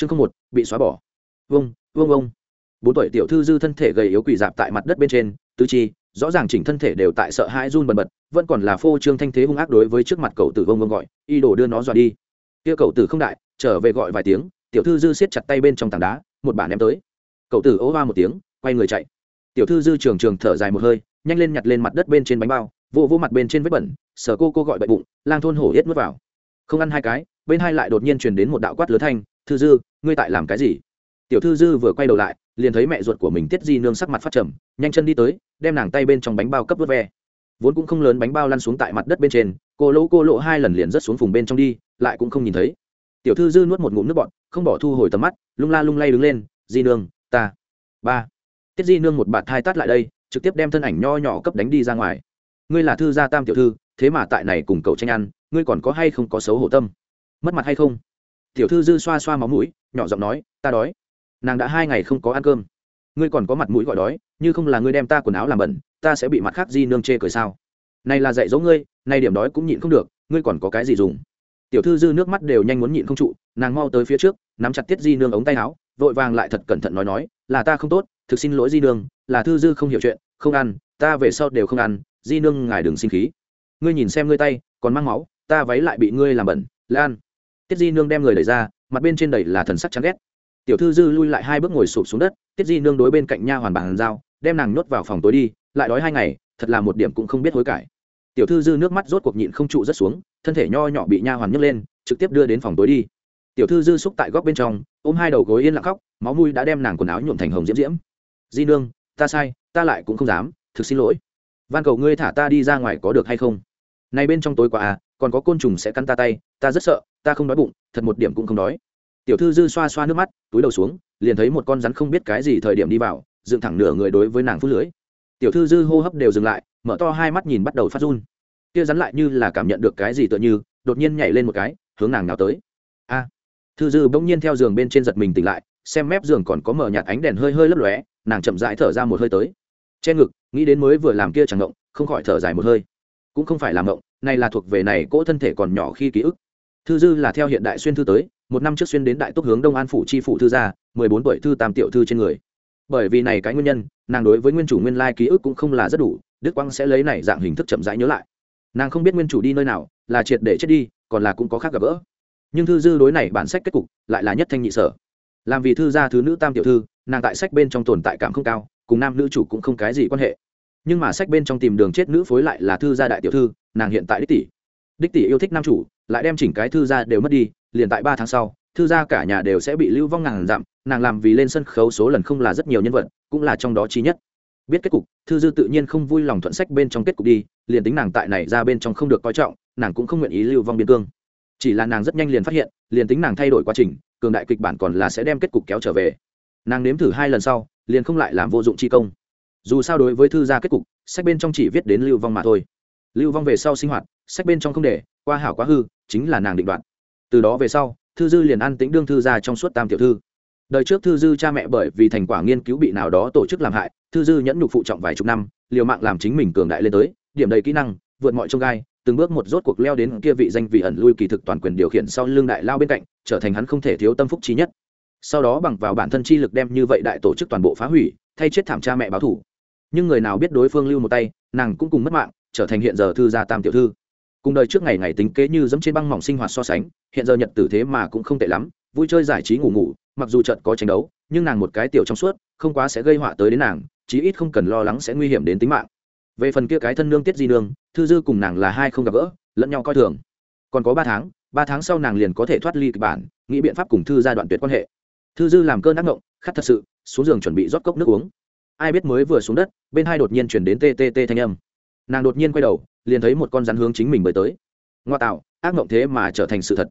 chương không một, bị xóa bỏ. Vông vông vông bốn tuổi tiểu thư dư thân thể gầy yếu quỳ dạp tại mặt đất bên trên, tứ chi, rõ ràng chỉnh thân thể đều tại sợ hãi run bần bật, vẫn còn là phô trương thanh thế hung ác đối với trước mặt cậu tử vông vông gọi, y đổ đưa nó dọa đi. Kia cậu tử không đại, trở về gọi vài tiếng, tiểu thư dư siết chặt tay bên trong tảng đá, một bản ném tới. Cậu tử ố hoa một tiếng, quay người chạy. Tiểu thư dư trường trường thở dài một hơi, nhanh lên nhặt lên mặt đất bên trên bánh bao vô vô mặt bên trên vết bẩn sở cô cô gọi bậy bụng, lang thôn hổ yết mất vào. Không ăn hai cái, bên hai lại đột nhiên truyền đến một đạo quát lớn thanh thư dư, ngươi tại làm cái gì? Tiểu thư dư vừa quay đầu lại, liền thấy mẹ ruột của mình tiết di nương sắc mặt phát trầm, nhanh chân đi tới, đem nàng tay bên trong bánh bao cấp vớt ve. Vốn cũng không lớn bánh bao lăn xuống tại mặt đất bên trên, cô lỗ cô lộ hai lần liền rớt xuống vùng bên trong đi, lại cũng không nhìn thấy. Tiểu thư dư nuốt một ngụm nước bọt, không bỏ thu hồi tầm mắt, lung la lung lay đứng lên, di nương, ta. Ba. Tiết di nương một bạt thai tát lại đây, trực tiếp đem thân ảnh nho nhỏ cấp đánh đi ra ngoài. Ngươi là thư gia tam tiểu thư, thế mà tại này cùng cậu tranh ăn, ngươi còn có hay không có xấu hổ tâm? Mất mặt hay không? Tiểu thư dư xoa xoa máu mũi, nhỏ giọng nói, ta đói. Nàng đã hai ngày không có ăn cơm. Ngươi còn có mặt mũi gọi đói, như không là ngươi đem ta quần áo làm bẩn, ta sẽ bị mặt khác di nương chê cười sao? Này là dạy dỗ ngươi, này điểm đói cũng nhịn không được, ngươi còn có cái gì dùng? Tiểu thư dư nước mắt đều nhanh muốn nhịn không trụ, nàng mau tới phía trước, nắm chặt tiết di nương ống tay áo, vội vàng lại thật cẩn thận nói nói, là ta không tốt, thực xin lỗi di nương, là thư dư không hiểu chuyện, không ăn, ta về sau đều không ăn, di nương ngài đừng sinh khí. Ngươi nhìn xem ngươi tay, còn mang máu, ta váy lại bị ngươi làm bẩn, lan tiết di nương đem người đẩy ra, mặt bên trên đầy là thần sắc chán ghét. Tiểu thư dư lui lại hai bước ngồi sụp xuống đất, tiết di nương đối bên cạnh nha hoàn bàn giao, đem nàng nhốt vào phòng tối đi, lại đói hai ngày, thật là một điểm cũng không biết hối cải. Tiểu thư dư nước mắt rốt cuộc nhịn không trụ rất xuống, thân thể nho nhỏ bị nha hoàn nhấc lên, trực tiếp đưa đến phòng tối đi. Tiểu thư dư xúc tại góc bên trong, ôm hai đầu gối yên lặng khóc, máu mùi đã đem nàng quần áo nhuộm thành hồng diễm diễm. Di nương, ta sai, ta lại cũng không dám, thực xin lỗi. Van cầu ngươi thả ta đi ra ngoài có được hay không? Này bên trong tối quá à còn có côn trùng sẽ cắn ta tay ta rất sợ, ta không đói bụng, thật một điểm cũng không đói. Tiểu thư dư xoa xoa nước mắt, túi đầu xuống, liền thấy một con rắn không biết cái gì thời điểm đi vào, dựng thẳng nửa người đối với nàng phút lưới. Tiểu thư dư hô hấp đều dừng lại, mở to hai mắt nhìn bắt đầu phát run. Kia rắn lại như là cảm nhận được cái gì tựa như, đột nhiên nhảy lên một cái, hướng nàng nào tới. A! Thư dư bỗng nhiên theo giường bên trên giật mình tỉnh lại, xem mép giường còn có mở nhạt ánh đèn hơi hơi lấp lóe, nàng chậm rãi thở ra một hơi tới. Che ngực, nghĩ đến mới vừa làm kia chẳng ngộng không khỏi thở dài một hơi. Cũng không phải làm ngộng này là thuộc về này, cỗ thân thể còn nhỏ khi ký ức thư dư là theo hiện đại xuyên thư tới, một năm trước xuyên đến đại túc hướng đông an phủ chi phủ thư gia, mười bốn tuổi thư tam tiểu thư trên người. Bởi vì này cái nguyên nhân, nàng đối với nguyên chủ nguyên lai ký ức cũng không là rất đủ, đức quang sẽ lấy này dạng hình thức chậm rãi nhớ lại. Nàng không biết nguyên chủ đi nơi nào, là triệt để chết đi, còn là cũng có khác gặp gỡ. Nhưng thư dư đối này bản sách kết cục, lại là nhất thanh nhị sở. Làm vì thư gia thứ nữ tam tiểu thư, nàng tại sách bên trong tồn tại cảm không cao, cùng nam nữ chủ cũng không cái gì quan hệ. Nhưng mà sách bên trong tìm đường chết nữ phối lại là thư gia đại tiểu thư, nàng hiện tại đích tỷ đích tỷ yêu thích nam chủ, lại đem chỉnh cái thư gia đều mất đi, liền tại ba tháng sau, thư gia cả nhà đều sẽ bị lưu vong ngàn dặm, nàng làm vì lên sân khấu số lần không là rất nhiều nhân vật, cũng là trong đó chi nhất. Biết kết cục, thư dư tự nhiên không vui lòng thuận sách bên trong kết cục đi, liền tính nàng tại này ra bên trong không được coi trọng, nàng cũng không nguyện ý lưu vong biên cương. Chỉ là nàng rất nhanh liền phát hiện, liền tính nàng thay đổi quá trình, cường đại kịch bản còn là sẽ đem kết cục kéo trở về. Nàng nếm thử hai lần sau, liền không lại làm vô dụng chi công. Dù sao đối với thư gia kết cục, sách bên trong chỉ viết đến lưu vong mà thôi lưu vong về sau sinh hoạt, sách bên trong không để, qua hảo quá hư, chính là nàng định đoạt. Từ đó về sau, thư dư liền ăn tính đương thư ra trong suốt tam tiểu thư. Đời trước thư dư cha mẹ bởi vì thành quả nghiên cứu bị nào đó tổ chức làm hại, thư dư nhẫn nhục phụ trọng vài chục năm, liều mạng làm chính mình cường đại lên tới, điểm đầy kỹ năng, vượt mọi trông gai, từng bước một rốt cuộc leo đến kia vị danh vị ẩn lui kỳ thực toàn quyền điều khiển sau lưng đại lao bên cạnh, trở thành hắn không thể thiếu tâm phúc trí nhất. Sau đó bằng vào bản thân chi lực đem như vậy đại tổ chức toàn bộ phá hủy, thay chết thảm cha mẹ báo thủ nhưng người nào biết đối phương lưu một tay, nàng cũng cùng mất mạng trở thành hiện giờ thư gia tam tiểu thư. Cùng đời trước ngày ngày tính kế như dẫm trên băng mỏng sinh hoạt so sánh, hiện giờ nhật tử thế mà cũng không tệ lắm, vui chơi giải trí ngủ ngủ, mặc dù trận có tranh đấu, nhưng nàng một cái tiểu trong suốt, không quá sẽ gây họa tới đến nàng, chí ít không cần lo lắng sẽ nguy hiểm đến tính mạng. Về phần kia cái thân nương tiết di nương, thư dư cùng nàng là hai không gặp gỡ, lẫn nhau coi thường. Còn có ba tháng ba tháng sau nàng liền có thể thoát ly kịch bản, nghĩ biện pháp cùng thư gia đoạn tuyệt quan hệ. Thư dư làm cơn ác ngộng khát thật sự, xuống giường chuẩn bị rót cốc nước uống. Ai biết mới vừa xuống đất, bên hai đột nhiên chuyển đến ttt thanh âm nàng đột nhiên quay đầu, liền thấy một con rắn hướng chính mình mới tới. Ngoa tạo, ác mộng thế mà trở thành sự thật.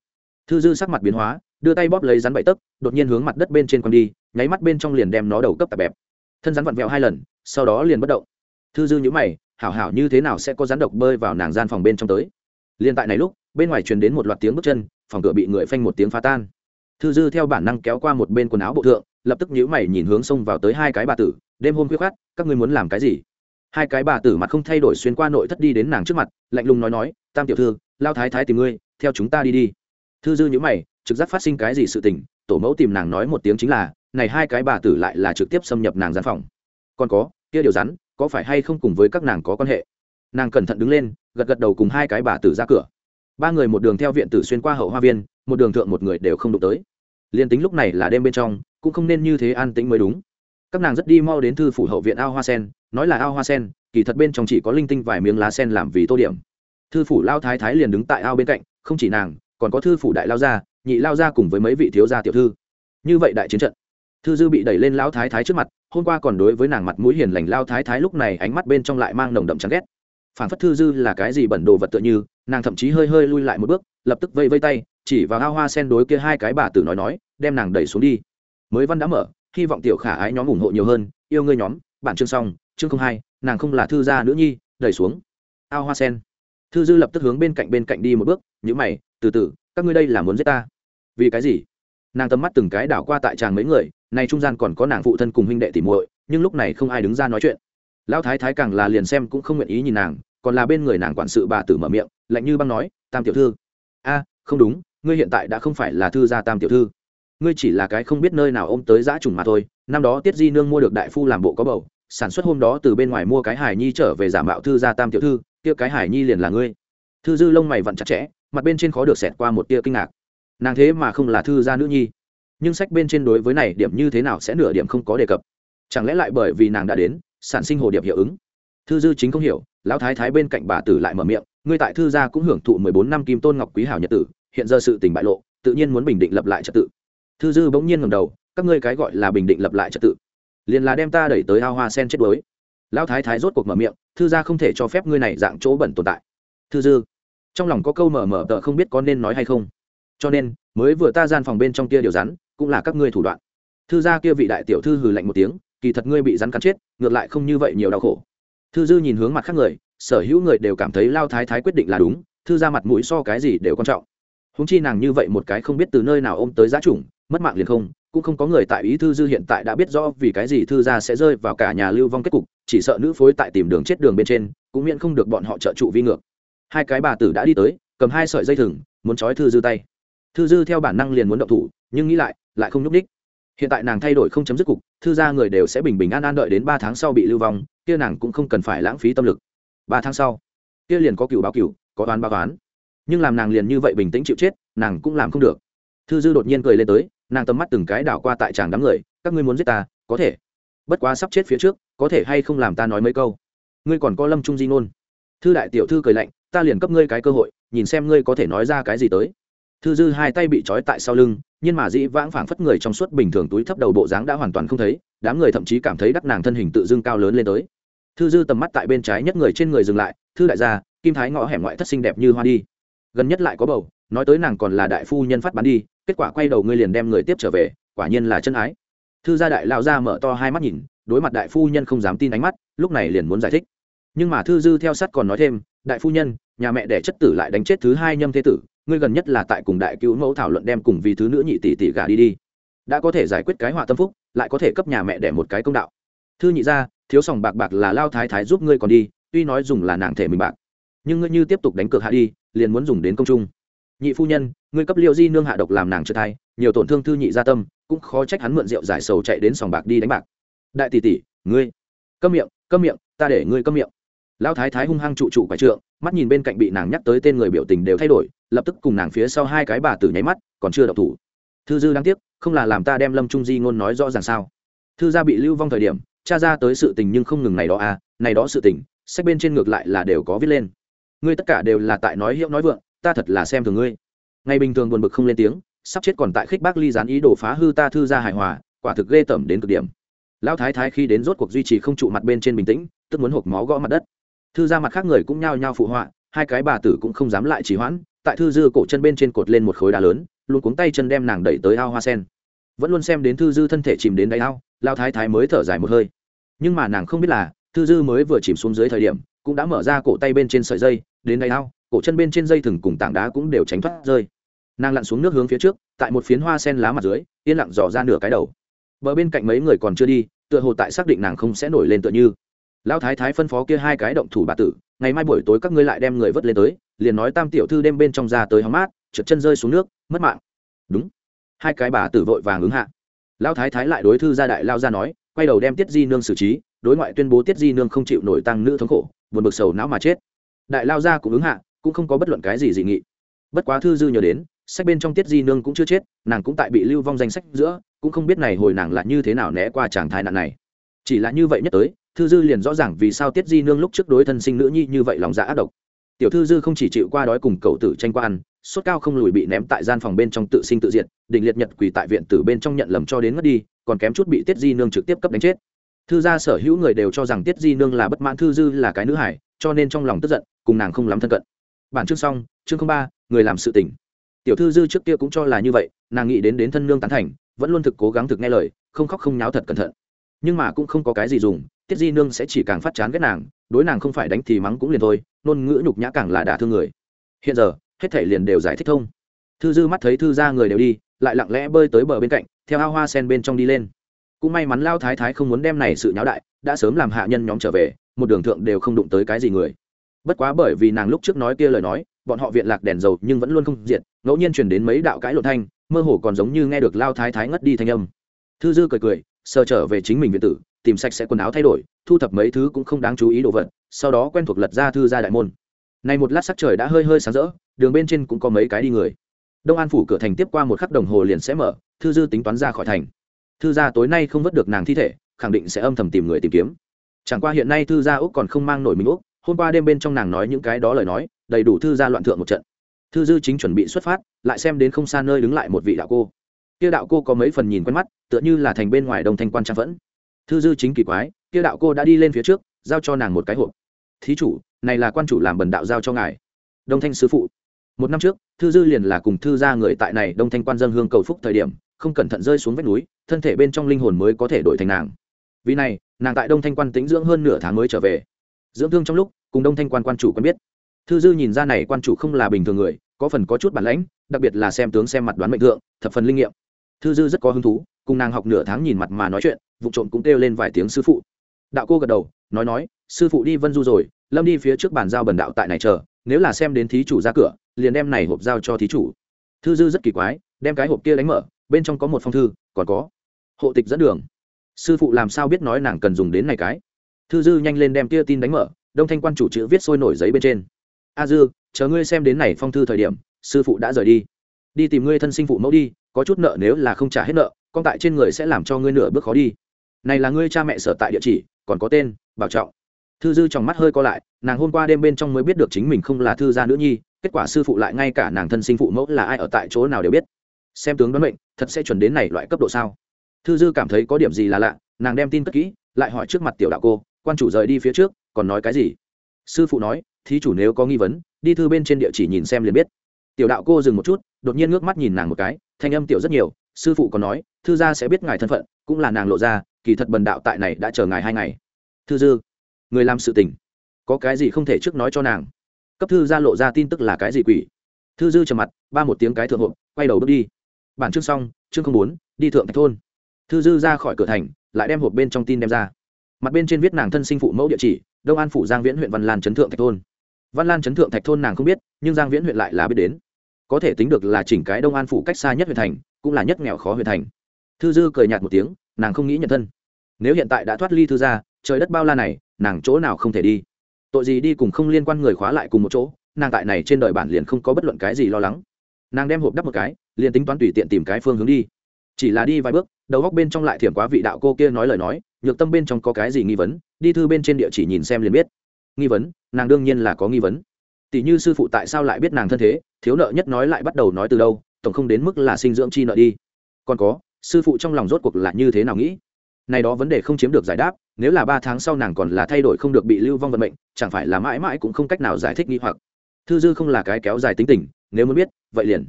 Thư dư sắc mặt biến hóa, đưa tay bóp lấy rắn bậy tấc, đột nhiên hướng mặt đất bên trên con đi, nháy mắt bên trong liền đem nó đầu cấp tạp bẹp. Thân rắn vặn vẹo hai lần, sau đó liền bất động. Thư dư nhữ mày, hảo hảo như thế nào sẽ có rắn độc bơi vào nàng gian phòng bên trong tới? Liền tại này lúc, bên ngoài truyền đến một loạt tiếng bước chân, phòng cửa bị người phanh một tiếng phá tan. Thư dư theo bản năng kéo qua một bên quần áo bộ thượng, lập tức nhữ mày nhìn hướng xông vào tới hai cái bà tử, đêm hôm khuya khát các ngươi muốn làm cái gì? Hai cái bà tử mặt không thay đổi xuyên qua nội thất đi đến nàng trước mặt, lạnh lùng nói nói, tam tiểu thư, lao thái thái tìm ngươi, theo chúng ta đi đi. Thư dư nhữ mày, trực giác phát sinh cái gì sự tình, tổ mẫu tìm nàng nói một tiếng chính là, này hai cái bà tử lại là trực tiếp xâm nhập nàng gian phòng. Còn có, kia điều rắn, có phải hay không cùng với các nàng có quan hệ? Nàng cẩn thận đứng lên, gật gật đầu cùng hai cái bà tử ra cửa. Ba người một đường theo viện tử xuyên qua hậu hoa viên, một đường thượng một người đều không đụng tới. Liền tính lúc này là đêm bên trong, cũng không nên như thế an tĩnh mới đúng các nàng rất đi mau đến thư phủ hậu viện ao hoa sen, nói là ao hoa sen, kỳ thật bên trong chỉ có linh tinh vài miếng lá sen làm vì tô điểm. Thư phủ lao thái thái liền đứng tại ao bên cạnh, không chỉ nàng, còn có thư phủ đại lao gia, nhị lao gia cùng với mấy vị thiếu gia tiểu thư. Như vậy đại chiến trận, thư dư bị đẩy lên lao thái thái trước mặt, hôm qua còn đối với nàng mặt mũi hiền lành lao thái thái lúc này ánh mắt bên trong lại mang nồng đậm chán ghét. Phản phất thư dư là cái gì bẩn đồ vật tựa như, nàng thậm chí hơi hơi lui lại một bước, lập tức vây vây tay, chỉ vào ao hoa sen đối kia hai cái bà tử nói nói, đem nàng đẩy xuống đi. Mới văn đã mở hy vọng tiểu khả ái nhóm ủng hộ nhiều hơn. Yêu ngươi nhóm, bản chương xong, chương không hai, nàng không là thư gia nữ nhi, đẩy xuống. Ao hoa sen. Thư dư lập tức hướng bên cạnh bên cạnh đi một bước nhữ mày, từ từ, các ngươi đây là muốn giết ta? Vì cái gì? Nàng tầm mắt từng cái đảo qua tại tràng mấy người này trung gian còn có nàng phụ thân cùng huynh đệ tỉ muội, nhưng lúc này không ai đứng ra nói chuyện. Lão thái thái càng là liền xem cũng không nguyện ý nhìn nàng, còn là bên người nàng quản sự bà tử mở miệng, lạnh như băng nói, tam tiểu thư. A, không đúng, ngươi hiện tại đã không phải là thư gia tam tiểu thư ngươi chỉ là cái không biết nơi nào ôm tới giã trùng mà thôi, năm đó tiết di nương mua được đại phu làm bộ có bầu, sản xuất hôm đó từ bên ngoài mua cái hải nhi trở về giả mạo thư gia tam tiểu thư, kia cái hải nhi liền là ngươi. Thư dư lông mày vặn chặt chẽ, mặt bên trên khó được xẹt qua một tia kinh ngạc. Nàng thế mà không là thư gia nữ nhi. Nhưng sách bên trên đối với này điểm như thế nào sẽ nửa điểm không có đề cập. Chẳng lẽ lại bởi vì nàng đã đến, sản sinh hồ điệp hiệu ứng? Thư dư chính không hiểu, lão thái thái bên cạnh bà tử lại mở miệng, ngươi tại thư gia cũng hưởng thụ mười bốn năm kim tôn ngọc quý hảo nhật tử, hiện giờ sự tình bại lộ, tự nhiên muốn bình định lập lại trật tự thư dư bỗng nhiên ngầm đầu, các ngươi cái gọi là bình định lập lại trật tự. Liền là đem ta đẩy tới ao hoa sen chết đuối. Lão thái thái rốt cuộc mở miệng, thư gia không thể cho phép ngươi này dạng chỗ bẩn tồn tại. Thư dư, trong lòng có câu mở mở tờ không biết có nên nói hay không. Cho nên, mới vừa ta gian phòng bên trong kia điều rắn, cũng là các ngươi thủ đoạn. Thư gia kia vị đại tiểu thư hừ lạnh một tiếng, kỳ thật ngươi bị rắn cắn chết, ngược lại không như vậy nhiều đau khổ. Thư dư nhìn hướng mặt khác người, sở hữu người đều cảm thấy lao thái thái quyết định là đúng, thư ra mặt mũi so cái gì đều quan trọng. Húng chi nàng như vậy một cái không biết từ nơi nào ôm tới giá chủng mất mạng liền không, cũng không có người tại ý thư dư hiện tại đã biết rõ vì cái gì thư gia sẽ rơi vào cả nhà lưu vong kết cục, chỉ sợ nữ phối tại tìm đường chết đường bên trên, cũng miễn không được bọn họ trợ trụ vi ngược. Hai cái bà tử đã đi tới, cầm hai sợi dây thừng, muốn trói thư dư tay. Thư dư theo bản năng liền muốn động thủ, nhưng nghĩ lại lại không nhúc ních hiện tại nàng thay đổi không chấm dứt cục, thư gia người đều sẽ bình bình an an đợi đến ba tháng sau bị lưu vong, kia nàng cũng không cần phải lãng phí tâm lực. Ba tháng sau, kia liền có cựu báo cựu, có oán báo oán. Nhưng làm nàng liền như vậy bình tĩnh chịu chết, nàng cũng làm không được. Thư dư đột nhiên cười lên tới nàng tầm mắt từng cái đảo qua tại tràng đám người, các ngươi muốn giết ta, có thể. Bất quá sắp chết phía trước, có thể hay không làm ta nói mấy câu? Ngươi còn có lâm trung di ngôn. Thư đại tiểu thư cười lạnh, ta liền cấp ngươi cái cơ hội, nhìn xem ngươi có thể nói ra cái gì tới. Thư dư hai tay bị trói tại sau lưng, nhưng mà dĩ vãng phảng phất người trong suốt bình thường túi thấp đầu bộ dáng đã hoàn toàn không thấy, đám người thậm chí cảm thấy đắc nàng thân hình tự dưng cao lớn lên tới. Thư dư tầm mắt tại bên trái nhất người trên người dừng lại, thư đại gia, kim thái ngõ hẻm ngoại thất xinh đẹp như hoa đi. Gần nhất lại có bầu nói tới nàng còn là đại phu nhân phát bán đi, kết quả quay đầu ngươi liền đem người tiếp trở về, quả nhiên là chân ái. Thư gia đại lao ra mở to hai mắt nhìn, đối mặt đại phu nhân không dám tin ánh mắt, lúc này liền muốn giải thích. Nhưng mà thư dư theo sát còn nói thêm, đại phu nhân, nhà mẹ đẻ chất tử lại đánh chết thứ hai nhâm thế tử, ngươi gần nhất là tại cùng đại cứu mẫu thảo luận đem cùng vì thứ nữ nhị tỷ tỷ gà đi đi. Đã có thể giải quyết cái họa tâm phúc, lại có thể cấp nhà mẹ đẻ một cái công đạo. Thư nhị gia, thiếu sòng bạc bạc là lao thái thái giúp ngươi còn đi, tuy nói dùng là nàng thể mình bạc. Nhưng ngươi như tiếp tục đánh cược hạ đi, liền muốn dùng đến công trung nhị phu nhân, ngươi cấp liêu di nương hạ độc làm nàng trượt thai, nhiều tổn thương thư nhị gia tâm, cũng khó trách hắn mượn rượu giải sầu chạy đến sòng bạc đi đánh bạc. Đại tỷ tỷ, ngươi, câm miệng câm miệng, ta để ngươi câm miệng. Lão thái thái hung hăng trụ trụ quả trượng, mắt nhìn bên cạnh bị nàng nhắc tới tên người biểu tình đều thay đổi, lập tức cùng nàng phía sau hai cái bà tử nháy mắt, còn chưa độc thủ. Thư dư đáng tiếc, không là làm ta đem lâm trung di ngôn nói rõ ràng sao? Thư gia bị lưu vong thời điểm cha ra tới sự tình nhưng không ngừng này đó à này đó sự tình, sách bên trên ngược lại là đều có viết lên. Ngươi tất cả đều là tại nói hiệu nói vượng ta thật là xem thường ngươi. Ngày bình thường buồn bực không lên tiếng, sắp chết còn tại khích bác ly dán ý đồ phá hư ta thư gia hài hòa, quả thực ghê tởm đến cực điểm. Lão thái thái khi đến rốt cuộc duy trì không trụ mặt bên trên bình tĩnh, tức muốn hộp máu gõ mặt đất. Thư gia mặt khác người cũng nhao nhao phụ họa, hai cái bà tử cũng không dám lại trì hoãn, tại thư dư cổ chân bên trên cột lên một khối đá lớn, luôn cuống tay chân đem nàng đẩy tới ao hoa sen. Vẫn luôn xem đến thư dư thân thể chìm đến đáy ao lao thái thái mới thở dài một hơi. Nhưng mà nàng không biết là, thư dư mới vừa chìm xuống dưới thời điểm, cũng đã mở ra cổ tay bên trên sợi dây, đến đáy ao cổ chân bên trên dây thừng cùng tảng đá cũng đều tránh thoát rơi. Nàng lặn xuống nước hướng phía trước, tại một phiến hoa sen lá mặt dưới, yên lặng dò ra nửa cái đầu. Bờ bên cạnh mấy người còn chưa đi, tựa hồ tại xác định nàng không sẽ nổi lên tựa như. Lão thái thái phân phó kia hai cái động thủ bà tử, ngày mai buổi tối các ngươi lại đem người vớt lên tới, liền nói tam tiểu thư đem bên trong ra tới hóng mát, trượt chân rơi xuống nước, mất mạng. Đúng. Hai cái bà tử vội vàng ứng hạ. Lão thái thái lại đối thư gia đại lao ra nói, quay đầu đem tiết di nương xử trí, đối ngoại tuyên bố tiết di nương không chịu nổi tăng nữ thống khổ, buồn bực sầu não mà chết. Đại lao ra cũng ứng hạ cũng không có bất luận cái gì dị nghị. Bất quá thư dư nhớ đến, sách bên trong tiết di nương cũng chưa chết, nàng cũng tại bị lưu vong danh sách giữa, cũng không biết này hồi nàng là như thế nào né qua chàng thái nạn này. Chỉ là như vậy nhất tới, thư dư liền rõ ràng vì sao tiết di nương lúc trước đối thân sinh nữ nhi như vậy lòng dạ ác độc. Tiểu thư dư không chỉ chịu qua đói cùng cậu tử tranh qua ăn sốt cao không lùi bị ném tại gian phòng bên trong tự sinh tự diệt, định liệt nhật quỳ tại viện tử bên trong nhận lầm cho đến mất đi, còn kém chút bị tiết di nương trực tiếp cấp đánh chết. Thư gia sở hữu người đều cho rằng tiết di nương là bất mãn, thư dư là cái nữ hải cho nên trong lòng tức giận, cùng nàng không lắm thân cận bản chương xong, chương ba, người làm sự tỉnh tiểu thư dư trước kia cũng cho là như vậy, nàng nghĩ đến đến thân nương tán thành, vẫn luôn thực cố gắng thực nghe lời, không khóc không nháo thật cẩn thận. Nhưng mà cũng không có cái gì dùng, tiết di nương sẽ chỉ càng phát chán ghét nàng, đối nàng không phải đánh thì mắng cũng liền thôi, ngôn ngữ nhục nhã càng là đả thương người. Hiện giờ, hết thể liền đều giải thích thông. Thư dư mắt thấy thư ra người đều đi, lại lặng lẽ bơi tới bờ bên cạnh, theo ao hoa sen bên trong đi lên. Cũng may mắn lao thái thái không muốn đem này sự nháo đại, đã sớm làm hạ nhân nhóm trở về, một đường thượng đều không đụng tới cái gì người bất quá bởi vì nàng lúc trước nói kia lời nói, bọn họ viện lạc đèn dầu nhưng vẫn luôn không diệt, ngẫu nhiên truyền đến mấy đạo cãi lộn thanh, mơ hồ còn giống như nghe được lao thái thái ngất đi thanh âm. Thư dư cười cười, sờ trở về chính mình viện tử, tìm sạch sẽ quần áo thay đổi, thu thập mấy thứ cũng không đáng chú ý đồ vật, sau đó quen thuộc lật ra thư ra đại môn. Này một lát sắc trời đã hơi hơi sáng rỡ, đường bên trên cũng có mấy cái đi người. Đông an phủ cửa thành tiếp qua một khắc đồng hồ liền sẽ mở, thư dư tính toán ra khỏi thành. Thư gia tối nay không vớt được nàng thi thể, khẳng định sẽ âm thầm tìm người tìm kiếm. Chẳng qua hiện nay thư gia úc còn không mang nổi mình úc hôm qua đêm bên trong nàng nói những cái đó lời nói, đầy đủ thư gia loạn thượng một trận. Thư dư chính chuẩn bị xuất phát, lại xem đến không xa nơi đứng lại một vị đạo cô. Kia đạo cô có mấy phần nhìn quen mắt, tựa như là thành bên ngoài đông thanh quan trang vẫn thư dư chính kỳ quái, kia đạo cô đã đi lên phía trước, giao cho nàng một cái hộp. Thí chủ, này là quan chủ làm bần đạo giao cho ngài. Đông thanh sư phụ. Một năm trước, thư dư liền là cùng thư gia người tại này đông thanh quan dân hương cầu phúc thời điểm, không cẩn thận rơi xuống vách núi, thân thể bên trong linh hồn mới có thể đổi thành nàng. Vì này, nàng tại đông thanh quan tính dưỡng hơn nửa tháng mới trở về dưỡng thương trong lúc, cùng đông thanh quan quan chủ quen biết. Thư dư nhìn ra này quan chủ không là bình thường người, có phần có chút bản lãnh, đặc biệt là xem tướng xem mặt đoán mệnh thượng, thập phần linh nghiệm. Thư dư rất có hứng thú, cùng nàng học nửa tháng nhìn mặt mà nói chuyện, vụ trộm cũng kêu lên vài tiếng sư phụ. Đạo cô gật đầu, nói nói, sư phụ đi vân du rồi, lâm đi phía trước bàn giao bần đạo tại này chờ, nếu là xem đến thí chủ ra cửa, liền đem này hộp giao cho thí chủ. Thư dư rất kỳ quái, đem cái hộp kia đánh mở, bên trong có một phong thư, còn có hộ tịch dẫn đường. Sư phụ làm sao biết nói nàng cần dùng đến này cái? Thư dư nhanh lên đem kia tin đánh mở, đông thanh quan chủ chữ viết sôi nổi giấy bên trên. A dư, chờ ngươi xem đến này phong thư thời điểm, sư phụ đã rời đi. Đi tìm ngươi thân sinh phụ mẫu đi, có chút nợ nếu là không trả hết nợ, con tại trên người sẽ làm cho ngươi nửa bước khó đi. Này là ngươi cha mẹ sở tại địa chỉ, còn có tên, bảo trọng. Thư dư trong mắt hơi co lại, nàng hôm qua đêm bên trong mới biết được chính mình không là thư gia nữ nhi, kết quả sư phụ lại ngay cả nàng thân sinh phụ mẫu là ai ở tại chỗ nào đều biết. Xem tướng đoán mệnh, thật sẽ chuẩn đến này loại cấp độ sao? Thư dư cảm thấy có điểm gì là lạ, nàng đem tin cất kỹ, lại hỏi trước mặt tiểu đạo cô quan chủ rời đi phía trước, còn nói cái gì? Sư phụ nói, thí chủ nếu có nghi vấn, đi thư bên trên địa chỉ nhìn xem liền biết. Tiểu đạo cô dừng một chút, đột nhiên ngước mắt nhìn nàng một cái, thanh âm tiểu rất nhiều, sư phụ còn nói, thư gia sẽ biết ngài thân phận, cũng là nàng lộ ra, kỳ thật bần đạo tại này đã chờ ngài hai ngày. Thư dư, người làm sự tình, có cái gì không thể trước nói cho nàng? Cấp thư gia lộ ra tin tức là cái gì quỷ? Thư dư trầm mặt, ba một tiếng cái thượng hộp, quay đầu bước đi. Bản chương xong, chương không bốn, đi thượng thạch thôn. Thư dư ra khỏi cửa thành, lại đem hộp bên trong tin đem ra mặt bên trên viết nàng thân sinh phụ mẫu địa chỉ, đông an phủ giang viễn huyện văn lan trấn thượng thạch thôn. Văn lan trấn thượng thạch thôn nàng không biết, nhưng giang viễn huyện lại là biết đến. Có thể tính được là chỉnh cái đông an phủ cách xa nhất huyện thành, cũng là nhất nghèo khó huyện thành. Thư dư cười nhạt một tiếng, nàng không nghĩ nhận thân. Nếu hiện tại đã thoát ly thư ra trời đất bao la này, nàng chỗ nào không thể đi? Tội gì đi cùng không liên quan người khóa lại cùng một chỗ, nàng tại này trên đời bản liền không có bất luận cái gì lo lắng. Nàng đem hộp đắp một cái, liền tính toán tùy tiện tìm cái phương hướng đi. Chỉ là đi vài bước, đầu góc bên trong lại thiểm quá vị đạo cô kia nói lời nói nhược tâm bên trong có cái gì nghi vấn, đi thư bên trên địa chỉ nhìn xem liền biết. Nghi vấn, nàng đương nhiên là có nghi vấn. Tỷ như sư phụ tại sao lại biết nàng thân thế, thiếu nợ nhất nói lại bắt đầu nói từ đâu, tổng không đến mức là sinh dưỡng chi nợ đi. Còn có, sư phụ trong lòng rốt cuộc là như thế nào nghĩ? Này đó vấn đề không chiếm được giải đáp, nếu là ba tháng sau nàng còn là thay đổi không được bị lưu vong vận mệnh, chẳng phải là mãi mãi cũng không cách nào giải thích nghi hoặc. Thư dư không là cái kéo dài tính tình, nếu muốn biết, vậy liền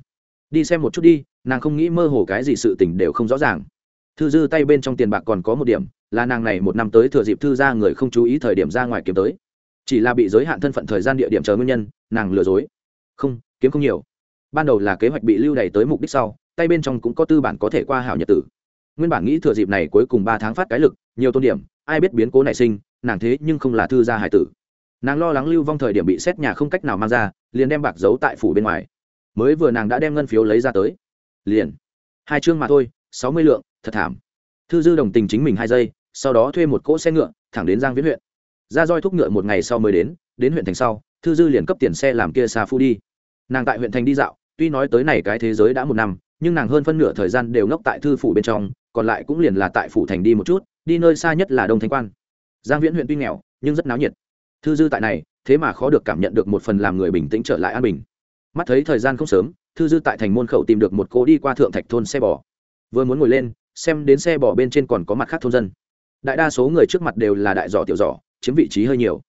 đi xem một chút đi, nàng không nghĩ mơ hồ cái gì sự tình đều không rõ ràng. Thư dư tay bên trong tiền bạc còn có một điểm là nàng này một năm tới thừa dịp thư ra người không chú ý thời điểm ra ngoài kiếm tới. Chỉ là bị giới hạn thân phận thời gian địa điểm chờ nguyên nhân, nàng lừa dối. Không, kiếm không nhiều. Ban đầu là kế hoạch bị lưu đày tới mục đích sau, tay bên trong cũng có tư bản có thể qua hảo nhật tử. Nguyên bản nghĩ thừa dịp này cuối cùng ba tháng phát cái lực, nhiều tôn điểm, ai biết biến cố nảy sinh, nàng thế nhưng không là thư gia hải tử. Nàng lo lắng lưu vong thời điểm bị xét nhà không cách nào mang ra, liền đem bạc giấu tại phủ bên ngoài. Mới vừa nàng đã đem ngân phiếu lấy ra tới. Liền. Hai chương mà thôi, sáu mươi lượng, thật thảm. Thư dư đồng tình chính mình hai giây sau đó thuê một cỗ xe ngựa, thẳng đến giang viễn huyện. Ra roi thúc ngựa một ngày sau mới đến đến huyện thành sau, thư dư liền cấp tiền xe làm kia xa phu đi. Nàng tại huyện thành đi dạo, tuy nói tới này cái thế giới đã một năm, nhưng nàng hơn phân nửa thời gian đều ngốc tại thư phủ bên trong, còn lại cũng liền là tại phủ thành đi một chút, đi nơi xa nhất là đông thanh quan. Giang viễn huyện tuy nghèo, nhưng rất náo nhiệt. Thư dư tại này, thế mà khó được cảm nhận được một phần làm người bình tĩnh trở lại an bình. Mắt thấy thời gian không sớm, thư dư tại thành môn khẩu tìm được một cô đi qua thượng thạch thôn xe bò. Vừa muốn ngồi lên, xem đến xe bò bên trên còn có mặt khác thôn dân đại đa số người trước mặt đều là đại giỏ tiểu giỏ, chiếm vị trí hơi nhiều.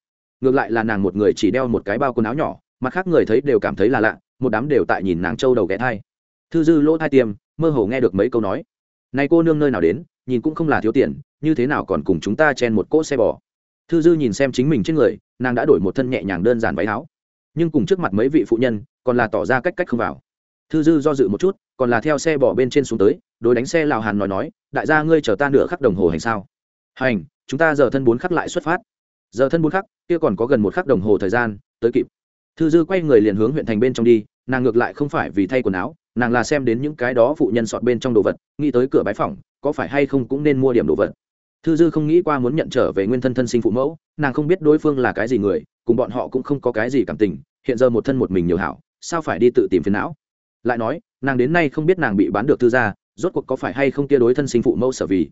Ngược lại là nàng một người chỉ đeo một cái bao quần áo nhỏ, mặt khác người thấy đều cảm thấy là lạ, một đám đều tại nhìn nàng trâu đầu ghé thai. Thư dư lỗ thai tiêm, mơ hồ nghe được mấy câu nói. Này cô nương nơi nào đến, nhìn cũng không là thiếu tiền, như thế nào còn cùng chúng ta chen một cỗ xe bò. Thư dư nhìn xem chính mình trên người, nàng đã đổi một thân nhẹ nhàng đơn giản váy áo. Nhưng cùng trước mặt mấy vị phụ nhân, còn là tỏ ra cách cách không vào. Thư dư do dự một chút, còn là theo xe bỏ bên trên xuống tới, đối đánh xe lào hàn nói nói, đại gia ngươi chờ ta nửa khắc đồng hồ hành sao? Hành, chúng ta giờ thân bốn khắc lại xuất phát. Giờ thân bốn khắc, kia còn có gần một khắc đồng hồ thời gian, tới kịp. Thư dư quay người liền hướng huyện thành bên trong đi, nàng ngược lại không phải vì thay quần áo, nàng là xem đến những cái đó phụ nhân sọt bên trong đồ vật, nghĩ tới cửa bái phòng có phải hay không cũng nên mua điểm đồ vật. Thư dư không nghĩ qua muốn nhận trở về nguyên thân thân sinh phụ mẫu, nàng không biết đối phương là cái gì người, cùng bọn họ cũng không có cái gì cảm tình, hiện giờ một thân một mình nhiều hảo, sao phải đi tự tìm phiền não? Lại nói, nàng đến nay không biết nàng bị bán được thư gia, rốt cuộc có phải hay không tia đối thân sinh phụ mẫu sở vì?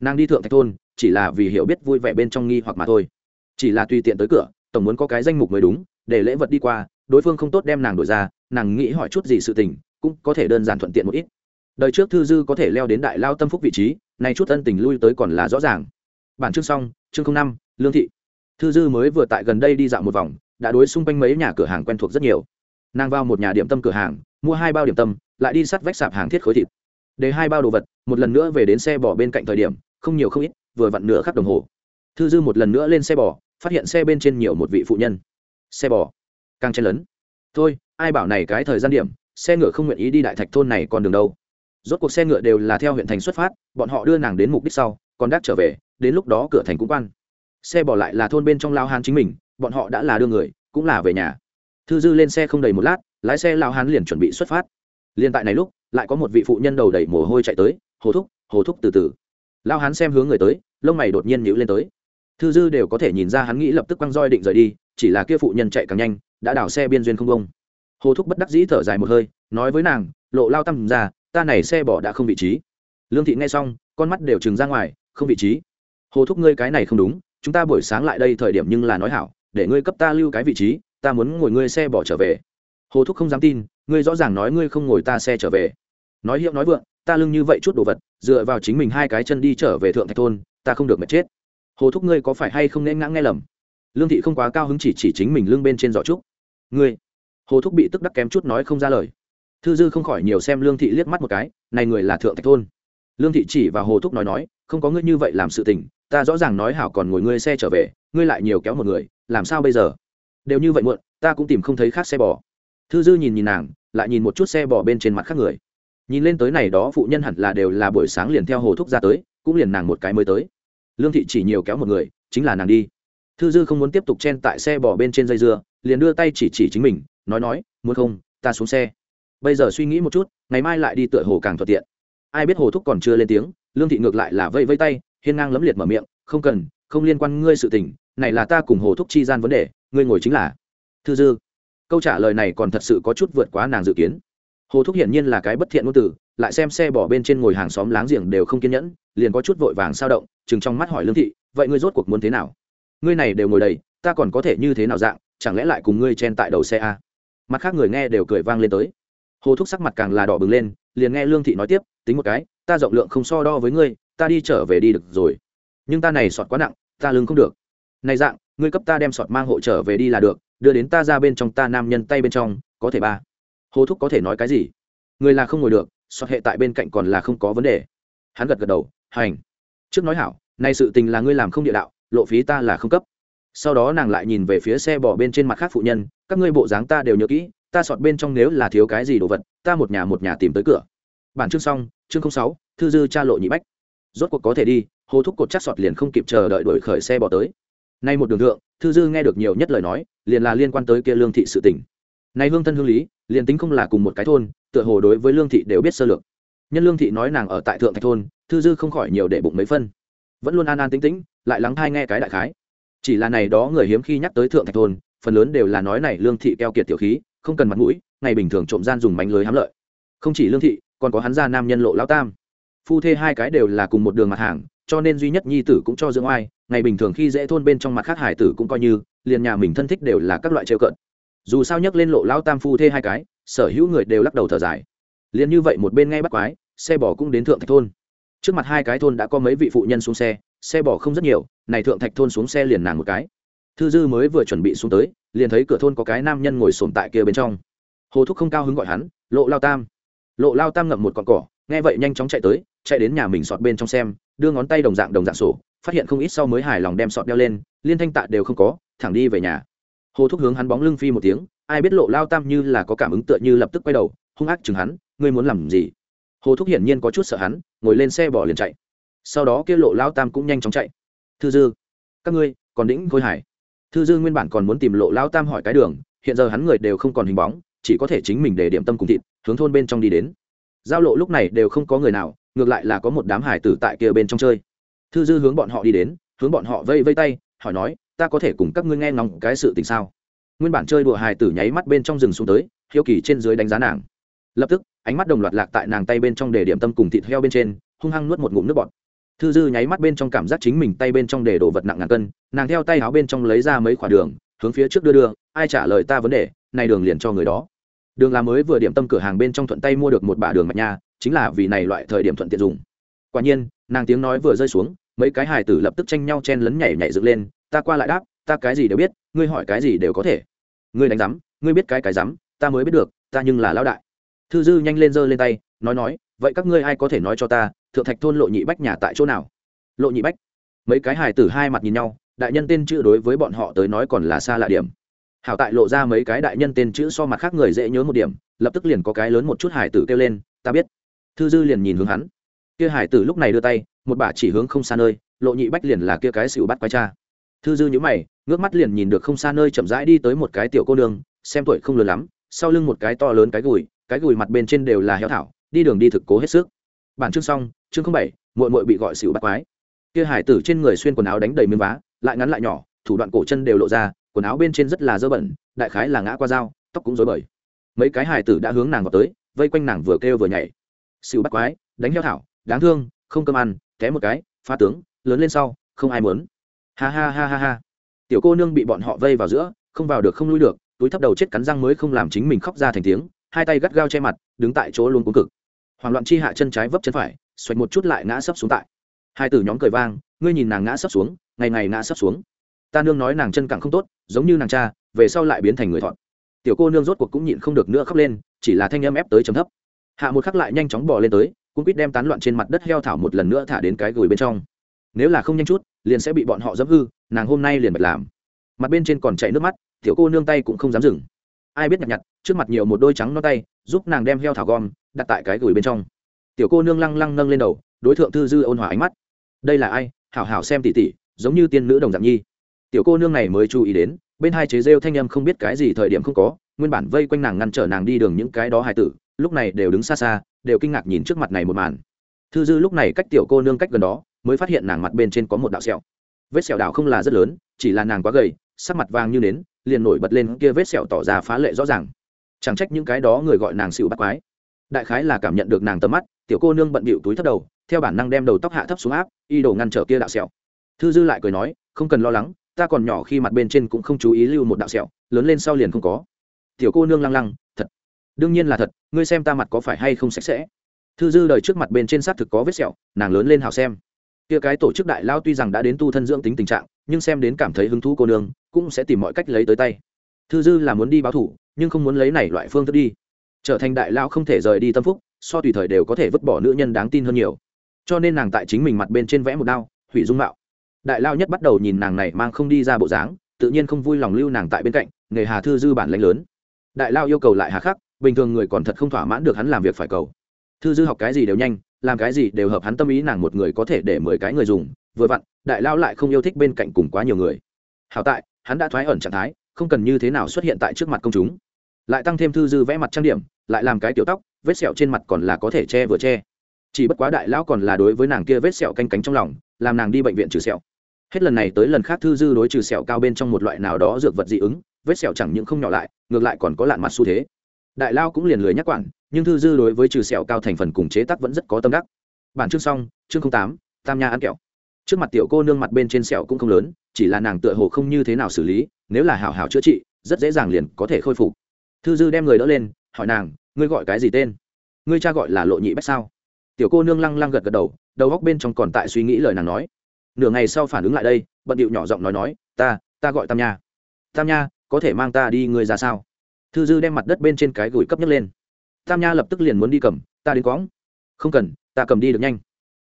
Nàng đi thượng thạch thôn, chỉ là vì hiểu biết vui vẻ bên trong nghi hoặc mà thôi. Chỉ là tùy tiện tới cửa, tổng muốn có cái danh mục mới đúng, để lễ vật đi qua, đối phương không tốt đem nàng đổi ra, nàng nghĩ hỏi chút gì sự tình, cũng có thể đơn giản thuận tiện một ít. Đời trước thư dư có thể leo đến đại lao tâm phúc vị trí, nay chút ân tình lui tới còn là rõ ràng. Bản chương xong, chương năm, lương thị. Thư dư mới vừa tại gần đây đi dạo một vòng, đã đối xung quanh mấy nhà cửa hàng quen thuộc rất nhiều. Nàng vào một nhà điểm tâm cửa hàng, mua hai bao điểm tâm, lại đi sắt vách sạp hàng thiết khối thịt. Để hai bao đồ vật, một lần nữa về đến xe bỏ bên cạnh thời điểm không nhiều không ít, vừa vặn nửa khắc đồng hồ. Thư dư một lần nữa lên xe bò, phát hiện xe bên trên nhiều một vị phụ nhân. Xe bò, càng chen lấn. Thôi, ai bảo này cái thời gian điểm, xe ngựa không nguyện ý đi đại thạch thôn này còn đường đâu. Rốt cuộc xe ngựa đều là theo huyện thành xuất phát, bọn họ đưa nàng đến mục đích sau, còn đắc trở về, đến lúc đó cửa thành cũng quan. Xe bỏ lại là thôn bên trong lao hán chính mình, bọn họ đã là đưa người, cũng là về nhà. Thư dư lên xe không đầy một lát, lái xe lao hán liền chuẩn bị xuất phát. Liền tại này lúc, lại có một vị phụ nhân đầu đầy mồ hôi chạy tới, hồ thúc hồ thúc từ từ lao hán xem hướng người tới, lông mày đột nhiên nhữ lên tới. Thư dư đều có thể nhìn ra hắn nghĩ lập tức quăng roi định rời đi, chỉ là kia phụ nhân chạy càng nhanh, đã đảo xe biên duyên không bông hồ thúc bất đắc dĩ thở dài một hơi, nói với nàng, lộ lao tăm ra, ta này xe bỏ đã không vị trí. Lương thị nghe xong, con mắt đều trừng ra ngoài, không vị trí. Hồ thúc ngươi cái này không đúng, chúng ta buổi sáng lại đây thời điểm nhưng là nói hảo, để ngươi cấp ta lưu cái vị trí, ta muốn ngồi ngươi xe bỏ trở về. Hồ thúc không dám tin, ngươi rõ ràng nói ngươi không ngồi ta xe trở về. Nói hiệu nói vượng ta lưng như vậy chút đồ vật, dựa vào chính mình hai cái chân đi trở về thượng thạch thôn, ta không được mệt chết. Hồ thúc ngươi có phải hay không nên ngã nghe lầm? Lương thị không quá cao hứng chỉ chỉ chính mình lưng bên trên giỏ trúc. Ngươi? Hồ thúc bị tức đắc kém chút nói không ra lời. Thư dư không khỏi nhiều xem lương thị liếc mắt một cái, này người là thượng thạch thôn. Lương thị chỉ và hồ thúc nói nói, không có ngươi như vậy làm sự tình, ta rõ ràng nói hảo còn ngồi ngươi xe trở về, ngươi lại nhiều kéo một người, làm sao bây giờ? Đều như vậy muộn, ta cũng tìm không thấy khác xe bò. Thư dư nhìn nhìn nàng, lại nhìn một chút xe bò bên trên mặt khác người nhìn lên tới này đó, phụ nhân hẳn là đều là buổi sáng liền theo hồ thúc ra tới, cũng liền nàng một cái mới tới. Lương thị chỉ nhiều kéo một người, chính là nàng đi. Thư dư không muốn tiếp tục chen tại xe bỏ bên trên dây dưa, liền đưa tay chỉ chỉ chính mình, nói nói, muốn không, ta xuống xe. Bây giờ suy nghĩ một chút, ngày mai lại đi tựa hồ càng thuận tiện. Ai biết hồ thúc còn chưa lên tiếng, lương thị ngược lại là vây vây tay, hiên ngang lấm liệt mở miệng, không cần, không liên quan ngươi sự tình, này là ta cùng hồ thúc chi gian vấn đề, ngươi ngồi chính là. Thư dư, câu trả lời này còn thật sự có chút vượt quá nàng dự kiến hồ thúc hiển nhiên là cái bất thiện ngôn từ, lại xem xe bỏ bên trên ngồi hàng xóm láng giềng đều không kiên nhẫn, liền có chút vội vàng sao động, chừng trong mắt hỏi lương thị, vậy ngươi rốt cuộc muốn thế nào? Ngươi này đều ngồi đầy, ta còn có thể như thế nào dạng, chẳng lẽ lại cùng ngươi chen tại đầu xe a? Mặt khác người nghe đều cười vang lên tới. Hồ thúc sắc mặt càng là đỏ bừng lên, liền nghe lương thị nói tiếp, tính một cái, ta rộng lượng không so đo với ngươi, ta đi trở về đi được rồi. Nhưng ta này sọt quá nặng, ta lưng không được. Này dạng, ngươi cấp ta đem sọt mang hộ trở về đi là được, đưa đến ta ra bên trong ta nam nhân tay bên trong, có thể ba hồ thúc có thể nói cái gì? Người là không ngồi được sọt hệ tại bên cạnh còn là không có vấn đề. Hắn gật gật đầu, hành. Trước nói hảo, nay sự tình là ngươi làm không địa đạo, lộ phí ta là không cấp. Sau đó nàng lại nhìn về phía xe bỏ bên trên mặt khác phụ nhân, các ngươi bộ dáng ta đều nhớ kỹ, ta sọt bên trong nếu là thiếu cái gì đồ vật, ta một nhà một nhà tìm tới cửa. Bản chương xong, chương sáu, thư dư cha lộ nhị bách. Rốt cuộc có thể đi hồ thúc cột chắc sọt liền không kịp chờ đợi đuổi khởi xe bỏ tới. Nay một đường thượng, thư dư nghe được nhiều nhất lời nói, liền là liên quan tới kia lương thị sự tỉnh nay hương thân hương lý liền tính không là cùng một cái thôn, tựa hồ đối với lương thị đều biết sơ lược. Nhân lương thị nói nàng ở tại thượng thạch thôn, thư dư không khỏi nhiều để bụng mấy phân. Vẫn luôn an an tính tĩnh, lại lắng thai nghe cái đại khái. Chỉ là này đó người hiếm khi nhắc tới thượng thạch thôn, phần lớn đều là nói này lương thị keo kiệt tiểu khí, không cần mặt mũi, ngày bình thường trộm gian dùng mánh lưới hám lợi. Không chỉ lương thị, còn có hắn gia nam nhân lộ lao tam. Phu thê hai cái đều là cùng một đường mặt hàng, cho nên duy nhất nhi tử cũng cho dưỡng oai, ngày bình thường khi dễ thôn bên trong mặt khác hải tử cũng coi như, liền nhà mình thân thích đều là các loại trêu cợt dù sao nhắc lên lộ lao tam phu thê hai cái, sở hữu người đều lắc đầu thở dài. Liền như vậy một bên ngay bắt quái, xe bỏ cũng đến thượng thạch thôn. Trước mặt hai cái thôn đã có mấy vị phụ nhân xuống xe xe bỏ không rất nhiều, này thượng thạch thôn xuống xe liền nàng một cái. Thư dư mới vừa chuẩn bị xuống tới, liền thấy cửa thôn có cái nam nhân ngồi sồn tại kia bên trong. Hồ thúc không cao hứng gọi hắn, lộ lao tam. Lộ lao tam ngậm một con cỏ, nghe vậy nhanh chóng chạy tới, chạy đến nhà mình sọt bên trong xem, đưa ngón tay đồng dạng đồng dạng sổ, phát hiện không ít sau mới hài lòng đem sọt đeo lên, liên thanh tạ đều không có, thẳng đi về nhà hồ thúc hướng hắn bóng lưng phi một tiếng, ai biết lộ lao tam như là có cảm ứng tựa như lập tức quay đầu, hung ác chừng hắn, ngươi muốn làm gì? Hồ thúc hiển nhiên có chút sợ hắn, ngồi lên xe bỏ liền chạy. Sau đó kia lộ lao tam cũng nhanh chóng chạy. Thư dư, các ngươi còn đĩnh khôi hải? Thư dư nguyên bản còn muốn tìm lộ lao tam hỏi cái đường, hiện giờ hắn người đều không còn hình bóng, chỉ có thể chính mình để điểm tâm cùng thịt, hướng thôn bên trong đi đến. Giao lộ lúc này đều không có người nào, ngược lại là có một đám hải tử tại kia bên trong chơi. Thư dư hướng bọn họ đi đến, hướng bọn họ vây vây tay, hỏi nói ta có thể cùng các ngươi nghe ngóng cái sự tình sao? Nguyên bản chơi đùa hài tử nháy mắt bên trong rừng xuống tới, hiếu kỳ trên dưới đánh giá nàng. Lập tức, ánh mắt đồng loạt lạc tại nàng tay bên trong để điểm tâm cùng thịt heo bên trên, hung hăng nuốt một ngụm nước bọt. Thư dư nháy mắt bên trong cảm giác chính mình tay bên trong để đồ vật nặng ngàn cân, nàng theo tay áo bên trong lấy ra mấy khoả đường, hướng phía trước đưa đưa, ai trả lời ta vấn đề, này đường liền cho người đó. Đường là mới vừa điểm tâm cửa hàng bên trong thuận tay mua được một bả đường mạch nha, chính là vì này loại thời điểm thuận tiện dùng. Quả nhiên, nàng tiếng nói vừa rơi xuống, mấy cái hài tử lập tức tranh nhau chen lấn nhảy nhảy dựng lên ta qua lại đáp, ta cái gì đều biết, ngươi hỏi cái gì đều có thể. Ngươi đánh giám, ngươi biết cái cái giám, ta mới biết được, ta nhưng là lão đại. Thư dư nhanh lên giơ lên tay, nói nói, vậy các ngươi ai có thể nói cho ta, thượng thạch thôn lộ nhị bách nhà tại chỗ nào? Lộ nhị bách. Mấy cái hài tử hai mặt nhìn nhau, đại nhân tên chữ đối với bọn họ tới nói còn là xa lạ điểm. Hảo tại lộ ra mấy cái đại nhân tên chữ so mặt khác người dễ nhớ một điểm, lập tức liền có cái lớn một chút hải tử kêu lên, ta biết. Thư dư liền nhìn hướng hắn. Kia hải tử lúc này đưa tay, một bà chỉ hướng không xa nơi, lộ nhị bách liền là kia cái xịu bắt quái cha thư dư nhữ mày, ngước mắt liền nhìn được không xa nơi chậm rãi đi tới một cái tiểu cô nương, xem tuổi không lớn lắm, sau lưng một cái to lớn cái gùi cái gùi mặt bên trên đều là heo thảo, đi đường đi thực cố hết sức. Bản chương xong, chương không bảy, muội muội bị gọi xỉu bắt quái. Kia hải tử trên người xuyên quần áo đánh đầy miếng vá, lại ngắn lại nhỏ, thủ đoạn cổ chân đều lộ ra, quần áo bên trên rất là dơ bẩn, đại khái là ngã qua dao, tóc cũng rối bời. Mấy cái hải tử đã hướng nàng vào tới, vây quanh nàng vừa kêu vừa nhảy. Xỉu bắt quái, đánh heo thảo, đáng thương, không cơm ăn, té một cái, phá tướng, lớn lên sau, không ai muốn ha ha ha ha ha. Tiểu cô nương bị bọn họ vây vào giữa, không vào được không lui được, túi thấp đầu chết cắn răng mới không làm chính mình khóc ra thành tiếng, hai tay gắt gao che mặt, đứng tại chỗ luôn cuống cực. Hoàng loạn chi hạ chân trái vấp chân phải xoạch một chút lại ngã sấp xuống tại. Hai tử nhóm cười vang, ngươi nhìn nàng ngã sấp xuống, ngày ngày ngã sấp xuống. Ta nương nói nàng chân cẳng không tốt, giống như nàng cha, về sau lại biến thành người thọn. Tiểu cô nương rốt cuộc cũng nhịn không được nữa khóc lên, chỉ là thanh âm ép tới chấm thấp. Hạ một khắc lại nhanh chóng bỏ lên tới cũng quýt đem tán loạn trên mặt đất heo thảo một lần nữa thả đến cái gửi bên trong nếu là không nhanh chút, liền sẽ bị bọn họ dẫm hư, nàng hôm nay liền bật làm. Mặt bên trên còn chảy nước mắt, tiểu cô nương tay cũng không dám dừng. Ai biết nhặt nhặt, trước mặt nhiều một đôi trắng no tay, giúp nàng đem heo thảo gom, đặt tại cái gửi bên trong. Tiểu cô nương lăng lăng nâng lên đầu, đối tượng thư dư ôn hòa ánh mắt. Đây là ai? Hảo hảo xem tỉ tỉ giống như tiên nữ đồng dạng nhi. Tiểu cô nương này mới chú ý đến, bên hai chế rêu thanh âm không biết cái gì thời điểm không có, nguyên bản vây quanh nàng ngăn trở nàng đi đường những cái đó hài tử, lúc này đều đứng xa xa, đều kinh ngạc nhìn trước mặt này một màn. Thư dư lúc này cách tiểu cô nương cách gần đó mới phát hiện nàng mặt bên trên có một đạo sẹo. Vết sẹo đạo không là rất lớn, chỉ là nàng quá gầy, sắc mặt vàng như nến, liền nổi bật lên kia vết sẹo tỏ ra phá lệ rõ ràng. Chẳng trách những cái đó người gọi nàng xịu bắt quái. Đại khái là cảm nhận được nàng tầm mắt, tiểu cô nương bận bịu túi thấp đầu, theo bản năng đem đầu tóc hạ thấp xuống áp y đồ ngăn trở kia đạo sẹo. Thư dư lại cười nói, không cần lo lắng, ta còn nhỏ khi mặt bên trên cũng không chú ý lưu một đạo sẹo, lớn lên sau liền không có. Tiểu cô nương lăng lăng, thật? Đương nhiên là thật, ngươi xem ta mặt có phải hay không sạch sẽ? Thư dư đời trước mặt bên trên xác thực có vết sẹo, nàng lớn lên hào xem kia cái tổ chức đại lao tuy rằng đã đến tu thân dưỡng tính tình trạng, nhưng xem đến cảm thấy hứng thú cô nương, cũng sẽ tìm mọi cách lấy tới tay. Thư dư là muốn đi báo thủ, nhưng không muốn lấy này loại phương thức đi. Trở thành đại lao không thể rời đi tâm phúc, so tùy thời đều có thể vứt bỏ nữ nhân đáng tin hơn nhiều. Cho nên nàng tại chính mình mặt bên trên vẽ một đao, hủy dung mạo. Đại lao nhất bắt đầu nhìn nàng này mang không đi ra bộ dáng, tự nhiên không vui lòng lưu nàng tại bên cạnh, nghề hà thư dư bản lãnh lớn. Đại lao yêu cầu lại hà khắc, bình thường người còn thật không thỏa mãn được hắn làm việc phải cầu. Thư dư học cái gì đều nhanh làm cái gì đều hợp hắn tâm ý, nàng một người có thể để mười cái người dùng. Vừa vặn, đại lao lại không yêu thích bên cạnh cùng quá nhiều người. Hảo tại, hắn đã thoái ẩn trạng thái, không cần như thế nào xuất hiện tại trước mặt công chúng. Lại tăng thêm thư dư vẽ mặt trang điểm, lại làm cái tiểu tóc, vết sẹo trên mặt còn là có thể che vừa che. Chỉ bất quá đại lão còn là đối với nàng kia vết sẹo canh cánh trong lòng, làm nàng đi bệnh viện trừ sẹo. Hết lần này tới lần khác thư dư đối trừ sẹo cao bên trong một loại nào đó dược vật dị ứng, vết sẹo chẳng những không nhỏ lại, ngược lại còn có lạn mặt xu thế. Đại lao cũng liền lười nhắc quản nhưng thư dư đối với trừ sẹo cao thành phần cùng chế tác vẫn rất có tâm đắc. Bản chương xong, chương tám, tam nha ăn kẹo. Trước mặt tiểu cô nương mặt bên trên sẹo cũng không lớn, chỉ là nàng tựa hồ không như thế nào xử lý, nếu là hảo hảo chữa trị, rất dễ dàng liền có thể khôi phục. Thư dư đem người đỡ lên, hỏi nàng, ngươi gọi cái gì tên? Ngươi cha gọi là lộ nhị bách sao? Tiểu cô nương lăng lăng gật gật đầu đầu góc bên trong còn tại suy nghĩ lời nàng nói. Nửa ngày sau phản ứng lại đây, bận điệu nhỏ giọng nói nói, ta ta gọi tam nha. Tam nha, có thể mang ta đi ngươi ra sao? Thư dư đem mặt đất bên trên cái gửi cấp nhấc lên tam nha lập tức liền muốn đi cầm, ta đến quõng. Không cần, ta cầm đi được nhanh.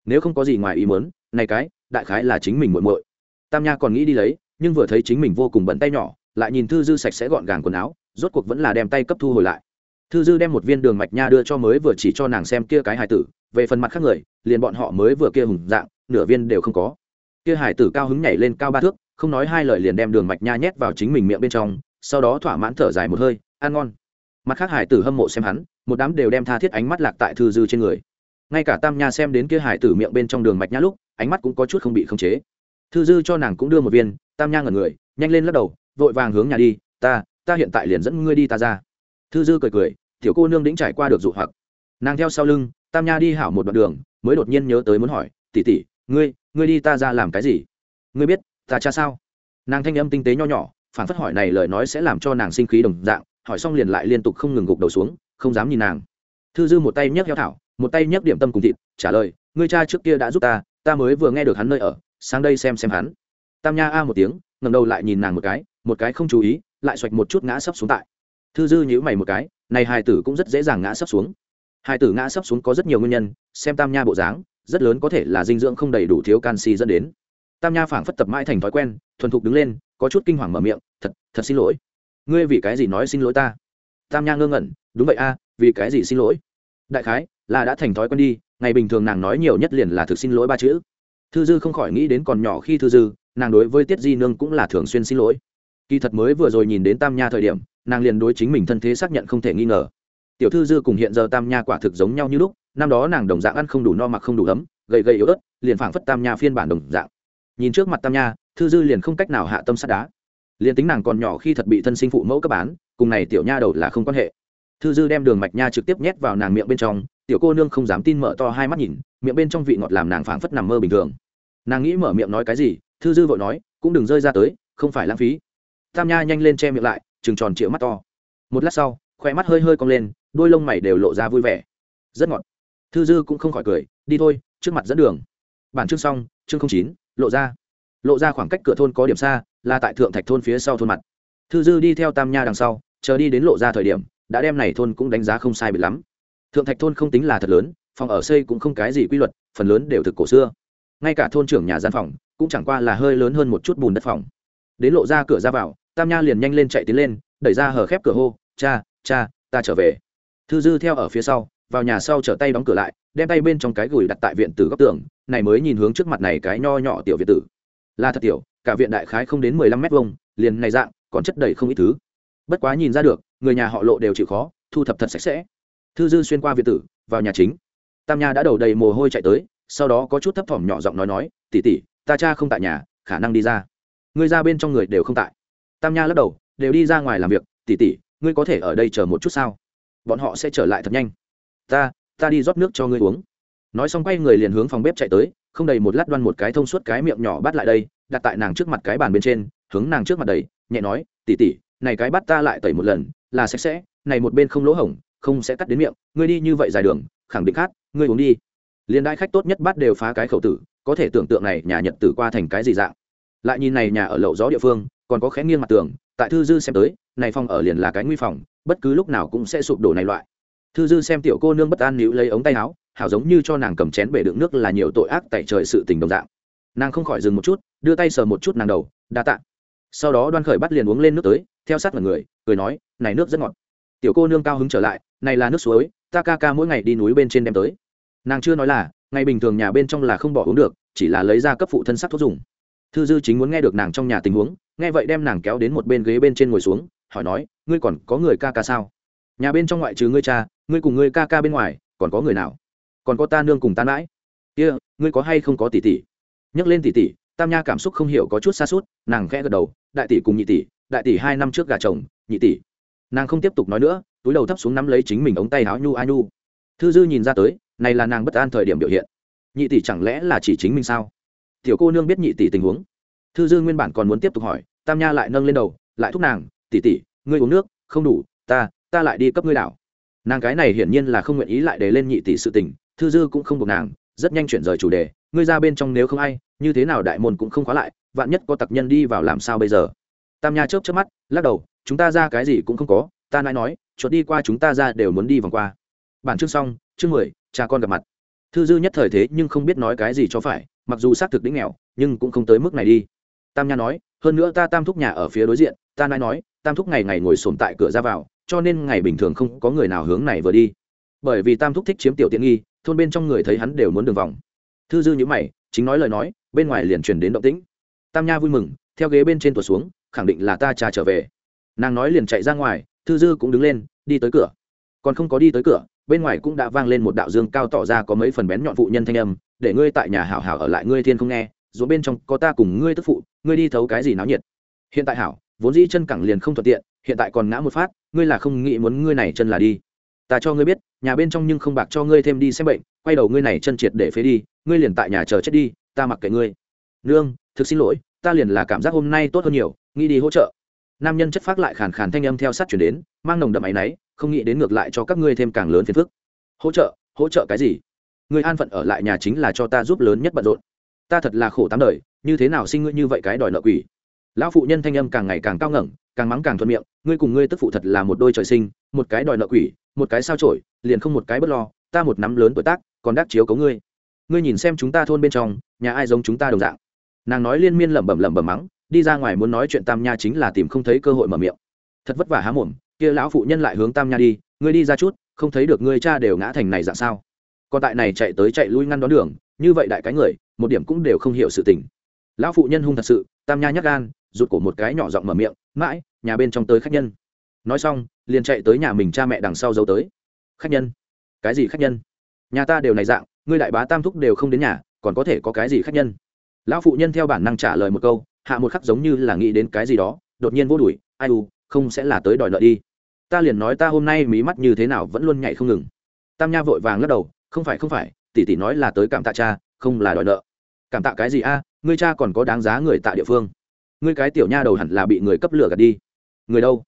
Nếu không có gì ngoài ý muốn, này cái, đại khái là chính mình muội muội. Tam nha còn nghĩ đi lấy, nhưng vừa thấy chính mình vô cùng bận tay nhỏ, lại nhìn thư dư sạch sẽ gọn gàng quần áo, rốt cuộc vẫn là đem tay cấp thu hồi lại. Thư dư đem một viên đường mạch nha đưa cho mới vừa chỉ cho nàng xem kia cái hài tử, về phần mặt khác người, liền bọn họ mới vừa kia hùng dạng, nửa viên đều không có. Kia hài tử cao hứng nhảy lên cao ba thước, không nói hai lời liền đem đường mạch nha nhét vào chính mình miệng bên trong, sau đó thỏa mãn thở dài một hơi, ăn ngon mặt khác hải tử hâm mộ xem hắn, một đám đều đem tha thiết ánh mắt lạc tại thư dư trên người. Ngay cả tam nha xem đến kia hải tử miệng bên trong đường mạch nhã lúc, ánh mắt cũng có chút không bị khống chế. Thư dư cho nàng cũng đưa một viên, tam nha ngẩn người, nhanh lên lắc đầu, vội vàng hướng nhà đi, ta ta hiện tại liền dẫn ngươi đi ta ra. Thư dư cười cười, tiểu cô nương đĩnh trải qua được dụ hoặc. Nàng theo sau lưng, tam nha đi hảo một đoạn đường, mới đột nhiên nhớ tới muốn hỏi tỉ tỉ ngươi ngươi đi ta ra làm cái gì? Ngươi biết, ta cha sao? Nàng thanh âm tinh tế nho nhỏ, phản phất hỏi này lời nói sẽ làm cho nàng sinh khí đồng dạng hỏi xong liền lại liên tục không ngừng gục đầu xuống, không dám nhìn nàng. Thư dư một tay nhấc heo thảo, một tay nhấc điểm tâm cùng thịt, trả lời, ngươi cha trước kia đã giúp ta ta mới vừa nghe được hắn nơi ở sang đây xem xem hắn. Tam nha a một tiếng ngầm đầu lại nhìn nàng một cái một cái không chú ý, lại xoạch một chút ngã sấp xuống tại. Thư dư nhíu mày một cái, này hài tử cũng rất dễ dàng ngã sấp xuống. Hài tử ngã sấp xuống có rất nhiều nguyên nhân, xem tam nha bộ dáng, rất lớn có thể là dinh dưỡng không đầy đủ thiếu canxi dẫn đến. Tam nha phảng phất tập mãi thành thói quen, thuần thục đứng lên, có chút kinh hoàng mở miệng, thật thật xin lỗi ngươi vì cái gì nói xin lỗi ta? Tam nha ngơ ngẩn, đúng vậy a, vì cái gì xin lỗi? Đại khái, là đã thành thói quen đi, ngày bình thường nàng nói nhiều nhất liền là thực xin lỗi ba chữ. Thư dư không khỏi nghĩ đến còn nhỏ khi thư dư, nàng đối với tiết di nương cũng là thường xuyên xin lỗi. Kỳ thật mới vừa rồi nhìn đến tam nha thời điểm, nàng liền đối chính mình thân thế xác nhận không thể nghi ngờ. Tiểu thư dư cùng hiện giờ tam nha quả thực giống nhau như lúc, năm đó nàng đồng dạng ăn không đủ no mặc không đủ ấm, gầy gầy yếu ớt, liền phảng phất tam nha phiên bản đồng dạng. Nhìn trước mặt tam nha, thư dư liền không cách nào hạ tâm sát đá liền tính nàng còn nhỏ khi thật bị thân sinh phụ mẫu cấp bán, cùng này tiểu nha đầu là không quan hệ. Thư dư đem đường mạch nha trực tiếp nhét vào nàng miệng bên trong, tiểu cô nương không dám tin mở to hai mắt nhìn, miệng bên trong vị ngọt làm nàng phảng phất nằm mơ bình thường. Nàng nghĩ mở miệng nói cái gì, thư dư vội nói, cũng đừng rơi ra tới, không phải lãng phí. Tam nha nhanh lên che miệng lại, trừng tròn triệu mắt to. Một lát sau khoe mắt hơi hơi cong lên, đôi lông mày đều lộ ra vui vẻ. Rất ngọt. Thư dư cũng không khỏi cười, đi thôi, trước mặt dẫn đường. Bản chương xong, chương chín, lộ ra. Lộ ra khoảng cách cửa thôn có điểm xa là tại thượng thạch thôn phía sau thôn mặt. Thư dư đi theo tam nha đằng sau, chờ đi đến lộ ra thời điểm, đã đem này thôn cũng đánh giá không sai bị lắm. Thượng thạch thôn không tính là thật lớn, phòng ở xây cũng không cái gì quy luật, phần lớn đều thực cổ xưa. Ngay cả thôn trưởng nhà gian phòng, cũng chẳng qua là hơi lớn hơn một chút bùn đất phòng. Đến lộ ra cửa ra vào, tam nha liền nhanh lên chạy tiến lên, đẩy ra hở khép cửa hô, cha cha, ta trở về. Thư dư theo ở phía sau, vào nhà sau trở tay đóng cửa lại, đem tay bên trong cái gùi đặt tại viện tử góc tường, này mới nhìn hướng trước mặt này cái nho nhỏ tiểu viện tử là thật tiểu, cả viện đại khái không đến mười lăm mét vuông, liền này dạng, còn chất đầy không ít thứ. Bất quá nhìn ra được, người nhà họ lộ đều chịu khó, thu thập thật sạch sẽ. Thư dư xuyên qua viện tử, vào nhà chính. Tam nha đã đầu đầy mồ hôi chạy tới, sau đó có chút thấp thỏm nhỏ giọng nói nói tỉ tỉ ta cha không tại nhà, khả năng đi ra. Ngươi ra bên trong người đều không tại. Tam nha lắc đầu, đều đi ra ngoài làm việc tỉ tỉ ngươi có thể ở đây chờ một chút sao? Bọn họ sẽ trở lại thật nhanh. Ta ta đi rót nước cho ngươi uống. Nói xong quay người liền hướng phòng bếp chạy tới không đầy một lát đoan một cái thông suốt cái miệng nhỏ bắt lại đây, đặt tại nàng trước mặt cái bàn bên trên, hướng nàng trước mặt đầy nhẹ nói tỉ tỉ này cái bắt ta lại tẩy một lần, là sạch sẽ, này một bên không lỗ hổng, không sẽ cắt đến miệng, ngươi đi như vậy dài đường, khẳng định khát, ngươi uống đi. Liền đại khách tốt nhất bắt đều phá cái khẩu tử, có thể tưởng tượng này nhà nhật tử qua thành cái gì dạng. Lại nhìn này nhà ở lậu gió địa phương, còn có khẽ nghiêng mặt tường, tại thư dư xem tới, này phòng ở liền là cái nguy phòng, bất cứ lúc nào cũng sẽ sụp đổ này loại. Thư dư xem tiểu cô nương bất an níu lấy ống tay áo hảo giống như cho nàng cầm chén bể đựng nước là nhiều tội ác tại trời sự tình đồng dạng. Nàng không khỏi dừng một chút, đưa tay sờ một chút nàng đầu, đa tạ. Sau đó đoan khởi bắt liền uống lên nước tới, theo sát mọi người, cười nói, này nước rất ngọt. Tiểu cô nương cao hứng trở lại, này là nước suối, ta ca ca mỗi ngày đi núi bên trên đem tới. Nàng chưa nói là, ngày bình thường nhà bên trong là không bỏ uống được, chỉ là lấy ra cấp phụ thân sắc thuốc dùng. Thư dư chính muốn nghe được nàng trong nhà tình huống, nghe vậy đem nàng kéo đến một bên ghế bên trên ngồi xuống, hỏi nói, ngươi còn có người ca ca sao? Nhà bên trong ngoại trừ ngươi cha, ngươi cùng ngươi ca ca bên ngoài, còn có người nào? Còn có ta nương cùng ta mãi. Kia、yeah, ngươi có hay không có tỷ tỷ? Nhắc lên tỷ tỷ tam nha cảm xúc không hiểu có chút xa suốt nàng khẽ gật đầu đại tỷ cùng nhị tỷ đại tỷ hai năm trước gà chồng nhị tỷ. Nàng không tiếp tục nói nữa túi đầu thấp xuống nắm lấy chính mình ống tay áo nhu a nhu. Thư dư nhìn ra tới này là nàng bất an thời điểm biểu hiện. Nhị tỷ chẳng lẽ là chỉ chính mình sao? Tiểu cô nương biết nhị tỷ tình huống. Thư dư nguyên bản còn muốn tiếp tục hỏi tam nha lại nâng lên đầu lại thúc nàng tỷ tỷ ngươi uống nước không đủ ta ta lại đi cấp ngươi đảo. Nàng cái này hiển nhiên là không nguyện ý lại để lên nhị tỷ sự tình thư dư cũng không buộc nàng, rất nhanh chuyển rời chủ đề, ngươi ra bên trong nếu không ai, như thế nào đại môn cũng không khóa lại, vạn nhất có tặc nhân đi vào làm sao bây giờ? Tam nha chớp chớp mắt, lắc đầu, chúng ta ra cái gì cũng không có, ta nãi nói, chuột đi qua chúng ta ra đều muốn đi vòng qua. Bản chương xong, chương mười, cha con gặp mặt. Thư dư nhất thời thế nhưng không biết nói cái gì cho phải, mặc dù xác thực đĩnh nghèo, nhưng cũng không tới mức này đi. Tam nha nói, hơn nữa ta tam thúc nhà ở phía đối diện, ta nãi nói, tam thúc ngày ngày ngồi sồn tại cửa ra vào, cho nên ngày bình thường không có người nào hướng này vừa đi bởi vì tam thúc thích chiếm tiểu tiện nghi, thôn bên trong người thấy hắn đều muốn đường vòng. Thư dư nhữ mày, chính nói lời nói, bên ngoài liền truyền đến động tĩnh. Tam nha vui mừng, theo ghế bên trên tuột xuống, khẳng định là ta cha trở về. Nàng nói liền chạy ra ngoài, thư dư cũng đứng lên, đi tới cửa. Còn không có đi tới cửa, bên ngoài cũng đã vang lên một đạo dương cao tỏ ra có mấy phần bén nhọn phụ nhân thanh âm, để ngươi tại nhà hảo hảo ở lại ngươi thiên không nghe dù bên trong có ta cùng ngươi tức phụ, ngươi đi thấu cái gì náo nhiệt. Hiện tại hảo, vốn dĩ chân cẳng liền không thuận tiện, hiện tại còn ngã một phát, ngươi là không nghĩ muốn ngươi này chân là đi. Ta cho ngươi biết nhà bên trong nhưng không bạc cho ngươi thêm đi xem bệnh, quay đầu ngươi này chân triệt để phế đi, ngươi liền tại nhà chờ chết đi, ta mặc kệ ngươi. Nương, thực xin lỗi, ta liền là cảm giác hôm nay tốt hơn nhiều, nghĩ đi hỗ trợ. Nam nhân chất phát lại khàn khàn thanh âm theo sát chuyển đến, mang nồng đậm áy náy, không nghĩ đến ngược lại cho các ngươi thêm càng lớn phiền phức. Hỗ trợ hỗ trợ cái gì? Ngươi an phận ở lại nhà chính là cho ta giúp lớn nhất bận rộn. Ta thật là khổ tám đời, như thế nào sinh ngươi như vậy cái đòi nợ quỷ? Lão phụ nhân thanh âm càng ngày càng cao ngẩng càng mắng càng thuận miệng, ngươi cùng ngươi tức phụ thật là một đôi trời sinh, một cái đòi nợ quỷ, một cái sao trổi liền không một cái bất lo, ta một nắm lớn tuổi tác, còn đắc chiếu cấu ngươi. Ngươi nhìn xem chúng ta thôn bên trong, nhà ai giống chúng ta đồng dạng. Nàng nói liên miên lẩm bẩm lẩm bẩm mắng, đi ra ngoài muốn nói chuyện tam nha chính là tìm không thấy cơ hội mở miệng. Thật vất vả há mồm, kia lão phụ nhân lại hướng tam nha đi, ngươi đi ra chút, không thấy được ngươi cha đều ngã thành này dạng sao. Còn tại này chạy tới chạy lui ngăn đón đường, như vậy đại cái người, một điểm cũng đều không hiểu sự tình. Lão phụ nhân hung thật sự, tam nha nhắc gan rụt cổ một cái nhỏ giọng mở miệng, mãi, nhà bên trong tới khách nhân. Nói xong, liền chạy tới nhà mình cha mẹ đằng sau giấu tới. Khách nhân? Cái gì khách nhân? Nhà ta đều này dạng, ngươi đại bá tam thúc đều không đến nhà, còn có thể có cái gì khách nhân? Lão phụ nhân theo bản năng trả lời một câu, hạ một khắc giống như là nghĩ đến cái gì đó, đột nhiên vô đuổi, ai u, không sẽ là tới đòi nợ đi. Ta liền nói ta hôm nay mí mắt như thế nào vẫn luôn nhảy không ngừng. Tam nha vội vàng lắc đầu, không phải không phải, tỷ tỷ nói là tới cảm tạ cha, không là đòi nợ. Cảm tạ cái gì a? Ngươi cha còn có đáng giá người tạ địa phương ngươi cái tiểu nha đầu hẳn là bị người cấp lửa gạt đi. Người đâu?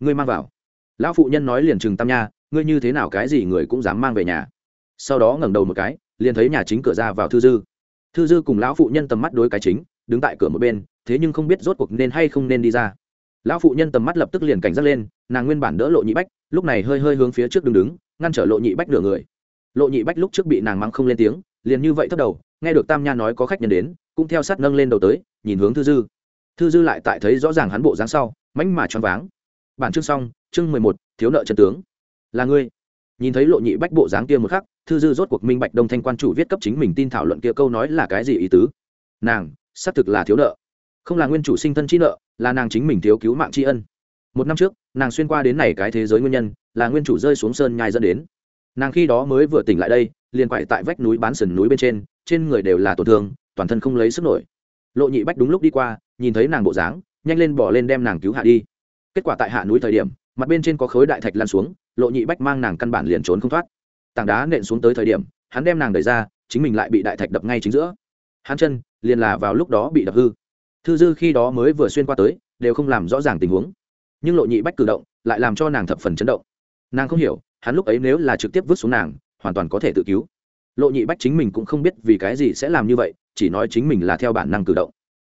Ngươi mang vào. Lão phụ nhân nói liền chừng tam nha, ngươi như thế nào cái gì người cũng dám mang về nhà. Sau đó ngẩng đầu một cái, liền thấy nhà chính cửa ra vào thư dư. Thư dư cùng lão phụ nhân tầm mắt đối cái chính, đứng tại cửa một bên, thế nhưng không biết rốt cuộc nên hay không nên đi ra. Lão phụ nhân tầm mắt lập tức liền cảnh giác lên, nàng nguyên bản đỡ lộ nhị bách, lúc này hơi hơi hướng phía trước đứng đứng, ngăn trở lộ nhị bách nửa người. Lộ nhị bách lúc trước bị nàng mắng không lên tiếng, liền như vậy thấp đầu, nghe được tam nha nói có khách nhân đến, cũng theo sát nâng lên đầu tới, nhìn hướng thư dư thư dư lại tại thấy rõ ràng hắn bộ dáng sau mánh mà choáng váng. Bản chương xong, chương mười một, thiếu nợ trần tướng. Là ngươi. Nhìn thấy lộ nhị bách bộ dáng kia một khắc, thư dư rốt cuộc minh bạch đông thanh quan chủ viết cấp chính mình tin thảo luận kia câu nói là cái gì ý tứ. Nàng, xác thực là thiếu nợ. Không là nguyên chủ sinh thân chi nợ, là nàng chính mình thiếu cứu mạng tri ân. Một năm trước, nàng xuyên qua đến này cái thế giới nguyên nhân, là nguyên chủ rơi xuống sơn nhai dẫn đến. Nàng khi đó mới vừa tỉnh lại đây, liền quậy tại vách núi bán sườn núi bên trên trên người đều là tổn thương, toàn thân không lấy sức nổi. Lộ nhị bách đúng lúc đi qua nhìn thấy nàng bộ dáng, nhanh lên bỏ lên đem nàng cứu hạ đi. Kết quả tại hạ núi thời điểm, mặt bên trên có khối đại thạch lan xuống, lộ nhị bách mang nàng căn bản liền trốn không thoát. Tảng đá nện xuống tới thời điểm, hắn đem nàng đẩy ra, chính mình lại bị đại thạch đập ngay chính giữa. Hắn chân liền là vào lúc đó bị đập hư. Thư dư khi đó mới vừa xuyên qua tới, đều không làm rõ ràng tình huống. Nhưng lộ nhị bách cử động, lại làm cho nàng thập phần chấn động. Nàng không hiểu, hắn lúc ấy nếu là trực tiếp vứt xuống nàng, hoàn toàn có thể tự cứu. Lộ nhị bách chính mình cũng không biết vì cái gì sẽ làm như vậy, chỉ nói chính mình là theo bản năng cử động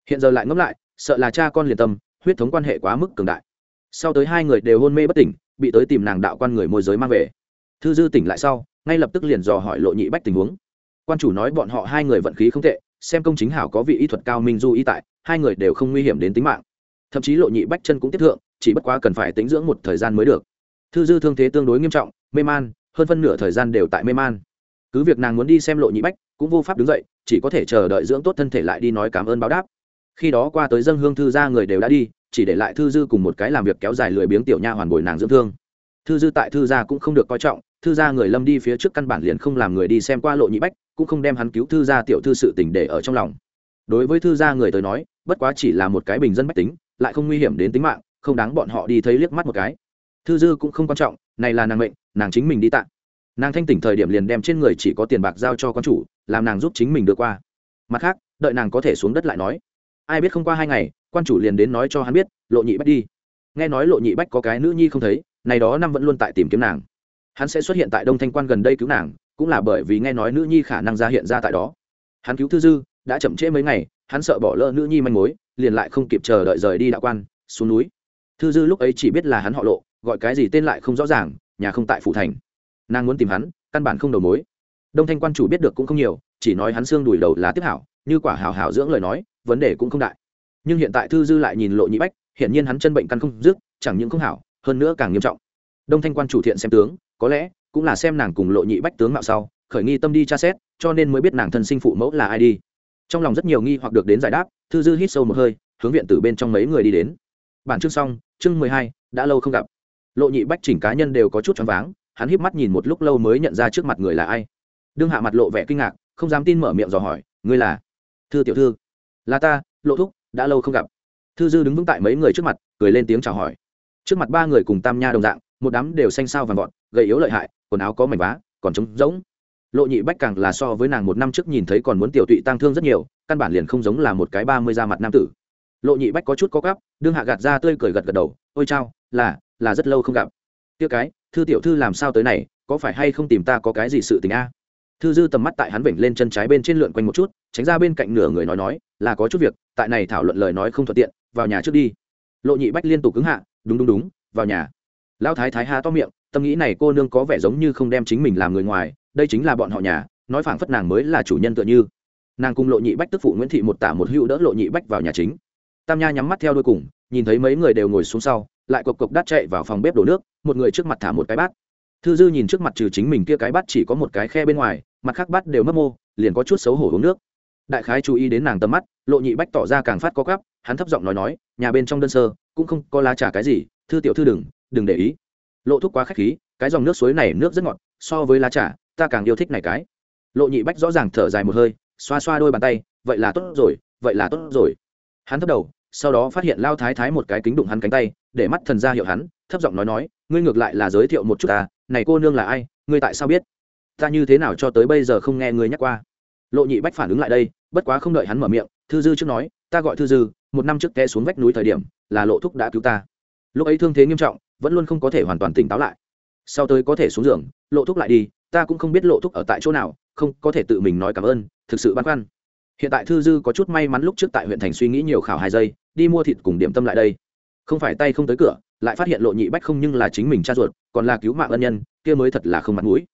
hiện giờ lại ngẫm lại, sợ là cha con liền tâm, huyết thống quan hệ quá mức cường đại. Sau tới hai người đều hôn mê bất tỉnh, bị tới tìm nàng đạo quan người môi giới mang về. Thư dư tỉnh lại sau, ngay lập tức liền dò hỏi lộ nhị bách tình huống. Quan chủ nói bọn họ hai người vận khí không tệ, xem công chính hảo có vị y thuật cao minh du y tại, hai người đều không nguy hiểm đến tính mạng. Thậm chí lộ nhị bách chân cũng tiếp thượng, chỉ bất quá cần phải tính dưỡng một thời gian mới được. Thư dư thương thế tương đối nghiêm trọng, mê man, hơn phân nửa thời gian đều tại mê man. Cứ việc nàng muốn đi xem lộ nhị bách, cũng vô pháp đứng dậy, chỉ có thể chờ đợi dưỡng tốt thân thể lại đi nói cảm ơn báo đáp khi đó qua tới dân hương thư ra người đều đã đi, chỉ để lại thư dư cùng một cái làm việc kéo dài lười biếng tiểu nha hoàn bồi nàng dưỡng thương. Thư dư tại thư gia cũng không được coi trọng, thư gia người lâm đi phía trước căn bản liền không làm người đi xem qua lộ nhị bách, cũng không đem hắn cứu thư gia tiểu thư sự tình để ở trong lòng. Đối với thư gia người tới nói, bất quá chỉ là một cái bình dân bách tính, lại không nguy hiểm đến tính mạng, không đáng bọn họ đi thấy liếc mắt một cái. Thư dư cũng không quan trọng, này là nàng mệnh, nàng chính mình đi tạng nàng thanh tỉnh thời điểm liền đem trên người chỉ có tiền bạc giao cho con chủ, làm nàng giúp chính mình đưa qua. Mặt khác, đợi nàng có thể xuống đất lại nói ai biết không qua hai ngày, quan chủ liền đến nói cho hắn biết, lộ nhị bách đi. Nghe nói lộ nhị bách có cái nữ nhi không thấy, này đó năm vẫn luôn tại tìm kiếm nàng. Hắn sẽ xuất hiện tại đông thanh quan gần đây cứu nàng, cũng là bởi vì nghe nói nữ nhi khả năng ra hiện ra tại đó. Hắn cứu thư dư, đã chậm trễ mấy ngày, hắn sợ bỏ lỡ nữ nhi manh mối, liền lại không kịp chờ đợi rời đi đạo quan, xuống núi. Thư dư lúc ấy chỉ biết là hắn họ lộ, gọi cái gì tên lại không rõ ràng, nhà không tại phủ thành. Nàng muốn tìm hắn, căn bản không đầu mối. Đông thanh quan chủ biết được cũng không nhiều, chỉ nói hắn xương đùi đầu là tiếp hảo như quả hảo hảo dưỡng lời nói, vấn đề cũng không đại. Nhưng hiện tại thư dư lại nhìn lộ nhị bách, hiển nhiên hắn chân bệnh căn không dứt, chẳng những không hảo, hơn nữa càng nghiêm trọng. Đông thanh quan chủ thiện xem tướng, có lẽ cũng là xem nàng cùng lộ nhị bách tướng mạo sau, khởi nghi tâm đi tra xét, cho nên mới biết nàng thân sinh phụ mẫu là ai đi. Trong lòng rất nhiều nghi hoặc được đến giải đáp, thư dư hít sâu một hơi, hướng viện từ bên trong mấy người đi đến. Bản chương xong, chương mười hai, đã lâu không gặp. Lộ nhị bách chỉnh cá nhân đều có chút choáng váng, hắn híp mắt nhìn một lúc lâu mới nhận ra trước mặt người là ai. Đương hạ mặt lộ vẻ kinh ngạc, không dám tin mở miệng dò hỏi, ngươi là? Thư tiểu thư. Là ta, lộ thúc, đã lâu không gặp. Thư dư đứng vững tại mấy người trước mặt, cười lên tiếng chào hỏi. Trước mặt ba người cùng tam nha đồng dạng, một đám đều xanh sao vàng gọn gầy yếu lợi hại, quần áo có mảnh vá, còn trống rỗng. Lộ nhị bách càng là so với nàng một năm trước nhìn thấy còn muốn tiểu tụy tăng thương rất nhiều, căn bản liền không giống là một cái ba mươi da mặt nam tử. Lộ nhị bách có chút có cắp đương hạ gạt ra tươi cười gật gật đầu, ôi chao, là là rất lâu không gặp. Tiêu cái, thư tiểu thư làm sao tới này, có phải hay không tìm ta có cái gì sự tình a? Thư dư tầm mắt tại hắn vểnh lên chân trái bên trên lượn quanh một chút, tránh ra bên cạnh nửa người nói nói, là có chút việc, tại này thảo luận lời nói không thuận tiện, vào nhà trước đi. Lộ nhị bách liên tục cứng hạ, đúng đúng đúng, vào nhà. Lão thái thái ha to miệng, tâm nghĩ này cô nương có vẻ giống như không đem chính mình làm người ngoài, đây chính là bọn họ nhà, nói phảng phất nàng mới là chủ nhân tựa như. Nàng cùng lộ nhị bách tức phụ nguyễn thị một tả một hữu đỡ lộ nhị bách vào nhà chính. Tam nha nhắm mắt theo đôi cùng, nhìn thấy mấy người đều ngồi xuống sau, lại cộc cộc đắt chạy vào phòng bếp đổ nước, một người trước mặt thả một cái bát thư dư nhìn trước mặt trừ chính mình kia cái bát chỉ có một cái khe bên ngoài, mặt khác bát đều mất mô, liền có chút xấu hổ uống nước. Đại khái chú ý đến nàng tầm mắt, lộ nhị bách tỏ ra càng phát có gắp hắn thấp giọng nói nói, nhà bên trong đơn sơ, cũng không có lá trà cái gì, thư tiểu thư đừng đừng để ý. Lộ thúc quá k h á c h khí, cái dòng nước suối này nước rất ngọt, so với lá trà, ta càng yêu thích này cái. Lộ nhị bách rõ ràng thở dài một hơi, xoa xoa đôi bàn tay, vậy là tốt rồi, vậy là tốt rồi. Hắn thấp đầu, sau đó phát hiện lao thái thái một cái kính đụng hắn cánh tay, để mắt thần ra hiệu hắn, thấp giọng nói nói, ngươi ngược lại là giới thiệu một chút ta này cô nương là ai? Ngươi tại sao biết? Ta như thế nào cho tới bây giờ không nghe ngươi nhắc qua? Lộ nhị bách phản ứng lại đây, bất quá không đợi hắn mở miệng, thư dư trước nói, ta gọi thư dư, một năm trước té xuống vách núi thời điểm, là lộ thúc đã cứu ta. Lúc ấy thương thế nghiêm trọng, vẫn luôn không có thể hoàn toàn tỉnh táo lại. Sau tới có thể xuống giường, lộ thúc lại đi, ta cũng không biết lộ thúc ở tại chỗ nào, không có thể tự mình nói cảm ơn, thực sự băn khoăn. Hiện tại thư dư có chút may mắn lúc trước tại huyện thành suy nghĩ nhiều khảo hai giây, đi mua thịt cùng điểm tâm lại đây. Không phải tay không tới cửa lại phát hiện lộ nhị bách không nhưng là chính mình cha ruột, còn là cứu mạng ân nhân, kia mới thật là không mặt mũi.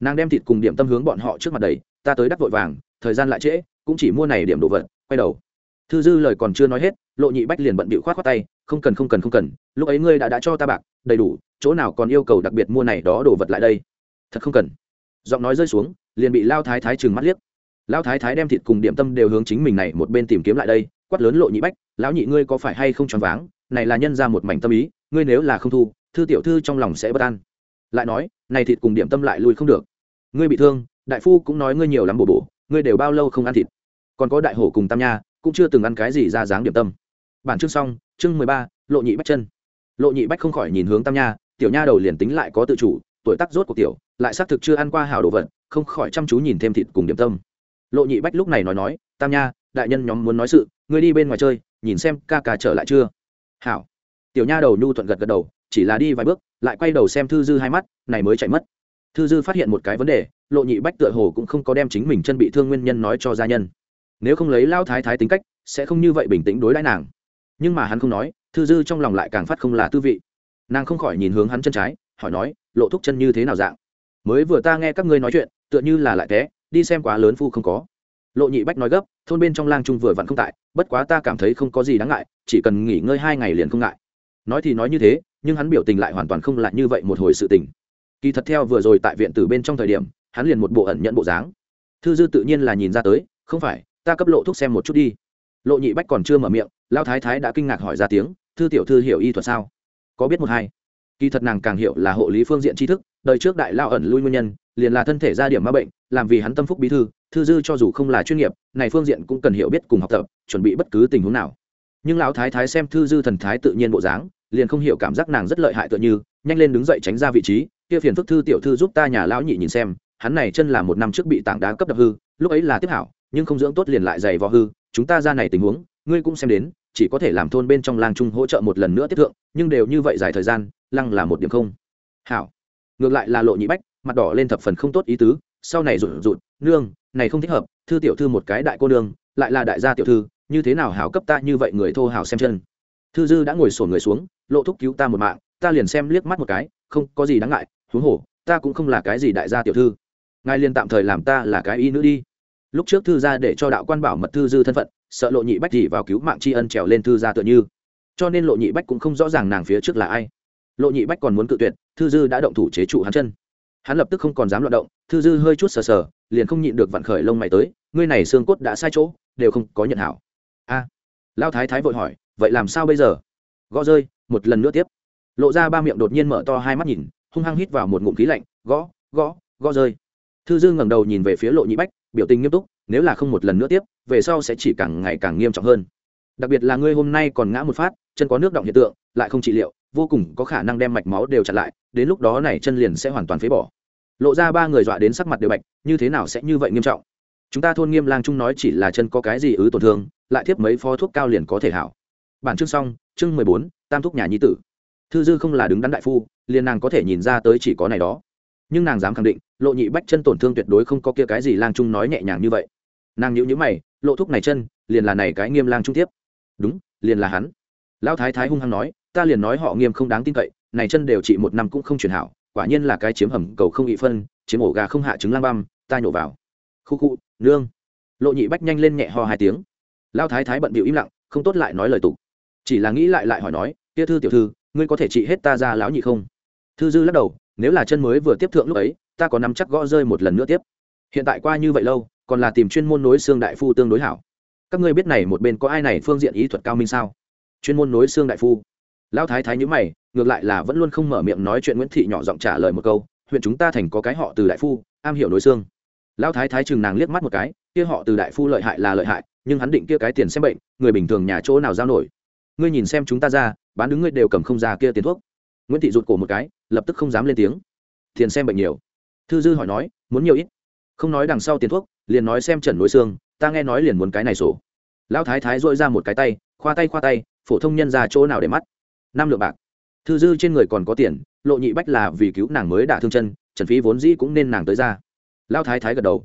Nàng đem thịt cùng điểm tâm hướng bọn họ trước mặt đầy ta tới đắc vội vàng, thời gian lại trễ, cũng chỉ mua này điểm đồ vật, quay đầu. Thư dư lời còn chưa nói hết, lộ nhị bách liền bận bịu khoát khoát tay, không cần không cần không cần, lúc ấy ngươi đã đã cho ta bạc, đầy đủ, chỗ nào còn yêu cầu đặc biệt mua này đó đồ vật lại đây. Thật không cần. Giọng nói rơi xuống, liền bị lao thái thái trừng mắt liếc. Lao thái thái đem thịt cùng điểm tâm đều hướng chính mình này một bên tìm kiếm lại đây, quát lớn lộ nhị bách, lão nhị ngươi có phải hay không choáng váng? Này là nhân ra một mảnh tâm ý, ngươi nếu là không thu, thư tiểu thư trong lòng sẽ bất an. Lại nói, này thịt cùng điểm tâm lại lui không được. Ngươi bị thương, đại phu cũng nói ngươi nhiều lắm bổ bổ, ngươi đều bao lâu không ăn thịt. Còn có đại hổ cùng tam nha, cũng chưa từng ăn cái gì ra dáng điểm tâm. Bản chương xong, chương mười ba, lộ nhị bách chân. Lộ nhị bách không khỏi nhìn hướng tam nha, tiểu nha đầu liền tính lại có tự chủ, tuổi tác rốt của tiểu, lại xác thực chưa ăn qua hảo đồ vật, không khỏi chăm chú nhìn thêm thịt cùng điểm tâm. Lộ nhị bách lúc này nói nói, tam nha, đại nhân nhóm muốn nói sự, ngươi đi bên ngoài chơi, nhìn xem ca ca trở lại chưa hảo. Tiểu nha đầu nhu thuận gật gật đầu, chỉ là đi vài bước, lại quay đầu xem thư dư hai mắt, này mới chạy mất. Thư dư phát hiện một cái vấn đề, lộ nhị bách tựa hồ cũng không có đem chính mình chân bị thương nguyên nhân nói cho gia nhân. Nếu không lấy lao thái thái tính cách, sẽ không như vậy bình tĩnh đối đãi nàng. Nhưng mà hắn không nói, thư dư trong lòng lại càng phát không là tư vị. Nàng không khỏi nhìn hướng hắn chân trái, hỏi nói, lộ thúc chân như thế nào dạng? Mới vừa ta nghe các ngươi nói chuyện, tựa như là lại té, đi xem quá lớn phu không có. Lộ nhị bách nói gấp, thôn bên trong lang trung vừa vặn không tại, bất quá ta cảm thấy không có gì đáng ngại chỉ cần nghỉ ngơi hai ngày liền không ngại. Nói thì nói như thế, nhưng hắn biểu tình lại hoàn toàn không lại như vậy một hồi sự tình. Kỳ thật theo vừa rồi tại viện từ bên trong thời điểm, hắn liền một bộ ẩn nhận bộ dáng. Thư dư tự nhiên là nhìn ra tới, không phải, ta cấp lộ thuốc xem một chút đi. Lộ nhị bách còn chưa mở miệng lao thái thái đã kinh ngạc hỏi ra tiếng, thư tiểu thư hiểu y thuật sao? Có biết một hai? Kỳ thật nàng càng hiểu là hộ lý phương diện tri thức, đời trước đại lao ẩn lui nguyên nhân, liền là thân thể ra điểm ma bệnh, làm vì hắn tâm phúc bí thư thư dư cho dù không là chuyên nghiệp, này phương diện cũng cần hiểu biết cùng học tập, chuẩn bị bất cứ tình huống nào nhưng lão thái thái xem thư dư thần thái tự nhiên bộ dáng, liền không hiểu cảm giác nàng rất lợi hại tựa như, nhanh lên đứng dậy tránh ra vị trí, kia phiền phức thư tiểu thư giúp ta nhà lão nhị nhìn xem, hắn này chân là một năm trước bị tảng đá cấp đập hư, lúc ấy là tiếp hảo, nhưng không dưỡng tốt liền lại dày vò hư, chúng ta ra này tình huống, ngươi cũng xem đến, chỉ có thể làm thôn bên trong lang trung hỗ trợ một lần nữa tiếp thượng, nhưng đều như vậy dài thời gian, lăng là một điểm không. Hảo. Ngược lại là lộ nhị bách, mặt đỏ lên thập phần không tốt ý tứ, sau này rụt rụt, nương, này không thích hợp, thư tiểu thư một cái đại cô nương, lại là đại gia tiểu thư như thế nào hảo cấp ta như vậy người thô hảo xem chân. Thư dư đã ngồi sổ người xuống, lộ thúc cứu ta một mạng, ta liền xem liếc mắt một cái, không có gì đáng ngại, huống hồ, ta cũng không là cái gì đại gia tiểu thư. Ngài liền tạm thời làm ta là cái y nữ đi. Lúc trước thư gia để cho đạo quan bảo mật thư dư thân phận, sợ lộ nhị bách thì vào cứu mạng tri ân trèo lên thư gia tựa như. Cho nên lộ nhị bách cũng không rõ ràng nàng phía trước là ai. Lộ nhị bách còn muốn cự tuyệt, thư dư đã động thủ chế trụ hắn chân. Hắn lập tức không còn dám loạt động, thư dư hơi chút sờ sờ, liền không nhịn được vặn khởi lông mày tới, ngươi này xương cốt đã sai chỗ, đều không có nhận hảo a. À, lao thái thái vội hỏi vậy làm sao bây giờ? Gõ rơi một lần nữa tiếp. Lộ ra ba miệng đột nhiên mở to hai mắt nhìn hung hăng hít vào một ngụm khí lạnh gõ gõ gõ rơi. Thư dư ngẩng đầu nhìn về phía lộ nhị bách biểu tình nghiêm túc nếu là không một lần nữa tiếp về sau sẽ chỉ càng ngày càng nghiêm trọng hơn. Đặc biệt là ngươi hôm nay còn ngã một phát chân có nước động hiện tượng lại không trị liệu vô cùng có khả năng đem mạch máu đều chặn lại đến lúc đó này chân liền sẽ hoàn toàn phế bỏ. Lộ ra ba người dọa đến sắc mặt đều bạch như thế nào sẽ như vậy nghiêm trọng? Chúng ta thôn nghiêm lang trung nói chỉ là chân có cái gì ứ tổn thương lại thiếp mấy phó thuốc cao liền có thể hảo. Bản chương xong, chương mười bốn, tam thúc nhà nhi tử. Thư dư không là đứng đắn đại phu, liền nàng có thể nhìn ra tới chỉ có này đó. Nhưng nàng dám khẳng định, lộ nhị bách chân tổn thương tuyệt đối không có kia cái gì lang trung nói nhẹ nhàng như vậy. Nàng nhữ nhữ mày, lộ thúc này chân, liền là này cái nghiêm lang trung tiếp. Đúng, liền là hắn. Lão thái thái hung hăng nói, ta liền nói họ nghiêm không đáng tin cậy, này chân đều trị một năm cũng không chuyển hảo, quả nhiên là cái chiếm hầm cầu không bị phân, chiếm ổ gà không hạ trứng lang băm, ta nhổ vào. Khu khu, nương. Lộ nhị bách nhanh lên nhẹ ho hai tiếng lão thái thái bận bịu im lặng, không tốt lại nói lời tục. Chỉ là nghĩ lại lại hỏi nói, kia thư tiểu thư, ngươi có thể trị hết ta ra lão nhị không? Thư dư lắc đầu, nếu là chân mới vừa tiếp thượng lúc ấy, ta có nắm chắc gõ rơi một lần nữa tiếp. Hiện tại qua như vậy lâu, còn là tìm chuyên môn nối xương đại phu tương đối hảo. Các ngươi biết này một bên có ai này phương diện ý thuật cao minh sao? Chuyên môn nối xương đại phu. Lão thái thái nhữ mày, ngược lại là vẫn luôn không mở miệng nói chuyện nguyễn thị nhỏ giọng trả lời một câu, huyện chúng ta thành có cái họ từ đại phu, am hiểu nối xương. Lão thái thái chừng nàng liếc mắt một cái, kia họ từ đại phu lợi hại là lợi hại nhưng hắn định kia cái tiền xem bệnh, người bình thường nhà chỗ nào giao nổi. Ngươi nhìn xem chúng ta ra, bán đứng ngươi đều cầm không ra kia tiền thuốc. Nguyễn thị rụt cổ một cái, lập tức không dám lên tiếng. Tiền xem bệnh nhiều. Thư dư hỏi nói, muốn nhiều ít? Không nói đằng sau tiền thuốc, liền nói xem trần nối xương, ta nghe nói liền muốn cái này sổ. Lão thái thái dội ra một cái tay, khoa tay khoa tay, phổ thông nhân ra chỗ nào để mắt? Năm lượng bạc. Thư dư trên người còn có tiền, lộ nhị bách là vì cứu nàng mới đả thương chân, trần phí vốn dĩ cũng nên nàng tới ra. Lão thái thái gật đầu.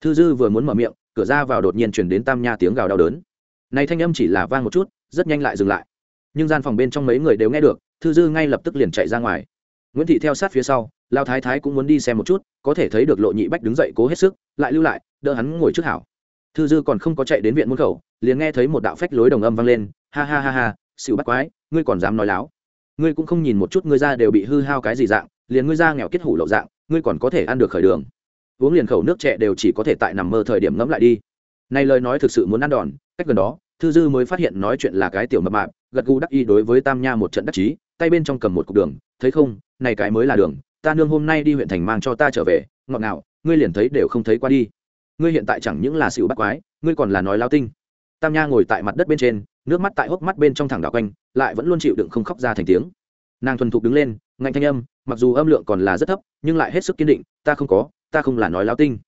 Thư dư vừa muốn mở miệng cửa ra vào đột nhiên chuyển đến tam nha tiếng gào đau đớn. Này thanh âm chỉ là vang một chút, rất nhanh lại dừng lại. Nhưng gian phòng bên trong mấy người đều nghe được, thư dư ngay lập tức liền chạy ra ngoài. Nguyễn thị theo sát phía sau, lao thái thái cũng muốn đi xem một chút, có thể thấy được lộ nhị bách đứng dậy cố hết sức, lại lưu lại, đỡ hắn ngồi trước hảo. Thư dư còn không có chạy đến viện môn khẩu, liền nghe thấy một đạo phách lối đồng âm vang lên, ha ha ha ha xịu bắt quái, ngươi còn dám nói láo. Ngươi cũng không nhìn một chút ngươi ra đều bị hư hao cái gì dạng, liền ngươi ra nghèo kết hủ lậu dạng, ngươi còn có thể ăn được khởi đường uống liền khẩu nước trẻ đều chỉ có thể tại nằm mơ thời điểm ngẫm lại đi. Này lời nói thực sự muốn ăn đòn, cách gần đó, thư dư mới phát hiện nói chuyện là cái tiểu mập mạp, gật gù đắc y đối với tam nha một trận đắc chí, tay bên trong cầm một cục đường, thấy không, này cái mới là đường, ta nương hôm nay đi huyện thành mang cho ta trở về, ngọt ngào, ngươi liền thấy đều không thấy qua đi. Ngươi hiện tại chẳng những là xỉu bắt quái, ngươi còn là nói lao tinh. Tam nha ngồi tại mặt đất bên trên, nước mắt tại hốc mắt bên trong thẳng đảo quanh, lại vẫn luôn chịu đựng không khóc ra thành tiếng. Nàng thuần thục đứng lên, ngạnh thanh âm, mặc dù âm lượng còn là rất thấp, nhưng lại hết sức kiên định, ta không có ta không là nói lao tinh.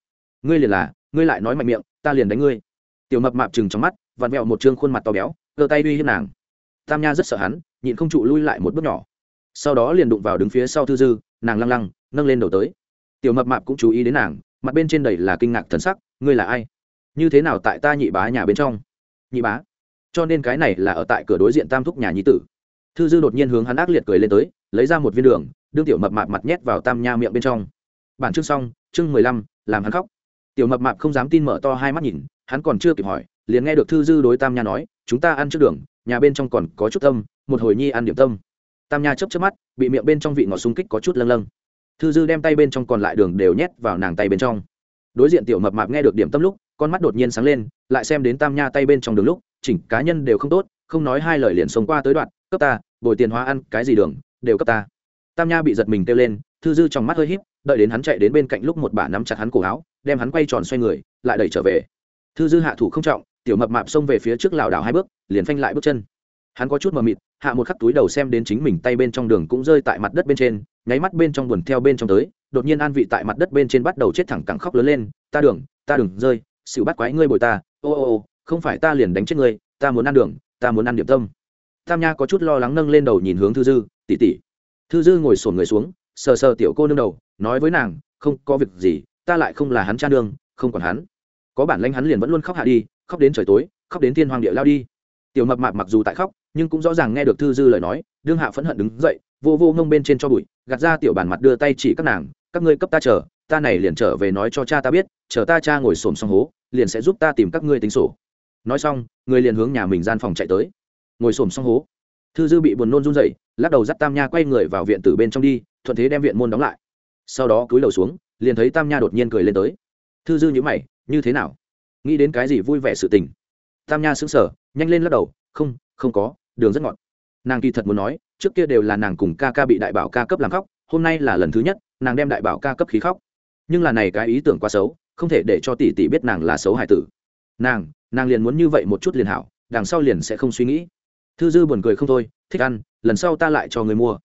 Ngươi liền là, ngươi lại nói mạnh miệng, ta liền đánh ngươi. Tiểu mập mạp chừng trong mắt, vặn vẹo một trương khuôn mặt to béo cơ tay uy hiếp nàng. Tam nha rất sợ hắn, nhịn không trụ lui lại một bước nhỏ. Sau đó liền đụng vào đứng phía sau thư dư, nàng lăng lăng, nâng lên đầu tới. Tiểu mập mạp cũng chú ý đến nàng, mặt bên trên đầy là kinh ngạc thần sắc, ngươi là ai? Như thế nào tại ta nhị bá nhà bên trong? Nhị bá? Cho nên cái này là ở tại cửa đối diện tam thúc nhà nhi tử. Thư dư đột nhiên hướng hắn ác liệt cười lên tới, lấy ra một viên đường, đương tiểu mập mạp mặt nhét vào tam nha miệng bên trong bản chương xong, chương mười lăm, làm hắn khóc. Tiểu mập mạp không dám tin mở to hai mắt nhìn, hắn còn chưa kịp hỏi, liền nghe được thư dư đối tam nha nói, chúng ta ăn trước đường, nhà bên trong còn có chút tâm, một hồi nhi ăn điểm tâm. Tam nha chấp chấp mắt, bị miệng bên trong vị ngọt xung kích có chút lâng lâng. Thư dư đem tay bên trong còn lại đường đều nhét vào nàng tay bên trong. Đối diện tiểu mập mạp nghe được điểm tâm lúc, con mắt đột nhiên sáng lên, lại xem đến tam nha tay bên trong đường lúc, chỉnh cá nhân đều không tốt, không nói hai lời liền sống qua tới đoạn, cấp ta, bồi tiền hóa ăn cái gì đường, đều cấp ta. Tam nha bị giật mình kêu lên thư dư trong mắt hơi híp đợi đến hắn chạy đến bên cạnh lúc một bà nắm chặt hắn cổ áo đem hắn quay tròn xoay người lại đẩy trở về. Thư dư hạ thủ không trọng tiểu mập mạp xông về phía trước lảo đảo hai bước liền phanh lại bước chân. Hắn có chút mờ mịt hạ một khắc túi đầu xem đến chính mình tay bên trong đường cũng rơi tại mặt đất bên trên nháy mắt bên trong buồn theo bên trong tới đột nhiên an vị tại mặt đất bên trên bắt đầu chết thẳng cẳng khóc lớn lên ta đường ta đường, rơi xỉu bắt quái ngươi bồi ta ô ô ô không phải ta liền đánh chết ngươi ta muốn ăn đường ta muốn ăn điểm tâm. Tam nha có chút lo lắng nâng lên đầu nhìn hướng thư dư tỉ tỉ thư dư ngồi sổn người xuống sờ sờ tiểu cô nương đầu, nói với nàng, không, có việc gì, ta lại không là hắn cha nương, không còn hắn. Có bản lanh hắn liền vẫn luôn khóc hạ đi, khóc đến trời tối, khóc đến thiên hoàng địa lao đi. Tiểu mập mạp mặc dù tại khóc, nhưng cũng rõ ràng nghe được thư dư lời nói, đương hạ phẫn hận đứng dậy, vô vô ngông bên trên cho bụi, gạt ra tiểu bản mặt đưa tay chỉ các nàng, các ngươi cấp ta chờ, ta này liền trở về nói cho cha ta biết, chờ ta cha ngồi xổm xong hố, liền sẽ giúp ta tìm các ngươi tính sổ. Nói xong, người liền hướng nhà mình gian phòng chạy tới. Ngồi xổm xong hố thư dư bị buồn nôn run dậy lắc đầu dắt tam nha quay người vào viện từ bên trong đi, thuận thế đem viện môn đóng lại. Sau đó cúi đầu xuống, liền thấy tam nha đột nhiên cười lên tới. Thư dư nhữ mày, như thế nào? Nghĩ đến cái gì vui vẻ sự tình? Tam nha sững sờ, nhanh lên lắc đầu, không không có, đường rất ngọt. Nàng kỳ thật muốn nói, trước kia đều là nàng cùng ca ca bị đại bảo ca cấp làm khóc, hôm nay là lần thứ nhất, nàng đem đại bảo ca cấp khí khóc. Nhưng là này cái ý tưởng quá xấu, không thể để cho tỷ tỷ biết nàng là xấu hài tử. Nàng nàng liền muốn như vậy một chút liền hảo, đằng sau liền sẽ không suy nghĩ thư dư buồn cười không thôi, thích ăn, lần sau ta lại cho người mua.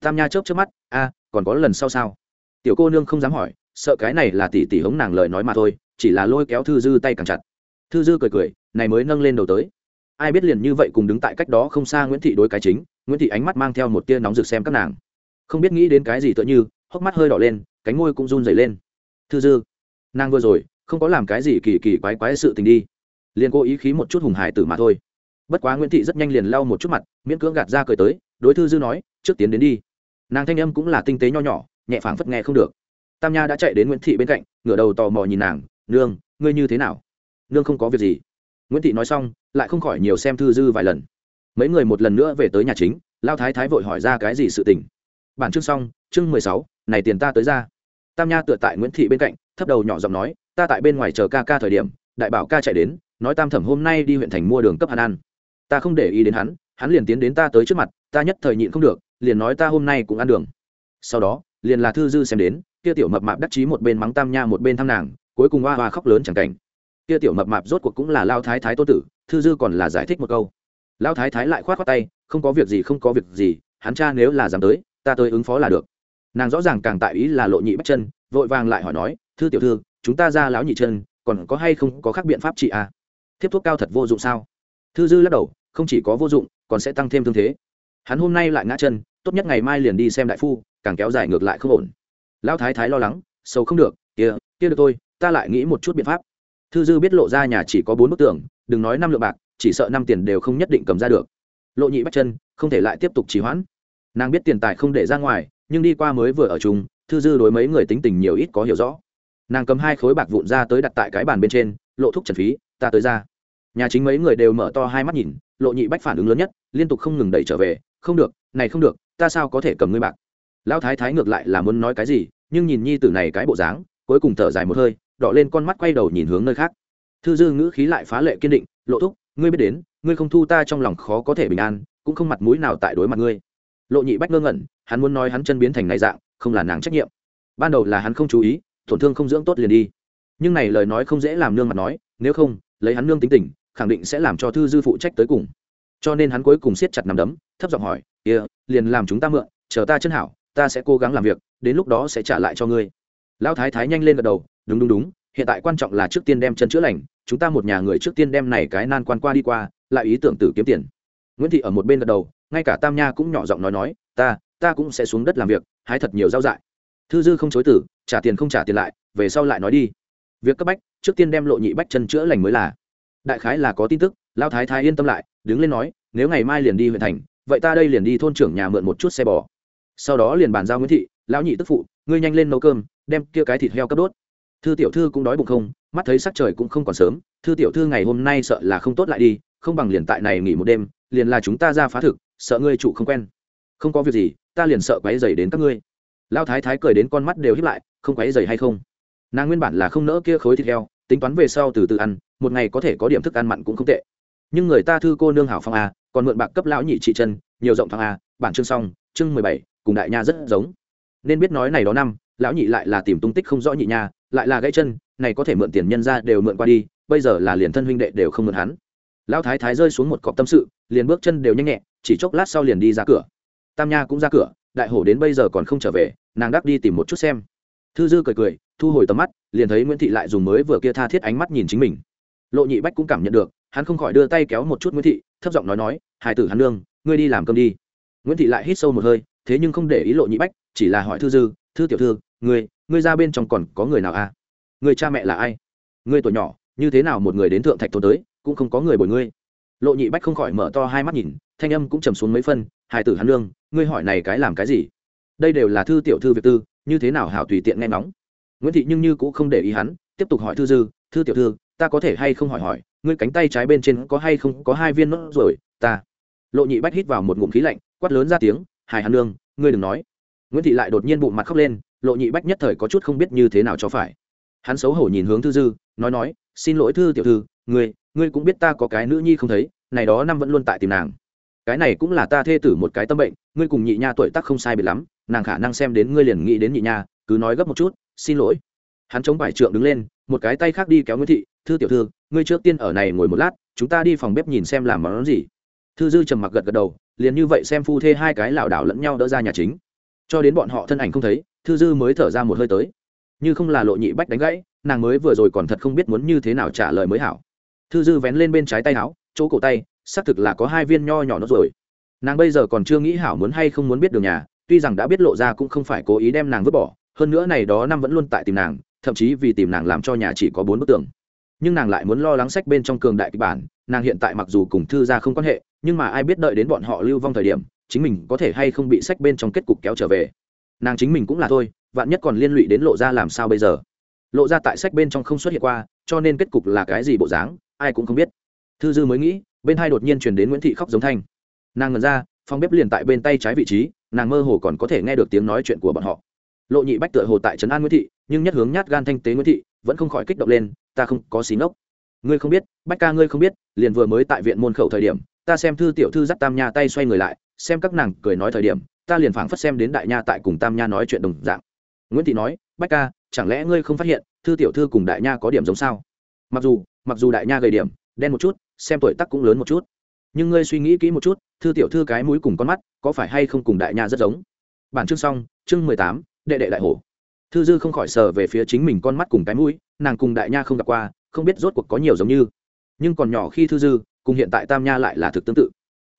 Tam nha chớp chớp mắt, a, còn có lần sau sao? Tiểu cô nương không dám hỏi, sợ cái này là tỷ tỷ hống nàng lời nói mà thôi, chỉ là lôi kéo thư dư tay càng chặt. Thư dư cười cười, này mới nâng lên đầu tới. Ai biết liền như vậy cùng đứng tại cách đó không xa nguyễn thị đối cái chính, nguyễn thị ánh mắt mang theo một tia nóng rực xem các nàng. Không biết nghĩ đến cái gì tựa như, hốc mắt hơi đỏ lên, cánh ngôi cũng run dày lên. Thư dư, nàng vừa rồi không có làm cái gì kỳ kỳ quái quái sự tình đi. Liền cố ý khí một chút hùng hải tử mà thôi bất quá nguyễn thị rất nhanh liền lau một chút mặt, miễn cưỡng gạt ra cười tới, đối thư dư nói, trước tiến đến đi. Nàng thanh âm cũng là tinh tế nho nhỏ, nhẹ phảng phất nghe không được. Tam nha đã chạy đến nguyễn thị bên cạnh, ngửa đầu tò mò nhìn nàng, nương, ngươi như thế nào? Nương không có việc gì. Nguyễn thị nói xong, lại không khỏi nhiều xem thư dư vài lần. Mấy người một lần nữa về tới nhà chính, lao thái thái vội hỏi ra cái gì sự tình. Bản chương xong, chương mười sáu, này tiền ta tới ra. Tam nha tựa tại nguyễn thị bên cạnh, thấp đầu nhỏ giọng nói, ta tại bên ngoài chờ ca ca thời điểm, đại bảo ca chạy đến, nói tam thẩm hôm nay đi huyện thành mua đường cấp hắn ăn ta không để ý đến hắn hắn liền tiến đến ta tới trước mặt, ta nhất thời nhịn không được, liền nói ta hôm nay cũng ăn đường. Sau đó, liền là thư dư xem đến, kia tiểu mập mạp đắc chí một bên mắng tam nha một bên thăm nàng, cuối cùng hoa hoa khóc lớn chẳng cảnh. Kia tiểu mập mạp rốt cuộc cũng là lao thái thái tô tử, thư dư còn là giải thích một câu. Lao thái thái lại khoát khoát tay, không có việc gì, không có việc gì, hắn cha nếu là dám tới, ta tới ứng phó là được. Nàng rõ ràng càng tại ý là lộ nhị bắt chân, vội vàng lại hỏi nói, thư tiểu thư, chúng ta ra lão nhị chân, còn có hay không có khác biện pháp trị à? thiếp thuốc cao thật vô dụng sao? Thư dư lắc đầu không chỉ có vô dụng còn sẽ tăng thêm thương thế. Hắn hôm nay lại ngã chân tốt nhất ngày mai liền đi xem đại phu càng kéo dài ngược lại không ổn. Lão thái thái lo lắng sâu không được kia kia được tôi, ta lại nghĩ một chút biện pháp. Thư dư biết lộ ra nhà chỉ có bốn bức tường đừng nói năm lượng bạc chỉ sợ năm tiền đều không nhất định cầm ra được. Lộ nhị bắt chân không thể lại tiếp tục trì hoãn. Nàng biết tiền tài không để ra ngoài nhưng đi qua mới vừa ở chung thư dư đối mấy người tính tình nhiều ít có hiểu rõ. Nàng cầm hai khối bạc vụn ra tới đặt tại cái bàn bên trên lộ thúc trần phí ta tới ra nhà chính mấy người đều mở to hai mắt nhìn, lộ nhị bách phản ứng lớn nhất, liên tục không ngừng đẩy trở về, không được, này không được, ta sao có thể cầm ngươi bạc? Lão thái thái ngược lại là muốn nói cái gì, nhưng nhìn nhi tử này cái bộ dáng, cuối cùng thở dài một hơi, đỏ lên con mắt quay đầu nhìn hướng nơi khác. Thư dư ngữ khí lại phá lệ kiên định, lộ thúc, ngươi biết đến, ngươi không thu ta trong lòng khó có thể bình an, cũng không mặt mũi nào tại đối mặt ngươi. Lộ nhị bách ngơ ngẩn, hắn muốn nói hắn chân biến thành này dạng, không là nàng trách nhiệm. Ban đầu là hắn không chú ý, tổn thương không dưỡng tốt liền đi. Nhưng này lời nói không dễ làm nương mặt nói, nếu không, lấy hắn nương tính tình khẳng định sẽ làm cho thư dư phụ trách tới cùng. Cho nên hắn cuối cùng siết chặt nằm đấm thấp giọng hỏi kia、yeah, liền làm chúng ta mượn chờ ta chân hảo ta sẽ cố gắng làm việc đến lúc đó sẽ trả lại cho ngươi. Lão thái thái nhanh lên gật đầu đúng đúng đúng hiện tại quan trọng là trước tiên đem chân chữa lành chúng ta một nhà người trước tiên đem này cái nan quan qua đi qua lại ý tưởng tử kiếm tiền. Nguyễn thị ở một bên gật đầu ngay cả tam nha cũng nhỏ giọng nói nói ta ta cũng sẽ xuống đất làm việc hái thật nhiều rau dại. Thư dư không chối tử trả tiền không trả tiền lại về sau lại nói đi. Việc cấp bách trước tiên đem lộ nhị bách chân chữa lành mới là đại khái là có tin tức lao thái thái yên tâm lại, đứng lên nói, nếu ngày mai liền đi huyện thành, vậy ta đây liền đi thôn trưởng nhà mượn một chút xe bò. Sau đó liền bàn giao nguyễn thị, lão nhị tức phụ, ngươi nhanh lên nấu cơm, đem kia cái thịt heo cấp đốt. Thư tiểu thư cũng đói bụng không, mắt thấy sắc trời cũng không còn sớm, thư tiểu thư ngày hôm nay sợ là không tốt lại đi, không bằng liền tại này nghỉ một đêm, liền là chúng ta ra phá thực, sợ ngươi chủ không quen. Không có việc gì, ta liền sợ quấy dày đến các ngươi. Lao thái thái cười đến con mắt đều hiếp lại, không quấy dày hay không? Nàng nguyên bản là không nỡ kia khối thịt heo, tính toán về sau từ từ ăn một ngày có thể có điểm thức ăn mặn cũng không tệ. Nhưng người ta thư cô nương hảo phong a, còn mượn bạc cấp lão nhị trị chân nhiều rộng thằng a, bản chương xong, chương mười bảy, cùng đại nha rất giống. Nên biết nói này đó năm, lão nhị lại là tìm tung tích không rõ nhị nha, lại là gãy chân, này có thể mượn tiền nhân ra đều mượn qua đi, bây giờ là liền thân huynh đệ đều không mượn hắn. Lão thái thái rơi xuống một cọp tâm sự, liền bước chân đều nhanh nhẹ, chỉ chốc lát sau liền đi ra cửa. Tam nha cũng ra cửa, đại hổ đến bây giờ còn không trở về, nàng đắc đi tìm một chút xem. Thư dư cười cười, thu hồi tầm mắt, liền thấy nguyễn thị lại dùng mới vừa kia tha thiết ánh mắt nhìn chính mình lộ nhị bách cũng cảm nhận được, hắn không khỏi đưa tay kéo một chút nguyễn thị, thấp giọng nói nói, Hải tử hắn nương, ngươi đi làm cơm đi. Nguyễn thị lại hít sâu một hơi, thế nhưng không để ý lộ nhị bách, chỉ là hỏi thư dư, thư tiểu thư, ngươi ngươi ra bên trong còn có người nào à? Người cha mẹ là ai? Ngươi tuổi nhỏ, như thế nào một người đến thượng thạch thôn tới, cũng không có người bồi ngươi? Lộ nhị bách không khỏi mở to hai mắt nhìn, thanh âm cũng trầm xuống mấy phân, Hải tử hắn nương, ngươi hỏi này cái làm cái gì? Đây đều là thư tiểu thư việc tư, như thế nào hảo tùy tiện nghe nóng nguyễn thị nhưng như cũng không để ý hắn, tiếp tục hỏi thư dư, thư tiểu thư ta có thể hay không hỏi hỏi, ngươi cánh tay trái bên trên có hay không có hai viên nốt rồi ta. Lộ nhị bách hít vào một ngụm khí lạnh, quát lớn ra tiếng hài hàn nương, ngươi đừng nói. Nguyễn thị lại đột nhiên bụng mặt khóc lên, lộ nhị bách nhất thời có chút không biết như thế nào cho phải. Hắn xấu hổ nhìn hướng thư dư, nói nói, xin lỗi thư tiểu thư, ngươi ngươi cũng biết ta có cái nữ nhi không thấy, này đó năm vẫn luôn tại tìm nàng. Cái này cũng là ta thê tử một cái tâm bệnh, ngươi cùng nhị nha tuổi tác không sai biệt lắm, nàng khả năng xem đến ngươi liền nghĩ đến nhị nha, cứ nói gấp một chút, xin lỗi. Hắn chống vải trượng đứng lên, một cái tay khác đi kéo nguyễn thị thư tiểu thư, ngươi trước tiên ở này ngồi một lát, chúng ta đi phòng bếp nhìn xem làm món gì. Thư dư trầm mặc gật gật đầu, liền như vậy xem phu thê hai cái lảo đảo lẫn nhau đỡ ra nhà chính. Cho đến bọn họ thân ảnh không thấy, thư dư mới thở ra một hơi tới. Như không là lộ nhị bách đánh gãy, nàng mới vừa rồi còn thật không biết muốn như thế nào trả lời mới hảo. Thư dư vén lên bên trái tay áo, chỗ cổ tay, xác thực là có hai viên nho nhỏ nó rồi. Nàng bây giờ còn chưa nghĩ hảo muốn hay không muốn biết đường nhà, tuy rằng đã biết lộ ra cũng không phải cố ý đem nàng vứt bỏ, hơn nữa này đó năm vẫn luôn tại tìm nàng, thậm chí vì tìm nàng làm cho nhà chỉ có bốn bức tường nhưng nàng lại muốn lo lắng sách bên trong cường đại kịch bản, nàng hiện tại mặc dù cùng thư ra không quan hệ, nhưng mà ai biết đợi đến bọn họ lưu vong thời điểm, chính mình có thể hay không bị sách bên trong kết cục kéo trở về. Nàng chính mình cũng là thôi, vạn nhất còn liên lụy đến lộ ra làm sao bây giờ? Lộ ra tại sách bên trong không xuất hiện qua, cho nên kết cục là cái gì bộ dáng, ai cũng không biết. Thư dư mới nghĩ, bên hai đột nhiên truyền đến nguyễn thị khóc giống thanh. Nàng ngần ra, phòng bếp liền tại bên tay trái vị trí, nàng mơ hồ còn có thể nghe được tiếng nói chuyện của bọn họ. Lộ nhị bách tựa hồ tại trấn an nguyễn thị, nhưng nhất hướng nhát gan thanh tế nguyễn thị, vẫn không khỏi kích động lên ta không có xí ngốc. Ngươi không biết, bách ca ngươi không biết, liền vừa mới tại viện môn khẩu thời điểm, ta xem thư tiểu thư dắt tam nha tay xoay người lại, xem các nàng cười nói thời điểm, ta liền phảng phất xem đến đại nha tại cùng tam nha nói chuyện đồng dạng. Nguyễn thị nói, bách ca, chẳng lẽ ngươi không phát hiện, thư tiểu thư cùng đại nha có điểm giống sao? Mặc dù mặc dù đại nha gầy điểm, đen một chút, xem tuổi tắc cũng lớn một chút. Nhưng ngươi suy nghĩ kỹ một chút, thư tiểu thư cái mũi cùng con mắt, có phải hay không cùng đại nha rất giống? Bản chương xong, chương mười tám, đệ đệ đại hổ thư dư không khỏi sờ về phía chính mình con mắt cùng cái mũi, nàng cùng đại nha không gặp qua, không biết rốt cuộc có nhiều giống như. Nhưng còn nhỏ khi thư dư, cùng hiện tại tam nha lại là thực tương tự.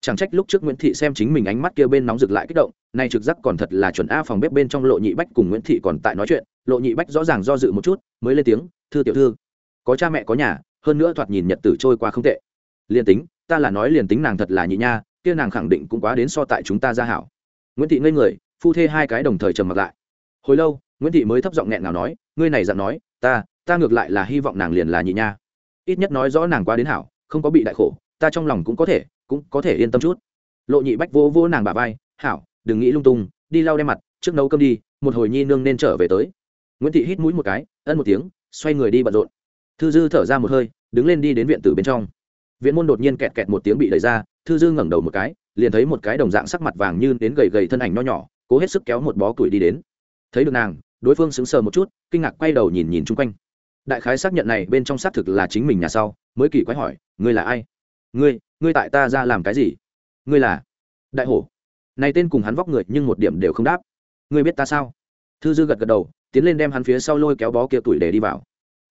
Chẳng trách lúc trước nguyễn thị xem chính mình ánh mắt kia bên nóng rực lại kích động, nay trực giác còn thật là chuẩn a phòng bếp bên trong lộ nhị bách cùng nguyễn thị còn tại nói chuyện, lộ nhị bách rõ ràng do dự một chút, mới lên tiếng, thư tiểu thư, có cha mẹ có nhà, hơn nữa thoạt nhìn nhật tử trôi qua không tệ. Liền tính, ta là nói liền tính nàng thật là nhị nha, kia nàng khẳng định cũng quá đến so tại chúng ta ra hảo. Nguyễn thị ngây người, phu thê hai cái đồng thời trầm mặc lại. Hồi lâu nguyễn thị mới thấp giọng nghẹn nào nói, ngươi này dặn nói, ta ta ngược lại là hy vọng nàng liền là nhị nha. ít nhất nói rõ nàng qua đến hảo, không có bị đại khổ, ta trong lòng cũng có thể, cũng có thể yên tâm chút. lộ nhị bách vô vô nàng bà vai, hảo, đừng nghĩ lung tung, đi lau đem mặt, trước nấu cơm đi, một hồi nhi nương nên trở về tới. nguyễn thị hít mũi một cái, ân một tiếng, xoay người đi bận rộn. thư dư thở ra một hơi, đứng lên đi đến viện tử bên trong. viện môn đột nhiên kẹt kẹt một tiếng bị đẩy ra, thư dư ngẩng đầu một cái, liền thấy một cái đồng dạng sắc mặt vàng như đến gầy gầy thân ảnh nho nhỏ, cố hết sức kéo một bó củi đi đến. thấy được nàng đối phương sững sờ một chút, kinh ngạc quay đầu nhìn nhìn chung quanh. Đại khái xác nhận này bên trong xác thực là chính mình nhà sau, mới kỳ quái hỏi, ngươi là ai? Ngươi ngươi tại ta ra làm cái gì? Ngươi là? Đại hổ. Này tên cùng hắn vóc người nhưng một điểm đều không đáp. Ngươi biết ta sao? Thư dư gật gật đầu, tiến lên đem hắn phía sau lôi kéo bó kia tuổi để đi vào.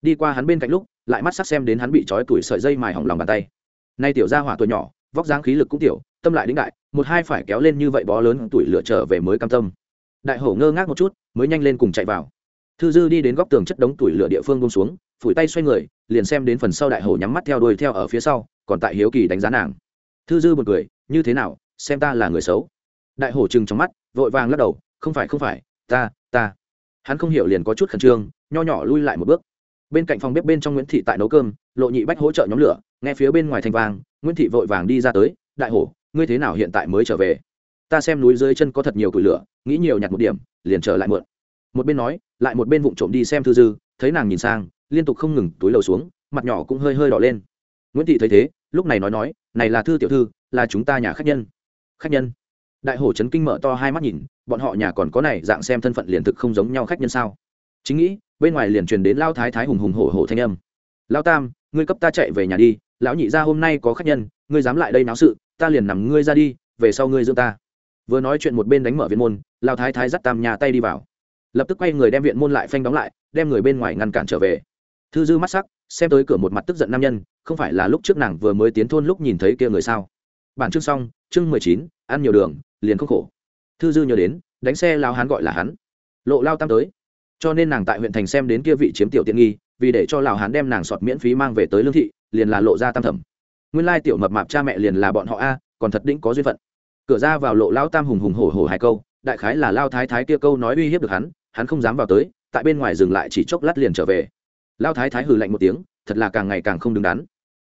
Đi qua hắn bên cạnh lúc, lại mắt sắc xem đến hắn bị trói tuổi sợi dây mài hỏng lòng bàn tay. Nay tiểu ra hỏa tuổi nhỏ, vóc dáng khí lực cũng tiểu, tâm lại đĩnh đại, một hai phải kéo lên như vậy bó lớn tuổi lựa trở về mới cam tâm đại hổ ngơ ngác một chút, mới nhanh lên cùng chạy vào. Thư dư đi đến góc tường chất đống tuổi lửa địa phương bông xuống, phủi tay xoay người, liền xem đến phần sau đại hổ nhắm mắt theo đuôi theo ở phía sau, còn tại hiếu kỳ đánh giá nàng. Thư dư một người như thế nào, xem ta là người xấu? Đại hổ trừng trong mắt, vội vàng lắc đầu, không phải không phải, ta ta. Hắn không hiểu liền có chút khẩn trương, nho nhỏ lui lại một bước. Bên cạnh phòng bếp bên trong nguyễn thị tại nấu cơm, lộ nhị bách hỗ trợ nhóm lửa, nghe phía bên ngoài thành vàng nguyễn thị vội vàng đi ra tới, đại hổ, ngươi thế nào hiện tại mới trở về? Ta xem núi dưới chân có thật nhiều củi lửa, nghĩ nhiều nhặt một điểm, liền trở lại mượn. Một bên nói, lại một bên vụng trộm đi xem thư dư, thấy nàng nhìn sang, liên tục không ngừng túi lầu xuống, mặt nhỏ cũng hơi hơi đỏ lên. Nguyễn thị thấy thế, lúc này nói nói, này là thư tiểu thư, là chúng ta nhà khách nhân. Khách nhân? Đại hổ chấn kinh mở to hai mắt nhìn, bọn họ nhà còn có này dạng xem thân phận liền thực không giống nhau khách nhân sao? Chính nghĩ, bên ngoài liền truyền đến lao thái thái hùng hùng hổ hổ thanh âm. Lao tam, ngươi cấp ta chạy về nhà đi, lão nhị ra hôm nay có khách nhân, ngươi dám lại đây náo sự, ta liền nằm ngươi ra đi, về sau ngươi dưỡng ta vừa nói chuyện một bên đánh mở viện môn, lao thái thái dắt tam nhà tay đi vào. Lập tức quay người đem viện môn lại phanh đóng lại, đem người bên ngoài ngăn cản trở về. Thư dư mắt sắc, xem tới cửa một mặt tức giận nam nhân, không phải là lúc trước nàng vừa mới tiến thôn lúc nhìn thấy kia người sao? Bản chương xong, chương mười chín, ăn nhiều đường, liền không khổ. Thư dư nhớ đến, đánh xe lao hán gọi là hắn. Lộ lao tam tới. Cho nên nàng tại huyện thành xem đến kia vị chiếm tiểu tiện nghi, vì để cho lào hán đem nàng sọt miễn phí mang về tới lương thị, liền là lộ ra tam thẩm. Nguyên lai tiểu mập mạp cha mẹ liền là bọn họ a, còn thật đĩnh có duyên phận cửa ra vào lộ lao tam hùng hùng hổ hổ hai câu, đại khái là lao thái thái kia câu nói uy hiếp được hắn hắn không dám vào tới, tại bên ngoài dừng lại chỉ chốc lát liền trở về. Lao thái thái hừ lạnh một tiếng, thật là càng ngày càng không đứng đắn.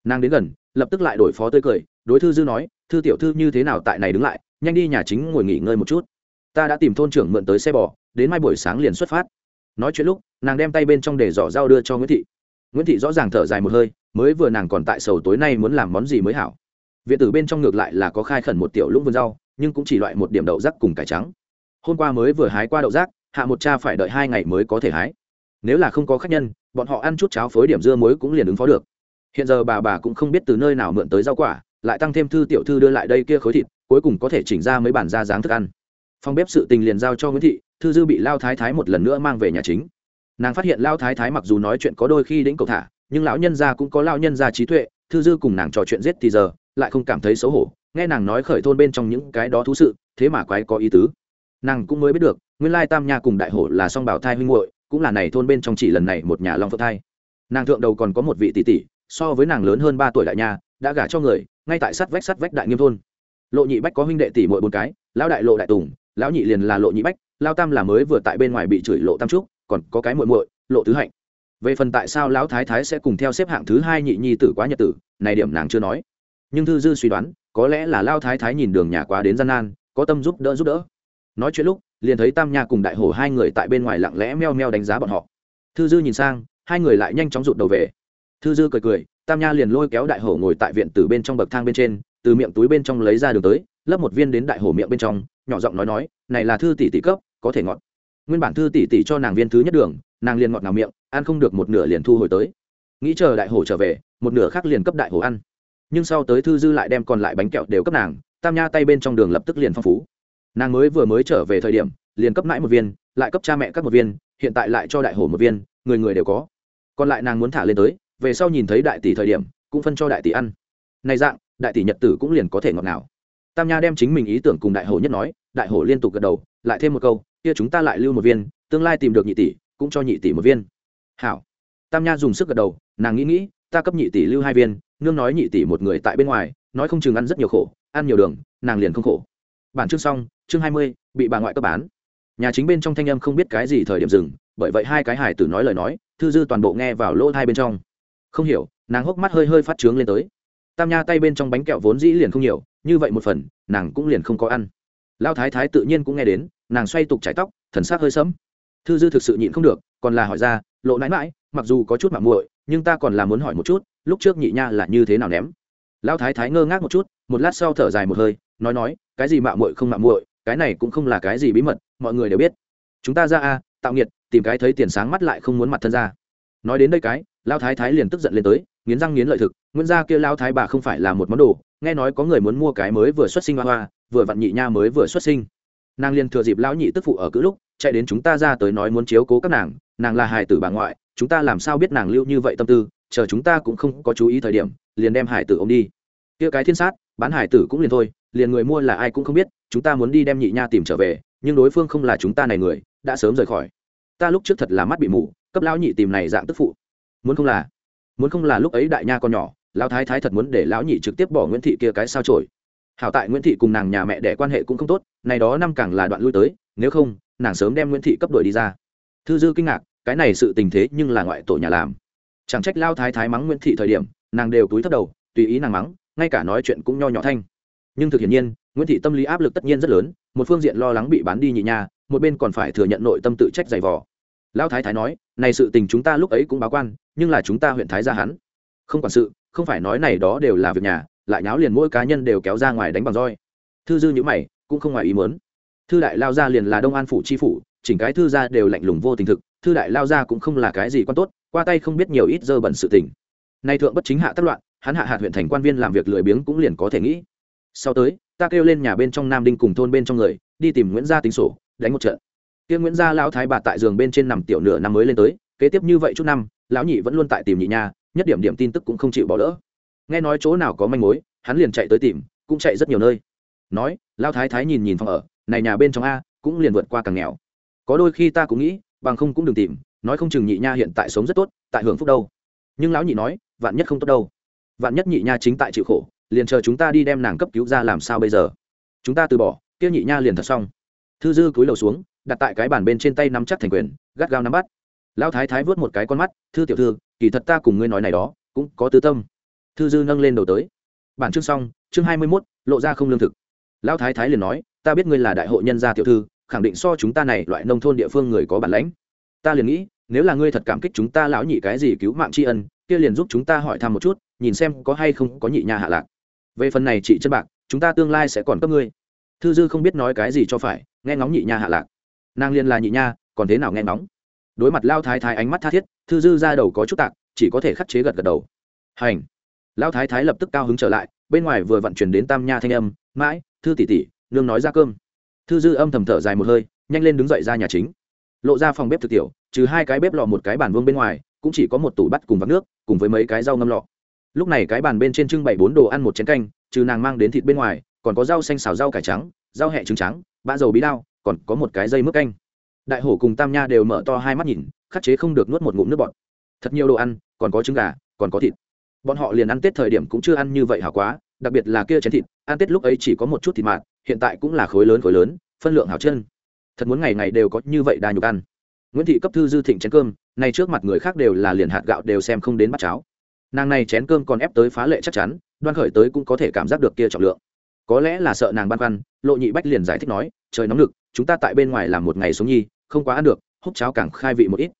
Nàng đến gần, lập tức lại đổi phó tươi cười, đối thư dư nói, thư tiểu thư như thế nào tại này đứng lại, nhanh đi nhà chính ngồi nghỉ ngơi một chút. Ta đã tìm thôn trưởng mượn tới xe bò, đến mai buổi sáng liền xuất phát. Nói chuyện lúc, nàng đem tay bên trong để giỏ dao đưa cho nguyễn thị. Nguyễn thị rõ ràng thở dài một hơi, mới vừa nàng còn tại sầu tối nay muốn làm món gì mới hảo viện tử bên trong ngược lại là có khai khẩn một tiểu lũng vườn rau, nhưng cũng chỉ loại một điểm đậu rác cùng cải trắng. Hôm qua mới vừa hái qua đậu rác hạ một cha phải đợi hai ngày mới có thể hái. Nếu là không có khách nhân, bọn họ ăn chút cháo phối điểm dưa muối cũng liền ứng phó được. Hiện giờ bà bà cũng không biết từ nơi nào mượn tới rau quả, lại tăng thêm thư tiểu thư đưa lại đây kia khối thịt, cuối cùng có thể chỉnh ra mấy bản ra dáng thức ăn. Phòng bếp sự tình liền giao cho nguyễn thị, thư dư bị lao thái thái một lần nữa mang về nhà chính. Nàng phát hiện lao thái thái mặc dù nói chuyện có đôi khi đĩnh cầu thả, nhưng lão nhân gia cũng có lao nhân gia trí tuệ, thư dư cùng nàng trò chuyện giết thì giờ lại không cảm thấy xấu hổ, nghe nàng nói khởi thôn bên trong những cái đó thú sự, thế mà quái có ý tứ. Nàng cũng mới biết được, nguyên lai tam nha cùng đại hổ là song bảo thai huynh muội, cũng là này thôn bên trong chỉ lần này một nhà long phượng thai. Nàng thượng đầu còn có một vị tỷ tỷ, so với nàng lớn hơn ba tuổi đại nha, đã gả cho người, ngay tại sắt vách sắt vách đại nghiêm thôn. Lộ nhị bách có huynh đệ tỷ muội bốn cái, lão đại lộ đại tùng, lão nhị liền là lộ nhị bách lao tam là mới vừa tại bên ngoài bị chửi lộ tam trúc, còn có cái muội muội, lộ tứ hạnh. Về phần tại sao lão thái thái sẽ cùng theo xếp hạng thứ hai nhị nhi tử quá nhật tử, này điểm nàng chưa nói nhưng thư dư suy đoán, có lẽ là lao thái thái nhìn đường nhà quá đến gian nan, có tâm giúp đỡ giúp đỡ. Nói chuyện lúc, liền thấy tam nha cùng đại hổ hai người tại bên ngoài lặng lẽ meo meo đánh giá bọn họ. Thư dư nhìn sang, hai người lại nhanh chóng rụt đầu về. Thư dư cười cười, tam nha liền lôi kéo đại hổ ngồi tại viện từ bên trong bậc thang bên trên, từ miệng túi bên trong lấy ra đường tới, lấp một viên đến đại hổ miệng bên trong, nhỏ giọng nói nói, này là thư tỷ tỷ cấp, có thể ngọt. Nguyên bản thư tỷ tỷ cho nàng viên thứ nhất đường, nàng liền ngọt nào miệng, ăn không được một nửa liền thu hồi tới. Nghĩ chờ đại hổ trở về, một nửa khác liền cấp đại hổ ăn nhưng sau tới thư dư lại đem còn lại bánh kẹo đều cấp nàng, tam nha tay bên trong đường lập tức liền phong phú. Nàng mới vừa mới trở về thời điểm, liền cấp mãi một viên, lại cấp cha mẹ các một viên, hiện tại lại cho đại hổ một viên, người người đều có. Còn lại nàng muốn thả lên tới, về sau nhìn thấy đại tỷ thời điểm, cũng phân cho đại tỷ ăn. Này dạng, đại tỷ nhật tử cũng liền có thể ngọt ngào. Tam nha đem chính mình ý tưởng cùng đại hổ nhất nói, đại hổ liên tục gật đầu, lại thêm một câu, kia chúng ta lại lưu một viên, tương lai tìm được nhị tỷ, cũng cho nhị tỷ một viên. Hảo. Tam nha dùng sức gật đầu, nàng nghĩ nghĩ, ta cấp nhị tỷ lưu hai viên nương nói nhị tỷ một người tại bên ngoài, nói không chừng ăn rất nhiều khổ, ăn nhiều đường, nàng liền không khổ. Bản chương xong, chương hai mươi, bị bà ngoại cấp bán. Nhà chính bên trong thanh âm không biết cái gì thời điểm dừng, bởi vậy hai cái hải tử nói lời nói, thư dư toàn bộ nghe vào lỗ hai bên trong. Không hiểu, nàng hốc mắt hơi hơi phát trướng lên tới. Tam nha tay bên trong bánh kẹo vốn dĩ liền không nhiều, như vậy một phần, nàng cũng liền không có ăn. Lao thái thái tự nhiên cũng nghe đến, nàng xoay tục trái tóc, thần s ắ c hơi sẫm. Thư dư thực sự nhịn không được, còn là hỏi ra, lộ nãi mãi mặc dù có chút mạng muội, nhưng ta còn là muốn hỏi một chút lúc trước nhị nha là như thế nào ném? Lão thái thái ngơ ngác một chút, một lát sau thở dài một hơi, nói nói, cái gì mạo muội không mạo muội, cái này cũng không là cái gì bí mật, mọi người đều biết. Chúng ta ra a, tạo nghiệt, tìm cái thấy tiền sáng mắt lại không muốn mặt thân ra. Nói đến đây cái, Lão thái thái liền tức giận lên tới, nghiến răng nghiến lợi thực nguyễn gia kia Lão thái bà không phải là một món đồ, nghe nói có người muốn mua cái mới vừa xuất sinh hoa hoa, vừa vặn nhị nha mới vừa xuất sinh. Nàng liền thừa dịp lão nhị tức phụ ở cữ lúc, chạy đến chúng ta ra tới nói muốn chiếu cố các nàng nàng là hài tử bà ngoại, chúng ta làm sao biết nàng lưu như vậy tâm tư chờ chúng ta cũng không có chú ý thời điểm, liền đem hải tử ông đi. Kia cái thiên sát, bán hải tử cũng liền thôi, liền người mua là ai cũng không biết, chúng ta muốn đi đem nhị nha tìm trở về, nhưng đối phương không là chúng ta này người, đã sớm rời khỏi. Ta lúc trước thật là mắt bị mù, cấp lão nhị tìm này dạng tức phụ. Muốn không là, muốn không là lúc ấy đại nha con nhỏ, lão thái thái thật muốn để lão nhị trực tiếp bỏ nguyễn thị kia cái sao trổi hảo tại nguyễn thị cùng nàng nhà mẹ đẻ quan hệ cũng không tốt, này đó năm càng là đoạn lui tới, nếu không, nàng sớm đem nguyễn thị cấp đội đi ra. Thư dư kinh ngạc, cái này sự tình thế nhưng là ngoại tổ nhà làm chẳng trách lao thái thái mắng nguyễn thị thời điểm, nàng đều túi thấp đầu, tùy ý nàng mắng, ngay cả nói chuyện cũng nho nhỏ thanh. Nhưng thực hiện nhiên, nguyễn thị tâm lý áp lực tất nhiên rất lớn, một phương diện lo lắng bị bán đi nhị nha, một bên còn phải thừa nhận nội tâm tự trách dày vò. Lao thái thái nói, này sự tình chúng ta lúc ấy cũng báo quan, nhưng là chúng ta huyện thái ra hắn. Không quản sự, không phải nói này đó đều là việc nhà, lại nháo liền mỗi cá nhân đều kéo ra ngoài đánh bằng roi. Thư dư nhữ mày, cũng không ngoài ý muốn. Thư đại lao ra liền là đông an phủ chi phủ, chỉnh cái thư gia đều lạnh lùng vô tình thực, thư đại lao ra cũng không là cái gì quan tốt qua tay không biết nhiều ít dơ bẩn sự tình. Nay thượng bất chính hạ tất loạn, hắn hạ hạt huyện thành quan viên làm việc lười biếng cũng liền có thể nghĩ. Sau tới, ta kêu lên nhà bên trong nam đinh cùng thôn bên trong người, đi tìm nguyễn gia tính sổ, đánh một trận. Tiên nguyễn gia lão thái bà tại giường bên trên nằm tiểu nửa năm mới lên tới, kế tiếp như vậy chút năm, lão nhị vẫn luôn tại tìm nhị nha, nhất điểm điểm tin tức cũng không chịu bỏ lỡ. Nghe nói chỗ nào có manh mối, hắn liền chạy tới tìm, cũng chạy rất nhiều nơi. Nói, Lão thái thái nhìn nhìn phòng ở, này nhà bên trong a, cũng liền vượt qua càng nghèo. Có đôi khi ta cũng nghĩ, bằng không cũng đừng tìm nói không chừng nhị nha hiện tại sống rất tốt, tại hưởng phúc đâu. Nhưng lão nhị nói, vạn nhất không tốt đâu. Vạn nhất nhị nha chính tại chịu khổ, liền chờ chúng ta đi đem nàng cấp cứu ra làm sao bây giờ? Chúng ta từ bỏ, kia nhị nha liền thật xong. Thư dư cúi đầu xuống, đặt tại cái bàn bên trên tay nắm chắc thành quyền, gắt gao nắm bắt. Lão thái thái vớt một cái con mắt, thư tiểu thư, kỳ thật ta cùng ngươi nói này đó, cũng có tư tâm. Thư dư nâng lên đầu tới. Bản chương xong, chương hai mươi mốt, lộ ra không lương thực. Lão thái thái liền nói, ta biết ngươi là đại hội nhân gia tiểu thư, khẳng định so chúng ta này loại nông thôn địa phương người có bản lãnh. Ta liền nghĩ nếu là ngươi thật cảm kích chúng ta lão nhị cái gì cứu mạng tri ân, kia liền giúp chúng ta hỏi thăm một chút, nhìn xem có hay không có nhị nha hạ lạc. Về phần này chị chân bạc, chúng ta tương lai sẽ còn cấp ngươi. Thư dư không biết nói cái gì cho phải, nghe ngóng nhị nha hạ lạc. Nàng liền là nhị nha, còn thế nào nghe ngóng? Đối mặt lao thái thái ánh mắt tha thiết, thư dư ra đầu có chút tạc, chỉ có thể khắc chế gật gật đầu. Hành. Lao thái thái lập tức cao hứng trở lại, bên ngoài vừa vận chuyển đến tam nha thanh âm, mãi, thư tỷ tỷ, nương nói ra cơm. Thư dư âm thầm thở dài một hơi, nhanh lên đứng dậy ra nhà chính. Lộ ra phòng bếp thực tiểu trừ hai cái bếp lò một cái bàn vương bên ngoài, cũng chỉ có một tủ bắt cùng vắt nước, cùng với mấy cái rau ngâm lọ. Lúc này cái bàn bên trên trưng bày bốn đồ ăn một chén canh, trừ nàng mang đến thịt bên ngoài, còn có rau xanh xào rau cải trắng, rau hẹ trứng trắng, bã dầu bí đao, còn có một cái dây mướp canh. Đại hổ cùng tam nha đều mở to hai mắt nhìn, khắc chế không được nuốt một ngụm nước bọt. Thật nhiều đồ ăn, còn có trứng gà, còn có thịt. Bọn họ liền ăn tết thời điểm cũng chưa ăn như vậy hảo quá, đặc biệt là kia chén thịt, ăn tết lúc ấy chỉ có một chút thịt mạt, hiện tại cũng là khối lớn khối lớn, phân lượng hảo chân. Thật muốn ngày ngày đều có như vậy đa nhục ăn nguyễn thị cấp thư dư thịnh chén cơm này trước mặt người khác đều là liền hạt gạo đều xem không đến bắt cháo. Nàng này chén cơm còn ép tới phá lệ chắc chắn, đoan khởi tới cũng có thể cảm giác được kia trọng lượng. Có lẽ là sợ nàng băn khoăn, lộ nhị bách liền giải thích nói, trời nóng lực, chúng ta tại bên ngoài làm một ngày xuống nhi, không quá ăn được húc cháo càng khai vị một ít.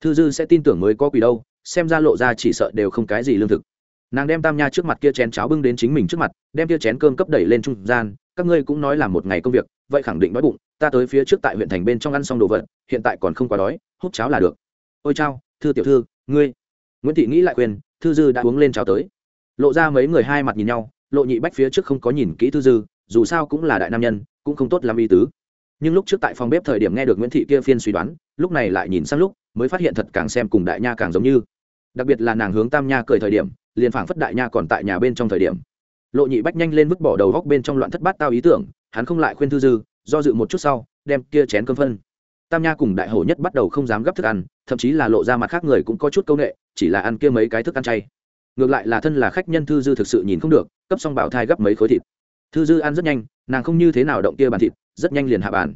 Thư dư sẽ tin tưởng mới có quỷ đâu, xem ra lộ ra chỉ sợ đều không cái gì lương thực. Nàng đem tam nha trước mặt kia chén cháo bưng đến chính mình trước mặt, đem kia chén cơm cấp đẩy lên trung gian, các ngươi cũng nói là một ngày công việc vậy khẳng định đói bụng, ta tới phía trước tại huyện thành bên trong ăn xong đồ vật, hiện tại còn không quá đói hút cháo là được. Ôi chao, thư tiểu thư, ngươi. Nguyễn thị nghĩ lại khuyên, thư dư đã uống lên cháo tới. Lộ ra mấy người hai mặt nhìn nhau, lộ nhị bách phía trước không có nhìn kỹ thư dư, dù sao cũng là đại nam nhân, cũng không tốt làm y tứ. Nhưng lúc trước tại phòng bếp thời điểm nghe được nguyễn thị kia phiên suy đoán, lúc này lại nhìn sang lúc, mới phát hiện thật càng xem cùng đại nha càng giống như. Đặc biệt là nàng hướng tam nha cười thời điểm, liền phảng phất đại nha còn tại nhà bên trong thời điểm. Lộ nhị bách nhanh lên vứt bỏ đầu góc bên trong loạn thất bát tao ý tưởng hắn không lại khuyên thư dư, do dự một chút sau, đem kia chén cơm phân. Tam nha cùng đại hổ nhất bắt đầu không dám gấp thức ăn, thậm chí là lộ ra mặt khác người cũng có chút c â u n ệ chỉ là ăn kia mấy cái thức ăn chay. Ngược lại là thân là khách nhân thư dư thực sự nhìn không được, cấp xong bảo thai gấp mấy khối thịt. Thư dư ăn rất nhanh, nàng không như thế nào động kia bàn thịt, rất nhanh liền hạ bàn.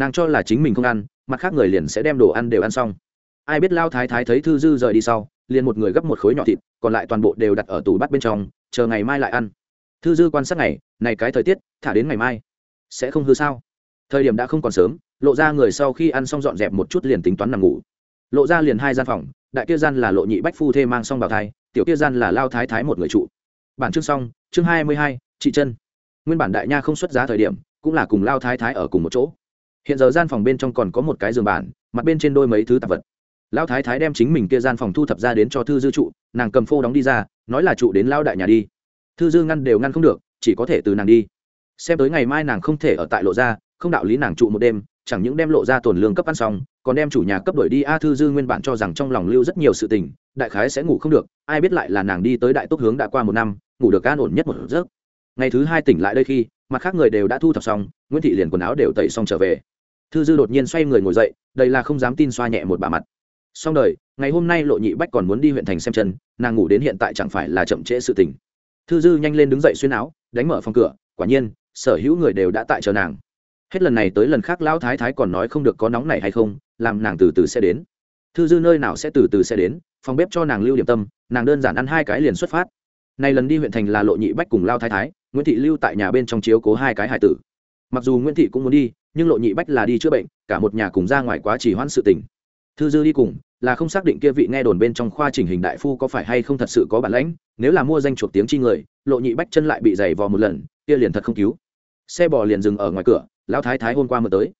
Nàng cho là chính mình không ăn, mặt khác người liền sẽ đem đồ ăn đều ăn xong. Ai biết lao thái thái thấy thư dư rời đi sau, liền một người gấp một khối nhỏ thịt, còn lại toàn bộ đều đặt ở tủ bắt bên trong, chờ ngày mai lại ăn. Thư dư quan sát ngày, này cái thời tiết, thả đến ngày mai sẽ không hư sao? Thời điểm đã không còn sớm, lộ ra người sau khi ăn xong dọn dẹp một chút liền tính toán nằm ngủ. Lộ ra liền hai gian phòng, đại kia gian là lộ nhị bách phu thê mang xong bào thai, tiểu kia gian là lao thái thái một người trụ. Bản chương xong, chương hai mươi hai, chị chân. Nguyên bản đại nha không xuất giá thời điểm, cũng là cùng lao thái thái ở cùng một chỗ. Hiện giờ gian phòng bên trong còn có một cái giường bản mặt bên trên đôi mấy thứ tạp vật. Lao thái thái đem chính mình kia gian phòng thu thập ra đến cho thư dư trụ, nàng cầm phô đóng đi ra, nói là trụ đến lao đại nhà đi. Thư dư ngăn đều ngăn không được, chỉ có thể từ nàng đi xem tới ngày mai nàng không thể ở tại lộ ra không đạo lý nàng trụ một đêm, chẳng những đem lộ ra tổn lương cấp ăn xong, còn đem chủ nhà cấp đổi đi a thư dư nguyên bản cho rằng trong lòng lưu rất nhiều sự tình, đại khái sẽ ngủ không được, ai biết lại là nàng đi tới đại tốc hướng đã qua một năm, ngủ được an ổn nhất một giấc. Ngày thứ hai tỉnh lại đây khi, mặt khác người đều đã thu thập xong, nguyễn thị liền quần áo đều tẩy xong trở về. Thư dư đột nhiên xoay người ngồi dậy đây là không dám tin xoa nhẹ một bà mặt. Xong đời, ngày hôm nay lộ nhị bách còn muốn đi huyện thành xem chân, nàng ngủ đến hiện tại chẳng phải là chậm trễ sự tình. Thư dư nhanh lên đứng dậy xuyên áo, đánh mở phòng cửa, quả nhiên sở hữu người đều đã tại chờ nàng. Hết lần này tới lần khác lão thái thái còn nói không được có nóng này hay không, làm nàng từ từ sẽ đến. Thư dư nơi nào sẽ từ từ sẽ đến, phòng bếp cho nàng lưu điểm tâm, nàng đơn giản ăn hai cái liền xuất phát. Này lần đi huyện thành là lộ nhị bách cùng lao thái thái, nguyễn thị lưu tại nhà bên trong chiếu cố hai cái hải tử. Mặc dù nguyễn thị cũng muốn đi, nhưng lộ nhị bách là đi chữa bệnh, cả một nhà cùng ra ngoài quá chỉ hoãn sự tình. Thư dư đi cùng, là không xác định kia vị nghe đồn bên trong khoa chỉnh hình đại phu có phải hay không thật sự có bản lãnh, nếu là mua danh chuộc tiếng chi người, lộ nhị bách chân lại bị giày vò một lần, kia liền thật không cứu xe bò liền dừng ở ngoài cửa lão thái thái hôm qua mới tới.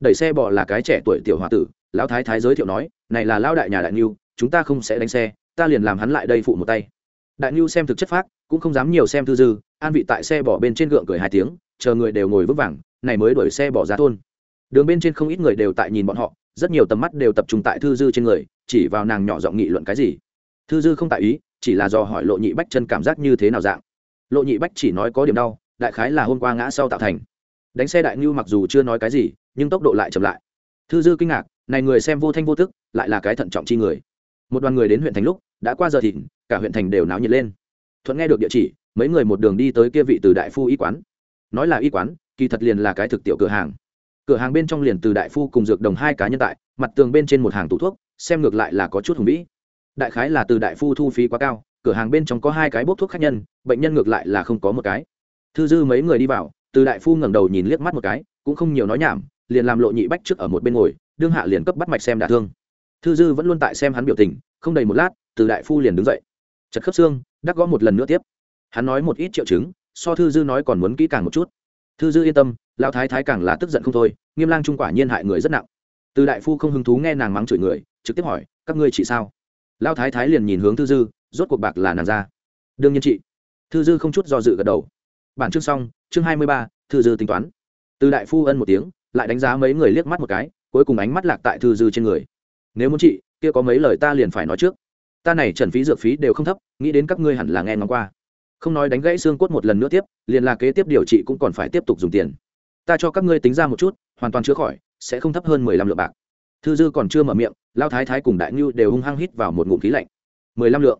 Đẩy xe bò là cái trẻ tuổi tiểu h o a tử lão thái thái giới thiệu nói này là lao đại nhà đại niu chúng ta không sẽ đánh xe ta liền làm hắn lại đây phụ một tay. Đại niu xem thực chất phát, cũng không dám nhiều xem thư dư an vị tại xe bỏ bên trên gượng cười hai tiếng chờ người đều ngồi vững vàng này mới đuổi xe bỏ ra thôn. Đường bên trên không ít người đều tại nhìn bọn họ rất nhiều tầm mắt đều tập trung tại thư dư trên người chỉ vào nàng nhỏ giọng nghị luận cái gì. Thư dư không tại ý chỉ là do hỏi lộ nhị bách chân cảm giác như thế nào dạng. Lộ nhị bách chỉ nói có điểm đau đại khái là hôm qua ngã sau tạo thành. Đánh xe đại ngưu mặc dù chưa nói cái gì, nhưng tốc độ lại chậm lại. Thư dư kinh ngạc, này người xem vô thanh vô tức, lại là cái thận trọng chi người. Một đoàn người đến huyện thành lúc, đã qua giờ thịnh, cả huyện thành đều náo nhiệt lên. Thuận nghe được địa chỉ, mấy người một đường đi tới kia vị từ đại phu y quán. Nói là y quán, kỳ thật liền là cái thực tiểu cửa hàng. Cửa hàng bên trong liền từ đại phu cùng dược đồng hai cá nhân tại, mặt tường bên trên một hàng tủ thuốc, xem ngược lại là có chút hùng vĩ. Đại khái là từ đại phu thu phí quá cao, cửa hàng bên trong có hai cái bốc thuốc khác nhân, bệnh nhân ngược lại là không có một cái thư dư mấy người đi vào, từ đại phu ngẩng đầu nhìn liếc mắt một cái, cũng không nhiều nói nhảm, liền làm lộ nhị bách trước ở một bên ngồi, đương hạ liền cấp bắt mạch xem đả thương. Thư dư vẫn luôn tại xem hắn biểu tình, không đầy một lát, từ đại phu liền đứng dậy. Chật khớp xương, đắc gõ một lần nữa tiếp. Hắn nói một ít triệu chứng, so thư dư nói còn muốn kỹ càng một chút. Thư dư yên tâm, lão thái thái càng là tức giận không thôi, nghiêm lang trung quả nhiên hại người rất nặng. Từ đại phu không hứng thú nghe nàng mắng chửi người, trực tiếp hỏi, các ngươi chị sao? Lão thái thái liền nhìn hướng thư dư, rốt cuộc bạc là nàng ra. Đương nhiên chị. Thư dư không chút do dự gật đầu bản chương xong, chương hai mươi ba, thư dư tính toán. Từ đại phu ân một tiếng, lại đánh giá mấy người liếc mắt một cái, cuối cùng ánh mắt lạc tại thư dư trên người. Nếu muốn chị, kia có mấy lời ta liền phải nói trước. Ta này trần phí dược phí đều không thấp, nghĩ đến các ngươi hẳn là nghe ngóng qua. Không nói đánh gãy xương cốt một lần nữa tiếp, liền là kế tiếp điều trị cũng còn phải tiếp tục dùng tiền. Ta cho các ngươi tính ra một chút, hoàn toàn chữa khỏi, sẽ không thấp hơn mười lăm lượng bạc. Thư dư còn chưa mở miệng, lao thái thái cùng đại ngưu đều hung hăng hít vào một ngụm khí lạnh. mười lăm lượng?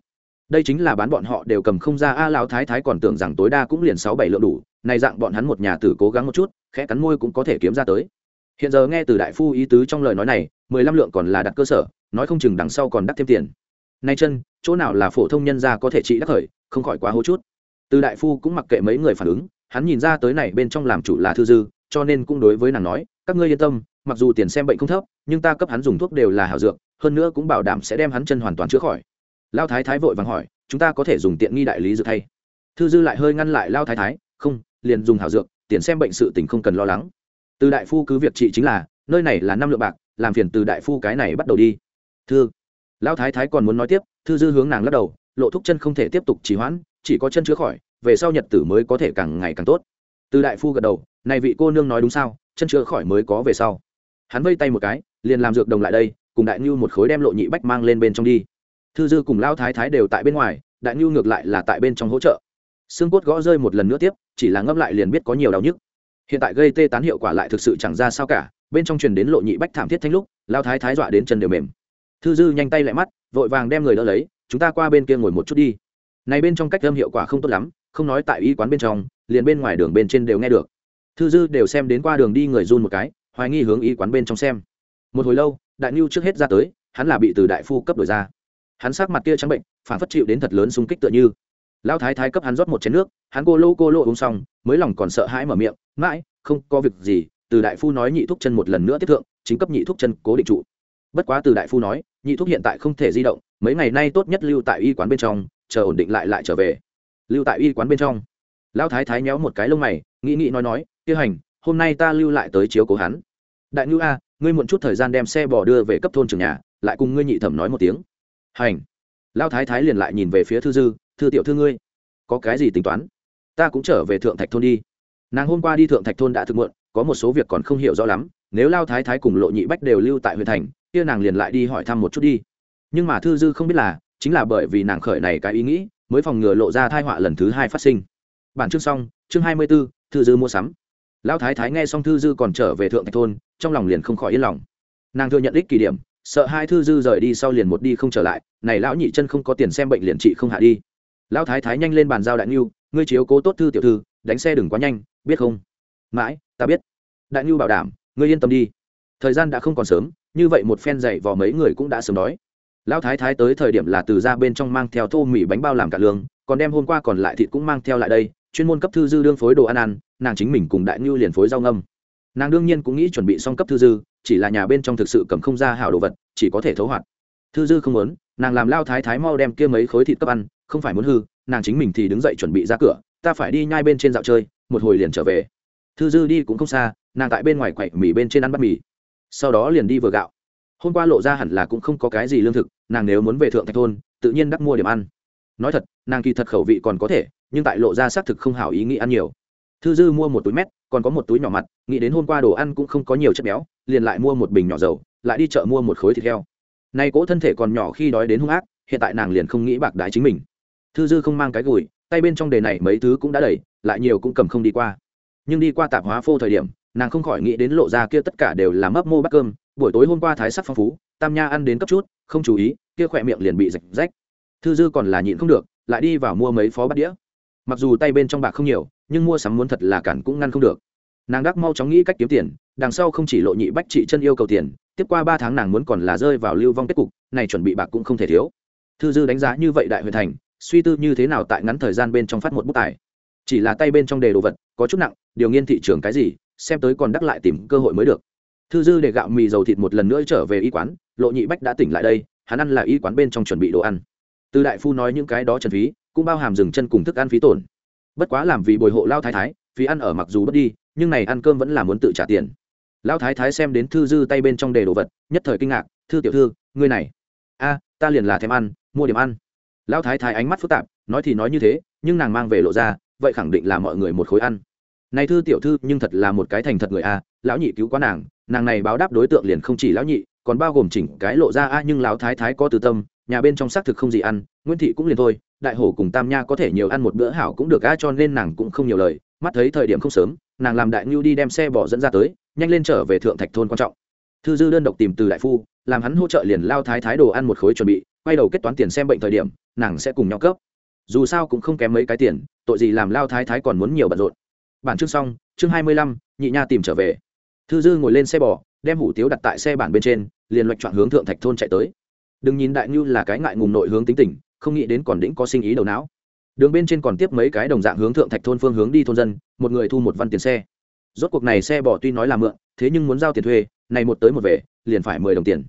Đây chính là bán bọn họ đều cầm không ra, a lao thái thái còn tưởng rằng tối đa cũng liền sáu bảy lượng đủ, này dạng bọn hắn một nhà tử cố gắng một chút, khẽ cắn môi cũng có thể kiếm ra tới. Hiện giờ nghe từ đại phu ý tứ trong lời nói này, mười lăm lượng còn là đặt cơ sở, nói không chừng đằng sau còn đắt thêm tiền. Nay chân, chỗ nào là phổ thông nhân gia có thể trị đắc khởi, không khỏi quá hố chút. Từ đại phu cũng mặc kệ mấy người phản ứng, hắn nhìn ra tới này bên trong làm chủ là thư dư, cho nên cũng đối với nàng nói, các ngươi yên tâm, mặc dù tiền xem bệnh không thấp, nhưng ta cấp hắn dùng thuốc đều là hảo dược, hơn nữa cũng bảo đảm sẽ đem hắn chân hoàn toàn chữa khỏi lao thái thái vội vàng hỏi, chúng ta có thể dùng tiện nghi đại lý dược thay? Thư dư lại hơi ngăn lại lao thái thái, không, liền dùng hảo dược, tiền xem bệnh sự tình không cần lo lắng. Từ đại phu cứ việc trị chính là, nơi này là năm lượng bạc, làm phiền từ đại phu cái này bắt đầu đi. Thư. Lão thái thái còn muốn nói tiếp, thư dư hướng nàng lắc đầu, lộ thúc chân không thể tiếp tục trì hoãn, chỉ có chân chữa khỏi, về sau nhật tử mới có thể càng ngày càng tốt. Từ đại phu gật đầu, này vị cô nương nói đúng sao, chân chữa khỏi mới có về sau. Hắn vây tay một cái, liền làm dược đồng lại đây, cùng đại ngưu một khối đem lộ nhị bách mang lên bên trong đi thư dư cùng lão thái thái đều tại bên ngoài, đại ngưu ngược lại là tại bên trong hỗ trợ. Xương cốt gõ rơi một lần nữa tiếp, chỉ là ngâm lại liền biết có nhiều đau nhức. Hiện tại gây tê tán hiệu quả lại thực sự chẳng ra sao cả, bên trong truyền đến lộ nhị bách thảm thiết thanh lúc, lao thái thái dọa đến chân đều mềm. Thư dư nhanh tay lại mắt, vội vàng đem người đỡ lấy, chúng ta qua bên kia ngồi một chút đi. Này bên trong cách âm hiệu quả không tốt lắm, không nói tại y quán bên trong, liền bên ngoài đường bên trên đều nghe được. Thư dư đều xem đến qua đường đi người run một cái, hoài nghi hướng y quán bên trong xem. Một hồi lâu, đại nhu trước hết ra tới, hắn là bị từ đại phu cấp đổi ra hắn sắc mặt kia trắng bệnh phản phất chịu đến thật lớn xung kích tựa như. Lão thái thái cấp hắn rót một chén nước, hắn cô lô cô lô uống xong, mới lòng còn sợ hãi mở miệng, mãi, không có việc gì, từ đại phu nói nhị thúc chân một lần nữa tiếp thượng, chính cấp nhị thúc chân cố định trụ. Bất quá từ đại phu nói, nhị thúc hiện tại không thể di động, mấy ngày nay tốt nhất lưu tại y quán bên trong, chờ ổn định lại lại trở về. Lưu tại y quán bên trong. Lão thái thái nhéo một cái lông mày, nghĩ nghĩ nói nói, tiêu hành, hôm nay ta lưu lại tới chiếu cố hắn. Đại ngưu a, ngươi muộn chút thời gian đem xe bò đưa về cấp thôn trường nhà, lại cùng ngươi nhị thẩm nói một tiếng hành. Lão thái thái liền lại nhìn về phía thư dư, thư tiểu thư ngươi, có cái gì tính toán? Ta cũng trở về thượng thạch thôn đi. Nàng hôm qua đi thượng thạch thôn đã thực muộn, có một số việc còn không hiểu rõ lắm, nếu lao thái thái cùng lộ nhị bách đều lưu tại huyện thành, kia nàng liền lại đi hỏi thăm một chút đi. Nhưng mà thư dư không biết là, chính là bởi vì nàng khởi này cái ý nghĩ, mới phòng ngừa lộ ra thai họa lần thứ hai phát sinh. Bản chương xong, chương hai mươi b ố thư dư mua sắm. Lão thái thái nghe xong thư dư còn trở về thượng thạch thôn, trong lòng liền không khỏi yên lòng. Nàng thừa nhận ích kỷ điểm sợ hai thư dư rời đi sau liền một đi không trở lại, này lão nhị chân không có tiền xem bệnh liền trị không hạ đi. Lão thái thái nhanh lên bàn giao đại niu ngươi chiếu cố tốt thư tiểu thư, đánh xe đừng quá nhanh, biết không? Mãi, ta biết. Đại niu bảo đảm, ngươi yên tâm đi. Thời gian đã không còn sớm, như vậy một phen dày vò mấy người cũng đã sớm đói. Lão thái thái tới thời điểm là từ ra bên trong mang theo thô mì bánh bao làm cả lương, còn đem hôm qua còn lại thịt cũng mang theo lại đây, chuyên môn cấp thư dư đương phối đồ ăn ăn, nàng chính mình cùng đại ngưu liền phối rau ngâm. Nàng đương nhiên cũng nghĩ chuẩn bị xong cấp thư dư chỉ là nhà bên trong thực sự cầm không ra hảo đồ vật, chỉ có thể thấu hoạt. Thư dư không muốn, nàng làm lao thái thái mau đem kia mấy khối thịt cấp ăn, không phải muốn hư, nàng chính mình thì đứng dậy chuẩn bị ra cửa, ta phải đi nhai bên trên dạo chơi, một hồi liền trở về. Thư dư đi cũng không xa, nàng tại bên ngoài quậy mì bên trên ăn bát mì. Sau đó liền đi vừa gạo. Hôm qua lộ ra hẳn là cũng không có cái gì lương thực, nàng nếu muốn về thượng thạch thôn, tự nhiên đắc mua điểm ăn. Nói thật, nàng kỳ thật khẩu vị còn có thể, nhưng tại lộ ra xác thực không hảo ý nghĩ ăn nhiều. Thư dư mua một túi mét, còn có một túi nhỏ mặt, nghĩ đến hôm qua đồ ăn cũng không có nhiều chất béo liền lại mua một bình nhỏ dầu, lại đi chợ mua một khối thịt heo. Nay cỗ thân thể còn nhỏ khi đói đến hung ác, hiện tại nàng liền không nghĩ bạc đái chính mình. Thư dư không mang cái gùi, tay bên trong đề này mấy thứ cũng đã đầy, lại nhiều cũng cầm không đi qua. Nhưng đi qua tạp hóa phô thời điểm, nàng không khỏi nghĩ đến lộ ra kia tất cả đều là mấp mô bát cơm, buổi tối hôm qua thái sắc phong phú, tam nha ăn đến cấp chút, không chú ý, kia khỏe miệng liền bị rạch rách. Thư dư còn là nhịn không được, lại đi vào mua mấy phó bát đĩa. Mặc dù tay bên trong bạc không nhiều, nhưng mua sắm muốn thật là cản cũng ngăn không được. Nàng đắc mau chóng nghĩ cách kiếm tiền đằng sau không chỉ lộ nhị bách trị chân yêu cầu tiền, tiếp qua ba tháng nàng muốn còn là rơi vào lưu vong kết cục, này chuẩn bị bạc cũng không thể thiếu. Thư dư đánh giá như vậy đại huyện thành, suy tư như thế nào tại ngắn thời gian bên trong phát một bức tài. Chỉ là tay bên trong đề đồ vật, có chút nặng, điều nghiên thị trường cái gì, xem tới còn đắc lại tìm cơ hội mới được. Thư dư để gạo mì dầu thịt một lần nữa trở về y quán, lộ nhị bách đã tỉnh lại đây, hắn ăn là y quán bên trong chuẩn bị đồ ăn. Từ đại phu nói những cái đó trần phí, cũng bao hàm dừng chân cùng thức ăn phí tổn. Bất quá làm vì bồi hộ lao thái thái, phí ăn ở mặc dù bớt đi, nhưng này ăn cơm vẫn là muốn tự trả tiền lão thái thái xem đến thư dư tay bên trong đề đồ vật, nhất thời kinh ngạc, thư tiểu thư, ngươi này. A, ta liền là thèm ăn, mua điểm ăn. Lão thái thái ánh mắt phức tạp, nói thì nói như thế, nhưng nàng mang về lộ ra, vậy khẳng định là mọi người một khối ăn. Này thư tiểu thư, nhưng thật là một cái thành thật người a, lão nhị cứu quá nàng nàng này báo đáp đối tượng liền không chỉ lão nhị, còn bao gồm chỉnh cái lộ ra a, nhưng lão thái thái có từ tâm, nhà bên trong xác thực không gì ăn, nguyễn thị cũng liền thôi, đại hổ cùng tam nha có thể nhiều ăn một bữa hảo cũng được a, cho nên nàng cũng không nhiều lời, mắt thấy thời điểm không sớm nàng làm đại ngưu đi đem xe bỏ dẫn ra tới, nhanh lên trở về thượng thạch thôn quan trọng. Thư dư đơn độc tìm từ đại phu, làm hắn hỗ trợ liền lao thái thái đồ ăn một khối chuẩn bị, quay đầu kết toán tiền xem bệnh thời điểm, nàng sẽ cùng nhau cấp. Dù sao cũng không kém mấy cái tiền, tội gì làm lao thái thái còn muốn nhiều bận rộn. Bản chương xong, chương hai mươi lăm, nhị nha tìm trở về. Thư dư ngồi lên xe bò, đem hủ tiếu đặt tại xe bản bên trên, liền loạch chọn hướng thượng thạch thôn chạy tới. Đừng nhìn đại ngưu là cái ngại ngùng nội hướng tính tình, không nghĩ đến còn đĩnh có sinh ý đầu não đường bên trên còn tiếp mấy cái đồng dạng hướng thượng thạch thôn phương hướng đi thôn dân, một người thu một văn tiền xe. Rốt cuộc này xe bỏ tuy nói là mượn, thế nhưng muốn giao tiền thuê, này một tới một về, liền phải mười đồng tiền.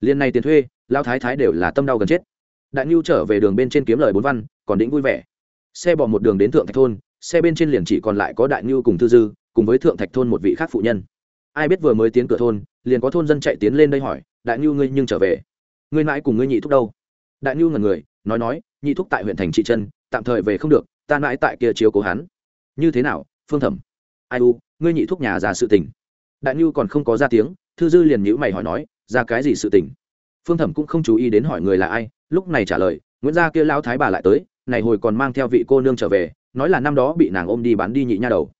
Liền này tiền thuê, lao thái thái đều là tâm đau gần chết. Đại ngưu trở về đường bên trên kiếm lời bốn văn, còn đĩnh vui vẻ. Xe bỏ một đường đến thượng thạch thôn, xe bên trên liền chỉ còn lại có đại ngưu cùng thư dư, cùng với thượng thạch thôn một vị khác phụ nhân. Ai biết vừa mới tiến cửa thôn, liền có thôn dân chạy tiến lên đây hỏi, đại ngưu ngươi nhưng trở về? Ngươi mãi cùng ngươi nhị thúc đâu? Đại ngưu ngần người, nói nói, nhị thúc tại huyện thành trị chân tạm thời về không được, ta mãi tại kia chiếu cố hắn. Như thế nào, phương thẩm? Ai u, ngươi nhị thúc nhà ra sự tình. Đại Nhu còn không có ra tiếng, thư dư liền nhữ mày hỏi nói, ra cái gì sự tình? Phương thẩm cũng không chú ý đến hỏi người là ai, lúc này trả lời, nguyễn gia kia lao thái bà lại tới, này hồi còn mang theo vị cô nương trở về, nói là năm đó bị nàng ôm đi bán đi nhị nha đầu.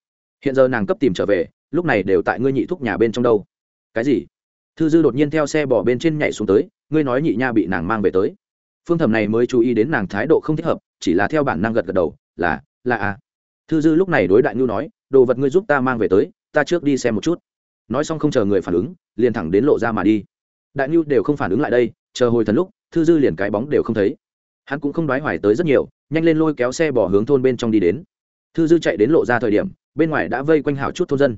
Hiện giờ nàng cấp tìm trở về, lúc này đều tại ngươi nhị thúc nhà bên trong đâu. Cái gì? Thư dư đột nhiên theo xe bỏ bên trên nhảy xuống tới, ngươi nói nhị nha bị nàng mang về tới. Phương thẩm này mới chú ý đến nàng thái độ không thích hợp chỉ là theo bản năng gật gật đầu, là là à. Thư dư lúc này đối đại ngưu nói, đồ vật ngươi giúp ta mang về tới, ta trước đi xem một chút. Nói xong không chờ người phản ứng, liền thẳng đến lộ ra mà đi. Đại ngưu đều không phản ứng lại đây, chờ hồi thần lúc, thư dư liền cái bóng đều không thấy. Hắn cũng không đoái hoài tới rất nhiều, nhanh lên lôi kéo xe bỏ hướng thôn bên trong đi đến. Thư dư chạy đến lộ ra thời điểm, bên ngoài đã vây quanh hảo chút thôn dân.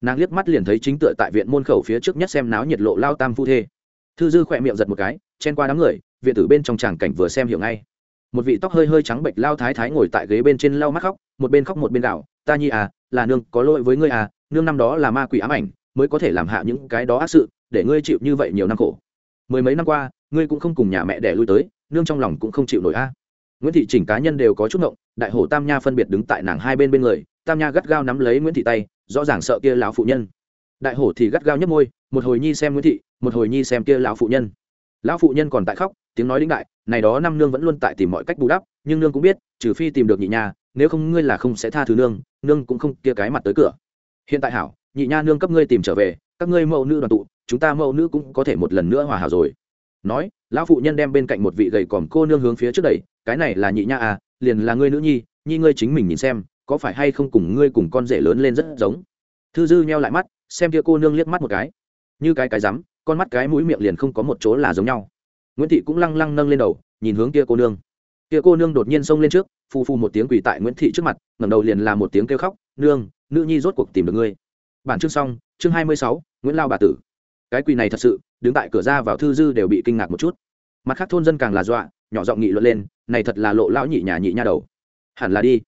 Nàng liếc mắt liền thấy chính tựa tại viện môn khẩu phía trước nhất xem náo nhiệt lộ lao tam phu thê. Thư dư khỏe miệng giật một cái, chen qua đám người, viện tử bên trong tràng cảnh vừa xem hiểu ngay một vị tóc hơi hơi trắng bệnh lao thái thái ngồi tại ghế bên trên lau mắt khóc, một bên khóc một bên đảo. ta nhi à là nương, có lỗi với ngươi à nương năm đó là ma quỷ ám ảnh, mới có thể làm hạ những cái đó ác sự, để ngươi chịu như vậy nhiều năm khổ. Mười mấy năm qua, ngươi cũng không cùng nhà mẹ đẻ lui tới, nương trong lòng cũng không chịu nổi a. Nguyễn thị chỉnh cá nhân đều có chút ngộng, đại hổ tam nha phân biệt đứng tại nàng hai bên bên người, tam nha gắt gao nắm lấy nguyễn thị tay, rõ ràng sợ kia lão phụ nhân. Đại hổ thì gắt gao nhấp môi, một hồi nhi xem nguyễn thị, một hồi nhi xem kia lão phụ nhân lão phụ nhân còn tại khóc, tiếng nói đĩnh đại, này đó năm nương vẫn luôn tại tìm mọi cách bù đắp, nhưng nương cũng biết, trừ phi tìm được nhị nha, nếu không ngươi là không sẽ tha thứ nương nương cũng không kia cái mặt tới cửa. Hiện tại hảo, nhị nha nương cấp ngươi tìm trở về, các ngươi mẫu nữ đoàn tụ, chúng ta mẫu nữ cũng có thể một lần nữa hòa hảo rồi. Nói, lão phụ nhân đem bên cạnh một vị gầy còm cô nương hướng phía trước đẩy, cái này là nhị nha à liền là ngươi nữ nhi nhi ngươi chính mình nhìn xem, có phải hay không cùng ngươi cùng con rể lớn lên rất giống? Thư dư nheo lại mắt, xem kia cô nương liếc mắt một cái. Như cái cái rắm con mắt cái mũi miệng liền không có một chỗ là giống nhau. Nguyễn thị cũng lăng lăng nâng lên đầu, nhìn hướng kia cô nương. Kia cô nương đột nhiên xông lên trước, phù phù một tiếng quỳ tại nguyễn thị trước mặt, ngẩng đầu liền là một tiếng kêu khóc, nương, nữ nhi rốt cuộc tìm được ngươi. Bản chương xong, chương hai mươi sáu, nguyễn lao bà tử. Cái quỳ này thật sự, đứng tại cửa ra vào thư dư đều bị kinh ngạc một chút. Mặt khác thôn dân càng là dọa, nhỏ giọng nghị luận lên, này thật là lộ lão nhị nhà nhị nha đầu. Hẳn là đi.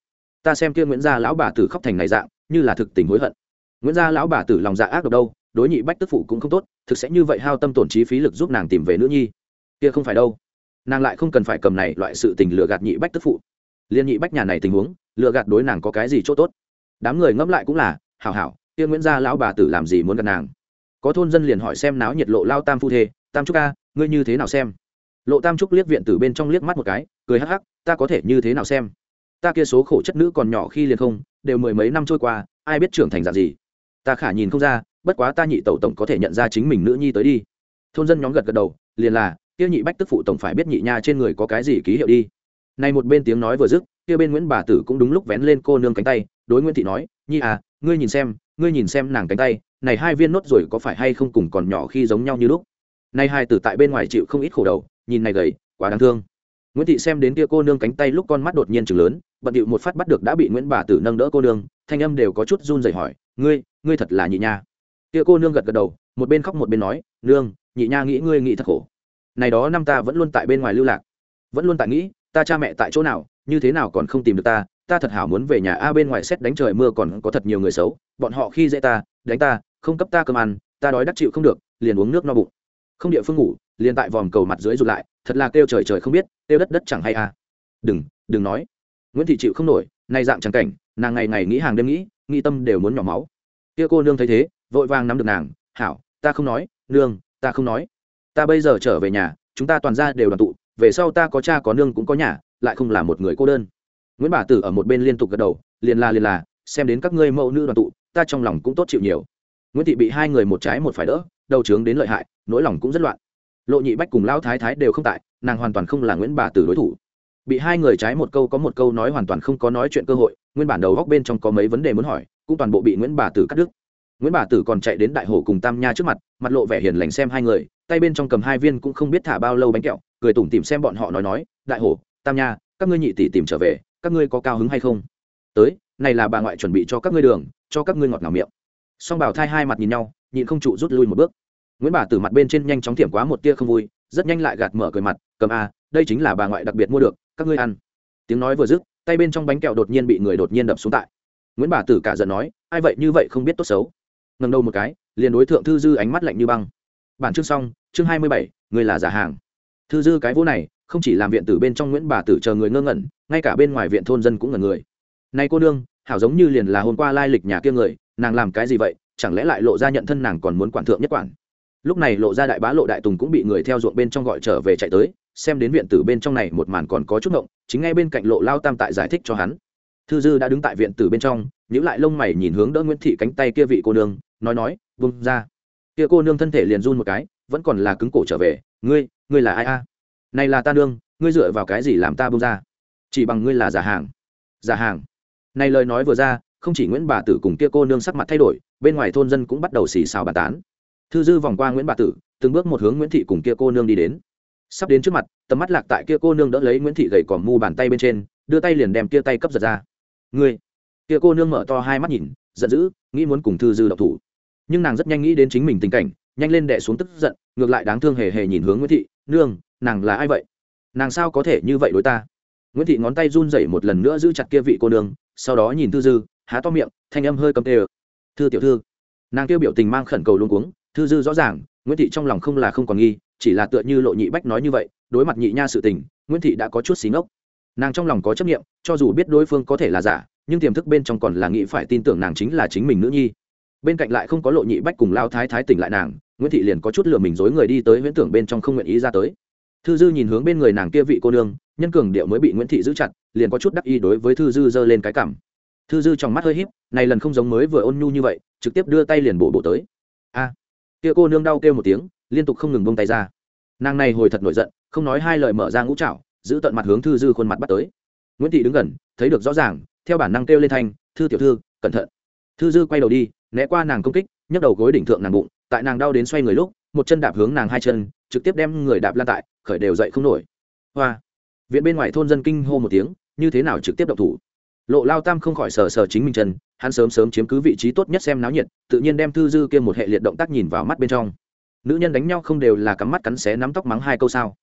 Ta xem kia nguyễn gia lão bà tử khóc thành này dạng, như là thực tình hối hận. Nguyễn gia lão bà tử lòng dạ ác độc đâu đối nhị bách tức phụ cũng không tốt, thực sẽ như vậy hao tâm tổn trí phí lực giúp nàng tìm về nữ nhi. Kia không phải đâu. Nàng lại không cần phải cầm này loại sự tình lừa gạt nhị bách tức phụ. Liên nhị bách nhà này tình huống, lừa gạt đối nàng có cái gì chỗ tốt? Đám người ngẫm lại cũng là, hảo hảo, kia nguyễn gia lão bà tử làm gì muốn gạt nàng? Có thôn dân liền hỏi xem náo nhiệt lộ lao tam phu thê, tam trúc ca, ngươi như thế nào xem? Lộ tam trúc liếc viện từ bên trong liếc mắt một cái, cười hắc hắc, ta có thể như thế nào xem? Ta kia số khổ chất nữ còn nhỏ khi liền không, đều mười mấy năm trôi qua, ai biết trưởng thành dạng gì? Ta khả nhìn không ra bất quá ta nhị tẩu tổng có thể nhận ra chính mình nữ nhi tới đi. Thôn dân nhóm gật gật đầu, liền là, kia nhị bách tức phụ tổng phải biết nhị nha trên người có cái gì ký hiệu đi. Này một bên tiếng nói vừa dứt, kia bên nguyễn bà tử cũng đúng lúc vén lên cô nương cánh tay, đối nguyễn thị nói, nhi à ngươi nhìn xem, ngươi nhìn xem nàng cánh tay, này hai viên nốt rồi có phải hay không cùng còn nhỏ khi giống nhau như lúc? Nay hai tử tại bên ngoài chịu không ít khổ đầu, nhìn này gầy, quá đáng thương. Nguyễn thị xem đến kia cô nương cánh tay lúc con mắt đột nhiên chừng lớn, bận điệu một phát bắt được đã bị nguyễn bà tử nâng đỡ cô nương, thanh âm đều có chút run rẩy hỏi, ngươi ngươi thật là nhị nha kia cô nương gật gật đầu, một bên khóc một bên nói, nương, nhị nha nghĩ ngươi nghĩ thật khổ. Này đó năm ta vẫn luôn tại bên ngoài lưu lạc. Vẫn luôn tại nghĩ, ta cha mẹ tại chỗ nào, như thế nào còn không tìm được ta. Ta thật hảo muốn về nhà a bên ngoài xét đánh trời mưa còn có thật nhiều người xấu. Bọn họ khi dễ ta, đánh ta, không cấp ta cơm ăn, ta đói đắc chịu không được, liền uống nước no bụng. Không địa phương ngủ, liền tại vòm cầu mặt dưới rụt lại, thật là kêu trời trời không biết, kêu đất đất chẳng hay a. Đừng đừng nói. Nguyễn thị chịu không nổi, nay dạng chẳng cảnh, nàng ngày ngày nghĩ hàng đêm nghĩ nghĩ tâm đều muốn nhỏ máu. Kia cô nương thấy thế vội vàng nắm được nàng, hảo, ta không nói, nương, ta không nói. Ta bây giờ trở về nhà, chúng ta toàn ra đều đoàn tụ, về sau ta có cha có nương cũng có nhà, lại không là một người cô đơn. Nguyễn bà tử ở một bên liên tục gật đầu, liền là liền là, xem đến các ngươi mẫu nữ đoàn tụ, ta trong lòng cũng tốt chịu nhiều. Nguyễn thị bị hai người một trái một phải đỡ, đầu trướng đến lợi hại, nỗi lòng cũng rất loạn. Lộ nhị bách cùng Lão thái thái đều không tại, nàng hoàn toàn không là nguyễn bà tử đối thủ. Bị hai người trái một câu có một câu nói hoàn toàn không có nói chuyện cơ hội nguyên bản đầu góc bên trong có mấy vấn đề muốn hỏi, cũng toàn bộ bị nguyễn bà tử cắt đứt nguyễn bà tử còn chạy đến đại Hổ cùng tam nha trước mặt mặt lộ vẻ hiền lành xem hai người tay bên trong cầm hai viên cũng không biết thả bao lâu bánh kẹo cười tủm tìm xem bọn họ nói nói đại Hổ, tam nha các ngươi nhị tỷ tìm trở về các ngươi có cao hứng hay không tới này là bà ngoại chuẩn bị cho các ngươi đường cho các ngươi ngọt ngào miệng song bảo thai hai mặt nhìn nhau nhịn không trụ rút lui một bước nguyễn bà từ mặt bên trên nhanh chóng thiểm quá một tia không vui rất nhanh lại gạt mở cười mặt cầm a đây chính là bà ngoại đặc biệt mua được các ngươi ăn tiếng nói vừa dứt tay bên trong bánh kẹo đột nhiên bị người đột nhiên đập xuống tại nguyễn bà tử cả giận nói ai vậy như vậy không biết tốt xấu ngầm đầu một cái, liền đối tượng thư dư ánh mắt lạnh như băng. Bản chương xong, chương hai mươi bảy, người là giả hàng. Thư dư cái vỗ này, không chỉ làm viện tử bên trong nguyễn bà tử chờ người ngơ ngẩn, ngay cả bên ngoài viện thôn dân cũng ngẩn người. Này cô nương, hảo giống như liền là hôm qua lai lịch nhà kia người, nàng làm cái gì vậy, chẳng lẽ lại lộ ra nhận thân nàng còn muốn quản thượng nhất quản? Lúc này lộ ra đại bá lộ đại tùng cũng bị người theo ruộng bên trong gọi trở về chạy tới, xem đến viện tử bên trong này một màn còn có chút ngộng, chính ngay bên cạnh lộ lao tam tại giải thích cho hắn thư dư đã đứng tại viện tử bên trong nhữ lại lông mày nhìn hướng đỡ nguyễn thị cánh tay kia vị cô nương, nói nói, vung ra. Kia cô nương thân thể liền run một cái, vẫn còn là cứng cổ trở về, ngươi ngươi là ai a? Này là ta nương, ngươi dựa vào cái gì làm ta bung ra? Chỉ bằng ngươi là giả hàng. Giả hàng? Này lời nói vừa ra, không chỉ nguyễn bà tử cùng kia cô nương sắc mặt thay đổi, bên ngoài thôn dân cũng bắt đầu xì xào bàn tán. Thư dư vòng qua nguyễn bà tử, từng bước một hướng nguyễn thị cùng kia cô nương đi đến. Sắp đến trước mặt, tầm mắt lạc tại kia cô nương đỡ lấy nguyễn thị gầy còm mu bàn tay bên trên, đưa tay liền đem kia tay cấp giật ra ngươi. Kia cô nương mở to hai mắt nhìn, giận dữ, nghĩ muốn cùng thư dư độc thủ. Nhưng nàng rất nhanh nghĩ đến chính mình tình cảnh, nhanh lên đẻ xuống tức giận, ngược lại đáng thương hề hề nhìn hướng nguyễn thị, nương, nàng là ai vậy? Nàng sao có thể như vậy đối ta? Nguyễn thị ngón tay run rẩy một lần nữa giữ chặt kia vị cô nương, sau đó nhìn thư dư, há to miệng, thanh âm hơi cầm tê. Thư tiểu thư. Nàng kêu biểu tình mang khẩn cầu luôn cuống, thư dư rõ ràng, nguyễn thị trong lòng không là không còn nghi, chỉ là tựa như lộ nhị bách nói như vậy, đối mặt nhị nha sự tình, nguyễn thị đã có chút xí ngốc nàng trong lòng có chấp nghiệm cho dù biết đối phương có thể là giả, nhưng tiềm thức bên trong còn là nghĩ phải tin tưởng nàng chính là chính mình nữ nhi. Bên cạnh lại không có lộ nhị bách cùng lao thái thái tỉnh lại nàng, nguyễn thị liền có chút lừa mình dối người đi tới huyễn tưởng bên trong không nguyện ý ra tới. Thư dư nhìn hướng bên người nàng kia vị cô nương, nhân cường điệu mới bị nguyễn thị giữ chặt, liền có chút đắc ý đối với thư dư giơ lên cái cảm thư dư trong mắt hơi híp, này lần không giống mới vừa ôn nhu như vậy, trực tiếp đưa tay liền bổ bổ tới. A! Kia cô nương đau kêu một tiếng, liên tục không ngừng bông tay ra. Nàng này hồi thật nổi giận, không nói hai lời mở ra ngũ trạo giữ tận mặt hướng thư dư khuôn mặt bắt tới. Nguyễn thị đứng gần, thấy được rõ ràng, theo bản năng kêu lên thanh, thư tiểu thư, cẩn thận. Thư dư quay đầu đi, né qua nàng công kích, nhấc đầu gối đỉnh thượng nàng bụng, tại nàng đau đến xoay người lúc, một chân đạp hướng nàng hai chân, trực tiếp đem người đạp lan tại, khởi đều dậy không nổi. Hoa! Viện bên ngoài thôn dân kinh hô một tiếng, như thế nào trực tiếp độc thủ? Lộ lao tam không khỏi sờ sờ chính mình chân, hắn sớm sớm chiếm cứ vị trí tốt nhất xem náo nhiệt, tự nhiên đem thư dư kia một hệ liệt động tác nhìn vào mắt bên trong. Nữ nhân đánh nhau không đều là cắm mắt cắn xé nắm tóc mắng hai câu sao?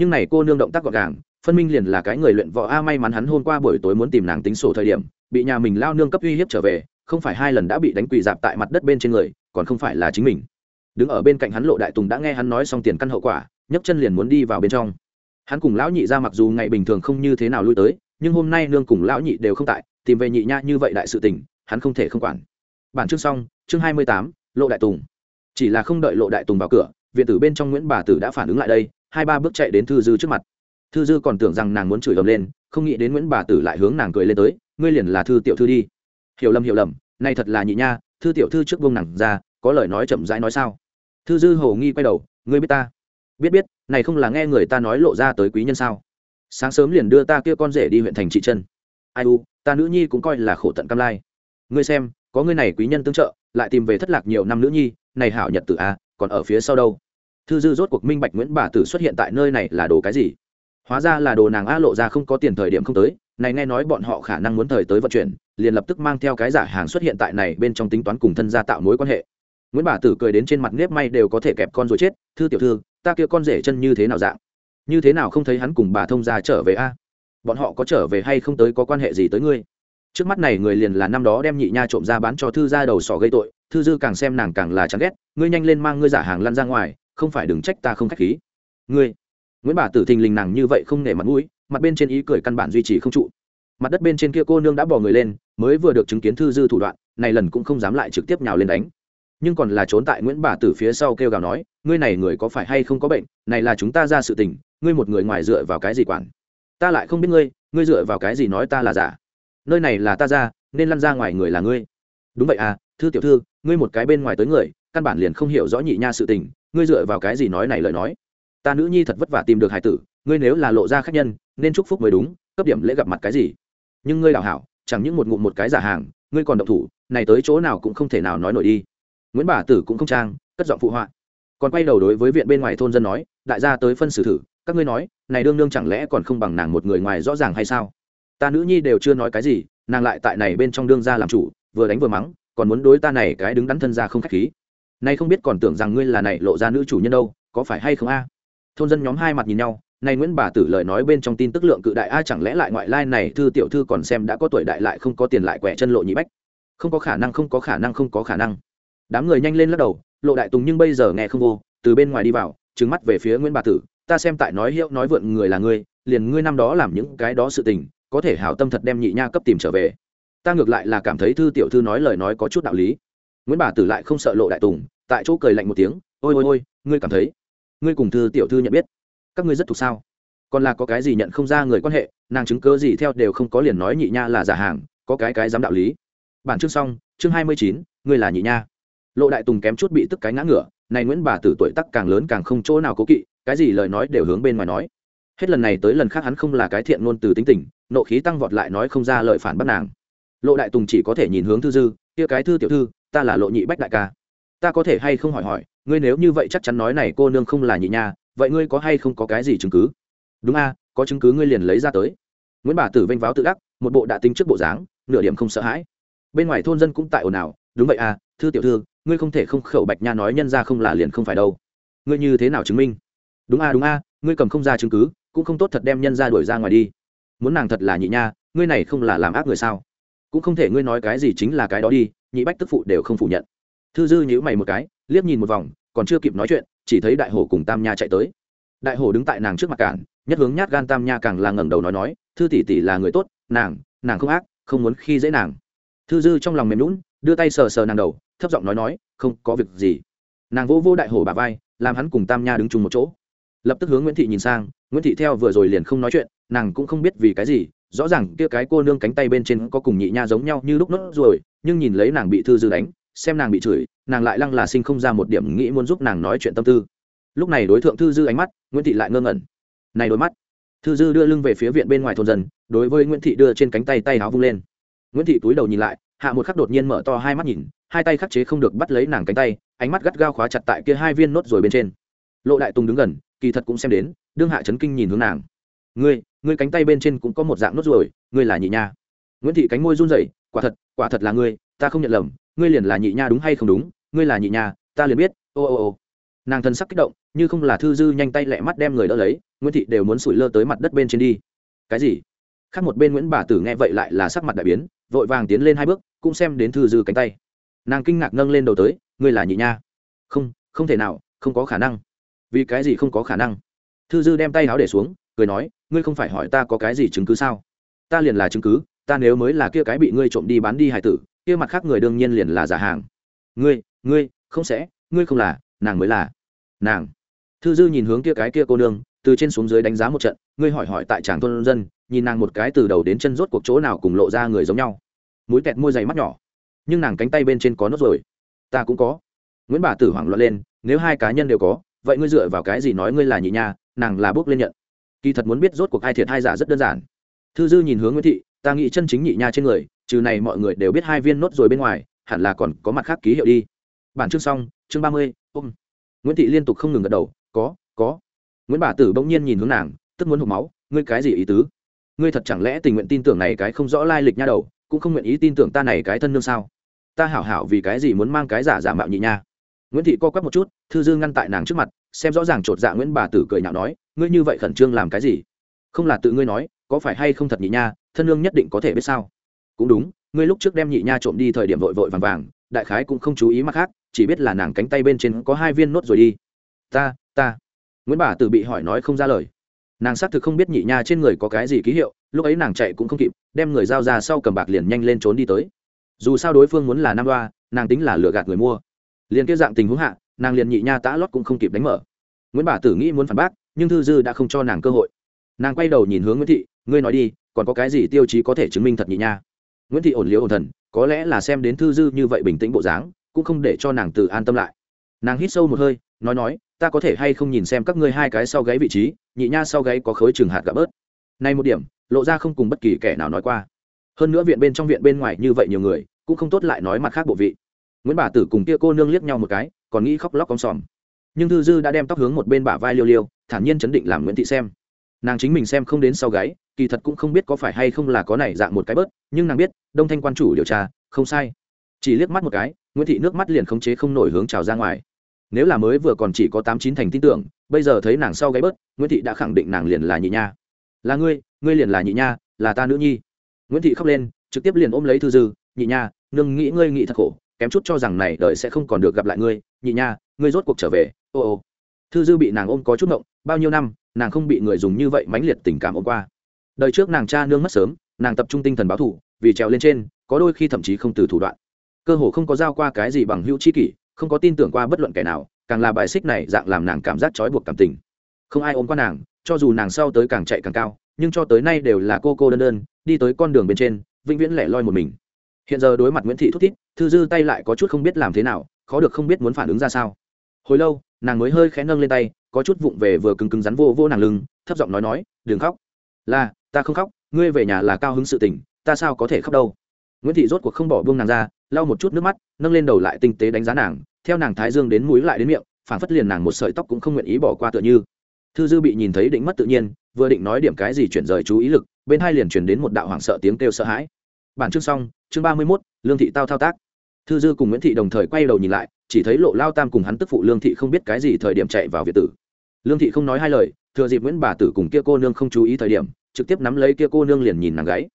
Nhưng này cô nương động tác gọn gàng, phân minh liền là cái người luyện võ. A, may mắn hắn hôm qua buổi tối muốn tìm nàng tính sổ thời điểm, bị nhà mình lao nương cấp uy hiếp trở về, không phải hai lần đã bị đánh quỳ dạp tại mặt đất bên trên người, còn không phải là chính mình. Đứng ở bên cạnh hắn lộ đại tùng đã nghe hắn nói xong tiền căn hậu quả, nhấc chân liền muốn đi vào bên trong. Hắn cùng lão nhị ra mặc dù ngày bình thường không như thế nào lui tới, nhưng hôm nay nương cùng lão nhị đều không tại, tìm về nhị nha như vậy đại sự tình, hắn không thể không quản. Bản chương xong, chương hai mươi tám, lộ đại tùng. Chỉ là không đợi lộ đại tùng vào cửa, viện tử bên trong nguyễn bà tử đã phản ứng lại đây hai ba bước chạy đến thư dư trước mặt. Thư dư còn tưởng rằng nàng muốn chửi ầm lên, không nghĩ đến nguyễn bà tử lại hướng nàng cười lên tới, ngươi liền là thư tiểu thư đi. Hiểu lầm hiểu lầm này thật là nhị nha, thư tiểu thư trước vông nàng ra, có lời nói chậm rãi nói sao? Thư dư hầu nghi quay đầu, ngươi biết ta? Biết biết, này không là nghe người ta nói lộ ra tới quý nhân sao? Sáng sớm liền đưa ta kia con rể đi huyện thành trị chân. Ai u, ta nữ nhi cũng coi là khổ tận cam lai. Ngươi xem, có ngươi này quý nhân tương trợ, lại tìm về thất lạc nhiều năm nữ nhi, này hảo nhật tử a còn ở phía sau đâu? Thư dư rốt cuộc minh bạch nguyễn bà tử xuất hiện tại nơi này là đồ cái gì. Hóa ra là đồ nàng a lộ ra không có tiền thời điểm không tới, này nghe nói bọn họ khả năng muốn thời tới vận chuyển, liền lập tức mang theo cái giả hàng xuất hiện tại này bên trong tính toán cùng thân gia tạo mối quan hệ. Nguyễn bà tử cười đến trên mặt nếp may đều có thể kẹp con rồi chết, thư tiểu thư, ta kia con rể chân như thế nào dạng? Như thế nào không thấy hắn cùng bà thông gia trở về a? Bọn họ có trở về hay không tới có quan hệ gì tới ngươi? Trước mắt này người liền là năm đó đem nhị nha trộm ra bán cho thư gia đầu sỏ gây tội, thư dư càng xem nàng càng là chán ghét, ngươi nhanh lên mang ngươi giả hàng lăn ra ngoài không phải đừng trách ta không k h á c h khí. Ngươi, nguyễn bà tử thình lình nàng như vậy không nể mặt mũi, mặt bên trên ý cười căn bản duy trì không trụ. Mặt đất bên trên kia cô nương đã bỏ người lên, mới vừa được chứng kiến thư dư thủ đoạn, này lần cũng không dám lại trực tiếp nhào lên đánh. Nhưng còn là trốn tại nguyễn bà tử phía sau kêu gào nói, ngươi này người có phải hay không có bệnh? Này là chúng ta ra sự tình, ngươi một người ngoài dựa vào cái gì quản? Ta lại không biết ngươi ngươi dựa vào cái gì nói ta là giả? Nơi này là ta ra, nên lăn ra ngoài người là ngươi. Đúng vậy à thư tiểu thư, ngươi một cái bên ngoài tới người, căn bản liền không hiểu rõ nhị nha sự tình ngươi dựa vào cái gì nói này lời nói? Ta nữ nhi thật vất vả tìm được hải tử, ngươi nếu là lộ ra khách nhân, nên chúc phúc mới đúng, cấp điểm lễ gặp mặt cái gì? Nhưng ngươi đào hảo, chẳng những một ngụm một cái giả hàng, ngươi còn động thủ, này tới chỗ nào cũng không thể nào nói nổi đi. Nguyễn bà tử cũng không trang, cất giọng phụ họa. Còn quay đầu đối với viện bên ngoài thôn dân nói, đại gia tới phân xử thử, các ngươi nói, này đương đương chẳng lẽ còn không bằng nàng một người ngoài rõ ràng hay sao? Ta nữ nhi đều chưa nói cái gì, nàng lại tại này bên trong đương ra làm chủ, vừa đánh vừa mắng, còn muốn đối ta này cái đứng đắn thân ra không khách khí nay không biết còn tưởng rằng ngươi là này lộ ra nữ chủ nhân đâu, có phải hay không a? Thôn dân nhóm hai mặt nhìn nhau, nay nguyễn bà tử lời nói bên trong tin tức lượng cự đại, a, chẳng lẽ lại ngoại lai này thư tiểu thư còn xem đã có tuổi đại lại không có tiền lại quẻ chân lộ nhị bách? Không có khả năng, không có khả năng, không có khả năng. Đám người nhanh lên lắc đầu, lộ đại tùng nhưng bây giờ nghe không vô, từ bên ngoài đi vào trứng mắt về phía nguyễn bà tử, ta xem tại nói hiệu nói vượn người là ngươi, liền ngươi năm đó làm những cái đó sự tình, có thể hảo tâm thật đem nhị nha cấp tìm trở về. Ta ngược lại là cảm thấy thư tiểu thư nói lời nói có chút đạo lý nguyễn bà tử lại không sợ lộ đại tùng, tại chỗ cười lạnh một tiếng, ôi ôi ôi, ngươi cảm thấy ngươi cùng thư tiểu thư nhận biết, các ngươi rất thuộc sao? Còn là có cái gì nhận không ra người quan hệ, nàng chứng cớ gì theo đều không có liền nói nhị nha là giả hàng, có cái cái dám đạo lý. Bản chương xong, chương hai mươi chín, ngươi là nhị nha. Lộ đại tùng kém chút bị tức cái ngã ngửa, này nguyễn bà tử tuổi tắc càng lớn càng không chỗ nào cố kỵ, cái gì lời nói đều hướng bên ngoài nói. Hết lần này tới lần khác hắn không là cái thiện ngôn từ tính tình, nộ khí tăng vọt lại nói không ra lời phản bắt nàng. Lộ đại tùng chỉ có thể nhìn hướng thư dư, kia cái thư tiểu thư ta là lộ nhị bách đại ca. Ta có thể hay không hỏi hỏi, ngươi nếu như vậy chắc chắn nói này cô nương không là nhị nha, vậy ngươi có hay không có cái gì chứng cứ? Đúng a, có chứng cứ ngươi liền lấy ra tới. Nguyễn bà tử vênh váo tự đắc, một bộ đã tính trước bộ dáng, nửa điểm không sợ hãi. Bên ngoài thôn dân cũng tại ồn ào, đúng vậy à thư tiểu thư, ngươi không thể không khẩu bạch nha nói nhân ra không là liền không phải đâu. Ngươi như thế nào chứng minh? Đúng a đúng a, ngươi cầm không ra chứng cứ, cũng không tốt thật đem nhân ra đuổi ra ngoài đi. Muốn nàng thật là nhị nha, ngươi này không là làm ác người sao? Cũng không thể ngươi nói cái gì chính là cái đó đi nhị bách tức phụ đều không phủ nhận. Thư dư nhíu mày một cái, liếc nhìn một vòng, còn chưa kịp nói chuyện, chỉ thấy đại hổ cùng tam nha chạy tới. Đại hổ đứng tại nàng trước mặt cản, nhất hướng nhát gan tam nha càng là ngẩng đầu nói nói, thư tỷ tỷ là người tốt, nàng nàng không ác, không muốn khi dễ nàng. Thư dư trong lòng mềm lún đưa tay sờ sờ nàng đầu, thấp giọng nói nói, không, có việc gì. Nàng vô vô đại hổ bà vai, làm hắn cùng tam nha đứng chung một chỗ. Lập tức hướng nguyễn thị nhìn sang, nguyễn thị theo vừa rồi liền không nói chuyện, nàng cũng không biết vì cái gì, rõ ràng kia cái cô nương cánh tay bên trên có cùng nhị nha giống nhau như lúc nốt rồi nhưng nhìn lấy nàng bị thư dư đánh, xem nàng bị chửi, nàng lại lăng là sinh không ra một điểm nghĩ muốn giúp nàng nói chuyện tâm tư. Lúc này đối tượng thư dư ánh mắt, nguyễn thị lại ngơ ngẩn. Này đôi mắt. Thư dư đưa lưng về phía viện bên ngoài thôn dần. đối với nguyễn thị đưa trên cánh tay tay áo vung lên. Nguyễn thị túi đầu nhìn lại, hạ một khắc đột nhiên mở to hai mắt nhìn, hai tay khắc chế không được bắt lấy nàng cánh tay, ánh mắt gắt gao khóa chặt tại kia hai viên nốt rồi bên trên. Lộ đại tùng đứng gần, kỳ thật cũng xem đến, đương hạ chấn kinh nhìn hướng nàng. Ngươi ngươi cánh tay bên trên cũng có một dạng nốt ruồi, ngươi là nhị nha. Nguyễn thị cánh môi run rẩy, quả thật quả thật là ngươi, ta không nhận lầm, ngươi liền là nhị nha đúng hay không đúng, ngươi là nhị nha, ta liền biết, ô ô ô. Nàng thân sắc kích động, như không là thư dư nhanh tay lẹ mắt đem người đỡ lấy, nguyễn thị đều muốn sủi lơ tới mặt đất bên trên đi. Cái gì? Khác một bên nguyễn bà tử nghe vậy lại là sắc mặt đại biến, vội vàng tiến lên hai bước, cũng xem đến thư dư cánh tay. Nàng kinh ngạc nâng lên đầu tới, ngươi là nhị nha. Không không thể nào, không có khả năng. Vì cái gì không có khả năng? Thư dư đem tay áo để xuống, cười nói, ngươi không phải hỏi ta có cái gì chứng cứ sao? Ta liền là chứng cứ ta nếu mới là kia cái bị ngươi trộm đi bán đi hải tử kia mặt khác người đương nhiên liền là giả hàng. Ngươi ngươi không sẽ ngươi không là nàng mới là. Nàng. Thư dư nhìn hướng kia cái kia cô nương từ trên xuống dưới đánh giá một trận ngươi hỏi hỏi tại tràng thôn dân nhìn nàng một cái từ đầu đến chân rốt cuộc chỗ nào cùng lộ ra người giống nhau. Mũi kẹt, môi dày mắt nhỏ. Nhưng nàng cánh tay bên trên có nốt rồi. Ta cũng có. Nguyễn bà tử hoảng loạn lên nếu hai cá nhân đều có vậy ngươi dựa vào cái gì nói ngươi là nhị nha nàng là bước lên nhận. Kỳ thật muốn biết rốt cuộc ai thiệt hai giả rất đơn giản. Thư dư nhìn hướng nguyễn thị ta nghĩ chân chính nhị nha trên người, trừ này mọi người đều biết hai viên nốt rồi bên ngoài, hẳn là còn có mặt khác ký hiệu đi. Bản chương xong, chương ba mươi, ôm. Nguyễn thị liên tục không ngừng gật đầu, có có. Nguyễn bà tử bỗng nhiên nhìn hướng nàng, tức muốn hộp máu, ngươi cái gì ý tứ? Ngươi thật chẳng lẽ tình nguyện tin tưởng này cái không rõ lai lịch nha đầu, cũng không nguyện ý tin tưởng ta này cái thân nương sao? Ta hảo hảo vì cái gì muốn mang cái giả giả mạo nhị nha? Nguyễn thị co quắp một chút, thư dư ngăn tại nàng trước mặt, xem rõ ràng chột dạ nguyễn bà tử cười nhạo nói, ngươi như vậy khẩn trương làm cái gì? Không là tự ngươi nói, có phải hay không thật nhị nha thân nương nhất định có thể biết sao? Cũng đúng, ngươi lúc trước đem nhị nha trộm đi thời điểm vội vội vàng vàng, đại khái cũng không chú ý mắt khác, chỉ biết là nàng cánh tay bên trên có hai viên nốt rồi đi. Ta ta. Nguyễn bà tử bị hỏi nói không ra lời. Nàng xác thực không biết nhị nha trên người có cái gì ký hiệu, lúc ấy nàng chạy cũng không kịp, đem người giao ra sau cầm bạc liền nhanh lên trốn đi tới. Dù sao đối phương muốn là nam đoa, nàng tính là lừa gạt người mua. Liền kia dạng tình huống hạ, nàng liền nhị nha tã lót cũng không kịp đánh mở. Nguyễn bà tử nghĩ muốn phản bác, nhưng thư dư đã không cho nàng cơ hội. Nàng quay đầu nhìn hướng nguyễn thị, ngươi nói đi còn có cái gì tiêu chí có thể chứng minh thật nhị nha? Nguyễn thị ổn liễu ổn thần, có lẽ là xem đến thư dư như vậy bình tĩnh bộ dáng, cũng không để cho nàng tự an tâm lại. Nàng hít sâu một hơi, nói nói, ta có thể hay không nhìn xem các ngươi hai cái sau gáy vị trí, nhị nha sau gáy có khối trường hạt gạ bớt nay một điểm, lộ ra không cùng bất kỳ kẻ nào nói qua. Hơn nữa viện bên trong viện bên ngoài như vậy nhiều người, cũng không tốt lại nói mặt khác bộ vị. Nguyễn bà tử cùng kia cô nương liếc nhau một cái, còn nghĩ khóc lóc con sòm. Nhưng thư dư đã đem tóc hướng một bên bả vai liêu liêu, thản nhiên chấn định làm nguyễn thị xem nàng chính mình xem không đến sau gáy, kỳ thật cũng không biết có phải hay không là có này dạng một cái bớt, nhưng nàng biết, đông thanh quan chủ điều tra, không sai. Chỉ liếc mắt một cái, nguyễn thị nước mắt liền khống chế không nổi hướng trào ra ngoài. Nếu là mới vừa còn chỉ có tám chín thành tin tưởng, bây giờ thấy nàng sau gáy bớt, nguyễn thị đã khẳng định nàng liền là nhị nha. Là ngươi ngươi liền là nhị nha, là ta nữ nhi. Nguyễn thị khóc lên, trực tiếp liền ôm lấy thư dư, nhị nha, nương nghĩ ngươi nghĩ thật khổ, kém chút cho rằng này đời sẽ không còn được gặp lại ngươi, nhị nha, ngươi rốt cuộc trở về, ô ô. Thư dư bị nàng ôm có chút mộng bao nhiêu năm nàng không bị người dùng như vậy mãnh liệt tình cảm ôm qua. Đời trước nàng cha nương mất sớm, nàng tập trung tinh thần báo thủ vì trèo lên trên, có đôi khi thậm chí không từ thủ đoạn. Cơ hồ không có giao qua cái gì bằng hữu chi kỷ, không có tin tưởng qua bất luận kẻ nào, càng là bài xích này dạng làm nàng cảm giác trói buộc cảm tình. Không ai ôm qua nàng, cho dù nàng sau tới càng chạy càng cao, nhưng cho tới nay đều là cô cô đơn đơn, đi tới con đường bên trên, vĩnh viễn lẻ loi một mình. Hiện giờ đối mặt nguyễn thị thúc thiết thư dư tay lại có chút không biết làm thế nào, khó được không biết muốn phản ứng ra sao hồi lâu, nàng mới hơi khẽ nâng lên tay, có chút vụng về vừa cứng cứng rắn vô vô nàng lưng, thấp giọng nói nói, đừng khóc. Là, ta không khóc, ngươi về nhà là cao hứng sự tình, ta sao có thể khóc đâu? Nguyễn thị rốt cuộc không bỏ buông nàng ra, lau một chút nước mắt, nâng lên đầu lại tinh tế đánh giá nàng, theo nàng thái dương đến mũi lại đến miệng phản phất liền nàng một sợi tóc cũng không nguyện ý bỏ qua tựa như. Thư dư bị nhìn thấy định mất tự nhiên, vừa định nói điểm cái gì chuyển rời chú ý lực, bên hai liền chuyển đến một đạo hoảng sợ tiếng kêu sợ hãi. Bản chương xong, chương ba mươi mốt, lương thị tao thao tác. Thư dư cùng nguyễn thị đồng thời quay đầu nhìn lại chỉ thấy lộ lao tam cùng hắn tức phụ lương thị không biết cái gì thời điểm chạy vào việt tử. Lương thị không nói hai lời, thừa dịp nguyễn bà tử cùng kia cô nương không chú ý thời điểm, trực tiếp nắm lấy kia cô nương liền nhìn nàng gáy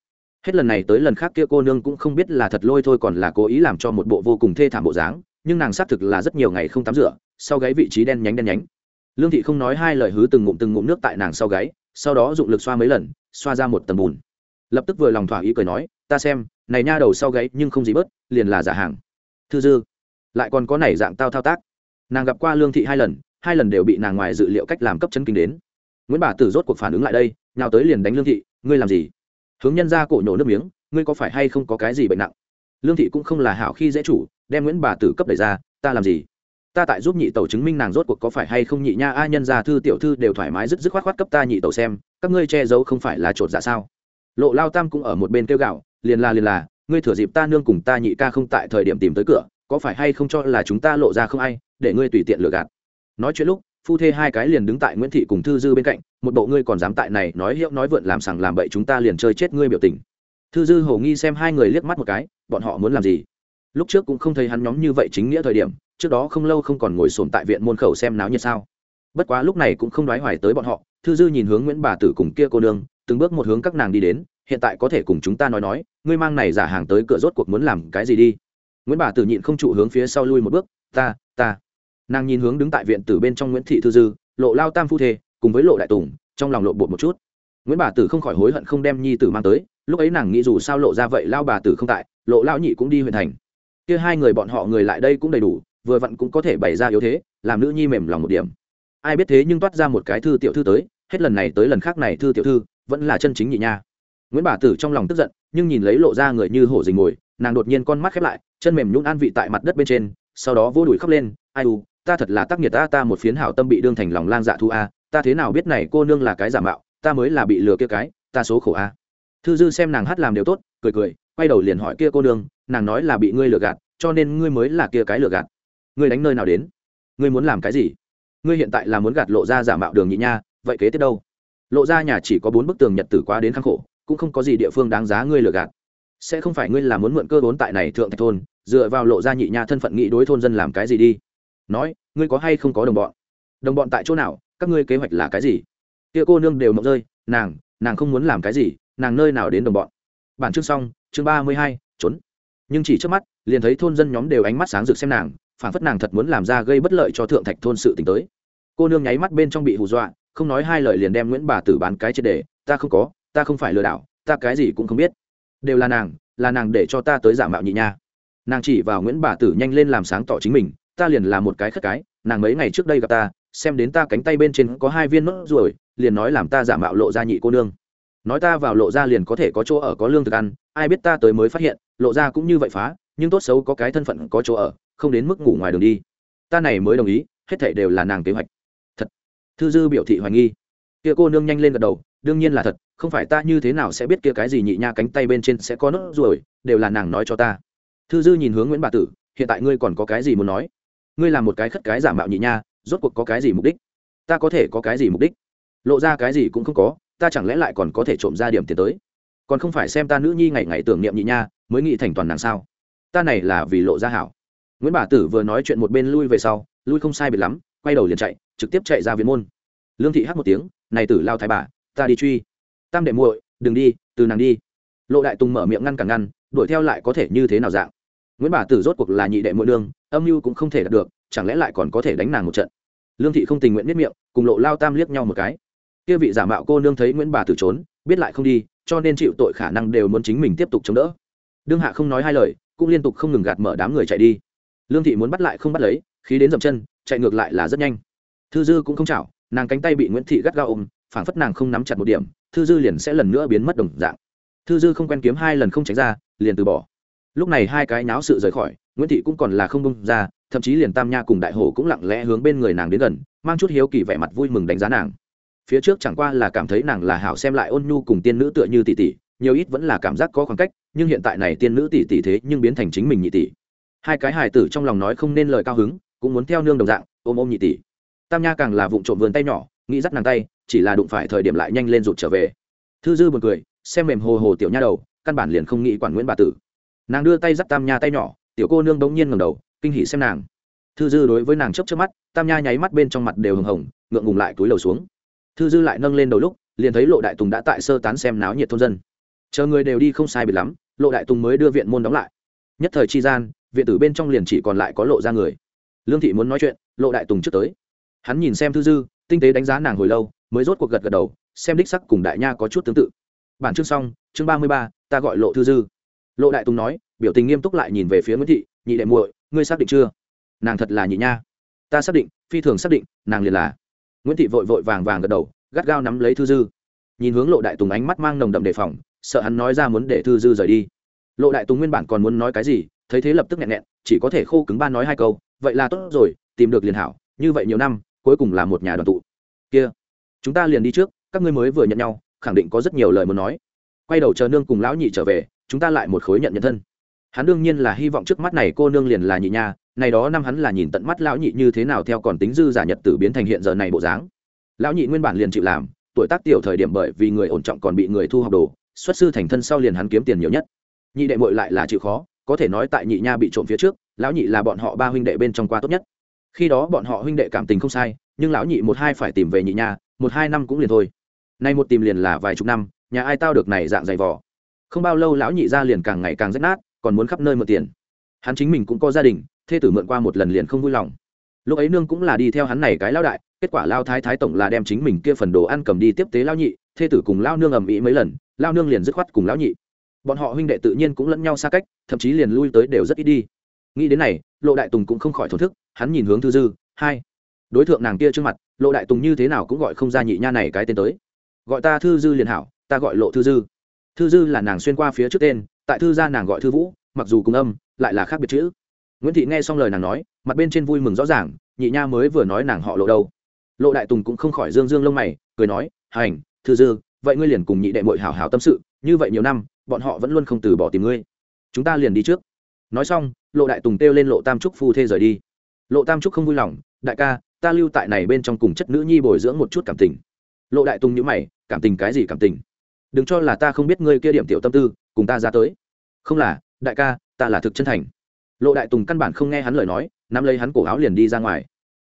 hết lần này tới lần khác kia cô nương cũng không biết là thật lôi thôi còn là cố ý làm cho một bộ vô cùng thê thảm bộ dáng, nhưng nàng xác thực là rất nhiều ngày không tắm rửa, sau gáy vị trí đen nhánh đen nhánh. Lương thị không nói hai lời hứ từng ngụm từng ngụm nước tại nàng sau gáy, sau đó dụng lực xoa mấy lần, xoa ra một tầng bùn. Lập tức vừa lòng thỏa ý cười nói, ta xem, này nha đầu sau gáy nhưng không gì bớt, liền là giả hàng. Thư dư lại còn có này dạng tao thao tác. Nàng gặp qua lương thị hai lần hai lần đều bị nàng ngoài dự liệu cách làm cấp chân kinh đến. Nguyễn bà tử rốt cuộc phản ứng lại đây nào tới liền đánh lương thị, ngươi làm gì? Hướng nhân ra cổ nhổ nước miếng, ngươi có phải hay không có cái gì bệnh nặng? Lương thị cũng không là hảo khi dễ chủ, đem nguyễn bà tử cấp đẩy ra, ta làm gì? Ta tại giúp nhị tẩu chứng minh nàng rốt cuộc có phải hay không nhị nha, a, nhân gia thư tiểu thư đều thoải mái dứt dứt khoát khoát cấp ta nhị tẩu xem, các ngươi che giấu không phải là chột dạ sao? Lộ lao tam cũng ở một bên kêu gạo liền là liền là, ngươi thừa dịp ta nương cùng ta nhị ca không tại thời điểm tìm tới cửa có phải hay không cho là chúng ta lộ ra không ai, để ngươi tùy tiện lừa gạt. Nói chuyện lúc, phu thê hai cái liền đứng tại nguyễn thị cùng thư dư bên cạnh, một bộ ngươi còn dám tại này nói hiệu nói vượn làm sằng làm bậy chúng ta liền chơi chết ngươi biểu tình. Thư dư hầu nghi xem hai người liếc mắt một cái, bọn họ muốn làm gì? Lúc trước cũng không thấy hắn nhóm như vậy chính nghĩa thời điểm, trước đó không lâu không còn ngồi sồn tại viện môn khẩu xem náo nhiệt sao. Bất quá lúc này cũng không đoái hoài tới bọn họ, thư dư nhìn hướng nguyễn bà tử cùng kia cô nương, từng bước một hướng các nàng đi đến, hiện tại có thể cùng chúng ta nói nói, ngươi mang này giả hàng tới cửa rốt cuộc muốn làm cái gì đi? Nguyễn bà tử nhịn không trụ hướng phía sau lui một bước, ta ta. Nàng nhìn hướng đứng tại viện tử bên trong nguyễn thị thư dư, lộ lao tam phu thê, cùng với lộ đại tùng, trong lòng lộ bột một chút. Nguyễn bà tử không khỏi hối hận không đem nhi tử mang tới, lúc ấy nàng nghĩ dù sao lộ ra vậy, lao bà tử không tại, lộ lao nhị cũng đi huyện thành. Kia hai người bọn họ người lại đây cũng đầy đủ, vừa vặn cũng có thể bày ra yếu thế, làm nữ nhi mềm lòng một điểm. Ai biết thế nhưng toát ra một cái thư tiểu thư tới, hết lần này tới lần khác này thư tiểu thư, vẫn là chân chính nhị nha. Nguyễn bà tử trong lòng tức giận, nhưng nhìn lấy lộ ra người như hổ dình ngồi, nàng đột nhiên con mắt khép lại chân mềm nhún an vị tại mặt đất bên trên, sau đó vô đùi khóc lên, ai u, ta thật là tác nghiệt ta ta một phiến hảo tâm bị đương thành lòng lang dạ thu a, ta thế nào biết này cô nương là cái giả mạo, ta mới là bị lừa kia cái, ta số khổ a. Thư dư xem nàng hát làm đều tốt, cười cười, quay đầu liền hỏi kia cô nương, nàng nói là bị ngươi lừa gạt, cho nên ngươi mới là kia cái lừa gạt. Ngươi đánh nơi nào đến? Ngươi muốn làm cái gì? Ngươi hiện tại là muốn gạt lộ ra giả mạo đường nhị nha, vậy kế tiếp đâu? Lộ ra nhà chỉ có bốn bức tường nhật tử quá đến khắc khổ, cũng không có gì địa phương đáng giá ngươi lừa gạt. Sẽ không phải ngươi là muốn mượn cơ vốn tại này thượng thạch thôn dựa vào lộ ra nhị nha thân phận nghị đối thôn dân làm cái gì đi. Nói, ngươi có hay không có đồng bọn? Đồng bọn tại chỗ nào? Các ngươi kế hoạch là cái gì? Kia cô nương đều mộng rơi, nàng nàng không muốn làm cái gì, nàng nơi nào đến đồng bọn? Bản chương xong, chương ba mươi hai, trốn. Nhưng chỉ trước mắt, liền thấy thôn dân nhóm đều ánh mắt sáng rực xem nàng phản phất nàng thật muốn làm ra gây bất lợi cho thượng thạch thôn sự t tới. Cô nương nháy mắt bên trong bị hù dọa, không nói hai lời liền đem nguyễn bà tử bán cái trên đề ta không có, ta không phải lừa đảo, ta cái gì cũng không biết. Đều là nàng là nàng để cho ta tới giả mạo nhị nha nàng chỉ vào nguyễn bà tử nhanh lên làm sáng tỏ chính mình, ta liền là một cái khất cái, nàng mấy ngày trước đây gặp ta, xem đến ta cánh tay bên trên có hai viên nốt ruồi, liền nói làm ta giả mạo lộ ra nhị cô nương. Nói ta vào lộ ra liền có thể có chỗ ở, có lương thực ăn, ai biết ta tới mới phát hiện, lộ ra cũng như vậy phá, nhưng tốt xấu có cái thân phận, có chỗ ở, không đến mức ngủ ngoài đường đi. Ta này mới đồng ý, hết thảy đều là nàng kế hoạch. Thật. Thư dư biểu thị hoài nghi. Kia cô nương nhanh lên gật đầu, đương nhiên là thật, không phải ta như thế nào sẽ biết kia cái gì nhị nha cánh tay bên trên sẽ có nốt ruồi, đều là nàng nói cho ta thư dư nhìn hướng nguyễn bà tử, hiện tại ngươi còn có cái gì muốn nói? Ngươi làm một cái khất cái giả mạo nhị nha, rốt cuộc có cái gì mục đích? Ta có thể có cái gì mục đích? Lộ ra cái gì cũng không có, ta chẳng lẽ lại còn có thể trộm ra điểm tiền tới? Còn không phải xem ta nữ nhi ngày ngày tưởng niệm nhị nha, mới nghĩ thành toàn nàng sao? Ta này là vì lộ ra hảo. Nguyễn bà tử vừa nói chuyện một bên lui về sau, lui không sai biệt lắm, quay đầu liền chạy, trực tiếp chạy ra viện môn. Lương thị hát một tiếng, này tử lao thái bà, ta đi truy. Tam đệ muội, đừng đi, từ nàng đi. Lộ đại tùng mở miệng ngăn càng ngăn, đuổi theo lại có thể như thế nào dạng? Nguyễn bà tử rốt cuộc là nhị đệ muội nương, âm mưu cũng không thể đạt được, chẳng lẽ lại còn có thể đánh nàng một trận? Lương thị không tình nguyện biết miệng, cùng lộ lao tam liếc nhau một cái. Kia vị giả mạo cô nương thấy nguyễn bà tử trốn, biết lại không đi, cho nên chịu tội khả năng đều muốn chính mình tiếp tục chống đỡ. Đương hạ không nói hai lời, cũng liên tục không ngừng gạt mở đám người chạy đi. Lương thị muốn bắt lại không bắt lấy, khí đến dậm chân, chạy ngược lại là rất nhanh. Thư dư cũng không chảo, nàng cánh tay bị nguyễn thị gắt gao ôm, phảng phất nàng không nắm chặt một điểm, thư dư liền sẽ lần nữa biến mất đồng dạng. Thư dư không quen kiếm hai lần không tránh ra, liền từ bỏ lúc này hai cái náo sự rời khỏi, nguyễn thị cũng còn là không bông ra, thậm chí liền tam nha cùng đại hồ cũng lặng lẽ hướng bên người nàng đến gần, mang chút hiếu kỳ vẻ mặt vui mừng đánh giá nàng. Phía trước chẳng qua là cảm thấy nàng là hảo xem lại ôn nhu cùng tiên nữ tựa như tỷ tỷ, nhiều ít vẫn là cảm giác có khoảng cách, nhưng hiện tại này tiên nữ tỷ tỷ thế nhưng biến thành chính mình nhị tỷ. Hai cái hài tử trong lòng nói không nên lời cao hứng, cũng muốn theo nương đồng dạng, ôm ôm nhị tỷ. Tam nha càng là vụng trộm vườn tay nhỏ, nghĩ dắt nàng tay, chỉ là đụng phải thời điểm lại nhanh lên rụt trở về. Thư dư buồn cười, xem mềm hồ hồ tiểu nha đầu, căn bản liền không nghĩ quản nguyễn bà tử nàng đưa tay dắt tam nha tay nhỏ, tiểu cô nương đống nhiên ngầm đầu, kinh hỉ xem nàng. Thư dư đối với nàng chấp chấp mắt, tam nha nháy mắt bên trong mặt đều hừng hồng, ngượng ngùng lại túi lầu xuống. Thư dư lại nâng lên đầu lúc, liền thấy lộ đại tùng đã tại sơ tán xem náo nhiệt thôn dân. Chờ người đều đi không sai biệt lắm, lộ đại tùng mới đưa viện môn đóng lại. Nhất thời chi gian, viện tử bên trong liền chỉ còn lại có lộ ra người. Lương thị muốn nói chuyện, lộ đại tùng trước tới. Hắn nhìn xem thư dư, tinh tế đánh giá nàng hồi lâu, mới rốt cuộc gật gật đầu, xem đích sắc cùng đại nha có chút tương tự. Bản chương xong, chương ba mươi ba, ta gọi lộ thư dư lộ đại tùng nói, biểu tình nghiêm túc lại nhìn về phía nguyễn thị, nhị đệ muội, ngươi xác định chưa? Nàng thật là nhị nha. Ta xác định, phi thường xác định, nàng liền là. Nguyễn thị vội vội vàng vàng gật đầu, gắt gao nắm lấy thư dư. Nhìn hướng lộ đại tùng ánh mắt mang nồng đậm đề phòng, sợ hắn nói ra muốn để thư dư rời đi. Lộ đại tùng nguyên bản còn muốn nói cái gì, thấy thế lập tức nghẹn nghẹn, chỉ có thể khô cứng ba nói hai câu, vậy là tốt rồi, tìm được liền hảo, như vậy nhiều năm, cuối cùng là một nhà đoàn tụ. Kia, chúng ta liền đi trước, các ngươi mới vừa nhận nhau, khẳng định có rất nhiều lời muốn nói. Quay đầu chờ nương cùng lão nhị trở về chúng ta lại một khối nhận nhân thân. Hắn đương nhiên là hy vọng trước mắt này cô nương liền là nhị nha, này đó năm hắn là nhìn tận mắt lão nhị như thế nào theo còn tính dư giả nhật tử biến thành hiện giờ này bộ dáng. Lão nhị nguyên bản liền chịu làm, tuổi tác tiểu thời điểm bởi vì người ổn trọng còn bị người thu học đồ, xuất sư thành thân sau liền hắn kiếm tiền nhiều nhất. Nhị đệ muội lại là chịu khó, có thể nói tại nhị nha bị trộm phía trước, lão nhị là bọn họ ba huynh đệ bên trong qua tốt nhất. Khi đó bọn họ huynh đệ cảm tình không sai, nhưng lão nhị một hai phải tìm về nhị nha, một hai năm cũng liền thôi. Nay một tìm liền là vài chục năm, nhà ai tao được này dạng dày vò không bao lâu lão nhị ra liền càng ngày càng rách nát, còn muốn khắp nơi mượn tiền. Hắn chính mình cũng có gia đình, thê tử mượn qua một lần liền không vui lòng. Lúc ấy nương cũng là đi theo hắn này cái lao đại, kết quả lao thái thái tổng là đem chính mình kia phần đồ ăn cầm đi tiếp tế lao nhị, thê tử cùng lao nương ầm ĩ mấy lần lao nương liền dứt khoát cùng lão nhị. Bọn họ huynh đệ tự nhiên cũng lẫn nhau xa cách, thậm chí liền lui tới đều rất ít đi. Nghĩ đến này, lộ đại tùng cũng không khỏi thổn thức, hắn nhìn hướng thư dư, hai. Đối tượng nàng kia trước mặt, lộ đại tùng như thế nào cũng gọi không ra nhị nha này cái tên tới. Gọi ta thư dư liền hảo, ta gọi lộ thư dư thư dư là nàng xuyên qua phía trước tên, tại thư gia nàng gọi thư vũ, mặc dù cùng âm, lại là khác biệt chữ. Nguyễn thị nghe xong lời nàng nói, mặt bên trên vui mừng rõ ràng, nhị nha mới vừa nói nàng họ lộ đâu. Lộ đại tùng cũng không khỏi dương dương lông mày, cười nói, hành, thư dư, vậy ngươi liền cùng nhị đệ mội hảo hảo tâm sự, như vậy nhiều năm, bọn họ vẫn luôn không từ bỏ tìm ngươi. Chúng ta liền đi trước. Nói xong, lộ đại tùng kêu lên lộ tam trúc phu thê rời đi. Lộ tam trúc không vui lòng, đại ca, ta lưu tại này bên trong cùng chất nữ nhi bồi dưỡng một chút cảm tình. Lộ đại tùng nhữ mày, cảm tình cái gì cảm tình? Đừng cho là ta không biết ngươi kia điểm tiểu tâm tư, cùng ta ra tới. Không là, đại ca, ta là thực chân thành. Lộ đại tùng căn bản không nghe hắn lời nói, nắm lấy hắn cổ áo liền đi ra ngoài.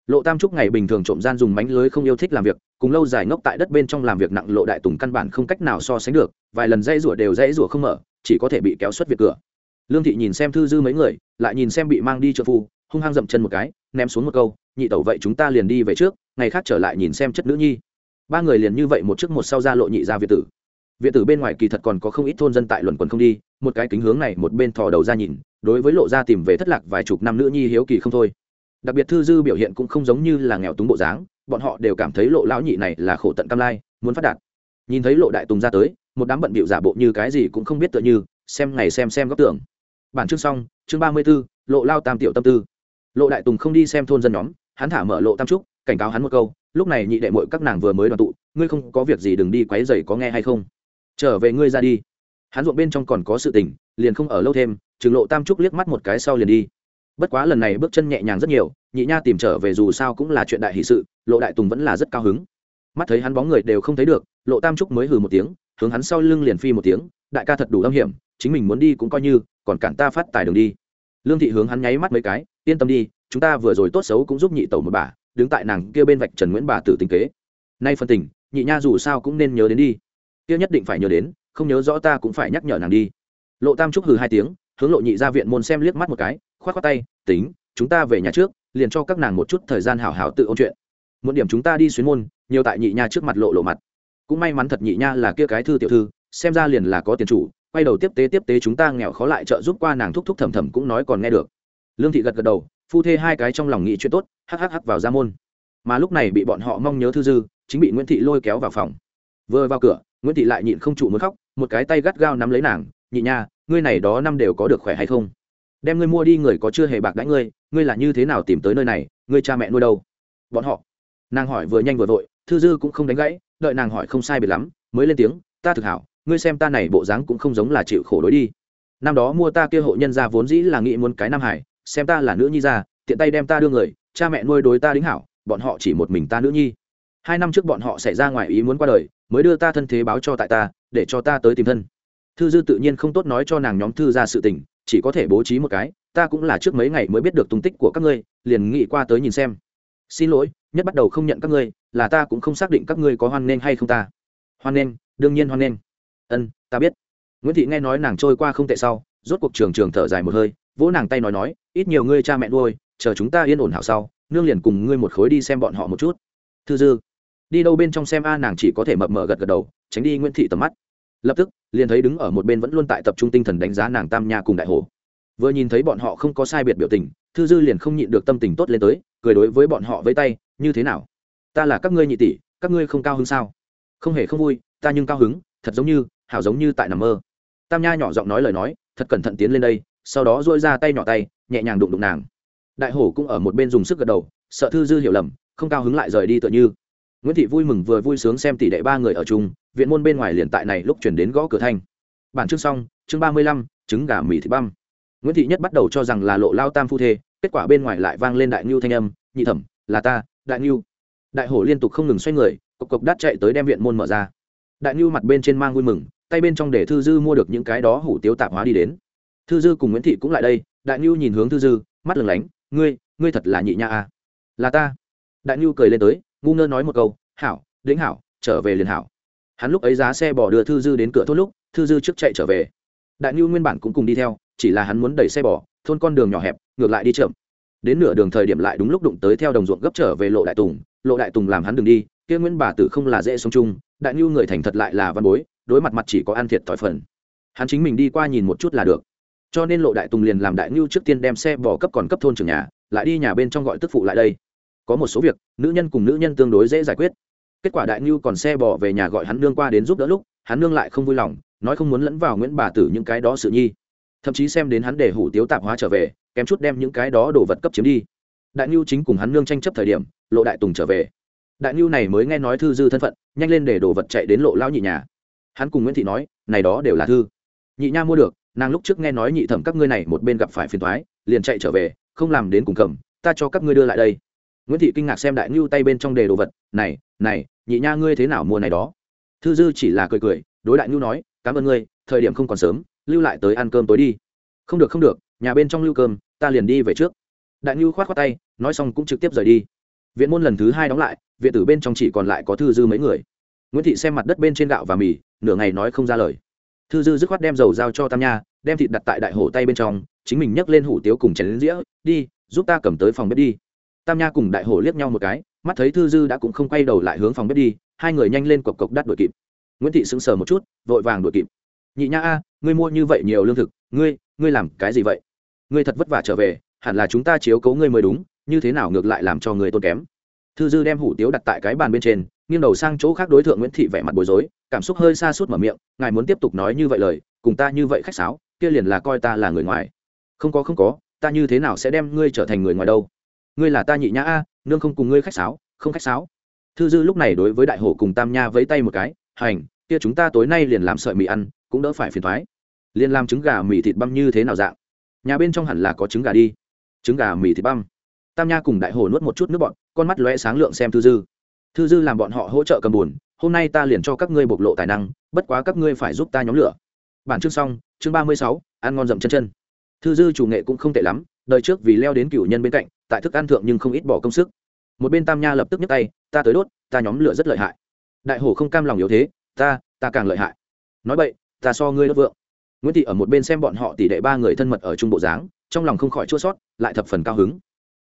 Lộ tam trúc ngày bình thường trộm gian dùng mánh lưới không yêu thích làm việc, cùng lâu dài ngốc tại đất bên trong làm việc nặng lộ đại tùng căn bản không cách nào so sánh được, vài lần dây rủa đều dây rủa không mở, chỉ có thể bị kéo xuất việc cửa. Lương thị nhìn xem thư dư mấy người, lại nhìn xem bị mang đi trợ phu, hung hăng dậm chân một cái, ném xuống một câu, nhị tẩu vậy chúng ta liền đi về trước, ngày khác trở lại nhìn xem chất nữ nhi. Ba người liền như vậy một trước một sau ra lộ nhị ra việt tử viện tử bên ngoài kỳ thật còn có không ít thôn dân tại luận quần không đi, một cái kính hướng này một bên thò đầu ra nhìn, đối với lộ ra tìm về thất lạc vài chục năm nữ nhi hiếu kỳ không thôi. Đặc biệt thư dư biểu hiện cũng không giống như là nghèo túng bộ dáng, bọn họ đều cảm thấy lộ lão nhị này là khổ tận cam lai, muốn phát đạt. Nhìn thấy lộ đại tùng ra tới, một đám bận bịu giả bộ như cái gì cũng không biết tựa như, xem ngày xem xem góc tưởng bản chương xong, chương ba mươi b ố lộ lao tam tiểu tâm tư. Lộ đại tùng không đi xem thôn dân nhóm, hắn thả mở lộ tam trúc, cảnh cáo hắn một câu, lúc này nhị đệ mội các nàng vừa mới đoàn tụ, ngươi không có việc gì đừng đi quáy dày có nghe hay không? Trở về ngươi ra đi. Hắn ruộng bên trong còn có sự tình, liền không ở lâu thêm trường lộ tam trúc liếc mắt một cái sau liền đi. Bất quá lần này bước chân nhẹ nhàng rất nhiều, nhị nha tìm trở về dù sao cũng là chuyện đại hỷ sự, lộ đại tùng vẫn là rất cao hứng. Mắt thấy hắn bóng người đều không thấy được, lộ tam trúc mới hừ một tiếng, hướng hắn sau lưng liền phi một tiếng, đại ca thật đủ âm hiểm, chính mình muốn đi cũng coi như, còn cản ta phát tài đường đi. Lương thị hướng hắn nháy mắt mấy cái, yên tâm đi, chúng ta vừa rồi tốt xấu cũng giúp nhị tẩu một bà, đứng tại nàng kia bên vạch trần nguyễn bà tử tình kế. Nay phân tình, nhị nha dù sao cũng nên nhớ đến đi kia nhất định phải nhớ đến, không nhớ rõ ta cũng phải nhắc nhở nàng đi. Lộ tam trúc hừ hai tiếng, hướng lộ nhị ra viện môn xem liếc mắt một cái, khoát khoát tay, tính, chúng ta về nhà trước, liền cho các nàng một chút thời gian hảo hảo tự ôn chuyện. Một điểm chúng ta đi xuyến môn, nhiều tại nhị nha trước mặt lộ lộ mặt. Cũng may mắn thật nhị nha là kia cái thư tiểu thư, xem ra liền là có tiền chủ, quay đầu tiếp tế tiếp tế chúng ta nghèo khó lại trợ giúp qua nàng thúc thúc thầm thầm cũng nói còn nghe được. Lương thị gật gật đầu, phu thê hai cái trong lòng nghĩ chuyện tốt, hắc hắc hắc vào ra môn. Mà lúc này bị bọn họ mong nhớ thư dư, chính bị nguyễn thị lôi kéo vào phòng. Vừa vào cửa nguyễn thị lại nhịn không trụ muốn khóc, một cái tay gắt gao nắm lấy nàng, nhị nha, ngươi này đó năm đều có được khỏe hay không? Đem ngươi mua đi, người có chưa hề bạc đãi ngươi ngươi là như thế nào tìm tới nơi này, ngươi cha mẹ nuôi đâu? Bọn họ, nàng hỏi vừa nhanh vừa vội, thư dư cũng không đánh gãy, đợi nàng hỏi không sai biệt lắm, mới lên tiếng, ta thực hảo, ngươi xem ta này bộ dáng cũng không giống là chịu khổ đối đi. Năm đó mua ta kia hộ nhân ra vốn dĩ là nghĩ muốn cái nam hải, xem ta là nữ nhi ra tiện tay đem ta đưa người, cha mẹ nuôi đối ta đính hảo, bọn họ chỉ một mình ta nữ nhi. Hai năm trước bọn họ xảy ra ngoài ý muốn qua đời mới đưa ta thân thế báo cho tại ta, để cho ta tới tìm thân. Thư dư tự nhiên không tốt nói cho nàng nhóm thư ra sự tình, chỉ có thể bố trí một cái, ta cũng là trước mấy ngày mới biết được tung tích của các ngươi, liền nghĩ qua tới nhìn xem. Xin lỗi, nhất bắt đầu không nhận các ngươi, là ta cũng không xác định các ngươi có hoan nghênh hay không ta. Hoan nghênh, đương nhiên hoan nghênh. Ân, ta biết. Nguyễn thị nghe nói nàng trôi qua không tệ sau, rốt cuộc trường trường thở dài một hơi, vỗ nàng tay nói nói, ít nhiều ngươi cha mẹ nuôi, chờ chúng ta yên ổn hảo sau, nương liền cùng ngươi một khối đi xem bọn họ một chút. Thư dư đi đâu bên trong xem a, nàng chỉ có thể mập mờ gật gật đầu, tránh đi nguyễn thị tầm mắt. Lập tức, liền thấy đứng ở một bên vẫn luôn tại tập trung tinh thần đánh giá nàng tam nha cùng đại hồ. Vừa nhìn thấy bọn họ không có sai biệt biểu tình, thư dư liền không nhịn được tâm tình tốt lên tới, cười đối với bọn họ với tay, như thế nào? Ta là các ngươi nhị tỷ, các ngươi không cao hứng sao? Không hề không vui, ta nhưng cao hứng, thật giống như, hảo giống như tại nằm mơ. Tam nha nhỏ giọng nói lời nói, thật cẩn thận tiến lên đây, sau đó dôi ra tay nhỏ tay, nhẹ nhàng đụng đụng nàng. Đại hổ cũng ở một bên dùng sức gật đầu, sợ thư dư hiểu lầm, không cao hứng lại rời đi tựa như nguyễn thị vui mừng vừa vui sướng xem tỷ đệ ba người ở chung, viện môn bên ngoài liền tại này lúc chuyển đến gõ cửa thanh. Bản chương xong, chương ba mươi lăm, trứng gà mì thịt băm. Nguyễn thị nhất bắt đầu cho rằng là lộ lao tam phu thê, kết quả bên ngoài lại vang lên đại ngưu thanh âm, nhị thẩm, là ta, đại ngưu. Đại hổ liên tục không ngừng xoay người, cộc cộc đắt chạy tới đem viện môn mở ra. Đại ngưu mặt bên trên mang vui mừng, tay bên trong để thư dư mua được những cái đó hủ tiếu tạp hóa đi đến. Thư dư cùng nguyễn thị cũng lại đây, đại ngưu nhìn hướng thư dư, mắt lừng lánh, ngươi ngươi thật là nhị nha à. là ta. Đại ngưu cười lên tới ngu ngơ nói một câu, hảo, đĩnh hảo, trở về liền hảo. Hắn lúc ấy giá xe bỏ đưa thư dư đến cửa thôn lúc, thư dư trước chạy trở về. Đại ngưu nguyên bản cũng cùng đi theo, chỉ là hắn muốn đẩy xe bỏ, thôn con đường nhỏ hẹp, ngược lại đi chậm. Đến nửa đường thời điểm lại đúng lúc đụng tới theo đồng ruộng gấp trở về lộ đại tùng, lộ đại tùng làm hắn đường đi, kia nguyễn bà tử không là dễ sống chung, đại ngưu người thành thật lại là văn bối, đối mặt mặt chỉ có ăn thiệt thòi phần. Hắn chính mình đi qua nhìn một chút là được. Cho nên lộ đại tùng liền làm đại ngưu trước tiên đem xe bỏ cấp còn cấp thôn trưởng nhà, lại đi nhà bên trong gọi tức phụ lại đây có một số việc, nữ nhân cùng nữ nhân tương đối dễ giải quyết. Kết quả đại ngưu còn xe bỏ về nhà gọi hắn nương qua đến giúp đỡ lúc, hắn nương lại không vui lòng, nói không muốn lẫn vào nguyễn bà tử những cái đó sự nhi. Thậm chí xem đến hắn để hủ tiếu tạp hóa trở về, kém chút đem những cái đó đồ vật cấp chiếm đi. Đại ngưu chính cùng hắn nương tranh chấp thời điểm, lộ đại tùng trở về. Đại ngưu này mới nghe nói thư dư thân phận, nhanh lên để đồ vật chạy đến lộ lao nhị nhà. Hắn cùng nguyễn thị nói, này đó đều là thư. Nhị nha mua được, nàng lúc trước nghe nói nhị thẩm các ngươi này một bên gặp phải phiền thoái liền chạy trở về, không làm đến cùng cầm, ta cho các ngươi đưa lại đây nguyễn thị kinh ngạc xem đại nhu tay bên trong đề đồ vật, này này, nhị nha ngươi thế nào mua này đó? Thư dư chỉ là cười cười, đối đại nhu nói, cảm ơn ngươi, thời điểm không còn sớm, lưu lại tới ăn cơm tối đi. Không được không được, nhà bên trong lưu cơm, ta liền đi về trước. Đại nhu khoát khoát tay, nói xong cũng trực tiếp rời đi. Viện môn lần thứ hai đóng lại, viện tử bên trong chỉ còn lại có thư dư mấy người. Nguyễn thị xem mặt đất bên trên gạo và mì, nửa ngày nói không ra lời. Thư dư dứt khoát đem dầu giao cho tam nha, đem thịt đặt tại đại hổ tay bên trong, chính mình nhấc lên hủ tiếu cùng chén dĩa, đi, giúp ta cầm tới phòng bếp đi tam nha cùng đại hổ liếc nhau một cái, mắt thấy thư dư đã cũng không quay đầu lại hướng phòng bếp đi, hai người nhanh lên cộc cộc đắt đuổi kịp. Nguyễn thị sững sờ một chút, vội vàng đuổi kịp. Nhị nha a, ngươi mua như vậy nhiều lương thực, ngươi ngươi làm cái gì vậy? Ngươi thật vất vả trở về, hẳn là chúng ta chiếu cố ngươi mới đúng, như thế nào ngược lại làm cho người tôn kém? Thư dư đem hủ tiếu đặt tại cái bàn bên trên, nghiêng đầu sang chỗ khác đối tượng nguyễn thị vẻ mặt bối rối, cảm xúc hơi xa suốt mở miệng, ngài muốn tiếp tục nói như vậy lời, cùng ta như vậy khách sáo, kia liền là coi ta là người ngoài. Không có không có, ta như thế nào sẽ đem ngươi trở thành người ngoài đâu? Ngươi là ta nhị nhã a, nương không cùng ngươi khách sáo, không khách sáo. Thư dư lúc này đối với đại hổ cùng tam nha vẫy tay một cái, hành, kia chúng ta tối nay liền làm sợi mì ăn, cũng đỡ phải phiền thoái. Liền làm trứng gà mì thịt băm như thế nào dạng? Nhà bên trong hẳn là có trứng gà đi. Trứng gà mì thịt băm. Tam nha cùng đại hổ nuốt một chút nước bọn con mắt lóe sáng lượng xem thư dư. Thư dư làm bọn họ hỗ trợ cầm bùn hôm nay ta liền cho các ngươi bộc lộ tài năng, bất quá các ngươi phải giúp ta nhóm lửa. Bản chương xong, chương ba mươi sáu, ăn ngon dậm chân chân. Thư dư chủ nghệ cũng không tệ lắm, đời trước vì leo đến cựu nhân bên cạnh tại thức ăn thượng nhưng không ít bỏ công sức. Một bên tam nha lập tức nhấc tay, ta tới đốt, ta nhóm lửa rất lợi hại. Đại hổ không cam lòng yếu thế, ta ta càng lợi hại. Nói vậy ta so ngươi đốt vượng. Nguyễn thị ở một bên xem bọn họ tỷ đệ ba người thân mật ở trung bộ dáng, trong lòng không khỏi chua sót lại thập phần cao hứng.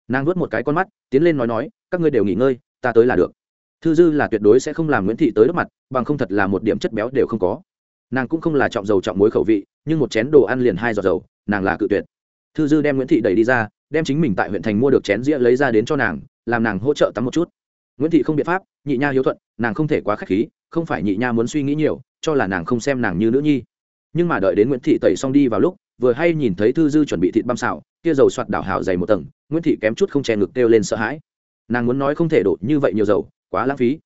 Nàng vớt một cái con mắt, tiến lên nói nói, các ngươi đều nghỉ ngơi, ta tới là được. Thư dư là tuyệt đối sẽ không làm nguyễn thị tới đốt mặt, bằng không thật là một điểm chất béo đều không có. Nàng cũng không là trọng dầu trọng muối khẩu vị, nhưng một chén đồ ăn liền hai giọt dầu, nàng là cự tuyệt thư dư đem nguyễn thị đẩy đi ra, đem chính mình tại huyện thành mua được chén rĩa lấy ra đến cho nàng, làm nàng hỗ trợ tắm một chút. Nguyễn thị không biện pháp, nhị nha hiếu thuận, nàng không thể quá k h á c h khí, không phải nhị nha muốn suy nghĩ nhiều, cho là nàng không xem nàng như nữ nhi. Nhưng mà đợi đến nguyễn thị tẩy xong đi vào lúc, vừa hay nhìn thấy thư dư chuẩn bị thịt băm xào, kia dầu soạt đảo hào dày một tầng, nguyễn thị kém chút không che ngực kêu lên sợ hãi. Nàng muốn nói không thể đổ như vậy nhiều dầu, quá lãng phí.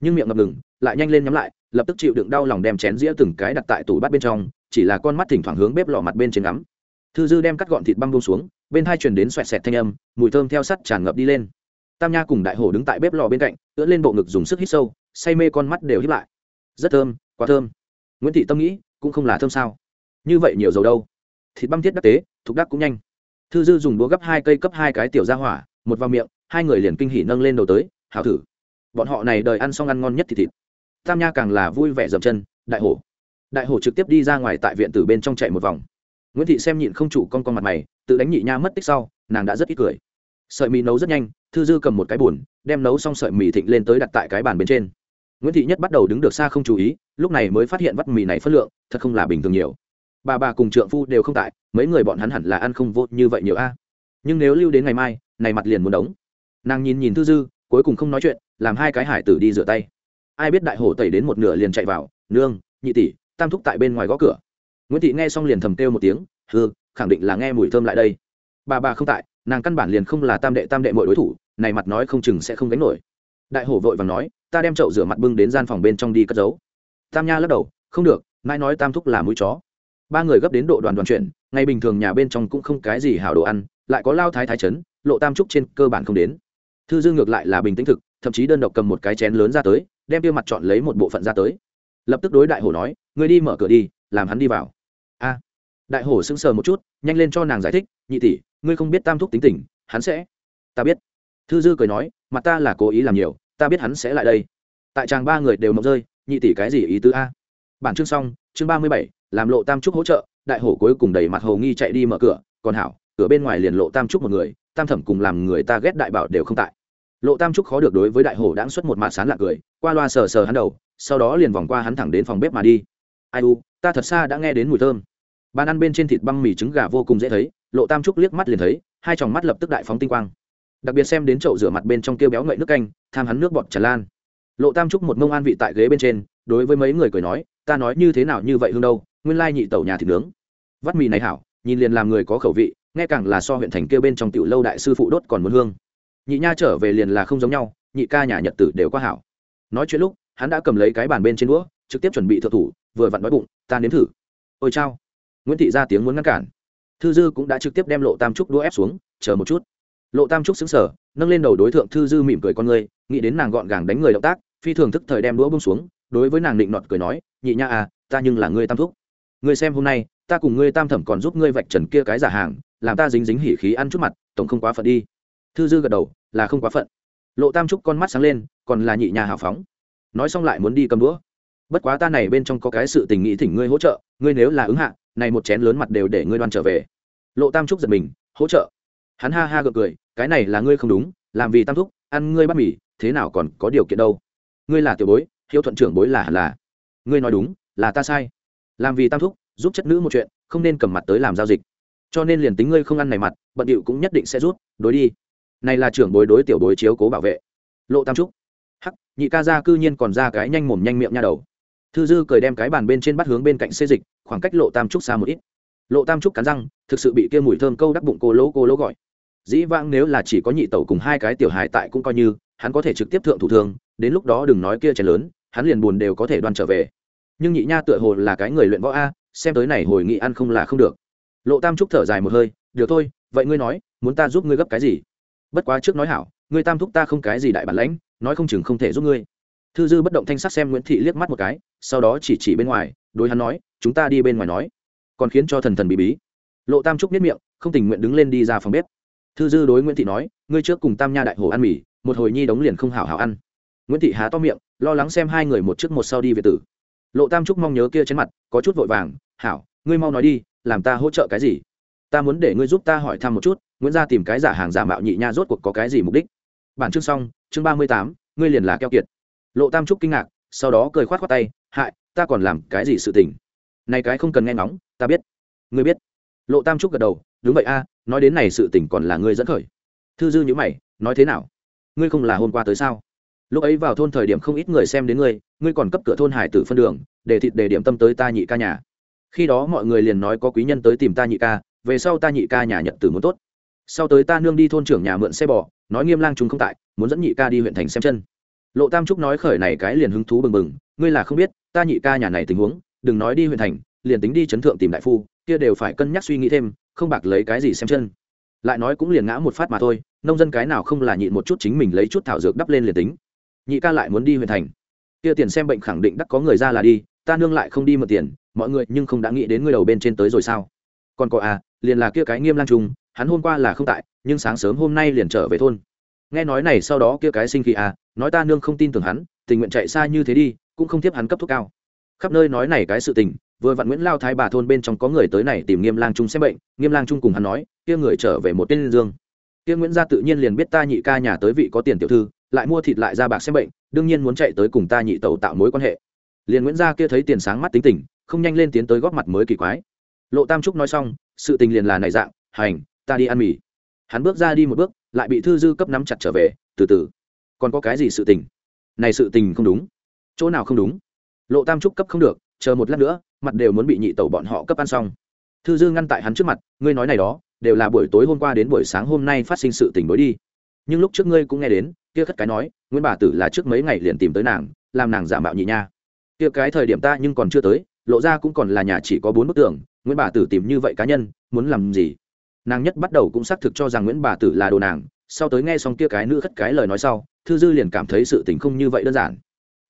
Nhưng miệng ngập ngừng, lại nhanh lên nhắm lại, lập tức chịu đựng đau lòng đem chén dĩa từng cái đặt tại tủ bát bên trong, chỉ là con mắt thỉnh thoảng hướng bếp lò mặt bên trên ngắm thư dư đem cắt gọn thịt băm bông xuống, bên hai truyền đến xoẹt xẹt thanh âm, mùi thơm theo sắt tràn ngập đi lên. Tam nha cùng đại hổ đứng tại bếp lò bên cạnh ưỡn lên bộ ngực dùng sức hít sâu, say mê con mắt đều hít lại. Rất thơm, quá thơm. Nguyễn thị tâm nghĩ, cũng không là thơm sao? Như vậy nhiều dầu đâu? Thịt băm thiết đắc tế, thục đắc cũng nhanh. Thư dư dùng đũa gấp hai cây cấp hai cái tiểu ra hỏa, một vào miệng, hai người liền kinh hỉ nâng lên đầu tới, hảo thử. Bọn họ này đời ăn xong ăn ngon nhất thì thịt. Tam nha càng là vui vẻ dậm chân, đại hổ. Đại hổ trực tiếp đi ra ngoài tại viện từ bên trong chạy một vòng nguyễn thị xem nhịn không chủ con con mặt mày, tự đánh nhị nha mất tích sau, nàng đã rất ít cười. Sợi mì nấu rất nhanh, thư dư cầm một cái bùn, đem nấu xong sợi mì thịnh lên tới đặt tại cái bàn bên trên. Nguyễn thị nhất bắt đầu đứng được xa không chú ý, lúc này mới phát hiện vắt mì này phất lượng, thật không là bình thường nhiều. Bà bà cùng trượng phu đều không tại, mấy người bọn hắn hẳn là ăn không vô như vậy nhiều a. Nhưng nếu lưu đến ngày mai, này mặt liền muốn đóng. Nàng nhìn nhìn thư dư, cuối cùng không nói chuyện, làm hai cái hải tử đi rửa tay. Ai biết đại hổ tẩy đến một nửa liền chạy vào, nương, nhị tỷ, tam thúc tại bên ngoài gõ cửa nguyễn thị nghe xong liền thầm kêu một tiếng hư khẳng định là nghe mùi thơm lại đây. Bà bà không tại nàng căn bản liền không là tam đệ tam đệ mọi đối thủ này mặt nói không chừng sẽ không gánh nổi. Đại hổ vội và nói ta đem chậu rửa mặt bưng đến gian phòng bên trong đi cất giấu. Tam nha lắc đầu không được mai nói tam thúc là mũi chó. Ba người gấp đến độ đoàn đoàn chuyển ngày bình thường nhà bên trong cũng không cái gì hảo đồ ăn lại có lao thái thái chấn, lộ tam trúc trên cơ bản không đến. Thư dương ngược lại là bình tĩnh thực thậm chí đơn độc cầm một cái chén lớn ra tới đem tiêu mặt chọn lấy một bộ phận ra tới. Lập tức đối đại hổ nói người đi mở cửa đi làm hắn đi vào đại hổ sững sờ một chút, nhanh lên cho nàng giải thích, nhị tỷ, ngươi không biết tam thúc tính tình, hắn sẽ ta biết. Thư dư cười nói, mặt ta là cố ý làm nhiều, ta biết hắn sẽ lại đây. Tại chàng ba người đều mộng rơi, nhị tỷ cái gì ý tứ a? Bản chương xong, chương ba mươi bảy, làm lộ tam trúc hỗ trợ, đại hổ cuối cùng đẩy mặt hồ nghi chạy đi mở cửa, còn hảo, cửa bên ngoài liền lộ tam trúc một người, tam thẩm cùng làm người ta ghét đại bảo đều không tại. Lộ tam trúc khó được đối với đại hổ đãng xuất một mạt sán lạc cười, qua loa sờ sờ hắn đầu, sau đó liền vòng qua hắn thẳng đến phòng bếp mà đi. Ai u, ta thật xa đã nghe đến mùi thơm bàn ăn bên trên thịt băng mì trứng gà vô cùng dễ thấy, lộ tam trúc liếc mắt liền thấy, hai tròng mắt lập tức đại phóng tinh quang. Đặc biệt xem đến chậu rửa mặt bên trong kêu béo ngậy nước canh, tham hắn nước bọt tràn lan. Lộ tam trúc một mông an vị tại ghế bên trên, đối với mấy người cười nói, ta nói như thế nào như vậy hương đâu, nguyên lai nhị tẩu nhà thịt nướng. Vắt mì này hảo, nhìn liền làm người có khẩu vị, nghe càng là so huyện thành kêu bên trong tiểu lâu đại sư phụ đốt còn muốn hương. Nhị nha trở về liền là không giống nhau, nhị ca nhà nhật tử đều quá hảo. Nói chuyện lúc, hắn đã cầm lấy cái bàn bên trên đũa, trực tiếp chuẩn bị thợ thủ, vừa vặn đói bụng, ta nếm thử. Ôi chao nguyễn thị ra tiếng muốn ngăn cản. Thư dư cũng đã trực tiếp đem lộ tam trúc đua ép xuống, chờ một chút. Lộ tam trúc xứng sở nâng lên đầu đối tượng thư dư mỉm cười con người, nghĩ đến nàng gọn gàng đánh người động tác, phi thường thức thời đem đũa bông xuống, đối với nàng định nọt cười nói, nhị nha à ta nhưng là ngươi tam thúc. Ngươi xem hôm nay, ta cùng ngươi tam thẩm còn giúp ngươi vạch trần kia cái giả hàng, làm ta dính dính hỉ khí ăn chút mặt, tổng không quá phận đi. Thư dư gật đầu, là không quá phận. Lộ tam trúc con mắt sáng lên, còn là nhị nhà hào phóng. Nói xong lại muốn đi cầm đũa. Bất quá ta này bên trong có cái sự tình nghĩ thỉnh ngươi hỗ trợ, ngươi nếu là ứng hạ này một chén lớn mặt đều để ngươi đoan trở về. Lộ tam trúc giật mình, hỗ trợ. Hắn ha ha gượng cười, cái này là ngươi không đúng, làm vì tam thúc, ăn ngươi bắt mì, thế nào còn có điều kiện đâu. Ngươi là tiểu bối, hiếu thuận trưởng bối là hẳn là. Ngươi nói đúng, là ta sai. Làm vì tam thúc, giúp chất nữ một chuyện, không nên cầm mặt tới làm giao dịch. Cho nên liền tính ngươi không ăn này mặt, bận điệu cũng nhất định sẽ rút, đối đi. Này là trưởng bối đối tiểu bối chiếu cố bảo vệ. Lộ tam trúc. Hắc, nhị ca ra cư nhiên còn ra cái nhanh mồm nhanh miệng nha đầu thư dư cười đem cái bàn bên trên bắt hướng bên cạnh xê dịch, khoảng cách lộ tam trúc xa một ít. Lộ tam trúc cắn răng, thực sự bị kia mùi thơm câu đắc bụng cô lỗ cô lỗ gọi. Dĩ vãng nếu là chỉ có nhị tẩu cùng hai cái tiểu hài tại cũng coi như, hắn có thể trực tiếp thượng thủ thương đến lúc đó đừng nói kia chén lớn, hắn liền buồn đều có thể đoan trở về. Nhưng nhị nha tựa hồ là cái người luyện võ a, xem tới này hồi nghị ăn không là không được. Lộ tam trúc thở dài một hơi, được thôi, vậy ngươi nói, muốn ta giúp ngươi gấp cái gì? Bất quá trước nói hảo, ngươi tam thúc ta không cái gì đại bản lãnh, nói không chừng không thể giúp ngươi thư dư bất động thanh sắc xem nguyễn thị liếc mắt một cái, sau đó chỉ chỉ bên ngoài, đối hắn nói, chúng ta đi bên ngoài nói. Còn khiến cho thần thần bí bí. Lộ tam trúc biết miệng, không tình nguyện đứng lên đi ra phòng bếp. Thư dư đối nguyễn thị nói, ngươi trước cùng tam nha đại hồ ăn mì, một hồi nhi đóng liền không hảo hảo ăn. Nguyễn thị há to miệng, lo lắng xem hai người một trước một sau đi về tử. Lộ tam trúc mong nhớ kia trên mặt, có chút vội vàng, hảo, ngươi mau nói đi, làm ta hỗ trợ cái gì? Ta muốn để ngươi giúp ta hỏi thăm một chút, nguyễn gia tìm cái giả hàng giả mạo nhị nha rốt cuộc có cái gì mục đích? Bản chương xong, chương ba mươi tám, ngươi liền là keo kiệt lộ tam trúc kinh ngạc, sau đó cười khoát khoát tay, hại, ta còn làm cái gì sự tình? Này cái không cần nghe ngóng, ta biết. Ngươi biết? Lộ tam trúc gật đầu, đúng vậy a, nói đến này sự tình còn là ngươi dẫn khởi. Thư dư nhữ mày, nói thế nào? Ngươi không là hôm qua tới sao? Lúc ấy vào thôn thời điểm không ít người xem đến ngươi ngươi còn cấp cửa thôn hải tử phân đường, để thịt để điểm tâm tới ta nhị ca nhà. Khi đó mọi người liền nói có quý nhân tới tìm ta nhị ca, về sau ta nhị ca nhà nhận tử muốn tốt. Sau tới ta nương đi thôn trưởng nhà mượn xe bò, nói nghiêm lang chúng không tại, muốn dẫn nhị ca đi huyện thành xem chân lộ tam trúc nói khởi này cái liền hứng thú bừng bừng, ngươi là không biết, ta nhị ca nhà này tình huống, đừng nói đi huyện thành, liền tính đi chấn thượng tìm đại phu, kia đều phải cân nhắc suy nghĩ thêm, không bạc lấy cái gì xem chân. Lại nói cũng liền ngã một phát mà thôi, nông dân cái nào không là nhịn một chút chính mình lấy chút thảo dược đắp lên liền tính. Nhị ca lại muốn đi huyện thành. Kia tiền xem bệnh khẳng định đắc có người ra là đi, ta nương lại không đi mượn tiền, mọi người nhưng không đã nghĩ đến ngươi đầu bên trên tới rồi sao? Còn có à liền là kia cái nghiêm lang trung, hắn hôm qua là không tại, nhưng sáng sớm hôm nay liền trở về thôn nghe nói này sau đó kia cái sinh khí à nói ta nương không tin tưởng hắn, tình nguyện chạy xa như thế đi, cũng không tiếp hắn cấp thuốc cao. Khắp nơi nói này cái sự tình, vừa vặn nguyễn lao thái bà thôn bên trong có người tới này tìm nghiêm lang trung xem bệnh, nghiêm lang trung cùng hắn nói, kia người trở về một tên dương. Kia nguyễn gia tự nhiên liền biết ta nhị ca nhà tới vị có tiền tiểu thư, lại mua thịt lại ra bạc xem bệnh, đương nhiên muốn chạy tới cùng ta nhị tẩu tạo mối quan hệ. Liền nguyễn gia kia thấy tiền sáng mắt tính tình, không nhanh lên tiến tới góp mặt mới kỳ quái. Lộ tam trúc nói xong, sự tình liền là này dạng, hành, ta đi ăn mì. Hắn bước ra đi một bước lại bị thư dư cấp nắm chặt trở về, từ từ. Còn có cái gì sự tình? Này sự tình không đúng. Chỗ nào không đúng? Lộ tam trúc cấp không được, chờ một lát nữa, mặt đều muốn bị nhị tẩu bọn họ cấp ăn xong. Thư dư ngăn tại hắn trước mặt, ngươi nói này đó, đều là buổi tối hôm qua đến buổi sáng hôm nay phát sinh sự tình đối đi. Nhưng lúc trước ngươi cũng nghe đến, kia khất cái nói, nguyễn bà tử là trước mấy ngày liền tìm tới nàng, làm nàng giả mạo nhị nha. Kia cái thời điểm ta nhưng còn chưa tới, lộ ra cũng còn là nhà chỉ có bốn bức tường, nguyễn bà tử tìm như vậy cá nhân, muốn làm gì? Nàng nhất bắt đầu cũng xác thực cho rằng nguyễn bà tử là đồ nàng, sau tới nghe xong kia cái nữ khất cái lời nói sau, thư dư liền cảm thấy sự tình không như vậy đơn giản.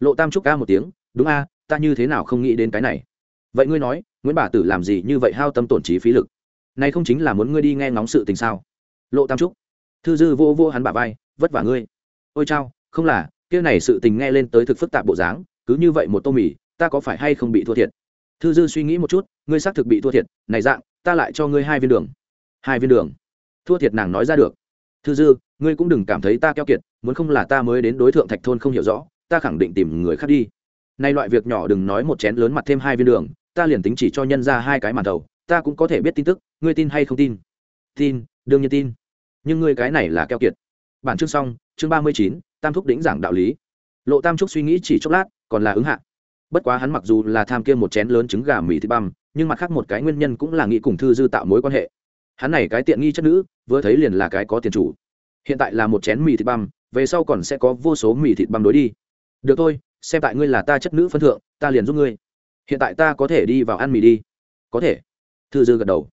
Lộ tam trúc ca một tiếng, đúng a, ta như thế nào không nghĩ đến cái này? Vậy ngươi nói, nguyễn bà tử làm gì như vậy hao tâm tổn trí phí lực? Này không chính là muốn ngươi đi nghe ngóng sự tình sao? Lộ tam trúc, thư dư vô vô hắn bà vai, vất vả ngươi. Ôi chao, không là, kia này sự tình nghe lên tới thực phức tạp bộ dáng, cứ như vậy một tô mì, ta có phải hay không bị thua thiệt? Thư dư suy nghĩ một chút, ngươi xác thực bị thua thiệt, này dạng, ta lại cho ngươi hai viên đường hai viên đường. Thua thiệt nàng nói ra được. Thư dư, ngươi cũng đừng cảm thấy ta keo kiệt, muốn không là ta mới đến đối tượng thạch thôn không hiểu rõ, ta khẳng định tìm người khác đi. Nay loại việc nhỏ đừng nói một chén lớn mặt thêm hai viên đường, ta liền tính chỉ cho nhân ra hai cái màn đầu, ta cũng có thể biết tin tức, ngươi tin hay không tin? Tin, đương nhiên tin. Nhưng ngươi cái này là keo kiệt. Bản chương xong, chương ba mươi chín, tam thúc đĩnh giảng đạo lý. Lộ tam trúc suy nghĩ chỉ chốc lát, còn là ứng hạ. Bất quá hắn mặc dù là tham kia một chén lớn trứng gà mì thịt băm, nhưng mặt khác một cái nguyên nhân cũng là nghĩ cùng thư dư tạo mối quan hệ hắn này cái tiện nghi chất nữ, vừa thấy liền là cái có tiền chủ. Hiện tại là một chén mì thịt băm, về sau còn sẽ có vô số mì thịt băm đối đi. Được thôi, xem tại ngươi là ta chất nữ phân thượng, ta liền giúp ngươi. Hiện tại ta có thể đi vào ăn mì đi. Có thể. Thư dư gật đầu.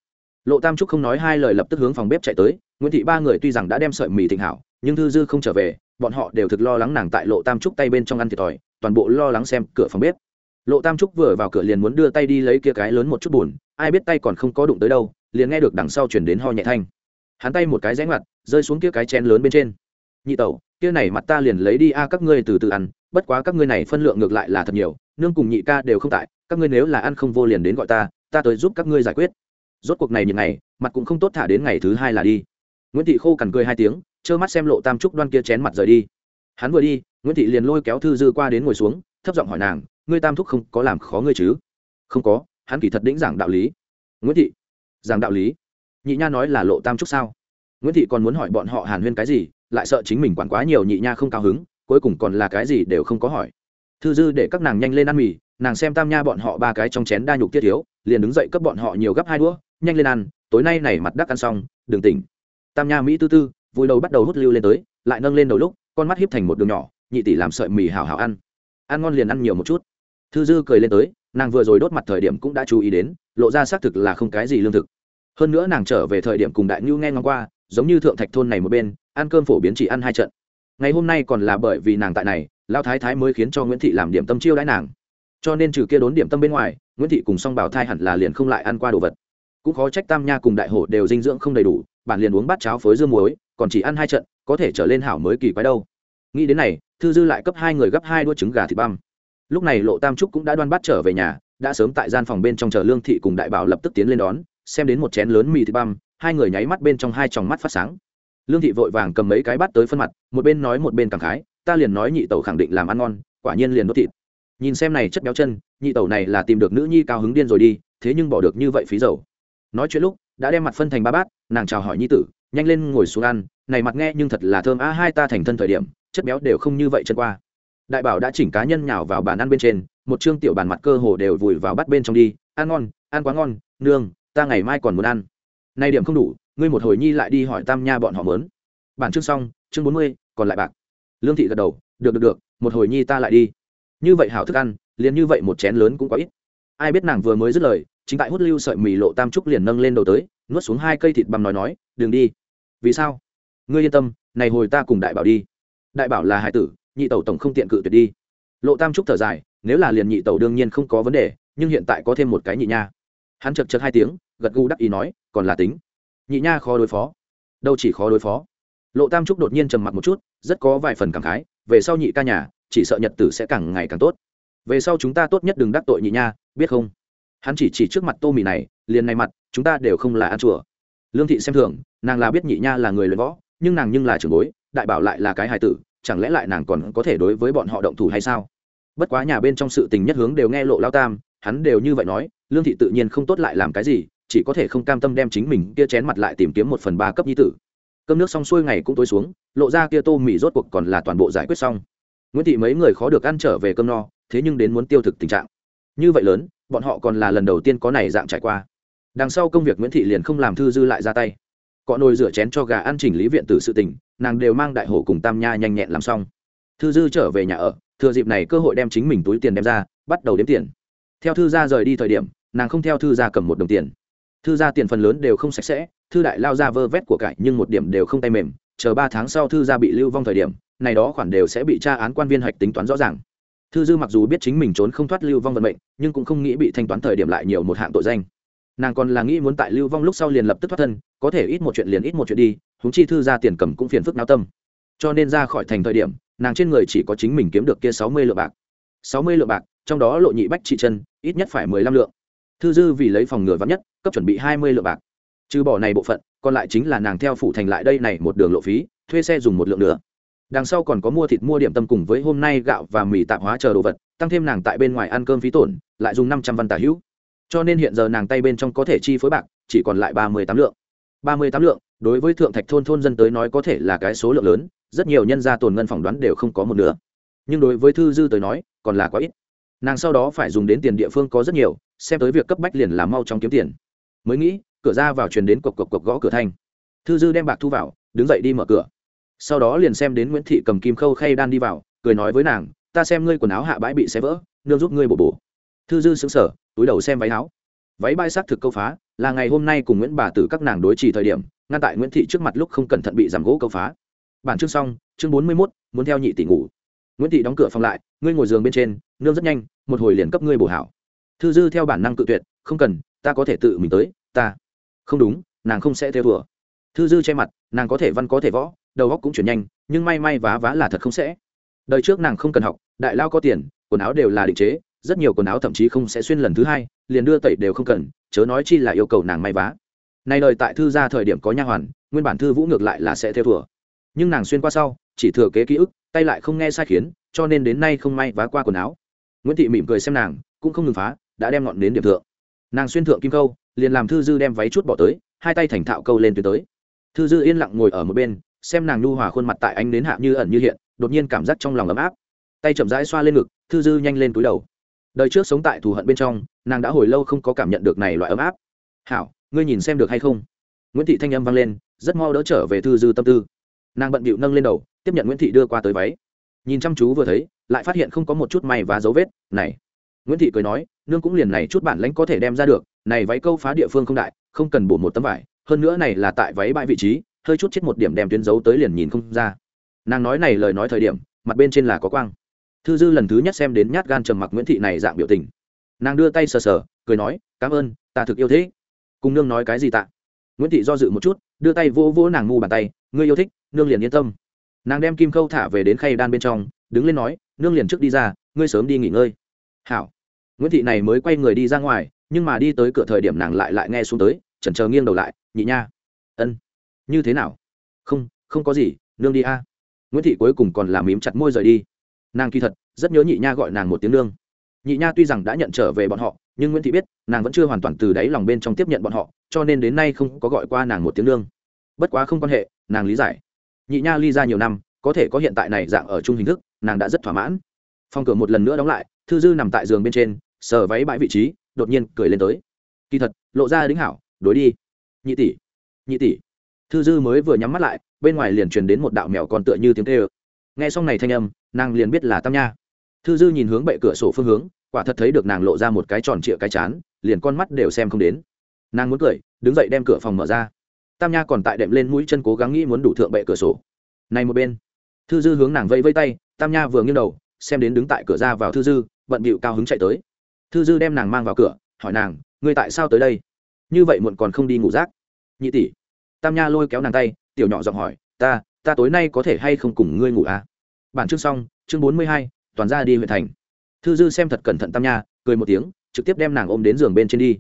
Lộ tam trúc không nói hai lời lập tức hướng phòng bếp chạy tới, nguyễn thị ba người tuy rằng đã đem sợi mì thịnh hảo, nhưng thư dư không trở về, bọn họ đều thực lo lắng nàng tại lộ tam trúc tay bên trong ăn thiệt thòi, toàn bộ lo lắng xem cửa phòng bếp. Lộ tam trúc vừa vào cửa liền muốn đưa tay đi lấy kia cái lớn một chút buồn ai biết tay còn không có đụng tới đâu, liền nghe được đằng sau chuyển đến ho nhẹ thanh. Hắn tay một cái rẽ ngoặt, rơi xuống kia cái chén lớn bên trên. Nhị tẩu, kia này mặt ta liền lấy đi a, các ngươi từ từ ăn, bất quá các ngươi này phân lượng ngược lại là thật nhiều, nương cùng nhị ca đều không tại, các ngươi nếu là ăn không vô liền đến gọi ta ta tới giúp các ngươi giải quyết. Rốt cuộc này những ngày, mặt cũng không tốt thả đến ngày thứ hai là đi. Nguyễn thị khô cằn cười hai tiếng, trơ mắt xem lộ tam trúc đoan kia chén mặt rời đi. Hắn vừa đi, nguyễn thị liền lôi kéo thư dư qua đến ngồi xuống, thấp giọng hỏi nàng, ngươi tam thúc không có làm khó ngươi chứ? Không có hắn kỳ thật đĩnh giảng đạo lý. Nguyễn thị, giảng đạo lý. Nhị nha nói là lộ tam trúc sao? Nguyễn thị còn muốn hỏi bọn họ hàn huyên cái gì, lại sợ chính mình quản quá nhiều nhị nha không cao hứng, cuối cùng còn là cái gì đều không có hỏi. Thư dư để các nàng nhanh lên ăn mì, nàng xem tam nha bọn họ ba cái trong chén đa nhục tiết thiếu, liền đứng dậy cấp bọn họ nhiều gấp hai đũa, nhanh lên ăn, tối nay này mặt đắc ăn xong, đừng tỉnh. Tam nha mỹ tư tư, vui đầu bắt đầu hút lưu lên tới, lại nâng lên đầu lúc, con mắt hiếp thành một đường nhỏ, nhị tỷ làm sợi mì hào hào ăn. Ăn ngon liền ăn nhiều một chút. Thư dư cười lên tới nàng vừa rồi đốt mặt thời điểm cũng đã chú ý đến, lộ ra xác thực là không cái gì lương thực. Hơn nữa nàng trở về thời điểm cùng đại ngưu nghe ngóng qua, giống như thượng thạch thôn này một bên, ăn cơm phổ biến chỉ ăn hai trận. Ngày hôm nay còn là bởi vì nàng tại này lao thái thái mới khiến cho nguyễn thị làm điểm tâm chiêu đãi nàng. Cho nên trừ kia đốn điểm tâm bên ngoài, nguyễn thị cùng song bảo thai hẳn là liền không lại ăn qua đồ vật. Cũng khó trách tam nha cùng đại hổ đều dinh dưỡng không đầy đủ, bản liền uống bát cháo phối dưa muối, còn chỉ ăn hai trận, có thể trở lên hảo mới kỳ quái đâu. Nghĩ đến này, thư dư lại cấp hai người gấp hai đua trứng gà thịt băm lúc này lộ tam trúc cũng đã đoan bắt trở về nhà, đã sớm tại gian phòng bên trong chờ lương thị cùng đại bảo lập tức tiến lên đón, xem đến một chén lớn mì thịt băm, hai người nháy mắt bên trong hai tròng mắt phát sáng. Lương thị vội vàng cầm mấy cái bát tới phân mặt, một bên nói một bên cảm khái, ta liền nói nhị tẩu khẳng định làm ăn ngon, quả nhiên liền đốt thịt. Nhìn xem này chất béo chân, nhị tẩu này là tìm được nữ nhi cao hứng điên rồi đi, thế nhưng bỏ được như vậy phí dầu. Nói chuyện lúc, đã đem mặt phân thành ba bát, nàng chào hỏi nhi tử, nhanh lên ngồi xuống ăn, này mặt nghe nhưng thật là thơm a, hai ta thành thân thời điểm, chất béo đều không như vậy chân qua đại bảo đã chỉnh cá nhân nhào vào bàn ăn bên trên, một chương tiểu bàn mặt cơ hồ đều vùi vào bắt bên trong đi. Ăn ngon, ăn quá ngon, nương, ta ngày mai còn muốn ăn. Nay điểm không đủ, ngươi một hồi nhi lại đi hỏi tam nha bọn họ mớn. Bản chương xong, chương bốn mươi, còn lại bạc. Lương thị gật đầu, được được được, một hồi nhi ta lại đi. Như vậy hảo thức ăn, liền như vậy một chén lớn cũng có ít. Ai biết nàng vừa mới dứt lời, chính tại hút lưu sợi mì lộ tam trúc liền nâng lên đầu tới, nuốt xuống hai cây thịt băm nói nói, đừng đi. Vì sao? Ngươi yên tâm, này hồi ta cùng đại bảo đi. Đại bảo là hải tử nhị tẩu tổng không tiện cự tuyệt đi. Lộ tam trúc thở dài, nếu là liền nhị tẩu đương nhiên không có vấn đề, nhưng hiện tại có thêm một cái nhị nha. Hắn chật chật hai tiếng, gật gù đắc ý nói, còn là tính. Nhị nha khó đối phó. Đâu chỉ khó đối phó. Lộ tam trúc đột nhiên trầm mặc một chút, rất có vài phần cảm khái, về sau nhị ca nhà, chỉ sợ nhật tử sẽ càng ngày càng tốt. Về sau chúng ta tốt nhất đừng đắc tội nhị nha, biết không? Hắn chỉ chỉ trước mặt tô mì này, liền này mặt, chúng ta đều không là ăn chùa. Lương thị xem thường, nàng là biết nhị nha là người luyện võ, nhưng nàng nhưng là trưởng bối, đại bảo lại là cái hài tử chẳng lẽ lại nàng còn có thể đối với bọn họ động thủ hay sao? Bất quá nhà bên trong sự tình nhất hướng đều nghe lộ lao tam, hắn đều như vậy nói, lương thị tự nhiên không tốt lại làm cái gì, chỉ có thể không cam tâm đem chính mình kia chén mặt lại tìm kiếm một phần ba cấp nhi tử. Cơm nước xong xuôi ngày cũng tối xuống, lộ ra kia tô mì rốt cuộc còn là toàn bộ giải quyết xong. Nguyễn thị mấy người khó được ăn trở về cơm no, thế nhưng đến muốn tiêu thực tình trạng. Như vậy lớn, bọn họ còn là lần đầu tiên có này dạng trải qua. Đằng sau công việc nguyễn thị liền không làm thư dư lại ra tay. Cọ nồi rửa chén cho gà ăn chỉnh lý viện tử sự tình nàng đều mang đại hổ cùng tam nha nhanh nhẹn làm xong. Thư dư trở về nhà ở, thừa dịp này cơ hội đem chính mình túi tiền đem ra, bắt đầu đếm tiền. Theo thư gia rời đi thời điểm, nàng không theo thư gia cầm một đồng tiền. Thư gia tiền phần lớn đều không sạch sẽ, thư đại lao ra vơ vét của cải nhưng một điểm đều không tay mềm, chờ ba tháng sau thư gia bị lưu vong thời điểm, này đó khoản đều sẽ bị tra án quan viên hạch tính toán rõ ràng. Thư dư mặc dù biết chính mình trốn không thoát lưu vong vận mệnh, nhưng cũng không nghĩ bị thanh toán thời điểm lại nhiều một hạng tội danh nàng còn là nghĩ muốn tại lưu vong lúc sau liền lập tức thoát thân, có thể ít một chuyện liền ít một chuyện đi húng chi thư ra tiền cầm cũng phiền phức nao tâm. Cho nên ra khỏi thành thời điểm, nàng trên người chỉ có chính mình kiếm được kia sáu mươi lượng bạc. sáu mươi lượng bạc, trong đó lộ nhị bách trị chân, ít nhất phải mười lăm lượng. Thư dư vì lấy phòng ngừa vắn nhất, cấp chuẩn bị hai mươi lượng bạc. Trừ bỏ này bộ phận, còn lại chính là nàng theo phủ thành lại đây này một đường lộ phí, thuê xe dùng một lượng nữa. Đằng sau còn có mua thịt mua điểm tâm cùng với hôm nay gạo và mì tạp hóa chờ đồ vật, tăng thêm nàng tại bên ngoài ăn cơm phí tổn, lại dùng năm trăm văn tả hữu cho nên hiện giờ nàng tay bên trong có thể chi phối bạc, chỉ còn lại ba mươi tám lượng. ba mươi tám lượng, đối với thượng thạch thôn thôn dân tới nói có thể là cái số lượng lớn, rất nhiều nhân gia tồn ngân phỏng đoán đều không có một nửa. Nhưng đối với thư dư tới nói, còn là quá ít. Nàng sau đó phải dùng đến tiền địa phương có rất nhiều, xem tới việc cấp bách liền làm mau trong kiếm tiền. Mới nghĩ, cửa ra vào truyền đến cộc cộc cộc gõ cửa thanh. Thư dư đem bạc thu vào, đứng dậy đi mở cửa. Sau đó liền xem đến nguyễn thị cầm kim khâu khay đan đi vào, cười nói với nàng, ta xem ngươi quần áo hạ bãi bị xé vỡ, nương giúp ngươi bổ bổ thư dư xứng sở túi đầu xem váy áo. Váy bãi xác thực câu phá, là ngày hôm nay cùng nguyễn bà tử các nàng đối trì thời điểm, ngăn tại nguyễn thị trước mặt lúc không cẩn thận bị giảm gỗ câu phá. Bản chương xong, chương bốn mươi mốt, muốn theo nhị tỷ ngủ. Nguyễn thị đóng cửa phòng lại, ngươi ngồi giường bên trên, nương rất nhanh, một hồi liền cấp ngươi bổ hảo. Thư dư theo bản năng tự tuyệt, không cần, ta có thể tự mình tới, ta. Không đúng, nàng không sẽ theo thừa thư dư che mặt, nàng có thể văn có thể võ, đầu óc cũng chuyển nhanh, nhưng may may vá vá là thật không sẽ. Đời trước nàng không cần học, đại lao có tiền, quần áo đều là định chế rất nhiều quần áo thậm chí không sẽ xuyên lần thứ hai, liền đưa tẩy đều không cần, chớ nói chi là yêu cầu nàng may vá. Nay đời tại thư ra thời điểm có nha hoàn, nguyên bản thư vũ ngược lại là sẽ theo thừa. Nhưng nàng xuyên qua sau, chỉ thừa kế ký ức, tay lại không nghe sai khiến, cho nên đến nay không may vá qua quần áo. Nguyễn thị mỉm cười xem nàng, cũng không ngừng phá, đã đem ngọn đến điểm thượng. Nàng xuyên thượng kim câu, liền làm thư dư đem váy chút bỏ tới, hai tay thành thạo câu lên tuyến tới. Thư dư yên lặng ngồi ở một bên, xem nàng nhu hòa khuôn mặt tại ánh đến hạ như ẩn như hiện, đột nhiên cảm giác trong lòng ấm áp. Tay chậm rãi xoa lên ngực, thư dư nhanh lên túi đầu đời trước sống tại thù hận bên trong, nàng đã hồi lâu không có cảm nhận được này loại ấm áp. Hảo, ngươi nhìn xem được hay không? Nguyễn thị thanh âm vang lên, rất mau đỡ trở về thư dư tâm tư. Nàng bận bịu nâng lên đầu, tiếp nhận nguyễn thị đưa qua tới váy. Nhìn chăm chú vừa thấy, lại phát hiện không có một chút may và dấu vết, này. Nguyễn thị cười nói, nương cũng liền này chút bản lãnh có thể đem ra được, này váy câu phá địa phương không đại, không cần bổ một tấm vải, hơn nữa này là tại váy bãi vị trí, hơi chút chết một điểm đem tuyến dấu tới liền nhìn không ra. Nàng nói này lời nói thời điểm, mặt bên trên là có quang thư dư lần thứ nhất xem đến nhát gan trầm mặc nguyễn thị này dạng biểu tình. Nàng đưa tay sờ sờ, cười nói, cảm ơn, ta thực yêu thế cùng nương nói cái gì tạ? Nguyễn thị do dự một chút, đưa tay vỗ vỗ nàng ngu bàn tay, ngươi yêu thích, nương liền yên tâm. Nàng đem kim khâu thả về đến khay đan bên trong, đứng lên nói, nương liền trước đi ra, ngươi sớm đi nghỉ ngơi. Hảo. Nguyễn thị này mới quay người đi ra ngoài, nhưng mà đi tới cửa thời điểm nàng lại lại nghe xuống tới, chần chờ nghiêng đầu lại, nhị nha. Ân. Như thế nào? Không không có gì, nương đi a. Nguyễn thị cuối cùng còn làm mím chặt môi rời đi nàng kỳ thật rất nhớ nhị nha gọi nàng một tiếng nương. Nhị nha tuy rằng đã nhận trở về bọn họ, nhưng nguyễn thị biết, nàng vẫn chưa hoàn toàn từ đáy lòng bên trong tiếp nhận bọn họ, cho nên đến nay không có gọi qua nàng một tiếng nương. Bất quá không quan hệ, nàng lý giải. Nhị nha ly ra nhiều năm, có thể có hiện tại này dạng ở chung hình thức, nàng đã rất thỏa mãn. Phòng cửa một lần nữa đóng lại, thư dư nằm tại giường bên trên, sờ váy bãi vị trí, đột nhiên cười lên tới. Kỳ thật, lộ ra đính hảo, đối đi. Nhị tỷ nhị tỷ. Thư dư mới vừa nhắm mắt lại, bên ngoài liền truyền đến một đạo mèo còn tựa như tiếng tê ơ nghe xong này thanh âm, nàng liền biết là tam nha. Thư dư nhìn hướng bệ cửa sổ phương hướng, quả thật thấy được nàng lộ ra một cái tròn trịa cái chán, liền con mắt đều xem không đến. Nàng muốn cười, đứng dậy đem cửa phòng mở ra. Tam nha còn tại đệm lên mũi chân cố gắng nghĩ muốn đủ thượng bệ cửa sổ. Này một bên, thư dư hướng nàng vẫy vẫy tay, tam nha vừa nghiêng đầu, xem đến đứng tại cửa ra vào thư dư, bận bịu cao hứng chạy tới. Thư dư đem nàng mang vào cửa, hỏi nàng, ngươi tại sao tới đây? Như vậy muộn còn không đi ngủ rác? Nhị tỷ. Tam nha lôi kéo nàng tay, tiểu nhỏ giọng hỏi, ta ta tối nay có thể hay không cùng ngươi ngủ à? Bản chương xong, chương bốn mươi hai, toàn ra đi huyện thành. Thư dư xem thật cẩn thận tam nha, cười một tiếng, trực tiếp đem nàng ôm đến giường bên trên đi.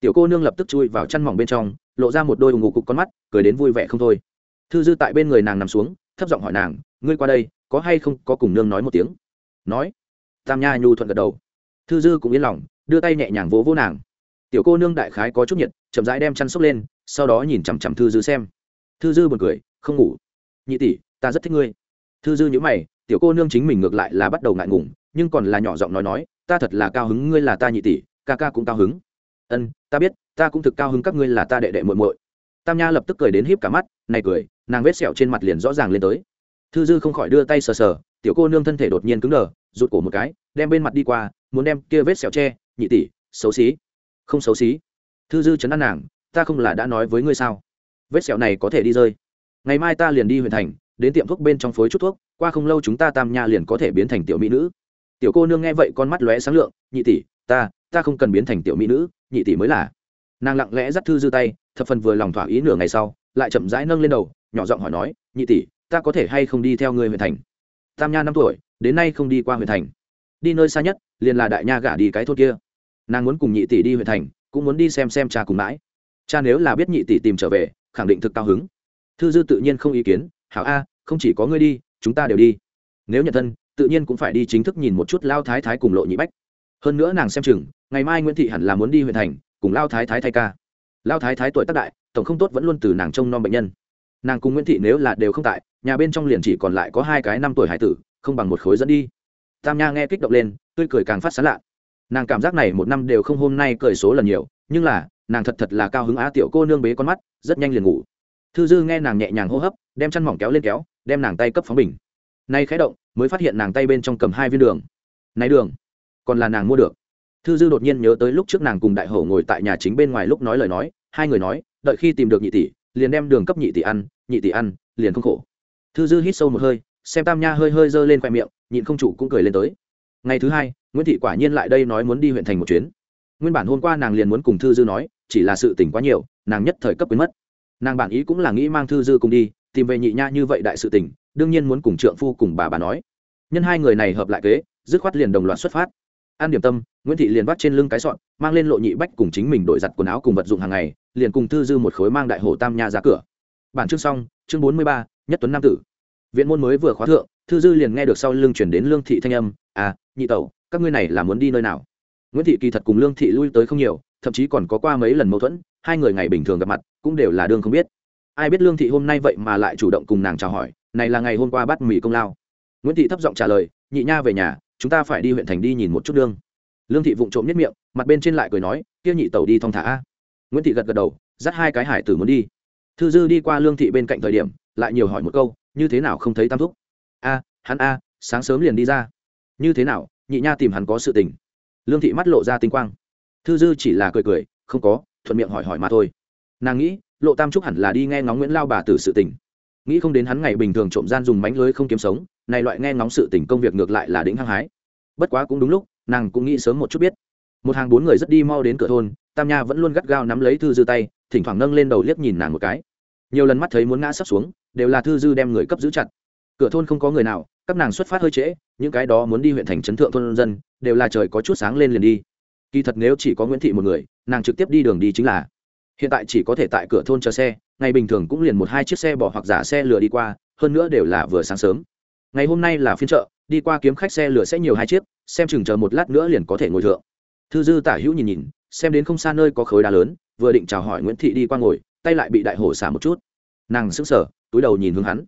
Tiểu cô nương lập tức chui vào chăn mỏng bên trong, lộ ra một đôi ngủ cục con mắt, cười đến vui vẻ không thôi. Thư dư tại bên người nàng nằm xuống, thấp giọng hỏi nàng, ngươi qua đây, có hay không có cùng nương nói một tiếng? Nói. Tam nha nhu thuận gật đầu. Thư dư cũng yên lòng, đưa tay nhẹ nhàng vỗ vỗ nàng. Tiểu cô nương đại khái có chút nhiệt, chậm rãi đem chăn xốc lên, sau đó nhìn chằm chằm thư dư xem. Thư dư buồn cười, không ngủ nhị tỷ, ta rất thích ngươi. Thư dư nhữ mày, tiểu cô nương chính mình ngược lại là bắt đầu ngại ngùng, nhưng còn là nhỏ giọng nói nói, ta thật là cao hứng ngươi là ta nhị tỷ, ca ca cũng cao hứng. Ân, ta biết, ta cũng thực cao hứng các ngươi là ta đệ đệ muội muội. Tam nha lập tức cười đến híp cả mắt, này cười, nàng vết sẹo trên mặt liền rõ ràng lên tới. Thư dư không khỏi đưa tay sờ sờ, tiểu cô nương thân thể đột nhiên cứng đờ, rụt cổ một cái, đem bên mặt đi qua, muốn đem kia vết sẹo che, nhị tỷ, xấu xí. Không xấu xí. Thư dư chấn an nàng, ta không là đã nói với ngươi sao? Vết sẹo này có thể đi rơi ngày mai ta liền đi huyện thành, đến tiệm thuốc bên trong phối chút thuốc, qua không lâu chúng ta tam nha liền có thể biến thành tiểu mỹ nữ. Tiểu cô nương nghe vậy con mắt lóe sáng lượng, nhị tỷ, ta ta không cần biến thành tiểu mỹ nữ, nhị tỷ mới là. Nàng lặng lẽ dắt thư dư tay, thập phần vừa lòng thỏa ý nửa ngày sau, lại chậm rãi nâng lên đầu, nhỏ giọng hỏi nói, nhị tỷ, ta có thể hay không đi theo ngươi huyện thành? Tam nha năm tuổi, đến nay không đi qua huyện thành. Đi nơi xa nhất, liền là đại nha gả đi cái thôn kia. Nàng muốn cùng nhị tỷ đi huyện thành, cũng muốn đi xem xem cha cùng mãi. Cha nếu là biết nhị tỷ tìm trở về, khẳng định thực cao hứng thư dư tự nhiên không ý kiến, hảo a, không chỉ có ngươi đi, chúng ta đều đi. Nếu nhận thân, tự nhiên cũng phải đi chính thức nhìn một chút lao thái thái cùng lộ nhị bách. Hơn nữa nàng xem chừng, ngày mai nguyễn thị hẳn là muốn đi huyện thành, cùng lao thái thái thay ca. Lao thái thái tuổi tác đại, tổng không tốt vẫn luôn từ nàng trông nom bệnh nhân. Nàng cùng nguyễn thị nếu là đều không tại, nhà bên trong liền chỉ còn lại có hai cái năm tuổi hải tử, không bằng một khối dẫn đi. Tam nha nghe kích động lên, tươi cười càng phát sán lạ. Nàng cảm giác này một năm đều không hôm nay cười số lần nhiều, nhưng là, nàng thật thật là cao hứng á tiểu cô nương bế con mắt, rất nhanh liền ngủ thư dư nghe nàng nhẹ nhàng hô hấp, đem chăn mỏng kéo lên kéo, đem nàng tay cấp phóng bình. Nay khé động, mới phát hiện nàng tay bên trong cầm hai viên đường. Này đường, còn là nàng mua được. Thư dư đột nhiên nhớ tới lúc trước nàng cùng đại hổ ngồi tại nhà chính bên ngoài lúc nói lời nói, hai người nói, đợi khi tìm được nhị tỷ, liền đem đường cấp nhị tỷ ăn, nhị tỷ ăn, liền không khổ. Thư dư hít sâu một hơi, xem tam nha hơi hơi giơ lên khoe miệng, nhịn không chủ cũng cười lên tới. Ngày thứ hai, nguyễn thị quả nhiên lại đây nói muốn đi huyện thành một chuyến. Nguyên bản hôm qua nàng liền muốn cùng thư dư nói, chỉ là sự tỉnh quá nhiều, nàng nhất thời cấp quyến mất nàng bản ý cũng là nghĩ mang thư dư cùng đi, tìm về nhị nha như vậy đại sự tình, đương nhiên muốn cùng trượng phu cùng bà bà nói. Nhân hai người này hợp lại kế, dứt khoát liền đồng loạt xuất phát. An điểm tâm, nguyễn thị liền bắt trên lưng cái sọn mang lên lộ nhị bách cùng chính mình đổi giặt quần áo cùng vật dụng hàng ngày, liền cùng thư dư một khối mang đại hồ tam nha ra cửa. Bản chương xong, chương bốn mươi ba, nhất tuấn nam tử. Viện môn mới vừa khóa thượng, thư dư liền nghe được sau lưng chuyển đến lương thị thanh âm à nhị tẩu, các ngươi này là muốn đi nơi nào? Nguyễn thị kỳ thật cùng lương thị lui tới không nhiều, thậm chí còn có qua mấy lần mâu thuẫn, hai người ngày bình thường gặp mặt cũng đều là đương không biết. Ai biết lương thị hôm nay vậy mà lại chủ động cùng nàng chào hỏi, này là ngày hôm qua bắt mì công lao. Nguyễn thị thấp giọng trả lời, nhị nha về nhà, chúng ta phải đi huyện thành đi nhìn một chút đương lương thị vụng trộm nhất miệng, mặt bên trên lại cười nói, kia nhị tẩu đi thong thả a. Nguyễn thị gật gật đầu, dắt hai cái hải tử muốn đi. Thư dư đi qua lương thị bên cạnh thời điểm, lại nhiều hỏi một câu, như thế nào không thấy tam thúc? A, hắn a, sáng sớm liền đi ra. Như thế nào, nhị nha tìm hắn có sự tình. Lương thị mắt lộ ra tinh quang. Thư dư chỉ là cười cười, không có, thuận miệng hỏi hỏi mà thôi nàng nghĩ, lộ tam trúc hẳn là đi nghe ngóng nguyễn lao bà tử sự tình. Nghĩ không đến hắn ngày bình thường trộm gian dùng mánh lưới không kiếm sống, này loại nghe ngóng sự tình công việc ngược lại là đỉnh hăng hái. Bất quá cũng đúng lúc, nàng cũng nghĩ sớm một chút biết. Một hàng bốn người rất đi mau đến cửa thôn, tam nha vẫn luôn gắt gao nắm lấy thư dư tay, thỉnh thoảng nâng lên đầu liếc nhìn nàng một cái. Nhiều lần mắt thấy muốn ngã sắp xuống, đều là thư dư đem người cấp giữ chặt. Cửa thôn không có người nào, các nàng xuất phát hơi trễ, những cái đó muốn đi huyện thành trấn thượng thôn dân, đều là trời có chút sáng lên liền đi. Kỳ thật nếu chỉ có nguyễn thị một người, nàng trực tiếp đi đường đi chính là hiện tại chỉ có thể tại cửa thôn chờ xe, ngày bình thường cũng liền một hai chiếc xe bỏ hoặc giả xe lửa đi qua, hơn nữa đều là vừa sáng sớm. Ngày hôm nay là phiên chợ, đi qua kiếm khách xe lửa sẽ nhiều hai chiếc, xem chừng chờ một lát nữa liền có thể ngồi thượng. Thư dư tả hữu nhìn nhìn, xem đến không xa nơi có khối đá lớn, vừa định chào hỏi nguyễn thị đi qua ngồi, tay lại bị đại hổ xả một chút. Nàng sững sờ, túi đầu nhìn hướng hắn.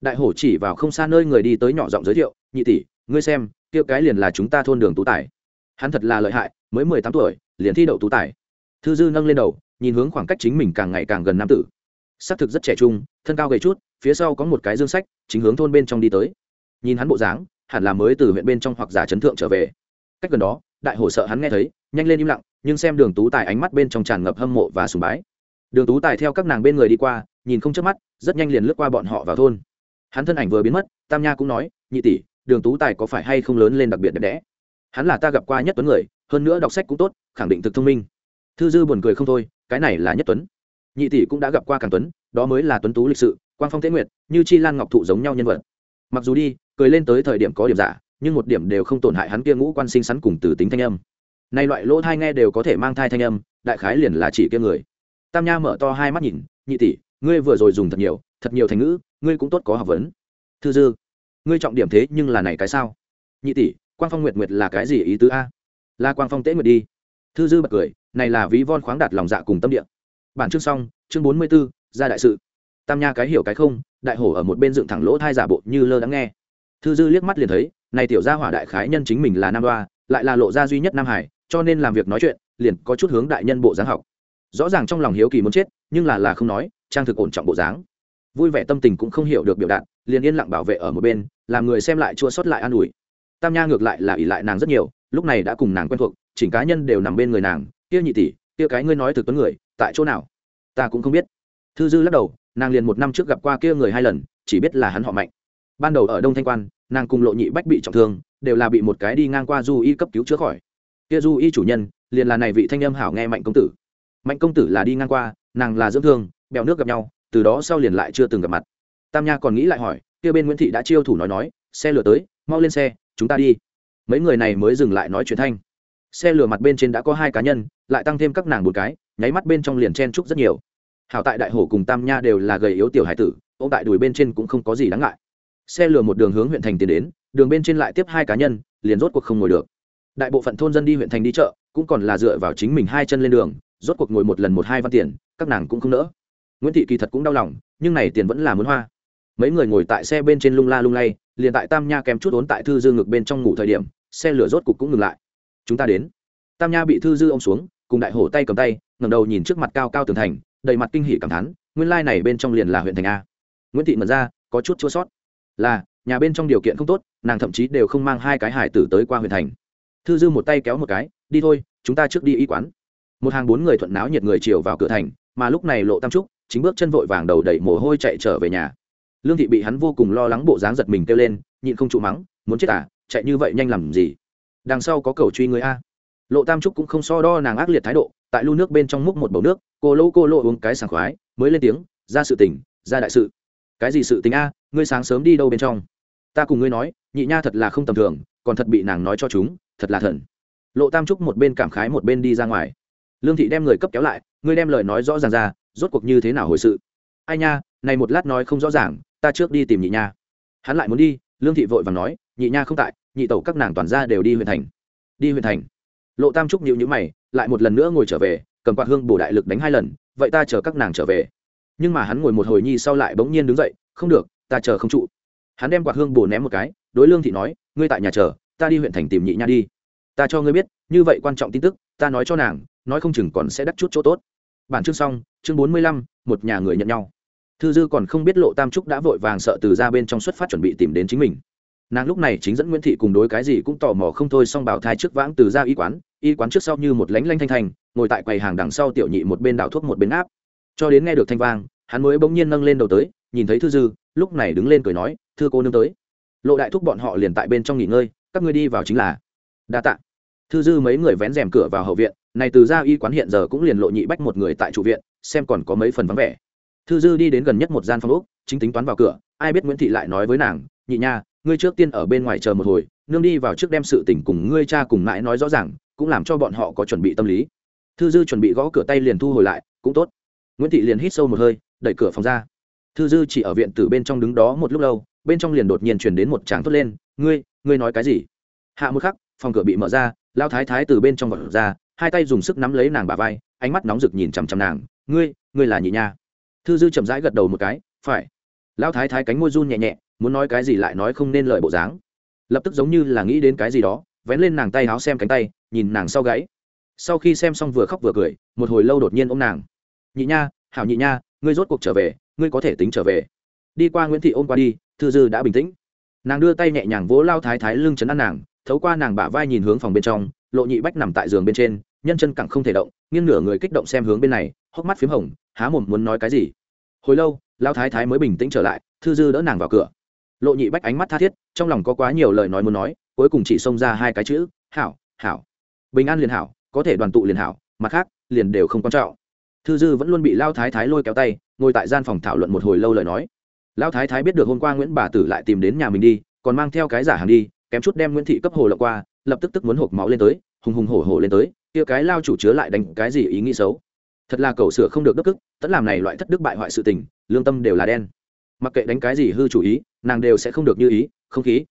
Đại hổ chỉ vào không xa nơi người đi tới nhỏ giọng giới thiệu, nhị tỷ, ngươi xem tiêu cái liền là chúng ta thôn đường tú tài. Hắn thật là lợi hại, mới mười tám tuổi, liền thi đậu tú tài. Thư dư nâng lên đầu nhìn hướng khoảng cách chính mình càng ngày càng gần nam tử. Xác thực rất trẻ trung, thân cao gầy chút, phía sau có một cái dương sách, chính hướng thôn bên trong đi tới. Nhìn hắn bộ dáng, hẳn là mới từ huyện bên trong hoặc giả chấn thượng trở về. Cách gần đó, đại hổ sợ hắn nghe thấy, nhanh lên im lặng, nhưng xem đường tú tài ánh mắt bên trong tràn ngập hâm mộ và sùng bái. Đường tú tài theo các nàng bên người đi qua, nhìn không chớp mắt, rất nhanh liền lướt qua bọn họ vào thôn. Hắn thân ảnh vừa biến mất, tam nha cũng nói, nhị tỷ, đường tú tài có phải hay không lớn lên đặc biệt đẹp đẽ? Hắn là ta gặp qua nhất tuấn người, hơn nữa đọc sách cũng tốt, khẳng định thực thông minh. Thư dư buồn cười không thôi cái này là nhất tuấn. Nhị tỷ cũng đã gặp qua càng tuấn, đó mới là tuấn tú lịch sự, quang phong tế nguyệt, như chi lan ngọc thụ giống nhau nhân vật. Mặc dù đi, cười lên tới thời điểm có điểm giả, nhưng một điểm đều không tổn hại hắn kia ngũ quan sinh sắn cùng từ tính thanh âm. Nay loại lỗ thai nghe đều có thể mang thai thanh âm, đại khái liền là chỉ kia người. Tam nha mở to hai mắt nhìn, nhị tỷ, ngươi vừa rồi dùng thật nhiều thật nhiều thành ngữ, ngươi cũng tốt có học vấn. Thư dư, ngươi trọng điểm thế nhưng là này cái sao? Nhị tỷ, quang phong nguyệt nguyệt là cái gì ý tứ a? Là quang phong tế nguyệt đi. Thư dư bật cười này là ví von khoáng đạt lòng dạ cùng tâm địa. Bản chương xong, chương bốn mươi b ố ra đại sự. Tam nha cái hiểu cái không, đại hổ ở một bên dựng thẳng lỗ thai giả bộ như lơ đã nghe. Thư dư liếc mắt liền thấy, này tiểu gia hỏa đại khái nhân chính mình là nam đoa, lại là lộ gia duy nhất nam hải, cho nên làm việc nói chuyện, liền có chút hướng đại nhân bộ dáng học. Rõ ràng trong lòng hiếu kỳ muốn chết, nhưng là là không nói, trang thực ổn trọng bộ dáng. Vui vẻ tâm tình cũng không hiểu được biểu đạt, liền yên lặng bảo vệ ở một bên, làm người xem lại chua sót lại an ủi. Tam nha ngược lại là ỷ lại nàng rất nhiều, lúc này đã cùng nàng quen thuộc, chỉnh cá nhân đều nằm bên người nàng kia nhị tỷ, kia cái ngươi nói thực tuấn người, tại chỗ nào? Ta cũng không biết. Thư dư lắc đầu, nàng liền một năm trước gặp qua kia người hai lần, chỉ biết là hắn họ mạnh. Ban đầu ở đông thanh quan, nàng cùng lộ nhị bách bị trọng thương, đều là bị một cái đi ngang qua du y cấp cứu chữa khỏi. Kia du y chủ nhân, liền là này vị thanh âm hảo nghe mạnh công tử. Mạnh công tử là đi ngang qua, nàng là dưỡng thương, bèo nước gặp nhau, từ đó sau liền lại chưa từng gặp mặt. Tam nha còn nghĩ lại hỏi, kia bên nguyễn thị đã chiêu thủ nói nói, xe lửa tới, mau lên xe, chúng ta đi. Mấy người này mới dừng lại nói chuyện thanh xe lửa mặt bên trên đã có hai cá nhân, lại tăng thêm các nàng một cái, nháy mắt bên trong liền chen trúc rất nhiều. Hảo tại đại hổ cùng tam nha đều là gầy yếu tiểu hải tử, ông tại đùi bên trên cũng không có gì đáng ngại. Xe lửa một đường hướng huyện thành tiến đến, đường bên trên lại tiếp hai cá nhân, liền rốt cuộc không ngồi được. Đại bộ phận thôn dân đi huyện thành đi chợ, cũng còn là dựa vào chính mình hai chân lên đường, rốt cuộc ngồi một lần một hai văn tiền, các nàng cũng không nỡ. Nguyễn thị kỳ thật cũng đau lòng, nhưng này tiền vẫn là muốn hoa. Mấy người ngồi tại xe bên trên lung la lung lay, liền tại tam nha kèm chút ốn tại thư dư ngực bên trong ngủ thời điểm, xe lửa rốt cục cũng ngừng lại chúng ta đến. Tam nha bị thư dư ô m xuống, cùng đại hổ tay cầm tay ngầm đầu nhìn trước mặt cao cao tường thành, đầy mặt kinh hỉ cảm thán, nguyên lai này bên trong liền là huyện thành a. Nguyễn thị mật ra, có chút chua sót. Là, nhà bên trong điều kiện không tốt, nàng thậm chí đều không mang hai cái hải tử tới qua huyện thành. Thư dư một tay kéo một cái, đi thôi, chúng ta trước đi y quán. Một hàng bốn người thuận náo nhiệt người chiều vào cửa thành, mà lúc này lộ tam trúc, chính bước chân vội vàng đầu đẩy mồ hôi chạy trở về nhà. Lương thị bị hắn vô cùng lo lắng bộ dáng giật mình kêu lên, nhịn không trụ mắng, muốn chết à? Chạy như vậy nhanh làm gì? Đằng sau có cầu truy người a. Lộ tam trúc cũng không so đo nàng ác liệt thái độ, tại lu nước bên trong múc một bầu nước, cô lô cô lô uống cái sảng khoái, mới lên tiếng, ra sự tình, ra đại sự. Cái gì sự tình a? Ngươi sáng sớm đi đâu bên trong? Ta cùng ngươi nói, nhị nha thật là không tầm thường, còn thật bị nàng nói cho chúng, thật là thần. Lộ tam trúc một bên cảm khái một bên đi ra ngoài. Lương thị đem người cấp kéo lại, ngươi đem lời nói rõ ràng ra, rốt cuộc như thế nào hồi sự? Ai nha, này một lát nói không rõ ràng, ta trước đi tìm nhị nha. Hắn lại muốn đi, lương thị vội và nói, nhị nha không tại nhị tẩu các nàng toàn ra đều đi huyện thành. Đi huyện thành. Lộ tam trúc nhịu nhữ mày, lại một lần nữa ngồi trở về, cầm quạt hương bổ đại lực đánh hai lần, vậy ta chờ các nàng trở về. Nhưng mà hắn ngồi một hồi nhi sau lại bỗng nhiên đứng dậy, không được, ta chờ không trụ. Hắn đem quạt hương bổ ném một cái, đối lương thị nói, ngươi tại nhà chờ, ta đi huyện thành tìm nhị nha đi. Ta cho ngươi biết, như vậy quan trọng tin tức, ta nói cho nàng, nói không chừng còn sẽ đắc chút chỗ tốt. Bản chương xong, chương bốn mươi lăm, một nhà người nhận nhau. Thư dư còn không biết lộ tam trúc đã vội vàng sợ từ ra bên trong xuất phát chuẩn bị tìm đến chính mình nàng lúc này chính dẫn nguyễn thị cùng đối cái gì cũng tò mò không thôi xong bảo thai trước vãng từ ra y quán y quán trước sau như một lánh lanh thanh thành, ngồi tại quầy hàng đằng sau tiểu nhị một bên đảo thuốc một bên áp. Cho đến nghe được thanh vang hắn mới bỗng nhiên nâng lên đầu tới nhìn thấy thư dư lúc này đứng lên cười nói thưa cô nương tới. Lộ đại thúc bọn họ liền tại bên trong nghỉ ngơi các ngươi đi vào chính là. Đa tạ. Thư dư mấy người vén rèm cửa vào hậu viện này từ ra y quán hiện giờ cũng liền lộ nhị bách một người tại trụ viện xem còn có mấy phần vắng vẻ. Thư dư đi đến gần nhất một gian phòng úc chính tính toán vào cửa ai biết nguyễn thị lại nói với nàng nhị nha ngươi trước tiên ở bên ngoài chờ một hồi, nương đi vào trước đem sự tình cùng ngươi cha cùng mãi nói rõ ràng, cũng làm cho bọn họ có chuẩn bị tâm lý. Thư dư chuẩn bị gõ cửa tay liền thu hồi lại, cũng tốt. Nguyễn thị liền hít sâu một hơi, đẩy cửa phòng ra. Thư dư chỉ ở viện từ bên trong đứng đó một lúc lâu, bên trong liền đột nhiên truyền đến một tràng thốt lên, ngươi ngươi nói cái gì? Hạ một khắc, phòng cửa bị mở ra lao thái thái từ bên trong vật ra, hai tay dùng sức nắm lấy nàng bà vai, ánh mắt nóng rực nhìn chằm chằm nàng, ngươi ngươi là nhị nha. Thư dư chậm rãi gật đầu một cái, phải. Lao thái thái cánh môi run nhẹ nhẹ muốn nói cái gì lại nói không nên lời bộ dáng. Lập tức giống như là nghĩ đến cái gì đó, vén lên nàng tay áo xem cánh tay, nhìn nàng sau gáy. Sau khi xem xong vừa khóc vừa cười, một hồi lâu đột nhiên ôm nàng. Nhị nha, hảo nhị nha, ngươi rốt cuộc trở về, ngươi có thể tính trở về. Đi qua nguyễn thị ôm qua đi, thư dư đã bình tĩnh. Nàng đưa tay nhẹ nhàng vỗ lao thái thái lưng chấn an nàng, thấu qua nàng bả vai nhìn hướng phòng bên trong, lộ nhị bách nằm tại giường bên trên, nhân chân cẳng không thể động, nghiêng nửa người kích động xem hướng bên này, hốc mắt p h í m hồng, há mồm muốn nói cái gì. Hồi lâu, lao thái thái mới bình tĩnh trở lại, thư dư đỡ nàng vào cửa lộ nhị bách ánh mắt tha thiết, trong lòng có quá nhiều lời nói muốn nói, cuối cùng chỉ xông ra hai cái chữ, hảo hảo. Bình an liền hảo, có thể đoàn tụ liền hảo, mặt khác, liền đều không quan trọng. Thư dư vẫn luôn bị lao thái thái lôi kéo tay, ngồi tại gian phòng thảo luận một hồi lâu lời nói. Lao thái thái biết được hôm qua nguyễn bà tử lại tìm đến nhà mình đi, còn mang theo cái giả hàng đi, kém chút đem nguyễn thị cấp hồ lộng qua, lập tức tức muốn hộp máu lên tới, hùng hùng hổ hổ lên tới, kia cái lao chủ chứa lại đánh cái gì ý nghĩ xấu. Thật là cậu sửa không được đức ức tất làm này loại thất đức bại hoại sự tình, lương tâm đều là đen mặc kệ đánh cái gì hư chủ ý, nàng đều sẽ không được như ý, không khí.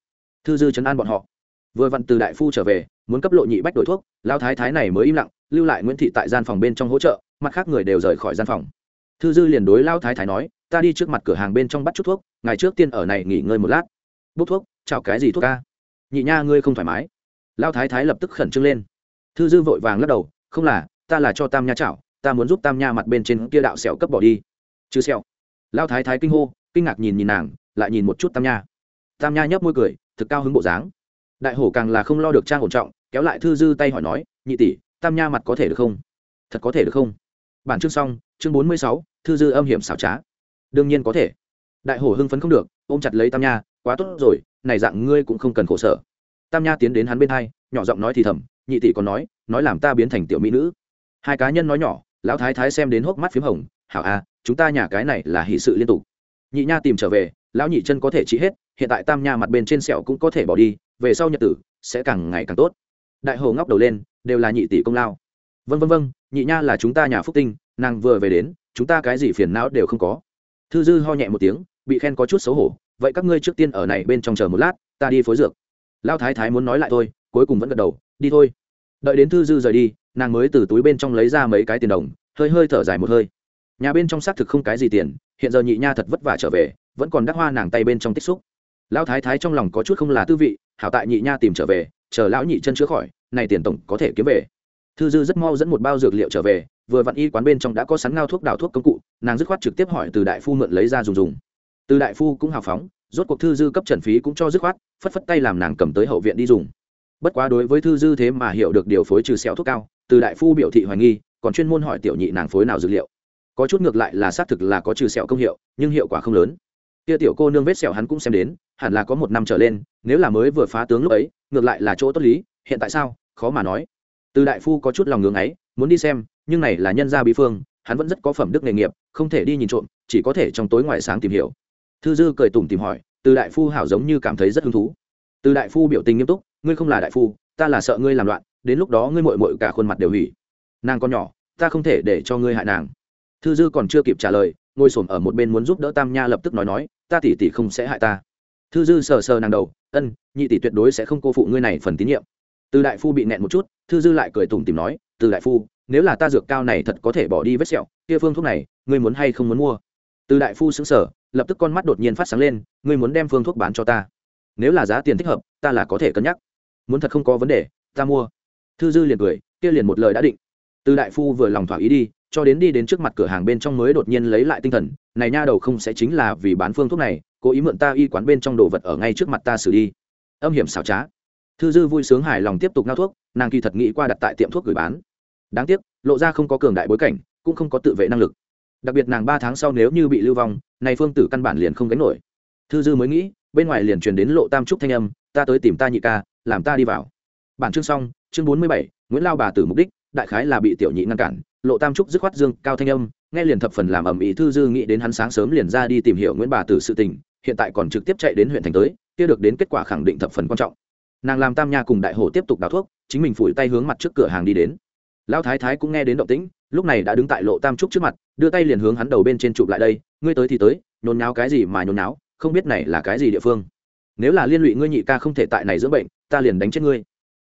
Thư dư chấn an bọn họ. Vừa vặn từ đại phu trở về, muốn cấp lộ nhị bách đổi thuốc lao thái thái này mới im lặng, lưu lại nguyễn thị tại gian phòng bên trong hỗ trợ, mặt khác người đều rời khỏi gian phòng. Thư dư liền đối lao thái thái nói, ta đi trước mặt cửa hàng bên trong bắt chút thuốc, ngày trước tiên ở này nghỉ ngơi một lát. Bút thuốc? Chào cái gì thuốc ca? Nhị nha, ngươi không thoải mái. Lao thái thái lập tức khẩn trương lên. Thư dư vội vàng lắc đầu, không là, ta là cho tam nha chảo, ta muốn giúp tam nha mặt bên trên kia đạo sẹo cấp bỏ đi. Chứ sẹo lao thái thái kinh hô, kinh ngạc nhìn nhìn nàng, lại nhìn một chút tam nha. Tam nha nhấp môi cười, thực cao hứng bộ dáng. Đại hổ càng là không lo được trang ổn trọng, kéo lại thư dư tay hỏi nói, nhị tỷ, tam nha mặt có thể được không? Thật có thể được không? Bản chương xong, chương bốn mươi sáu, thư dư âm hiểm xảo trá. Đương nhiên có thể. Đại hổ hưng phấn không được, ôm chặt lấy tam nha, quá tốt rồi, này dạng ngươi cũng không cần khổ sở. Tam nha tiến đến hắn bên hai, nhỏ giọng nói thì thầm, nhị tỷ còn nói nói làm ta biến thành tiểu mỹ nữ. Hai cá nhân nói nhỏ lão thái thái xem đến hốc mắt p h í m hồng, hảo a chúng ta nhà cái này là hỷ sự liên tục. Nhị nha tìm trở về, lão nhị chân có thể trị hết, hiện tại tam nha mặt bên trên sẹo cũng có thể bỏ đi, về sau nhật tử sẽ càng ngày càng tốt. Đại hồ ngóc đầu lên, đều là nhị tỷ công lao. Vân vân vân nhị nha là chúng ta nhà phúc tinh, nàng vừa về đến, chúng ta cái gì phiền não đều không có. Thư dư ho nhẹ một tiếng, bị khen có chút xấu hổ, vậy các ngươi trước tiên ở này bên trong chờ một lát, ta đi phối dược. Lao thái thái muốn nói lại thôi, cuối cùng vẫn gật đầu, đi thôi đợi đến thư dư rời đi, nàng mới từ túi bên trong lấy ra mấy cái tiền đồng, hơi hơi thở dài một hơi. Nhà bên trong xác thực không cái gì tiền, hiện giờ nhị nha thật vất vả trở về, vẫn còn đắc hoa nàng tay bên trong tích xúc. Lão thái thái trong lòng có chút không là tư vị, hảo tại nhị nha tìm trở về, chờ lão nhị chân chữa khỏi, này tiền tổng có thể kiếm về. Thư dư rất mau dẫn một bao dược liệu trở về, vừa vặn y quán bên trong đã có sắn ngao thuốc đào thuốc công cụ, nàng dứt khoát trực tiếp hỏi từ đại phu mượn lấy ra dùng dùng. Từ đại phu cũng hào phóng, rốt cuộc thư dư cấp trần phí cũng cho dứt khoát, phất phất tay làm nàng cầm tới hậu viện đi dùng bất quá đối với thư dư thế mà hiểu được điều phối trừ sẹo thuốc cao, từ đại phu biểu thị hoài nghi, còn chuyên môn hỏi tiểu nhị nàng phối nào dược liệu. Có chút ngược lại là xác thực là có trừ sẹo công hiệu, nhưng hiệu quả không lớn. Kia tiểu cô nương vết sẹo hắn cũng xem đến, hẳn là có một năm trở lên, nếu là mới vừa phá tướng lúc ấy, ngược lại là chỗ tốt lý, hiện tại sao, khó mà nói. Từ đại phu có chút lòng ngưỡng ấy, muốn đi xem, nhưng này là nhân gia bí phương, hắn vẫn rất có phẩm đức nghề nghiệp, không thể đi nhìn trộm, chỉ có thể trong tối ngoài sáng tìm hiểu. Thư dư cười tủm tìm hỏi, từ đại phu hảo giống như cảm thấy rất hứng thú từ đại phu biểu tình nghiêm túc, ngươi không là đại phu, ta là sợ ngươi làm loạn, đến lúc đó ngươi mội mội cả khuôn mặt đều hủy. Nàng con nhỏ, ta không thể để cho ngươi hại nàng. Thư dư còn chưa kịp trả lời, ngồi s ở một bên muốn giúp đỡ tam nha lập tức nói nói, ta tỷ tỷ không sẽ hại ta. Thư dư sờ sờ nàng đầu, ân, nhị tỷ tuyệt đối sẽ không cô phụ ngươi này phần tín nhiệm. Từ đại phu bị nẹn một chút, thư dư lại cười tủm tìm nói, từ đại phu, nếu là ta dược cao này thật có thể bỏ đi vết sẹo, kia phương thuốc này, ngươi muốn hay không muốn mua? Từ đại phu xứng sở lập tức con mắt đột nhiên phát sáng lên, ngươi muốn đem phương thuốc bán cho ta nếu là giá tiền thích hợp, ta là có thể cân nhắc. Muốn thật không có vấn đề, ta mua. Thư dư liền cười, kia liền một lời đã định. Từ đại phu vừa lòng thỏa ý đi, cho đến đi đến trước mặt cửa hàng bên trong mới đột nhiên lấy lại tinh thần, này nha đầu không sẽ chính là vì bán phương thuốc này, cố ý mượn ta y quán bên trong đồ vật ở ngay trước mặt ta xử đi. Âm hiểm xảo trá. Thư dư vui sướng hài lòng tiếp tục ngao thuốc, nàng kỳ thật nghĩ qua đặt tại tiệm thuốc gửi bán. Đáng tiếc, lộ ra không có cường đại bối cảnh, cũng không có tự vệ năng lực. Đặc biệt nàng ba tháng sau nếu như bị lưu vong, này phương tử căn bản liền không gánh nổi. Thư dư mới nghĩ bên ngoài liền truyền đến lộ tam trúc thanh âm, ta tới tìm ta nhị ca, làm ta đi vào. Bản chương xong, chương bốn mươi bảy, nguyễn lao bà tử mục đích, đại khái là bị tiểu nhị ngăn cản. Lộ tam trúc dứt khoát dương cao thanh âm, nghe liền thập phần làm ầm ĩ thư dư nghĩ đến hắn sáng sớm liền ra đi tìm hiểu nguyễn bà tử sự tình, hiện tại còn trực tiếp chạy đến huyện thành tới, kia được đến kết quả khẳng định thập phần quan trọng. Nàng làm tam nha cùng đại hồ tiếp tục đào thuốc, chính mình phủi tay hướng mặt trước cửa hàng đi đến. Lão thái thái cũng nghe đến động tĩnh, lúc này đã đứng tại lộ tam trúc trước mặt, đưa tay liền hướng hắn đầu bên trên chụp lại đây, ngươi tới thì tới, nhốn náo cái gì mà nhốn náo không biết này là cái gì địa phương. Nếu là liên lụy ngươi nhị ca không thể tại này dưỡng bệnh, ta liền đánh chết ngươi.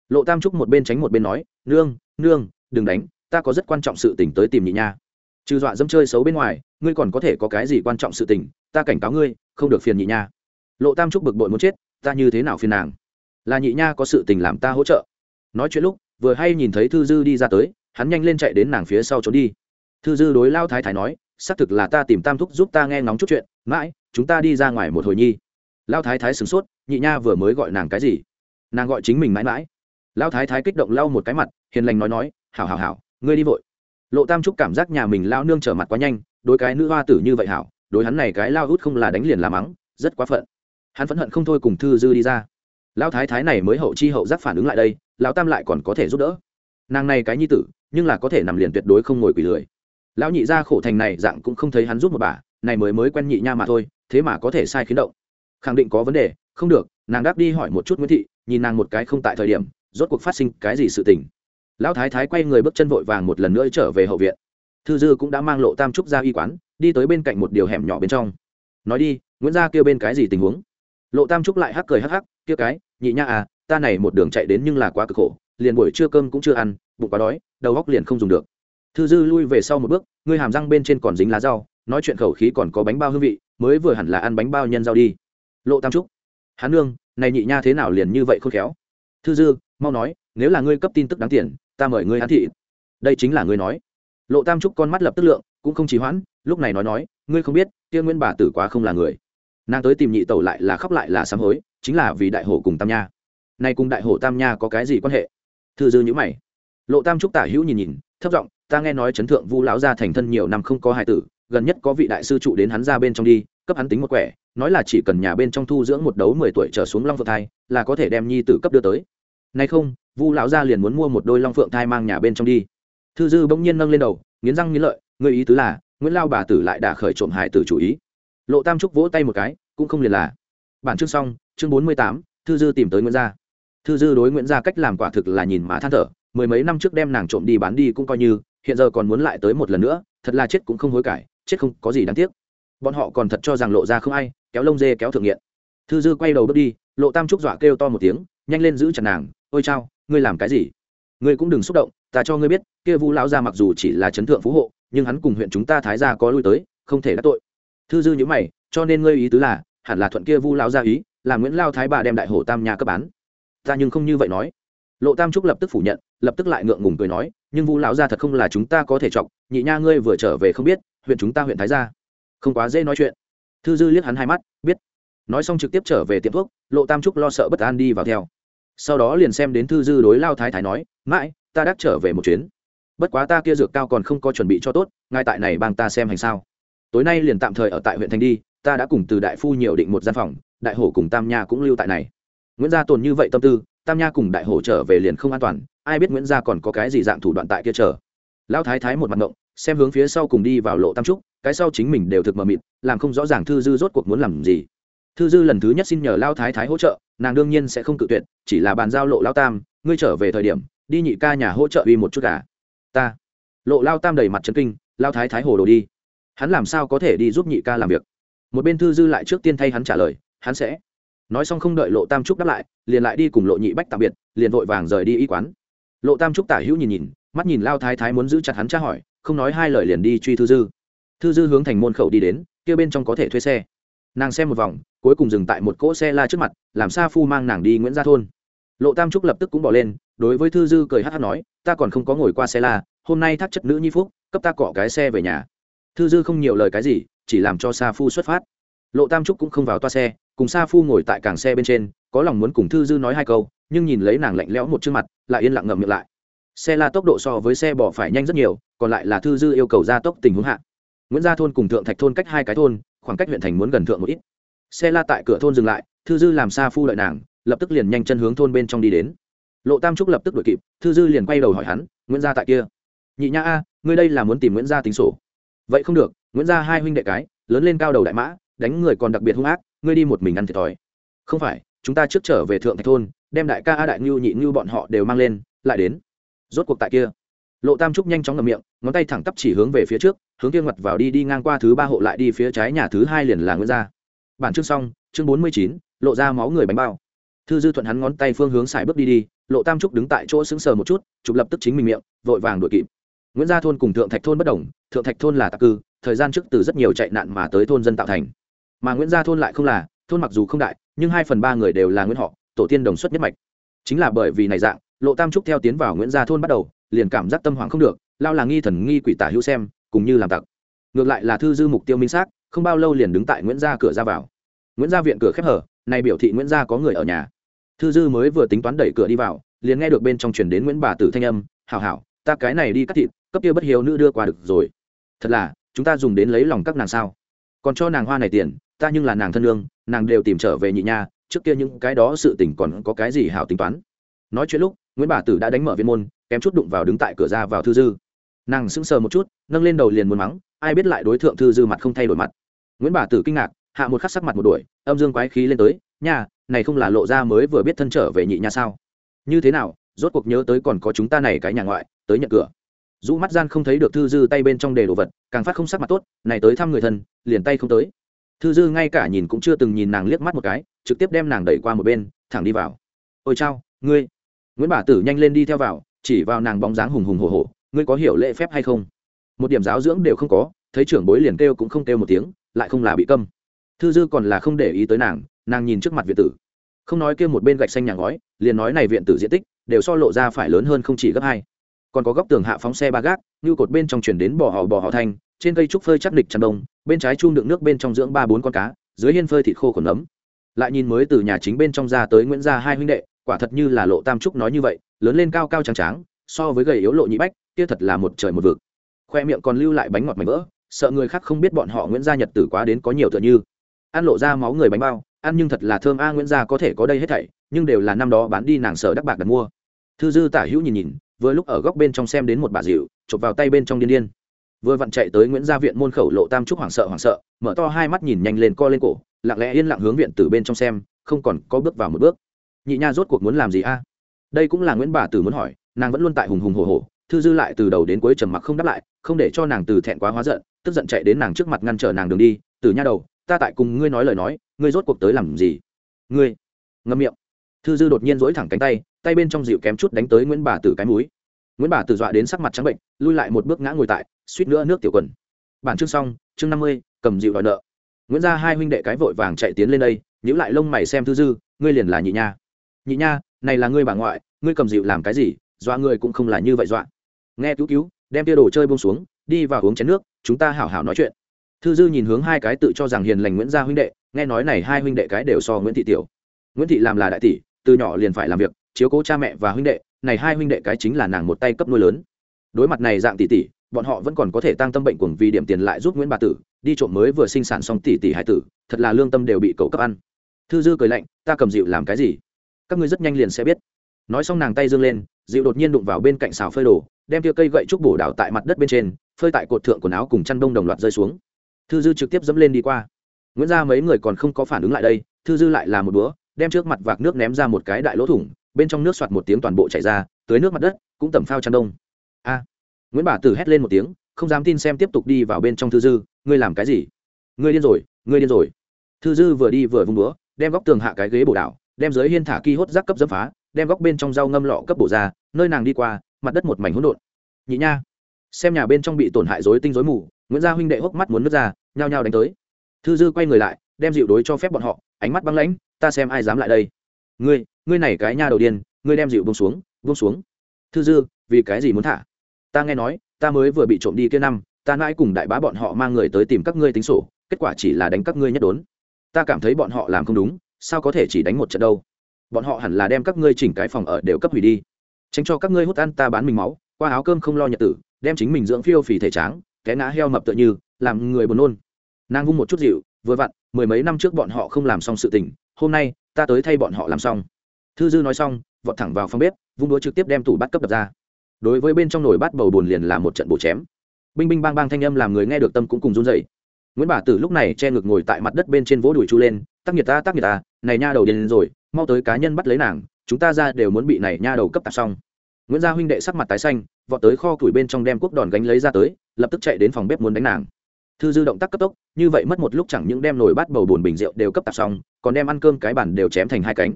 Lộ tam trúc một bên tránh một bên nói, nương nương, đừng đánh, ta có rất quan trọng sự tình tới tìm nhị nha. Trừ dọa dâm chơi xấu bên ngoài, ngươi còn có thể có cái gì quan trọng sự tình, ta cảnh cáo ngươi, không được phiền nhị nha. Lộ tam trúc bực bội muốn chết, ta như thế nào phiền nàng? Là nhị nha có sự tình làm ta hỗ trợ. Nói chuyện lúc, vừa hay nhìn thấy thư dư đi ra tới, hắn nhanh lên chạy đến nàng phía sau trốn đi. Thư dư đối lao thái thái nói, xác thực là ta tìm tam thúc giúp ta nghe ngóng chút chuyện, mãi chúng ta đi ra ngoài một hồi nhi. Lao thái thái sửng sốt, nhị nha vừa mới gọi nàng cái gì? Nàng gọi chính mình mãi mãi. Lao thái thái kích động lau một cái mặt, hiền lành nói nói, hảo hảo hảo, ngươi đi vội. Lộ tam trúc cảm giác nhà mình lao nương trở mặt quá nhanh, đối cái nữ hoa tử như vậy hảo, đối hắn này cái lao hút không là đánh liền làm mắng, rất quá phận. Hắn phẫn hận không thôi cùng thư dư đi ra. Lao thái thái này mới hậu chi hậu giác phản ứng lại đây, lão tam lại còn có thể giúp đỡ. Nàng này cái nhi tử, nhưng là có thể nằm liền tuyệt đối không ngồi quỳ lười. Lão nhị ra khổ thành này dạng cũng không thấy hắn giúp một bà, này mới mới quen nhị nha mà thôi thế mà có thể sai khiến động. Khẳng định có vấn đề, không được, nàng đáp đi hỏi một chút nguyễn thị, nhìn nàng một cái không tại thời điểm, rốt cuộc phát sinh cái gì sự tình. Lão thái thái quay người bước chân vội vàng một lần nữa trở về hậu viện. Thư dư cũng đã mang lộ tam trúc ra y quán, đi tới bên cạnh một điều hẻm nhỏ bên trong. Nói đi, nguyễn gia kêu bên cái gì tình huống? Lộ tam trúc lại hắc cười hắc hắc, kia cái, nhị nha à ta này một đường chạy đến nhưng là quá cực khổ, liền buổi trưa cơm cũng chưa ăn, bụng quá đói, đầu góc liền không dùng được. Thư dư lui về sau một bước, ngươi hàm răng bên trên còn dính lá rau nói chuyện khẩu khí còn có bánh bao hương vị, mới vừa hẳn là ăn bánh bao nhân rau đi. Lộ tam trúc, hán nương, này nhị nha thế nào liền như vậy khôn khéo? Thư dư, mau nói, nếu là ngươi cấp tin tức đáng tiền, ta mời ngươi hán thị. Đây chính là ngươi nói. Lộ tam trúc con mắt lập tức lượng, cũng không trì hoãn, lúc này nói nói, ngươi không biết tiên nguyên bà tử quá không là người. Nàng tới tìm nhị tẩu lại là khóc lại là sám hối, chính là vì đại hổ cùng tam nha. Nay cùng đại hổ tam nha có cái gì quan hệ? Thư dư nhữ mày. Lộ tam trúc tả hữu nhìn nhìn, thấp giọng, ta nghe nói chấn thượng vu lão gia thành thân nhiều năm không có hài tử gần nhất có vị đại sư trụ đến hắn ra bên trong đi, cấp hắn tính một quẻ, nói là chỉ cần nhà bên trong thu dưỡng một đấu mười tuổi trở xuống long phượng thai, là có thể đem nhi tử cấp đưa tới. Nay không, vu lão gia liền muốn mua một đôi long phượng thai mang nhà bên trong đi. Thư dư bỗng nhiên nâng lên đầu, nghiến răng nghiến lợi, người ý tứ là, nguyễn lao bà tử lại đã khởi trộm hại tử chủ ý. Lộ tam trúc vỗ tay một cái, cũng không liền là. Bản chương xong, chương bốn mươi tám, thư dư tìm tới nguyễn gia. Thư dư đối nguyễn gia cách làm quả thực là nhìn mà than thở, mười mấy năm trước đem nàng trộm đi bán đi cũng coi như, hiện giờ còn muốn lại tới một lần nữa, thật là chết cũng không hối cải chết không có gì đáng tiếc. Bọn họ còn thật cho rằng lộ ra không ai, kéo lông dê kéo thượng nghiện. Thư dư quay đầu bước đi, lộ tam trúc dọa kêu to một tiếng, nhanh lên giữ chặt nàng, ôi chao, ngươi làm cái gì? Ngươi cũng đừng xúc động, ta cho ngươi biết, kia vu lão gia mặc dù chỉ là chấn thượng phú hộ, nhưng hắn cùng huyện chúng ta thái gia có lui tới, không thể đắc tội. Thư dư nhữ mày, cho nên ngươi ý tứ là, hẳn là thuận kia vu lão gia ý, là nguyễn lao thái bà đem đại hổ tam nhà cấp bán. Ta nhưng không như vậy nói. Lộ tam trúc lập tức phủ nhận, lập tức lại ngượng ngùng cười nói, nhưng vu lão gia thật không là chúng ta có thể chọc, nhị nha ngươi vừa trở về không biết huyện chúng ta huyện thái gia. Không quá dễ nói chuyện. Thư dư liếc hắn hai mắt, biết. Nói xong trực tiếp trở về tiệm thuốc, lộ tam trúc lo sợ bất an đi vào theo. Sau đó liền xem đến thư dư đối lao thái thái nói, mãi, ta đắc trở về một chuyến. Bất quá ta kia dược cao còn không có chuẩn bị cho tốt ngay tại này bang ta xem hành sao. Tối nay liền tạm thời ở tại huyện thành đi, ta đã cùng từ đại phu nhiều định một gian phòng, đại hổ cùng tam nha cũng lưu tại này. Nguyễn gia tồn như vậy tâm tư, tam nha cùng đại hổ trở về liền không an toàn, ai biết nguyễn gia còn có cái gì dạng thủ đoạn tại kia chờ. Lao thái thái một mặt ngộng xem hướng phía sau cùng đi vào lộ tam trúc, cái sau chính mình đều thực mờ mịt, làm không rõ ràng thư dư rốt cuộc muốn làm gì. Thư dư lần thứ nhất xin nhờ lao thái thái hỗ trợ, nàng đương nhiên sẽ không cự tuyệt, chỉ là bàn giao lộ lao tam, ngươi trở về thời điểm, đi nhị ca nhà hỗ trợ uy một chút cả. Ta. Lộ lao tam đầy mặt trấn kinh, lao thái thái hồ đồ đi. Hắn làm sao có thể đi giúp nhị ca làm việc? Một bên thư dư lại trước tiên thay hắn trả lời, hắn sẽ. Nói xong không đợi lộ tam trúc đáp lại, liền lại đi cùng lộ nhị bách tạm biệt, liền vội vàng rời đi y quán. Lộ tam trúc tả hữu nhìn nhìn, mắt nhìn lao thái thái muốn giữ chặt hắn tra hỏi không nói hai lời liền đi truy thư dư. Thư dư hướng thành môn khẩu đi đến, kia bên trong có thể thuê xe. Nàng xem một vòng, cuối cùng dừng tại một cỗ xe la trước mặt, làm sa phu mang nàng đi nguyễn gia thôn. Lộ tam trúc lập tức cũng bỏ lên, đối với thư dư cười hát hát nói, ta còn không có ngồi qua xe la, hôm nay thác chất nữ nhi phúc, cấp ta cọ cái xe về nhà. Thư dư không nhiều lời cái gì, chỉ làm cho sa phu xuất phát. Lộ tam trúc cũng không vào toa xe, cùng sa phu ngồi tại càng xe bên trên, có lòng muốn cùng thư dư nói hai câu, nhưng nhìn lấy nàng lạnh lẽo một chương mặt, lại yên lặng ngậm miệng lại xe la tốc độ so với xe bỏ phải nhanh rất nhiều, còn lại là thư dư yêu cầu gia tốc tình huống hạ. Nguyễn gia thôn cùng thượng thạch thôn cách hai cái thôn, khoảng cách huyện thành muốn gần thượng một ít. Xe la tại cửa thôn dừng lại, thư dư làm xa phu lợi nàng, lập tức liền nhanh chân hướng thôn bên trong đi đến. Lộ tam trúc lập tức đuổi kịp, thư dư liền quay đầu hỏi hắn, nguyễn gia tại kia? Nhị nhã a, ngươi đây là muốn tìm nguyễn gia tính sổ. Vậy không được, nguyễn gia hai huynh đệ cái, lớn lên cao đầu đại mã, đánh người còn đặc biệt hung ác, ngươi đi một mình ăn thiệt thòi. Không phải, chúng ta trước trở về thượng thạch thôn, đem đại ca a đại ngưu nhị ngưu bọn họ đều mang lên, lại đến rốt cuộc tại kia, lộ tam trúc nhanh chóng ngậm miệng, ngón tay thẳng tắp chỉ hướng về phía trước, hướng kia ngoặt vào đi đi ngang qua thứ ba hộ lại đi phía trái nhà thứ hai liền là nguyễn gia. Bản chương xong, chương bốn mươi chín, lộ ra máu người bánh bao. Thư dư thuận hắn ngón tay phương hướng xài bước đi đi, lộ tam trúc đứng tại chỗ sững sờ một chút, chụp lập tức chính mình miệng, vội vàng đuổi kịp. Nguyễn gia thôn cùng thượng thạch thôn bất đồng, thượng thạch thôn là tạc cư, thời gian trước từ rất nhiều chạy nạn mà tới thôn dân tạo thành. Mà nguyễn gia thôn lại không là, thôn mặc dù không đại, nhưng hai phần ba người đều là nguyễn họ, tổ tiên đồng xuất nhất mạch. Chính là bởi vì này dạng lộ tam trúc theo tiến vào nguyễn gia thôn bắt đầu, liền cảm giác tâm hoàng không được, lao là nghi thần, nghi quỷ tả hữu xem, cùng như làm tặc. Ngược lại là thư dư mục tiêu minh xác, không bao lâu liền đứng tại nguyễn gia cửa ra vào. Nguyễn gia viện cửa khép hở này biểu thị nguyễn gia có người ở nhà. Thư dư mới vừa tính toán đẩy cửa đi vào, liền nghe được bên trong truyền đến nguyễn bà tử thanh âm, hảo hảo, ta cái này đi cắt thịt, cấp kia bất hiếu nữ đưa qua được rồi. Thật là, chúng ta dùng đến lấy lòng các nàng sao? Còn cho nàng hoa này tiền, ta nhưng là nàng thân lương, nàng đều tìm trở về nhị nha, trước kia những cái đó sự tình còn có cái gì hảo tính toán? Nói chuyện lúc, nguyễn bà tử đã đánh mở viên môn, kém chút đụng vào đứng tại cửa ra vào thư dư. Nàng sững sờ một chút, nâng lên đầu liền muốn mắng, ai biết lại đối tượng thư dư mặt không thay đổi mặt. Nguyễn bà tử kinh ngạc, hạ một khắc sắc mặt một đuổi, âm dương quái khí lên tới nhà này không là lộ ra mới vừa biết thân trở về nhị nhà sao? Như thế nào, rốt cuộc nhớ tới còn có chúng ta này cái nhà ngoại, tới nhận cửa. Dũ mắt gian không thấy được thư dư tay bên trong đề đồ vật, càng phát không sắc mặt tốt, này tới thăm người thân, liền tay không tới. Thư dư ngay cả nhìn cũng chưa từng nhìn nàng liếc mắt một cái, trực tiếp đem nàng đẩy qua một bên, thẳng đi vào. Ôi chao, ngươi nguyễn bà tử nhanh lên đi theo vào, chỉ vào nàng bóng dáng hùng hùng hồ hồ ngươi có hiểu lễ phép hay không? Một điểm giáo dưỡng đều không có, thấy trưởng bối liền kêu cũng không kêu một tiếng, lại không là bị câm. Thư dư còn là không để ý tới nàng nàng nhìn trước mặt viện tử. Không nói kia một bên gạch xanh nhà ngói, liền nói này viện tử diện tích, đều so lộ ra phải lớn hơn không chỉ gấp hai. Còn có góc tường hạ phóng xe ba gác, như cột bên trong chuyển đến bò họ bò họ thanh, trên cây trúc phơi chắc địch tràn đông, bên trái chung đựng nước bên trong dưỡng ba bốn con cá, dưới hiên phơi thịt khô còn nấm. Lại nhìn mới từ nhà chính bên trong ra tới nguyễn gia hai huynh đệ quả thật như là lộ tam trúc nói như vậy, lớn lên cao cao trắng tráng, so với gầy yếu lộ nhị bách, kia thật là một trời một vực. Khoe miệng còn lưu lại bánh ngọt mảnh vỡ, sợ người khác không biết bọn họ nguyễn gia nhật tử quá đến có nhiều tựa như. Ăn lộ ra máu người bánh bao, ăn nhưng thật là thơm a, nguyễn gia có thể có đây hết thảy, nhưng đều là năm đó bán đi nàng sở đắc bạc đặt mua. Thư dư tả hữu nhìn nhìn, vừa lúc ở góc bên trong xem đến một bà dịu, chụp vào tay bên trong điên điên. Vừa vặn chạy tới nguyễn gia viện môn khẩu lộ tam trúc hoảng sợ hoảng sợ, mở to hai mắt nhìn nhanh lên co lên cổ, lặng lẽ yên lặng hướng viện từ bên trong xem, không còn có bước vào một bước nhị nha rốt cuộc muốn làm gì a? Đây cũng là nguyễn bà tử muốn hỏi, nàng vẫn luôn tại hùng hùng hồ hồ thư dư lại từ đầu đến cuối trầm mặc không đáp lại, không để cho nàng từ thẹn quá hóa giận, tức giận chạy đến nàng trước mặt ngăn trở nàng đường đi từ nha đầu, ta tại cùng ngươi nói lời nói, ngươi rốt cuộc tới làm gì? Ngươi? Ngâm miệng. Thư dư đột nhiên dỗi thẳng cánh tay tay bên trong dịu kém chút đánh tới nguyễn bà tử cái múi nguyễn bà tử dọa đến sắc mặt trắng bệnh, lui lại một bước ngã ngồi tại, suýt nữa nước tiểu quần. Bản chương xong, chương năm mươi, cầm dịu đòi nợ. Nguyễn gia hai huynh đệ cái vội vàng chạy tiến lên đây nhữ lại lông mày xem thư dư, ngươi liền là nhị nha nhị nha, này là ngươi bà ngoại, ngươi cầm dịu làm cái gì, dọa ngươi cũng không là như vậy dọa. Nghe cứu cứu, đem tia đồ chơi bông xuống, đi vào uống chén nước, chúng ta hảo hảo nói chuyện. Thư dư nhìn hướng hai cái tự cho rằng hiền lành nguyễn gia huynh đệ, nghe nói này hai huynh đệ cái đều so nguyễn thị tiểu. Nguyễn thị làm là đại tỷ, từ nhỏ liền phải làm việc, chiếu cố cha mẹ và huynh đệ, này hai huynh đệ cái chính là nàng một tay cấp nuôi lớn. Đối mặt này dạng tỷ tỷ, bọn họ vẫn còn có thể tăng tâm bệnh cuồng vì điểm tiền lại giúp nguyễn bà tử, đi trộm mới vừa sinh sản xong tỷ tỷ hải tử, thật là lương tâm đều bị cậu cấp ăn. Thư dư cười lạnh, ta cầm dịu làm cái gì? Các ngươi rất nhanh liền sẽ biết. Nói xong nàng tay dương lên, dịu đột nhiên đụng vào bên cạnh xào phơi đồ, đem tia cây gậy trúc bổ đảo tại mặt đất bên trên, phơi tại cột thượng quần áo cùng chăn đông đồng loạt rơi xuống. Thư dư trực tiếp dẫm lên đi qua. Nguyễn ra mấy người còn không có phản ứng lại đây, thư dư lại là một búa đem trước mặt vạc nước ném ra một cái đại lỗ thủng, bên trong nước soạt một tiếng toàn bộ chảy ra tới nước mặt đất, cũng tẩm phao chăn đông. A! Nguyễn bà tử hét lên một tiếng, không dám tin xem tiếp tục đi vào bên trong thư dư, ngươi làm cái gì? Ngươi điên rồi, ngươi điên rồi. Thư dư vừa đi vừa vung búa đem góc tường hạ cái ghế bổ đảo đem dưới hiên thả ki hốt rác cấp dẫm phá, đem góc bên trong rau ngâm lọ cấp bổ ra, nơi nàng đi qua, mặt đất một mảnh hỗn độn. Nhị nha, xem nhà bên trong bị tổn hại rối tinh rối mù, nguyễn gia huynh đệ hốc mắt muốn nước ra, nhao nhao đánh tới. Thư dư quay người lại, đem dịu đối cho phép bọn họ, ánh mắt băng lãnh, ta xem ai dám lại đây. Ngươi ngươi này cái nha đầu điên, ngươi đem dịu bông xuống bông xuống. Thư dư, vì cái gì muốn thả? Ta nghe nói, ta mới vừa bị trộm đi kia năm, ta mãi cùng đại bá bọn họ mang người tới tìm các ngươi tính sổ, kết quả chỉ là đánh các ngươi nhất đốn. Ta cảm thấy bọn họ làm không đúng sao có thể chỉ đánh một trận đâu? Bọn họ hẳn là đem các ngươi chỉnh cái phòng ở đều cấp hủy đi. Tránh cho các ngươi hút ăn ta bán mình máu, qua áo cơm không lo nhật tử, đem chính mình dưỡng phiêu phì thể tráng, té ngã heo mập tựa như, làm người buồn nôn. Nàng vung một chút dịu, vừa vặn, mười mấy năm trước bọn họ không làm xong sự tình, hôm nay, ta tới thay bọn họ làm xong. Thư dư nói xong, vọt thẳng vào phòng bếp, vung đũa trực tiếp đem tủ bát cấp đập ra. Đối với bên trong nồi bát bầu bùn liền là một trận bổ chém. Binh binh bang bang thanh âm làm người nghe được tâm cũng cùng run dậy nguyễn bà tử lúc này che ngực ngồi tại mặt đất bên trên vỗ đùi chu lên, tắc nhiệt ta, tắc nhiệt ta này nha đầu điên rồi, mau tới cá nhân bắt lấy nàng, chúng ta ra đều muốn bị này nha đầu cấp tạp xong. Nguyễn gia huynh đệ sắc mặt tái xanh, vọt tới kho củi bên trong đem quốc đòn gánh lấy ra tới, lập tức chạy đến phòng bếp muốn đánh nàng. Thư dư động tác cấp tốc, như vậy mất một lúc chẳng những đem nồi bát bầu bùn bình rượu đều cấp tạp xong, còn đem ăn cơm cái bản đều chém thành hai cánh.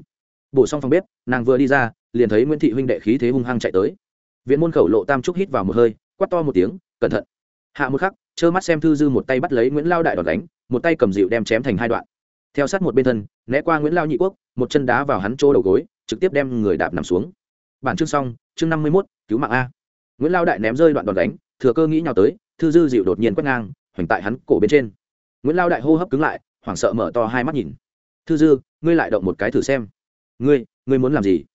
Bổ xong phòng bếp, nàng vừa đi ra, liền thấy nguyễn thị huynh đệ khí thế hung hăng chạy tới. Viện môn khẩu lộ tam trúc hít vào một hơi quắt to một tiếng, cẩn thận. Hạ một khắc, trơ mắt xem thư dư một tay bắt lấy nguyễn lao đại đòn đánh một tay cầm dịu đem chém thành hai đoạn theo sát một bên thân, né qua nguyễn lao nhị quốc, một chân đá vào hắn chỗ đầu gối, trực tiếp đem người đạp nằm xuống. Bản chương xong, chương năm mươi mốt, cứu mạng a. Nguyễn lao đại ném rơi đoạn đòn đánh, thừa cơ nghĩ nhào tới, thư dư dịu đột nhiên quét ngang, hoành tại hắn cổ bên trên. Nguyễn lao đại hô hấp cứng lại, hoảng sợ mở to hai mắt nhìn. Thư dư, ngươi lại động một cái thử xem. Ngươi ngươi muốn làm gì?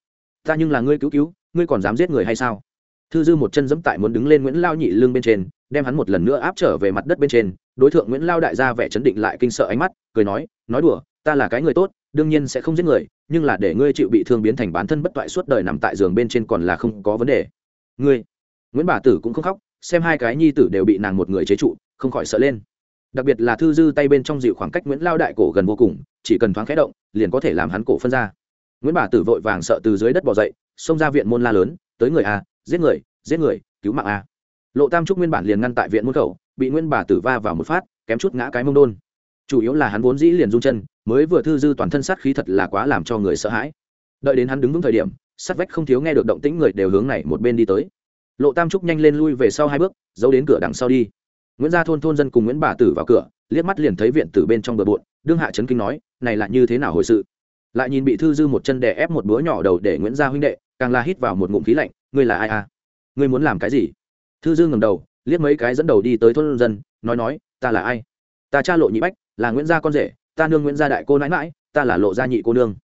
Ta nhưng là ngươi cứu cứu, ngươi còn dám giết người hay sao? Thư dư một chân dẫm tại muốn đứng lên nguyễn lao nhị lưng bên trên, đem hắn một lần nữa áp trở về mặt đất bên trên đối tượng nguyễn lao đại ra vẻ chấn định lại kinh sợ ánh mắt, cười nói nói đùa, ta là cái người tốt, đương nhiên sẽ không giết người, nhưng là để ngươi chịu bị thương biến thành bán thân bất toại suốt đời nằm tại giường bên trên còn là không có vấn đề. Ngươi? Nguyễn bà tử cũng không khóc, xem hai cái nhi tử đều bị nàng một người chế trụ, không khỏi sợ lên. Đặc biệt là thư dư tay bên trong dịu khoảng cách nguyễn lao đại cổ gần vô cùng, chỉ cần thoáng khẽ động, liền có thể làm hắn cổ phân ra. Nguyễn bà tử vội vàng sợ từ dưới đất bỏ dậy, xông ra viện môn la lớn, tới người a giết người giết người, cứu mạng a lộ tam trúc nguyên bản liền ngăn tại viện môn khẩu bị nguyễn bà tử va vào một phát, kém chút ngã cái mông đôn. Chủ yếu là hắn vốn dĩ liền rung chân, mới vừa thư dư toàn thân sát khí thật là quá làm cho người sợ hãi. Đợi đến hắn đứng vững thời điểm, sát vách không thiếu nghe được động tĩnh người đều hướng này một bên đi tới. Lộ tam trúc nhanh lên lui về sau hai bước, giấu đến cửa đằng sau đi. Nguyễn gia thôn thôn dân cùng nguyễn bà tử vào cửa, liếc mắt liền thấy viện tử bên trong bờ bộn, đương hạ trấn kinh nói, này là như thế nào hồi sự? Lại nhìn bị thư dư một chân đè ép một búa nhỏ đầu để nguyễn gia huynh đệ, càng la hít vào một ngụm khí lạnh, ngươi là ai à? Ngươi muốn làm cái gì? Thư dư ngầm đầu liếc mấy cái dẫn đầu đi tới thôn dân, nói nói, ta là ai? Ta cha lộ nhị bách, là nguyễn gia con rể, ta nương nguyễn gia đại cô nãi mãi ta là lộ gia nhị cô nương.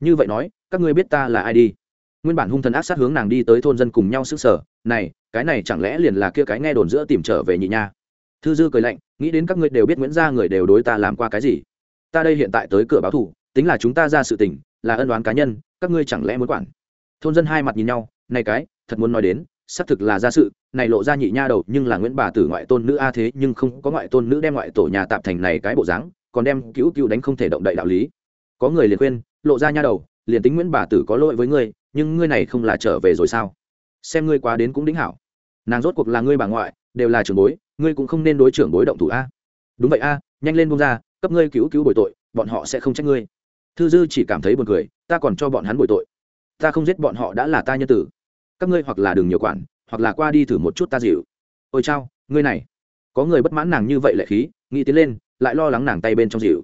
Như vậy nói, các ngươi biết ta là ai đi? Nguyên bản hung thần ác sát hướng nàng đi tới thôn dân cùng nhau sức sở này, cái này chẳng lẽ liền là kia cái nghe đồn giữa tìm trở về nhị nha? Thư dư cười lạnh, nghĩ đến các ngươi đều biết nguyễn gia người đều đối ta làm qua cái gì. Ta đây hiện tại tới cửa báo thủ tính là chúng ta ra sự tình, là ân đoán cá nhân, các ngươi chẳng lẽ muốn quản? Thôn dân hai mặt nhìn nhau, này cái, thật muốn nói đến xác thực là ra sự, này lộ ra nhị nha đầu, nhưng là nguyễn bà tử ngoại tôn nữ a thế, nhưng không có ngoại tôn nữ đem ngoại tổ nhà tạp thành này cái bộ dáng, còn đem cứu cứu đánh không thể động đậy đạo lý. Có người liền khuyên, lộ ra nha đầu, liền tính nguyễn bà tử có lỗi với ngươi, nhưng ngươi này không là trở về rồi sao? Xem ngươi quá đến cũng đính hảo. Nàng rốt cuộc là ngươi bà ngoại, đều là trưởng bối, ngươi cũng không nên đối trưởng bối động thủ a. Đúng vậy a, nhanh lên buông ra, cấp ngươi cứu cứu bồi tội, bọn họ sẽ không trách ngươi. Thư dư chỉ cảm thấy buồn cười, ta còn cho bọn hắn bồi tội. Ta không giết bọn họ đã là ta nhân tử các ngươi hoặc là đừng nhiều quản, hoặc là qua đi thử một chút ta dịu. Ôi chao, ngươi này. Có người bất mãn nàng như vậy lệ khí, nghĩ tiến lên, lại lo lắng nàng tay bên trong dịu.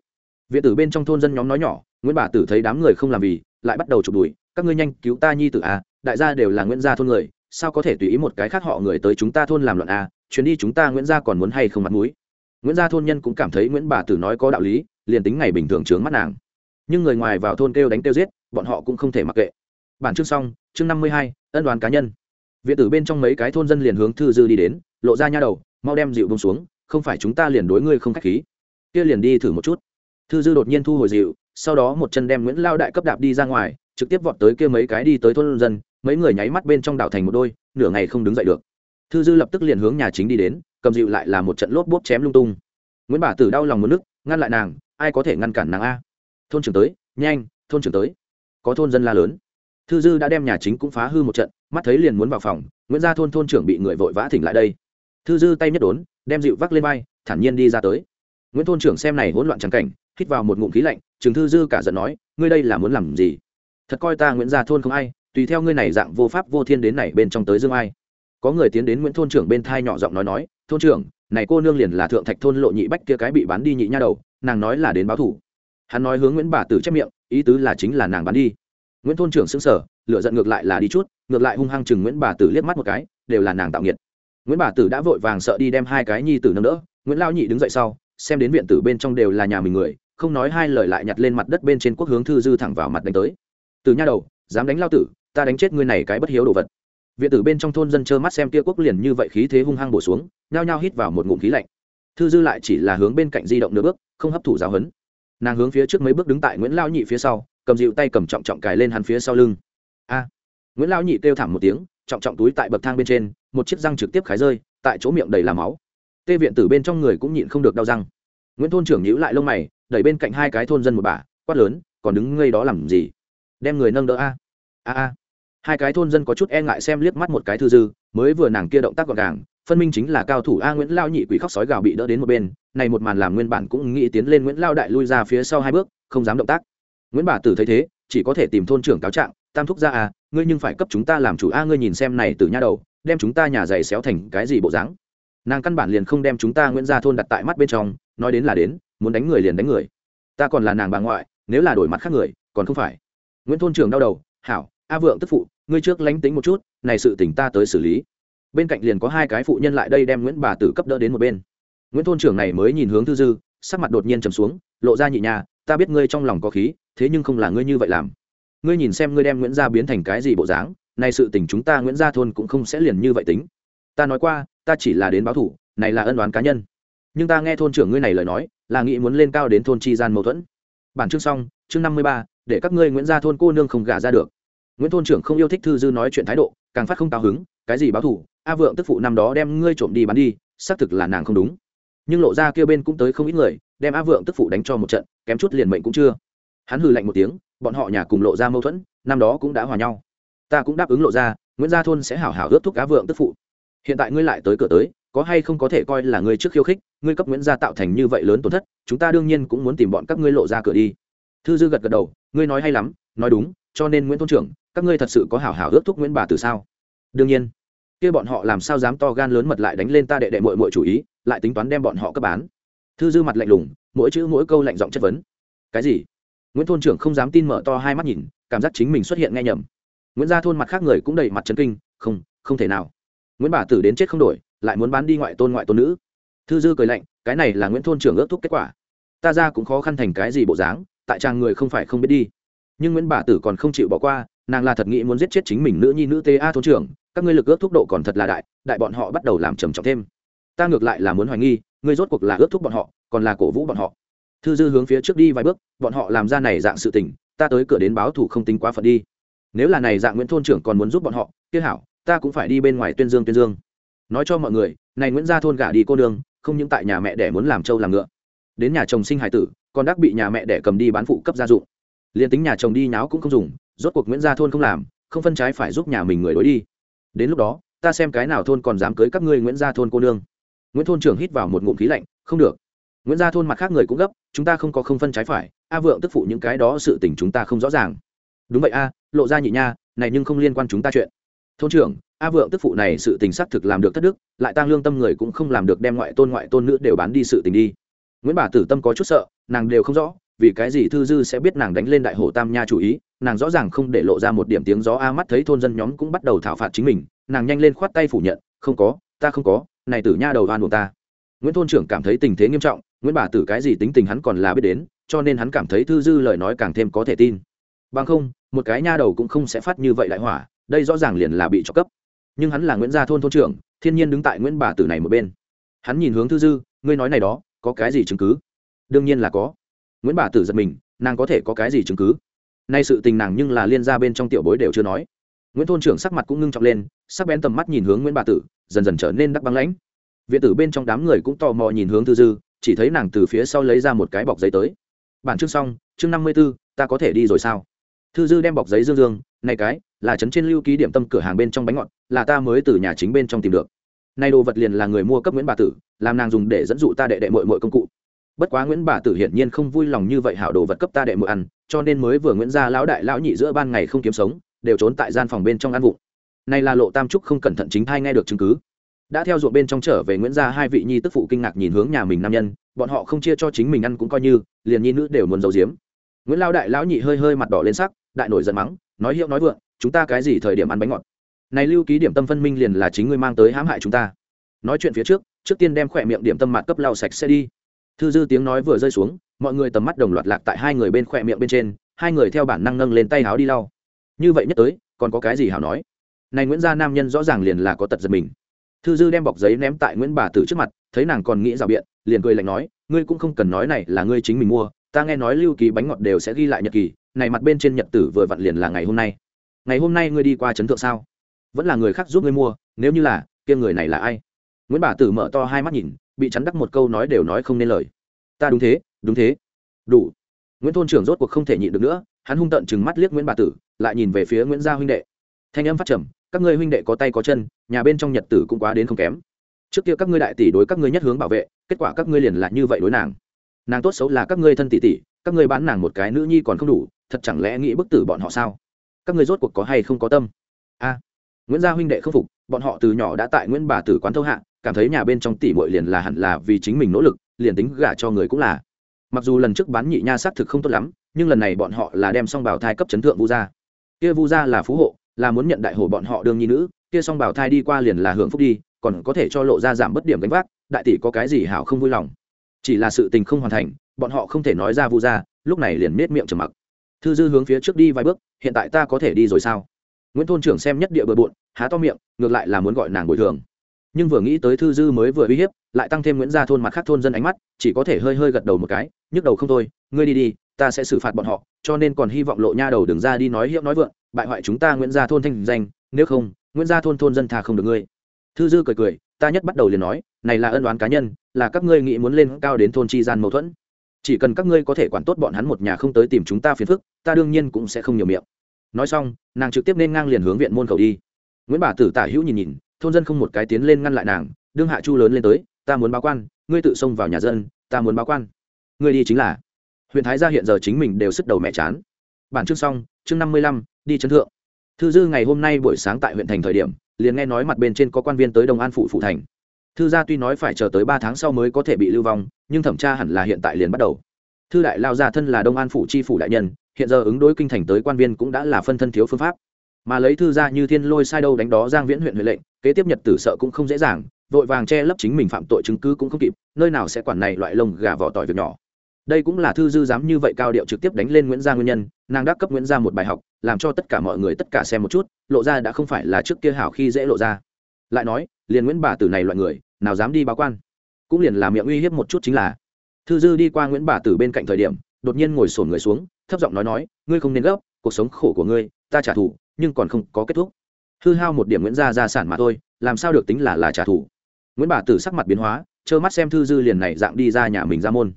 Viện tử bên trong thôn dân nhóm nói nhỏ, nguyễn bà tử thấy đám người không làm vì lại bắt đầu chụp đuổi, các ngươi nhanh cứu ta nhi tử a đại gia đều là nguyễn gia thôn người, sao có thể tùy ý một cái khác họ người tới chúng ta thôn làm loạn a chuyến đi chúng ta nguyễn gia còn muốn hay không mặt mũi? Nguyễn gia thôn nhân cũng cảm thấy nguyễn bà tử nói có đạo lý, liền tính ngày bình thường trướng mắt nàng. Nhưng người ngoài vào thôn kêu đánh kêu giết, bọn họ cũng không thể mặc kệ. Bản chương xong, chương năm mươi hai ân đoàn cá nhân. Viện tử bên trong mấy cái thôn dân liền hướng thư dư đi đến, lộ ra nha đầu, mau đem dịu bông xuống, không phải chúng ta liền đối ngươi không k h á c h khí. Kia liền đi thử một chút. Thư dư đột nhiên thu hồi dịu sau đó một chân đem nguyễn lao đại cấp đạp đi ra ngoài, trực tiếp vọt tới kia mấy cái đi tới thôn dân, mấy người nháy mắt bên trong đảo thành một đôi, nửa ngày không đứng dậy được. Thư dư lập tức liền hướng nhà chính đi đến, cầm dịu lại là một trận lốp bốp chém lung tung. Nguyễn bà tử đau lòng một nước, ngăn lại nàng, ai có thể ngăn cản nàng a? Thôn trưởng tới, nhanh, thôn trưởng tới. Có thôn dân la lớn thư dư đã đem nhà chính cũng phá hư một trận, mắt thấy liền muốn vào phòng, nguyễn gia thôn thôn trưởng bị người vội vã thỉnh lại đây. Thư dư tay nhất đốn, đem dịu vác lên vai, thản nhiên đi ra tới. Nguyễn thôn trưởng xem này hỗn loạn trắng cảnh, hít vào một ngụm khí lạnh chừng thư dư cả giận nói, ngươi đây là muốn làm gì? Thật coi ta nguyễn gia thôn không ai, tùy theo ngươi này dạng vô pháp vô thiên đến này bên trong tới dương ai. Có người tiến đến nguyễn thôn trưởng bên thai nhỏ giọng nói nói, thôn trưởng, này cô nương liền là thượng thạch thôn lộ nhị bách kia cái bị bán đi nhị nha đầu, nàng nói là đến báo thủ. Hắn nói hướng nguyễn bà tử chép miệng, ý tứ là chính là nàng bán đi nguyễn thôn trưởng xứng sở lựa giận ngược lại là đi chút, ngược lại hung hăng chừng nguyễn bà tử liếc mắt một cái, đều là nàng tạo nghiệt. Nguyễn bà tử đã vội vàng sợ đi đem hai cái nhi tử nâng đỡ, nguyễn lao nhị đứng dậy sau, xem đến viện tử bên trong đều là nhà mình người, không nói hai lời lại nhặt lên mặt đất bên trên quốc hướng thư dư thẳng vào mặt đánh tới. Từ nha đầu, dám đánh lao tử, ta đánh chết ngươi này cái bất hiếu đồ vật. Viện tử bên trong thôn dân trơ mắt xem kia quốc liền như vậy khí thế hung hăng bổ xuống, nhao nhao hít vào một ngụm khí lạnh. Thư dư lại chỉ là hướng bên cạnh di động nửa bước, không hấp thụ giáo hấn nàng hướng phía trước mấy bước đứng tại nguyễn lao nhị phía sau cầm dịu tay cầm trọng trọng cài lên hắn phía sau lưng. A. Nguyễn lão nhị kêu thảm một tiếng, trọng trọng túi tại bậc thang bên trên, một chiếc răng trực tiếp khái rơi, tại chỗ miệng đầy làm máu. Tê viện tử bên trong người cũng nhịn không được đau răng. Nguyễn thôn trưởng nhíu lại lông mày, đẩy bên cạnh hai cái thôn dân một bà, quát lớn, còn đứng ngây đó làm gì? Đem người nâng đỡ a. A a. Hai cái thôn dân có chút e ngại xem liếc mắt một cái thư dư, mới vừa nàng kia động tác gọn gàng, phân minh chính là cao thủ a nguyễn lao nhị quỷ khóc sói gào bị đỡ đến một bên, này một màn làm nguyên bản cũng nghĩ tiến lên nguyễn lao đại lui ra phía sau hai bước, không dám động tác nguyễn bà tử thấy thế, chỉ có thể tìm thôn trưởng cáo trạng, tam thúc ra à ngươi nhưng phải cấp chúng ta làm chủ a, ngươi nhìn xem này từ nha đầu, đem chúng ta nhà giày xéo thành cái gì bộ dáng. Nàng căn bản liền không đem chúng ta nguyễn gia thôn đặt tại mắt bên trong, nói đến là đến, muốn đánh người liền đánh người. Ta còn là nàng bà ngoại, nếu là đổi mặt khác người, còn không phải. Nguyễn thôn trưởng đau đầu, hảo, a vượng tức phụ, ngươi trước lánh tính một chút, này sự tỉnh ta tới xử lý. Bên cạnh liền có hai cái phụ nhân lại đây đem nguyễn bà tử cấp đỡ đến một bên. Nguyễn thôn trưởng này mới nhìn hướng thư dư, sắc mặt đột nhiên trầm xuống, lộ ra nhị nhà ta biết ngươi trong lòng có khí, thế nhưng không là ngươi như vậy làm. Ngươi nhìn xem ngươi đem nguyễn gia biến thành cái gì bộ dáng này sự tình chúng ta nguyễn gia thôn cũng không sẽ liền như vậy tính. Ta nói qua, ta chỉ là đến báo thủ, này là ân đoán cá nhân. Nhưng ta nghe thôn trưởng ngươi này lời nói, là nghĩ muốn lên cao đến thôn tri gian mâu thuẫn. Bản chương xong, chương năm mươi ba, để các ngươi nguyễn gia thôn cô nương không gả ra được. Nguyễn thôn trưởng không yêu thích thư dư nói chuyện thái độ, càng phát không cao hứng, cái gì báo thủ, a vượng tức phụ năm đó đem ngươi trộm đi bán đi, xác thực là nàng không đúng nhưng lộ ra kia bên cũng tới không ít người, đem a vượng tức phụ đánh cho một trận, kém chút liền mệnh cũng chưa. Hắn hừ lạnh một tiếng, bọn họ nhà cùng lộ ra mâu thuẫn, năm đó cũng đã hòa nhau. Ta cũng đáp ứng lộ ra, nguyễn gia thôn sẽ hảo hảo ướt thuốc á vượng tức phụ. Hiện tại ngươi lại tới cửa tới, có hay không có thể coi là ngươi trước khiêu khích, ngươi cấp nguyễn gia tạo thành như vậy lớn tổn thất, chúng ta đương nhiên cũng muốn tìm bọn các ngươi lộ ra cửa đi. Thư dư gật gật đầu, ngươi nói hay lắm, nói đúng, cho nên nguyễn thôn trưởng, các ngươi thật sự có hảo hảo ướt thuốc nguyễn bà từ sao? Đương nhiên kia bọn họ làm sao dám to gan lớn mật lại đánh lên ta đệ đệ mội mội chủ ý, lại tính toán đem bọn họ cấp bán. Thư dư mặt lạnh lùng, mỗi chữ mỗi câu lạnh giọng chất vấn. Cái gì? Nguyễn thôn trưởng không dám tin mở to hai mắt nhìn, cảm giác chính mình xuất hiện nghe nhầm. Nguyễn gia thôn mặt khác người cũng đầy mặt trấn kinh, không không thể nào. Nguyễn bà tử đến chết không đổi, lại muốn bán đi ngoại tôn ngoại tôn nữ. Thư dư cười lạnh, cái này là nguyễn thôn trưởng ước thúc kết quả. Ta ra cũng khó khăn thành cái gì bộ dáng, tại trang người không phải không biết đi. Nhưng nguyễn bà tử còn không chịu bỏ qua nàng là thật nghĩ muốn giết chết chính mình nữ nhi nữ Tê A thôn trưởng, các ngươi lực ước thúc độ còn thật là đại đại bọn họ bắt đầu làm trầm trọng thêm. Ta ngược lại là muốn hoài nghi, ngươi rốt cuộc là ước thúc bọn họ, còn là cổ vũ bọn họ. Thư dư hướng phía trước đi vài bước, bọn họ làm ra này dạng sự tình, ta tới cửa đến báo thủ không tính quá phận đi. Nếu là này dạng nguyễn thôn trưởng còn muốn giúp bọn họ tiếc hảo, ta cũng phải đi bên ngoài tuyên dương tuyên dương. Nói cho mọi người, này nguyễn gia thôn gả đi cô đường không những tại nhà mẹ đẻ muốn làm trâu làm ngựa. Đến nhà chồng sinh hải tử, còn đắc bị nhà mẹ đẻ cầm đi bán phụ cấp gia dụng. Liền tính nhà chồng đi nháo cũng không dùng rốt cuộc nguyễn gia thôn không làm, không phân trái phải giúp nhà mình người đối đi. Đến lúc đó, ta xem cái nào thôn còn dám cưới các ngươi nguyễn gia thôn cô nương. Nguyễn thôn trưởng hít vào một ngụm khí lạnh, không được. Nguyễn gia thôn mặt khác người cũng gấp, chúng ta không có không phân trái phải, a vượng tức phụ những cái đó sự tình chúng ta không rõ ràng. Đúng vậy a, lộ ra nhị nha, này nhưng không liên quan chúng ta chuyện. Thôn trưởng, a vượng tức phụ này sự tình xác thực làm được thất đức, lại tăng lương tâm người cũng không làm được đem ngoại tôn ngoại tôn nữ đều bán đi sự tình đi. Nguyễn bà tử tâm có chút sợ, nàng đều không rõ vì cái gì thư dư sẽ biết nàng đánh lên đại hồ tam nha chủ ý, nàng rõ ràng không để lộ ra một điểm tiếng gió a mắt thấy thôn dân nhóm cũng bắt đầu thảo phạt chính mình, nàng nhanh lên khoát tay phủ nhận, không có, ta không có, này tử nha đầu van buộc ta. Nguyễn thôn trưởng cảm thấy tình thế nghiêm trọng, nguyễn bà tử cái gì tính tình hắn còn là biết đến, cho nên hắn cảm thấy thư dư lời nói càng thêm có thể tin. Bằng không, một cái nha đầu cũng không sẽ phát như vậy đại hỏa, đây rõ ràng liền là bị cho cấp nhưng hắn là nguyễn gia thôn thôn trưởng, thiên nhiên đứng tại nguyễn bà tử này một bên. Hắn nhìn hướng thư dư, ngươi nói này đó, có cái gì chứng cứ? Đương nhiên là có nguyễn bà tử giật mình nàng có thể có cái gì chứng cứ nay sự tình nàng nhưng là liên gia bên trong tiểu bối đều chưa nói nguyễn thôn trưởng sắc mặt cũng ngưng trọng lên sắc bén tầm mắt nhìn hướng nguyễn bà tử dần dần trở nên đắc băng lãnh viện tử bên trong đám người cũng tò mò nhìn hướng thư dư chỉ thấy nàng từ phía sau lấy ra một cái bọc giấy tới bản chương xong chương năm mươi b ố ta có thể đi rồi sao thư dư đem bọc giấy dương dương này cái là trấn trên lưu ký điểm tâm cửa hàng bên trong bánh ngọt là ta mới từ nhà chính bên trong tìm được nay đồ vật liền là người mua cấp nguyễn bà tử làm nàng dùng để dẫn dụ ta đệ đệ mội mội công cụ bất quá nguyễn bà tử hiển nhiên không vui lòng như vậy hảo đồ vật cấp ta đệ mượn ăn, cho nên mới vừa nguyễn gia lão đại lão nhị giữa ban ngày không kiếm sống, đều trốn tại gian phòng bên trong ăn vụng. Này là lộ tam trúc không cẩn thận chính thai nghe được chứng cứ. Đã theo ruộng bên trong trở về nguyễn gia hai vị nhi tức phụ kinh ngạc nhìn hướng nhà mình nam nhân, bọn họ không chia cho chính mình ăn cũng coi như, liền nhi nữ đều muốn giấu giếm. Nguyễn lao đại lão nhị hơi hơi mặt đỏ lên sắc, đại nổi giận mắng, nói hiệu nói vượng, chúng ta cái gì thời điểm ăn bánh ngọt? Này lưu ký điểm tâm phân minh liền là chính ngươi mang tới hãm hại chúng ta. Nói chuyện phía trước trước tiên đem khỏe miệng điểm tâm mặt cấp lau sạch sẽ đi thư dư tiếng nói vừa rơi xuống, mọi người tầm mắt đồng loạt lạc tại hai người bên khỏe miệng bên trên, hai người theo bản năng nâng lên tay háo đi lau. Như vậy nhất tới, còn có cái gì hảo nói? Này nguyễn gia nam nhân rõ ràng liền là có tật giật mình. Thư dư đem bọc giấy ném tại nguyễn bà tử trước mặt, thấy nàng còn nghĩ rào biện, liền cười lạnh nói, ngươi cũng không cần nói này là ngươi chính mình mua, ta nghe nói lưu ký bánh ngọt đều sẽ ghi lại nhật kỳ, này mặt bên trên nhật tử vừa vặn liền là ngày hôm nay. Ngày hôm nay ngươi đi qua chấn thượng sao? Vẫn là người khác giúp ngươi mua, nếu như là, kia người này là ai? Nguyễn bà tử mở to hai mắt nhìn bị chắn đắc một câu nói đều nói không nên lời. Ta đúng thế đúng thế. Đủ. Nguyễn thôn trưởng rốt cuộc không thể nhịn được nữa, hắn hung tận chừng mắt liếc nguyễn bà tử, lại nhìn về phía nguyễn gia huynh đệ. Thanh âm phát trầm, các ngươi huynh đệ có tay có chân, nhà bên trong nhật tử cũng quá đến không kém. Trước kia các ngươi đại tỷ đối các ngươi nhất hướng bảo vệ, kết quả các ngươi liền là như vậy đối nàng. Nàng tốt xấu là các ngươi thân tỷ tỷ, các ngươi bán nàng một cái nữ nhi còn không đủ, thật chẳng lẽ nghĩ bức tử bọn họ sao? Các ngươi rốt cuộc có hay không có tâm? A. Nguyễn gia huynh đệ không phục, bọn họ từ nhỏ đã tại nguyễn bà tử quán thâu hạ cảm thấy nhà bên trong tỷ muội liền là hẳn là vì chính mình nỗ lực, liền tính gả cho người cũng là. Mặc dù lần trước bán nhị nha xác thực không tốt lắm, nhưng lần này bọn họ là đem song bảo thai cấp chấn thượng vu gia. Kia vu gia là phú hộ, là muốn nhận đại hội bọn họ đương nhi nữ, kia song bảo thai đi qua liền là hưởng phúc đi, còn có thể cho lộ ra giảm bất điểm gánh vác, đại tỷ có cái gì hảo không vui lòng. Chỉ là sự tình không hoàn thành, bọn họ không thể nói ra vu gia, lúc này liền miết miệng trầm mặc. Thư dư hướng phía trước đi vài bước, hiện tại ta có thể đi rồi sao? Nguyễn thôn trưởng xem nhất địa bừa bộn, há to miệng, ngược lại là muốn gọi nàng bồi thường nhưng vừa nghĩ tới thư dư mới vừa uy hiếp, lại tăng thêm nguyễn gia thôn mặt khác thôn dân ánh mắt, chỉ có thể hơi hơi gật đầu một cái, nhức đầu không thôi, ngươi đi đi, ta sẽ xử phạt bọn họ, cho nên còn hy vọng lộ nha đầu đừng ra đi nói hiệu nói vượng, bại hoại chúng ta nguyễn gia thôn thanh danh, nếu không, nguyễn gia thôn thôn dân thà không được ngươi. Thư dư cười cười, ta nhất bắt đầu liền nói, này là ân đoán cá nhân, là các ngươi nghĩ muốn lên cao đến thôn chi gian mâu thuẫn. Chỉ cần các ngươi có thể quản tốt bọn hắn một nhà không tới tìm chúng ta phiền phức, ta đương nhiên cũng sẽ không nhiều miệng. Nói xong, nàng trực tiếp nên ngang liền hướng viện môn khẩu đi. Nguyễn bà tử tả hữu nhìn nhìn thôn dân không một cái tiến lên ngăn lại nàng, đương hạ chu lớn lên tới, ta muốn báo quan, ngươi tự xông vào nhà dân, ta muốn báo quan. Ngươi đi chính là. Huyện thái gia hiện giờ chính mình đều sức đầu mẹ chán. Bản chương xong, chương năm mươi lăm, đi chân thượng. Thư dư ngày hôm nay buổi sáng tại huyện thành thời điểm, liền nghe nói mặt bên trên có quan viên tới đông an phủ phụ thành. Thư gia tuy nói phải chờ tới ba tháng sau mới có thể bị lưu vong, nhưng thẩm tra hẳn là hiện tại liền bắt đầu. Thư đại lao gia thân là đông an phủ chi phủ đại nhân, hiện giờ ứng đối kinh thành tới quan viên cũng đã là phân thân thiếu phương pháp. Mà lấy thư gia như thiên lôi sai đâu đánh đó giang viễn huyện huệ lệnh kế tiếp nhật tử sợ cũng không dễ dàng, vội vàng che lấp chính mình phạm tội chứng cứ cũng không kịp, nơi nào sẽ quản này loại lông gà vỏ tỏi việc nhỏ. Đây cũng là thư dư dám như vậy cao điệu trực tiếp đánh lên nguyễn gia nguyên nhân, nàng đã cấp nguyễn gia một bài học, làm cho tất cả mọi người tất cả xem một chút, lộ ra đã không phải là trước kia hảo khi dễ lộ ra. Lại nói, liền nguyễn bà tử này loại người, nào dám đi báo quan? Cũng liền làm miệng uy hiếp một chút chính là. Thư dư đi qua nguyễn bà tử bên cạnh thời điểm, đột nhiên ngồi sổn người xuống, thấp giọng nói nói, ngươi không nên gấp, cuộc sống khổ của ngươi, ta trả thù, nhưng còn không có kết thúc hư hao một điểm nguyễn gia gia sản mà thôi, làm sao được tính là là trả thù? Nguyễn bà tử sắc mặt biến hóa, trơ mắt xem thư dư liền này dạng đi ra nhà mình ra môn.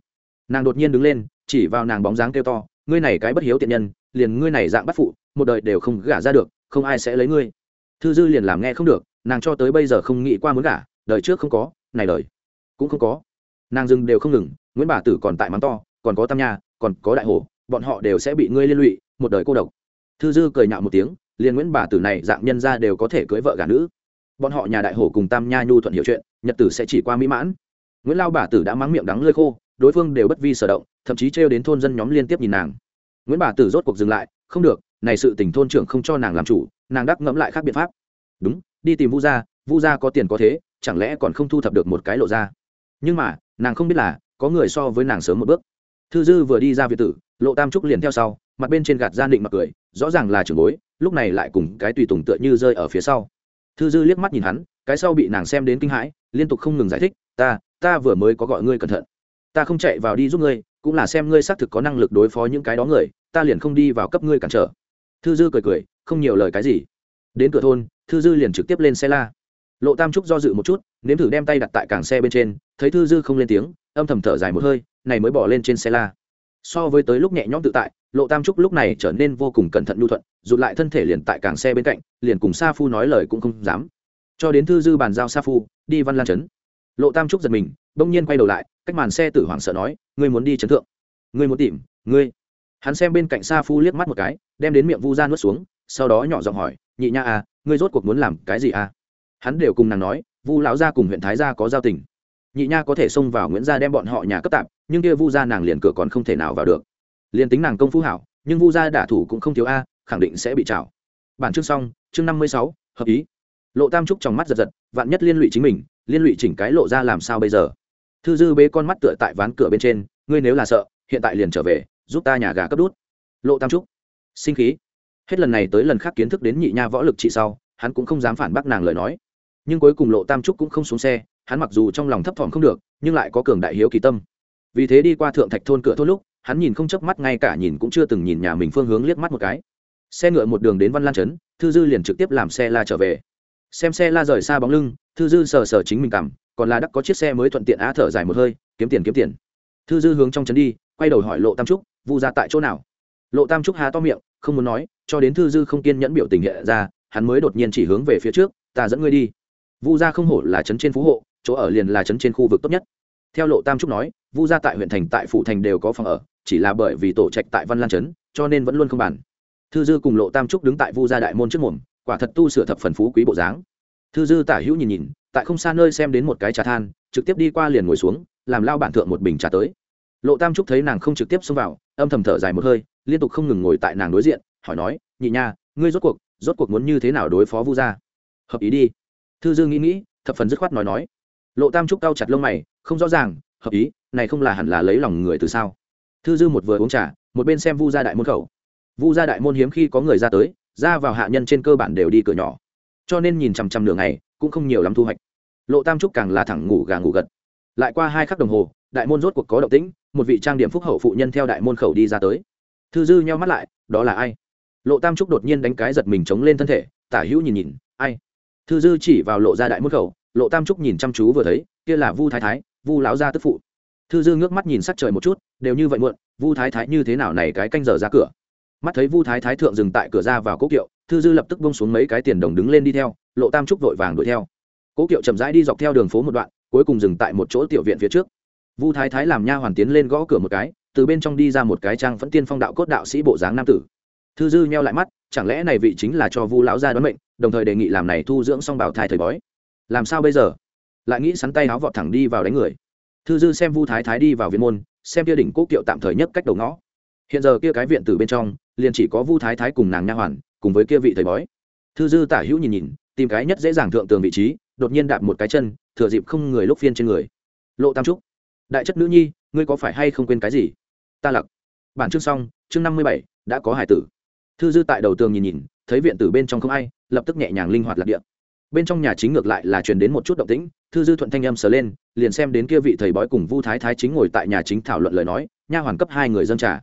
Nàng đột nhiên đứng lên, chỉ vào nàng bóng dáng kêu to, ngươi này cái bất hiếu tiện nhân, liền ngươi này dạng bắt phụ, một đời đều không gả ra được, không ai sẽ lấy ngươi. Thư dư liền làm nghe không được, nàng cho tới bây giờ không nghĩ qua muốn gả, đời trước không có, này đời cũng không có. Nàng dừng đều không ngừng, nguyễn bà tử còn tại mắng to, còn có tam nha, còn có đại hổ, bọn họ đều sẽ bị ngươi liên lụy, một đời cô độc. Thư dư cười nhạo một tiếng liền nguyễn bà tử này dạng nhân ra đều có thể cưới vợ gà nữ. Bọn họ nhà đại hổ cùng tam nha nhu thuận hiểu chuyện, nhật tử sẽ chỉ qua mỹ mãn. Nguyễn lao bà tử đã mắng miệng đắng lơi khô, đối phương đều bất vi sở động, thậm chí trêu đến thôn dân nhóm liên tiếp nhìn nàng. Nguyễn bà tử rốt cuộc dừng lại, không được, này sự tình thôn trưởng không cho nàng làm chủ, nàng đắc ngẫm lại khác biện pháp. Đúng, đi tìm vu gia vu gia có tiền có thế, chẳng lẽ còn không thu thập được một cái lộ ra? Nhưng mà, nàng không biết là, có người so với nàng sớm một bước. Thư dư vừa đi ra việt tử, lộ tam trúc liền theo sau, mặt bên trên gạt gian định mặc cười rõ ràng là trưởng bối, lúc này lại cùng cái tùy tùng tựa như rơi ở phía sau. Thư dư liếc mắt nhìn hắn, cái sau bị nàng xem đến kinh hãi, liên tục không ngừng giải thích, ta ta vừa mới có gọi ngươi cẩn thận. Ta không chạy vào đi giúp ngươi, cũng là xem ngươi xác thực có năng lực đối phó những cái đó người, ta liền không đi vào cấp ngươi cản trở. Thư dư cười cười, không nhiều lời cái gì. Đến cửa thôn, thư dư liền trực tiếp lên xe la. Lộ tam trúc do dự một chút, nếm thử đem tay đặt tại cảng xe bên trên, thấy thư dư không lên tiếng, âm thầm thở dài một hơi, này mới bỏ lên trên xe la. So với tới lúc nhẹ nhõm tự tại lộ tam trúc lúc này trở nên vô cùng cẩn thận nhu thuận, rụt lại thân thể liền tại cảng xe bên cạnh, liền cùng sa phu nói lời cũng không dám. Cho đến thư dư bàn giao sa phu, đi văn lan trấn. Lộ tam trúc giật mình, bỗng nhiên quay đầu lại, cách màn xe tử hoảng sợ nói, ngươi muốn đi trấn thượng. Ngươi muốn tìm, ngươi. Hắn xem bên cạnh sa phu liếc mắt một cái, đem đến miệng vu ra nuốt xuống, sau đó nhỏ giọng hỏi, nhị nha à ngươi rốt cuộc muốn làm cái gì à? Hắn đều cùng nàng nói, vu lão gia cùng huyện thái gia có giao tình. Nhị nha có thể xông vào nguyễn gia đem bọn họ nhà cấp tạp nhưng kia vu gia nàng liền cửa còn không thể nào vào được liền tính nàng công phu hảo, nhưng vu gia đả thủ cũng không thiếu a, khẳng định sẽ bị trào bản chương xong, chương năm mươi sáu, hợp ý. Lộ tam trúc trong mắt giật giật, vạn nhất liên lụy chính mình, liên lụy chỉnh cái lộ ra làm sao bây giờ? Thư dư bế con mắt tựa tại ván cửa bên trên, ngươi nếu là sợ, hiện tại liền trở về, giúp ta nhà gà cấp đút. Lộ tam trúc. Sinh khí. Hết lần này tới lần khác kiến thức đến nhị nha võ lực trị sau, hắn cũng không dám phản bác nàng lời nói. Nhưng cuối cùng lộ tam trúc cũng không xuống xe, hắn mặc dù trong lòng thấp thỏm không được, nhưng lại có cường đại hiếu kỳ tâm. Vì thế đi qua thượng thạch thôn cửa thôn lúc hắn nhìn không chớp mắt, ngay cả nhìn cũng chưa từng nhìn nhà mình phương hướng liếc mắt một cái. Xe ngựa một đường đến văn lan trấn, thư dư liền trực tiếp làm xe la trở về. Xem xe la rời xa bóng lưng, thư dư sờ sờ chính mình cảm còn là đắc có chiếc xe mới thuận tiện á thở dài một hơi, kiếm tiền kiếm tiền. Thư dư hướng trong trấn đi, quay đầu hỏi lộ tam trúc, vu ra tại chỗ nào? Lộ tam trúc há to miệng, không muốn nói, cho đến thư dư không kiên nhẫn biểu tình hiện ra, hắn mới đột nhiên chỉ hướng về phía trước, ta dẫn ngươi đi. Vu gia không hổ là trấn trên phú hộ, chỗ ở liền là trấn trên khu vực tốt nhất. Theo lộ tam trúc nói, vu gia tại huyện thành tại phủ thành đều có phòng ở chỉ là bởi vì tổ trạch tại văn lan trấn, cho nên vẫn luôn không bàn. Thư dư cùng lộ tam trúc đứng tại vu gia đại môn trước mồm, quả thật tu sửa thập phần phú quý bộ dáng. Thư dư tả hữu nhìn nhìn, tại không xa nơi xem đến một cái trà than, trực tiếp đi qua liền ngồi xuống, làm lao bản thượng một bình trà tới. Lộ tam trúc thấy nàng không trực tiếp xông vào, âm thầm thở dài một hơi, liên tục không ngừng ngồi tại nàng đối diện, hỏi nói, nhị nha, ngươi rốt cuộc rốt cuộc muốn như thế nào đối phó vu gia? Hợp ý đi. Thư dư nghĩ nghĩ, thập phần dứt khoát nói nói. Lộ tam trúc cau chặt lông mày, không rõ ràng, hợp ý, này không là hẳn là lấy lòng người từ sao? Thư dư một vừa uống trà, một bên xem vu gia đại môn khẩu. Vu gia đại môn hiếm khi có người ra tới, ra vào hạ nhân trên cơ bản đều đi cửa nhỏ. Cho nên nhìn chằm chằm đường này cũng không nhiều lắm thu hoạch. Lộ tam trúc càng là thẳng ngủ gà ngủ gật. Lại qua hai khắc đồng hồ, đại môn rốt cuộc có động tĩnh, một vị trang điểm phúc hậu phụ nhân theo đại môn khẩu đi ra tới. Thư dư nheo mắt lại, đó là ai? Lộ tam trúc đột nhiên đánh cái giật mình chống lên thân thể, tả hữu nhìn nhìn, ai? Thư dư chỉ vào lộ ra đại môn khẩu, lộ tam trúc nhìn chăm chú vừa thấy, kia là vu thái thái, vu lão gia tức phụ thư dư ngước mắt nhìn sắc trời một chút, đều như vậy muộn, vu thái thái như thế nào này cái canh giờ ra cửa? Mắt thấy vu thái thái thượng dừng tại cửa ra vào cố kiệu, thư dư lập tức bông xuống mấy cái tiền đồng đứng lên đi theo, lộ tam trúc vội vàng đuổi theo. Cố kiệu chậm rãi đi dọc theo đường phố một đoạn, cuối cùng dừng tại một chỗ tiểu viện phía trước. Vu thái thái làm nha hoàn tiến lên gõ cửa một cái, từ bên trong đi ra một cái trang phẫn tiên phong đạo cốt đạo sĩ bộ dáng nam tử. Thư dư nheo lại mắt, chẳng lẽ này vị chính là cho vu lão gia đoán mệnh, đồng thời đề nghị làm này thu dưỡng xong bảo thai thời bói. Làm sao bây giờ? Lại nghĩ sắn tay áo vọt thẳng đi vào đánh người thư dư xem vu thái thái đi vào viện môn, xem kia đỉnh quốc kiệu tạm thời nhất cách đầu ngõ. Hiện giờ kia cái viện từ bên trong, liền chỉ có vu thái thái cùng nàng nha hoàn, cùng với kia vị thầy bói. Thư dư tả hữu nhìn nhìn, tìm cái nhất dễ dàng thượng tường vị trí, đột nhiên đạp một cái chân, thừa dịp không người lúc phiên trên người. Lộ tam trúc, đại chất nữ nhi, ngươi có phải hay không quên cái gì? Ta lặc. Bản chương xong, chương năm mươi bảy, đã có hải tử. Thư dư tại đầu tường nhìn nhìn, thấy viện tử bên trong không ai, lập tức nhẹ nhàng linh hoạt lạc địa bên trong nhà chính ngược lại là truyền đến một chút động tĩnh, thư dư thuận thanh âm sờ lên, liền xem đến kia vị thầy bói cùng vu thái thái chính ngồi tại nhà chính thảo luận lời nói, nha hoàn cấp hai người dân trà.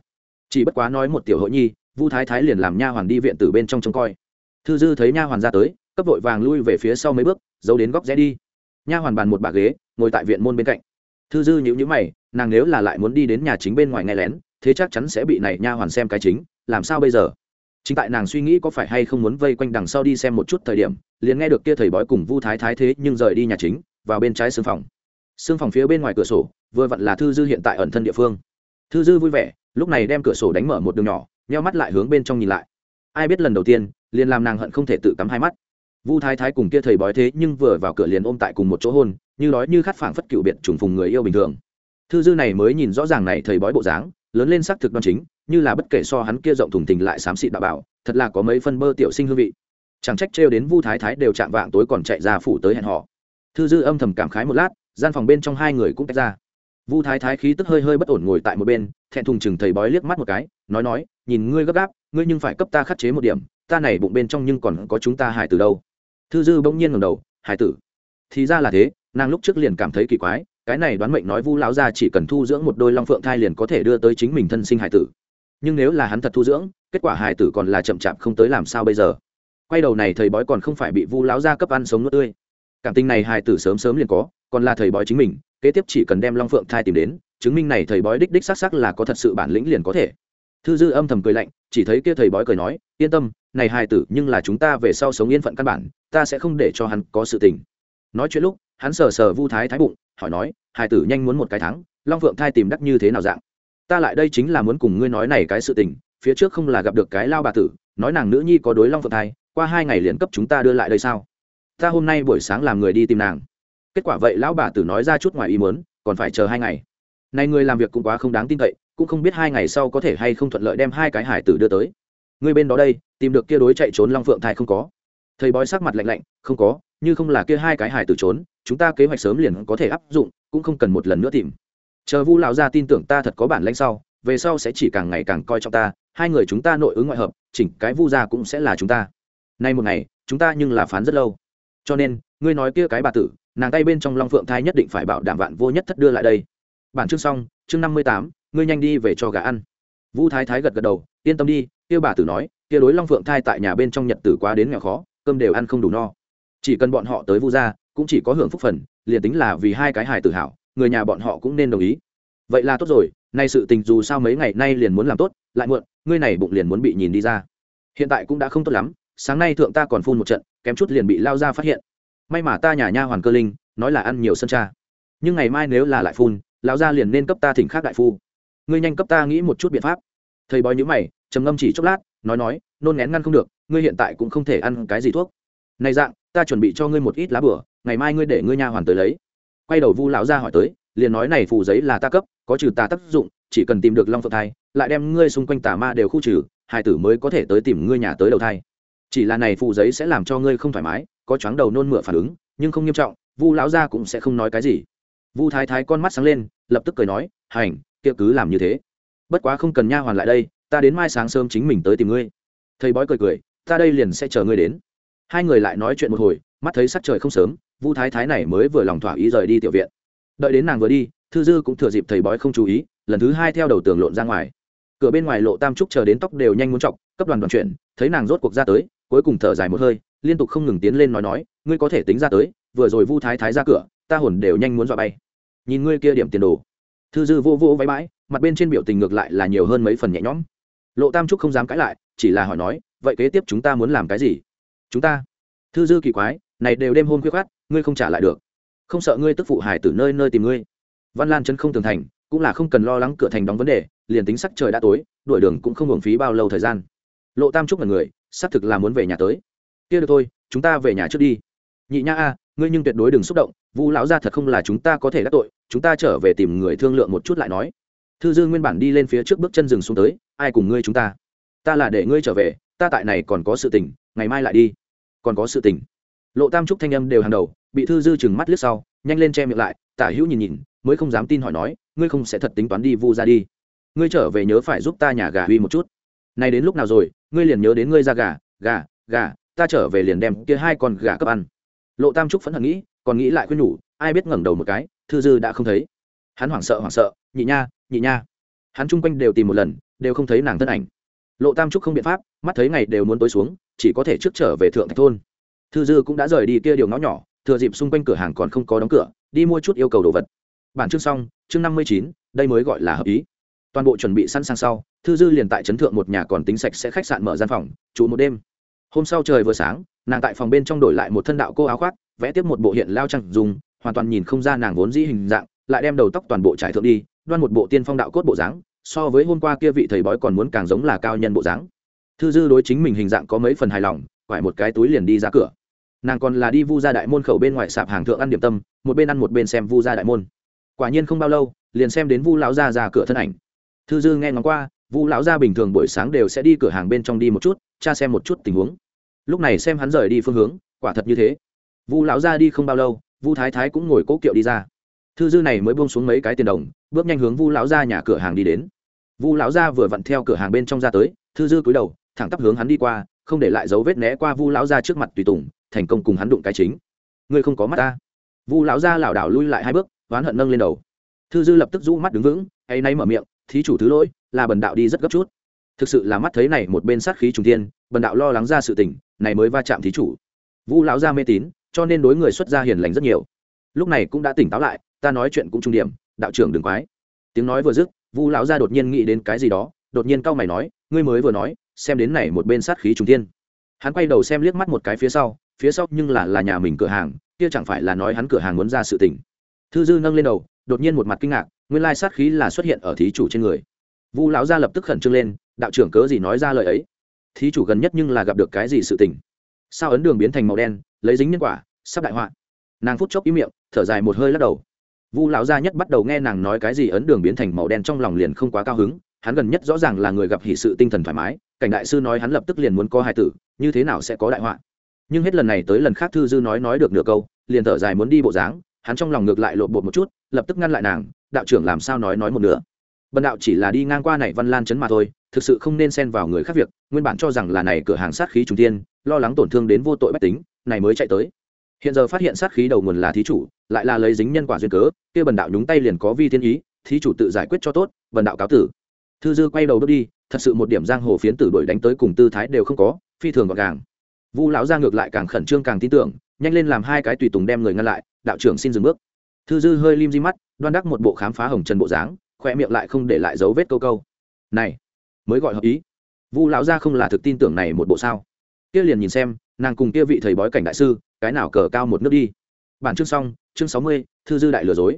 Chỉ bất quá nói một tiểu hội nhi, vu thái thái liền làm nha hoàn đi viện từ bên trong trông coi. Thư dư thấy nha hoàn ra tới, cấp vội vàng lui về phía sau mấy bước, giấu đến góc rẽ đi. Nha hoàn bàn một bạc ghế, ngồi tại viện môn bên cạnh. Thư dư nhữ nhữ mày, nàng nếu là lại muốn đi đến nhà chính bên ngoài nghe lén thế thế chắc chắn sẽ bị này nha hoàn xem cái chính, làm sao bây giờ? Chính tại nàng suy nghĩ có phải hay không muốn vây quanh đằng sau đi xem một chút thời điểm, liền nghe được kia thầy bói cùng vu thái thái thế nhưng rời đi nhà chính, vào bên trái xương phòng. Xương phòng phía bên ngoài cửa sổ, vừa vặn là thư dư hiện tại ẩn thân địa phương. Thư dư vui vẻ, lúc này đem cửa sổ đánh mở một đường nhỏ, nheo mắt lại hướng bên trong nhìn lại. Ai biết lần đầu tiên, liền làm nàng hận không thể tự cắm hai mắt. Vu thái thái cùng kia thầy bói thế nhưng vừa vào cửa liền ôm tại cùng một chỗ hôn, như nói như khát phảng phất cựu biệt trùng phùng người yêu bình thường. Thư dư này mới nhìn rõ ràng này thầy bói bộ dáng, lớn lên xác thực đoan chính như là bất kể so hắn kia rộng thùng tình lại xám xịt đạo bảo, thật là có mấy phân bơ tiểu sinh hương vị. Chẳng trách trêu đến vu thái thái đều chạm vạng tối còn chạy ra phủ tới hẹn họ thư dư âm thầm cảm khái một lát, gian phòng bên trong hai người cũng tách ra. Vu thái thái khí tức hơi hơi bất ổn ngồi tại một bên, thẹn thùng chừng thầy bói liếc mắt một cái, nói nói, nhìn ngươi gấp gáp, ngươi nhưng phải cấp ta khắc chế một điểm, ta này bụng bên trong nhưng còn có chúng ta hải tử đâu. Thư dư bỗng nhiên ngầm đầu, hải tử. Thì ra là thế, nàng lúc trước liền cảm thấy kỳ quái, cái này đoán mệnh nói vu lão gia chỉ cần thu dưỡng một đôi long phượng thai liền có thể đưa tới chính mình thân sinh hải tử nhưng nếu là hắn thật thu dưỡng, kết quả hải tử còn là chậm chạp không tới làm sao bây giờ? Quay đầu này thầy bói còn không phải bị vu lão gia cấp ăn sống nuốt tươi. Cảm tình này hải tử sớm sớm liền có, còn là thầy bói chính mình, kế tiếp chỉ cần đem long phượng thai tìm đến, chứng minh này thầy bói đích đích xác xác là có thật sự bản lĩnh liền có thể. Thư dư âm thầm cười lạnh, chỉ thấy kia thầy bói cười nói, yên tâm, này hài tử nhưng là chúng ta về sau sống yên phận căn bản, ta sẽ không để cho hắn có sự tình. Nói chuyện lúc, hắn sờ sờ vu thái thái bụng, hỏi nói, hài tử nhanh muốn một cái thắng long phượng thai tìm đắc như thế nào dạng? Ta lại đây chính là muốn cùng ngươi nói này cái sự tình, phía trước không là gặp được cái lao bà tử, nói nàng nữ nhi có đối long phượng thai, qua hai ngày liền cấp chúng ta đưa lại đây sao? Ta hôm nay buổi sáng làm người đi tìm nàng. Kết quả vậy lão bà tử nói ra chút ngoài ý muốn, còn phải chờ hai ngày. Này người làm việc cũng quá không đáng tin cậy, cũng không biết hai ngày sau có thể hay không thuận lợi đem hai cái hải tử đưa tới. Người bên đó đây, tìm được kia đối chạy trốn long phượng thai không có. Thầy bói sắc mặt lạnh lạnh, không có, như không là kia hai cái hải tử trốn, chúng ta kế hoạch sớm liền có thể áp dụng, cũng không cần một lần nữa tìm chờ vu lão gia tin tưởng ta thật có bản lãnh sau, về sau sẽ chỉ càng ngày càng coi trọng ta, hai người chúng ta nội ứng ngoại hợp, chỉnh cái vu gia cũng sẽ là chúng ta. Nay một ngày, chúng ta nhưng là phán rất lâu. Cho nên, ngươi nói kia cái bà tử, nàng tay bên trong long phượng thai nhất định phải bảo đảm vạn vô nhất thất đưa lại đây. Bản chương xong, chương năm mươi tám, ngươi nhanh đi về cho gà ăn. Vu thái thái gật gật đầu, yên tâm đi, kia bà tử nói, kia đối long phượng thai tại nhà bên trong nhật tử quá đến nghèo khó, cơm đều ăn không đủ no. Chỉ cần bọn họ tới vu gia, cũng chỉ có hưởng phúc phần, liền tính là vì hai cái hài tự hào người nhà bọn họ cũng nên đồng ý. Vậy là tốt rồi, nay sự tình dù sao mấy ngày nay liền muốn làm tốt, lại muộn, ngươi này bụng liền muốn bị nhìn đi ra. Hiện tại cũng đã không tốt lắm, sáng nay thượng ta còn phun một trận, kém chút liền bị lao ra phát hiện. May mà ta nhà nha hoàn cơ linh, nói là ăn nhiều sân cha. Nhưng ngày mai nếu là lại phun, lão gia liền nên cấp ta thỉnh khác đại phu. Ngươi nhanh cấp ta nghĩ một chút biện pháp. Thầy bói nhữ mày, trầm ngâm chỉ chốc lát, nói nói, nôn nén ngăn không được, ngươi hiện tại cũng không thể ăn cái gì thuốc. Này dạng, ta chuẩn bị cho ngươi một ít lá bửa, ngày mai ngươi để ngươi nha hoàn tới lấy quay đầu vu lão gia hỏi tới, liền nói này phù giấy là ta cấp, có trừ tà tác dụng, chỉ cần tìm được long phượng thai, lại đem ngươi xung quanh tà ma đều khu trừ, hai tử mới có thể tới tìm ngươi nhà tới đầu thai. Chỉ là này phù giấy sẽ làm cho ngươi không thoải mái, có chóng đầu nôn mửa phản ứng, nhưng không nghiêm trọng, vu lão gia cũng sẽ không nói cái gì. Vu thái thái con mắt sáng lên, lập tức cười nói, hành, kia cứ làm như thế. Bất quá không cần nha hoàn lại đây, ta đến mai sáng sớm chính mình tới tìm ngươi. Thầy bói cười cười, ta đây liền sẽ chờ ngươi đến. Hai người lại nói chuyện một hồi, mắt thấy sắc trời không sớm vu thái thái này mới vừa lòng thỏa ý rời đi tiểu viện. Đợi đến nàng vừa đi, thư dư cũng thừa dịp thầy bói không chú ý, lần thứ hai theo đầu tường lộn ra ngoài. Cửa bên ngoài lộ tam trúc chờ đến tóc đều nhanh muốn chọc, cấp đoàn đoàn chuyển thấy nàng rốt cuộc ra tới, cuối cùng thở dài một hơi, liên tục không ngừng tiến lên nói nói, ngươi có thể tính ra tới, vừa rồi vu thái thái ra cửa, ta hồn đều nhanh muốn dọa bay. Nhìn ngươi kia điểm tiền đồ. Thư dư vô vô váy bãi, mặt bên trên biểu tình ngược lại là nhiều hơn mấy phần nhẹ nhõm. Lộ tam trúc không dám cãi lại, chỉ là hỏi nói, vậy kế tiếp chúng ta muốn làm cái gì? Chúng ta? Thư dư kỳ quái, này đều đêm hôm khuya khát ngươi không trả lại được. Không sợ ngươi tức phụ hải từ nơi nơi tìm ngươi. Văn lan chân không tường thành, cũng là không cần lo lắng cửa thành đóng vấn đề, liền tính sắc trời đã tối, đuổi đường cũng không hưởng phí bao lâu thời gian. Lộ tam trúc là người, xác thực là muốn về nhà tới. Kia được thôi, chúng ta về nhà trước đi. Nhị nha a, ngươi nhưng tuyệt đối đừng xúc động, vu lão gia thật không là chúng ta có thể đắc tội, chúng ta trở về tìm người thương lượng một chút lại nói. Thư dư nguyên bản đi lên phía trước bước chân rừng xuống tới, ai cùng ngươi chúng ta? Ta là để ngươi trở về, ta tại này còn có sự tình, ngày mai lại đi. Còn có sự tình lộ tam trúc thanh âm đều hàng đầu, bị thư dư chừng mắt liếc sau, nhanh lên che miệng lại, tả hữu nhìn nhìn, mới không dám tin hỏi nói, ngươi không sẽ thật tính toán đi vu ra đi. Ngươi trở về nhớ phải giúp ta nhà gà huy một chút. Này đến lúc nào rồi, ngươi liền nhớ đến ngươi ra gà gà gà, ta trở về liền đem kia hai con gà cấp ăn. Lộ tam trúc phẫn hận nghĩ, còn nghĩ lại khuyên nhủ, ai biết ngẩng đầu một cái, thư dư đã không thấy. Hắn hoảng sợ hoảng sợ, nhị nha nhị nha. Hắn chung quanh đều tìm một lần, đều không thấy nàng thân ảnh. Lộ tam trúc không biện pháp, mắt thấy ngày đều muốn tối xuống, chỉ có thể trước trở về thượng thạch thôn thư dư cũng đã rời đi kia điều ngõ nhỏ, thừa dịp xung quanh cửa hàng còn không có đóng cửa, đi mua chút yêu cầu đồ vật. Bản chương xong, chương năm mươi chín, đây mới gọi là hợp ý. Toàn bộ chuẩn bị sẵn sàng sau, thư dư liền tại trấn thượng một nhà còn tính sạch sẽ khách sạn mở gian phòng trụ một đêm. Hôm sau trời vừa sáng, nàng tại phòng bên trong đổi lại một thân đạo cô áo khoác, vẽ tiếp một bộ hiện lao trăng dùng hoàn toàn nhìn không ra nàng vốn dĩ hình dạng, lại đem đầu tóc toàn bộ trải thượng đi, đoan một bộ tiên phong đạo cốt bộ dáng, so với hôm qua kia vị thầy bói còn muốn càng giống là cao nhân bộ dáng. Thư dư đối chính mình hình dạng có mấy phần hài lòng, quải một cái túi liền đi ra cửa nàng còn là đi vu ra đại môn khẩu bên ngoài sạp hàng thượng ăn điểm tâm, một bên ăn một bên xem vu ra đại môn. Quả nhiên không bao lâu, liền xem đến vu lão gia ra cửa thân ảnh. Thư dư nghe ngóng qua, vu lão gia bình thường buổi sáng đều sẽ đi cửa hàng bên trong đi một chút cha xem một chút tình huống. Lúc này xem hắn rời đi phương hướng, quả thật như thế. Vu lão gia đi không bao lâu, vu thái thái cũng ngồi cố kiệu đi ra. Thư dư này mới buông xuống mấy cái tiền đồng, bước nhanh hướng vu lão gia nhà cửa hàng đi đến. Vu lão gia vừa vặn theo cửa hàng bên trong ra tới, thư dư cúi đầu, thẳng tắp hướng hắn đi qua, không để lại dấu vết né qua vu lão gia trước mặt tùy tùng thành công cùng hắn đụng cái chính. Ngươi không có mắt ta. Vu lão gia lảo đảo lui lại hai bước, oán hận nâng lên đầu. Thư dư lập tức rũ mắt đứng vững hay nay mở miệng, thí chủ thứ lỗi, là bần đạo đi rất gấp chút. Thực sự là mắt thấy này một bên sát khí trùng tiên bần đạo lo lắng ra sự tình, này mới va chạm thí chủ. Vu lão gia mê tín, cho nên đối người xuất gia hiền lành rất nhiều. Lúc này cũng đã tỉnh táo lại, ta nói chuyện cũng trung điểm, đạo trưởng đừng quái. Tiếng nói vừa dứt, vu lão gia đột nhiên nghĩ đến cái gì đó, đột nhiên cau mày nói, ngươi mới vừa nói, xem đến này một bên sát khí trùng tiên hắn quay đầu xem liếc mắt một cái phía sau phía sau nhưng là là nhà mình cửa hàng, kia chẳng phải là nói hắn cửa hàng muốn ra sự tình. Thư dư nâng lên đầu, đột nhiên một mặt kinh ngạc, nguyên lai sát khí là xuất hiện ở thí chủ trên người. Vu lão gia lập tức khẩn trương lên, đạo trưởng cớ gì nói ra lời ấy? Thí chủ gần nhất nhưng là gặp được cái gì sự tình? Sao ấn đường biến thành màu đen, lấy dính nhân quả, sắp đại họa? Nàng phút chốc ý miệng, thở dài một hơi lắc đầu. Vu lão gia nhất bắt đầu nghe nàng nói cái gì ấn đường biến thành màu đen trong lòng liền không quá cao hứng, hắn gần nhất rõ ràng là người gặp hỷ sự tinh thần thoải mái, cảnh đại sư nói hắn lập tức liền muốn có hai tử, như thế nào sẽ có đại họa? Nhưng hết lần này tới lần khác thư dư nói nói được nửa câu, liền thở dài muốn đi bộ dáng, hắn trong lòng ngược lại lộn bột một chút, lập tức ngăn lại nàng, đạo trưởng làm sao nói nói một nửa? Bần đạo chỉ là đi ngang qua này văn lan chấn mà thôi, thực sự không nên xen vào người khác việc, nguyên bản cho rằng là này cửa hàng sát khí trung tiên lo lắng tổn thương đến vô tội bách tính, này mới chạy tới. Hiện giờ phát hiện sát khí đầu nguồn là thí chủ, lại là lấy dính nhân quả duyên cớ, kia bần đạo nhúng tay liền có vi thiên ý, thí chủ tự giải quyết cho tốt, bần đạo cáo tử. Thư dư quay đầu bước đi, thật sự một điểm giang hồ phiến tử đuổi đánh tới cùng tư thái đều không có, phi thường gọn gàng vu lão ra ngược lại càng khẩn trương càng tin tưởng, nhanh lên làm hai cái tùy tùng đem người ngăn lại, đạo trưởng xin dừng bước. Thư dư hơi lim di mắt, đoan đắc một bộ khám phá hồng trần bộ dáng, khoe miệng lại không để lại dấu vết câu câu. Này, mới gọi hợp ý. Vu lão ra không là thực tin tưởng này một bộ sao? Kia liền nhìn xem, nàng cùng kia vị thầy bói cảnh đại sư, cái nào cờ cao một nước đi. Bản chương xong, chương sáu mươi, thư dư đại lừa dối.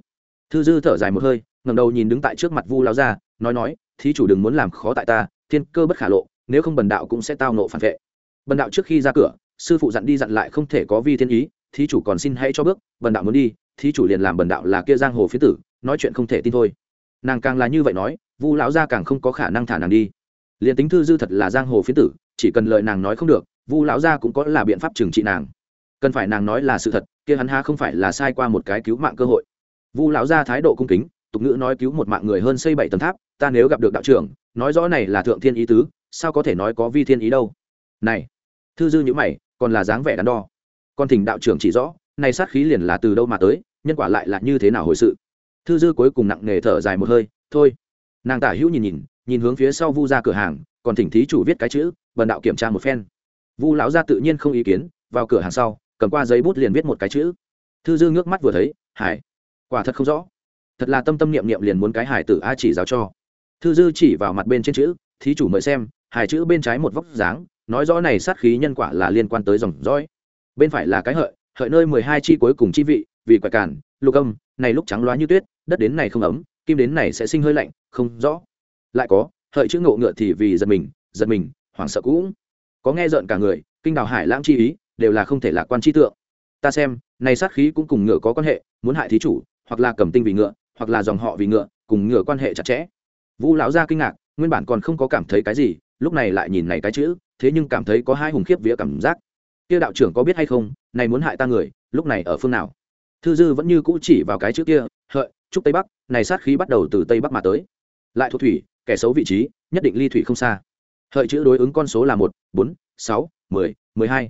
Thư dư thở dài một hơi ngầm đầu nhìn đứng tại trước mặt vu lão ra nói nói, thí chủ đừng muốn làm khó tại ta, thiên cơ bất khả lộ, nếu không bần đạo cũng sẽ tao nộ phản vệ bần đạo trước khi ra cửa, sư phụ dặn đi dặn lại không thể có vi thiên ý, thí chủ còn xin hãy cho bước, bần đạo muốn đi, thí chủ liền làm bần đạo là kia giang hồ phía tử, nói chuyện không thể tin thôi. Nàng càng là như vậy nói, vu lão gia càng không có khả năng thả nàng đi. Liền tính thư dư thật là giang hồ phía tử, chỉ cần lời nàng nói không được, vu lão gia cũng có là biện pháp trừng trị nàng. Cần phải nàng nói là sự thật, kia hắn ha không phải là sai qua một cái cứu mạng cơ hội. Vu lão gia thái độ cung kính, tục ngữ nói cứu một mạng người hơn xây bảy tầng tháp, ta nếu gặp được đạo trưởng, nói rõ này là thượng thiên ý tứ, sao có thể nói có vi thiên ý đâu? Này thư dư nhữ mày, còn là dáng vẻ đắn đo. Còn thỉnh đạo trưởng chỉ rõ, nay sát khí liền là từ đâu mà tới, nhân quả lại là như thế nào hồi sự. Thư dư cuối cùng nặng nề thở dài một hơi, thôi. Nàng tả hữu nhìn nhìn nhìn hướng phía sau vu ra cửa hàng, còn thỉnh thí chủ viết cái chữ, bần đạo kiểm tra một phen. Vu lão ra tự nhiên không ý kiến, vào cửa hàng sau, cầm qua giấy bút liền viết một cái chữ. Thư dư ngước mắt vừa thấy, hải, quả thật không rõ. Thật là tâm tâm niệm niệm liền muốn cái hải tử a chỉ giáo cho. Thư dư chỉ vào mặt bên trên chữ, thí chủ mời xem, hải chữ bên trái một vóc dáng nói rõ này sát khí nhân quả là liên quan tới dòng dõi. Bên phải là cái hợi hợi nơi mười hai chi cuối cùng chi vị, vì quại cản lục âm, này lúc trắng loá như tuyết, đất đến này không ấm, kim đến này sẽ sinh hơi lạnh, không rõ. Lại có, hợi chữ ngộ ngựa thì vì giật mình giật mình, hoảng sợ cũng. Có nghe rợn cả người, kinh đào hải lãng chi ý, đều là không thể lạc quan chi tượng. Ta xem, này sát khí cũng cùng ngựa có quan hệ, muốn hại thí chủ, hoặc là cầm tinh vì ngựa, hoặc là dòng họ vì ngựa, cùng ngựa quan hệ chặt chẽ. Vũ lão gia kinh ngạc, nguyên bản còn không có cảm thấy cái gì, lúc này lại nhìn này cái chữ thế nhưng cảm thấy có hai hùng khiếp vía cảm giác. Kia đạo trưởng có biết hay không, này muốn hại ta người, lúc này ở phương nào? Thư dư vẫn như cũ chỉ vào cái trước kia, hợi trúc tây bắc, này sát khí bắt đầu từ tây bắc mà tới. Lại thuộc thủy, kẻ xấu vị trí, nhất định ly thủy không xa. Hợi chữ đối ứng con số là một, bốn, sáu, mười mười hai.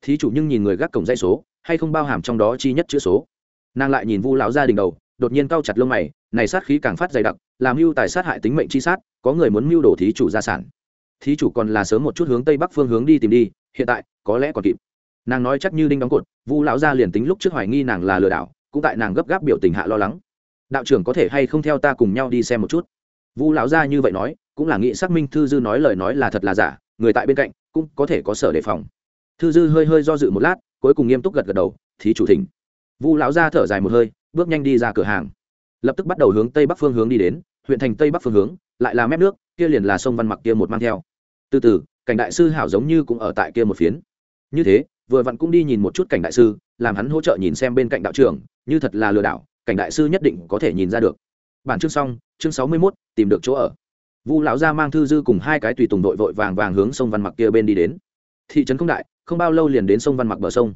Thí chủ nhưng nhìn người gác cổng dây số, hay không bao hàm trong đó chi nhất chữ số. Nàng lại nhìn vu lão gia đình đầu, đột nhiên cao chặt lông mày, này sát khí càng phát dày đặc, làm mưu tài sát hại tính mệnh chi sát, có người muốn mưu đổ thí chủ gia sản thí chủ còn là sớm một chút hướng tây bắc phương hướng đi tìm đi, hiện tại, có lẽ còn kịp. Nàng nói chắc như đinh đóng cột, vu lão gia liền tính lúc trước hoài nghi nàng là lừa đảo, cũng tại nàng gấp gáp biểu tình hạ lo lắng. Đạo trưởng có thể hay không theo ta cùng nhau đi xem một chút? Vu lão gia như vậy nói, cũng là nghĩ xác minh thư dư nói lời nói là thật là giả, người tại bên cạnh, cũng có thể có sở đề phòng. Thư dư hơi hơi do dự một lát, cuối cùng nghiêm túc gật gật đầu, thí chủ thỉnh. Vu lão gia thở dài một hơi, bước nhanh đi ra cửa hàng. Lập tức bắt đầu hướng tây bắc phương hướng đi đến, huyện thành tây bắc phương hướng, lại là mép nước, kia liền là sông văn mặc kia một mang theo từ từ, cảnh đại sư hảo giống như cũng ở tại kia một phiến. Như thế, vừa vặn cũng đi nhìn một chút cảnh đại sư, làm hắn hỗ trợ nhìn xem bên cạnh đạo trưởng, như thật là lừa đảo, cảnh đại sư nhất định có thể nhìn ra được. Bản chương xong, chương sáu mươi mốt, tìm được chỗ ở. Vu lão gia mang thư dư cùng hai cái tùy tùng đội vội vàng vàng hướng sông văn mặc kia bên đi đến. Thị trấn không đại, không bao lâu liền đến sông văn mặc bờ sông.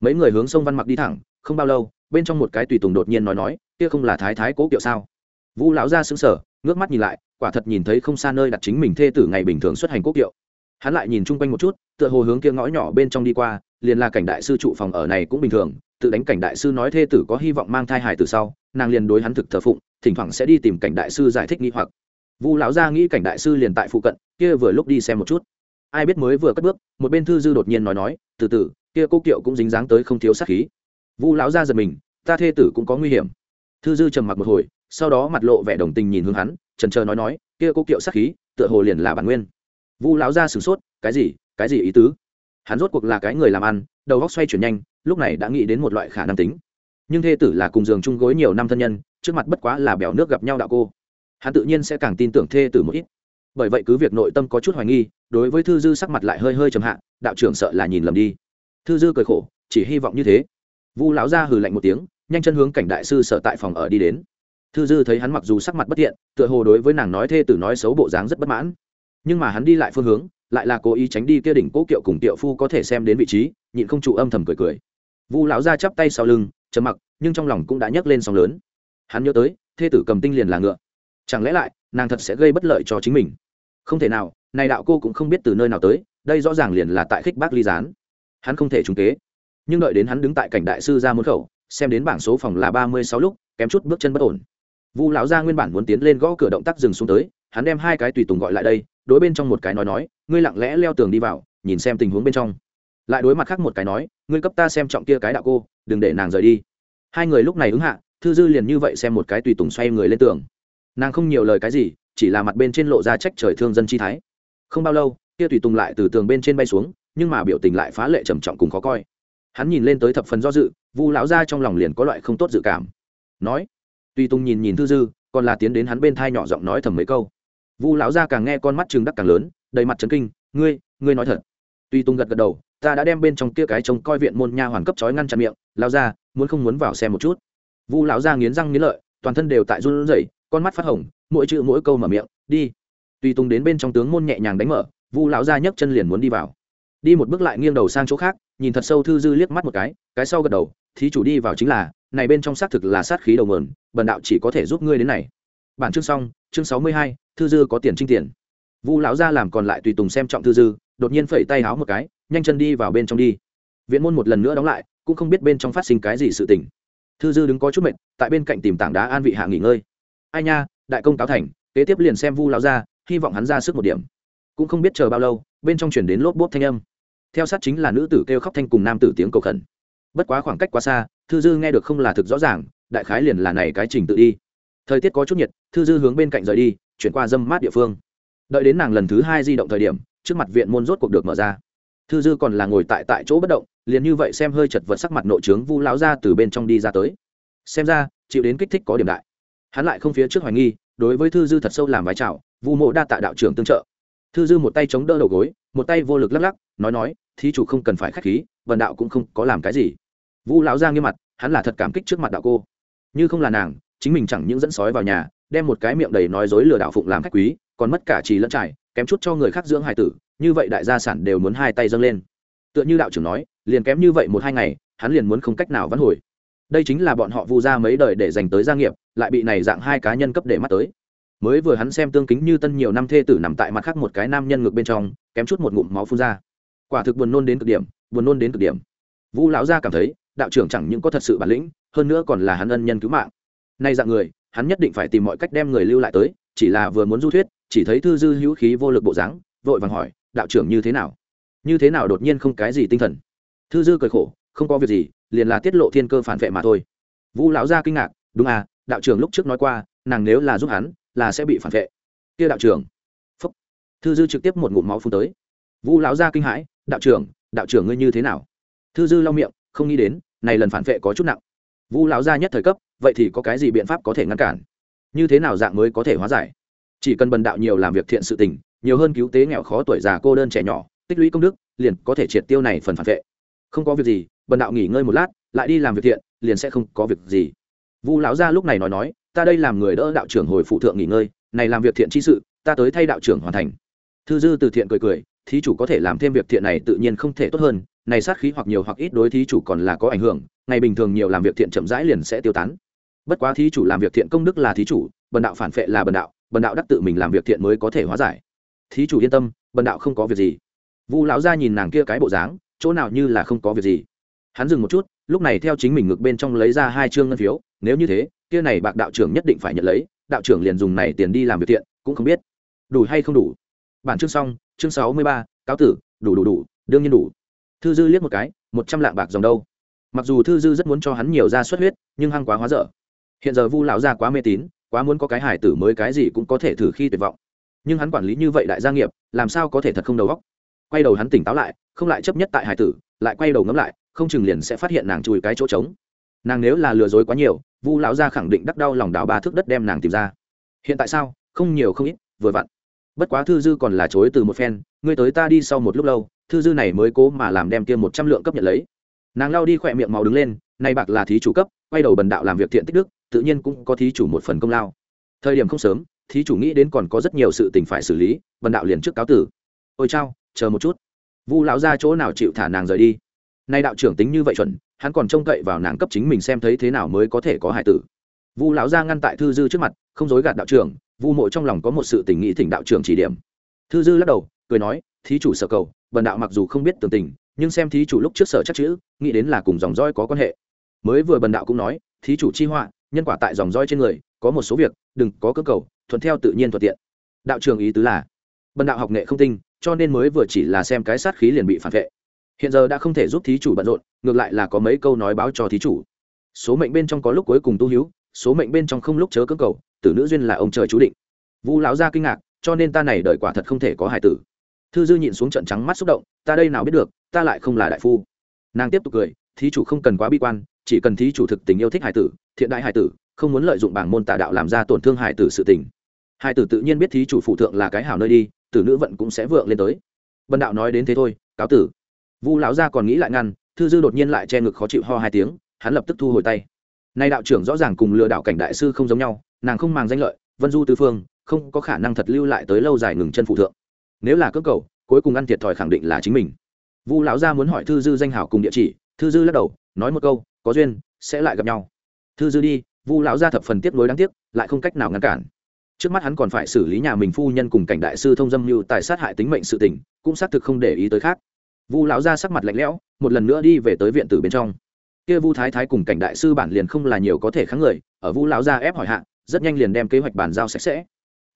Mấy người hướng sông văn mặc đi thẳng, không bao lâu, bên trong một cái tùy tùng đột nhiên nói nói, kia không là thái thái cố kiệu sao? Vu lão gia sững sờ, ngước mắt nhìn lại, quả thật nhìn thấy không xa nơi đặt chính mình thê tử ngày bình thường xuất hành quốc kiệu. Hắn lại nhìn chung quanh một chút, tựa hồ hướng kia ngõ nhỏ bên trong đi qua, liền là cảnh đại sư trụ phòng ở này cũng bình thường, tự đánh cảnh đại sư nói thê tử có hy vọng mang thai hài từ sau, nàng liền đối hắn thực thờ phụng, thỉnh thoảng sẽ đi tìm cảnh đại sư giải thích nghi hoặc. Vu lão gia nghĩ cảnh đại sư liền tại phụ cận, kia vừa lúc đi xem một chút. Ai biết mới vừa cất bước, một bên thư dư đột nhiên nói nói, từ từ, kia cô kiệu cũng dính dáng tới không thiếu sát khí. Vu lão gia giật mình, ta thê tử cũng có nguy hiểm. Thư dư trầm mặc một hồi sau đó mặt lộ vẻ đồng tình nhìn hướng hắn, trần trờ nói nói, kia cô kiệu sắc khí, tựa hồ liền là bản nguyên. Vu lão gia sửng sốt, cái gì? Cái gì ý tứ? Hắn rốt cuộc là cái người làm ăn, đầu góc xoay chuyển nhanh, lúc này đã nghĩ đến một loại khả năng tính. Nhưng thê tử là cùng giường chung gối nhiều năm thân nhân, trước mặt bất quá là bèo nước gặp nhau đạo cô. Hắn tự nhiên sẽ càng tin tưởng thê tử một ít. Bởi vậy cứ việc nội tâm có chút hoài nghi, đối với thư dư sắc mặt lại hơi hơi trầm hạ, đạo trưởng sợ là nhìn lầm đi. Thư dư cười khổ, chỉ hy vọng như thế. Vu lão ra hừ lạnh một tiếng, nhanh chân hướng cảnh đại sư sở tại phòng ở đi đến thư dư thấy hắn mặc dù sắc mặt bất thiện tựa hồ đối với nàng nói thê tử nói xấu bộ dáng rất bất mãn. Nhưng mà hắn đi lại phương hướng, lại là cố ý tránh đi kia đỉnh cố kiệu cùng tiệu phu có thể xem đến vị trí, nhịn không trụ âm thầm cười cười. Vu lão ra chắp tay sau lưng chấm mặc, nhưng trong lòng cũng đã nhấc lên sóng lớn. Hắn nhớ tới, thê tử cầm tinh liền là ngựa. Chẳng lẽ lại, nàng thật sẽ gây bất lợi cho chính mình? Không thể nào, này đạo cô cũng không biết từ nơi nào tới, đây rõ ràng liền là tại khích bác ly gián. Hắn không thể trúng kế. Nhưng đợi đến hắn đứng tại cảnh đại sư ra môn khẩu, xem đến bảng số phòng là ba mươi sáu lúc, kém chút bước chân bất ổn vu lão gia nguyên bản muốn tiến lên gõ cửa động tác dừng xuống tới, hắn đem hai cái tùy tùng gọi lại đây, đối bên trong một cái nói nói, ngươi lặng lẽ leo tường đi vào, nhìn xem tình huống bên trong. Lại đối mặt khác một cái nói, ngươi cấp ta xem trọng kia cái đạo cô, đừng để nàng rời đi. Hai người lúc này ứng hạ, thư dư liền như vậy xem một cái tùy tùng xoay người lên tường. Nàng không nhiều lời cái gì, chỉ là mặt bên trên lộ ra trách trời thương dân chi thái. Không bao lâu, kia tùy tùng lại từ tường bên trên bay xuống, nhưng mà biểu tình lại phá lệ trầm trọng cùng khó coi. Hắn nhìn lên tới thập phần do dự, vu lão ra trong lòng liền có loại không tốt dự cảm. Nói Tuy tùng nhìn nhìn thư dư, còn là tiến đến hắn bên thai nhỏ giọng nói thầm mấy câu. Vu lão Gia càng nghe con mắt chừng đắc càng lớn, đầy mặt trấn kinh, ngươi ngươi nói thật. Tuy tùng gật gật đầu, ta đã đem bên trong kia cái trông coi viện môn nha hoàn cấp trói ngăn chặn miệng lao ra muốn không muốn vào xem một chút. Vu lão Gia nghiến răng nghiến lợi, toàn thân đều tại run rẩy, con mắt phát hồng, mỗi chữ mỗi câu mở miệng, đi. Tùy tùng đến bên trong tướng môn nhẹ nhàng đánh mở, vu lão ra nhấc chân liền muốn đi vào. Đi một bước lại nghiêng đầu sang chỗ khác, nhìn thật sâu thư dư liếc mắt một cái cái sau gật đầu, thí chủ đi vào chính là này bên trong xác thực là sát khí đầu mườn bần đạo chỉ có thể giúp ngươi đến này. Bản chương xong chương sáu mươi hai thư dư có tiền trinh tiền. Vu lão gia làm còn lại tùy tùng xem trọng thư dư đột nhiên phẩy tay háo một cái nhanh chân đi vào bên trong đi. Viện môn một lần nữa đóng lại cũng không biết bên trong phát sinh cái gì sự tình. Thư dư đứng có chút mệt tại bên cạnh tìm tảng đá an vị hạ nghỉ ngơi. Ai nha đại công cáo thành kế tiếp liền xem vu lão gia, hy vọng hắn ra sức một điểm. Cũng không biết chờ bao lâu bên trong chuyển đến lốp bốt thanh âm. Theo sát chính là nữ tử kêu khóc thanh cùng nam tử tiếng cầu khẩn bất quá khoảng cách quá xa, thư dư nghe được không là thực rõ ràng, đại khái liền là này cái trình tự đi. Thời tiết có chút nhiệt, thư dư hướng bên cạnh rời đi, chuyển qua dâm mát địa phương. Đợi đến nàng lần thứ hai di động thời điểm, trước mặt viện môn rốt cuộc được mở ra. Thư dư còn là ngồi tại tại chỗ bất động, liền như vậy xem hơi chật vật sắc mặt nội trướng vu lão ra từ bên trong đi ra tới. Xem ra, chịu đến kích thích có điểm đại. Hắn lại không phía trước hoài nghi, đối với thư dư thật sâu làm vái chào vu mộ đa tạ đạo trưởng tương trợ. Thư dư một tay chống đỡ đầu gối, một tay vô lực lắc lắc, nói nói, thí chủ không cần phải k h á c h khí vần đạo cũng không có làm cái gì vu lão ra nghiêm mặt, hắn là thật cảm kích trước mặt đạo cô. Như không là nàng, chính mình chẳng những dẫn sói vào nhà, đem một cái miệng đầy nói dối lừa đảo phụng làm khách quý, còn mất cả trì lẫn trải, kém chút cho người khác dưỡng hài tử, như vậy đại gia sản đều muốn hai tay dâng lên. Tựa như đạo trưởng nói, liền kém như vậy một hai ngày, hắn liền muốn không cách nào vãn hồi. Đây chính là bọn họ vu ra mấy đời để dành tới gia nghiệp, lại bị này dạng hai cá nhân cấp để mắt tới. Mới vừa hắn xem tương kính như tân nhiều năm thê tử nằm tại mặt khác một cái nam nhân ngược bên trong, kém chút một ngụm máu phun ra. Quả thực buồn nôn đến cực điểm, buồn nôn đến cực điểm. Vu lão gia cảm thấy đạo trưởng chẳng những có thật sự bản lĩnh, hơn nữa còn là hắn ân nhân cứu mạng. Nay dạng người, hắn nhất định phải tìm mọi cách đem người lưu lại tới, chỉ là vừa muốn du thuyết, chỉ thấy thư dư hữu khí vô lực bộ dáng, vội vàng hỏi, đạo trưởng như thế nào? Như thế nào đột nhiên không cái gì tinh thần? Thư dư cười khổ, không có việc gì, liền là tiết lộ thiên cơ phản vệ mà thôi. Vu lão gia kinh ngạc, đúng à đạo trưởng lúc trước nói qua, nàng nếu là giúp hắn, là sẽ bị phản vệ. Kia đạo trưởng. Phúc. Thư dư trực tiếp một ngụm máu phun tới. Vu lão gia kinh hãi, đạo trưởng đạo trưởng ngươi như thế nào? Thư dư lau miệng không nghĩ đến, này lần phản vệ có chút nặng. Vu lão gia nhất thời cấp, vậy thì có cái gì biện pháp có thể ngăn cản? Như thế nào dạng mới có thể hóa giải? Chỉ cần bần đạo nhiều làm việc thiện sự tình, nhiều hơn cứu tế nghèo khó tuổi già cô đơn trẻ nhỏ, tích lũy công đức, liền có thể triệt tiêu này phần phản vệ. Không có việc gì, bần đạo nghỉ ngơi một lát, lại đi làm việc thiện, liền sẽ không có việc gì. Vu lão gia lúc này nói nói, ta đây làm người đỡ đạo trưởng hồi phụ thượng nghỉ ngơi, này làm việc thiện chi sự, ta tới thay đạo trưởng hoàn thành. Thư dư từ thiện cười cười, thí chủ có thể làm thêm việc thiện này tự nhiên không thể tốt hơn này sát khí hoặc nhiều hoặc ít đối thí chủ còn là có ảnh hưởng, ngày bình thường nhiều làm việc thiện chậm rãi liền sẽ tiêu tán. Bất quá thí chủ làm việc thiện công đức là thí chủ, bần đạo phản phệ là bần đạo bần đạo đắc tự mình làm việc thiện mới có thể hóa giải. Thí chủ yên tâm, bần đạo không có việc gì. Vu lão gia nhìn nàng kia cái bộ dáng, chỗ nào như là không có việc gì. Hắn dừng một chút, lúc này theo chính mình ngực bên trong lấy ra hai chương ngân phiếu, nếu như thế, kia này bạc đạo trưởng nhất định phải nhận lấy, đạo trưởng liền dùng này tiền đi làm việc thiện, cũng không biết. Đủ hay không đủ? Bản chương xong, chương sáu mươi ba, cáo tử, đủ đủ đủ, đương nhiên đủ thư dư liếc một cái, một trăm lạng bạc dòng đâu. Mặc dù thư dư rất muốn cho hắn nhiều ra xuất huyết, nhưng hăng quá hóa dở. Hiện giờ vu lão gia quá mê tín, quá muốn có cái hải tử mới cái gì cũng có thể thử khi tuyệt vọng. Nhưng hắn quản lý như vậy đại gia nghiệp, làm sao có thể thật không đầu óc? Quay đầu hắn tỉnh táo lại, không lại chấp nhất tại hải tử, lại quay đầu ngẫm lại, không chừng liền sẽ phát hiện nàng chùi cái chỗ trống. Nàng nếu là lừa dối quá nhiều, vu lão gia khẳng định đắc đau lòng đào ba thước đất đem nàng tìm ra. Hiện tại sao? Không nhiều không ít, vừa vặn bất quá thư dư còn là chối từ một phen, ngươi tới ta đi sau một lúc lâu, thư dư này mới cố mà làm đem kia một trăm lượng cấp nhận lấy. Nàng lao đi khỏe miệng màu đứng lên nay bạc là thí chủ cấp, quay đầu bần đạo làm việc thiện tích đức, tự nhiên cũng có thí chủ một phần công lao. Thời điểm không sớm, thí chủ nghĩ đến còn có rất nhiều sự tình phải xử lý, bần đạo liền trước cáo tử. Ôi chao, chờ một chút. Vu lão ra chỗ nào chịu thả nàng rời đi? Nay đạo trưởng tính như vậy chuẩn, hắn còn trông cậy vào nàng cấp chính mình xem thấy thế nào mới có thể có hải tử. Vu lão ra ngăn tại thư dư trước mặt, không dối gạt đạo trưởng vu mộ trong lòng có một sự tình nghĩ thỉnh đạo trưởng chỉ điểm. Thư dư lắc đầu, cười nói, thí chủ sở cầu bần đạo mặc dù không biết tường tình, nhưng xem thí chủ lúc trước sở chắc chữ, nghĩ đến là cùng dòng roi có quan hệ. Mới vừa bần đạo cũng nói, thí chủ chi họa, nhân quả tại dòng roi trên người, có một số việc, đừng có cơ cầu, thuận theo tự nhiên thuận tiện. Đạo trường ý tứ là bần đạo học nghệ không tinh, cho nên mới vừa chỉ là xem cái sát khí liền bị phản vệ. Hiện giờ đã không thể giúp thí chủ bận rộn, ngược lại là có mấy câu nói báo cho thí chủ. Số mệnh bên trong có lúc cuối cùng tu hữu số mệnh bên trong không lúc chớ cơ cầu tử nữ duyên là ông trời chú định. Vu lão gia kinh ngạc, cho nên ta này đợi quả thật không thể có hải tử. Thư dư nhịn xuống trận trắng mắt xúc động, ta đây nào biết được, ta lại không là đại phu. Nàng tiếp tục cười, thí chủ không cần quá bi quan, chỉ cần thí chủ thực tình yêu thích hải tử, thiện đại hải tử, không muốn lợi dụng bảng môn tà đạo làm ra tổn thương hải tử sự tình. Hải tử tự nhiên biết thí chủ phụ thượng là cái hảo nơi đi, tử nữ vận cũng sẽ vượng lên tới. Bần đạo nói đến thế thôi, cáo tử. Vu lão gia còn nghĩ lại ngăn, thư dư đột nhiên lại che ngực khó chịu ho hai tiếng, hắn lập tức thu hồi tay nay đạo trưởng rõ ràng cùng lừa đạo cảnh đại sư không giống nhau, nàng không màng danh lợi, vân du tư phương, không có khả năng thật lưu lại tới lâu dài ngừng chân phụ thượng. Nếu là cơ cầu, cuối cùng ăn thiệt thòi khẳng định là chính mình. Vu lão gia muốn hỏi thư dư danh hảo cùng địa chỉ, thư dư lắc đầu, nói một câu, có duyên, sẽ lại gặp nhau. Thư dư đi, vu lão gia thập phần tiếc nuối đáng tiếc, lại không cách nào ngăn cản. Trước mắt hắn còn phải xử lý nhà mình phu nhân cùng cảnh đại sư thông dâm mưu tài sát hại tính mệnh sự tình, cũng xác thực không để ý tới khác. Vu lão gia sắc mặt lạnh lẽo, một lần nữa đi về tới viện tử bên trong kia vu thái thái cùng cảnh đại sư bản liền không là nhiều có thể kháng người ở vu lão gia ép hỏi hạ rất nhanh liền đem kế hoạch bàn giao sạch sẽ.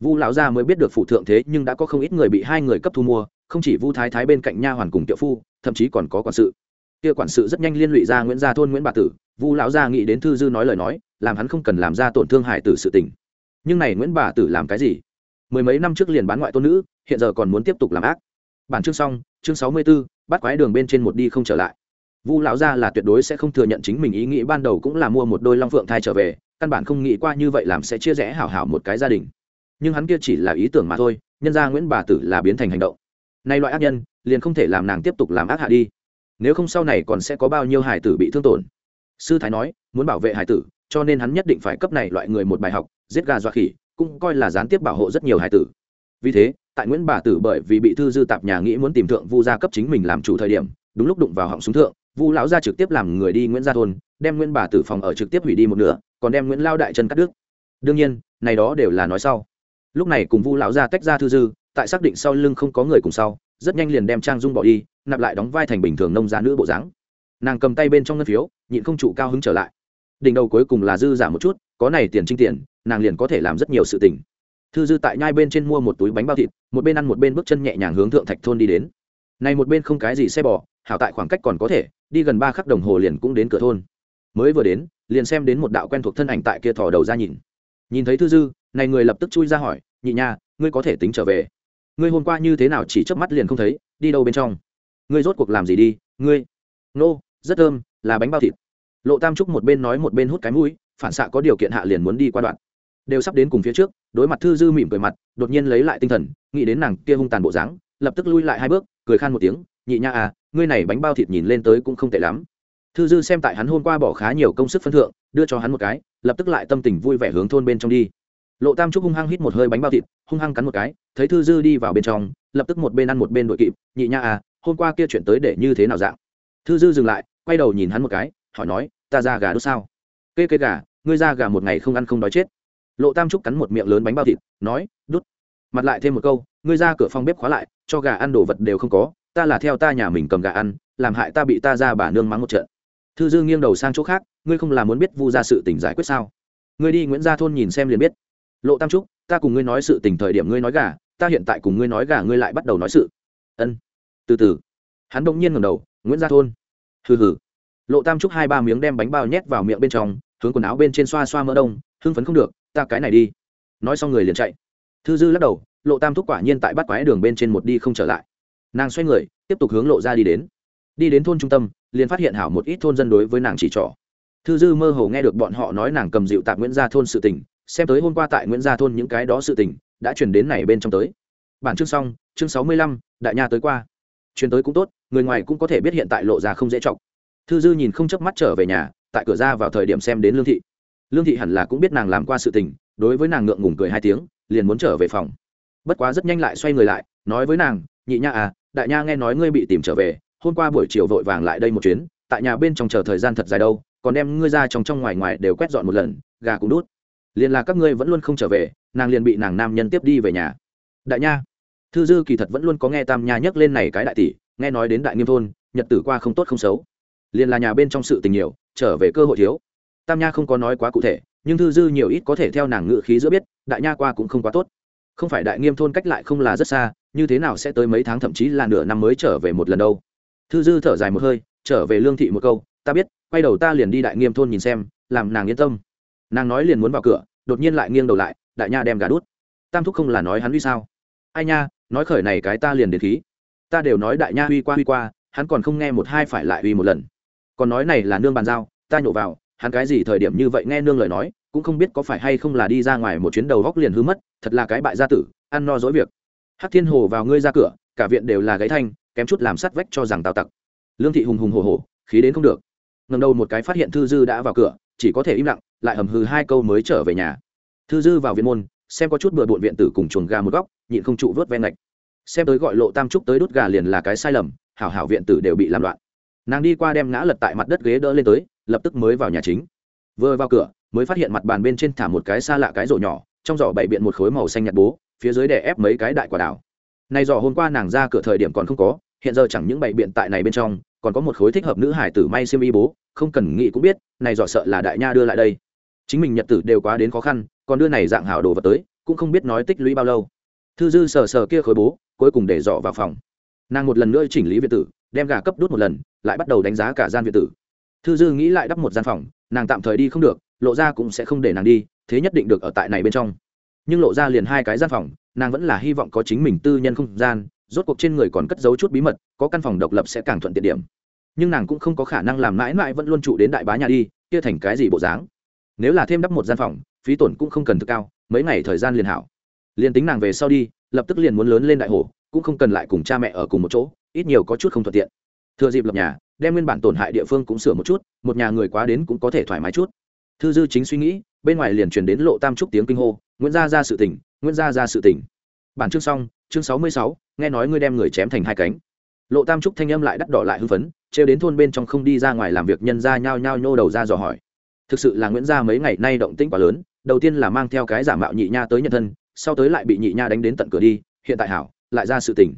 Vu lão gia mới biết được phụ thượng thế nhưng đã có không ít người bị hai người cấp thu mua không chỉ vu thái thái bên cạnh nha hoàn cùng tiệu phu thậm chí còn có quản sự. Kia quản sự rất nhanh liên lụy ra nguyễn gia thôn nguyễn bà tử vu lão gia nghĩ đến thư dư nói lời nói làm hắn không cần làm ra tổn thương hải tử sự tình. Nhưng này nguyễn bà tử làm cái gì? Mười mấy năm trước liền bán ngoại tôn nữ hiện giờ còn muốn tiếp tục làm ác. Bản chương xong chương sáu mươi 64, bắt quái đường bên trên một đi không trở lại vu lão gia là tuyệt đối sẽ không thừa nhận chính mình ý nghĩ ban đầu cũng là mua một đôi long phượng thai trở về, căn bản không nghĩ qua như vậy làm sẽ chia rẽ hảo hảo một cái gia đình. Nhưng hắn kia chỉ là ý tưởng mà thôi, nhân ra nguyễn bà tử là biến thành hành động. Nay loại ác nhân, liền không thể làm nàng tiếp tục làm ác hạ đi. Nếu không sau này còn sẽ có bao nhiêu hải tử bị thương tổn. Sư thái nói, muốn bảo vệ hải tử, cho nên hắn nhất định phải cấp này loại người một bài học, giết gà dọa khỉ, cũng coi là gián tiếp bảo hộ rất nhiều hải tử. Vì thế, tại nguyễn bà tử bởi vì bị thư dư tạp nhà nghĩ muốn tìm thượng vu gia cấp chính mình làm chủ thời điểm, đúng lúc đụng vào họng súng thượng vu lão gia trực tiếp làm người đi nguyễn gia thôn, đem nguyễn bà tử phòng ở trực tiếp hủy đi một nửa, còn đem nguyễn lao đại chân cắt đứt. Đương nhiên, này đó đều là nói sau. Lúc này cùng vu lão gia tách ra thư dư, tại xác định sau lưng không có người cùng sau, rất nhanh liền đem trang dung bỏ đi, nạp lại đóng vai thành bình thường nông gia nữ bộ dáng. Nàng cầm tay bên trong ngân phiếu, nhịn không trụ cao hứng trở lại. Đỉnh đầu cuối cùng là dư giả một chút, có này tiền trinh tiền, nàng liền có thể làm rất nhiều sự tình. Thư dư tại nhai bên trên mua một túi bánh bao thịt, một bên ăn một bên bước chân nhẹ nhàng hướng thượng thạch thôn đi đến. Này một bên không cái gì xe bò, hảo tại khoảng cách còn có thể đi gần ba khắc đồng hồ liền cũng đến cửa thôn. Mới vừa đến, liền xem đến một đạo quen thuộc thân ảnh tại kia thò đầu ra nhìn. Nhìn thấy thư dư, này người lập tức chui ra hỏi, nhị nha, ngươi có thể tính trở về? Ngươi hôm qua như thế nào chỉ chớp mắt liền không thấy, đi đâu bên trong? Ngươi rốt cuộc làm gì đi, ngươi? Nô, rất thơm, là bánh bao thịt. Lộ tam trúc một bên nói một bên hút cái mũi, phản xạ có điều kiện hạ liền muốn đi qua đoạn. Đều sắp đến cùng phía trước, đối mặt thư dư mỉm cười mặt, đột nhiên lấy lại tinh thần, nghĩ đến nàng kia hung tàn bộ dáng, lập tức lui lại hai bước, cười khan một tiếng nhị nha à ngươi này bánh bao thịt nhìn lên tới cũng không tệ lắm. Thư dư xem tại hắn hôm qua bỏ khá nhiều công sức phân thượng, đưa cho hắn một cái, lập tức lại tâm tình vui vẻ hướng thôn bên trong đi. Lộ tam trúc hung hăng hít một hơi bánh bao thịt, hung hăng cắn một cái, thấy thư dư đi vào bên trong, lập tức một bên ăn một bên đội kịp, nhị nha à hôm qua kia chuyện tới để như thế nào dạng? Thư dư dừng lại, quay đầu nhìn hắn một cái, hỏi nói, ta ra gà đốt sao? Kê kê gà, ngươi ra gà một ngày không ăn không đói chết. Lộ tam trúc cắn một miệng lớn bánh bao thịt, nói, đút. Mặt lại thêm một câu, ngươi ra cửa phòng bếp khóa lại, cho gà ăn đồ vật đều không có ta là theo ta nhà mình cầm gà ăn, làm hại ta bị ta ra bà nương mắng một trận. Thư dư nghiêng đầu sang chỗ khác, ngươi không là muốn biết vu ra sự tình giải quyết sao? Ngươi đi nguyễn gia thôn nhìn xem liền biết. Lộ tam trúc, ta cùng ngươi nói sự tình thời điểm ngươi nói gà, ta hiện tại cùng ngươi nói gà ngươi lại bắt đầu nói sự. Ân. Từ từ. Hắn đông nhiên ngầm đầu, nguyễn gia thôn. Hừ hừ. Lộ tam trúc hai ba miếng đem bánh bao nhét vào miệng bên trong, hướng quần áo bên trên xoa xoa mỡ đông, hưng phấn không được, ta cái này đi. Nói xong người liền chạy. Thư dư lắc đầu, lộ tam thúc quả nhiên tại bắt quái đường bên trên một đi không trở lại nàng xoay người, tiếp tục hướng lộ ra đi đến. Đi đến thôn trung tâm, liền phát hiện hảo một ít thôn dân đối với nàng chỉ trỏ. Thư dư mơ hồ nghe được bọn họ nói nàng cầm dịu tạp nguyễn gia thôn sự tình, xem tới hôm qua tại nguyễn gia thôn những cái đó sự tình, đã chuyển đến này bên trong tới. Bản chương xong, chương sáu mươi lăm, đại nha tới qua. Chuyển tới cũng tốt, người ngoài cũng có thể biết hiện tại lộ ra không dễ chọc. Thư dư nhìn không chớp mắt trở về nhà, tại cửa ra vào thời điểm xem đến lương thị. Lương thị hẳn là cũng biết nàng làm qua sự tình, đối với nàng ngượng ngùng cười hai tiếng, liền muốn trở về phòng. Bất quá rất nhanh lại xoay người lại, nói với nàng, nhị nha à đại nha nghe nói ngươi bị tìm trở về, hôm qua buổi chiều vội vàng lại đây một chuyến, tại nhà bên trong chờ thời gian thật dài đâu, còn đem ngươi ra trong trong ngoài ngoài đều quét dọn một lần, gà cũng đút. Liền là các ngươi vẫn luôn không trở về, nàng liền bị nàng nam nhân tiếp đi về nhà. Đại nha, thư dư kỳ thật vẫn luôn có nghe tam nha nhắc lên này cái đại tỷ, nghe nói đến đại nghiêm thôn, nhật tử qua không tốt không xấu. Liền là nhà bên trong sự tình nhiều, trở về cơ hội thiếu. Tam nha không có nói quá cụ thể, nhưng thư dư nhiều ít có thể theo nàng ngự khí giữa biết, đại nha qua cũng không quá tốt không phải đại nghiêm thôn cách lại không là rất xa, như thế nào sẽ tới mấy tháng thậm chí là nửa năm mới trở về một lần đâu? Thư dư thở dài một hơi, trở về lương thị một câu, ta biết, quay đầu ta liền đi đại nghiêm thôn nhìn xem, làm nàng yên tâm. Nàng nói liền muốn vào cửa, đột nhiên lại nghiêng đầu lại, đại nha đem gà đút. Tam thúc không là nói hắn uy sao? Ai nha, nói khởi này cái ta liền đến khí. Ta đều nói đại nha uy qua uy qua, hắn còn không nghe một hai phải lại uy một lần. Còn nói này là nương bàn giao, ta nhổ vào, hắn cái gì thời điểm như vậy nghe nương lời nói cũng không biết có phải hay không là đi ra ngoài một chuyến đầu góc liền hư mất, thật là cái bại gia tử, ăn no dối việc. Hát thiên hồ vào ngươi ra cửa, cả viện đều là gáy thanh, kém chút làm sắt vách cho rằng tào tặc. Lương thị hùng hùng hồ hồ khí đến không được. Ngầm đầu một cái phát hiện thư dư đã vào cửa, chỉ có thể im lặng, lại hầm hừ hai câu mới trở về nhà. Thư dư vào viện môn, xem có chút bừa bộn viện tử cùng chuồng gà một góc, nhịn không trụ vớt ven ngạch. Xem tới gọi lộ tam trúc tới đốt gà liền là cái sai lầm, hảo hảo viện tử đều bị làm loạn. Nàng đi qua đem ngã lật tại mặt đất ghế đỡ lên tới, lập tức mới vào nhà chính. Vừa vào cửa mới phát hiện mặt bàn bên trên thả một cái xa lạ cái rổ nhỏ, trong giỏ bày biện một khối màu xanh nhạt bố, phía dưới đè ép mấy cái đại quả đào. Này giỏ hôm qua nàng ra cửa thời điểm còn không có, hiện giờ chẳng những bày biện tại này bên trong, còn có một khối thích hợp nữ hải tử may xiêm y bố, không cần nghĩ cũng biết, này giỏ sợ là đại nha đưa lại đây. Chính mình nhật tử đều quá đến khó khăn, còn đưa này dạng hảo đồ vật tới, cũng không biết nói tích lũy bao lâu. Thư dư sờ sờ kia khối bố, cuối cùng để dọ vào phòng. Nàng một lần nữa chỉnh lý viện tử, đem gà cấp đút một lần, lại bắt đầu đánh giá cả gian viện tử. Thư dư nghĩ lại đắp một gian phòng, nàng tạm thời đi không được lộ ra cũng sẽ không để nàng đi, thế nhất định được ở tại này bên trong. Nhưng lộ ra liền hai cái gian phòng, nàng vẫn là hy vọng có chính mình tư nhân không gian, rốt cuộc trên người còn cất giấu chút bí mật, có căn phòng độc lập sẽ càng thuận tiện điểm. Nhưng nàng cũng không có khả năng làm mãi mãi vẫn luôn trụ đến đại bá nhà đi, kia thành cái gì bộ dáng. Nếu là thêm đắp một gian phòng, phí tổn cũng không cần thực cao, mấy ngày thời gian liền hảo. Liền tính nàng về sau đi, lập tức liền muốn lớn lên đại hồ cũng không cần lại cùng cha mẹ ở cùng một chỗ, ít nhiều có chút không thuận tiện. Thừa dịp lập nhà, đem nguyên bản tổn hại địa phương cũng sửa một chút, một nhà người quá đến cũng có thể thoải mái chút thư dư chính suy nghĩ, bên ngoài liền truyền đến lộ tam trúc tiếng kinh hô, nguyễn gia ra sự tỉnh nguyễn gia ra sự tỉnh bản chương xong, chương sáu mươi sáu, nghe nói ngươi đem người chém thành hai cánh. Lộ tam trúc thanh âm lại đắt đỏ lại hưng phấn, trêu đến thôn bên trong không đi ra ngoài làm việc nhân ra nhao nhao nhô đầu ra dò hỏi. Thực sự là nguyễn gia mấy ngày nay động tĩnh quá lớn, đầu tiên là mang theo cái giả mạo nhị nha tới nhận thân, sau tới lại bị nhị nha đánh đến tận cửa đi, hiện tại hảo, lại ra sự tỉnh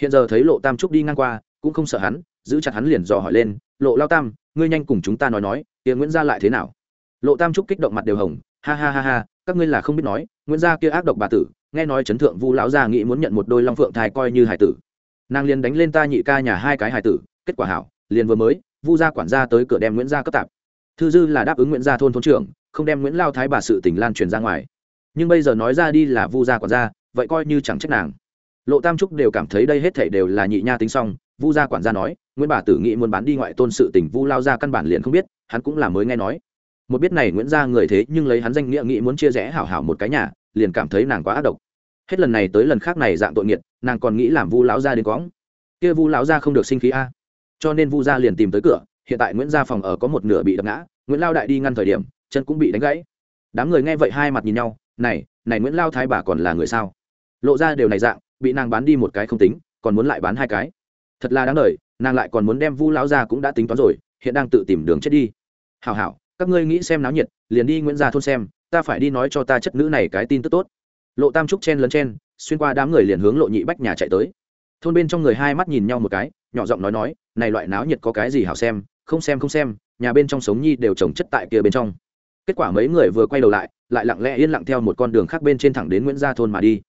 hiện giờ thấy lộ tam trúc đi ngang qua, cũng không sợ hắn, giữ chặt hắn liền dò hỏi lên, lộ lao tam, ngươi nhanh cùng chúng ta nói nói tiền nguyễn gia lại thế nào? Lộ tam trúc kích động mặt đều hồng, ha ha ha ha, các ngươi là không biết nói, nguyễn gia kia ác độc bà tử, nghe nói chấn thượng vu lão gia nghĩ muốn nhận một đôi long phượng thai coi như hải tử. Nàng liền đánh lên ta nhị ca nhà hai cái hải tử, kết quả hảo, liền vừa mới, vu gia quản gia tới cửa đem nguyễn gia cấp tạp. Thư dư là đáp ứng nguyễn gia thôn thôn trưởng, không đem nguyễn lao thái bà sự tỉnh lan truyền ra ngoài. Nhưng bây giờ nói ra đi là vu gia quản gia, vậy coi như chẳng trách nàng. Lộ tam trúc đều cảm thấy đây hết thể đều là nhị nha tính xong, vu gia quản gia nói, nguyễn bà tử nghĩ muốn bán đi ngoại tôn sự tình, vu lao ra căn bản liền không biết, hắn cũng là mới nghe nói một biết này nguyễn gia người thế nhưng lấy hắn danh nghĩa nghĩ muốn chia rẽ hảo hảo một cái nhà, liền cảm thấy nàng quá ác độc. Hết lần này tới lần khác này dạng tội nghiệt, nàng còn nghĩ làm vu lão gia đến quõng. Kia vu lão gia không được sinh khí a. Cho nên vu gia liền tìm tới cửa, hiện tại nguyễn gia phòng ở có một nửa bị đập ngã, nguyễn lao đại đi ngăn thời điểm, chân cũng bị đánh gãy. Đám người nghe vậy hai mặt nhìn nhau, này này nguyễn lao thái bà còn là người sao? Lộ ra đều này dạng, bị nàng bán đi một cái không tính, còn muốn lại bán hai cái. Thật là đáng đời, nàng lại còn muốn đem vu lão gia cũng đã tính toán rồi, hiện đang tự tìm đường chết đi. Hảo hảo các ngươi nghĩ xem náo nhiệt, liền đi nguyễn gia thôn xem, ta phải đi nói cho ta chất nữ này cái tin tức tốt. Lộ tam trúc chen lấn chen, xuyên qua đám người liền hướng lộ nhị bách nhà chạy tới. Thôn bên trong người hai mắt nhìn nhau một cái, nhỏ giọng nói nói, này loại náo nhiệt có cái gì hảo xem, không xem không xem, nhà bên trong sống nhi đều trồng chất tại kia bên trong. Kết quả mấy người vừa quay đầu lại lại lặng lẽ yên lặng theo một con đường khác bên trên thẳng đến nguyễn gia thôn mà đi.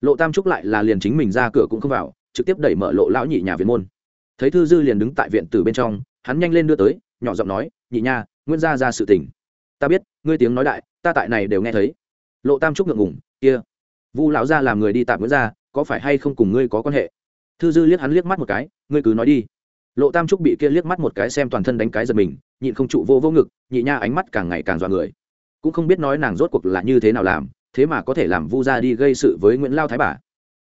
Lộ tam trúc lại là liền chính mình ra cửa cũng không vào, trực tiếp đẩy mở lộ lão nhị nhà viện môn. Thấy thư dư liền đứng tại viện từ bên trong, hắn nhanh lên đưa tới, nhỏ giọng nói, nhị nha nguyễn gia ra sự tình. Ta biết, ngươi tiếng nói đại, ta tại này đều nghe thấy. Lộ tam trúc ngượng ngủng kia. Vu lão gia làm người đi tạm nguyễn gia, có phải hay không cùng ngươi có quan hệ? Thư dư liếc hắn liếc mắt một cái, ngươi cứ nói đi. Lộ tam trúc bị kia liếc mắt một cái xem toàn thân đánh cái giật mình, nhịn không trụ vô vô ngực, nhị nha ánh mắt càng ngày càng dọa người. Cũng không biết nói nàng rốt cuộc là như thế nào làm, thế mà có thể làm vu gia đi gây sự với nguyễn lao thái bà.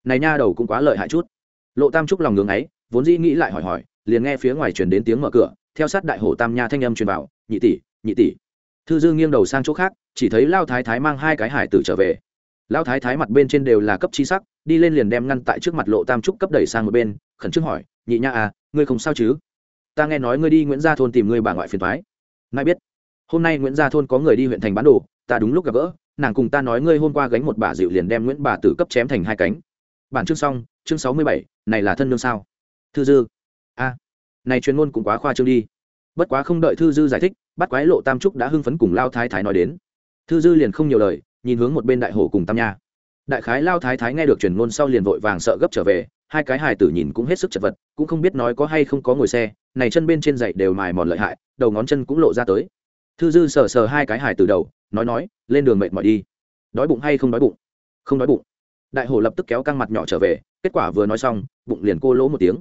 Này nha đầu cũng quá lợi hại chút. Lộ tam trúc lòng ngưng ấy, vốn dĩ nghĩ lại hỏi hỏi, liền nghe phía ngoài truyền đến tiếng mở cửa theo sát đại hổ tam nha thanh âm truyền vào, nhị tỷ nhị tỷ. Thư dư nghiêng đầu sang chỗ khác, chỉ thấy lao thái thái mang hai cái hải tử trở về. Lao thái thái mặt bên trên đều là cấp chi sắc, đi lên liền đem ngăn tại trước mặt lộ tam trúc cấp đẩy sang một bên, khẩn trương hỏi, nhị nha à ngươi không sao chứ? Ta nghe nói ngươi đi nguyễn gia thôn tìm ngươi bà ngoại phiền thoái nay biết, hôm nay nguyễn gia thôn có người đi huyện thành bán đồ, ta đúng lúc gặp gỡ, nàng cùng ta nói ngươi hôm qua gánh một bà dịu liền đem nguyễn bà tử cấp chém thành hai cánh. Bản chương xong, chương sáu mươi bảy, này là thân nương sao? Thư dư, a này chuyên môn cũng quá khoa trương đi. Bất quá không đợi thư dư giải thích, bắt quái lộ tam trúc đã hưng phấn cùng lao thái thái nói đến. Thư dư liền không nhiều lời, nhìn hướng một bên đại hổ cùng tam nha. Đại khái lao thái thái nghe được truyền ngôn sau liền vội vàng sợ gấp trở về, hai cái hài tử nhìn cũng hết sức chật vật, cũng không biết nói có hay không có ngồi xe, này chân bên trên dậy đều mài mòn lợi hại, đầu ngón chân cũng lộ ra tới. Thư dư sờ sờ hai cái hài từ đầu, nói nói, lên đường mệt mỏi đi. Đói bụng hay không đói bụng? Không đói bụng. Đại hổ lập tức kéo căng mặt nhỏ trở về, kết quả vừa nói xong, bụng liền cô lỗ một tiếng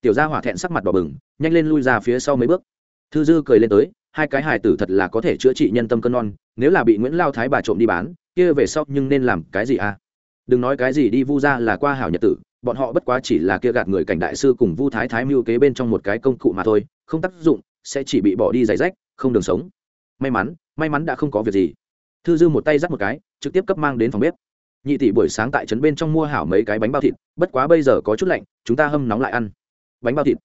tiểu gia hỏa thẹn sắc mặt đỏ bừng, nhanh lên lui ra phía sau mấy bước. Thư dư cười lên tới, hai cái hài tử thật là có thể chữa trị nhân tâm cơn non, nếu là bị nguyễn lao thái bà trộm đi bán, kia về sau nhưng nên làm cái gì à? Đừng nói cái gì đi, vu ra là qua hảo nhật tử, bọn họ bất quá chỉ là kia gạt người cảnh đại sư cùng vu thái thái mưu kế bên trong một cái công cụ mà thôi, không tác dụng, sẽ chỉ bị bỏ đi giày rách, không đường sống. May mắn may mắn đã không có việc gì. Thư dư một tay dắt một cái, trực tiếp cấp mang đến phòng bếp. Nhị tỷ buổi sáng tại trấn bên trong mua hảo mấy cái bánh bao thịt, bất quá bây giờ có chút lạnh, chúng ta hâm nóng lại ăn bánh bao thịt.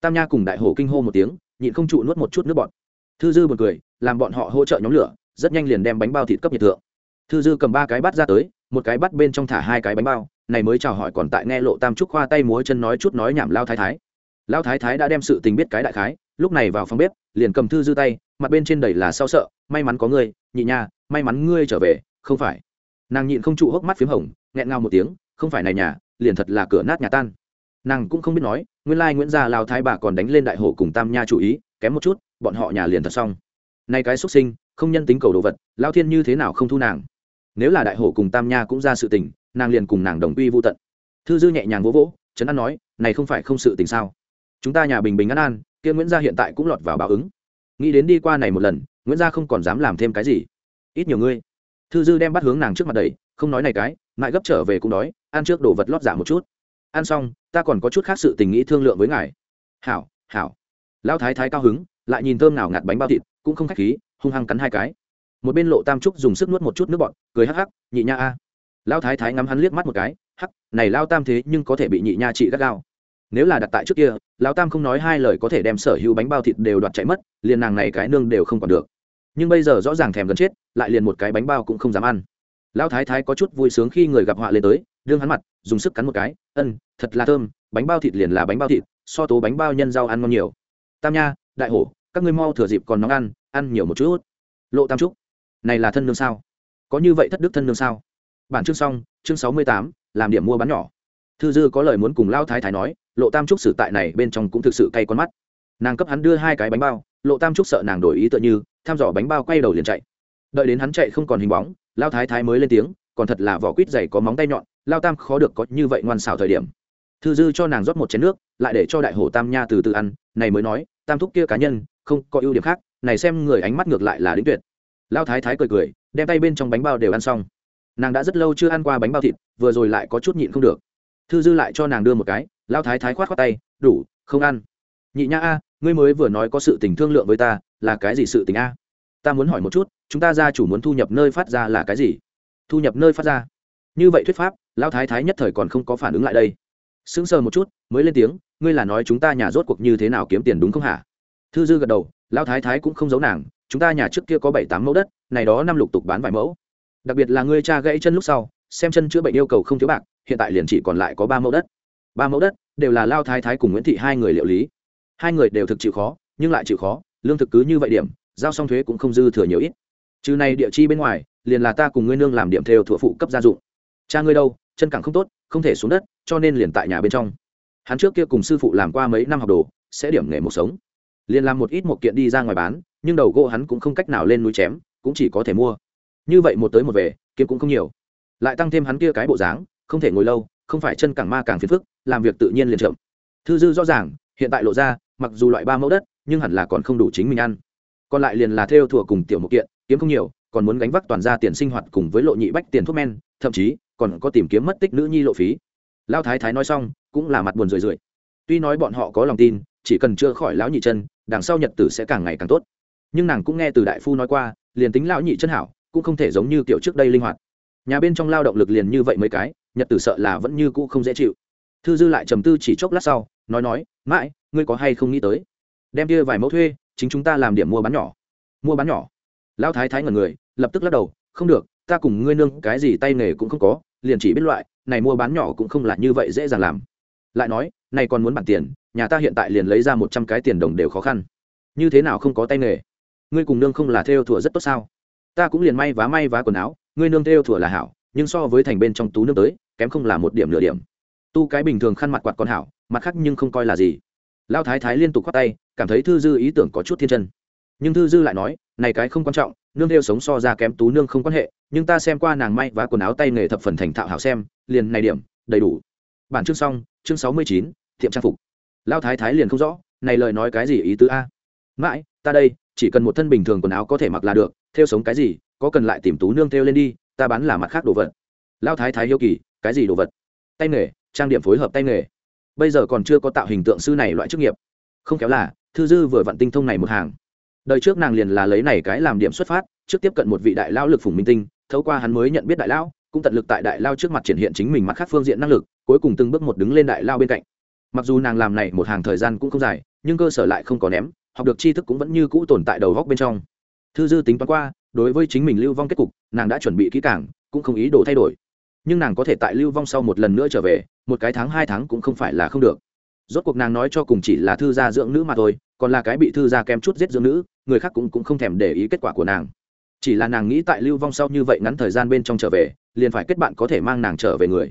Tam nha cùng đại hổ kinh hô một tiếng, nhịn không trụ nuốt một chút nước bọn thư dư một cười, làm bọn họ hỗ trợ nhóm lửa, rất nhanh liền đem bánh bao thịt cấp nhiệt thượng. Thư dư cầm ba cái bát ra tới, một cái bát bên trong thả hai cái bánh bao, này mới chào hỏi còn tại nghe lộ tam trúc khoa tay múa chân nói chút nói nhảm lao thái thái. Lao thái thái đã đem sự tình biết cái đại khái, lúc này vào phòng bếp, liền cầm thư dư tay, mặt bên trên đầy là sao sợ, may mắn có ngươi, nhị nha, may mắn ngươi trở về, không phải. Nàng nhịn không trụ hốc mắt p h í m hồng, nghẹn ngào một tiếng, không phải này nhà, liền thật là cửa nát nhà tan nàng cũng không biết nói, nguyên lai nguyễn gia lao thái bà còn đánh lên đại hổ cùng tam nha chủ ý, kém một chút, bọn họ nhà liền thật xong. Nay cái xuất sinh, không nhân tính cầu đồ vật, lao thiên như thế nào không thu nàng? Nếu là đại hổ cùng tam nha cũng ra sự tình, nàng liền cùng nàng đồng quy vô tận. Thư dư nhẹ nhàng vỗ vỗ, trấn an nói, này không phải không sự tình sao? Chúng ta nhà bình bình an an, kia nguyễn gia hiện tại cũng lọt vào báo ứng. Nghĩ đến đi qua này một lần, nguyễn gia không còn dám làm thêm cái gì. Ít nhiều ngươi. Thư dư đem bắt hướng nàng trước mặt đầy không nói này cái, mãi gấp trở về cũng đói, ăn trước đồ vật lót giả một chút ăn xong, ta còn có chút khác sự tình nghĩ thương lượng với ngài. Hảo hảo. Lão thái thái cao hứng, lại nhìn thơm nào ngạt bánh bao thịt, cũng không khách khí, hung hăng cắn hai cái. Một bên lộ tam trúc dùng sức nuốt một chút nước bọn cười hắc hắc, nhị nha a. Lão thái thái ngắm hắn liếc mắt một cái, hắc, này lao tam thế nhưng có thể bị nhị nha trị gắt gao. Nếu là đặt tại trước kia, lão tam không nói hai lời có thể đem sở hữu bánh bao thịt đều đoạt chạy mất, liền nàng này cái nương đều không còn được. Nhưng bây giờ rõ ràng thèm gần chết, lại liền một cái bánh bao cũng không dám ăn. Lão thái thái có chút vui sướng khi người gặp họa lên tới, đương hắn mặt, dùng sức cắn một cái, ân thật là thơm, bánh bao thịt liền là bánh bao thịt, so tố bánh bao nhân rau ăn ngon nhiều. Tam nha, đại hổ, các ngươi mau thừa dịp còn nóng ăn ăn nhiều một chút. Lộ tam trúc, này là thân nương sao? Có như vậy thất đức thân nương sao? Bản chương xong, chương sáu mươi tám, làm điểm mua bán nhỏ. Thư dư có lời muốn cùng lao thái thái nói, lộ tam trúc xử tại này bên trong cũng thực sự cay con mắt. Nàng cấp hắn đưa hai cái bánh bao, lộ tam trúc sợ nàng đổi ý tựa như, tham dò bánh bao quay đầu liền chạy. Đợi đến hắn chạy không còn hình bóng, lao thái thái mới lên tiếng, còn thật là vỏ quýt dày có móng tay nhọn, lao tam khó được có như vậy ngoan xảo thời điểm thư dư cho nàng rót một chén nước, lại để cho đại hổ tam nha từ từ ăn, này mới nói, tam thúc kia cá nhân, không có ưu điểm khác, này xem người ánh mắt ngược lại là đính tuyệt. Lao thái thái cười cười, đem tay bên trong bánh bao đều ăn xong. Nàng đã rất lâu chưa ăn qua bánh bao thịt, vừa rồi lại có chút nhịn không được. Thư dư lại cho nàng đưa một cái lao thái thái khoát khoát tay, đủ, không ăn. Nhị nha a, ngươi mới vừa nói có sự tình thương lượng với ta, là cái gì sự tình a? Ta muốn hỏi một chút, chúng ta gia chủ muốn thu nhập nơi phát ra là cái gì? Thu nhập nơi phát ra? Như vậy thuyết pháp lao thái thái nhất thời còn không có phản ứng lại đây sững sờ một chút, mới lên tiếng, ngươi là nói chúng ta nhà rốt cuộc như thế nào kiếm tiền đúng không hả? Thư dư gật đầu lao thái thái cũng không giấu nàng, chúng ta nhà trước kia có bảy tám mẫu đất, này đó năm lục tục bán vài mẫu. Đặc biệt là ngươi cha gãy chân lúc sau, xem chân chữa bệnh yêu cầu không thiếu bạc, hiện tại liền chỉ còn lại có ba mẫu đất. Ba mẫu đất đều là lao thái thái cùng nguyễn thị hai người liệu lý. Hai người đều thực chịu khó, nhưng lại chịu khó, lương thực cứ như vậy điểm, giao xong thuế cũng không dư thừa nhiều ít. Trừ này địa chi bên ngoài, liền là ta cùng ngươi nương làm điểm theo thuộc phụ cấp gia dụng. Cha ngươi đâu, chân cẳng không tốt, không thể xuống đất cho nên liền tại nhà bên trong. Hắn trước kia cùng sư phụ làm qua mấy năm học đồ, sẽ điểm nghề một sống. Liền làm một ít một kiện đi ra ngoài bán, nhưng đầu gỗ hắn cũng không cách nào lên núi chém, cũng chỉ có thể mua. Như vậy một tới một về, kiếm cũng không nhiều. Lại tăng thêm hắn kia cái bộ dáng, không thể ngồi lâu, không phải chân càng ma càng phiền phức, làm việc tự nhiên liền chậm. Thư dư rõ ràng, hiện tại lộ ra, mặc dù loại ba mẫu đất, nhưng hẳn là còn không đủ chính mình ăn. Còn lại liền là theo thùa cùng tiểu một kiện, kiếm không nhiều, còn muốn gánh vác toàn ra tiền sinh hoạt cùng với lộ nhị bách tiền thuốc men, thậm chí còn có tìm kiếm mất tích nữ nhi lộ phí lao thái thái nói xong, cũng là mặt buồn rười rượi. Tuy nói bọn họ có lòng tin, chỉ cần chưa khỏi lão nhị chân, đằng sau nhật tử sẽ càng ngày càng tốt. Nhưng nàng cũng nghe từ đại phu nói qua, liền tính lão nhị chân hảo, cũng không thể giống như kiểu trước đây linh hoạt. Nhà bên trong lao động lực liền như vậy mấy cái, nhật tử sợ là vẫn như cũ không dễ chịu. Thư dư lại trầm tư chỉ chốc lát sau, nói nói, mãi, ngươi có hay không nghĩ tới? Đem kia vài mẫu thuê, chính chúng ta làm điểm mua bán nhỏ. Mua bán nhỏ? Lão thái thái ngẩn người, lập tức lắc đầu, không được, ta cùng ngươi nương cái gì tay nghề cũng không có, liền chỉ biết loại này mua bán nhỏ cũng không là như vậy dễ dàng làm. Lại nói, này còn muốn bản tiền, nhà ta hiện tại liền lấy ra một trăm cái tiền đồng đều khó khăn. Như thế nào không có tay nghề? Ngươi cùng nương không là theo thủa rất tốt sao? Ta cũng liền may vá may vá quần áo, ngươi nương theo thủa là hảo, nhưng so với thành bên trong tú nương tới, kém không là một điểm nửa điểm. Tu cái bình thường khăn mặt quạt con hảo, mặt khác nhưng không coi là gì. Lao thái thái liên tục khoát tay, cảm thấy thư dư ý tưởng có chút thiên chân. Nhưng thư dư lại nói, này cái không quan trọng, nương theo sống so ra kém tú nương không quan hệ nhưng ta xem qua nàng may và quần áo tay nghề thập phần thành thạo hảo xem, liền này điểm, đầy đủ. Bản chương xong, chương sáu mươi chín tiệm trang phục. Lao thái thái liền không rõ, này lời nói cái gì ý tứ a? Mãi, ta đây, chỉ cần một thân bình thường quần áo có thể mặc là được, theo sống cái gì, có cần lại tìm tú nương theo lên đi, ta bán là mặt khác đồ vật. Lao thái thái hiếu kỳ, cái gì đồ vật? Tay nghề, trang điểm phối hợp tay nghề. Bây giờ còn chưa có tạo hình tượng sư này loại chức nghiệp. Không kéo là, thư dư vừa vặn tinh thông này một hàng. Đời trước nàng liền là lấy này cái làm điểm xuất phát, trước tiếp cận một vị đại lao lực phủng minh tinh thấu qua hắn mới nhận biết đại lao cũng tận lực tại đại lao trước mặt triển hiện chính mình mặt khác phương diện năng lực cuối cùng từng bước một đứng lên đại lao bên cạnh. Mặc dù nàng làm này một hàng thời gian cũng không dài nhưng cơ sở lại không có ném học được tri thức cũng vẫn như cũ tồn tại đầu góc bên trong. Thư dư tính toán qua đối với chính mình lưu vong kết cục nàng đã chuẩn bị kỹ càng cũng không ý đồ thay đổi. Nhưng nàng có thể tại lưu vong sau một lần nữa trở về một cái tháng hai tháng cũng không phải là không được. Rốt cuộc nàng nói cho cùng chỉ là thư gia dưỡng nữ mà thôi còn là cái bị thư gia kem chút giết dưỡng nữ người khác cũng, cũng không thèm để ý kết quả của nàng chỉ là nàng nghĩ tại lưu vong sau như vậy ngắn thời gian bên trong trở về, liền phải kết bạn có thể mang nàng trở về người.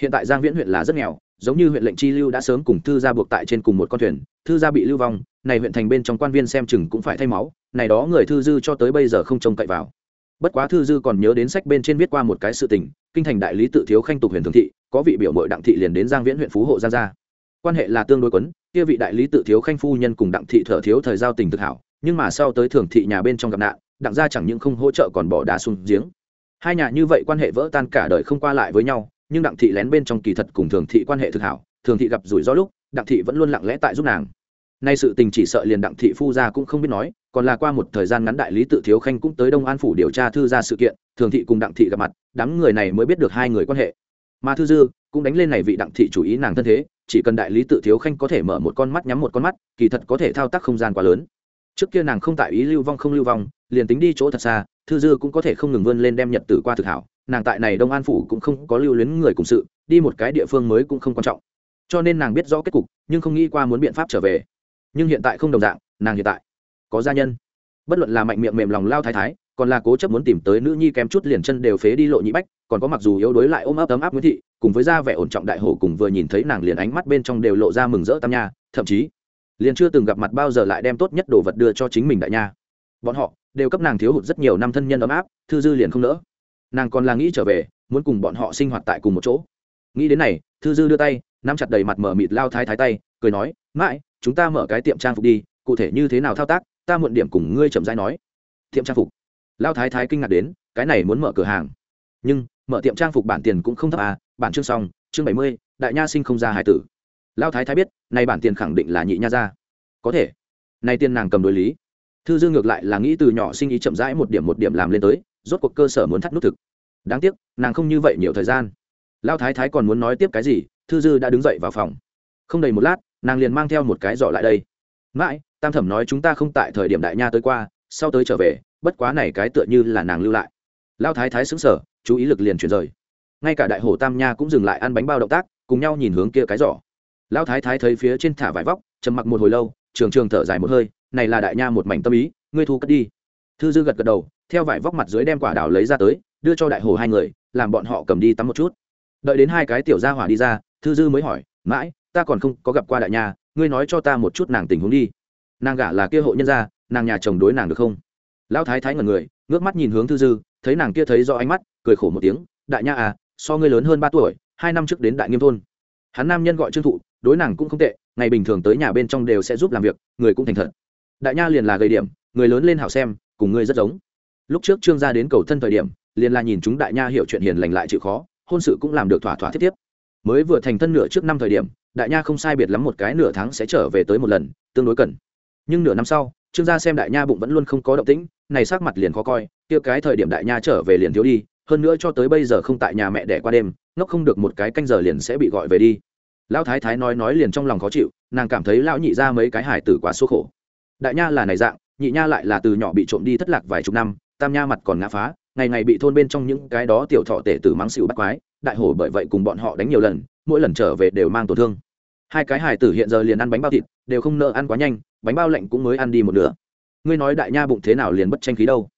Hiện tại giang viễn huyện là rất nghèo, giống như huyện lệnh chi lưu đã sớm cùng thư gia buộc tại trên cùng một con thuyền, thư gia bị lưu vong, này huyện thành bên trong quan viên xem chừng cũng phải thay máu, này đó người thư dư cho tới bây giờ không trông cậy vào. Bất quá thư dư còn nhớ đến sách bên trên viết qua một cái sự tình, kinh thành đại lý tự thiếu khanh tục huyền thường thị, có vị biểu mội đặng thị liền đến giang viễn huyện phú hộ giang gia. Quan hệ là tương đối quấn, kia vị đại lý tự thiếu khanh phu nhân cùng đặng thị thợ thiếu thời giao tình thực hảo, nhưng mà sau tới thường thị nhà bên trong gặp nạn đặng gia chẳng những không hỗ trợ còn bỏ đá xuống giếng. Hai nhà như vậy quan hệ vỡ tan cả đời không qua lại với nhau, nhưng đặng thị lén bên trong kỳ thật cùng thường thị quan hệ thực hảo, thường thị gặp rủi ro lúc, đặng thị vẫn luôn lặng lẽ tại giúp nàng. Nay sự tình chỉ sợ liền đặng thị phu gia cũng không biết nói, còn là qua một thời gian ngắn đại lý tự thiếu khanh cũng tới đông an phủ điều tra thư ra sự kiện, thường thị cùng đặng thị gặp mặt, đám người này mới biết được hai người quan hệ. Mà thư dư cũng đánh lên này vị đặng thị chủ ý nàng thân thế, chỉ cần đại lý tự thiếu khanh có thể mở một con mắt nhắm một con mắt, kỳ thật có thể thao tác không gian quá lớn trước kia nàng không tại ý lưu vong không lưu vong, liền tính đi chỗ thật xa, thư dư cũng có thể không ngừng vươn lên đem nhật tử qua thực hảo, nàng tại này đông an phủ cũng không có lưu luyến người cùng sự, đi một cái địa phương mới cũng không quan trọng. Cho nên nàng biết rõ kết cục, nhưng không nghĩ qua muốn biện pháp trở về. Nhưng hiện tại không đồng dạng, nàng hiện tại có gia nhân. Bất luận là mạnh miệng mềm lòng lao thái thái, còn là cố chấp muốn tìm tới nữ nhi kém chút liền chân đều phế đi lộ nhị bách, còn có mặc dù yếu đuối lại ôm ấp ấm áp nguyễn thị, cùng với da vẻ ổn trọng đại hổ cùng vừa nhìn thấy nàng liền ánh mắt bên trong đều lộ ra mừng rỡ tam nha, thậm chí liền chưa từng gặp mặt bao giờ lại đem tốt nhất đồ vật đưa cho chính mình đại nha. Bọn họ đều cấp nàng thiếu hụt rất nhiều năm thân nhân ấm áp, thư dư liền không nỡ. Nàng còn là nghĩ trở về, muốn cùng bọn họ sinh hoạt tại cùng một chỗ. Nghĩ đến này, thư dư đưa tay, nắm chặt đầy mặt mở mịt lao thái thái tay, cười nói, mãi, chúng ta mở cái tiệm trang phục đi, cụ thể như thế nào thao tác, ta muộn điểm cùng ngươi chậm rãi nói. Tiệm trang phục. Lao thái thái kinh ngạc đến, cái này muốn mở cửa hàng. Nhưng, mở tiệm trang phục bản tiền cũng không thấp à bản chương xong, chương bảy mươi, đại nha sinh không ra hải tử lao thái thái biết, này bản tiền khẳng định là nhị nha ra có thể. Nay tiền nàng cầm đối lý. Thư dư ngược lại là nghĩ từ nhỏ sinh ý chậm rãi một điểm một điểm làm lên tới, rốt cuộc cơ sở muốn thắt nút thực. Đáng tiếc, nàng không như vậy nhiều thời gian. Lao thái thái còn muốn nói tiếp cái gì, thư dư đã đứng dậy vào phòng. Không đầy một lát, nàng liền mang theo một cái giỏ lại đây. Mãi, tam thẩm nói chúng ta không tại thời điểm đại nha tới qua, sau tới trở về, bất quá này cái tựa như là nàng lưu lại. Lao thái thái xứng sở chú ý lực liền chuyển rời. Ngay cả đại hồ tam nha cũng dừng lại ăn bánh bao động tác, cùng nhau nhìn hướng kia cái giỏ. Lão thái thái thấy phía trên thả vải vóc, trầm mặc một hồi lâu, trường trường thở dài một hơi, này là đại nha một mảnh tâm ý, ngươi thu cất đi. Thư dư gật gật đầu, theo vải vóc mặt dưới đem quả đào lấy ra tới, đưa cho đại hồ hai người, làm bọn họ cầm đi tắm một chút. Đợi đến hai cái tiểu gia hỏa đi ra, thư dư mới hỏi, mãi, ta còn không có gặp qua đại nha, ngươi nói cho ta một chút nàng tình huống đi. Nàng gả là kia hộ nhân gia, nàng nhà chồng đối nàng được không? Lão thái thái ngẩn người, ngước mắt nhìn hướng thư dư, thấy nàng kia thấy do ánh mắt, cười khổ một tiếng, đại nha à so ngươi lớn hơn ba tuổi, hai năm trước đến đại nghiêm thôn. Hắn nam nhân gọi trương thụ đối nàng cũng không tệ, ngày bình thường tới nhà bên trong đều sẽ giúp làm việc, người cũng thành thật. Đại nha liền là gây điểm, người lớn lên hảo xem, cùng ngươi rất giống. Lúc trước trương gia đến cầu thân thời điểm, liền là nhìn chúng đại nha hiểu chuyện hiền lành lại chịu khó, hôn sự cũng làm được thỏa thỏa thiết tiếp. Mới vừa thành thân nửa trước năm thời điểm, đại nha không sai biệt lắm một cái nửa tháng sẽ trở về tới một lần, tương đối cần. Nhưng nửa năm sau, trương gia xem đại nha bụng vẫn luôn không có động tĩnh, này sắc mặt liền khó coi, kia cái thời điểm đại nha trở về liền thiếu đi, hơn nữa cho tới bây giờ không tại nhà mẹ đẻ qua đêm, ngốc không được một cái canh giờ liền sẽ bị gọi về đi lão thái thái nói nói liền trong lòng khó chịu, nàng cảm thấy lão nhị ra mấy cái hải tử quá số khổ. Đại nha là này dạng, nhị nha lại là từ nhỏ bị trộm đi thất lạc vài chục năm, tam nha mặt còn ngã phá, ngày ngày bị thôn bên trong những cái đó tiểu thọ tể tử mắng xỉu bắt quái, đại hổ bởi vậy cùng bọn họ đánh nhiều lần, mỗi lần trở về đều mang tổn thương. Hai cái hải tử hiện giờ liền ăn bánh bao thịt, đều không nợ ăn quá nhanh, bánh bao lạnh cũng mới ăn đi một nửa. Ngươi nói đại nha bụng thế nào liền bất tranh khí đâu?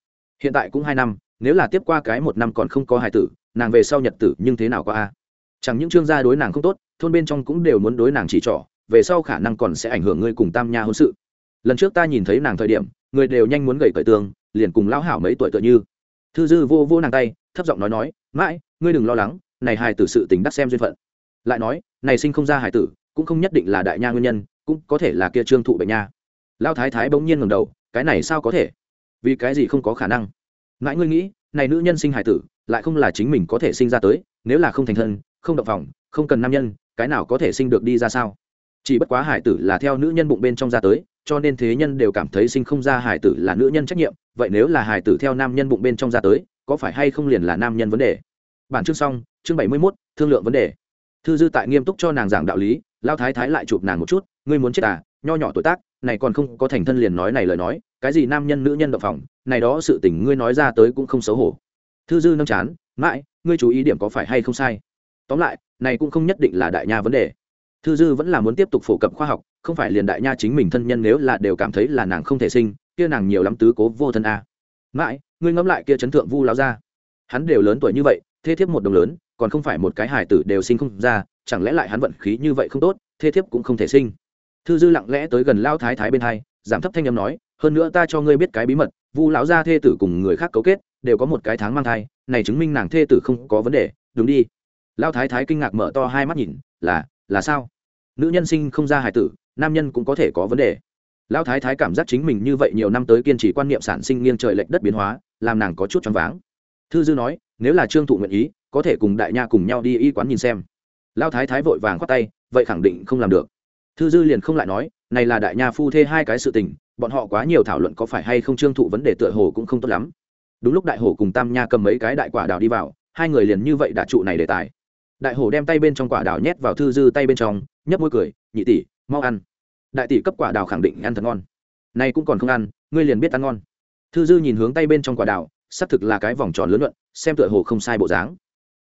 Hiện tại cũng hai năm, nếu là tiếp qua cái một năm còn không có hải tử, nàng về sau nhật tử nhưng thế nào qua a? Chẳng những trương gia đối nàng không tốt thôn bên trong cũng đều muốn đối nàng chỉ trỏ, về sau khả năng còn sẽ ảnh hưởng ngươi cùng tam nha hôn sự. Lần trước ta nhìn thấy nàng thời điểm, người đều nhanh muốn gầy cởi tường, liền cùng lão hảo mấy tuổi tựa như. Thư dư vô vô nàng tay, thấp giọng nói nói, mãi, ngươi đừng lo lắng, này hài tử sự tình đắc xem duyên phận. Lại nói, này sinh không ra hài tử, cũng không nhất định là đại nha nguyên nhân, cũng có thể là kia trương thụ bệnh nha. Lão thái thái bỗng nhiên ngầm đầu, cái này sao có thể? Vì cái gì không có khả năng? Mãi ngươi nghĩ, này nữ nhân sinh hài tử, lại không là chính mình có thể sinh ra tới, nếu là không thành thân, không động phòng, không cần nam nhân cái nào có thể sinh được đi ra sao? Chỉ bất quá hải tử là theo nữ nhân bụng bên trong ra tới, cho nên thế nhân đều cảm thấy sinh không ra hải tử là nữ nhân trách nhiệm. Vậy nếu là hải tử theo nam nhân bụng bên trong ra tới, có phải hay không liền là nam nhân vấn đề? Bản chương xong, chương bảy mươi mốt, thương lượng vấn đề. Thư dư tại nghiêm túc cho nàng giảng đạo lý, lao thái thái lại chụp nàng một chút, ngươi muốn chết à nho nhỏ tuổi tác, này còn không có thành thân liền nói này lời nói, cái gì nam nhân nữ nhân động phòng, này đó sự tình ngươi nói ra tới cũng không xấu hổ. Thư dư nâng chán, mãi, ngươi chú ý điểm có phải hay không sai? Tóm lại, này cũng không nhất định là đại nha vấn đề. Thư dư vẫn là muốn tiếp tục phổ cập khoa học, không phải liền đại nha chính mình thân nhân nếu là đều cảm thấy là nàng không thể sinh, kia nàng nhiều lắm tứ cố vô thân a. À. mãi, ngươi ngẫm lại kia chấn thượng vu lão ra hắn đều lớn tuổi như vậy thế thiếp một đồng lớn, còn không phải một cái hài tử đều sinh không ra, chẳng lẽ lại hắn vận khí như vậy không tốt thế thiếp cũng không thể sinh. Thư dư lặng lẽ tới gần lao thái thái bên hai, giảm thấp thanh âm nói, hơn nữa ta cho ngươi biết cái bí mật, vu lão gia thê tử cùng người khác cấu kết, đều có một cái tháng mang thai, này chứng minh nàng thê tử không có vấn đề, đúng đi lao thái thái kinh ngạc mở to hai mắt nhìn, là là sao? Nữ nhân sinh không ra hài tử, nam nhân cũng có thể có vấn đề. Lao thái thái cảm giác chính mình như vậy nhiều năm tới kiên trì quan niệm sản sinh nghiêng trời lệch đất biến hóa, làm nàng có chút choáng váng. Thư dư nói, nếu là trương thụ nguyện ý, có thể cùng đại nha cùng nhau đi y quán nhìn xem. Lao thái thái vội vàng khoát tay, vậy khẳng định không làm được. Thư dư liền không lại nói, này là đại nha phu thê hai cái sự tình, bọn họ quá nhiều thảo luận có phải hay không trương thụ vấn đề tựa hồ cũng không tốt lắm. Đúng lúc đại hồ cùng tam nha cầm mấy cái đại quả đào đi vào, hai người liền như vậy đã trụ này đề tài đại Hổ đem tay bên trong quả đào nhét vào thư dư tay bên trong, nhấp môi cười, nhị tỷ, mau ăn. Đại tỷ cấp quả đào khẳng định ăn thật ngon. Nay cũng còn không ăn, ngươi liền biết ăn ngon. Thư dư nhìn hướng tay bên trong quả đào, xác thực là cái vòng tròn lớn luận, xem tựa hồ không sai bộ dáng.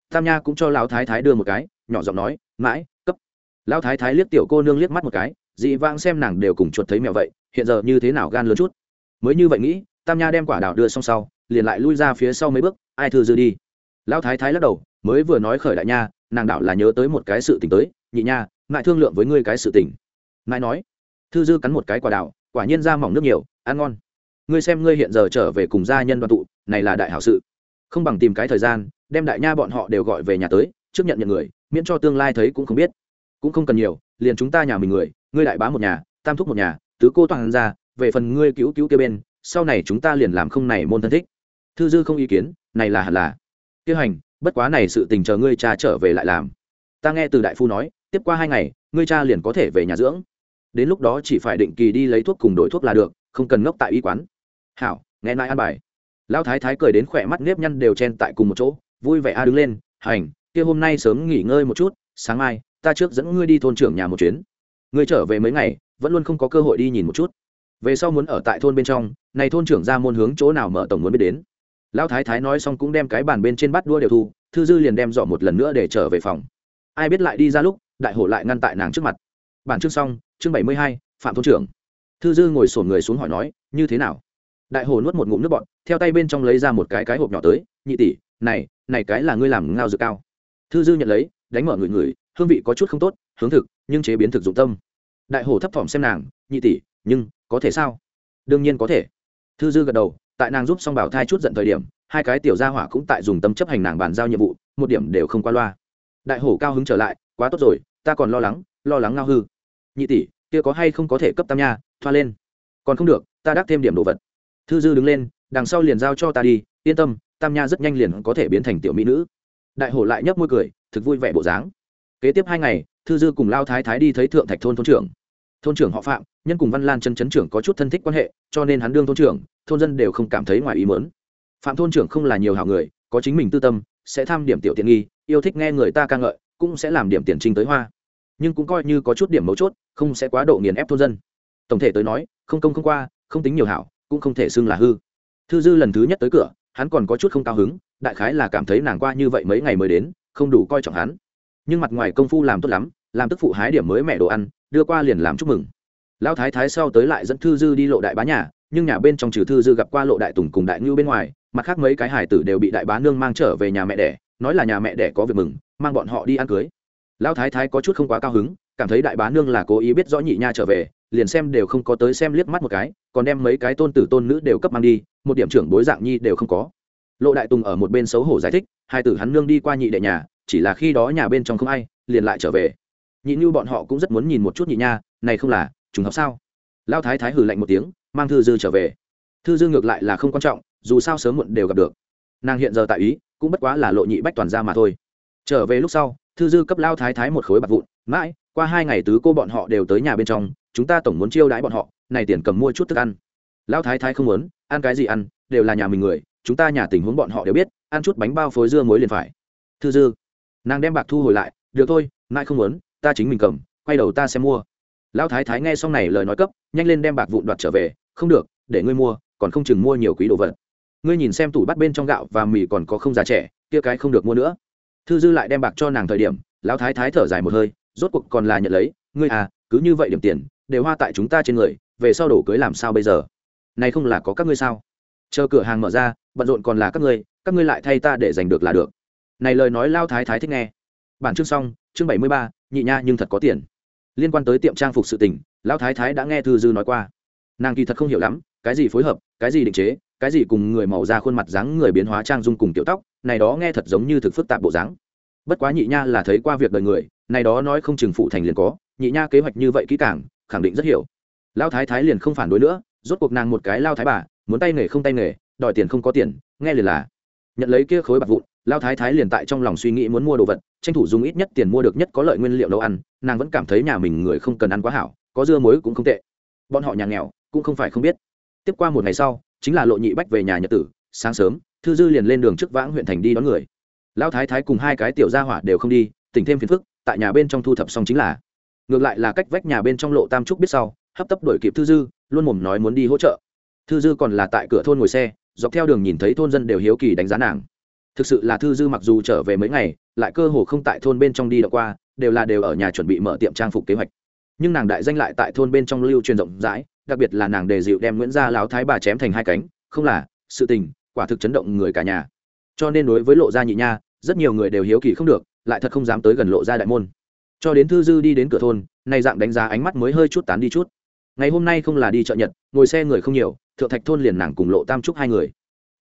Tam nha cũng cho lão thái thái đưa một cái, nhỏ giọng nói, mãi, cấp. Lão thái thái liếc tiểu cô nương liếc mắt một cái, dị vãng xem nàng đều cùng chuột thấy mẹo vậy, hiện giờ như thế nào gan lớn chút. Mới như vậy nghĩ, tam nha đem quả đào đưa xong sau, liền lại lui ra phía sau mấy bước, ai thư dư đi? Lão thái thái lắc đầu, mới vừa nói khởi đại nha nàng đạo là nhớ tới một cái sự tình tới, nhị nha ngại thương lượng với ngươi cái sự tình. Ngài nói, thư dư cắn một cái quả đào, quả nhiên ra mỏng nước nhiều, ăn ngon. Ngươi xem ngươi hiện giờ trở về cùng gia nhân đoàn tụ, này là đại hảo sự. Không bằng tìm cái thời gian, đem đại nha bọn họ đều gọi về nhà tới, trước nhận nhận người, miễn cho tương lai thấy cũng không biết. Cũng không cần nhiều, liền chúng ta nhà mình người, ngươi đại bá một nhà, tam thúc một nhà, tứ cô toàn ra, về phần ngươi cứu cứu kia bên, sau này chúng ta liền làm không này môn thân thích. Thư dư không ý kiến, này là hẳn là. Tiêu hành bất quá này sự tình chờ ngươi cha trở về lại làm. Ta nghe từ đại phu nói, tiếp qua hai ngày, ngươi cha liền có thể về nhà dưỡng. Đến lúc đó chỉ phải định kỳ đi lấy thuốc cùng đổi thuốc là được, không cần ngốc tại y quán. Hảo, nghe nai an bài. Lão thái thái cười đến khỏe mắt nếp nhăn đều chen tại cùng một chỗ, vui vẻ a đứng lên, hành, kia hôm nay sớm nghỉ ngơi một chút, sáng mai, ta trước dẫn ngươi đi thôn trưởng nhà một chuyến. Ngươi trở về mấy ngày, vẫn luôn không có cơ hội đi nhìn một chút. Về sau muốn ở tại thôn bên trong, này thôn trưởng ra môn hướng chỗ nào mở tổng muốn biết đến lão thái thái nói xong cũng đem cái bàn bên trên bắt đua đều thu, thư dư liền đem dọ một lần nữa để trở về phòng. Ai biết lại đi ra lúc, đại hổ lại ngăn tại nàng trước mặt. Bản chương xong, chương bảy mươi hai, phạm thôn trưởng. Thư dư ngồi sổn người xuống hỏi nói, như thế nào? Đại hồ nuốt một ngụm nước bọt, theo tay bên trong lấy ra một cái cái hộp nhỏ tới, nhị tỷ, này này cái là ngươi làm ngao dược cao. Thư dư nhận lấy, đánh mở người người, hương vị có chút không tốt, hướng thực, nhưng chế biến thực dụng tâm. Đại hồ thấp thỏm xem nàng, nhị tỷ, nhưng có thể sao? Đương nhiên có thể. Thư dư gật đầu tại nàng giúp xong bảo thai chút giận thời điểm, hai cái tiểu gia hỏa cũng tại dùng tâm chấp hành nàng bàn giao nhiệm vụ, một điểm đều không qua loa. Đại hổ cao hứng trở lại, quá tốt rồi, ta còn lo lắng lo lắng ngao hư. Nhị tỷ, kia có hay không có thể cấp tam nha, thoa lên. Còn không được, ta đắc thêm điểm đồ vật. Thư dư đứng lên, đằng sau liền giao cho ta đi, yên tâm, tam nha rất nhanh liền có thể biến thành tiểu mỹ nữ. Đại hổ lại nhấp môi cười, thực vui vẻ bộ dáng. Kế tiếp hai ngày, thư dư cùng lao thái thái đi thấy thượng thạch thôn thôn trưởng. Thôn trưởng họ phạm, nhân cùng văn lan chân chấn trưởng có chút thân thích quan hệ, cho nên hắn đương thôn trưởng thôn dân đều không cảm thấy ngoài ý mớn phạm thôn trưởng không là nhiều hảo người, có chính mình tư tâm, sẽ tham điểm tiểu tiện nghi, yêu thích nghe người ta ca ngợi, cũng sẽ làm điểm tiền trinh tới hoa. Nhưng cũng coi như có chút điểm mấu chốt, không sẽ quá độ nghiền ép thôn dân. Tổng thể tới nói, không công không qua, không tính nhiều hảo, cũng không thể xưng là hư. Thư dư lần thứ nhất tới cửa, hắn còn có chút không cao hứng, đại khái là cảm thấy nàng qua như vậy mấy ngày mới đến, không đủ coi trọng hắn. Nhưng mặt ngoài công phu làm tốt lắm, làm tức phụ hái điểm mới mẹ đồ ăn, đưa qua liền làm chúc mừng. Lão thái thái sau tới lại dẫn thư dư đi lộ đại bá nhà nhưng nhà bên trong trừ thư dư gặp qua lộ đại tùng cùng đại ngưu bên ngoài, mặt khác mấy cái hải tử đều bị đại bá nương mang trở về nhà mẹ đẻ, nói là nhà mẹ đẻ có việc mừng, mang bọn họ đi ăn cưới. Lão thái thái có chút không quá cao hứng, cảm thấy đại bá nương là cố ý biết rõ nhị nha trở về, liền xem đều không có tới xem liếc mắt một cái, còn đem mấy cái tôn tử tôn nữ đều cấp mang đi, một điểm trưởng bối dạng nhi đều không có. Lộ đại tùng ở một bên xấu hổ giải thích, hai tử hắn nương đi qua nhị đệ nhà, chỉ là khi đó nhà bên trong không ai, liền lại trở về. Nhị như bọn họ cũng rất muốn nhìn một chút nhị nha, này không là trùng hợp sao? Lao thái thái hừ lạnh một tiếng mang thư dư trở về. Thư dư ngược lại là không quan trọng, dù sao sớm muộn đều gặp được. Nàng hiện giờ tại ý, cũng bất quá là lộ nhị bách toàn ra mà thôi. Trở về lúc sau, thư dư cấp lao thái thái một khối bạc vụn, mãi, qua hai ngày tứ cô bọn họ đều tới nhà bên trong, chúng ta tổng muốn chiêu đãi bọn họ, này tiền cầm mua chút thức ăn. Lao thái thái không muốn, ăn cái gì ăn, đều là nhà mình người, chúng ta nhà tình huống bọn họ đều biết, ăn chút bánh bao phối dưa muối liền phải. Thư dư, nàng đem bạc thu hồi lại, được thôi, mãi không muốn, ta chính mình cầm, quay đầu ta sẽ mua. Lão thái thái nghe xong này lời nói cấp, nhanh lên đem bạc vụn đoạt trở về không được, để ngươi mua, còn không chừng mua nhiều quý đồ vật. Ngươi nhìn xem tủ bắt bên trong gạo và mì còn có không già trẻ, kia cái không được mua nữa. Thư dư lại đem bạc cho nàng thời điểm, lão thái thái thở dài một hơi, rốt cuộc còn là nhận lấy, ngươi à cứ như vậy điểm tiền, đều hoa tại chúng ta trên người, về sau đổ cưới làm sao bây giờ? Này không là có các ngươi sao? Chờ cửa hàng mở ra, bận rộn còn là các ngươi các ngươi lại thay ta để giành được là được. Này lời nói lao thái thái thích nghe. Bản chương xong, chương bảy mươi ba, nhị nha nhưng thật có tiền. Liên quan tới tiệm trang phục sự tình, lão thái thái đã nghe thư dư nói qua nàng kỳ thật không hiểu lắm, cái gì phối hợp, cái gì định chế, cái gì cùng người màu da khuôn mặt dáng người biến hóa trang dung cùng tiểu tóc, này đó nghe thật giống như thực phức tạp bộ dáng. Bất quá nhị nha là thấy qua việc đời người, này đó nói không chừng phụ thành liền có, nhị nha kế hoạch như vậy kỹ càng, khẳng định rất hiểu. Lao thái thái liền không phản đối nữa, rốt cuộc nàng một cái lao thái bà, muốn tay nghề không tay nghề, đòi tiền không có tiền, nghe liền là. Nhận lấy kia khối bạc vụn, lao thái thái liền tại trong lòng suy nghĩ muốn mua đồ vật, tranh thủ dùng ít nhất tiền mua được nhất có lợi nguyên liệu nấu ăn, nàng vẫn cảm thấy nhà mình người không cần ăn quá hảo, có dưa muối cũng không tệ. Bọn họ nhà nghèo cũng không phải không biết. Tiếp qua một ngày sau, chính là lộ nhị bách về nhà nhật tử, sáng sớm, thư dư liền lên đường trước vãng huyện thành đi đón người. Lão thái thái cùng hai cái tiểu gia hỏa đều không đi, tỉnh thêm phiền phức, tại nhà bên trong thu thập xong chính là. Ngược lại là cách vách nhà bên trong lộ tam trúc biết sau, hấp tấp đổi kịp thư dư, luôn mồm nói muốn đi hỗ trợ. Thư dư còn là tại cửa thôn ngồi xe, dọc theo đường nhìn thấy thôn dân đều hiếu kỳ đánh giá nàng. Thực sự là thư dư mặc dù trở về mấy ngày, lại cơ hồ không tại thôn bên trong đi được qua, đều là đều ở nhà chuẩn bị mở tiệm trang phục kế hoạch. Nhưng nàng đại danh lại tại thôn bên trong lưu truyền rộng rãi đặc biệt là nàng đề dịu đem nguyễn gia láo thái bà chém thành hai cánh, không là, sự tình, quả thực chấn động người cả nhà. Cho nên đối với lộ gia nhị nha, rất nhiều người đều hiếu kỳ không được, lại thật không dám tới gần lộ gia đại môn. Cho đến thư dư đi đến cửa thôn nay dạng đánh giá ánh mắt mới hơi chút tán đi chút. Ngày hôm nay không là đi chợ nhật, ngồi xe người không nhiều, thượng thạch thôn liền nàng cùng lộ tam trúc hai người.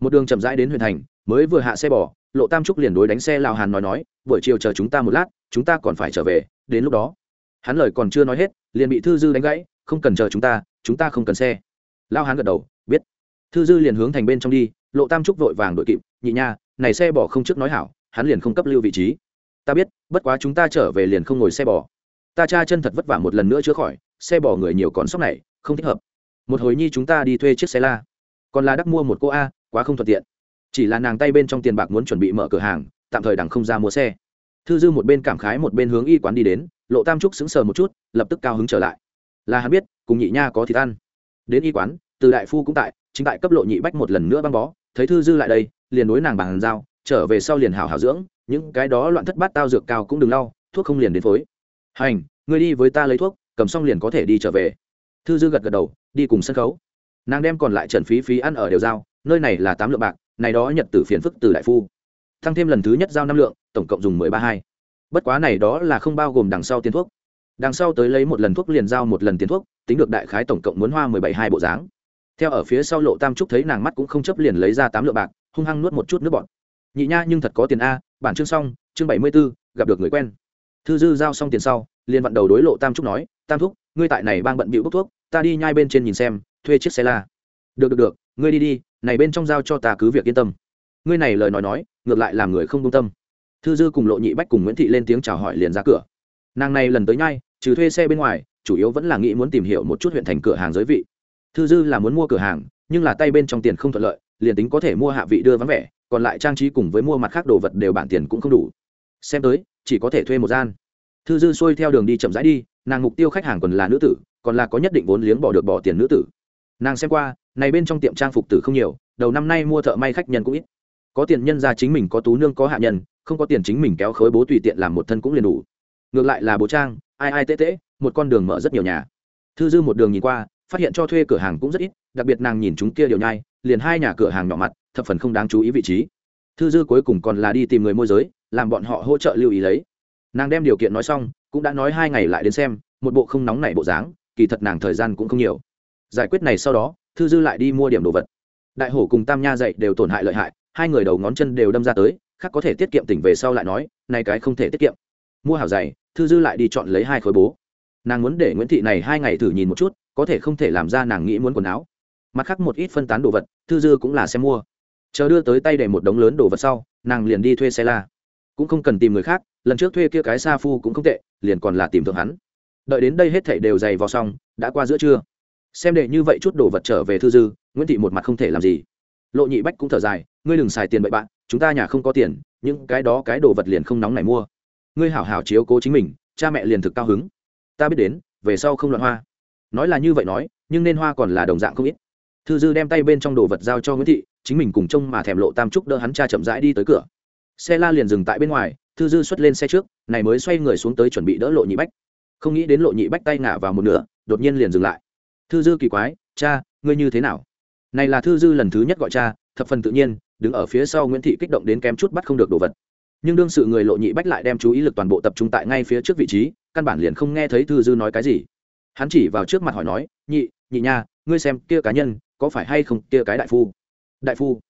Một đường chậm rãi đến huyện thành, mới vừa hạ xe bỏ lộ tam trúc liền đối đánh xe lào hàn nói nói, buổi chiều chờ chúng ta một lát, chúng ta còn phải trở về, đến lúc đó. Hắn lời còn chưa nói hết, liền bị thư dư đánh gãy, không cần chờ chúng ta chúng ta không cần xe. Lao hắn gật đầu, biết. Thư dư liền hướng thành bên trong đi, lộ tam trúc vội vàng đội kịp, nhị nha, này xe bỏ không trước nói hảo, hắn liền không cấp lưu vị trí. Ta biết, bất quá chúng ta trở về liền không ngồi xe bò ta cha chân thật vất vả một lần nữa chữa khỏi, xe bò người nhiều còn sóc này, không thích hợp. Một hồi nhi chúng ta đi thuê chiếc xe la. Còn là đắc mua một cô a, quá không thuận tiện. Chỉ là nàng tay bên trong tiền bạc muốn chuẩn bị mở cửa hàng, tạm thời đằng không ra mua xe. Thư dư một bên cảm khái một bên hướng y quán đi đến, lộ tam trúc sững sờ một chút, lập tức cao hứng trở lại là hắn biết, cùng nhị nha có thịt ăn. Đến y quán, từ đại phu cũng tại, chính tại cấp lộ nhị bách một lần nữa băng bó, thấy thư dư lại đây, liền đối nàng bàn giao, trở về sau liền hảo hảo dưỡng, những cái đó loạn thất bát tao dược cao cũng đừng lau, thuốc không liền đến phối. Hành, ngươi đi với ta lấy thuốc, cầm xong liền có thể đi trở về. Thư dư gật gật đầu, đi cùng sân khấu. Nàng đem còn lại trần phí phí ăn ở đều giao, nơi này là tám lượng bạc, này đó nhật tử phiền phức từ đại phu. Thăng thêm lần thứ nhất giao năm lượng, tổng cộng dùng mười ba hai. Bất quá này đó là không bao gồm đằng sau tiền thuốc đằng sau tới lấy một lần thuốc liền giao một lần tiền thuốc, tính được đại khái tổng cộng muốn hoa mười bảy hai bộ dáng. Theo ở phía sau lộ tam trúc thấy nàng mắt cũng không chấp liền lấy ra tám lượng bạc, hung hăng nuốt một chút nước bọt. Nhị nha, nhưng thật có tiền a, bản chương xong, chương bảy mươi b ố gặp được người quen. Thư dư giao xong tiền sau, liền vặn đầu đối lộ tam trúc nói, tam thúc, ngươi tại này bang bận bịu bốc thuốc, ta đi nhai bên trên nhìn xem, thuê chiếc xe la. Được được được, ngươi đi đi, này bên trong giao cho ta cứ việc yên tâm. Ngươi này lời nói nói, ngược lại làm người không công tâm. Thư dư cùng lộ nhị bách cùng nguyễn thị lên tiếng chào hỏi liền ra cửa. Nàng này lần tới nhai trừ thuê xe bên ngoài, chủ yếu vẫn là nghĩ muốn tìm hiểu một chút huyện thành cửa hàng giới vị. Thư dư là muốn mua cửa hàng, nhưng là tay bên trong tiền không thuận lợi, liền tính có thể mua hạ vị đưa vắng vẻ, còn lại trang trí cùng với mua mặt khác đồ vật đều bản tiền cũng không đủ. Xem tới, chỉ có thể thuê một gian. Thư dư xuôi theo đường đi chậm rãi đi, nàng mục tiêu khách hàng còn là nữ tử, còn là có nhất định vốn liếng bỏ được bỏ tiền nữ tử. Nàng xem qua, này bên trong tiệm trang phục tử không nhiều, đầu năm nay mua thợ may khách nhân cũng ít. Có tiền nhân ra chính mình có tú nương có hạ nhân, không có tiền chính mình kéo khối bố tùy tiện làm một thân cũng liền đủ. Ngược lại là bố trang ai ai tê tê, một con đường mở rất nhiều nhà. Thư dư một đường nhìn qua, phát hiện cho thuê cửa hàng cũng rất ít, đặc biệt nàng nhìn chúng kia điều nhai, liền hai nhà cửa hàng nhỏ mặt, thập phần không đáng chú ý vị trí. Thư dư cuối cùng còn là đi tìm người môi giới, làm bọn họ hỗ trợ lưu ý lấy. Nàng đem điều kiện nói xong, cũng đã nói hai ngày lại đến xem, một bộ không nóng nảy bộ dáng, kỳ thật nàng thời gian cũng không nhiều. Giải quyết này sau đó, thư dư lại đi mua điểm đồ vật. Đại hổ cùng tam nha dậy đều tổn hại lợi hại, hai người đầu ngón chân đều đâm ra tới, khác có thể tiết kiệm tỉnh về sau lại nói, này cái không thể tiết kiệm. Mua hảo dày thư dư lại đi chọn lấy hai khối bố. Nàng muốn để nguyễn thị này hai ngày thử nhìn một chút, có thể không thể làm ra nàng nghĩ muốn quần áo. Mặt khác một ít phân tán đồ vật, thư dư cũng là xem mua. Chờ đưa tới tay để một đống lớn đồ vật sau, nàng liền đi thuê xe la. Cũng không cần tìm người khác, lần trước thuê kia cái sa phu cũng không tệ, liền còn là tìm thượng hắn. Đợi đến đây hết thảy đều dày vào xong, đã qua giữa trưa. Xem để như vậy chút đồ vật trở về thư dư, nguyễn thị một mặt không thể làm gì. Lộ nhị bách cũng thở dài, ngươi đừng xài tiền bậy bạn, chúng ta nhà không có tiền, những cái đó cái đồ vật liền không nóng này mua ngươi hảo hảo chiếu cố chính mình, cha mẹ liền thực cao hứng. Ta biết đến, về sau không loạn hoa. Nói là như vậy nói, nhưng nên hoa còn là đồng dạng không ít. Thư dư đem tay bên trong đồ vật giao cho nguyễn thị, chính mình cùng trông mà thèm lộ tam trúc đỡ hắn cha chậm rãi đi tới cửa. Xe la liền dừng tại bên ngoài, thư dư xuất lên xe trước, này mới xoay người xuống tới chuẩn bị đỡ lộ nhị bách. Không nghĩ đến lộ nhị bách tay ngả vào một nửa, đột nhiên liền dừng lại. Thư dư kỳ quái, cha, ngươi như thế nào? Này là thư dư lần thứ nhất gọi cha, thập phần tự nhiên, đứng ở phía sau nguyễn thị kích động đến kém chút bắt không được đồ vật nhưng đương sự người lộ nhị bách lại đem chú ý lực toàn bộ tập trung tại ngay phía trước vị trí, căn bản liền không nghe thấy thư dư nói cái gì. Hắn chỉ vào trước mặt hỏi nói, nhị nhị nha, ngươi xem kia cá nhân, có phải hay không kia cái đại phu? Đại phu?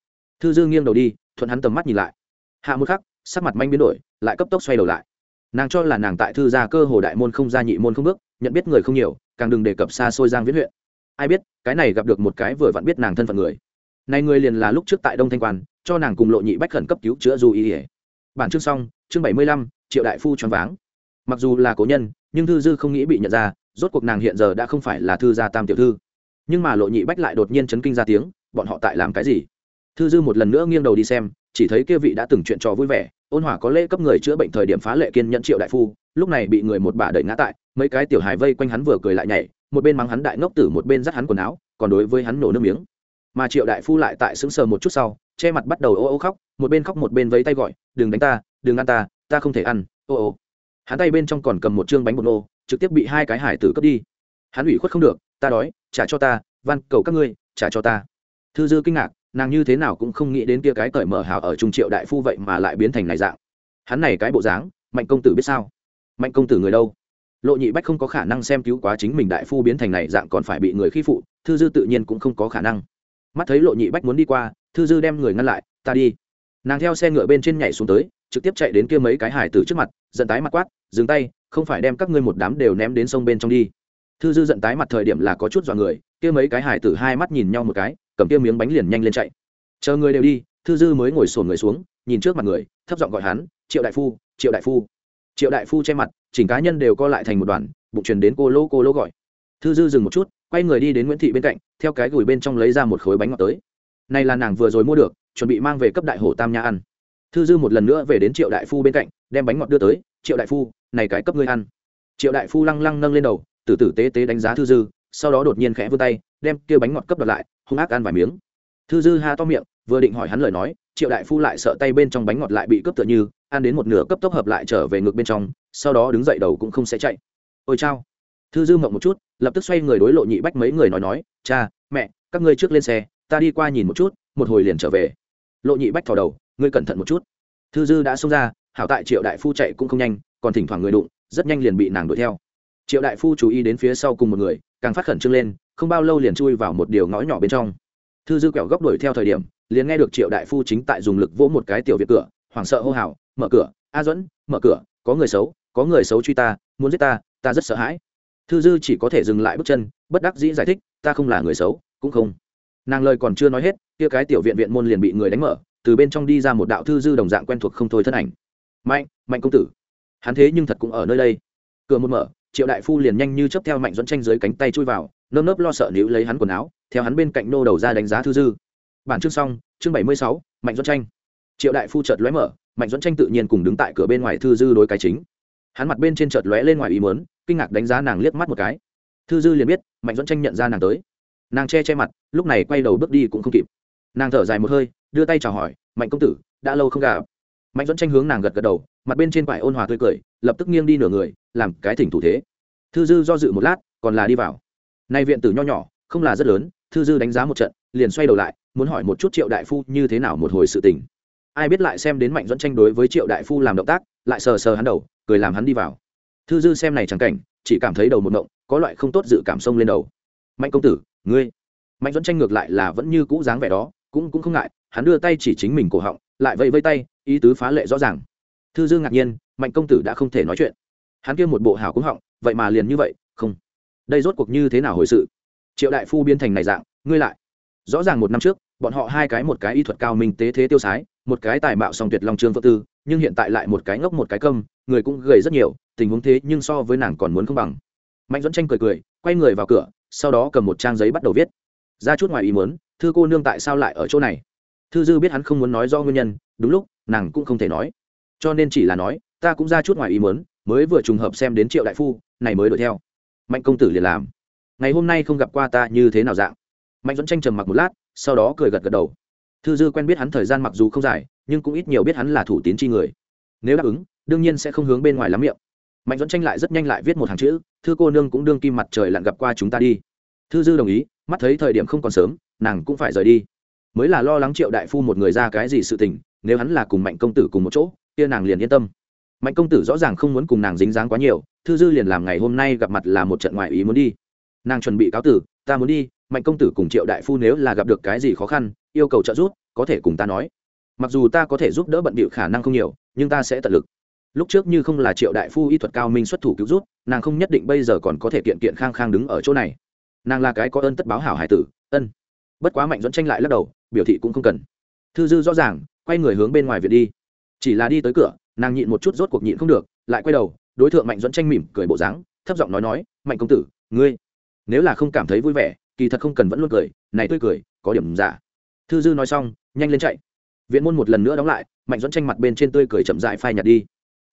Thư dư nghiêng đầu đi, thuận hắn tầm mắt nhìn lại. Hạ một khắc, sắc mặt manh biến đổi, lại cấp tốc xoay đầu lại. Nàng cho là nàng tại thư gia cơ hồ đại môn không gia nhị môn không bước, nhận biết người không nhiều, càng đừng đề cập xa xôi giang viễn huyện. Ai biết, cái này gặp được một cái vừa vặn biết nàng thân phận người. Này người liền là lúc trước tại đông thanh quan, cho nàng cùng lộ nhị bách khẩn cấp cứu chữa du y ỉa bản chương xong, chương bảy mươi lăm, triệu đại phu choáng váng. Mặc dù là cố nhân, nhưng thư dư không nghĩ bị nhận ra, rốt cuộc nàng hiện giờ đã không phải là thư gia tam tiểu thư. Nhưng mà lộ nhị bách lại đột nhiên chấn kinh ra tiếng, bọn họ tại làm cái gì? Thư dư một lần nữa nghiêng đầu đi xem, chỉ thấy kia vị đã từng chuyện trò vui vẻ, ôn hòa có lễ cấp người chữa bệnh thời điểm phá lệ kiên nhẫn triệu đại phu, lúc này bị người một bà đẩy ngã tại, mấy cái tiểu hài vây quanh hắn vừa cười lại nhảy, một bên mắng hắn đại ngốc tử, một bên dắt hắn quần áo, còn đối với hắn nổ nước miếng. Mà triệu đại phu lại tại sững sờ một chút sau che mặt bắt đầu ô ô khóc, một bên khóc một bên vấy tay gọi, đừng đánh ta, đừng ăn ta ta không thể ăn, ô ô. Hắn tay bên trong còn cầm một chương bánh bột nô, trực tiếp bị hai cái hải tử cướp đi. Hắn ủy khuất không được, ta đói, trả cho ta, van cầu các ngươi, trả cho ta. Thư dư kinh ngạc, nàng như thế nào cũng không nghĩ đến kia cái cởi mở hào ở trung triệu đại phu vậy mà lại biến thành này dạng. Hắn này cái bộ dáng, mạnh công tử biết sao? Mạnh công tử người đâu? Lộ nhị bách không có khả năng xem cứu quá chính mình đại phu biến thành này dạng còn phải bị người khi phụ, thư dư tự nhiên cũng không có khả năng mắt thấy lộ nhị bách muốn đi qua, thư dư đem người ngăn lại, ta đi. Nàng theo xe ngựa bên trên nhảy xuống tới, trực tiếp chạy đến kia mấy cái hải tử trước mặt, giận tái mặt quát, dừng tay, không phải đem các ngươi một đám đều ném đến sông bên trong đi. Thư dư giận tái mặt thời điểm là có chút dọa người, kia mấy cái hải tử hai mắt nhìn nhau một cái, cầm kia miếng bánh liền nhanh lên chạy. Chờ người đều đi. Thư dư mới ngồi sổn người xuống, nhìn trước mặt người, thấp giọng gọi hắn, triệu đại phu, triệu đại phu. Triệu đại phu che mặt, chỉnh cá nhân đều co lại thành một đoàn, bụng truyền đến cô lô cô lô gọi. Thư dư dừng một chút quay người đi đến nguyễn thị bên cạnh, theo cái gửi bên trong lấy ra một khối bánh ngọt tới. Này là nàng vừa rồi mua được, chuẩn bị mang về cấp đại hổ tam nha ăn. Thư dư một lần nữa về đến triệu đại phu bên cạnh, đem bánh ngọt đưa tới, triệu đại phu, này cái cấp ngươi ăn. Triệu đại phu lăng lăng nâng lên đầu tử tử tế tế đánh giá thư dư, sau đó đột nhiên khẽ vươn tay, đem kia bánh ngọt cấp đoạt lại, hung ác ăn vài miếng. Thư dư ha to miệng, vừa định hỏi hắn lời nói, triệu đại phu lại sợ tay bên trong bánh ngọt lại bị cướp tựa như, ăn đến một nửa cấp tốc hợp lại trở về ngược bên trong, sau đó đứng dậy đầu cũng không sẽ chạy. Ôi chao thư dư mộng một chút, lập tức xoay người đối lộ nhị bách mấy người nói nói, cha, mẹ, các ngươi trước lên xe, ta đi qua nhìn một chút, một hồi liền trở về. Lộ nhị bách thò đầu, ngươi cẩn thận một chút. Thư dư đã xông ra, hảo tại triệu đại phu chạy cũng không nhanh, còn thỉnh thoảng người đụng, rất nhanh liền bị nàng đuổi theo. Triệu đại phu chú ý đến phía sau cùng một người, càng phát khẩn trương lên, không bao lâu liền chui vào một điều ngõ nhỏ bên trong. Thư dư quẹo góc đuổi theo thời điểm, liền nghe được triệu đại phu chính tại dùng lực vỗ một cái tiểu việt cửa, hoảng sợ hô hào, mở cửa, a duẫn, mở cửa, có người xấu, có người xấu truy ta, muốn giết ta ta rất sợ hãi thư dư chỉ có thể dừng lại bước chân, bất đắc dĩ giải thích, ta không là người xấu, cũng không. Nàng lời còn chưa nói hết, kia cái tiểu viện viện môn liền bị người đánh mở, từ bên trong đi ra một đạo thư dư đồng dạng quen thuộc không thôi thân ảnh. Mạnh mạnh công tử. Hắn thế nhưng thật cũng ở nơi đây. Cửa một mở, triệu đại phu liền nhanh như chấp theo mạnh dẫn tranh dưới cánh tay chui vào, nơm nớp lo sợ níu lấy hắn quần áo, theo hắn bên cạnh nô đầu ra đánh giá thư dư. Bản chương xong, chương bảy mươi sáu, mạnh dẫn tranh. Triệu đại phu chợt lóe mở, mạnh dẫn tranh tự nhiên cùng đứng tại cửa bên ngoài thư dư đối cái chính hắn mặt bên trên chợt lóe lên ngoài ý muốn, kinh ngạc đánh giá nàng liếc mắt một cái. Thư dư liền biết mạnh dẫn tranh nhận ra nàng tới. Nàng che che mặt lúc này quay đầu bước đi cũng không kịp. Nàng thở dài một hơi đưa tay chào hỏi mạnh công tử đã lâu không gặp. Mạnh dẫn tranh hướng nàng gật gật đầu mặt bên trên quải ôn hòa tươi cười lập tức nghiêng đi nửa người làm cái thỉnh thủ thế. Thư dư do dự một lát còn là đi vào. Nay viện tử nho nhỏ không là rất lớn thư dư đánh giá một trận liền xoay đầu lại muốn hỏi một chút triệu đại phu như thế nào một hồi sự tình. Ai biết lại xem đến mạnh dẫn tranh đối với triệu đại phu làm động tác lại sờ sờ hắn đầu cười làm hắn đi vào. Thư dư xem này chẳng cảnh, chỉ cảm thấy đầu một động có loại không tốt dự cảm sông lên đầu. Mạnh công tử, ngươi. Mạnh dẫn tranh ngược lại là vẫn như cũ dáng vẻ đó, cũng cũng không ngại, hắn đưa tay chỉ chính mình cổ họng, lại vẫy vây tay, ý tứ phá lệ rõ ràng. Thư dư ngạc nhiên, mạnh công tử đã không thể nói chuyện. Hắn kêu một bộ hảo cúng họng, vậy mà liền như vậy, không. Đây rốt cuộc như thế nào hồi sự? Triệu đại phu biên thành này dạng, ngươi lại. Rõ ràng một năm trước, bọn họ hai cái một cái y thuật cao minh, tế thế tiêu sái, một cái tài mạo song tuyệt long trương phượng tư, nhưng hiện tại lại một cái ngốc một cái câm người cũng gầy rất nhiều, tình huống thế nhưng so với nàng còn muốn không bằng. Mạnh dẫn tranh cười cười, quay người vào cửa, sau đó cầm một trang giấy bắt đầu viết. Ra chút ngoài ý muốn, thư cô nương tại sao lại ở chỗ này? Thư dư biết hắn không muốn nói do nguyên nhân, đúng lúc, nàng cũng không thể nói. Cho nên chỉ là nói, ta cũng ra chút ngoài ý muốn, mới vừa trùng hợp xem đến triệu đại phu, này mới đuổi theo. Mạnh công tử liền làm. Ngày hôm nay không gặp qua ta như thế nào dạng. Mạnh dẫn tranh trầm mặc một lát, sau đó cười gật gật đầu. Thư dư quen biết hắn thời gian mặc dù không dài, nhưng cũng ít nhiều biết hắn là thủ tín chi người. Nếu đáp ứng đương nhiên sẽ không hướng bên ngoài lắm miệng. Mạnh dẫn tranh lại rất nhanh lại viết một hàng chữ, thư cô nương cũng đương kim mặt trời lặn gặp qua chúng ta đi. Thư dư đồng ý, mắt thấy thời điểm không còn sớm, nàng cũng phải rời đi. Mới là lo lắng triệu đại phu một người ra cái gì sự tình, nếu hắn là cùng mạnh công tử cùng một chỗ, kia nàng liền yên tâm. Mạnh công tử rõ ràng không muốn cùng nàng dính dáng quá nhiều, thư dư liền làm ngày hôm nay gặp mặt là một trận ngoại ý muốn đi. Nàng chuẩn bị cáo tử, ta muốn đi, mạnh công tử cùng triệu đại phu nếu là gặp được cái gì khó khăn, yêu cầu trợ giúp, có thể cùng ta nói. Mặc dù ta có thể giúp đỡ bận bịu khả năng không nhiều, nhưng ta sẽ tận lực lúc trước như không là triệu đại phu y thuật cao minh xuất thủ cứu rút nàng không nhất định bây giờ còn có thể kiện kiện khang khang đứng ở chỗ này. Nàng là cái có ơn tất báo hảo hải tử, ân. Bất quá mạnh dẫn tranh lại lắc đầu, biểu thị cũng không cần. Thư dư rõ ràng, quay người hướng bên ngoài viện đi. Chỉ là đi tới cửa, nàng nhịn một chút rốt cuộc nhịn không được, lại quay đầu, đối tượng mạnh dẫn tranh mỉm cười bộ dáng, thấp giọng nói nói, mạnh công tử, ngươi nếu là không cảm thấy vui vẻ, kỳ thật không cần vẫn luôn cười, này tươi cười, có điểm giả. Thư dư nói xong, nhanh lên chạy. Viện môn một lần nữa đóng lại, mạnh dẫn tranh mặt bên trên tươi cười chậm dại phai nhạt đi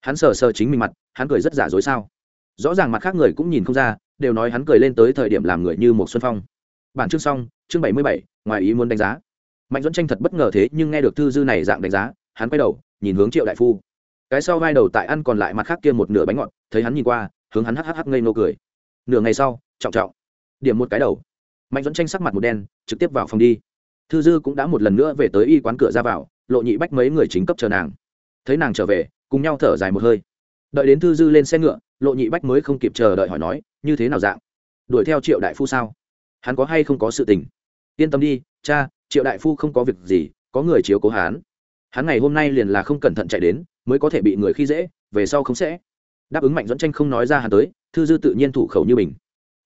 hắn sờ sờ chính mình mặt, hắn cười rất giả dối sao? Rõ ràng mặt khác người cũng nhìn không ra, đều nói hắn cười lên tới thời điểm làm người như một xuân phong. Bản chương xong, chương bảy mươi bảy, ngoài ý muốn đánh giá. Mạnh dẫn tranh thật bất ngờ thế nhưng nghe được thư dư này dạng đánh giá, hắn quay đầu, nhìn hướng triệu đại phu. Cái sau vai đầu tại ăn còn lại mặt khác kia một nửa bánh ngọt, thấy hắn nhìn qua, hướng hắn hắc hắc ngây nô cười. Nửa ngày sau, trọng trọng. Điểm một cái đầu. Mạnh dẫn tranh sắc mặt một đen, trực tiếp vào phòng đi. Thư dư cũng đã một lần nữa về tới y quán cửa ra vào, lộ nhị bách mấy người chính cấp chờ nàng. Thấy nàng trở về cùng nhau thở dài một hơi. Đợi đến thư dư lên xe ngựa, lộ nhị bách mới không kịp chờ đợi hỏi nói, như thế nào dạng? Đuổi theo triệu đại phu sao? Hắn có hay không có sự tình? Yên tâm đi, cha, triệu đại phu không có việc gì, có người chiếu cố hắn. Hắn ngày hôm nay liền là không cẩn thận chạy đến, mới có thể bị người khi dễ, về sau không sẽ. Đáp ứng mạnh dẫn tranh không nói ra hắn tới, thư dư tự nhiên thủ khẩu như mình.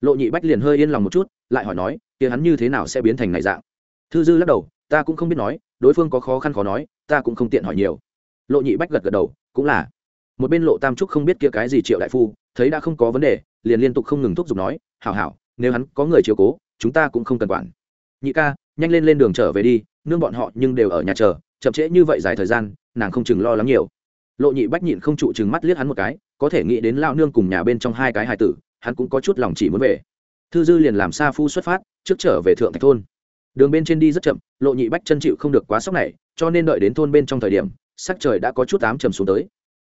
Lộ nhị bách liền hơi yên lòng một chút, lại hỏi nói, kia hắn như thế nào sẽ biến thành này dạng? Thư dư lắc đầu, ta cũng không biết nói, đối phương có khó khăn khó nói, ta cũng không tiện hỏi nhiều. Lộ nhị bách gật gật đầu cũng là. Một bên lộ tam trúc không biết kia cái gì triệu đại phu, thấy đã không có vấn đề, liền liên tục không ngừng thúc giục nói, hảo hảo, nếu hắn có người chiều cố, chúng ta cũng không cần quản. Nhị ca, nhanh lên lên đường trở về đi, nương bọn họ nhưng đều ở nhà chờ, chậm trễ như vậy dài thời gian, nàng không chừng lo lắng nhiều. Lộ nhị bách nhịn không trụ chừng mắt liếc hắn một cái, có thể nghĩ đến lao nương cùng nhà bên trong hai cái hài tử, hắn cũng có chút lòng chỉ muốn về. Thư dư liền làm xa phu xuất phát, trước trở về thượng thạch thôn. Đường bên trên đi rất chậm, lộ nhị bách chân chịu không được quá sốc này, cho nên đợi đến thôn bên trong thời điểm sắc trời đã có chút ám trầm xuống tới.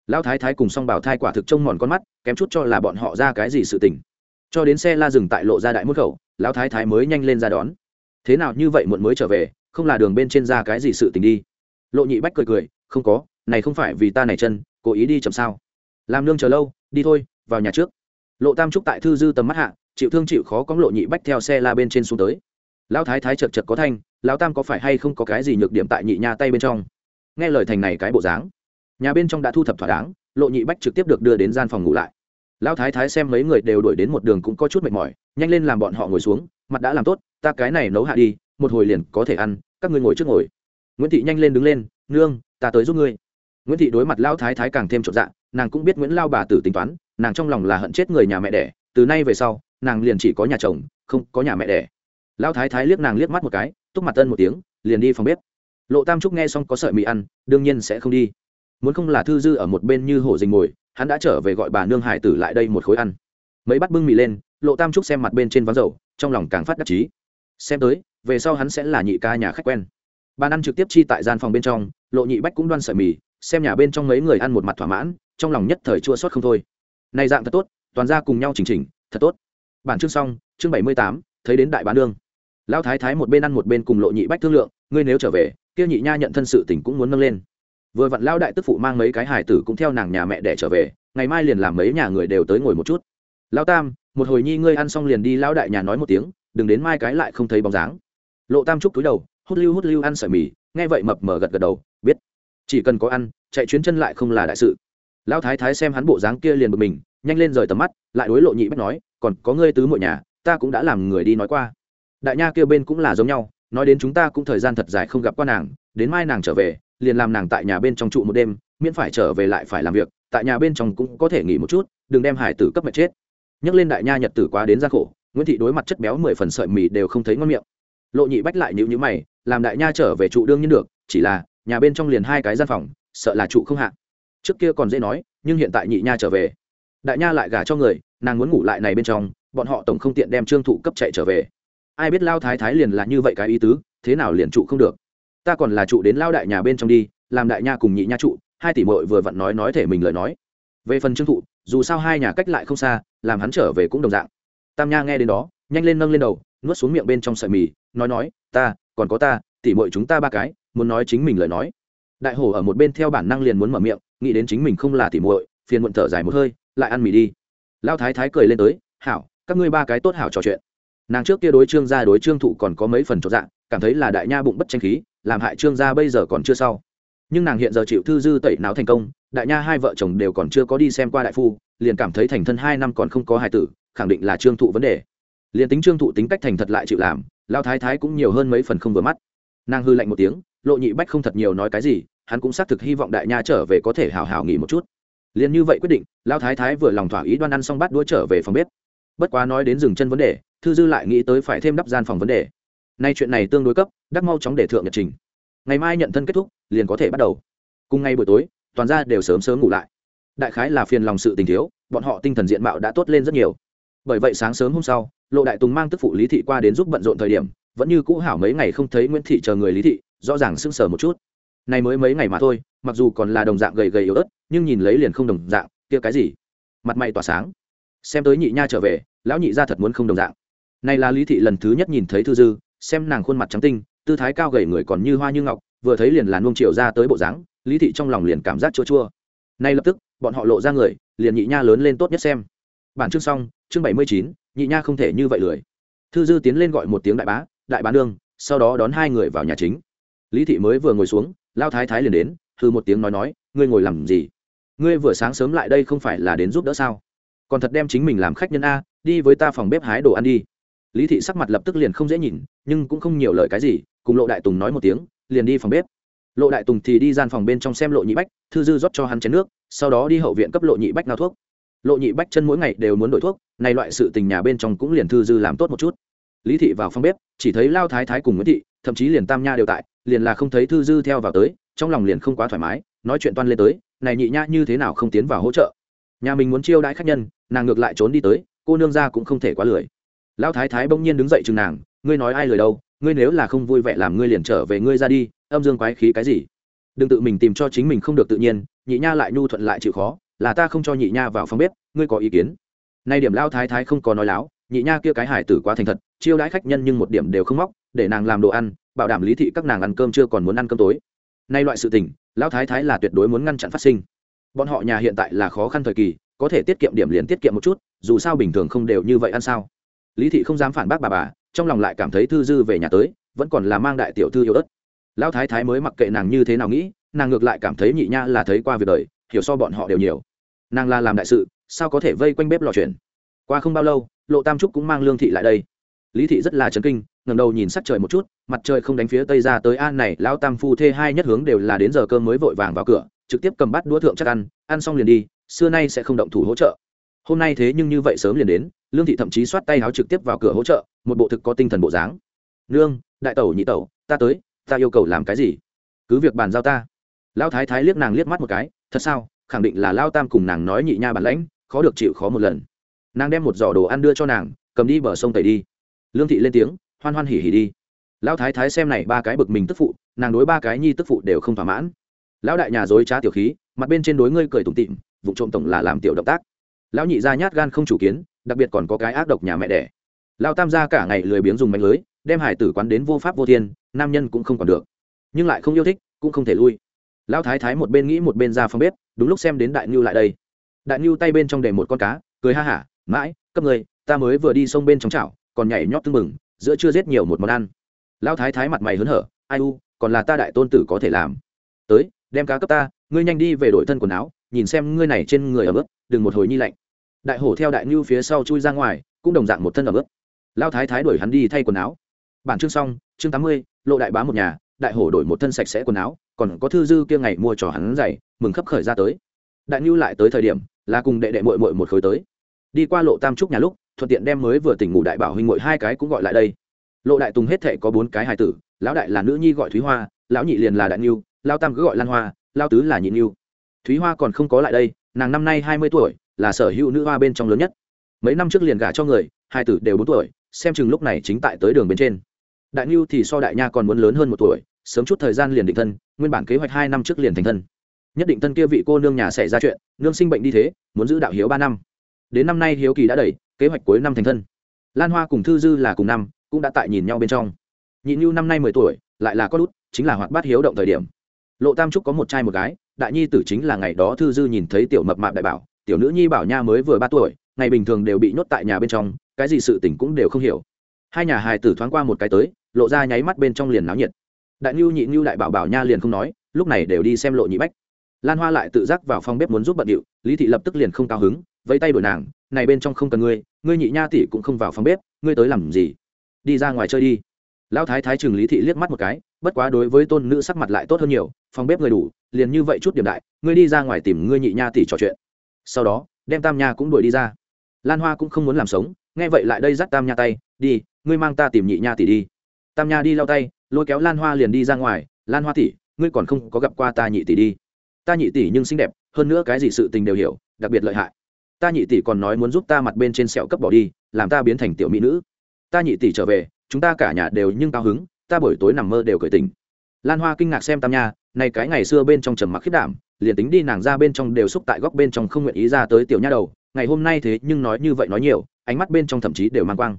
Lão thái thái cùng song bảo thai quả thực trông mòn con mắt, kém chút cho là bọn họ ra cái gì sự tình. Cho đến xe la dừng tại lộ ra đại môn khẩu, lão thái thái mới nhanh lên ra đón. Thế nào như vậy muộn mới trở về, không là đường bên trên ra cái gì sự tình đi. Lộ nhị bách cười cười, không có, này không phải vì ta này chân, cố ý đi chậm sao. Làm nương chờ lâu, đi thôi, vào nhà trước. Lộ tam trúc tại thư dư tầm mắt hạ, chịu thương chịu khó có lộ nhị bách theo xe la bên trên xuống tới. Lão thái thái chật chật có thanh, lão tam có phải hay không có cái gì nhược điểm tại nhị nha tay bên trong? Nghe lời thành này cái bộ dáng. Nhà bên trong đã thu thập thỏa đáng, lộ nhị bách trực tiếp được đưa đến gian phòng ngủ lại. Lão thái thái xem mấy người đều đuổi đến một đường cũng có chút mệt mỏi, nhanh lên làm bọn họ ngồi xuống, mặt đã làm tốt, ta cái này nấu hạ đi, một hồi liền có thể ăn, các ngươi ngồi trước ngồi. Nguyễn thị nhanh lên đứng lên, nương, ta tới giúp ngươi. Nguyễn thị đối mặt lão thái thái càng thêm trộn dạ nàng cũng biết nguyễn lao bà tử tính toán, nàng trong lòng là hận chết người nhà mẹ đẻ, từ nay về sau, nàng liền chỉ có nhà chồng, không có nhà mẹ đẻ. Lão thái thái liếc nàng liếc mắt một cái, túc mặt tân một tiếng, liền đi phòng bếp lộ tam trúc nghe xong có sợi mì ăn, đương nhiên sẽ không đi. Muốn không là thư dư ở một bên như hổ dình mồi, hắn đã trở về gọi bà nương hải tử lại đây một khối ăn. Mấy bắt bưng mì lên, lộ tam trúc xem mặt bên trên ván dầu, trong lòng càng phát đắc chí. Xem tới, về sau hắn sẽ là nhị ca nhà khách quen. Bàn ăn trực tiếp chi tại gian phòng bên trong, lộ nhị bách cũng đoan sợi mì, xem nhà bên trong mấy người ăn một mặt thỏa mãn, trong lòng nhất thời chua xót không thôi. Này dạng thật tốt, toàn ra cùng nhau chỉnh chỉnh, thật tốt. Bản chương xong, chương bảy mươi tám, thấy đến đại bán đương lão thái thái một bên ăn một bên cùng lộ nhị bách thương lượng, ngươi nếu trở về kia nhị nha nhận thân sự tình cũng muốn nâng lên. Vừa vặn lao đại tức phụ mang mấy cái hải tử cũng theo nàng nhà mẹ để trở về, ngày mai liền làm mấy nhà người đều tới ngồi một chút. Lao tam, một hồi nhi ngươi ăn xong liền đi lao đại nhà nói một tiếng, đừng đến mai cái lại không thấy bóng dáng. Lộ tam trúc túi đầu, hút lưu hút lưu ăn sợi mì, nghe vậy mập mờ gật gật đầu, biết. Chỉ cần có ăn, chạy chuyến chân lại không là đại sự. Lão thái thái xem hắn bộ dáng kia liền bực mình, nhanh lên rời tầm mắt, lại đối lộ nhị bách nói, còn có ngươi tứ mọi nhà, ta cũng đã làm người đi nói qua. Đại nha kia bên cũng là giống nhau nói đến chúng ta cũng thời gian thật dài không gặp qua nàng, đến mai nàng trở về, liền làm nàng tại nhà bên trong trụ một đêm, miễn phải trở về lại phải làm việc, tại nhà bên trong cũng có thể nghỉ một chút, đừng đem hải tử cấp mệt chết. Nhắc lên đại nha nhật tử quá đến gian khổ, nguyễn thị đối mặt chất béo mười phần sợi mì đều không thấy ngon miệng. Lộ nhị bách lại nhịu nhữ mày, làm đại nha trở về trụ đương nhiên được, chỉ là, nhà bên trong liền hai cái gian phòng, sợ là trụ không hạ. Trước kia còn dễ nói, nhưng hiện tại nhị nha trở về. Đại nha lại gả cho người, nàng muốn ngủ lại này bên trong, bọn họ tổng không tiện đem trương thụ cấp chạy trở về ai biết lao thái thái liền là như vậy cái ý tứ, thế nào liền trụ không được. Ta còn là trụ đến lao đại nhà bên trong đi, làm đại nha cùng nhị nha trụ, hai tỷ mội vừa vặn nói nói thể mình lời nói. Về phần trương thụ, dù sao hai nhà cách lại không xa, làm hắn trở về cũng đồng dạng. Tam nha nghe đến đó, nhanh lên nâng lên đầu, nuốt xuống miệng bên trong sợi mì, nói nói, ta, còn có ta, tỷ mội chúng ta ba cái, muốn nói chính mình lời nói. Đại hổ ở một bên theo bản năng liền muốn mở miệng, nghĩ đến chính mình không là tỷ muội, phiền muộn thở dài một hơi, lại ăn mì đi. Lao thái thái cười lên tới, hảo, các ngươi ba cái tốt hảo trò chuyện nàng trước kia đối trương gia đối trương thụ còn có mấy phần trọn dạng cảm thấy là đại nha bụng bất tranh khí, làm hại trương gia bây giờ còn chưa sau. Nhưng nàng hiện giờ chịu thư dư tẩy não thành công, đại nha hai vợ chồng đều còn chưa có đi xem qua đại phu, liền cảm thấy thành thân hai năm còn không có hài tử, khẳng định là trương thụ vấn đề. Liền tính trương thụ tính cách thành thật lại chịu làm lao thái thái cũng nhiều hơn mấy phần không vừa mắt. Nàng hư lạnh một tiếng, lộ nhị bách không thật nhiều nói cái gì, hắn cũng xác thực hy vọng đại nha trở về có thể hào hào nghỉ một chút. Liền như vậy quyết định lao thái thái vừa lòng thỏa ý đoan ăn xong bát đũa trở về phòng bếp. Bất quá nói đến dừng chân vấn đề thư dư lại nghĩ tới phải thêm đắp gian phòng vấn đề. Nay chuyện này tương đối cấp, đắc mau chóng để thượng nhật trình. Ngày mai nhận thân kết thúc, liền có thể bắt đầu. Cùng ngay buổi tối, toàn ra đều sớm sớm ngủ lại. Đại khái là phiền lòng sự tình thiếu, bọn họ tinh thần diện mạo đã tốt lên rất nhiều. Bởi vậy sáng sớm hôm sau, lộ đại tùng mang tức phụ lý thị qua đến giúp bận rộn thời điểm, vẫn như cũ hảo mấy ngày không thấy nguyễn thị chờ người lý thị, rõ ràng sưng sờ một chút. Nay mới mấy ngày mà thôi, mặc dù còn là đồng dạng gầy gầy yếu ớt, nhưng nhìn lấy liền không đồng dạng, kia cái gì? Mặt mày tỏa sáng. Xem tới nhị nha trở về, lão nhị ra thật muốn không đồng dạng này là lý thị lần thứ nhất nhìn thấy thư dư, xem nàng khuôn mặt trắng tinh, tư thái cao gầy người còn như hoa như ngọc, vừa thấy liền là nuông triệu ra tới bộ dáng, lý thị trong lòng liền cảm giác chua chua. Nay lập tức, bọn họ lộ ra người, liền nhị nha lớn lên tốt nhất xem. Bản chương xong, chương bảy mươi chín, nhị nha không thể như vậy lười. Thư dư tiến lên gọi một tiếng đại bá đại bá nương. Sau đó đón hai người vào nhà chính. Lý thị mới vừa ngồi xuống, lao thái thái liền đến thư một tiếng nói nói, ngươi ngồi làm gì? Ngươi vừa sáng sớm lại đây không phải là đến giúp đỡ sao? Còn thật đem chính mình làm khách nhân a, đi với ta phòng bếp hái đồ ăn đi lý thị sắc mặt lập tức liền không dễ nhìn, nhưng cũng không nhiều lời cái gì, cùng lộ đại tùng nói một tiếng, liền đi phòng bếp. Lộ đại tùng thì đi gian phòng bên trong xem lộ nhị bách, thư dư rót cho hắn chén nước, sau đó đi hậu viện cấp lộ nhị bách ngao thuốc. Lộ nhị bách chân mỗi ngày đều muốn đổi thuốc, này loại sự tình nhà bên trong cũng liền thư dư làm tốt một chút. Lý thị vào phòng bếp, chỉ thấy lao thái thái cùng nguyễn thị, thậm chí liền tam nha đều tại, liền là không thấy thư dư theo vào tới, trong lòng liền không quá thoải mái, nói chuyện toan lên tới, này nhị nha, như thế nào không tiến vào hỗ trợ? Nhà mình muốn chiêu đãi khách nhân, nàng ngược lại trốn đi tới, cô nương ra cũng không thể quá lười lão thái thái bỗng nhiên đứng dậy chừng nàng, ngươi nói ai lời đâu? Ngươi nếu là không vui vẻ làm ngươi liền trở về ngươi ra đi, âm dương quái khí cái gì? Đừng tự mình tìm cho chính mình không được tự nhiên, nhị nha lại nhu thuận lại chịu khó, là ta không cho nhị nha vào phòng bếp, ngươi có ý kiến? Nay điểm lao thái thái không có nói láo, nhị nha kia cái hải tử quá thành thật, chiêu đãi khách nhân nhưng một điểm đều không móc, để nàng làm đồ ăn, bảo đảm lý thị các nàng ăn cơm chưa còn muốn ăn cơm tối. Nay loại sự tình, lão thái thái là tuyệt đối muốn ngăn chặn phát sinh. Bọn họ nhà hiện tại là khó khăn thời kỳ, có thể tiết kiệm điểm liền tiết kiệm một chút, dù sao bình thường không đều như vậy ăn sao? Lý thị không dám phản bác bà bà, trong lòng lại cảm thấy thư dư về nhà tới, vẫn còn là mang đại tiểu thư yêu ớt. Lão thái thái mới mặc kệ nàng như thế nào nghĩ, nàng ngược lại cảm thấy nhị nha là thấy qua việc đời, hiểu so bọn họ đều nhiều. Nàng là làm đại sự, sao có thể vây quanh bếp lò chuyển? qua không bao lâu, lộ tam trúc cũng mang lương thị lại đây. Lý thị rất là chấn kinh ngầm đầu nhìn sắc trời một chút, mặt trời không đánh phía tây ra tới an này, lão tam phu thê hai nhất hướng đều là đến giờ cơm mới vội vàng vào cửa, trực tiếp cầm bát đũa thượng chắc ăn ăn xong liền đi, xưa nay sẽ không động thủ hỗ trợ. Hôm nay thế nhưng như vậy sớm liền đến lương thị thậm chí xoát tay áo trực tiếp vào cửa hỗ trợ, một bộ thực có tinh thần bộ dáng. Nương, đại tẩu, nhị tẩu, ta tới, ta yêu cầu làm cái gì? Cứ việc bàn giao ta. Lão thái thái liếc nàng liếc mắt một cái, thật sao? Khẳng định là lao tam cùng nàng nói nhị nha bản lãnh, khó được chịu khó một lần. Nàng đem một giỏ đồ ăn đưa cho nàng, cầm đi bờ sông tẩy đi. Lương thị lên tiếng, hoan hoan hỉ hỉ đi. Lão thái thái xem này ba cái bực mình tức phụ, nàng đối ba cái nhi tức phụ đều không thỏa mãn. Lão đại nhà dối trá tiểu khí, mặt bên trên đối ngươi cười tủm tịm vụ trộm tổng là làm tiểu động tác. Lão nhị ra nhát gan không chủ kiến đặc biệt còn có cái ác độc nhà mẹ đẻ. Lão tam gia cả ngày lười biếng dùng mánh lưới, đem hải tử quán đến vô pháp vô thiên, nam nhân cũng không còn được. Nhưng lại không yêu thích, cũng không thể lui. Lão thái thái một bên nghĩ một bên ra phòng bếp, đúng lúc xem đến đại ngưu lại đây. Đại ngưu tay bên trong để một con cá, cười ha hả, mãi, cấp người, ta mới vừa đi sông bên trong chảo, còn nhảy nhót tưng mừng giữa chưa giết nhiều một món ăn. Lão thái thái mặt mày hớn hở, ai u, còn là ta đại tôn tử có thể làm. Tới, đem cá cấp ta, ngươi nhanh đi về đổi thân quần áo, nhìn xem ngươi này trên người ở bước đừng một hồi nhi lạnh đại hổ theo đại ngưu phía sau chui ra ngoài, cũng đồng dạng một thân ở bước lão thái thái đuổi hắn đi thay quần áo. Bản chương xong, chương tám mươi, lộ đại bá một nhà, đại hổ đổi một thân sạch sẽ quần áo, còn có thư dư kia ngày mua trò hắn giày, mừng khấp khởi ra tới. Đại ngưu lại tới thời điểm, là cùng đệ đệ mội mội một khối tới. Đi qua lộ tam trúc nhà lúc, thuận tiện đem mới vừa tỉnh ngủ đại bảo huynh mội hai cái cũng gọi lại đây. Lộ đại tùng hết thệ có bốn cái hài tử, lão đại là nữ nhi gọi thúy hoa, lão nhị liền là đại ngưu lao tam cứ gọi lan hoa lao tứ là nhị ngưu thúy hoa còn không có lại đây, nàng năm nay hai mươi tuổi là sở hữu nữ hoa bên trong lớn nhất. Mấy năm trước liền gả cho người, hai tử đều bốn tuổi, xem chừng lúc này chính tại tới đường bên trên. Đại ngưu thì so đại nha còn muốn lớn hơn một tuổi, sớm chút thời gian liền định thân, nguyên bản kế hoạch hai năm trước liền thành thân. Nhất định thân kia vị cô nương nhà xảy ra chuyện, nương sinh bệnh đi thế, muốn giữ đạo hiếu ba năm. Đến năm nay hiếu kỳ đã đẩy kế hoạch cuối năm thành thân. Lan hoa cùng thư dư là cùng năm, cũng đã tại nhìn nhau bên trong. Nhị ngưu năm nay mười tuổi, lại là có lút, chính là hoạt bát hiếu động thời điểm. Lộ tam trúc có một trai một gái, đại nhi tử chính là ngày đó thư dư nhìn thấy tiểu mập mạp đại bảo tiểu nữ nhi bảo nha mới vừa ba tuổi, ngày bình thường đều bị nhốt tại nhà bên trong, cái gì sự tỉnh cũng đều không hiểu. Hai nhà hài tử thoáng qua một cái tới, lộ ra nháy mắt bên trong liền náo nhiệt. Đại ngưu nhị ngưu đại bảo bảo nha liền không nói, lúc này đều đi xem lộ nhị bách. Lan hoa lại tự giác vào phòng bếp muốn giúp bận điệu, lý thị lập tức liền không cao hứng, vẫy tay đổi nàng, này bên trong không cần ngươi ngươi nhị nha tỷ cũng không vào phòng bếp, ngươi tới làm gì? Đi ra ngoài chơi đi. Lão thái thái chừng lý thị liếc mắt một cái, bất quá đối với tôn nữ sắc mặt lại tốt hơn nhiều, phòng bếp người đủ, liền như vậy chút điểm đại, ngươi đi ra ngoài tìm ngươi nhị nha tỷ trò chuyện sau đó, đem tam nha cũng đuổi đi ra. Lan hoa cũng không muốn làm sống, nghe vậy lại đây dắt tam nha tay, đi, ngươi mang ta tìm nhị nha tỷ đi. Tam nha đi lau tay, lôi kéo lan hoa liền đi ra ngoài, lan hoa tỷ, ngươi còn không có gặp qua ta nhị tỷ đi. Ta nhị tỷ nhưng xinh đẹp, hơn nữa cái gì sự tình đều hiểu, đặc biệt lợi hại. Ta nhị tỷ còn nói muốn giúp ta mặt bên trên sẹo cấp bỏ đi, làm ta biến thành tiểu mỹ nữ. Ta nhị tỷ trở về, chúng ta cả nhà đều nhưng cao hứng, ta buổi tối nằm mơ đều cởi tình lan hoa kinh ngạc xem tam nha, này cái ngày xưa bên trong trầm mặc khiết đảm liền tính đi nàng ra bên trong đều xúc tại góc bên trong không nguyện ý ra tới tiểu nha đầu, ngày hôm nay thế nhưng nói như vậy nói nhiều, ánh mắt bên trong thậm chí đều mang quang.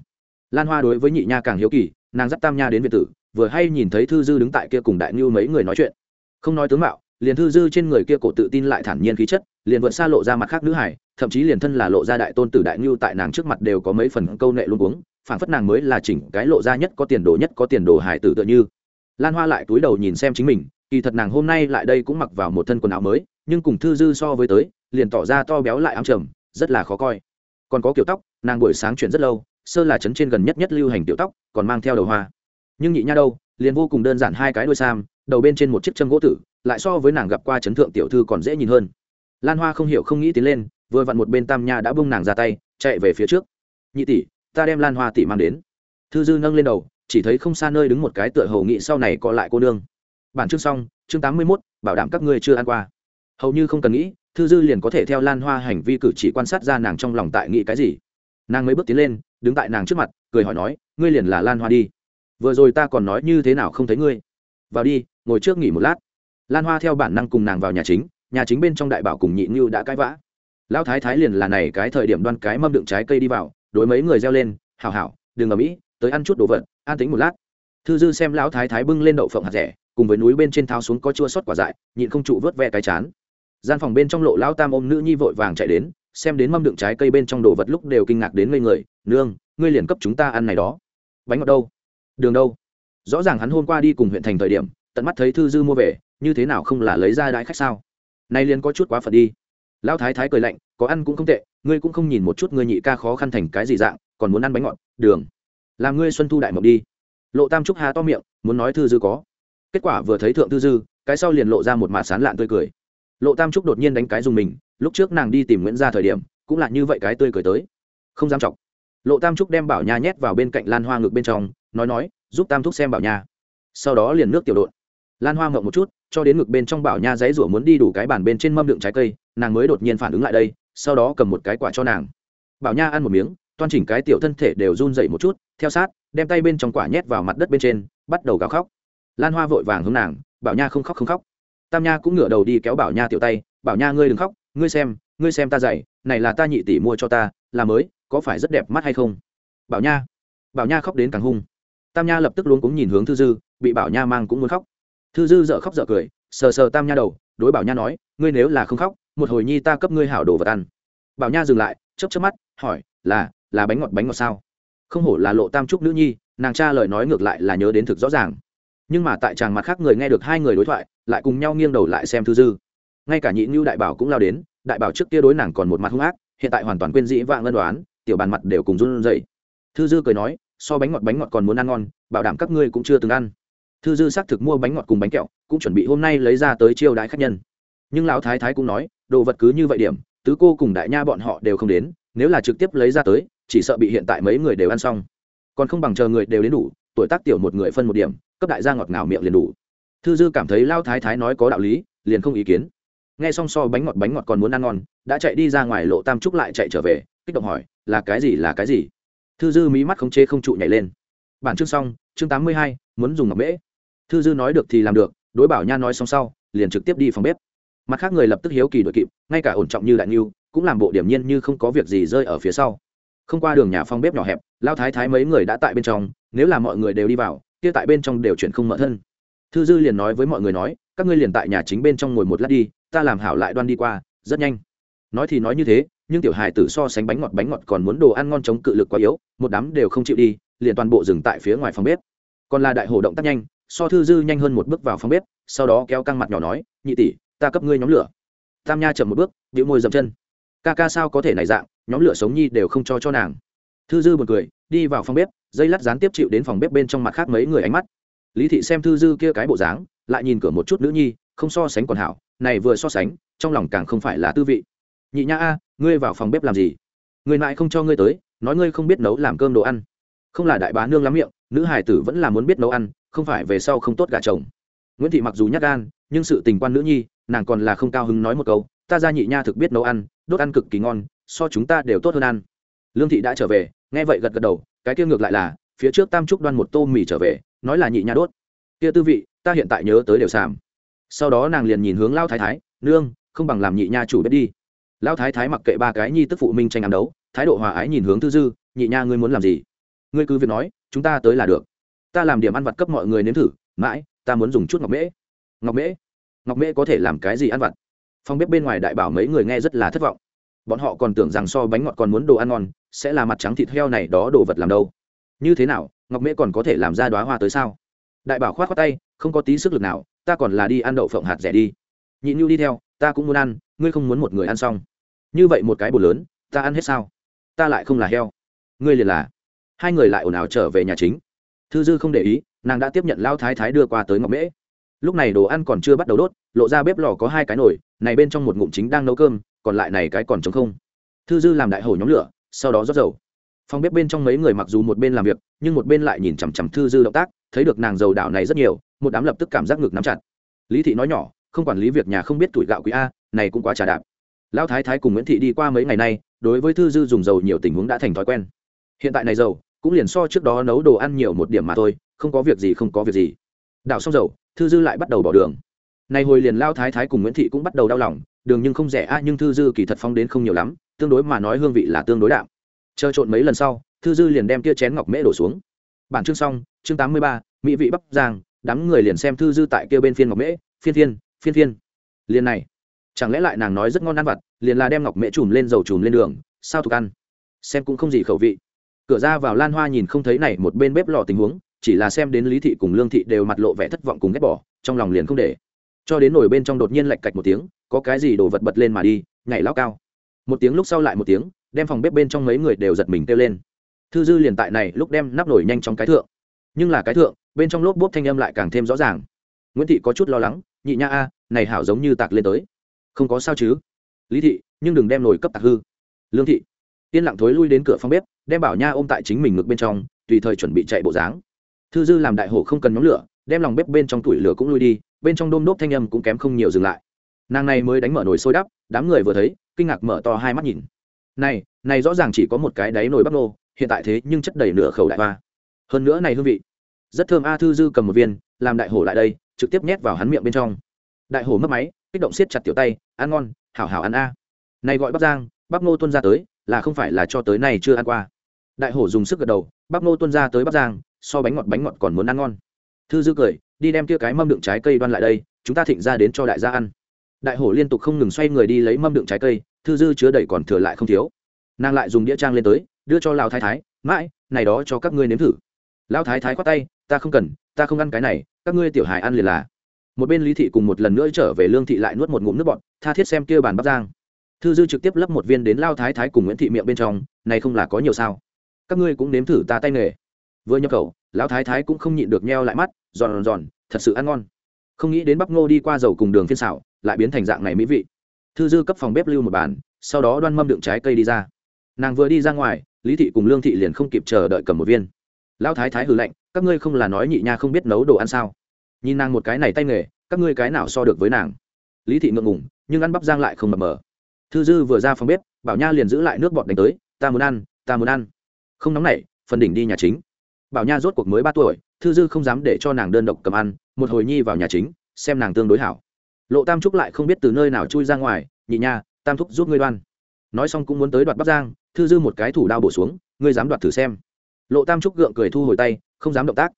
Lan hoa đối với nhị nha càng hiếu kỳ, nàng dắt tam nha đến việt tử, vừa hay nhìn thấy thư dư đứng tại kia cùng đại ngưu mấy người nói chuyện. Không nói tướng mạo, liền thư dư trên người kia cổ tự tin lại thản nhiên khí chất, liền vượt xa lộ ra mặt khác nữ hải thậm chí liền thân là lộ ra đại tôn tử đại ngưu tại nàng trước mặt đều có mấy phần câu nệ luôn uống phản phất nàng mới là chỉnh cái lộ ra nhất có tiền đồ nhất có tiền đồ hải tử tựa như. Lan hoa lại túi đầu nhìn xem chính mình kỳ thật nàng hôm nay lại đây cũng mặc vào một thân quần áo mới, nhưng cùng thư dư so với tới, liền tỏ ra to béo lại ám trầm, rất là khó coi. Còn có kiểu tóc, nàng buổi sáng chuyển rất lâu, sơ là trấn trên gần nhất nhất lưu hành tiểu tóc, còn mang theo đầu hoa. Nhưng nhị nha đâu, liền vô cùng đơn giản hai cái đôi sam, đầu bên trên một chiếc châm gỗ tử, lại so với nàng gặp qua chấn thượng tiểu thư còn dễ nhìn hơn. Lan hoa không hiểu không nghĩ tiến lên, vừa vặn một bên tam nha đã bung nàng ra tay, chạy về phía trước. Nhị tỷ, ta đem lan hoa tỷ mang đến. Thư dư nâng lên đầu, chỉ thấy không xa nơi đứng một cái tựa hầu nghị sau này có lại cô nương bản chương xong, chương tám mươi mốt, bảo đảm các ngươi chưa ăn qua. Hầu như không cần nghĩ, thư dư liền có thể theo lan hoa hành vi cử chỉ quan sát ra nàng trong lòng tại nghĩ cái gì. Nàng mấy bước tiến lên, đứng tại nàng trước mặt, cười hỏi nói, ngươi liền là lan hoa đi. Vừa rồi ta còn nói như thế nào không thấy ngươi. Vào đi, ngồi trước nghỉ một lát. Lan hoa theo bản năng cùng nàng vào nhà chính nhà chính bên trong đại bảo cùng nhị như đã cãi vã. Lão thái thái liền là này cái thời điểm đoan cái mâm đựng trái cây đi vào, đối mấy người reo lên hào hảo, đừng ở mỹ tới ăn chút đồ vật, an tính một lát. Thư dư xem lão thái thái bưng lên đậu phộng hạt rẻ cùng với núi bên trên tháo xuống có chua sót quả dại, nhịn không trụ vớt ve cái chán. Gian phòng bên trong lộ lao tam ôm nữ nhi vội vàng chạy đến, xem đến mâm đựng trái cây bên trong đồ vật lúc đều kinh ngạc đến ngây người, nương, ngươi liền cấp chúng ta ăn này đó. Bánh ngọt đâu? Đường đâu? Rõ ràng hắn hôm qua đi cùng huyện thành thời điểm, tận mắt thấy thư dư mua về, như thế nào không là lấy ra đãi khách sao? Nay liền có chút quá phật đi. Lão thái thái cười lạnh, có ăn cũng không tệ, ngươi cũng không nhìn một chút ngươi nhị ca khó khăn thành cái gì dạng, còn muốn ăn bánh ngọt, đường. Làm ngươi xuân thu đại mộng đi. Lộ tam trúc hà to miệng, muốn nói thư dư có kết quả vừa thấy thượng thư dư, cái sau liền lộ ra một mạt sán lạn tươi cười. Lộ tam trúc đột nhiên đánh cái dùng mình, lúc trước nàng đi tìm nguyễn ra thời điểm, cũng là như vậy cái tươi cười tới. Không dám chọc. Lộ tam trúc đem bảo nha nhét vào bên cạnh lan hoa ngực bên trong, nói nói, giúp tam thúc xem bảo nha. Sau đó liền nước tiểu đột lan hoa ngậm một chút, cho đến ngực bên trong bảo nha giấy rủa muốn đi đủ cái bàn bên trên mâm đựng trái cây, nàng mới đột nhiên phản ứng lại đây, sau đó cầm một cái quả cho nàng. Bảo nha ăn một miếng, toan chỉnh cái tiểu thân thể đều run dậy một chút, theo sát, đem tay bên trong quả nhét vào mặt đất bên trên, bắt đầu gào khóc lan hoa vội vàng hướng nàng, bảo nha không khóc không khóc. Tam nha cũng ngửa đầu đi kéo bảo nha tiểu tay, bảo nha ngươi đừng khóc, ngươi xem ngươi xem ta dạy, này là ta nhị tỷ mua cho ta, là mới, có phải rất đẹp mắt hay không? Bảo nha. Bảo nha khóc đến càng hung. Tam nha lập tức luống cũng nhìn hướng thư dư, bị bảo nha mang cũng muốn khóc. Thư dư dợ khóc dợ cười, sờ sờ tam nha đầu, đối bảo nha nói, ngươi nếu là không khóc, một hồi nhi ta cấp ngươi hảo đồ vật ăn. Bảo nha dừng lại, chớp chớp mắt, hỏi, là là bánh ngọt bánh ngọt sao? Không hổ là lộ tam trúc nữ nhi, nàng cha lời nói ngược lại là nhớ đến thực rõ ràng nhưng mà tại chàng mặt khác người nghe được hai người đối thoại, lại cùng nhau nghiêng đầu lại xem thư dư. Ngay cả nhị như đại bảo cũng lao đến, đại bảo trước kia đối nàng còn một mặt hung ác, hiện tại hoàn toàn quên dĩ vạng ngân đoán tiểu bàn mặt đều cùng run dậy thư dư cười nói, so bánh ngọt bánh ngọt còn muốn ăn ngon, bảo đảm các ngươi cũng chưa từng ăn. Thư dư xác thực mua bánh ngọt cùng bánh kẹo, cũng chuẩn bị hôm nay lấy ra tới chiêu đãi khách nhân. Nhưng lão thái thái cũng nói, đồ vật cứ như vậy điểm, tứ cô cùng đại nha bọn họ đều không đến, nếu là trực tiếp lấy ra tới, chỉ sợ bị hiện tại mấy người đều ăn xong. Còn không bằng chờ người đều đến đủ, tuổi tác tiểu một người phân một điểm cấp đại gia ngọt ngào miệng liền đủ. Thư dư cảm thấy lao thái thái nói có đạo lý, liền không ý kiến. Nghe xong so bánh ngọt bánh ngọt còn muốn ăn ngon, đã chạy đi ra ngoài lộ tam trúc lại chạy trở về, kích động hỏi, là cái gì, là cái gì? Thư dư mí mắt khống chế không trụ nhảy lên. Bản chương xong, chương tám mươi hai, muốn dùng ngọc mễ thư dư nói được thì làm được, đối bảo nha nói xong sau, liền trực tiếp đi phòng bếp. Mặt khác người lập tức hiếu kỳ đội kịp, ngay cả ổn trọng như đại niu cũng làm bộ điểm nhiên như không có việc gì rơi ở phía sau. Không qua đường nhà phòng bếp nhỏ hẹp, lao thái thái mấy người đã tại bên trong, nếu là mọi người đều đi vào kia tại bên trong đều chuyển không mở thân. Thư dư liền nói với mọi người nói, các ngươi liền tại nhà chính bên trong ngồi một lát đi, ta làm hảo lại đoan đi qua, rất nhanh. Nói thì nói như thế, nhưng tiểu hài tử so sánh bánh ngọt bánh ngọt còn muốn đồ ăn ngon chống cự lực quá yếu, một đám đều không chịu đi, liền toàn bộ dừng tại phía ngoài phòng bếp. Còn là đại hồ động tác nhanh, so thư dư nhanh hơn một bước vào phòng bếp, sau đó kéo căng mặt nhỏ nói, nhị tỷ, ta cấp ngươi nhóm lửa. Tam nha chậm một bước điệu môi dậm chân. Ca ca sao có thể này dạng, nhóm lửa sống nhi đều không cho cho nàng. Thư dư b u ồ n cười, đi vào phòng bếp dây lát gián tiếp chịu đến phòng bếp bên trong mặt khác mấy người ánh mắt. Lý thị xem thư dư kia cái bộ dáng, lại nhìn cửa một chút nữ nhi, không so sánh còn hảo, này vừa so sánh, trong lòng càng không phải là tư vị. Nhị nha a, ngươi vào phòng bếp làm gì? Người lại không cho ngươi tới, nói ngươi không biết nấu làm cơm đồ ăn. Không là đại bá nương lắm miệng, nữ hải tử vẫn là muốn biết nấu ăn, không phải về sau không tốt gà chồng. Nguyễn thị mặc dù nhắc gan, nhưng sự tình quan nữ nhi, nàng còn là không cao hứng nói một câu, ta ra nhị nha thực biết nấu ăn, đốt ăn cực kỳ ngon, so chúng ta đều tốt hơn ăn. Lương thị đã trở về, nghe vậy gật gật đầu cái kia ngược lại là, phía trước tam trúc đoan một tô mì trở về, nói là nhị nha đốt. Kia tư vị, ta hiện tại nhớ tới đều sàm sau đó nàng liền nhìn hướng lao thái thái, nương, không bằng làm nhị nha chủ bếp đi. Lao thái thái mặc kệ ba cái nhi tức phụ minh tranh ám đấu, thái độ hòa ái nhìn hướng tư dư, nhị nha ngươi muốn làm gì? Ngươi cứ việc nói, chúng ta tới là được. Ta làm điểm ăn vặt cấp mọi người nếm thử, mãi, ta muốn dùng chút ngọc mễ. Ngọc mễ? Ngọc mễ có thể làm cái gì ăn vặt? Phòng bếp bên ngoài đại bảo mấy người nghe rất là thất vọng. Bọn họ còn tưởng rằng so bánh ngọt còn muốn đồ ăn ngon sẽ là mặt trắng thịt heo này đó đồ vật làm đâu? Như thế nào, ngọc mễ còn có thể làm ra đoá hoa tới sao? Đại bảo khoát khoát tay, không có tí sức lực nào, ta còn là đi ăn đậu phộng hạt rẻ đi. Nhị nhu đi theo, ta cũng muốn ăn, ngươi không muốn một người ăn xong. Như vậy một cái bột lớn, ta ăn hết sao? Ta lại không là heo. Ngươi liền là. Hai người lại ồn ào trở về nhà chính. Thư dư không để ý, nàng đã tiếp nhận lao thái thái đưa qua tới ngọc mễ. Lúc này đồ ăn còn chưa bắt đầu đốt, lộ ra bếp lò có hai cái nồi, này bên trong một ngụm chính đang nấu cơm, còn lại này cái còn trống không. Thư dư làm đại hổ nhóm lửa sau đó rót dầu. Phòng bếp bên trong mấy người mặc dù một bên làm việc, nhưng một bên lại nhìn chằm chằm thư dư động tác, thấy được nàng dầu đảo này rất nhiều, một đám lập tức cảm giác ngực nắm chặt. Lý thị nói nhỏ, không quản lý việc nhà không biết tuổi gạo quý a, này cũng quá trà đạp. Lão thái thái cùng nguyễn thị đi qua mấy ngày nay, đối với thư dư dùng dầu nhiều tình huống đã thành thói quen. Hiện tại này dầu, cũng liền so trước đó nấu đồ ăn nhiều một điểm mà thôi, không có việc gì, không có việc gì. Đảo xong dầu, thư dư lại bắt đầu bỏ đường. Này hồi liền lao thái thái cùng nguyễn thị cũng bắt đầu đau lòng, đường nhưng không rẻ a, nhưng thư dư kỳ thật phong đến không nhiều lắm tương đối mà nói hương vị là tương đối đạm. Chờ trộn mấy lần sau, thư dư liền đem kia chén ngọc mễ đổ xuống. Bản chương xong, chương tám mươi ba, mỹ vị bắp giang đám người liền xem thư dư tại kia bên phiên ngọc mễ, phiên phiên phiên phiên. Liền này, chẳng lẽ lại nàng nói rất ngon ăn vặt, liền là đem ngọc mễ chùm lên dầu chùm lên đường, sao thuộc ăn? Xem cũng không gì khẩu vị. Cửa ra vào lan hoa nhìn không thấy này một bên bếp lò tình huống, chỉ là xem đến lý thị cùng lương thị đều mặt lộ vẻ thất vọng cùng ghét bỏ, trong lòng liền không để. Cho đến nổi bên trong đột nhiên lạch cạch một tiếng, có cái gì đồ vật bật lên mà đi, nhảy lao cao một tiếng lúc sau lại một tiếng, đem phòng bếp bên trong mấy người đều giật mình kêu lên. Thư dư liền tại này lúc đem nắp nổi nhanh trong cái thượng. Nhưng là cái thượng, bên trong lốp bốp thanh âm lại càng thêm rõ ràng. Nguyễn thị có chút lo lắng, nhị nha a, này hảo giống như tạc lên tới. Không có sao chứ. Lý thị, nhưng đừng đem nồi cấp tạc hư. Lương thị. Yên lặng thối lui đến cửa phòng bếp, đem bảo nha ôm tại chính mình ngực bên trong, tùy thời chuẩn bị chạy bộ dáng. Thư dư làm đại hổ không cần nhóm lửa, đem lòng bếp bên trong tủi lửa cũng lui đi, bên trong đôm đốp thanh âm cũng kém không nhiều dừng lại. Nàng này mới đánh mở nồi sôi đắp, đám người vừa thấy kinh ngạc mở to hai mắt nhìn. Này này rõ ràng chỉ có một cái đáy nồi bắp nô, hiện tại thế nhưng chất đầy nửa khẩu đại hoa. Hơn nữa này hương vị. Rất thơm a, thư dư cầm một viên, làm đại hổ lại đây, trực tiếp nhét vào hắn miệng bên trong. Đại hổ mất máy, kích động siết chặt tiểu tay, ăn ngon, hảo hảo ăn a. Này gọi bắp giang bắp nô tuân ra tới, là không phải là cho tới này chưa ăn qua. Đại hổ dùng sức gật đầu, bắp nô tuân ra tới bắp giang so bánh ngọt bánh ngọt còn muốn ăn ngon. Thư dư cười, đi đem kia cái mâm đựng trái cây đoan lại đây, chúng ta thịnh ra đến cho đại gia ăn đại hổ liên tục không ngừng xoay người đi lấy mâm đựng trái cây, thư dư chứa đầy còn thừa lại không thiếu. Nàng lại dùng đĩa trang lên tới, đưa cho lão thái thái, mãi, này đó cho các ngươi nếm thử. Lão thái thái khoát tay, ta không cần, ta không ăn cái này, các ngươi tiểu hài ăn liền là. Một bên lý thị cùng một lần nữa trở về lương thị lại nuốt một ngụm nước bọt, tha thiết xem kia bàn bắp giang thư dư trực tiếp lấp một viên đến lao thái thái cùng nguyễn thị miệng bên trong, này không là có nhiều sao? Các ngươi cũng nếm thử ta tay nghề. Vừa nhập khẩu, lão thái thái cũng không nhịn được nheo lại mắt, giòn giòn, thật sự ăn ngon. Không nghĩ đến bắp ngô đi qua dầu cùng đường phiên xảo lại biến thành dạng này mỹ vị. Thư dư cấp phòng bếp lưu một bàn, sau đó đoan mâm đựng trái cây đi ra. Nàng vừa đi ra ngoài, lý thị cùng lương thị liền không kịp chờ đợi cầm một viên. Lão thái thái hừ lạnh, các ngươi không là nói nhị nha không biết nấu đồ ăn sao? Nhìn nàng một cái này tay nghề, các ngươi cái nào so được với nàng? Lý thị ngượng ngủng nhưng ăn bắp giang lại không mập mờ. Thư dư vừa ra phòng bếp, bảo nha liền giữ lại nước bọt đánh tới, ta muốn ăn, ta muốn ăn. Không nóng nảy, phần đỉnh đi nhà chính. Bảo nha rốt cuộc mới ba tuổi, thư dư không dám để cho nàng đơn độc cầm ăn, một hồi nhi vào nhà chính, xem nàng tương đối hảo lộ tam trúc lại không biết từ nơi nào chui ra ngoài, nhị nha, tam thúc giúp ngươi đoan. Nói xong cũng muốn tới đoạt bắp giang, thư dư một cái thủ đao bổ xuống, ngươi dám đoạt thử xem. Lộ tam trúc gượng cười thu hồi tay, không dám động tác.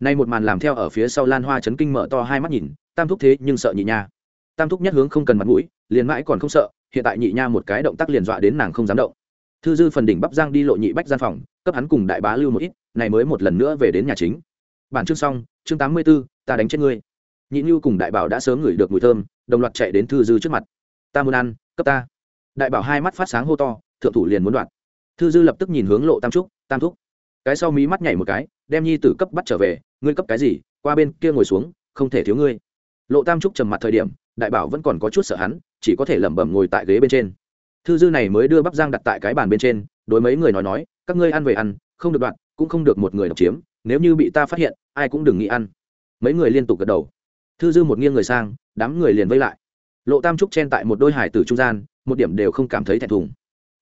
Nay một màn làm theo ở phía sau lan hoa chấn kinh mở to hai mắt nhìn, tam thúc thế nhưng sợ nhị nha. Tam thúc nhất hướng không cần mặt mũi, liền mãi còn không sợ, hiện tại nhị nha một cái động tác liền dọa đến nàng không dám động. Thư dư phần đỉnh bắp giang đi lộ nhị bách gian phòng, cấp hắn cùng đại bá lưu một ít, này mới một lần nữa về đến nhà chính. Bản chương xong, chương tám mươi b ố ta đánh chết ngươi nhị như cùng đại bảo đã sớm ngửi được mùi thơm, đồng loạt chạy đến thư dư trước mặt. Ta muốn ăn, cấp ta. Đại bảo hai mắt phát sáng hô to, thượng thủ liền muốn đoạt. Thư dư lập tức nhìn hướng lộ tam trúc, tam thúc. Cái sau mí mắt nhảy một cái, đem nhi tử cấp bắt trở về, ngươi cấp cái gì, qua bên kia ngồi xuống, không thể thiếu ngươi. Lộ tam trúc trầm mặt thời điểm, đại bảo vẫn còn có chút sợ hắn, chỉ có thể lẩm bẩm ngồi tại ghế bên trên. Thư dư này mới đưa bắp giang đặt tại cái bàn bên trên, đối mấy người nói nói, các ngươi ăn về ăn, không được đoạn, cũng không được một người độc chiếm, nếu như bị ta phát hiện, ai cũng đừng nghĩ ăn. Mấy người liên tục gật đầu thư dư một nghiêng người sang, đám người liền vây lại. Lộ tam trúc chen tại một đôi hải tử trung gian, một điểm đều không cảm thấy thẹn thùng.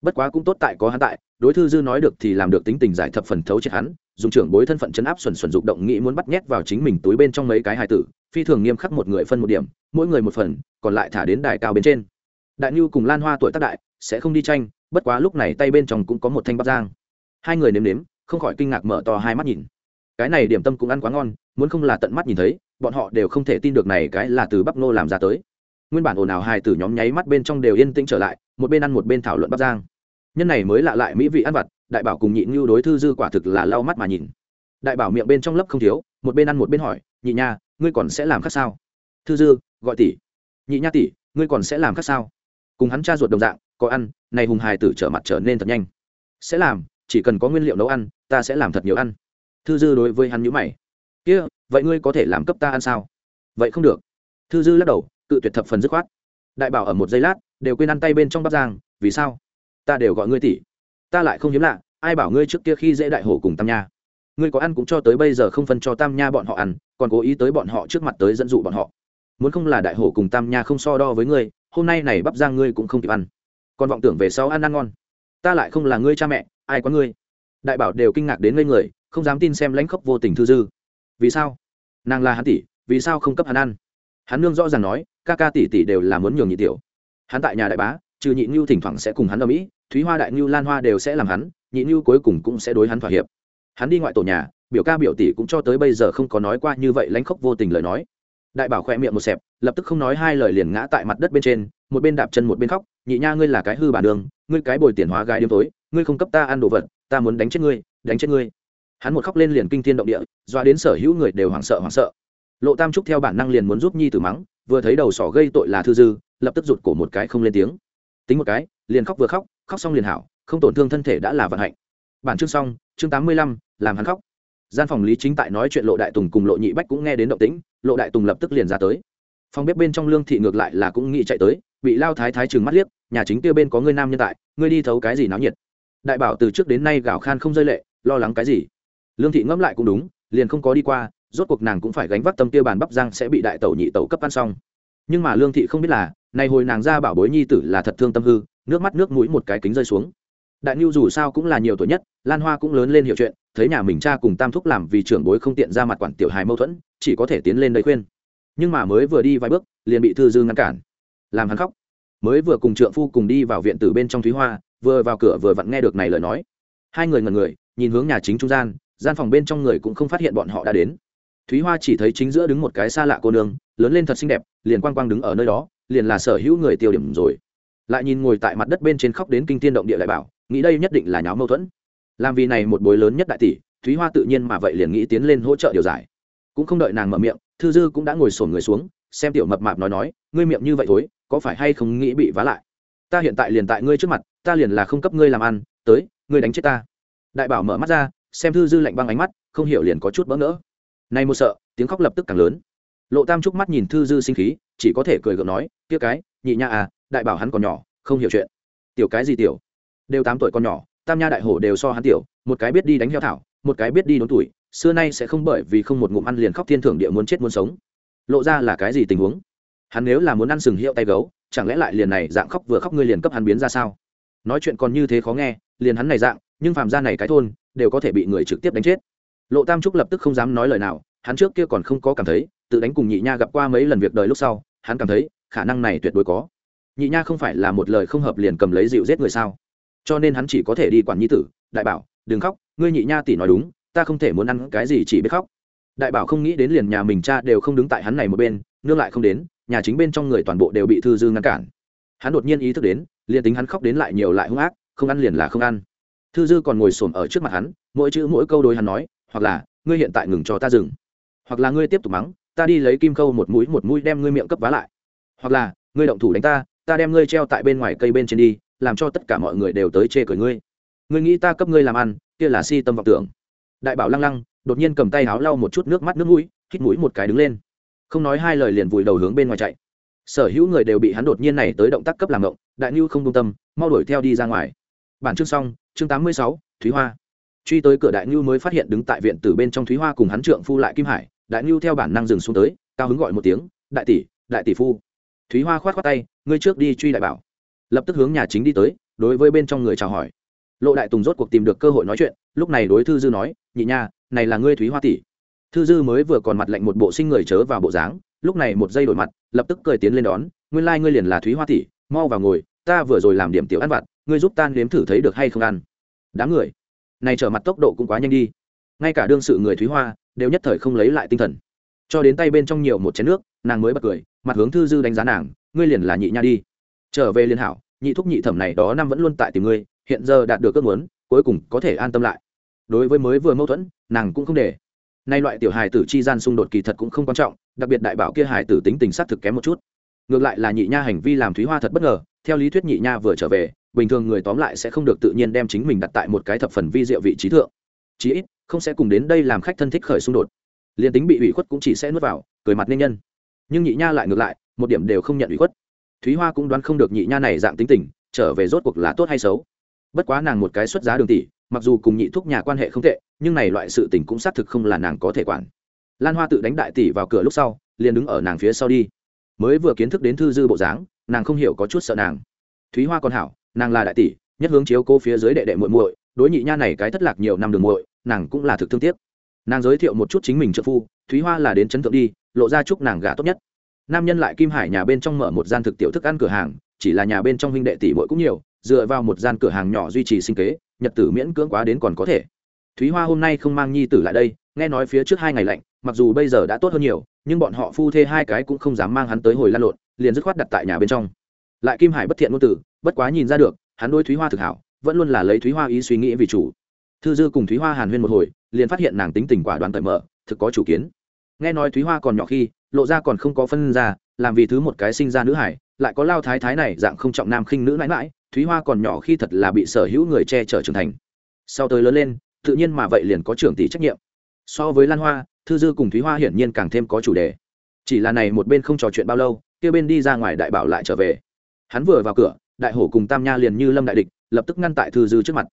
Bất quá cũng tốt tại có hắn tại, đối thư dư nói được thì làm được tính tình giải thập phần thấu chết hắn, dùng trưởng bối thân phận chấn áp xuẩn xuẩn dục động nghĩ muốn bắt nhét vào chính mình túi bên trong mấy cái hài tử, phi thường nghiêm khắc một người phân một điểm, mỗi người một phần, còn lại thả đến đài cao bên trên. Đại nhu cùng lan hoa tuổi tác đại, sẽ không đi tranh, bất quá lúc này tay bên trong cũng có một thanh bắp giang. Hai người nếm nếm, không khỏi kinh ngạc mở to hai mắt nhìn. Cái này điểm tâm cũng ăn quá ngon, muốn không là tận mắt nhìn thấy bọn họ đều không thể tin được này cái là từ bắp nô làm ra tới. Nguyên bản ồn ào hài tử nhóm nháy mắt bên trong đều yên tĩnh trở lại, một bên ăn một bên thảo luận bắp giang nhân này mới lạ lại mỹ vị ăn vặt, đại bảo cùng nhị ngưu đối thư dư quả thực là lau mắt mà nhìn. Đại bảo miệng bên trong lấp không thiếu, một bên ăn một bên hỏi, nhị nha, ngươi còn sẽ làm khác sao? Thư dư, gọi tỷ. Nhị nha tỷ, ngươi còn sẽ làm khác sao? Cùng hắn cha ruột đồng dạng, có ăn, này hùng hài tử trở mặt trở nên thật nhanh. Sẽ làm, chỉ cần có nguyên liệu nấu ăn, ta sẽ làm thật nhiều ăn. Thư dư đối với hắn nhữ mày kia, vậy ngươi có thể làm cấp ta ăn sao? Vậy không được. Thư dư lắc đầu, cự tuyệt thập phần dứt khoát. Đại bảo ở một giây lát, đều quên ăn tay bên trong bắp giang vì sao? Ta đều gọi ngươi tỷ. Ta lại không hiếm lạ, ai bảo ngươi trước kia khi dễ đại hổ cùng tam nha? Ngươi có ăn cũng cho tới bây giờ không phân cho tam nha bọn họ ăn, còn cố ý tới bọn họ trước mặt tới dẫn dụ bọn họ. Muốn không là đại hổ cùng tam nha không so đo với ngươi, hôm nay này bắp giang ngươi cũng không kịp ăn. Còn vọng tưởng về sau ăn ăn ngon. Ta lại không là ngươi cha mẹ, ai có ngươi? Đại bảo đều kinh ngạc đến ngây người, không dám tin xem lãnh khốc vô tình thư dư vì sao? Nàng là hắn tỷ, vì sao không cấp hắn ăn? Hắn nương rõ ràng nói, ca ca tỷ tỷ đều là muốn nhường nhị tiểu. Hắn tại nhà đại bá, trừ nhị ngưu thỉnh thoảng sẽ cùng hắn ở mỹ, thúy hoa đại ngưu lan hoa đều sẽ làm hắn, nhị ngưu cuối cùng cũng sẽ đối hắn thỏa hiệp. Hắn đi ngoại tổ nhà, biểu ca biểu tỷ cũng cho tới bây giờ không có nói qua như vậy lánh khóc vô tình lời nói. Đại bảo khoe miệng một xẹp, lập tức không nói hai lời liền ngã tại mặt đất bên trên, một bên đạp chân một bên khóc, nhị nha, ngươi là cái hư bản đường, ngươi cái bồi tiền hóa gái đêm tối, ngươi không cấp ta ăn đồ vật, ta muốn đánh chết ngươi, đánh chết ngươi hắn một khóc lên liền kinh thiên động địa, doa đến sở hữu người đều hoảng sợ hoảng sợ. Lộ tam trúc theo bản năng liền muốn giúp nhi tử mắng, vừa thấy đầu sỏ gây tội là thư dư, lập tức rụt cổ một cái không lên tiếng. Tính một cái, liền khóc vừa khóc khóc xong liền hảo, không tổn thương thân thể đã là vận hạnh. Bản chương xong, chương tám mươi lăm, làm hắn khóc. Gian phòng lý chính tại nói chuyện lộ đại tùng cùng lộ nhị bách cũng nghe đến động tĩnh, lộ đại tùng lập tức liền ra tới. Phòng bếp bên trong lương thị ngược lại là cũng nghĩ chạy tới, bị lao thái thái trừng mắt liếc, nhà chính tiêu bên có người nam nhân tại, ngươi đi thấu cái gì náo nhiệt. Đại bảo từ trước đến nay gào khan không rơi lệ, lo lắng cái gì? Lương thị ngẫm lại cũng đúng, liền không có đi qua, rốt cuộc nàng cũng phải gánh vác tâm tiêu bàn bắp giang sẽ bị đại tẩu nhị tẩu cấp ăn xong. Nhưng mà lương thị không biết là này hồi nàng ra bảo bối nhi tử là thật thương tâm hư, nước mắt nước mũi một cái kính rơi xuống. Đại nhu dù sao cũng là nhiều tuổi nhất, lan hoa cũng lớn lên hiểu chuyện, thấy nhà mình cha cùng tam thúc làm vì trưởng bối không tiện ra mặt quản tiểu hài mâu thuẫn, chỉ có thể tiến lên đây khuyên. Nhưng mà mới vừa đi vài bước, liền bị thư dư ngăn cản. Làm hắn khóc. Mới vừa cùng trượng phu cùng đi vào viện tử bên trong thúy hoa, vừa vào cửa vừa vặn nghe được này lời nói. Hai người ngần người, nhìn hướng nhà chính trung gian gian phòng bên trong người cũng không phát hiện bọn họ đã đến. Thúy hoa chỉ thấy chính giữa đứng một cái xa lạ cô nương, lớn lên thật xinh đẹp, liền quang quang đứng ở nơi đó, liền là sở hữu người tiêu điểm rồi. Lại nhìn ngồi tại mặt đất bên trên khóc đến kinh tiên động địa lại bảo, nghĩ đây nhất định là nháo mâu thuẫn. Làm vì này một bối lớn nhất đại tỷ, thúy hoa tự nhiên mà vậy liền nghĩ tiến lên hỗ trợ điều giải. Cũng không đợi nàng mở miệng, thư dư cũng đã ngồi sổn người xuống, xem tiểu mập mạp nói nói, ngươi miệng như vậy thối, có phải hay không nghĩ bị vá lại? Ta hiện tại liền tại ngươi trước mặt, ta liền là không cấp ngươi làm ăn, tới, ngươi đánh chết ta. Đại bảo mở mắt ra xem thư dư lạnh băng ánh mắt, không hiểu liền có chút bỡ ngỡ. Nay một sợ, tiếng khóc lập tức càng lớn. Lộ tam trúc mắt nhìn thư dư sinh khí, chỉ có thể cười gượng nói, kia cái, nhị nha à đại bảo hắn còn nhỏ, không hiểu chuyện. Tiểu cái gì tiểu? Đều tám tuổi còn nhỏ, tam nha đại hổ đều so hắn tiểu, một cái biết đi đánh heo thảo, một cái biết đi đốn tuổi, xưa nay sẽ không bởi vì không một ngụm ăn liền khóc thiên thưởng địa muốn chết muốn sống. Lộ ra là cái gì tình huống? Hắn nếu là muốn ăn sừng hiệu tay gấu, chẳng lẽ lại liền này dạng khóc vừa khóc ngươi liền cấp hắn biến ra sao? Nói chuyện còn như thế khó nghe, liền hắn này dạng, nhưng phàm ra này cái thôn đều có thể bị người trực tiếp đánh chết. Lộ tam trúc lập tức không dám nói lời nào, hắn trước kia còn không có cảm thấy, tự đánh cùng nhị nha gặp qua mấy lần việc đời lúc sau, hắn cảm thấy, khả năng này tuyệt đối có. Nhị nha không phải là một lời không hợp liền cầm lấy dịu giết người sao? Cho nên hắn chỉ có thể đi quản nhi tử, đại bảo, đừng khóc, ngươi nhị nha tỷ nói đúng, ta không thể muốn ăn cái gì chỉ biết khóc. Đại bảo không nghĩ đến liền nhà mình cha đều không đứng tại hắn này một bên, nương lại không đến, nhà chính bên trong người toàn bộ đều bị thư dư ngăn cản. Hắn đột nhiên ý thức đến, liền tính hắn khóc đến lại nhiều lại hung ác, không ăn liền là không ăn thư dư còn ngồi xổm ở trước mặt hắn, mỗi chữ mỗi câu đối hắn nói, hoặc là, ngươi hiện tại ngừng cho ta dừng. Hoặc là, ngươi tiếp tục mắng, ta đi lấy kim câu một mũi một mũi đem ngươi miệng cấp vá lại. Hoặc là, ngươi động thủ đánh ta ta đem ngươi treo tại bên ngoài cây bên trên đi, làm cho tất cả mọi người đều tới chê cười ngươi. Ngươi nghĩ ta cấp ngươi làm ăn, kia là si tâm vọng tưởng. Đại bảo lăng lăng, đột nhiên cầm tay háo lau một chút nước mắt, nước mũi, hít mũi một cái đứng lên. Không nói hai lời liền vùi đầu hướng bên ngoài chạy. Sở hữu người đều bị hắn đột nhiên này tới động tác cấp làm động đại nhu không công tâm, mau đuổi theo đi ra ngoài. Bản chương xong chương tám mươi sáu, thúy hoa. Truy tới cửa đại nhu mới phát hiện đứng tại viện tử bên trong thúy hoa cùng hắn trượng phu lại kim hải. Đại nhu theo bản năng dừng xuống tới, cao hứng gọi một tiếng, đại tỷ đại tỷ phu. Thúy hoa khoát khoát tay, ngươi trước đi truy đại bảo. Lập tức hướng nhà chính đi tới, đối với bên trong người chào hỏi. Lộ đại tùng rốt cuộc tìm được cơ hội nói chuyện, lúc này đối thư dư nói, nhị nha, này là ngươi thúy hoa tỷ. Thư dư mới vừa còn mặt lệnh một bộ sinh người chớ vào bộ dáng, lúc này một giây đổi mặt, lập tức cười tiến lên đón, nguyên lai、like、ngươi liền là thúy hoa tỷ, mau vào ngồi, ta vừa rồi làm điểm tiểu ăn vặt, ngươi giúp tan nếm thử thấy được hay không ăn đám người. Này trở mặt tốc độ cũng quá nhanh đi. Ngay cả đương sự người thúy hoa đều nhất thời không lấy lại tinh thần. Cho đến tay bên trong nhiều một chén nước, nàng mới bật cười, mặt hướng thư dư đánh giá nàng, ngươi liền là nhị nha đi. Trở về liên hảo, nhị thúc nhị thẩm này đó năm vẫn luôn tại tìm ngươi, hiện giờ đạt được ước muốn, cuối cùng có thể an tâm lại. Đối với mới vừa mâu thuẫn, nàng cũng không để. Nay loại tiểu hài tử chi gian xung đột kỳ thật cũng không quan trọng, đặc biệt đại bảo kia hải tử tính tình sát thực kém một chút. Ngược lại là nhị nha hành vi làm thúy hoa thật bất ngờ, theo lý thuyết nhị nha vừa trở về bình thường người tóm lại sẽ không được tự nhiên đem chính mình đặt tại một cái thập phần vi diệu vị trí thượng. Chí ít, không sẽ cùng đến đây làm khách thân thích khởi xung đột. Liền tính bị ủy khuất cũng chỉ sẽ nuốt vào, cười mặt nên nhân. Nhưng nhị nha lại ngược lại, một điểm đều không nhận ủy khuất. Thúy hoa cũng đoán không được nhị nha này dạng tính tình, trở về rốt cuộc là tốt hay xấu. Bất quá nàng một cái xuất giá đường tỷ, mặc dù cùng nhị thúc nhà quan hệ không tệ, nhưng này loại sự tình cũng xác thực không là nàng có thể quản. Lan hoa tự đánh đại tỷ vào cửa lúc sau, liền đứng ở nàng phía sau đi. Mới vừa kiến thức đến thư dư bộ dáng, nàng không hiểu có chút sợ nàng. Thúy hoa còn hảo nàng là đại tỷ, nhất hướng chiếu cô phía dưới đệ đệ muội muội, đối nhị nha này cái thất lạc nhiều năm đường muội, nàng cũng là thực thương tiếc. Nàng giới thiệu một chút chính mình trợ phu, thúy hoa là đến chấn thượng đi, lộ ra chúc nàng gà tốt nhất. Nam nhân lại kim hải nhà bên trong mở một gian thực tiểu thức ăn cửa hàng, chỉ là nhà bên trong huynh đệ tỷ muội cũng nhiều, dựa vào một gian cửa hàng nhỏ duy trì sinh kế, nhật tử miễn cưỡng quá đến còn có thể. Thúy hoa hôm nay không mang nhi tử lại đây, nghe nói phía trước hai ngày lạnh, mặc dù bây giờ đã tốt hơn nhiều, nhưng bọn họ phu thê hai cái cũng không dám mang hắn tới hồi lan lộn, liền dứt khoát đặt tại nhà bên trong lại kim hải bất thiện ngôn tử bất quá nhìn ra được, hắn đôi thúy hoa thực hảo, vẫn luôn là lấy thúy hoa ý suy nghĩ vì chủ. Thư dư cùng thúy hoa hàn huyên một hồi, liền phát hiện nàng tính tình quả đoàn cởi mở, thực có chủ kiến. Nghe nói thúy hoa còn nhỏ khi, lộ ra còn không có phân ra, làm vì thứ một cái sinh ra nữ hải, lại có lao thái thái này dạng không trọng nam khinh nữ mãi mãi, thúy hoa còn nhỏ khi thật là bị sở hữu người che chở trưởng thành. Sau tới lớn lên, tự nhiên mà vậy liền có trưởng tỷ trách nhiệm. So với lan hoa, thư dư cùng thúy hoa hiển nhiên càng thêm có chủ đề. Chỉ là này một bên không trò chuyện bao lâu, kia bên đi ra ngoài đại bảo lại trở về hắn vừa vào cửa, đại hổ cùng tam nha liền như lâm đại địch, lập tức ngăn tại thư dư trước mặt.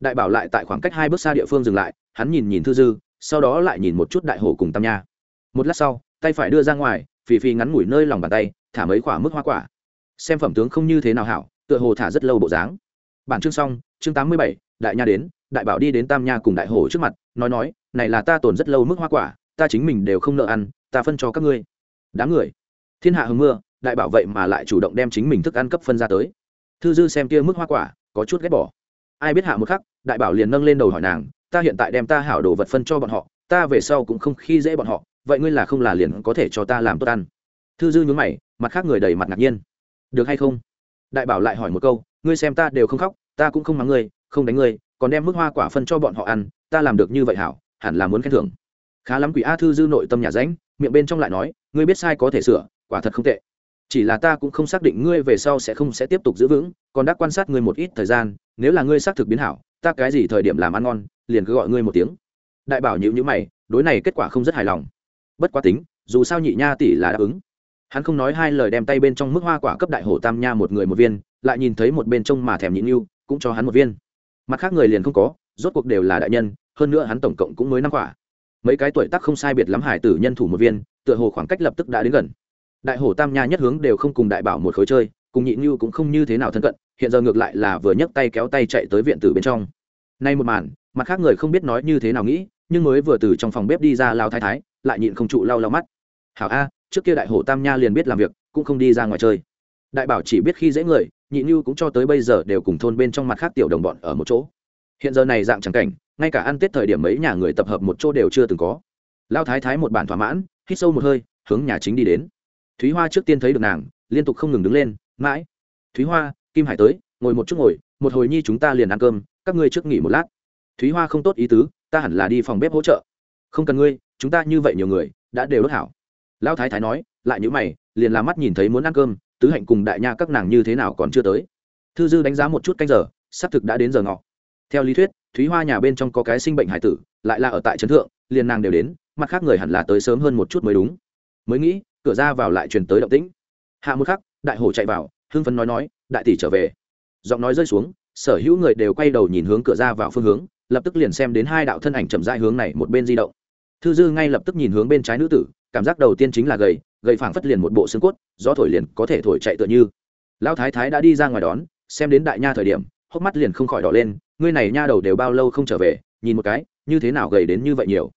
Đại bảo lại tại khoảng cách hai bước xa địa phương dừng lại, hắn nhìn nhìn thư dư, sau đó lại nhìn một chút đại hổ cùng tam nha. Một lát sau, tay phải đưa ra ngoài, phì phì ngắn ngủi nơi lòng bàn tay, thả mấy quả mức hoa quả. Xem phẩm tướng không như thế nào hảo, tựa hồ thả rất lâu bộ dáng. Bản chương xong, chương tám mươi bảy, đại nha đến, đại bảo đi đến tam nha cùng đại hổ trước mặt, nói nói, này là ta tồn rất lâu mức hoa quả, ta chính mình đều không nợ ăn, ta phân cho các ngươi. Đám người. Thiên hạ hứng mưa đại bảo vậy mà lại chủ động đem chính mình thức ăn cấp phân ra tới. Thư dư xem kia mức hoa quả, có chút ghét bỏ. Ai biết hạ một khắc, đại bảo liền nâng lên đầu hỏi nàng, ta hiện tại đem ta hảo đồ vật phân cho bọn họ, ta về sau cũng không khi dễ bọn họ, vậy ngươi là không là liền có thể cho ta làm tốt ăn? Thư dư nhún mày, mặt khác người đầy mặt ngạc nhiên. Được hay không? Đại bảo lại hỏi một câu, ngươi xem ta đều không khóc, ta cũng không mắng ngươi, không đánh ngươi, còn đem mức hoa quả phân cho bọn họ ăn, ta làm được như vậy hảo, hẳn là muốn khen thưởng. Khá lắm quỷ a thư dư nội tâm nhà ránh, miệng bên trong lại nói, ngươi biết sai có thể sửa, quả thật không tệ chỉ là ta cũng không xác định ngươi về sau sẽ không sẽ tiếp tục giữ vững, còn đã quan sát ngươi một ít thời gian, nếu là ngươi xác thực biến hảo, ta cái gì thời điểm làm ăn ngon, liền cứ gọi ngươi một tiếng. Đại bảo nhịu nhữ mày, đối này kết quả không rất hài lòng. Bất quá tính, dù sao nhị nha tỷ là đáp ứng. Hắn không nói hai lời đem tay bên trong mức hoa quả cấp đại hổ tam nha một người một viên, lại nhìn thấy một bên trông mà thèm nhịn yêu cũng cho hắn một viên. Mặt khác người liền không có, rốt cuộc đều là đại nhân, hơn nữa hắn tổng cộng cũng mới năm quả. Mấy cái tuổi tác không sai biệt lắm hải tử nhân thủ một viên, tựa hồ khoảng cách lập tức đã đến gần đại hổ tam nha nhất hướng đều không cùng đại bảo một khối chơi, cùng nhị như cũng không như thế nào thân cận, hiện giờ ngược lại là vừa nhấc tay kéo tay chạy tới viện tử bên trong. Nay một màn, mặt khác người không biết nói như thế nào nghĩ, nhưng mới vừa từ trong phòng bếp đi ra lao thái thái, lại nhịn không trụ lau lau mắt. Hảo a, trước kia đại hổ tam nha liền biết làm việc, cũng không đi ra ngoài chơi. Đại bảo chỉ biết khi dễ người, nhị như cũng cho tới bây giờ đều cùng thôn bên trong mặt khác tiểu đồng bọn ở một chỗ. Hiện giờ này dạng chẳng cảnh, ngay cả ăn tết thời điểm mấy nhà người tập hợp một chỗ đều chưa từng có. Lao thái thái một bản thỏa mãn, hít sâu một hơi, hướng nhà chính đi đến thúy hoa trước tiên thấy được nàng, liên tục không ngừng đứng lên, mãi, thúy hoa, kim hải tới, ngồi một chút ngồi, một hồi nhi chúng ta liền ăn cơm, các ngươi trước nghỉ một lát. Thúy hoa không tốt ý tứ, ta hẳn là đi phòng bếp hỗ trợ. Không cần ngươi, chúng ta như vậy nhiều người, đã đều đốt hảo. Lão thái thái nói, lại những mày, liền làm mắt nhìn thấy muốn ăn cơm, tứ hạnh cùng đại nha các nàng như thế nào còn chưa tới. Thư dư đánh giá một chút canh giờ, sắp thực đã đến giờ ngọ. Theo lý thuyết, thúy hoa nhà bên trong có cái sinh bệnh hải tử, lại là ở tại trấn thượng, liền nàng đều đến, mặt khác người hẳn là tới sớm hơn một chút mới đúng. Mới nghĩ cửa ra vào lại truyền tới động tĩnh. Hạ một khắc, đại hổ chạy vào, hưng phấn nói nói, đại tỷ trở về. Giọng nói rơi xuống, sở hữu người đều quay đầu nhìn hướng cửa ra vào phương hướng, lập tức liền xem đến hai đạo thân ảnh chậm rãi hướng này một bên di động. Thư dư ngay lập tức nhìn hướng bên trái nữ tử, cảm giác đầu tiên chính là gầy gầy phảng phất liền một bộ xương cốt, gió thổi liền có thể thổi chạy tựa như. Lão thái thái đã đi ra ngoài đón, xem đến đại nha thời điểm, hốc mắt liền không khỏi đỏ lên, ngươi này nha đầu đều bao lâu không trở về, nhìn một cái, như thế nào gầy đến như vậy nhiều?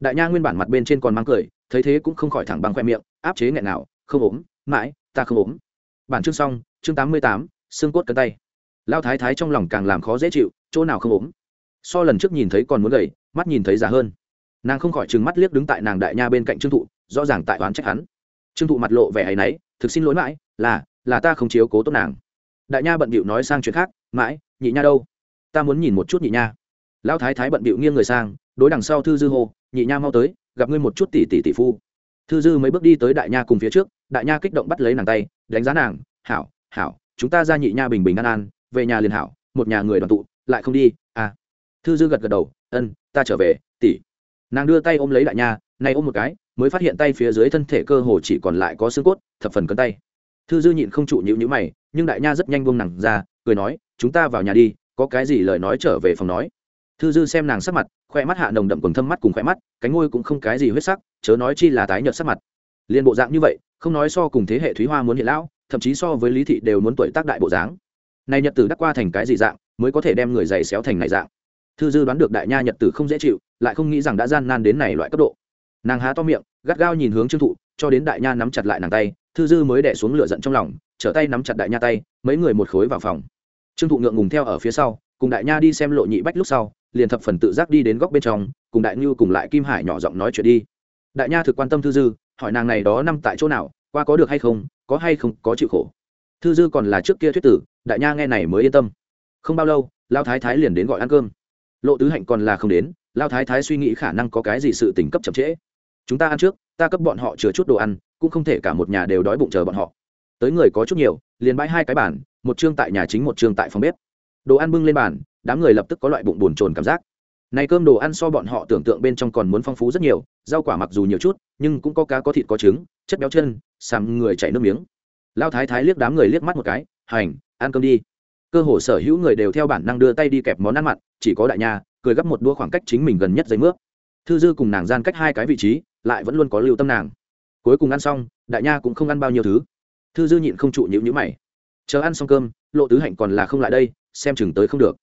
Đại nha nguyên bản mặt bên trên còn mang cười thấy thế cũng không khỏi thẳng băng khoe miệng, áp chế nghẹn nào, không ốm, mãi, ta không ốm. Bản chương xong, chương tám mươi tám, xương cốt cân tay. Lao thái thái trong lòng càng làm khó dễ chịu, chỗ nào không ốm. So lần trước nhìn thấy còn muốn gầy, mắt nhìn thấy già hơn. Nàng không khỏi trừng mắt liếc đứng tại nàng đại nha bên cạnh trương thụ, rõ ràng tại oán trách hắn. Trương thụ mặt lộ vẻ hay náy, thực xin lỗi mãi, là là ta không chiếu cố tốt nàng. Đại nha bận bịu nói sang chuyện khác, mãi, nhị nha đâu? Ta muốn nhìn một chút nhị nha. Lão thái thái bận bịu nghiêng người sang, đối đằng sau thư dư hô, nhị nha mau tới gặp ngươi một chút tỷ tỷ tỷ phu. Thư dư mấy bước đi tới đại nha cùng phía trước, đại nha kích động bắt lấy nàng tay, đánh giá nàng, hảo hảo, chúng ta ra nhị nha bình bình an an, về nhà liền hảo, một nhà người đoàn tụ, lại không đi à. Thư dư gật gật đầu, ân, ta trở về, tỷ. Nàng đưa tay ôm lấy đại nha nay ôm một cái, mới phát hiện tay phía dưới thân thể cơ hồ chỉ còn lại có xương cốt, thập phần cân tay. Thư dư nhịn không trụ nhữ nhữ mày, nhưng đại nha rất nhanh buông nàng ra, cười nói, chúng ta vào nhà đi, có cái gì lời nói trở về phòng nói. Thư dư xem nàng sắc mặt khoe mắt hạ nồng đậm quần thâm mắt cùng khoe mắt, cánh ngôi cũng không cái gì huyết sắc, chớ nói chi là tái nhợt sắc mặt. Liên bộ dạng như vậy, không nói so cùng thế hệ thúy hoa muốn hiện lão, thậm chí so với lý thị đều muốn tuổi tác đại bộ dáng. Này nhật tử đắc qua thành cái gì dạng, mới có thể đem người dày xéo thành này dạng. Thư dư đoán được đại nha nhật tử không dễ chịu, lại không nghĩ rằng đã gian nan đến này loại cấp độ. Nàng há to miệng, gắt gao nhìn hướng trương thụ, cho đến đại nha nắm chặt lại nàng tay, thư dư mới đẻ xuống lửa giận trong lòng, trở tay nắm chặt đại nha tay, mấy người một khối vào phòng. Trương thụ ngượng ngùng theo ở phía sau cùng đại nha đi xem lộ nhị bách lúc sau, liền thập phần tự giác đi đến góc bên trong, cùng đại ngưu cùng lại kim hải nhỏ giọng nói chuyện đi. Đại nha thực quan tâm thư dư, hỏi nàng này đó nằm tại chỗ nào, qua có được hay không, có hay không có chịu khổ. Thư dư còn là trước kia thuyết tử, đại nha nghe này mới yên tâm. Không bao lâu, lao thái thái liền đến gọi ăn cơm. Lộ tứ hạnh còn là không đến, lao thái thái suy nghĩ khả năng có cái gì sự tình cấp chậm trễ. Chúng ta ăn trước, ta cấp bọn họ chứa chút đồ ăn, cũng không thể cả một nhà đều đói bụng chờ bọn họ. Tới người có chút nhiều, liền bãi hai cái bàn, một chương tại nhà chính một chương tại phòng bếp đồ ăn bưng lên bàn, đám người lập tức có loại bụng buồn chồn cảm giác. Này cơm đồ ăn so bọn họ tưởng tượng bên trong còn muốn phong phú rất nhiều, rau quả mặc dù nhiều chút, nhưng cũng có cá có thịt có trứng, chất béo chân sàm người chảy nước miếng. Lao thái thái liếc đám người liếc mắt một cái, hành, ăn cơm đi. Cơ hồ sở hữu người đều theo bản năng đưa tay đi kẹp món ăn mặn, chỉ có đại nha, cười gấp một đua khoảng cách chính mình gần nhất giấy mướp. Thư dư cùng nàng gian cách hai cái vị trí, lại vẫn luôn có lưu tâm nàng. Cuối cùng ăn xong, đại nha cũng không ăn bao nhiêu thứ. Thư dư nhịn không trụ nhịu nhữ mày. Chờ ăn xong cơm, lộ tứ hạnh còn là không lại đây xem chừng tới không được.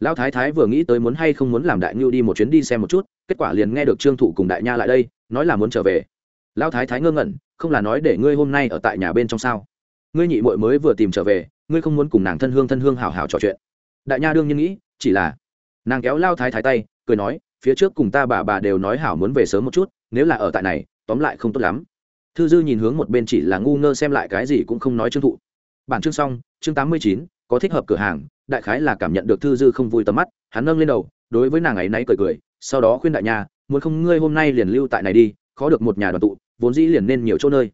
Lão thái thái vừa nghĩ tới muốn hay không muốn làm đại ngưu đi một chuyến đi xem một chút, kết quả liền nghe được trương thụ cùng đại nha lại đây, nói là muốn trở về. Lão thái thái ngơ ngẩn, không là nói để ngươi hôm nay ở tại nhà bên trong sao? Ngươi nhị mội mới vừa tìm trở về, ngươi không muốn cùng nàng thân hương thân hương hào hào trò chuyện. Đại nha đương nhiên nghĩ, chỉ là nàng kéo lao thái thái tay, cười nói, phía trước cùng ta bà bà đều nói hảo muốn về sớm một chút, nếu là ở tại này, tóm lại không tốt lắm. Thư dư nhìn hướng một bên chỉ là ngu ngơ xem lại cái gì cũng không nói trương thụ. Bản chương xong, chương tám mươi chín có thích hợp cửa hàng, đại khái là cảm nhận được thư dư không vui tầm mắt, hắn nâng lên đầu, đối với nàng ấy náy cười cười, sau đó khuyên đại nha, muốn không, ngươi hôm nay liền lưu tại này đi, khó được một nhà đoàn tụ, vốn dĩ liền nên nhiều chỗ nơi.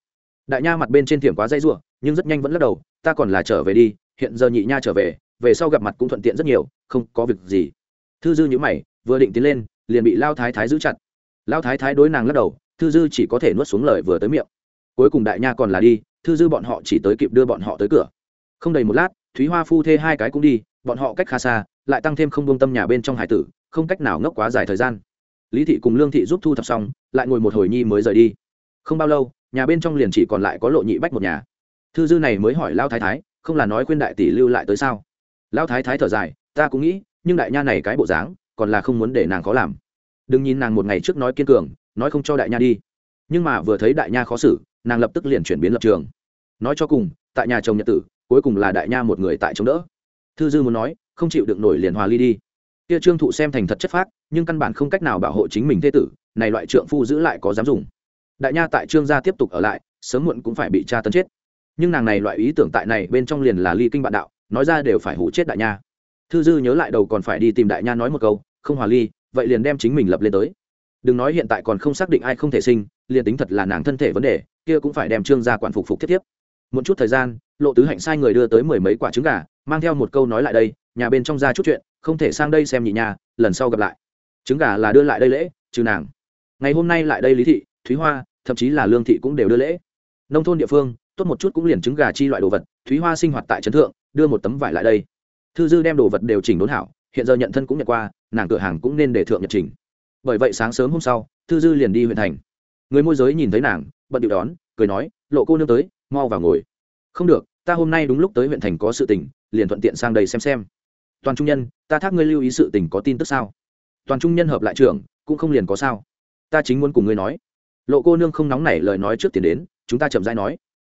Đại nha mặt bên trên thiểm quá dây ruộng nhưng rất nhanh vẫn lắc đầu, ta còn là trở về đi, hiện giờ nhị nha trở về về sau gặp mặt cũng thuận tiện rất nhiều, không có việc gì. Thư dư nhữ mày, vừa định tiến lên, liền bị lao thái thái giữ chặt. Lao thái thái đối nàng lắc đầu, thư dư chỉ có thể nuốt xuống lời vừa tới miệng. Cuối cùng đại nha còn là đi, thư dư bọn họ chỉ tới kịp đưa bọn họ tới cửa. Không đầy một lát thúy hoa phu thê hai cái cũng đi, bọn họ cách khá xa, lại tăng thêm không bông tâm nhà bên trong hải tử, không cách nào ngốc quá dài thời gian. Lý thị cùng lương thị giúp thu thập xong, lại ngồi một hồi nhi mới rời đi. Không bao lâu, nhà bên trong liền chỉ còn lại có lộ nhị bách một nhà. Thư dư này mới hỏi lao thái thái, không là nói khuyên đại tỷ lưu lại tới sao? Lao thái thái thở dài, ta cũng nghĩ, nhưng đại nha này cái bộ dáng, còn là không muốn để nàng khó làm. Đừng nhìn nàng một ngày trước nói kiên cường, nói không cho đại nha đi. Nhưng mà vừa thấy đại nha khó xử, nàng lập tức liền chuyển biến lập trường. Nói cho cùng, tại nhà chồng nhật tử cuối cùng là đại nha một người tại chống đỡ. Thư dư muốn nói, không chịu được nổi liền hòa ly đi. Kia trương thụ xem thành thật chất phác, nhưng căn bản không cách nào bảo hộ chính mình thế tử, này loại trượng phu giữ lại có dám dùng. Đại nha tại trương gia tiếp tục ở lại, sớm muộn cũng phải bị cha tấn chết. Nhưng nàng này loại ý tưởng tại này bên trong liền là ly kinh bạn đạo, nói ra đều phải hủ chết đại nha. Thư dư nhớ lại đầu còn phải đi tìm đại nha nói một câu, không hòa ly, vậy liền đem chính mình lập lên tới. Đừng nói hiện tại còn không xác định ai không thể sinh, liền tính thật là nàng thân thể vấn đề, kia cũng phải đem trương gia quản phục phục thiết tiếp một chút thời gian, lộ tứ hạnh sai người đưa tới mười mấy quả trứng gà, mang theo một câu nói lại đây, nhà bên trong ra chút chuyện, không thể sang đây xem nhị nhà, lần sau gặp lại. Trứng gà là đưa lại đây lễ, trừ nàng. Ngày hôm nay lại đây lý thị, thúy hoa, thậm chí là lương thị cũng đều đưa lễ. Nông thôn địa phương, tốt một chút cũng liền trứng gà chi loại đồ vật, thúy hoa sinh hoạt tại trấn thượng, đưa một tấm vải lại đây. Thư dư đem đồ vật đều chỉnh đốn hảo, hiện giờ nhận thân cũng nhận qua, nàng cửa hàng cũng nên để thượng nhật trình bởi vậy sáng sớm hôm sau, thư dư liền đi huyện thành. Người môi giới nhìn thấy nàng, bận điệu đón, cười nói lộ cô nương tới, mau vào ngồi. Không được, ta hôm nay đúng lúc tới huyện thành có sự tình, liền thuận tiện sang đây xem xem. Toàn trung nhân, ta thác ngươi lưu ý sự tình có tin tức sao? Toàn trung nhân hợp lại trưởng, cũng không liền có sao. Ta chính muốn cùng ngươi nói. Lộ cô nương không nóng nảy lời nói trước tiền đến, chúng ta chậm rãi nói.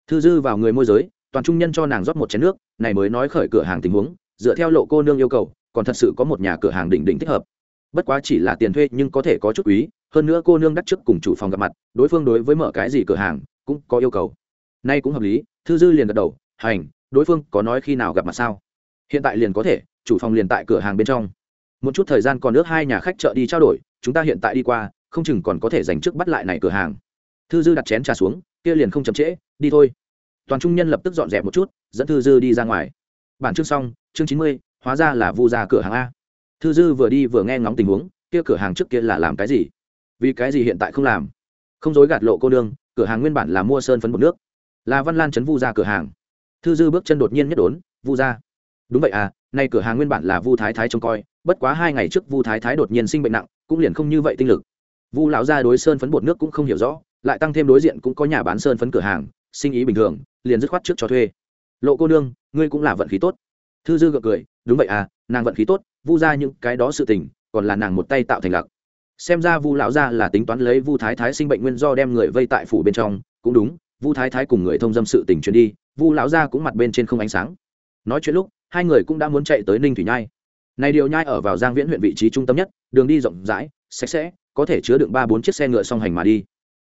Thư dư vào người môi giới, toàn trung nhân cho nàng rót một chén nước, này mới nói khởi cửa hàng tình huống, dựa theo lộ cô nương yêu cầu, còn thật sự có một nhà cửa hàng đỉnh đỉnh thích hợp. Bất quá chỉ là tiền thuê nhưng có thể có chút quý, hơn nữa cô nương đắc chức cùng chủ phòng gặp mặt, đối phương đối với mở cái gì cửa hàng cũng có yêu cầu. Nay cũng hợp lý, thư dư liền gật đầu, hành, đối phương có nói khi nào gặp mặt sao? Hiện tại liền có thể, chủ phòng liền tại cửa hàng bên trong. Một chút thời gian còn nước hai nhà khách chợ đi trao đổi, chúng ta hiện tại đi qua, không chừng còn có thể dành trước bắt lại này cửa hàng. Thư dư đặt chén trà xuống, kia liền không chậm trễ, đi thôi. Toàn trung nhân lập tức dọn dẹp một chút, dẫn thư dư đi ra ngoài. Bản chương xong, chương chín mươi, hóa ra là vu ra cửa hàng a. Thư dư vừa đi vừa nghe ngóng tình huống, kia cửa hàng trước kia là làm cái gì? Vì cái gì hiện tại không làm? Không dối gạt lộ cô nương cửa hàng nguyên bản là mua sơn phấn bột nước. Là văn lan trấn vu ra cửa hàng. Thư dư bước chân đột nhiên nhất đốn, vu ra đúng vậy à nay cửa hàng nguyên bản là vu thái thái trông coi, bất quá hai ngày trước vu thái thái đột nhiên sinh bệnh nặng, cũng liền không như vậy tinh lực. Vu lão gia đối sơn phấn bột nước cũng không hiểu rõ, lại tăng thêm đối diện cũng có nhà bán sơn phấn cửa hàng, sinh ý bình thường, liền dứt khoát trước cho thuê. Lộ cô nương, ngươi cũng là vận khí tốt. Thư dư gật cười, đúng vậy à nàng vận khí tốt, vu ra những cái đó sự tình, còn là nàng một tay tạo thành lạc xem ra vu lão gia là tính toán lấy vu thái thái sinh bệnh nguyên do đem người vây tại phủ bên trong, cũng đúng, vu thái thái cùng người thông dâm sự tình chuyển đi, vu lão gia cũng mặt bên trên không ánh sáng. Nói chuyện lúc, hai người cũng đã muốn chạy tới ninh thủy nhai. Này điều nhai ở vào giang viễn huyện vị trí trung tâm nhất, đường đi rộng rãi, sạch sẽ, có thể chứa đựng ba bốn chiếc xe ngựa song hành mà đi.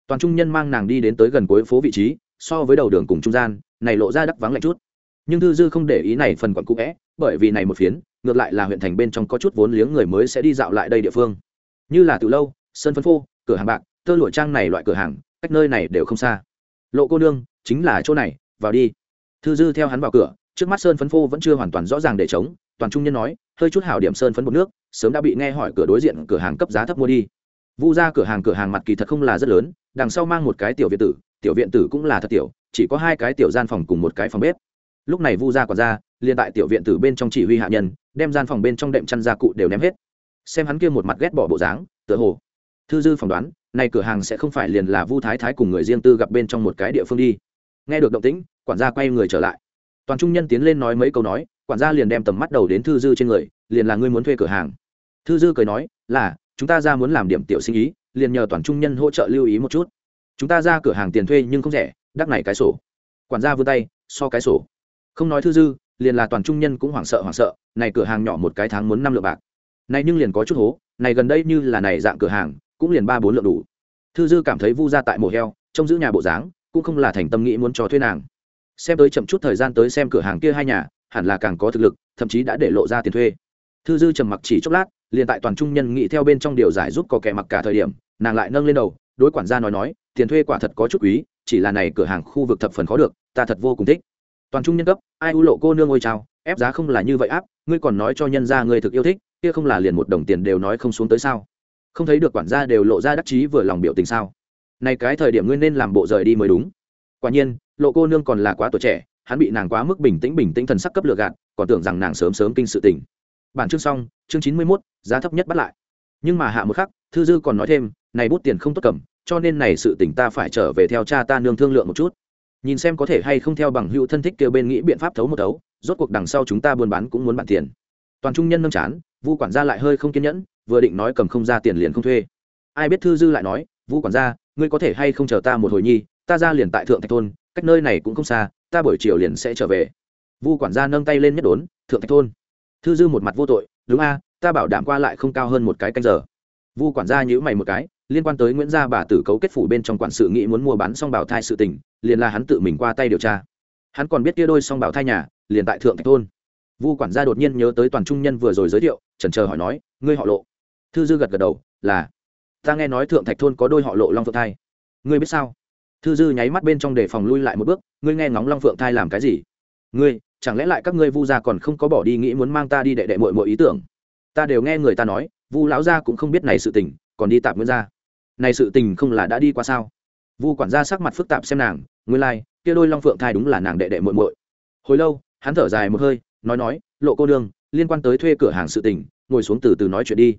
Toàn trung nhân mang nàng đi đến tới gần cuối phố vị trí, so với đầu đường cùng trung gian, này lộ ra đắc vắng lạnh chút. Nhưng thư dư không để ý này phần quận cũ vẽ bởi vì này một phiến, ngược lại là huyện thành bên trong có chút vốn liếng người mới sẽ đi dạo lại đây địa phương như là từ lâu sân phân phô, cửa hàng bạc, tơ lụa trang này loại cửa hàng, cách nơi này đều không xa. Lộ cô nương, chính là chỗ này, vào đi. Thư dư theo hắn vào cửa, trước mắt sơn phấn phô vẫn chưa hoàn toàn rõ ràng để chống toàn trung nhân nói, hơi chút hảo điểm sơn phấn bột nước, sớm đã bị nghe hỏi cửa đối diện cửa hàng cấp giá thấp mua đi. Vu ra cửa hàng cửa hàng mặt kỳ thật không là rất lớn, đằng sau mang một cái tiểu viện tử, tiểu viện tử cũng là thật tiểu, chỉ có hai cái tiểu gian phòng cùng một cái phòng bếp. Lúc này vu ra còn ra liền tại tiểu viện tử bên trong chỉ huy hạ nhân, đem gian phòng bên trong đệm chăn gia cụ đều ném hết xem hắn kia một mặt ghét bỏ bộ dáng, tựa hồ. Thư dư phỏng đoán, này cửa hàng sẽ không phải liền là vu thái thái cùng người riêng tư gặp bên trong một cái địa phương đi. Nghe được động tĩnh, quản gia quay người trở lại. Toàn trung nhân tiến lên nói mấy câu nói, quản gia liền đem tầm mắt đầu đến thư dư trên người, liền là ngươi muốn thuê cửa hàng. Thư dư cười nói, là, chúng ta ra muốn làm điểm tiểu sinh ý, liền nhờ toàn trung nhân hỗ trợ lưu ý một chút. Chúng ta ra cửa hàng tiền thuê nhưng không rẻ, đắc này cái sổ. Quản gia vươn tay, so cái sổ. Không nói thư dư, liền là toàn trung nhân cũng hoảng sợ hoảng sợ, này cửa hàng nhỏ một cái tháng muốn năm lượng bạc này nhưng liền có chút hố, này gần đây như là này dạng cửa hàng, cũng liền ba bốn lượng đủ. Thư dư cảm thấy vu ra tại mổ heo, trông giữ nhà bộ dáng, cũng không là thành tâm nghĩ muốn cho thuê nàng. Xem tới chậm chút thời gian tới xem cửa hàng kia hai nhà, hẳn là càng có thực lực, thậm chí đã để lộ ra tiền thuê. Thư dư trầm mặc chỉ chốc lát, liền tại toàn trung nhân nghĩ theo bên trong điều giải giúp có kẻ mặc cả thời điểm, nàng lại nâng lên đầu, đối quản gia nói nói, tiền thuê quả thật có chút quý, chỉ là này cửa hàng khu vực thập phần khó được, ta thật vô cùng thích. Toàn trung nhân cấp ai u lộ cô nương ngôi trao ép giá không là như vậy áp, ngươi còn nói cho nhân gia ngươi thực yêu thích kia không là liền một đồng tiền đều nói không xuống tới sao? Không thấy được quản gia đều lộ ra đắc chí vừa lòng biểu tình sao? Này cái thời điểm ngươi nên làm bộ rời đi mới đúng. Quả nhiên, lộ cô nương còn là quá tuổi trẻ, hắn bị nàng quá mức bình tĩnh bình tĩnh thần sắc cấp lựa gạt, còn tưởng rằng nàng sớm sớm kinh sự tình. Bản chương xong, chương chín mươi mốt, giá thấp nhất bắt lại. Nhưng mà hạ một khắc, thư dư còn nói thêm, này bút tiền không tốt cầm, cho nên này sự tình ta phải trở về theo cha ta nương thương lượng một chút. Nhìn xem có thể hay không theo bằng hữu thân thích kêu bên nghĩ biện pháp thấu một thấu, rốt cuộc đằng sau chúng ta buôn bán cũng muốn bản tiền toàn trung nhân nâng chán, vu quản gia lại hơi không kiên nhẫn, vừa định nói cầm không ra tiền liền không thuê. Ai biết thư dư lại nói, vu quản gia, ngươi có thể hay không chờ ta một hồi nhi, ta ra liền tại thượng thạch thôn, cách nơi này cũng không xa, ta buổi chiều liền sẽ trở về. Vu quản gia nâng tay lên nhất đốn, thượng thạch thôn. Thư dư một mặt vô tội, đúng a, ta bảo đảm qua lại không cao hơn một cái canh giờ. Vu quản gia nhữ mày một cái, liên quan tới nguyễn gia bà tử cấu kết phủ bên trong quản sự nghĩ muốn mua bán song bảo thai sự tình, liền là hắn tự mình qua tay điều tra. Hắn còn biết kia đôi song bảo thai nhà, liền tại thượng thạch thôn vu quản gia đột nhiên nhớ tới toàn trung nhân vừa rồi giới thiệu trần chờ hỏi nói ngươi họ lộ thư dư gật gật đầu là ta nghe nói thượng thạch thôn có đôi họ lộ long phượng thai ngươi biết sao thư dư nháy mắt bên trong để phòng lui lại một bước ngươi nghe ngóng long phượng thai làm cái gì ngươi chẳng lẽ lại các ngươi vu gia còn không có bỏ đi nghĩ muốn mang ta đi đệ đệ mội mội ý tưởng ta đều nghe người ta nói vu lão gia cũng không biết này sự tình còn đi tạm nguyên gia này sự tình không là đã đi qua sao vu quản gia sắc mặt phức tạp xem nàng nguyên lai、like, kia đôi long phượng thai đúng là nàng đệ đệ muội muội hồi lâu hắn thở dài một hơi nói nói, lộ cô đương liên quan tới thuê cửa hàng sự tình, ngồi xuống từ từ nói chuyện đi.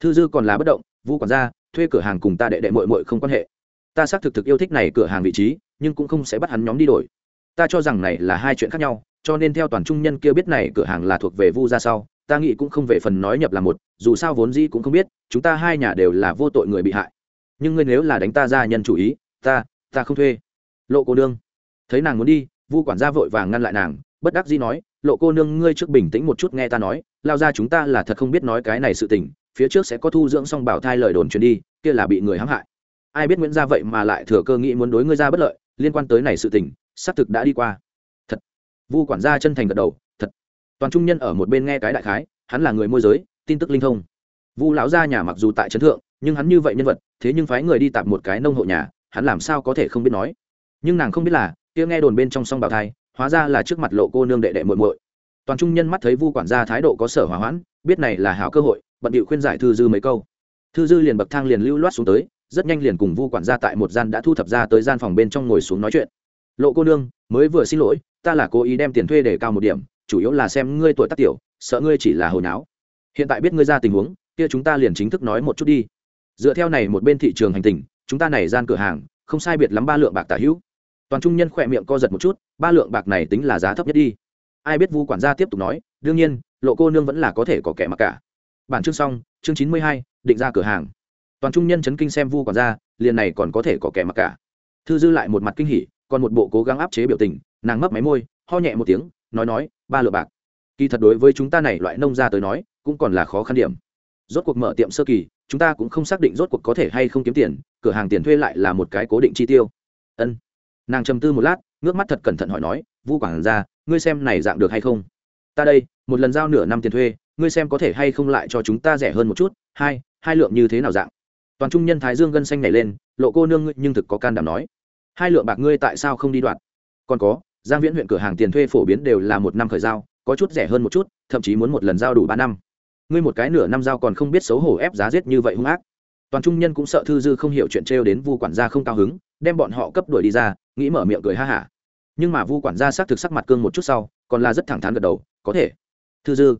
Thư dư còn là bất động, vu quản gia, thuê cửa hàng cùng ta đệ đệ muội muội không quan hệ. Ta xác thực thực yêu thích này cửa hàng vị trí, nhưng cũng không sẽ bắt hắn nhóm đi đổi. Ta cho rằng này là hai chuyện khác nhau, cho nên theo toàn trung nhân kia biết này cửa hàng là thuộc về vu ra sau, ta nghĩ cũng không về phần nói nhập là một, dù sao vốn dĩ cũng không biết, chúng ta hai nhà đều là vô tội người bị hại. Nhưng ngươi nếu là đánh ta ra nhân chủ ý, ta ta không thuê. Lộ cô đương thấy nàng muốn đi, vu quản gia vội vàng ngăn lại nàng, bất đắc dĩ nói lộ cô nương, ngươi trước bình tĩnh một chút, nghe ta nói, lao ra chúng ta là thật không biết nói cái này sự tình, phía trước sẽ có thu dưỡng xong bảo thai lời đồn truyền đi, kia là bị người hãm hại. Ai biết nguyễn gia vậy mà lại thừa cơ nghĩ muốn đối ngươi ra bất lợi, liên quan tới này sự tình, xác thực đã đi qua. Thật. Vu quản gia chân thành gật đầu, thật. Toàn trung nhân ở một bên nghe cái đại khái, hắn là người môi giới, tin tức linh thông. Vu lão gia nhà mặc dù tại trấn thượng, nhưng hắn như vậy nhân vật, thế nhưng phái người đi tạp một cái nông hộ nhà, hắn làm sao có thể không biết nói. Nhưng nàng không biết là, kia nghe đồn bên trong song bảo thai hóa ra là trước mặt lộ cô nương đệ đệ muội muội. Toàn trung nhân mắt thấy vu quản gia thái độ có sở hòa hoãn, biết này là hảo cơ hội, bận điệu khuyên giải thư dư mấy câu. Thư dư liền bậc thang liền lưu loát xuống tới, rất nhanh liền cùng vu quản gia tại một gian đã thu thập ra tới gian phòng bên trong ngồi xuống nói chuyện. Lộ cô nương, mới vừa xin lỗi, ta là cố ý đem tiền thuê để cao một điểm, chủ yếu là xem ngươi tuổi tác tiểu, sợ ngươi chỉ là hồi não. hiện tại biết ngươi ra tình huống, kia chúng ta liền chính thức nói một chút đi. Dựa theo này một bên thị trường hành tình, chúng ta này gian cửa hàng, không sai biệt lắm ba lượng bạc tả hữu toàn trung nhân khỏe miệng co giật một chút, ba lượng bạc này tính là giá thấp nhất đi. Ai biết vu quản gia tiếp tục nói, đương nhiên, lộ cô nương vẫn là có thể có kẻ mặc cả. Bản chương xong, chương chín mươi hai, định ra cửa hàng. Toàn trung nhân chấn kinh xem vu quản gia, liền này còn có thể có kẻ mặc cả. Thư dư lại một mặt kinh hỉ, còn một bộ cố gắng áp chế biểu tình, nàng mấp máy môi, ho nhẹ một tiếng, nói nói, ba lượng bạc. Kỳ thật đối với chúng ta này loại nông gia tới nói, cũng còn là khó khăn điểm. Rốt cuộc mở tiệm sơ kỳ, chúng ta cũng không xác định rốt cuộc có thể hay không kiếm tiền, cửa hàng tiền thuê lại là một cái cố định chi tiêu. Ân nàng trầm tư một lát, ngước mắt thật cẩn thận hỏi nói, vu quản gia, ngươi xem này dạng được hay không? Ta đây, một lần giao nửa năm tiền thuê, ngươi xem có thể hay không lại cho chúng ta rẻ hơn một chút, hai hai lượng như thế nào dạng? Toàn trung nhân thái dương gân xanh nhảy lên, lộ cô nương ngươi nhưng thực có can đảm nói. Hai lượng bạc ngươi tại sao không đi đoạn còn có, giang viễn huyện cửa hàng tiền thuê phổ biến đều là một năm khởi giao, có chút rẻ hơn một chút, thậm chí muốn một lần giao đủ ba năm. Ngươi một cái nửa năm giao còn không biết xấu hổ ép giá giết như vậy hung ác. Toàn trung nhân cũng sợ thư dư không hiểu chuyện trêu đến vu quản gia không cao hứng, đem bọn họ cấp đuổi đi ra nghĩ mở miệng cười ha hả. Nhưng mà vu quản gia xác thực sắc mặt cương một chút sau, còn là rất thẳng thắn gật đầu, có thể. Thư dư.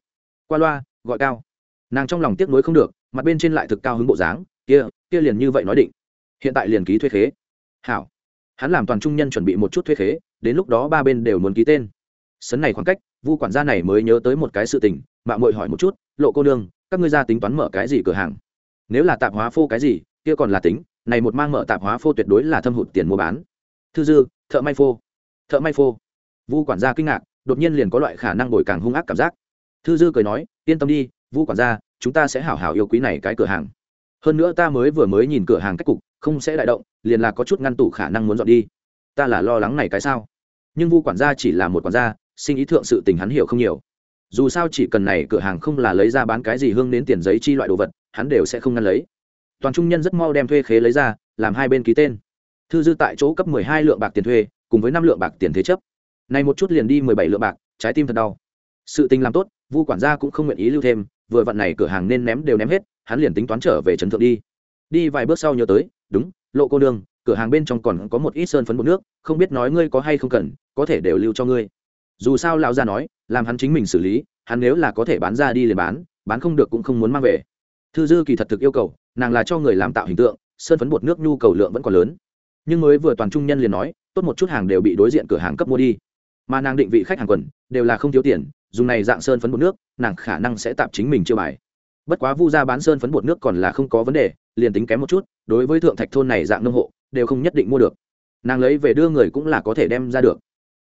Qua loa, gọi cao. Nàng trong lòng tiếc nuối không được, mặt bên trên lại thực cao hứng bộ dáng, kia kia liền như vậy nói định. Hiện tại liền ký thuê khế. Hảo. Hắn làm toàn trung nhân chuẩn bị một chút thuê khế, đến lúc đó ba bên đều muốn ký tên. Sấn này khoảng cách, vu quản gia này mới nhớ tới một cái sự tình mạng mội hỏi một chút, lộ cô nương, các ngươi ra tính toán mở cái gì cửa hàng? Nếu là tạp hóa phô cái gì, kia còn là tính, này một mang mở tạp hóa phô tuyệt đối là thâm hụt tiền mua bán thư dư, thợ may phô. Thợ may phô. Vu quản gia kinh ngạc, đột nhiên liền có loại khả năng bồi càng hung ác cảm giác. Thư dư cười nói, yên tâm đi, vu quản gia, chúng ta sẽ hảo hảo yêu quý này cái cửa hàng. Hơn nữa ta mới vừa mới nhìn cửa hàng cách cục, không sẽ đại động, liền là có chút ngăn tủ khả năng muốn dọn đi. Ta là lo lắng này cái sao? Nhưng vu quản gia chỉ là một quản gia, sinh ý thượng sự tình hắn hiểu không nhiều. Dù sao chỉ cần này cửa hàng không là lấy ra bán cái gì hương đến tiền giấy chi loại đồ vật, hắn đều sẽ không ngăn lấy. Toàn trung nhân rất mau đem thuê khế lấy ra, làm hai bên ký tên thư dư tại chỗ cấp mười hai lượng bạc tiền thuê, cùng với năm lượng bạc tiền thế chấp. Này một chút liền đi mười bảy lượng bạc, trái tim thật đau. Sự tình làm tốt, vu quản gia cũng không nguyện ý lưu thêm, vừa vặn này cửa hàng nên ném đều ném hết, hắn liền tính toán trở về trấn thượng đi. Đi vài bước sau nhớ tới, đúng, lộ cô nương, cửa hàng bên trong còn có một ít sơn phấn bột nước, không biết nói ngươi có hay không cần, có thể đều lưu cho ngươi. Dù sao lão gia nói, làm hắn chính mình xử lý, hắn nếu là có thể bán ra đi liền bán bán không được cũng không muốn mang về. Thư dư kỳ thật thực yêu cầu, nàng là cho người làm tạo hình tượng, sơn phấn bột nước nhu cầu lượng vẫn còn lớn nhưng mới vừa toàn trung nhân liền nói, tốt một chút hàng đều bị đối diện cửa hàng cấp mua đi. Mà nàng định vị khách hàng quần, đều là không thiếu tiền, dùng này dạng sơn phấn bột nước, nàng khả năng sẽ tạm chính mình chưa bài. Bất quá vu ra bán sơn phấn bột nước còn là không có vấn đề, liền tính kém một chút, đối với thượng thạch thôn này dạng nông hộ, đều không nhất định mua được. Nàng lấy về đưa người cũng là có thể đem ra được.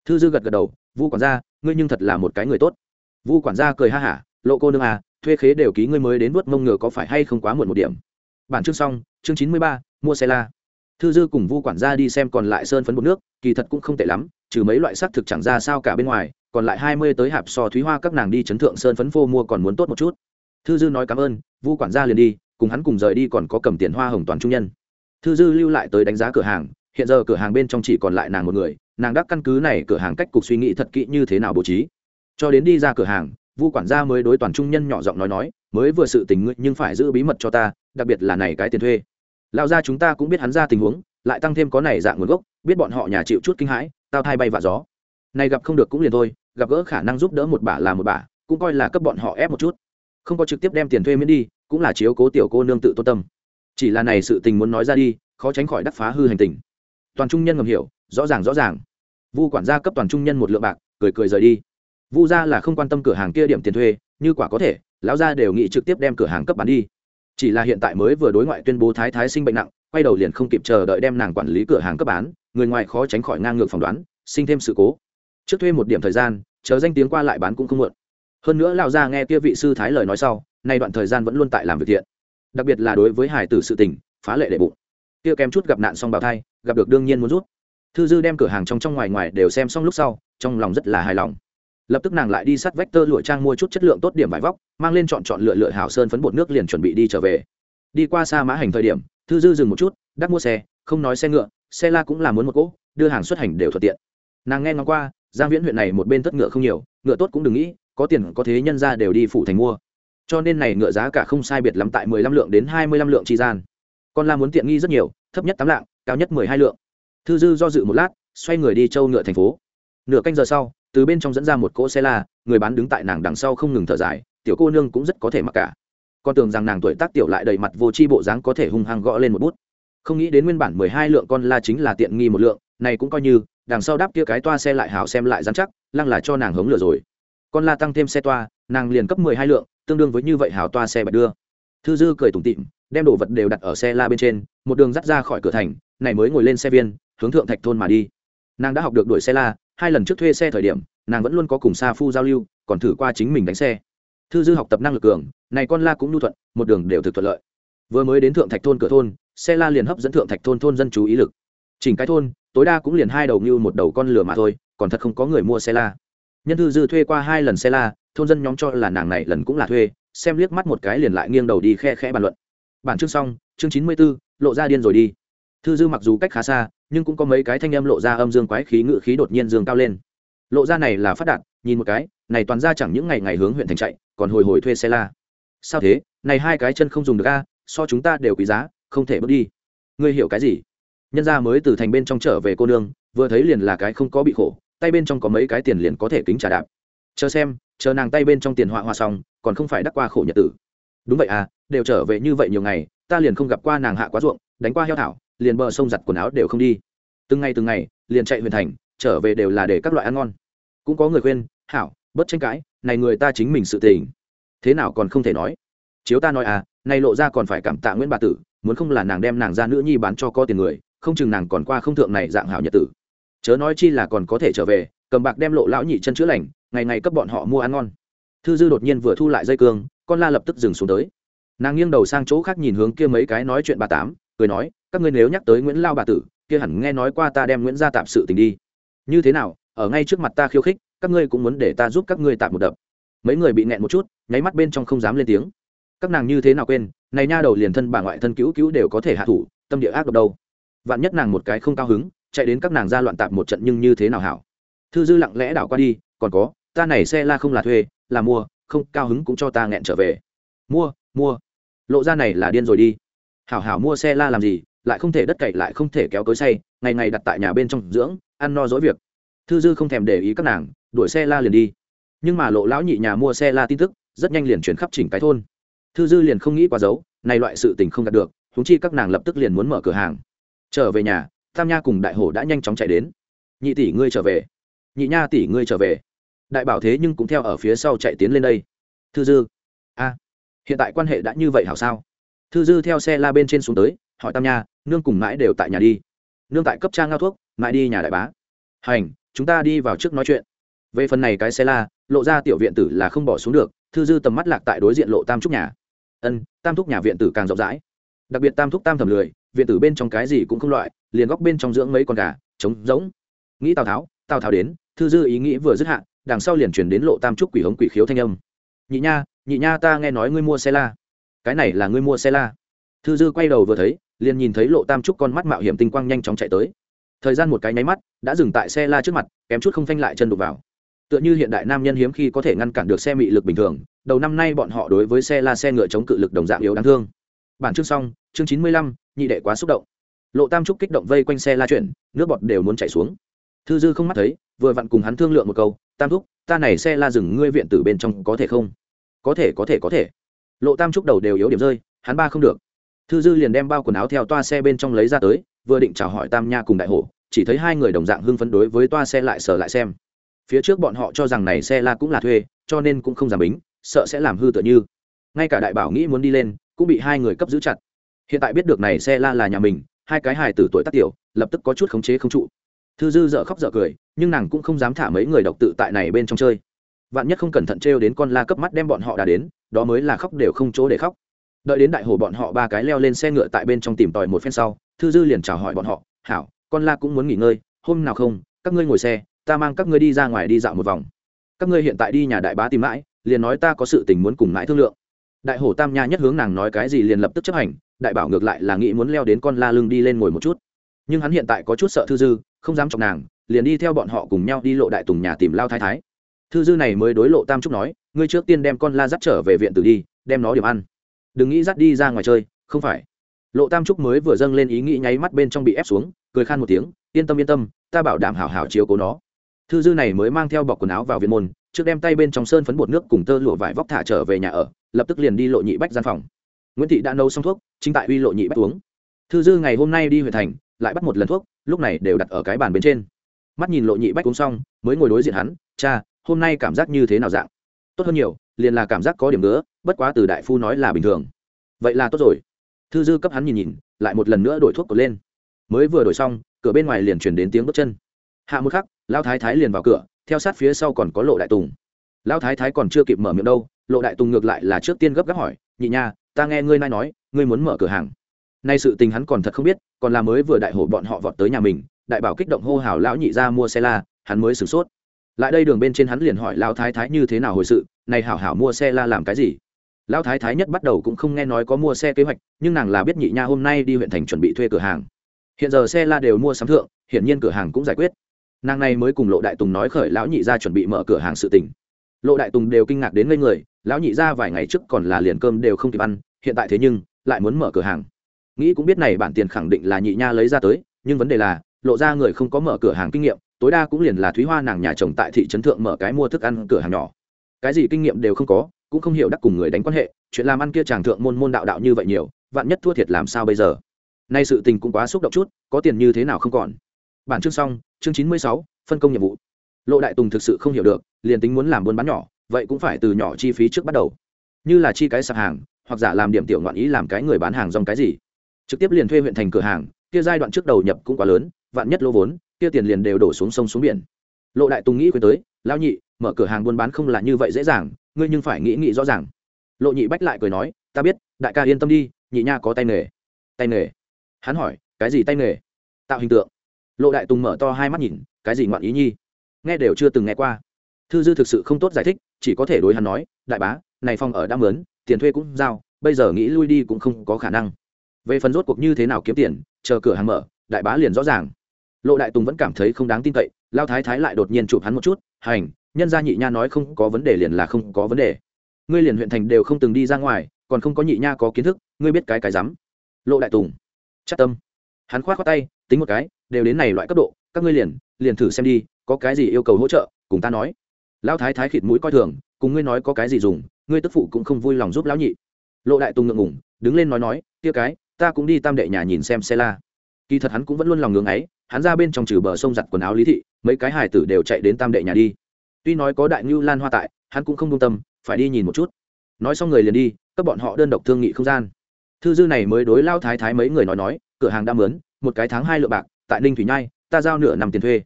Thư dư gật gật đầu, vu quản gia, ngươi nhưng thật là một cái người tốt. Vu quản gia cười ha hả, lộ cô nương à thuê khế đều ký ngươi mới đến vuốt mông ngựa có phải hay không quá muộn một điểm? Bản chương xong, chương chín mươi ba, mua xe la thư dư cùng vu quản gia đi xem còn lại sơn phấn bột nước, kỳ thật cũng không tệ lắm, trừ mấy loại sắc thực chẳng ra sao cả bên ngoài, còn lại hai mươi tới hạp so thúy hoa các nàng đi chấn thượng sơn phấn phô mua còn muốn tốt một chút. Thư dư nói cảm ơn, vu quản gia liền đi, cùng hắn cùng rời đi còn có cầm tiền hoa hồng toàn trung nhân. Thư dư lưu lại tới đánh giá cửa hàng, hiện giờ cửa hàng bên trong chỉ còn lại nàng một người, nàng đắc căn cứ này cửa hàng cách cục suy nghĩ thật kỹ như thế nào bố trí. Cho đến đi ra cửa hàng, vu quản gia mới đối toàn trung nhân nhỏ giọng nói nói, mới vừa sự tình ngươi nhưng phải giữ bí mật cho ta, đặc biệt là này cái tiền thuê lao ra chúng ta cũng biết hắn ra tình huống, lại tăng thêm có này dạng nguồn gốc, biết bọn họ nhà chịu chút kinh hãi, tao thai bay vạ gió. Này gặp không được cũng liền thôi, gặp gỡ khả năng giúp đỡ một bà là một bà, cũng coi là cấp bọn họ ép một chút. Không có trực tiếp đem tiền thuê miễn đi, cũng là chiếu cố tiểu cô nương tự tô tâm. Chỉ là này sự tình muốn nói ra đi, khó tránh khỏi đắc phá hư hành tình. Toàn trung nhân ngầm hiểu, rõ ràng rõ ràng. Vu quản gia cấp toàn trung nhân một lượng bạc, cười cười rời đi. Vu gia là không quan tâm cửa hàng kia điểm tiền thuê, như quả có thể, lão gia đều nghĩ trực tiếp đem cửa hàng cấp bán đi chỉ là hiện tại mới vừa đối ngoại tuyên bố thái thái sinh bệnh nặng, quay đầu liền không kịp chờ đợi đem nàng quản lý cửa hàng cấp bán, người ngoài khó tránh khỏi ngang ngược phỏng đoán, sinh thêm sự cố. Trước thuê một điểm thời gian, chờ danh tiếng qua lại bán cũng không muộn. Hơn nữa lão gia nghe kia vị sư thái lời nói sau, nay đoạn thời gian vẫn luôn tại làm việc thiện. Đặc biệt là đối với hải tử sự tình, phá lệ đệ bụng. Kia kém chút gặp nạn xong bào thai, gặp được đương nhiên muốn rút. Thư dư đem cửa hàng trong trong ngoài ngoài đều xem xong lúc sau, trong lòng rất là hài lòng lập tức nàng lại đi sắt vách tơ lụa trang mua chút chất lượng tốt điểm vải vóc, mang lên chọn chọn lựa lựa hảo sơn phấn bột nước liền chuẩn bị đi trở về. Đi qua xa mã hành thời điểm, thư dư dừng một chút đắc mua xe, không nói xe ngựa, xe la cũng là muốn một cỗ, đưa hàng xuất hành đều thuận tiện. Nàng nghe ngóng qua, giang viễn huyện này một bên tất ngựa không nhiều, ngựa tốt cũng đừng nghĩ, có tiền có thế nhân ra đều đi phủ thành mua. Cho nên này ngựa giá cả không sai biệt lắm tại mười lăm lượng đến hai mươi lăm lượng tri gian. Con la muốn tiện nghi rất nhiều, thấp nhất tám lạng, cao nhất mười hai lượng. Thư dư do dự một lát, xoay người đi châu ngựa thành phố. Nửa canh giờ sau từ bên trong dẫn ra một cỗ xe la, người bán đứng tại nàng đằng sau không ngừng thở dài, tiểu cô nương cũng rất có thể mặc cả. Con tưởng rằng nàng tuổi tác tiểu lại đầy mặt vô tri bộ dáng có thể hung hăng gõ lên một bút. Không nghĩ đến nguyên bản mười hai lượng con la chính là tiện nghi một lượng, này cũng coi như, đằng sau đáp kia cái toa xe lại hảo xem lại dám chắc, lăng là cho nàng hống lửa rồi. Con la tăng thêm xe toa, nàng liền cấp mười hai lượng, tương đương với như vậy hảo toa xe bạch đưa. Thư dư cười tủm tịm đem đồ vật đều đặt ở xe la bên trên, một đường dắt ra khỏi cửa thành, này mới ngồi lên xe viên, hướng thượng thạch thôn mà đi. Nàng đã học được đuổi xe la hai lần trước thuê xe thời điểm, nàng vẫn luôn có cùng sa phu giao lưu, còn thử qua chính mình đánh xe. Thư dư học tập năng lực cường, này con la cũng nhu thuận, một đường đều thực thuận lợi. Vừa mới đến thượng thạch thôn cửa thôn, xe la liền hấp dẫn thượng thạch thôn thôn dân chú ý lực. Chỉnh cái thôn, tối đa cũng liền hai đầu như một đầu con lửa mà thôi, còn thật không có người mua xe la. Nhân thư dư thuê qua hai lần xe la, thôn dân nhóm cho là nàng này lần cũng là thuê, xem liếc mắt một cái liền lại nghiêng đầu đi khe khẽ bàn luận. Bản chương xong, chương chín mươi b ố lộ ra điên rồi đi thư dư mặc dù cách khá xa, nhưng cũng có mấy cái thanh âm lộ ra âm dương quái khí ngự khí đột nhiên dương cao lên. Lộ ra này là phát đạt, nhìn một cái, này toàn ra chẳng những ngày ngày hướng huyện thành chạy, còn hồi hồi thuê xe la. Sao thế? Này hai cái chân không dùng được a, so chúng ta đều quý giá, không thể bước đi. Ngươi hiểu cái gì? Nhân gia mới từ thành bên trong trở về cô nương, vừa thấy liền là cái không có bị khổ, tay bên trong có mấy cái tiền liền có thể kính trả đạp. Chờ xem, chờ nàng tay bên trong tiền họa hoa xong, còn không phải đắc qua khổ nhật tử. Đúng vậy à đều trở về như vậy nhiều ngày, ta liền không gặp qua nàng hạ quá ruộng, đánh qua heo thảo liền bờ sông giặt quần áo đều không đi. Từng ngày từng ngày, liền chạy huyền thành, trở về đều là để các loại ăn ngon. Cũng có người khuyên, hảo, bất tranh cãi, này người ta chính mình sự tình. Thế nào còn không thể nói. Chiếu ta nói à này lộ ra còn phải cảm tạ nguyễn bà tử, muốn không là nàng đem nàng ra nữ nhi bán cho có tiền người, không chừng nàng còn qua không thượng này dạng hảo nhật tử. Chớ nói chi là còn có thể trở về, cầm bạc đem lộ lão nhị chân chữa lành, ngày ngày cấp bọn họ mua ăn ngon. Thư dư đột nhiên vừa thu lại dây cương, con la lập tức dừng xuống tới. Nàng nghiêng đầu sang chỗ khác nhìn hướng kia mấy cái nói chuyện bà tám cười nói, các ngươi nếu nhắc tới nguyễn lao bà tử, kia hẳn nghe nói qua ta đem nguyễn gia tạm sự tình đi. Như thế nào, ở ngay trước mặt ta khiêu khích, các ngươi cũng muốn để ta giúp các ngươi tạm một đập. Mấy người bị nghẹn một chút, nháy mắt bên trong không dám lên tiếng. Các nàng như thế nào quên, này nha đầu liền thân bà ngoại thân cứu cứu đều có thể hạ thủ, tâm địa ác độc đâu. Vạn nhất nàng một cái không cao hứng, chạy đến các nàng ra loạn tạp một trận nhưng như thế nào hảo? Thư dư lặng lẽ đảo qua đi, còn có, ta này xe la không là thuê, là mua, không, cao hứng cũng cho ta nghẹn trở về. Mua mua. Lộ ra này là điên rồi đi hảo hảo mua xe la làm gì, lại không thể đất cậy lại không thể kéo cối say ngày ngày đặt tại nhà bên trong dưỡng, ăn no dỗi việc. Thư dư không thèm để ý các nàng, đuổi xe la liền đi. Nhưng mà lộ lão nhị nhà mua xe la tin tức, rất nhanh liền chuyển khắp chỉnh cái thôn. Thư dư liền không nghĩ quá giấu, này loại sự tình không đạt được húng chi các nàng lập tức liền muốn mở cửa hàng. Trở về nhà, tam nha cùng đại hổ đã nhanh chóng chạy đến. Nhị tỷ ngươi trở về. Nhị nha tỷ ngươi trở về. Đại bảo thế nhưng cũng theo ở phía sau chạy tiến lên đây. Thư dư. A, hiện tại quan hệ đã như vậy hảo sao? Thư dư theo xe la bên trên xuống tới hỏi tam nha nương cùng mãi đều tại nhà đi. Nương tại cấp trang ngao thuốc mãi đi nhà đại bá. Hành chúng ta đi vào trước nói chuyện. Về phần này cái xe la lộ ra tiểu viện tử là không bỏ xuống được thư dư tầm mắt lạc tại đối diện lộ tam trúc nhà. Ân tam thúc nhà viện tử càng rộng rãi. Đặc biệt tam thúc tam thầm lười viện tử bên trong cái gì cũng không loại liền góc bên trong dưỡng mấy con gà trống rỗng. Nghĩ tào tháo tào tháo đến thư dư ý nghĩ vừa dứt hạn, đằng sau liền chuyển đến lộ tam trúc quỷ hống quỷ khiếu thanh âm. Nhị nha nhị nha ta nghe nói ngươi mua xe la cái này là ngươi mua xe la. Thư dư quay đầu vừa thấy, liền nhìn thấy lộ tam trúc con mắt mạo hiểm tinh quang nhanh chóng chạy tới. Thời gian một cái nháy mắt, đã dừng tại xe la trước mặt, kém chút không phanh lại chân đục vào. Tựa như hiện đại nam nhân hiếm khi có thể ngăn cản được xe mị lực bình thường, đầu năm nay bọn họ đối với xe la xe ngựa chống cự lực đồng dạng yếu đáng thương. Bản chương xong, chương chín mươi lăm, nhị đệ quá xúc động. Lộ tam trúc kích động vây quanh xe la chuyển, nước bọt đều muốn chảy xuống. Thư dư không mắt thấy, vừa vặn cùng hắn thương lượng một câu, tam thúc ta này xe la dừng ngươi viện tử bên trong có thể không? Có thể có thể có thể lộ tam trúc đầu đều yếu điểm rơi, hắn ba không được. Thư dư liền đem bao quần áo theo toa xe bên trong lấy ra tới, vừa định chào hỏi tam nha cùng đại hổ, chỉ thấy hai người đồng dạng hưng phấn đối với toa xe lại sờ lại xem. Phía trước bọn họ cho rằng này xe la cũng là thuê, cho nên cũng không dám bính, sợ sẽ làm hư tựa như. Ngay cả đại bảo nghĩ muốn đi lên, cũng bị hai người cấp giữ chặt. Hiện tại biết được này xe la là nhà mình, hai cái hài tử tuổi tác tiểu, lập tức có chút khống chế không trụ. Thư dư dợ khóc dợ cười, nhưng nàng cũng không dám thả mấy người độc tự tại này bên trong chơi. Vạn nhất không cẩn thận trêu đến con la cấp mắt đem bọn họ đã đến đó mới là khóc đều không chỗ để khóc. Đợi đến đại hồ bọn họ ba cái leo lên xe ngựa tại bên trong tìm tòi một phen sau, thư dư liền chào hỏi bọn họ, hảo, con la cũng muốn nghỉ ngơi, hôm nào không, các ngươi ngồi xe, ta mang các ngươi đi ra ngoài đi dạo một vòng. Các ngươi hiện tại đi nhà đại bá tìm mãi, liền nói ta có sự tình muốn cùng mãi thương lượng. Đại hổ tam nha nhất hướng nàng nói cái gì liền lập tức chấp hành, đại bảo ngược lại là nghĩ muốn leo đến con la lưng đi lên ngồi một chút. Nhưng hắn hiện tại có chút sợ thư dư, không dám chọc nàng, liền đi theo bọn họ cùng nhau đi lộ đại tùng nhà tìm lao thái thái thư dư này mới đối lộ tam trúc nói, ngươi trước tiên đem con la dắt trở về viện tử đi, đem nó điểm ăn. Đừng nghĩ dắt đi ra ngoài chơi, không phải. Lộ tam trúc mới vừa dâng lên ý nghĩ nháy mắt bên trong bị ép xuống, cười khan một tiếng, yên tâm yên tâm, ta bảo đảm hảo hảo chiếu cố nó. Thư dư này mới mang theo bọc quần áo vào viện môn, trước đem tay bên trong sơn phấn bột nước cùng tơ lụa vải vóc thả trở về nhà ở, lập tức liền đi lộ nhị bách gian phòng. Nguyễn thị đã nấu xong thuốc, chính tại uy lộ nhị bách uống. Thư dư ngày hôm nay đi huyện thành, lại bắt một lần thuốc, lúc này đều đặt ở cái bàn bên trên. Mắt nhìn lộ nhị bách uống xong, mới ngồi đối diện hắn, cha hôm nay cảm giác như thế nào dạng? Tốt hơn nhiều, liền là cảm giác có điểm nữa, bất quá từ đại phu nói là bình thường. Vậy là tốt rồi. Thư dư cấp hắn nhìn nhìn, lại một lần nữa đổi thuốc cột lên. Mới vừa đổi xong, cửa bên ngoài liền chuyển đến tiếng bước chân. Hạ một khắc lao thái thái liền vào cửa, theo sát phía sau còn có lộ đại tùng. Lao thái thái còn chưa kịp mở miệng đâu, lộ đại tùng ngược lại là trước tiên gấp gáp hỏi, nhị nha, ta nghe ngươi nay nói, ngươi muốn mở cửa hàng. Nay sự tình hắn còn thật không biết, còn là mới vừa đại hổ bọn họ vọt tới nhà mình, đại bảo kích động hô hào lão nhị ra mua xe la, hắn mới sửng sốt lại đây đường bên trên hắn liền hỏi lao thái thái như thế nào hồi sự, này hảo hảo mua xe la làm cái gì? Lão thái thái nhất bắt đầu cũng không nghe nói có mua xe kế hoạch, nhưng nàng là biết nhị nha hôm nay đi huyện thành chuẩn bị thuê cửa hàng. Hiện giờ xe la đều mua sắm thượng, hiển nhiên cửa hàng cũng giải quyết. Nàng này mới cùng lộ đại tùng nói khởi lão nhị ra chuẩn bị mở cửa hàng sự tình. Lộ đại tùng đều kinh ngạc đến ngây người, lão nhị ra vài ngày trước còn là liền cơm đều không kịp ăn, hiện tại thế nhưng, lại muốn mở cửa hàng. Nghĩ cũng biết này bản tiền khẳng định là nhị nha lấy ra tới, nhưng vấn đề là, lộ ra người không có mở cửa hàng kinh nghiệm tối đa cũng liền là thúy hoa nàng nhà chồng tại thị trấn thượng mở cái mua thức ăn cửa hàng nhỏ. Cái gì kinh nghiệm đều không có, cũng không hiểu đắc cùng người đánh quan hệ, chuyện làm ăn kia chàng thượng môn môn đạo đạo như vậy nhiều, vạn nhất thua thiệt làm sao bây giờ? Nay sự tình cũng quá xúc động chút, có tiền như thế nào không còn. Bản chương xong, chương chín mươi sáu, phân công nhiệm vụ. Lộ đại tùng thực sự không hiểu được, liền tính muốn làm buôn bán nhỏ, vậy cũng phải từ nhỏ chi phí trước bắt đầu. Như là chi cái sạp hàng, hoặc giả làm điểm tiểu ngoạn ý làm cái người bán hàng dòng cái gì. Trực tiếp liền thuê huyện thành cửa hàng, kia giai đoạn trước đầu nhập cũng quá lớn, vạn nhất lỗ vốn kia tiền liền đều đổ xuống sông xuống biển. Lộ đại tùng nghĩ quên tới lao nhị, mở cửa hàng buôn bán không là như vậy dễ dàng, ngươi nhưng phải nghĩ nghĩ rõ ràng. Lộ nhị bách lại cười nói, ta biết, đại ca yên tâm đi, nhị nha có tay nghề. Tay nghề? Hắn hỏi, cái gì tay nghề? Tạo hình tượng. Lộ đại tùng mở to hai mắt nhìn, cái gì ngoạn ý nhi? Nghe đều chưa từng nghe qua. Thư dư thực sự không tốt giải thích, chỉ có thể đối hắn nói, đại bá, này phòng ở đã mướn, tiền thuê cũng giao, bây giờ nghĩ lui đi cũng không có khả năng. Về phần rốt cuộc như thế nào kiếm tiền, chờ cửa hàng mở, đại bá liền rõ ràng lộ đại tùng vẫn cảm thấy không đáng tin cậy, lao thái thái lại đột nhiên chụp hắn một chút, hành, nhân gia nhị nha nói không có vấn đề liền là không có vấn đề. Ngươi liền huyện thành đều không từng đi ra ngoài, còn không có nhị nha có kiến thức, ngươi biết cái cái rắm. Lộ đại tùng, chắc tâm. Hắn khoát khoát tay, tính một cái, đều đến này loại cấp độ, các ngươi liền liền thử xem đi, có cái gì yêu cầu hỗ trợ, cùng ta nói. Lão thái thái khịt mũi coi thường, cùng ngươi nói có cái gì dùng, ngươi tức phụ cũng không vui lòng giúp lão nhị. Lộ đại tùng ngượng ngủng đứng lên nói nói, kia cái, ta cũng đi tam đệ nhà nhìn xem xe la. Kỳ thật hắn cũng vẫn luôn lòng ngưỡng ấy hắn ra bên trong trừ bờ sông giặt quần áo lý thị, mấy cái hài tử đều chạy đến tam đệ nhà đi. Tuy nói có đại ngưu lan hoa tại, hắn cũng không công tâm, phải đi nhìn một chút. Nói xong người liền đi, các bọn họ đơn độc thương nghị không gian. Thư dư này mới đối lao thái thái mấy người nói nói, cửa hàng đã mướn, một cái tháng hai lượng bạc, tại ninh thủy nhai, ta giao nửa năm tiền thuê.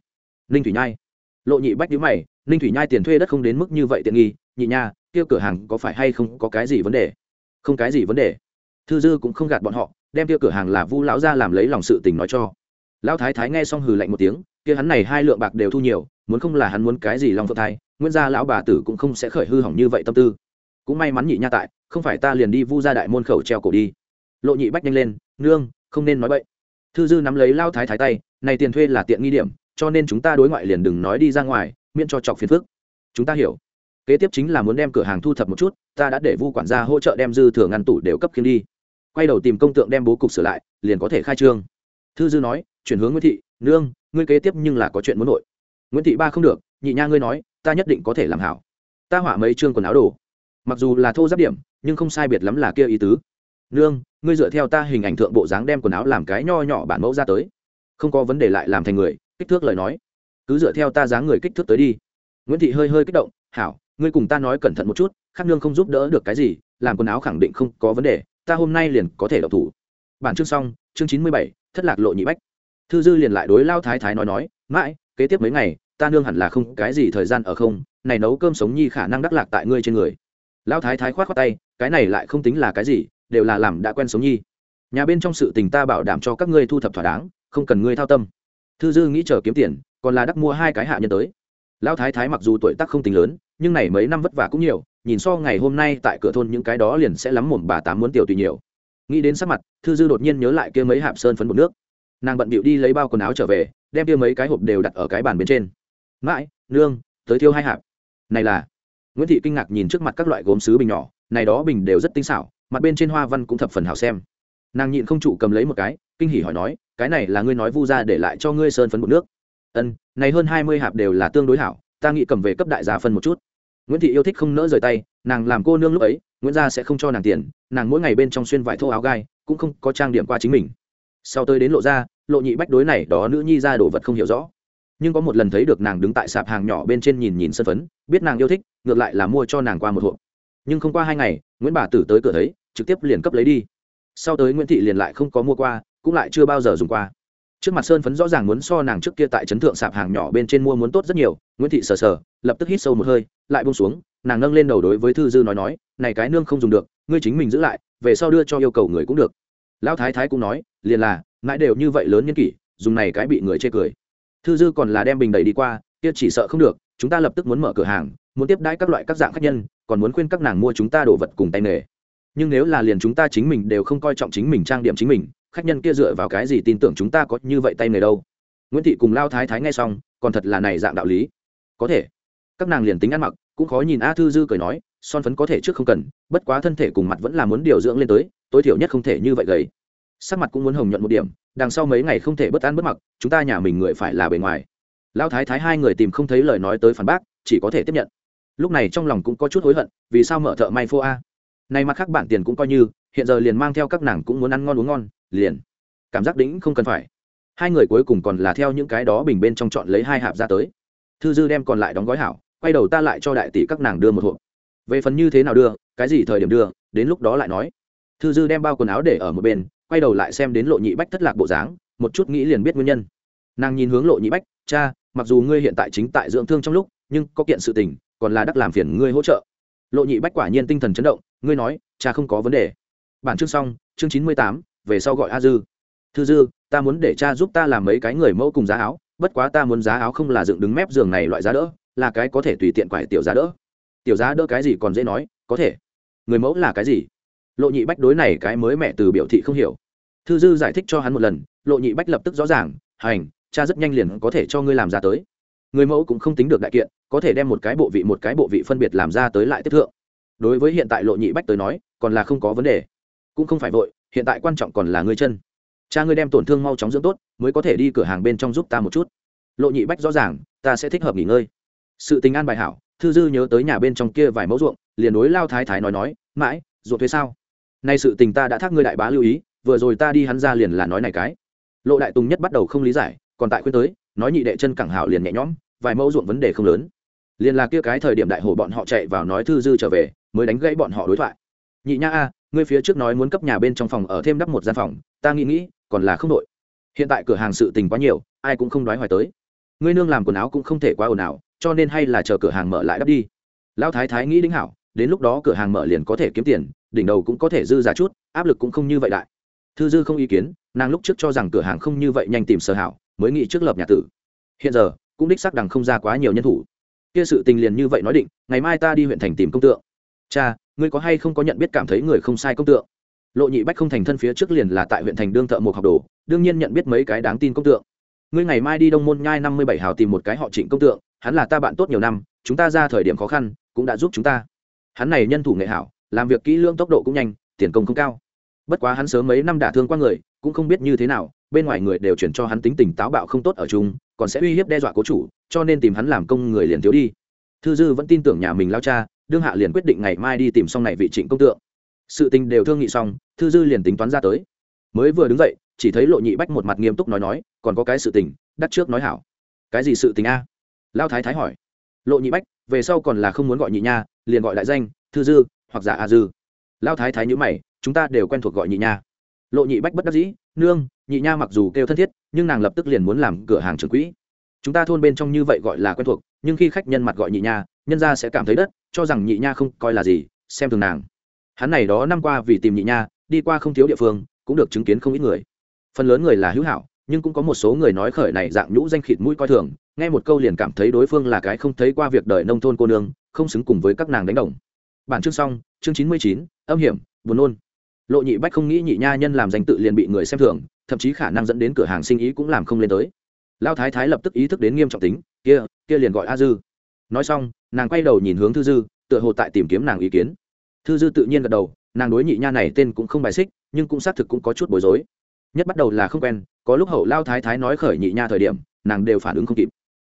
Ninh thủy nhai. Lộ nhị bách nhữ mày, ninh thủy nhai tiền thuê đất không đến mức như vậy tiện nghi, nhị nha, kia cửa hàng có phải hay không có cái gì vấn đề? Không cái gì vấn đề. Thư dư cũng không gạt bọn họ, đem kia cửa hàng là vu lão ra làm lấy lòng sự tình nói cho lão thái thái nghe xong hừ lạnh một tiếng, kia hắn này hai lượng bạc đều thu nhiều, muốn không là hắn muốn cái gì long phượng thai, nguyên gia lão bà tử cũng không sẽ khởi hư hỏng như vậy tâm tư. Cũng may mắn nhị nha tại, không phải ta liền đi vu ra đại môn khẩu treo cổ đi. Lộ nhị bách nhanh lên, nương, không nên nói vậy thư dư nắm lấy lao thái thái tay, này tiền thuê là tiện nghi điểm, cho nên chúng ta đối ngoại liền đừng nói đi ra ngoài, miễn cho chọc phiền phức. Chúng ta hiểu. Kế tiếp chính là muốn đem cửa hàng thu thập một chút, ta đã để vu quản gia hỗ trợ đem dư thừa ngăn tủ đều cấp khiêm đi. Quay đầu tìm công tượng đem bố cục sửa lại, liền có thể khai trương. Thư dư nói chuyển hướng nguyễn thị, nương, ngươi kế tiếp nhưng là có chuyện muốn nội. Nguyễn thị ba không được, nhị nha ngươi nói, ta nhất định có thể làm hảo. Ta họa mấy chương quần áo đồ. Mặc dù là thô giáp điểm, nhưng không sai biệt lắm là kia ý tứ. Nương, ngươi dựa theo ta hình ảnh thượng bộ dáng đem quần áo làm cái nho nhỏ bản mẫu ra tới. Không có vấn đề lại làm thành người, kích thước lời nói. Cứ dựa theo ta dáng người kích thước tới đi. Nguyễn thị hơi hơi kích động, hảo, ngươi cùng ta nói cẩn thận một chút, khác nương không giúp đỡ được cái gì, làm quần áo khẳng định không có vấn đề, ta hôm nay liền có thể đọc thủ. Bản chương xong, chương chín mươi bảy, thất lạc lộ nhị bách thư dư liền lại đối lao thái thái nói nói, mãi, kế tiếp mấy ngày, ta nương hẳn là không cái gì thời gian ở không, này nấu cơm sống nhi khả năng đắc lạc tại ngươi trên người. Lao thái thái khoát khoát tay, cái này lại không tính là cái gì, đều là làm đã quen sống nhi. Nhà bên trong sự tình ta bảo đảm cho các ngươi thu thập thỏa đáng, không cần ngươi thao tâm. Thư dư nghĩ chờ kiếm tiền, còn là đắc mua hai cái hạ nhân tới. Lão thái thái mặc dù tuổi tác không tính lớn, nhưng này mấy năm vất vả cũng nhiều, nhìn so ngày hôm nay tại cửa thôn những cái đó liền sẽ lắm mồm bà tám muốn tiểu tùy nhiều. Nghĩ đến sắc mặt, thư dư đột nhiên nhớ lại kia mấy hạp sơn phấn bột nước nàng bận bịu đi lấy bao quần áo trở về, đem tiêu mấy cái hộp đều đặt ở cái bàn bên trên. Mãi, nương, tới thiêu hai hạp. Này là, nguyễn thị kinh ngạc nhìn trước mặt các loại gốm sứ bình nhỏ, này đó bình đều rất tinh xảo, mặt bên trên hoa văn cũng thập phần hảo xem. Nàng nhịn không trụ cầm lấy một cái, kinh hỉ hỏi nói, cái này là ngươi nói vu ra để lại cho ngươi sơn phấn một nước. Ân, này hơn hai mươi hạp đều là tương đối hảo, ta nghĩ cầm về cấp đại gia phân một chút. Nguyễn thị yêu thích không nỡ rời tay, nàng làm cô nương lúc ấy, nguyễn gia sẽ không cho nàng tiền, nàng mỗi ngày bên trong xuyên vải thô áo gai, cũng không có trang điểm qua chính mình sau tới đến lộ ra, lộ nhị bách đối này, đó nữ nhi ra đồ vật không hiểu rõ. Nhưng có một lần thấy được nàng đứng tại sạp hàng nhỏ bên trên nhìn nhìn sân phấn, biết nàng yêu thích, ngược lại là mua cho nàng qua một hộp. Nhưng không qua hai ngày, nguyễn bà tử tới cửa thấy, trực tiếp liền cấp lấy đi. Sau tới nguyễn thị liền lại không có mua qua, cũng lại chưa bao giờ dùng qua. Trước mặt sơn phấn rõ ràng muốn so nàng trước kia tại trấn thượng sạp hàng nhỏ bên trên mua muốn tốt rất nhiều, nguyễn thị sờ sờ, lập tức hít sâu một hơi, lại bông xuống, nàng nâng lên đầu đối với thư dư nói nói, này cái nương không dùng được, ngươi chính mình giữ lại, về sau đưa cho yêu cầu người cũng được lão thái thái cũng nói, liền là, mãi đều như vậy lớn nhân kỷ, dùng này cái bị người chê cười. Thư dư còn là đem bình đầy đi qua, kia chỉ sợ không được, chúng ta lập tức muốn mở cửa hàng, muốn tiếp đãi các loại các dạng khách nhân, còn muốn khuyên các nàng mua chúng ta đồ vật cùng tay nghề. Nhưng nếu là liền chúng ta chính mình đều không coi trọng chính mình trang điểm chính mình, khách nhân kia dựa vào cái gì tin tưởng chúng ta có như vậy tay nghề đâu? Nguyễn thị cùng lao thái thái nghe xong, còn thật là này dạng đạo lý. Có thể. Các nàng liền tính ăn mặc, cũng khó nhìn a thư dư cười nói, son phấn có thể trước không cần, bất quá thân thể cùng mặt vẫn là muốn điều dưỡng lên tới tối thiểu nhất không thể như vậy gầy. Sắc mặt cũng muốn hồng nhuận một điểm, đằng sau mấy ngày không thể bất an bất mặc, chúng ta nhà mình người phải là bề ngoài. Lão thái thái hai người tìm không thấy lời nói tới phản bác, chỉ có thể tiếp nhận. Lúc này trong lòng cũng có chút hối hận, vì sao mở thợ may phô a? Nay mặt khác bản tiền cũng coi như, hiện giờ liền mang theo các nàng cũng muốn ăn ngon uống ngon, liền. Cảm giác đĩnh không cần phải. Hai người cuối cùng còn là theo những cái đó bình bên trong chọn lấy hai hạp ra tới. Thư dư đem còn lại đóng gói hảo, quay đầu ta lại cho đại tỷ các nàng đưa một hộp. Về phần như thế nào đưa, cái gì thời điểm đưa, đến lúc đó lại nói thư dư đem bao quần áo để ở một bên, quay đầu lại xem đến lộ nhị bách thất lạc bộ dáng, một chút nghĩ liền biết nguyên nhân. Nàng nhìn hướng lộ nhị bách, cha, mặc dù ngươi hiện tại chính tại dưỡng thương trong lúc, nhưng có kiện sự tình, còn là đắc làm phiền ngươi hỗ trợ. Lộ nhị bách quả nhiên tinh thần chấn động, ngươi nói, cha không có vấn đề. Bản chương xong, chương chín mươi tám, về sau gọi a dư. Thư dư, ta muốn để cha giúp ta làm mấy cái người mẫu cùng giá áo, bất quá ta muốn giá áo không là dựng đứng mép giường này loại giá đỡ, là cái có thể tùy tiện quải tiểu giá đỡ. Tiểu giá đỡ cái gì còn dễ nói, có thể. Người mẫu là cái gì? Lộ nhị bách đối này cái mới mẹ từ biểu thị không hiểu. Thư dư giải thích cho hắn một lần, lộ nhị bách lập tức rõ ràng, hành, cha rất nhanh liền có thể cho ngươi làm ra tới. Người mẫu cũng không tính được đại kiện, có thể đem một cái bộ vị một cái bộ vị phân biệt làm ra tới lại tiếp thượng. Đối với hiện tại lộ nhị bách tới nói, còn là không có vấn đề. Cũng không phải vội, hiện tại quan trọng còn là ngươi chân. Cha ngươi đem tổn thương mau chóng dưỡng tốt, mới có thể đi cửa hàng bên trong giúp ta một chút. Lộ nhị bách rõ ràng, ta sẽ thích hợp nghỉ ngơi. Sự tình an bài hảo, thư dư nhớ tới nhà bên trong kia vài mẫu ruộng, liền đối lao thái thái nói nói, mãi, ruộng thuế sao? Nay sự tình ta đã thác ngươi đại bá lưu ý, vừa rồi ta đi hắn ra liền là nói này cái. Lộ đại tùng nhất bắt đầu không lý giải, còn tại khuyên tới, nói nhị đệ chân cẳng hảo liền nhẹ nhõm, vài mẫu ruộng vấn đề không lớn. Liền là kia cái thời điểm đại hồ bọn họ chạy vào nói thư dư trở về, mới đánh gãy bọn họ đối thoại. Nhị nha a, ngươi phía trước nói muốn cấp nhà bên trong phòng ở thêm đắp một gian phòng, ta nghĩ nghĩ, còn là không đội hiện tại cửa hàng sự tình quá nhiều, ai cũng không đoái hoài tới. Ngươi nương làm quần áo cũng không thể quá ồn ào, cho nên hay là chờ cửa hàng mở lại đắp đi. Lão thái thái nghĩ đính hảo đến lúc đó cửa hàng mở liền có thể kiếm tiền, đỉnh đầu cũng có thể dư giá chút, áp lực cũng không như vậy đại. Thư dư không ý kiến, nàng lúc trước cho rằng cửa hàng không như vậy nhanh tìm sở hảo, mới nghĩ trước lập nhà tử. Hiện giờ, cũng đích xác đằng không ra quá nhiều nhân thủ. Kia sự tình liền như vậy nói định, ngày mai ta đi huyện thành tìm công tượng. Cha, ngươi có hay không có nhận biết cảm thấy người không sai công tượng? Lộ nhị bách không thành thân phía trước liền là tại huyện thành đương thợ một học đồ, đương nhiên nhận biết mấy cái đáng tin công tượng. Ngươi ngày mai đi đông môn nhai năm mươi bảy hào tìm một cái họ trịnh công tượng, hắn là ta bạn tốt nhiều năm, chúng ta ra thời điểm khó khăn, cũng đã giúp chúng ta hắn này nhân thủ nghệ hảo, làm việc kỹ lưỡng tốc độ cũng nhanh, tiền công không cao. Bất quá hắn sớm mấy năm đả thương qua người, cũng không biết như thế nào, bên ngoài người đều chuyển cho hắn tính tình táo bạo không tốt ở chung, còn sẽ uy hiếp đe dọa cố chủ, cho nên tìm hắn làm công người liền thiếu đi. Thư dư vẫn tin tưởng nhà mình lao cha, đương hạ liền quyết định ngày mai đi tìm xong này vị trịnh công tượng. Sự tình đều thương nghị xong, thư dư liền tính toán ra tới. Mới vừa đứng dậy, chỉ thấy lộ nhị bách một mặt nghiêm túc nói nói, còn có cái sự tình, đắt trước nói hảo. Cái gì sự tình a? Lao thái thái hỏi. Lộ nhị bách về sau còn là không muốn gọi nhị nha, liền gọi lại danh, thư dư, hoặc giả a dư. Lao thái thái nhữ mày, chúng ta đều quen thuộc gọi nhị nha. Lộ nhị bách bất đắc dĩ, nương, nhị nha mặc dù kêu thân thiết, nhưng nàng lập tức liền muốn làm cửa hàng trưởng quỹ. Chúng ta thôn bên trong như vậy gọi là quen thuộc, nhưng khi khách nhân mặt gọi nhị nha, nhân ra sẽ cảm thấy đất, cho rằng nhị nha không coi là gì, xem thường nàng. Hắn này đó năm qua vì tìm nhị nha, đi qua không thiếu địa phương, cũng được chứng kiến không ít người. Phần lớn người là hữu hảo nhưng cũng có một số người nói khởi này dạng nhũ danh khịt mũi coi thường, nghe một câu liền cảm thấy đối phương là cái không thấy qua việc đời nông thôn cô nương, không xứng cùng với các nàng đánh đồng. Bản chương xong, chương chín mươi chín, âm hiểm, buồn nôn. Lộ nhị bách không nghĩ nhị nha nhân làm danh tự liền bị người xem thường, thậm chí khả năng dẫn đến cửa hàng sinh ý cũng làm không lên tới. Lao thái thái lập tức ý thức đến nghiêm trọng tính, kia kia liền gọi a dư. Nói xong, nàng quay đầu nhìn hướng thư dư, tựa hồ tại tìm kiếm nàng ý kiến. Thư dư tự nhiên gật đầu, nàng đối nhị nha này tên cũng không bài xích, nhưng cũng xác thực cũng có chút bối rối. Nhất bắt đầu là không quen có lúc hậu lao thái thái nói khởi nhị nha thời điểm, nàng đều phản ứng không kịp.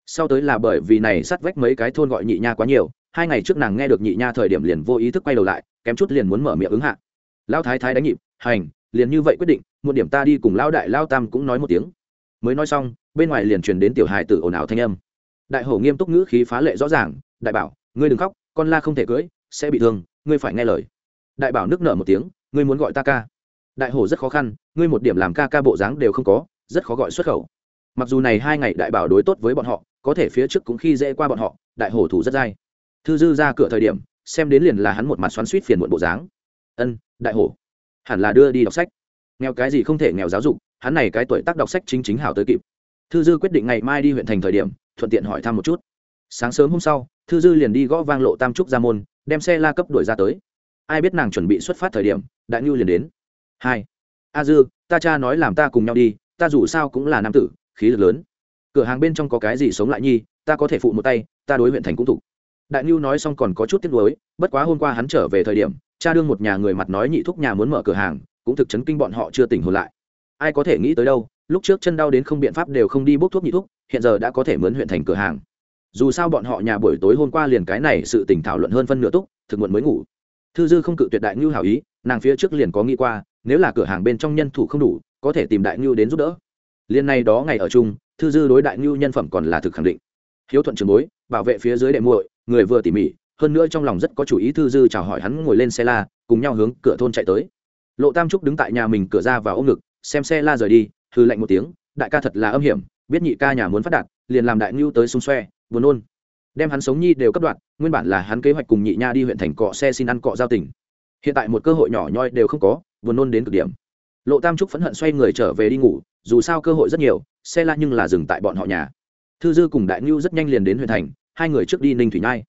Sau tới là bởi vì này sát vách mấy cái thôn gọi nhị nha quá nhiều, hai ngày trước nàng nghe được nhị nha thời điểm liền vô ý thức quay đầu lại, kém chút liền muốn mở miệng ứng hạ. Lao thái thái đánh nhịp, hành, liền như vậy quyết định, một điểm ta đi cùng lao đại lao tam cũng nói một tiếng. Mới nói xong, bên ngoài liền truyền đến tiểu hài tử ồn ào thanh âm. Đại hổ nghiêm túc ngữ khí phá lệ rõ ràng, đại bảo, ngươi đừng khóc, con la không thể cưỡi sẽ bị thương, ngươi phải nghe lời. Đại bảo nước nở một tiếng, ngươi muốn gọi ta ca? Đại hổ rất khó khăn, ngươi một điểm làm ca ca bộ dáng đều không có, rất khó gọi xuất khẩu. Mặc dù này hai ngày đại bảo đối tốt với bọn họ, có thể phía trước cũng khi dễ qua bọn họ, đại hổ thủ rất dai. Thư dư ra cửa thời điểm, xem đến liền là hắn một mặt xoắn suýt phiền muộn bộ dáng. Ân, đại hổ hẳn là đưa đi đọc sách. Nghèo cái gì không thể nghèo giáo dục, hắn này cái tuổi tác đọc sách chính chính hảo tới kịp. Thư dư quyết định ngày mai đi huyện thành thời điểm, thuận tiện hỏi thăm một chút. Sáng sớm hôm sau, thư dư liền đi gõ vang lộ tam trúc ra môn, đem xe la cấp đuổi ra tới. Ai biết nàng chuẩn bị xuất phát thời điểm, đại ngưu liền đến hai. A dư, ta cha nói làm ta cùng nhau đi, ta dù sao cũng là nam tử, khí lực lớn. Cửa hàng bên trong có cái gì sống lại nhi, ta có thể phụ một tay, ta đối huyện thành cũng thục. Đại ngưu nói xong còn có chút tiếc nuối, bất quá hôm qua hắn trở về thời điểm, cha đương một nhà người mặt nói nhị thúc nhà muốn mở cửa hàng, cũng thực chấn kinh bọn họ chưa tỉnh hồn lại. Ai có thể nghĩ tới đâu, lúc trước chân đau đến không biện pháp đều không đi bốc thuốc nhị thuốc hiện giờ đã có thể mướn huyện thành cửa hàng. Dù sao bọn họ nhà buổi tối hôm qua liền cái này sự tỉnh thảo luận hơn phân nửa túc, thực muộn mới ngủ. Thư dư không cự tuyệt đại ngưu hảo ý, nàng phía trước liền có nghĩ qua nếu là cửa hàng bên trong nhân thủ không đủ, có thể tìm đại ngưu đến giúp đỡ. Liên này đó ngày ở chung, thư dư đối đại ngưu nhân phẩm còn là thực khẳng định. Hiếu thuận trường bối, bảo vệ phía dưới đệ muội, người vừa tỉ mỉ, hơn nữa trong lòng rất có chủ ý thư dư chào hỏi hắn ngồi lên xe la, cùng nhau hướng cửa thôn chạy tới. Lộ tam trúc đứng tại nhà mình cửa ra và ôm ngực, xem xe la rời đi thư lạnh một tiếng, đại ca thật là âm hiểm, biết nhị ca nhà muốn phát đạt, liền làm đại ngưu tới xung xoe, buồn nôn. Đem hắn sống nhi đều cấp đoạn nguyên bản là hắn kế hoạch cùng nhị nha đi huyện thành cọ xe xin ăn cọ giao tình. Hiện tại một cơ hội nhỏ nhoi đều không có buồn nôn đến cực điểm. Lộ tam trúc phẫn hận xoay người trở về đi ngủ, dù sao cơ hội rất nhiều, xe la nhưng là dừng tại bọn họ nhà. Thư dư cùng đại ngưu rất nhanh liền đến huyện thành, hai người trước đi ninh thủy nhai.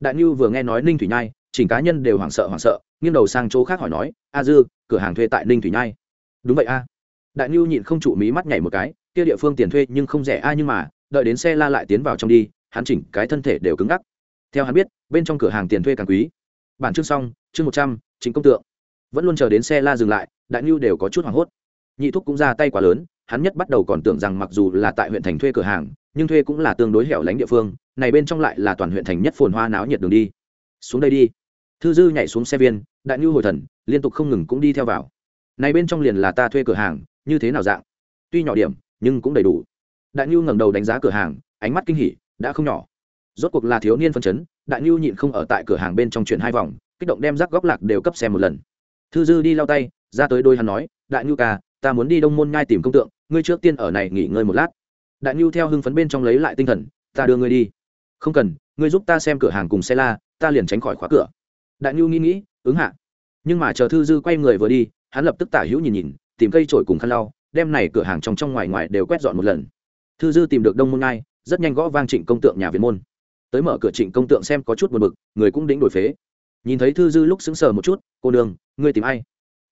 Đại ngưu vừa nghe nói ninh thủy nhai, chỉnh cá nhân đều hoảng sợ hoảng sợ, nghiêng đầu sang chỗ khác hỏi nói, a dư, cửa hàng thuê tại ninh thủy nhai. Đúng vậy a. Đại ngưu nhịn không trụ mí mắt nhảy một cái, kia địa phương tiền thuê nhưng không rẻ a nhưng mà, đợi đến xe la lại tiến vào trong đi, hắn chỉnh cái thân thể đều cứng ngắc. Theo hắn biết, bên trong cửa hàng tiền thuê càng quý. Bản chương xong, chương một trăm chính công tượng vẫn luôn chờ đến xe la dừng lại, đại ngưu đều có chút hoảng hốt. Nhị thúc cũng ra tay quá lớn, hắn nhất bắt đầu còn tưởng rằng mặc dù là tại huyện thành thuê cửa hàng, nhưng thuê cũng là tương đối hẻo lánh địa phương, này bên trong lại là toàn huyện thành nhất phồn hoa náo nhiệt đường đi. Xuống đây đi. Thư dư nhảy xuống xe viên, đại ngưu hồi thần, liên tục không ngừng cũng đi theo vào. Này bên trong liền là ta thuê cửa hàng, như thế nào dạng? Tuy nhỏ điểm, nhưng cũng đầy đủ. Đại ngưu ngẩng đầu đánh giá cửa hàng, ánh mắt kinh hỉ, đã không nhỏ. Rốt cuộc là thiếu niên phân chấn, đại ngưu nhịn không ở tại cửa hàng bên trong chuyển hai vòng, kích động đem rác góc lạc đều cấp xe một lần thư dư đi lau tay, ra tới đôi hắn nói, đại nhu ca, ta muốn đi đông môn nhai tìm công tượng, ngươi trước tiên ở này nghỉ ngơi một lát. Đại nhu theo hưng phấn bên trong lấy lại tinh thần, ta đưa ngươi đi. Không cần, ngươi giúp ta xem cửa hàng cùng xe la, ta liền tránh khỏi khóa cửa. Đại nhu nghĩ nghĩ, ứng hạ. Nhưng mà chờ thư dư quay người vừa đi, hắn lập tức tả hữu nhìn nhìn, tìm cây trổi cùng khăn lau, đem này cửa hàng trong trong ngoài ngoài đều quét dọn một lần. Thư dư tìm được đông môn ngai rất nhanh gõ vang trịnh công tượng nhà việt môn. Tới mở cửa trịnh công tượng xem có chút buồn bực, người cũng đĩnh đổi phế nhìn thấy thư dư lúc sững sờ một chút, cô đường ngươi tìm ai?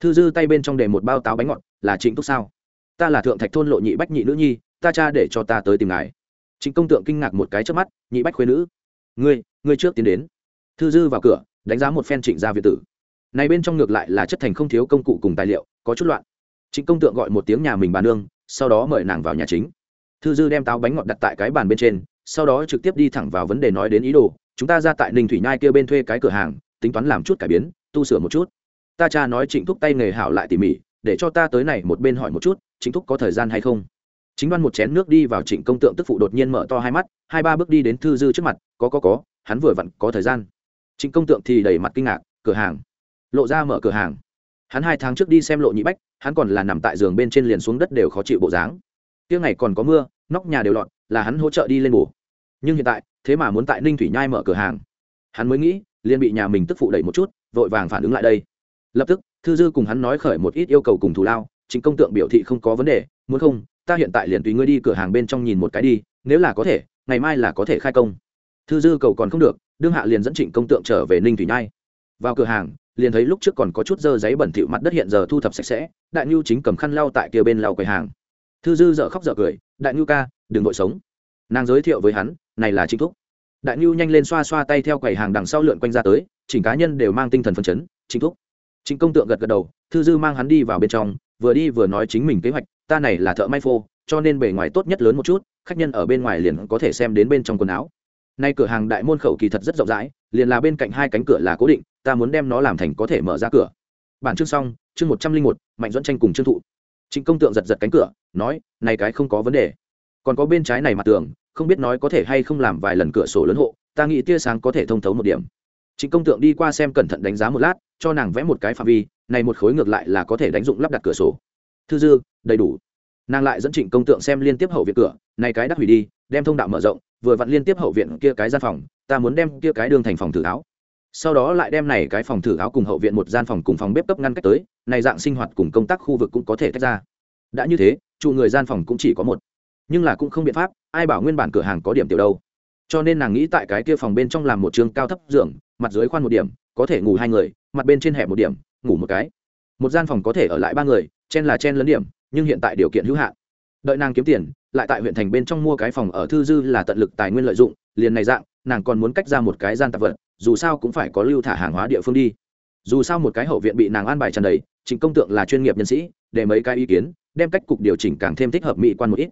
Thư dư tay bên trong để một bao táo bánh ngọt, là trịnh túc sao? Ta là thượng thạch thôn lộ nhị bách nhị nữ nhi, ta cha để cho ta tới tìm ngài. Trịnh công tượng kinh ngạc một cái trước mắt, nhị bách khuyên nữ, ngươi ngươi trước tiến đến. Thư dư vào cửa, đánh giá một phen trịnh gia việt tử. Này bên trong ngược lại là chất thành không thiếu công cụ cùng tài liệu, có chút loạn. Trịnh công tượng gọi một tiếng nhà mình bà nương, sau đó mời nàng vào nhà chính. Thư dư đem táo bánh ngọt đặt tại cái bàn bên trên, sau đó trực tiếp đi thẳng vào vấn đề nói đến ý đồ, chúng ta ra tại ninh thủy nhai kia bên thuê cái cửa hàng tính toán làm chút cải biến, tu sửa một chút. Ta cha nói trịnh thúc tay nghề hảo lại tỉ mỉ, để cho ta tới này một bên hỏi một chút, trịnh thúc có thời gian hay không? Chính đoan một chén nước đi vào trịnh công tượng tức phụ đột nhiên mở to hai mắt, hai ba bước đi đến thư dư trước mặt, có có có, hắn vừa vặn có thời gian. Trịnh công tượng thì đầy mặt kinh ngạc, cửa hàng. Lộ ra mở cửa hàng. Hắn hai tháng trước đi xem lộ nhị bách, hắn còn là nằm tại giường bên trên liền xuống đất đều khó chịu bộ dáng. Tiếng ngày còn có mưa, nóc nhà đều lọt, là hắn hỗ trợ đi lên bù. Nhưng hiện tại, thế mà muốn tại ninh thủy nhai mở cửa hàng. Hắn mới nghĩ liền bị nhà mình tức phụ đẩy một chút, vội vàng phản ứng lại đây. Lập tức, thư dư cùng hắn nói khởi một ít yêu cầu cùng thù lao, chính công tượng biểu thị không có vấn đề, muốn không, ta hiện tại liền tùy ngươi đi cửa hàng bên trong nhìn một cái đi, nếu là có thể, ngày mai là có thể khai công. Thư dư cầu còn không được, đương hạ liền dẫn trịnh công tượng trở về ninh thủy nhai. Vào cửa hàng, liền thấy lúc trước còn có chút dơ giấy bẩn thịu mặt đất hiện giờ thu thập sạch sẽ, đại nhu chính cầm khăn lau tại kia bên lau quầy hàng. Thư dư dợ khóc dợ cười, đại nhu ca, đừng vội sống. Nàng giới thiệu với hắn, này là chính thúc đại nhu nhanh lên xoa xoa tay theo quầy hàng đằng sau lượn quanh ra tới, chỉnh cá nhân đều mang tinh thần phấn chấn. Chính thúc. Chính công tượng gật gật đầu, thư dư mang hắn đi vào bên trong, vừa đi vừa nói chính mình kế hoạch, ta này là thợ may phô, cho nên bề ngoài tốt nhất lớn một chút, khách nhân ở bên ngoài liền có thể xem đến bên trong quần áo. Nay cửa hàng đại môn khẩu kỳ thật rất rộng rãi, liền là bên cạnh hai cánh cửa là cố định, ta muốn đem nó làm thành có thể mở ra cửa. Bản chương xong, chương một trăm linh một, mạnh dẫn tranh cùng trương thụ. Chính công tượng giật giật cánh cửa, nói, này cái không có vấn đề. Còn có bên trái này mặt tường không biết nói có thể hay không làm vài lần cửa sổ lớn hộ, ta nghĩ tia sáng có thể thông thấu một điểm. Chính công tượng đi qua xem cẩn thận đánh giá một lát, cho nàng vẽ một cái phạm vi, này một khối ngược lại là có thể đánh dụng lắp đặt cửa sổ. Thư dư, đầy đủ. Nàng lại dẫn trịnh công tượng xem liên tiếp hậu viện cửa, này cái đắc hủy đi, đem thông đạo mở rộng, vừa vặn liên tiếp hậu viện kia cái gian phòng, ta muốn đem kia cái đường thành phòng thử áo. Sau đó lại đem này cái phòng thử áo cùng hậu viện một gian phòng cùng phòng bếp cấp ngăn cách tới, này dạng sinh hoạt cùng công tác khu vực cũng có thể tách ra. Đã như thế, trụ người gian phòng cũng chỉ có một nhưng là cũng không biện pháp, ai bảo nguyên bản cửa hàng có điểm tiểu đâu. Cho nên nàng nghĩ tại cái kia phòng bên trong làm một trường cao thấp giường, mặt dưới khoan một điểm, có thể ngủ hai người, mặt bên trên hẹp một điểm, ngủ một cái. Một gian phòng có thể ở lại ba người, chen là chen lấn điểm, nhưng hiện tại điều kiện hữu hạn. Đợi nàng kiếm tiền, lại tại huyện thành bên trong mua cái phòng ở thư dư là tận lực tài nguyên lợi dụng, liền này dạng, nàng còn muốn cách ra một cái gian tạp vật, dù sao cũng phải có lưu thả hàng hóa địa phương đi. Dù sao một cái hậu viện bị nàng an bài tràn đầy, trịnh công tượng là chuyên nghiệp nhân sĩ, để mấy cái ý kiến, đem cách cục điều chỉnh càng thêm thích hợp mỹ quan một ít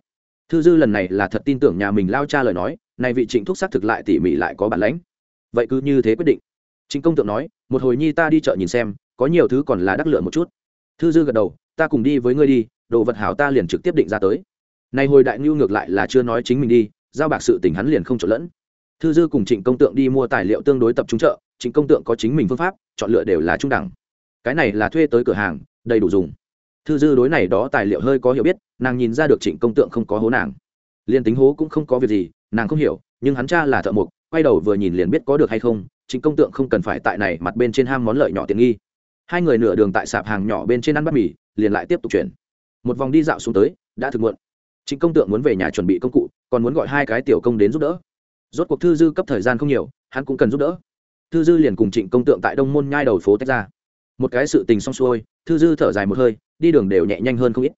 thư dư lần này là thật tin tưởng nhà mình lao cha lời nói này vị trịnh thúc xác thực lại tỉ mỉ lại có bản lãnh. Vậy cứ như thế quyết định. Chính công tượng nói, một hồi nhi ta đi chợ nhìn xem, có nhiều thứ còn là đắc lựa một chút. Thư dư gật đầu, ta cùng đi với ngươi đi, đồ vật hảo ta liền trực tiếp định ra tới. Này hồi đại ngưu ngược lại là chưa nói chính mình đi, giao bạc sự tình hắn liền không trộn lẫn. Thư dư cùng trịnh công tượng đi mua tài liệu tương đối tập trung chợ, trịnh công tượng có chính mình phương pháp, chọn lựa đều là trung đẳng. Cái này là thuê tới cửa hàng, đầy đủ dùng thư dư đối này đó tài liệu hơi có hiểu biết, nàng nhìn ra được trịnh công tượng không có hố nàng. Liền tính hố cũng không có việc gì, nàng không hiểu, nhưng hắn cha là thợ mộc, quay đầu vừa nhìn liền biết có được hay không, trịnh công tượng không cần phải tại này mặt bên trên ham món lợi nhỏ tiện nghi. Hai người nửa đường tại sạp hàng nhỏ bên trên ăn bát mì, liền lại tiếp tục chuyển. Một vòng đi dạo xuống tới, đã thực muộn. Trịnh công tượng muốn về nhà chuẩn bị công cụ, còn muốn gọi hai cái tiểu công đến giúp đỡ. Rốt cuộc thư dư cấp thời gian không nhiều, hắn cũng cần giúp đỡ. Thư dư liền cùng trịnh công tượng tại đông môn nhai đầu phố tách ra. Một cái sự tình xong xuôi, thư dư thở dài một hơi đi đường đều nhẹ nhanh hơn không ít.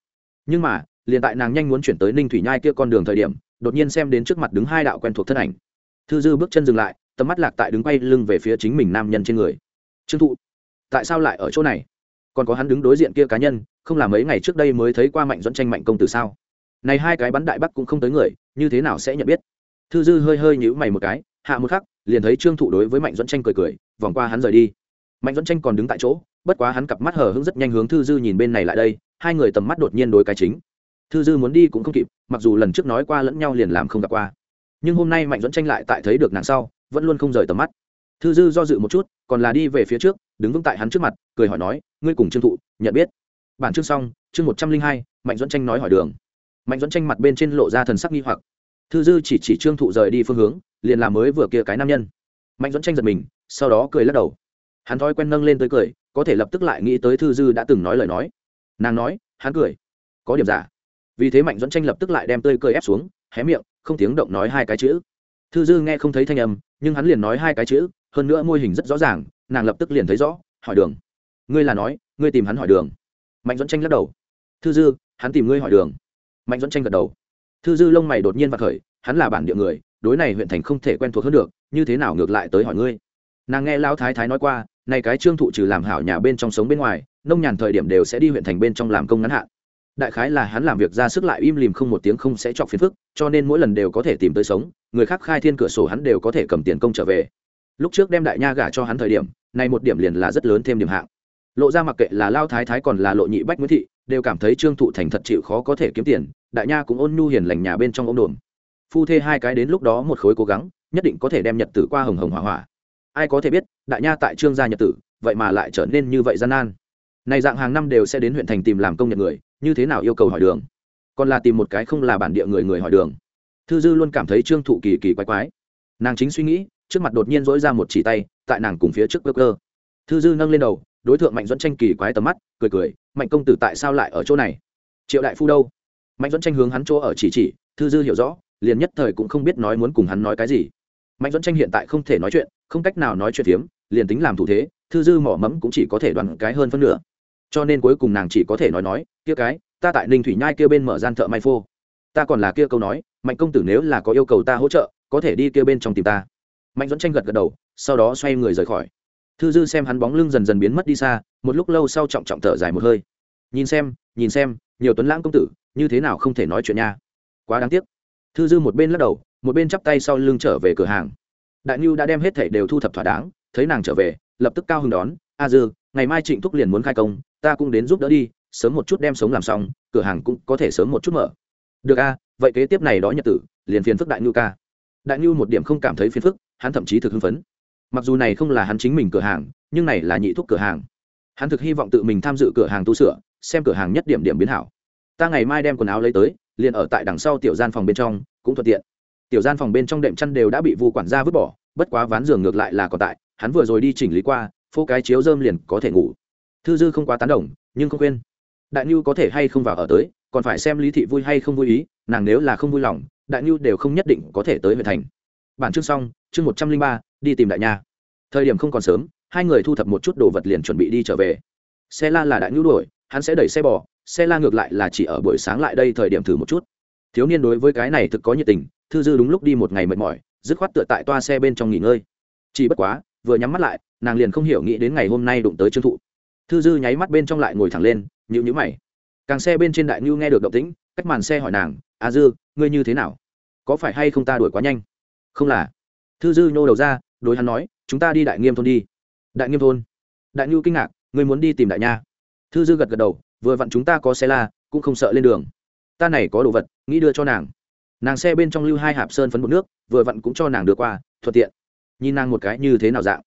Nhưng mà, liền tại nàng nhanh muốn chuyển tới ninh thủy nhai kia con đường thời điểm, đột nhiên xem đến trước mặt đứng hai đạo quen thuộc thân ảnh. Thư dư bước chân dừng lại, tầm mắt lạc tại đứng quay lưng về phía chính mình nam nhân trên người. Trương thụ, tại sao lại ở chỗ này? Còn có hắn đứng đối diện kia cá nhân, không là mấy ngày trước đây mới thấy qua mạnh dẫn tranh mạnh công tử sao? Này hai cái bắn đại bắc cũng không tới người, như thế nào sẽ nhận biết? Thư dư hơi hơi nhíu mày một cái, hạ một khắc, liền thấy trương thụ đối với mạnh dẫn tranh cười cười, vòng qua hắn rời đi. Mạnh dẫn tranh còn đứng tại chỗ bất quá hắn cặp mắt hở hững rất nhanh hướng thư dư nhìn bên này lại đây, hai người tầm mắt đột nhiên đối cái chính. Thư dư muốn đi cũng không kịp, mặc dù lần trước nói qua lẫn nhau liền làm không gặp qua. Nhưng hôm nay mạnh dẫn tranh lại tại thấy được nàng sau, vẫn luôn không rời tầm mắt. Thư dư do dự một chút, còn là đi về phía trước, đứng vững tại hắn trước mặt, cười hỏi nói, ngươi cùng trương thụ, nhận biết? Bản chương xong, chương một trăm linh hai, mạnh dẫn tranh nói hỏi đường. Mạnh dẫn tranh mặt bên trên lộ ra thần sắc nghi hoặc. Thư dư chỉ chỉ trương thụ rời đi phương hướng, liền làm mới vừa kia cái nam nhân. Mạnh dẫn tranh giật mình, sau đó cười lắc đầu. Hắn thói quen nâng lên tới cười có thể lập tức lại nghĩ tới thư dư đã từng nói lời nói. Nàng nói, hắn cười. Có điểm giả. Vì thế mạnh dẫn tranh lập tức lại đem tươi cười ép xuống, hé miệng, không tiếng động nói hai cái chữ. Thư dư nghe không thấy thanh âm, nhưng hắn liền nói hai cái chữ, hơn nữa môi hình rất rõ ràng, nàng lập tức liền thấy rõ, hỏi đường. Ngươi là nói, ngươi tìm hắn hỏi đường. Mạnh dẫn tranh lắc đầu. Thư dư, hắn tìm ngươi hỏi đường. Mạnh dẫn tranh gật đầu. Thư dư lông mày đột nhiên và khởi, hắn là bản địa người, đối này huyện thành không thể quen thuộc hơn được, như thế nào ngược lại tới hỏi ngươi? Nàng nghe lão thái thái nói qua này cái trương thụ trừ làm hảo nhà bên trong sống bên ngoài, nông nhàn thời điểm đều sẽ đi huyện thành bên trong làm công ngắn hạn. Đại khái là hắn làm việc ra sức lại im lìm không một tiếng không sẽ chọc phiền phức, cho nên mỗi lần đều có thể tìm tới sống, người khác khai thiên cửa sổ hắn đều có thể cầm tiền công trở về. Lúc trước đem đại nha gả cho hắn thời điểm, nay một điểm liền là rất lớn thêm điểm hạng. Lộ ra mặc kệ là lao thái thái còn là lộ nhị bách nguyễn thị, đều cảm thấy trương thụ thành thật chịu khó có thể kiếm tiền, đại nha cũng ôn nhu hiền lành nhà bên trong ông đồn phu thê hai cái đến lúc đó một khối cố gắng, nhất định có thể đem nhật tử qua hồng hồng hỏa hỏa ai có thể biết, đại nha tại trương gia nhật tử, vậy mà lại trở nên như vậy gian nan. Này dạng hàng năm đều sẽ đến huyện thành tìm làm công nhận người, như thế nào yêu cầu hỏi đường? Còn là tìm một cái không là bản địa người người hỏi đường. Thư dư luôn cảm thấy trương thụ kỳ kỳ quái quái. Nàng chính suy nghĩ, trước mặt đột nhiên dỗi ra một chỉ tay, tại nàng cùng phía trước cơ cơ thư dư nâng lên đầu, đối tượng mạnh dẫn tranh kỳ quái tầm mắt, cười cười, mạnh công tử tại sao lại ở chỗ này? Triệu đại phu đâu? Mạnh dẫn tranh hướng hắn chỗ ở chỉ chỉ, thư dư hiểu rõ, liền nhất thời cũng không biết nói muốn cùng hắn nói cái gì. Mạnh dẫn tranh hiện tại không thể nói chuyện không cách nào nói chuyện phiếm, liền tính làm thủ thế, thư dư mỏ mẫm cũng chỉ có thể đoán cái hơn phân nửa. Cho nên cuối cùng nàng chỉ có thể nói nói, kia cái, ta tại ninh thủy nhai kia bên mở gian thợ may phô. Ta còn là kia câu nói, mạnh công tử nếu là có yêu cầu ta hỗ trợ, có thể đi kia bên trong tìm ta. Mạnh dẫn tranh gật gật đầu, sau đó xoay người rời khỏi. Thư dư xem hắn bóng lưng dần dần biến mất đi xa, một lúc lâu sau trọng trọng thở dài một hơi. Nhìn xem nhìn xem, nhiều tuấn lãng công tử, như thế nào không thể nói chuyện nha. Quá đáng tiếc. Thư dư một bên lắc đầu, một bên chắp tay sau lưng trở về cửa hàng đại nhu đã đem hết thảy đều thu thập thỏa đáng, thấy nàng trở về, lập tức cao hứng đón, a dư, ngày mai trịnh thúc liền muốn khai công, ta cũng đến giúp đỡ đi, sớm một chút đem sống làm xong, cửa hàng cũng có thể sớm một chút mở. Được a, vậy kế tiếp này đó nhật tử, liền phiền phức đại nhu ca. Đại nhu một điểm không cảm thấy phiền phức, hắn thậm chí thực hưng phấn. Mặc dù này không là hắn chính mình cửa hàng, nhưng này là nhị thúc cửa hàng. Hắn thực hy vọng tự mình tham dự cửa hàng tu sửa, xem cửa hàng nhất điểm điểm biến hảo. Ta ngày mai đem quần áo lấy tới, liền ở tại đằng sau tiểu gian phòng bên trong, cũng thuận tiện tiểu gian phòng bên trong đệm chăn đều đã bị vu quản gia vứt bỏ, bất quá ván giường ngược lại là còn tại, hắn vừa rồi đi chỉnh lý qua, phô cái chiếu dơm liền có thể ngủ. Thư dư không quá tán đồng, nhưng không quên đại nhu có thể hay không vào ở tới, còn phải xem lý thị vui hay không vui ý, nàng nếu là không vui lòng, đại nhu đều không nhất định có thể tới huyện thành. Bản chương xong, chương một trăm linh ba, đi tìm đại nha. Thời điểm không còn sớm, hai người thu thập một chút đồ vật liền chuẩn bị đi trở về. Xe la là đại nhu đuổi, hắn sẽ đẩy xe bò, xe la ngược lại là chỉ ở buổi sáng lại đây thời điểm thử một chút thiếu niên đối với cái này thực có nhiệt tình, thư dư đúng lúc đi một ngày mệt mỏi, dứt khoát tựa tại toa xe bên trong nghỉ ngơi. Chỉ bất quá, vừa nhắm mắt lại, nàng liền không hiểu nghĩ đến ngày hôm nay đụng tới trương thụ. Thư dư nháy mắt bên trong lại ngồi thẳng lên nhịu nhữ mày. Càng xe bên trên đại ngưu nghe được động tĩnh, cách màn xe hỏi nàng, a dư, ngươi như thế nào? Có phải hay không ta đuổi quá nhanh? Không là. Thư dư nhô đầu ra, đối hắn nói, chúng ta đi đại nghiêm thôn đi. Đại nghiêm thôn? Đại ngưu kinh ngạc, ngươi muốn đi tìm đại nha? Thư dư gật gật đầu, vừa vặn chúng ta có xe la, cũng không sợ lên đường ta này có đồ vật, nghĩ đưa cho nàng. Nàng xe bên trong lưu hai hạp sơn phấn bột nước, vừa vặn cũng cho nàng đưa qua, thuận tiện. Nhìn nàng một cái như thế nào dạng.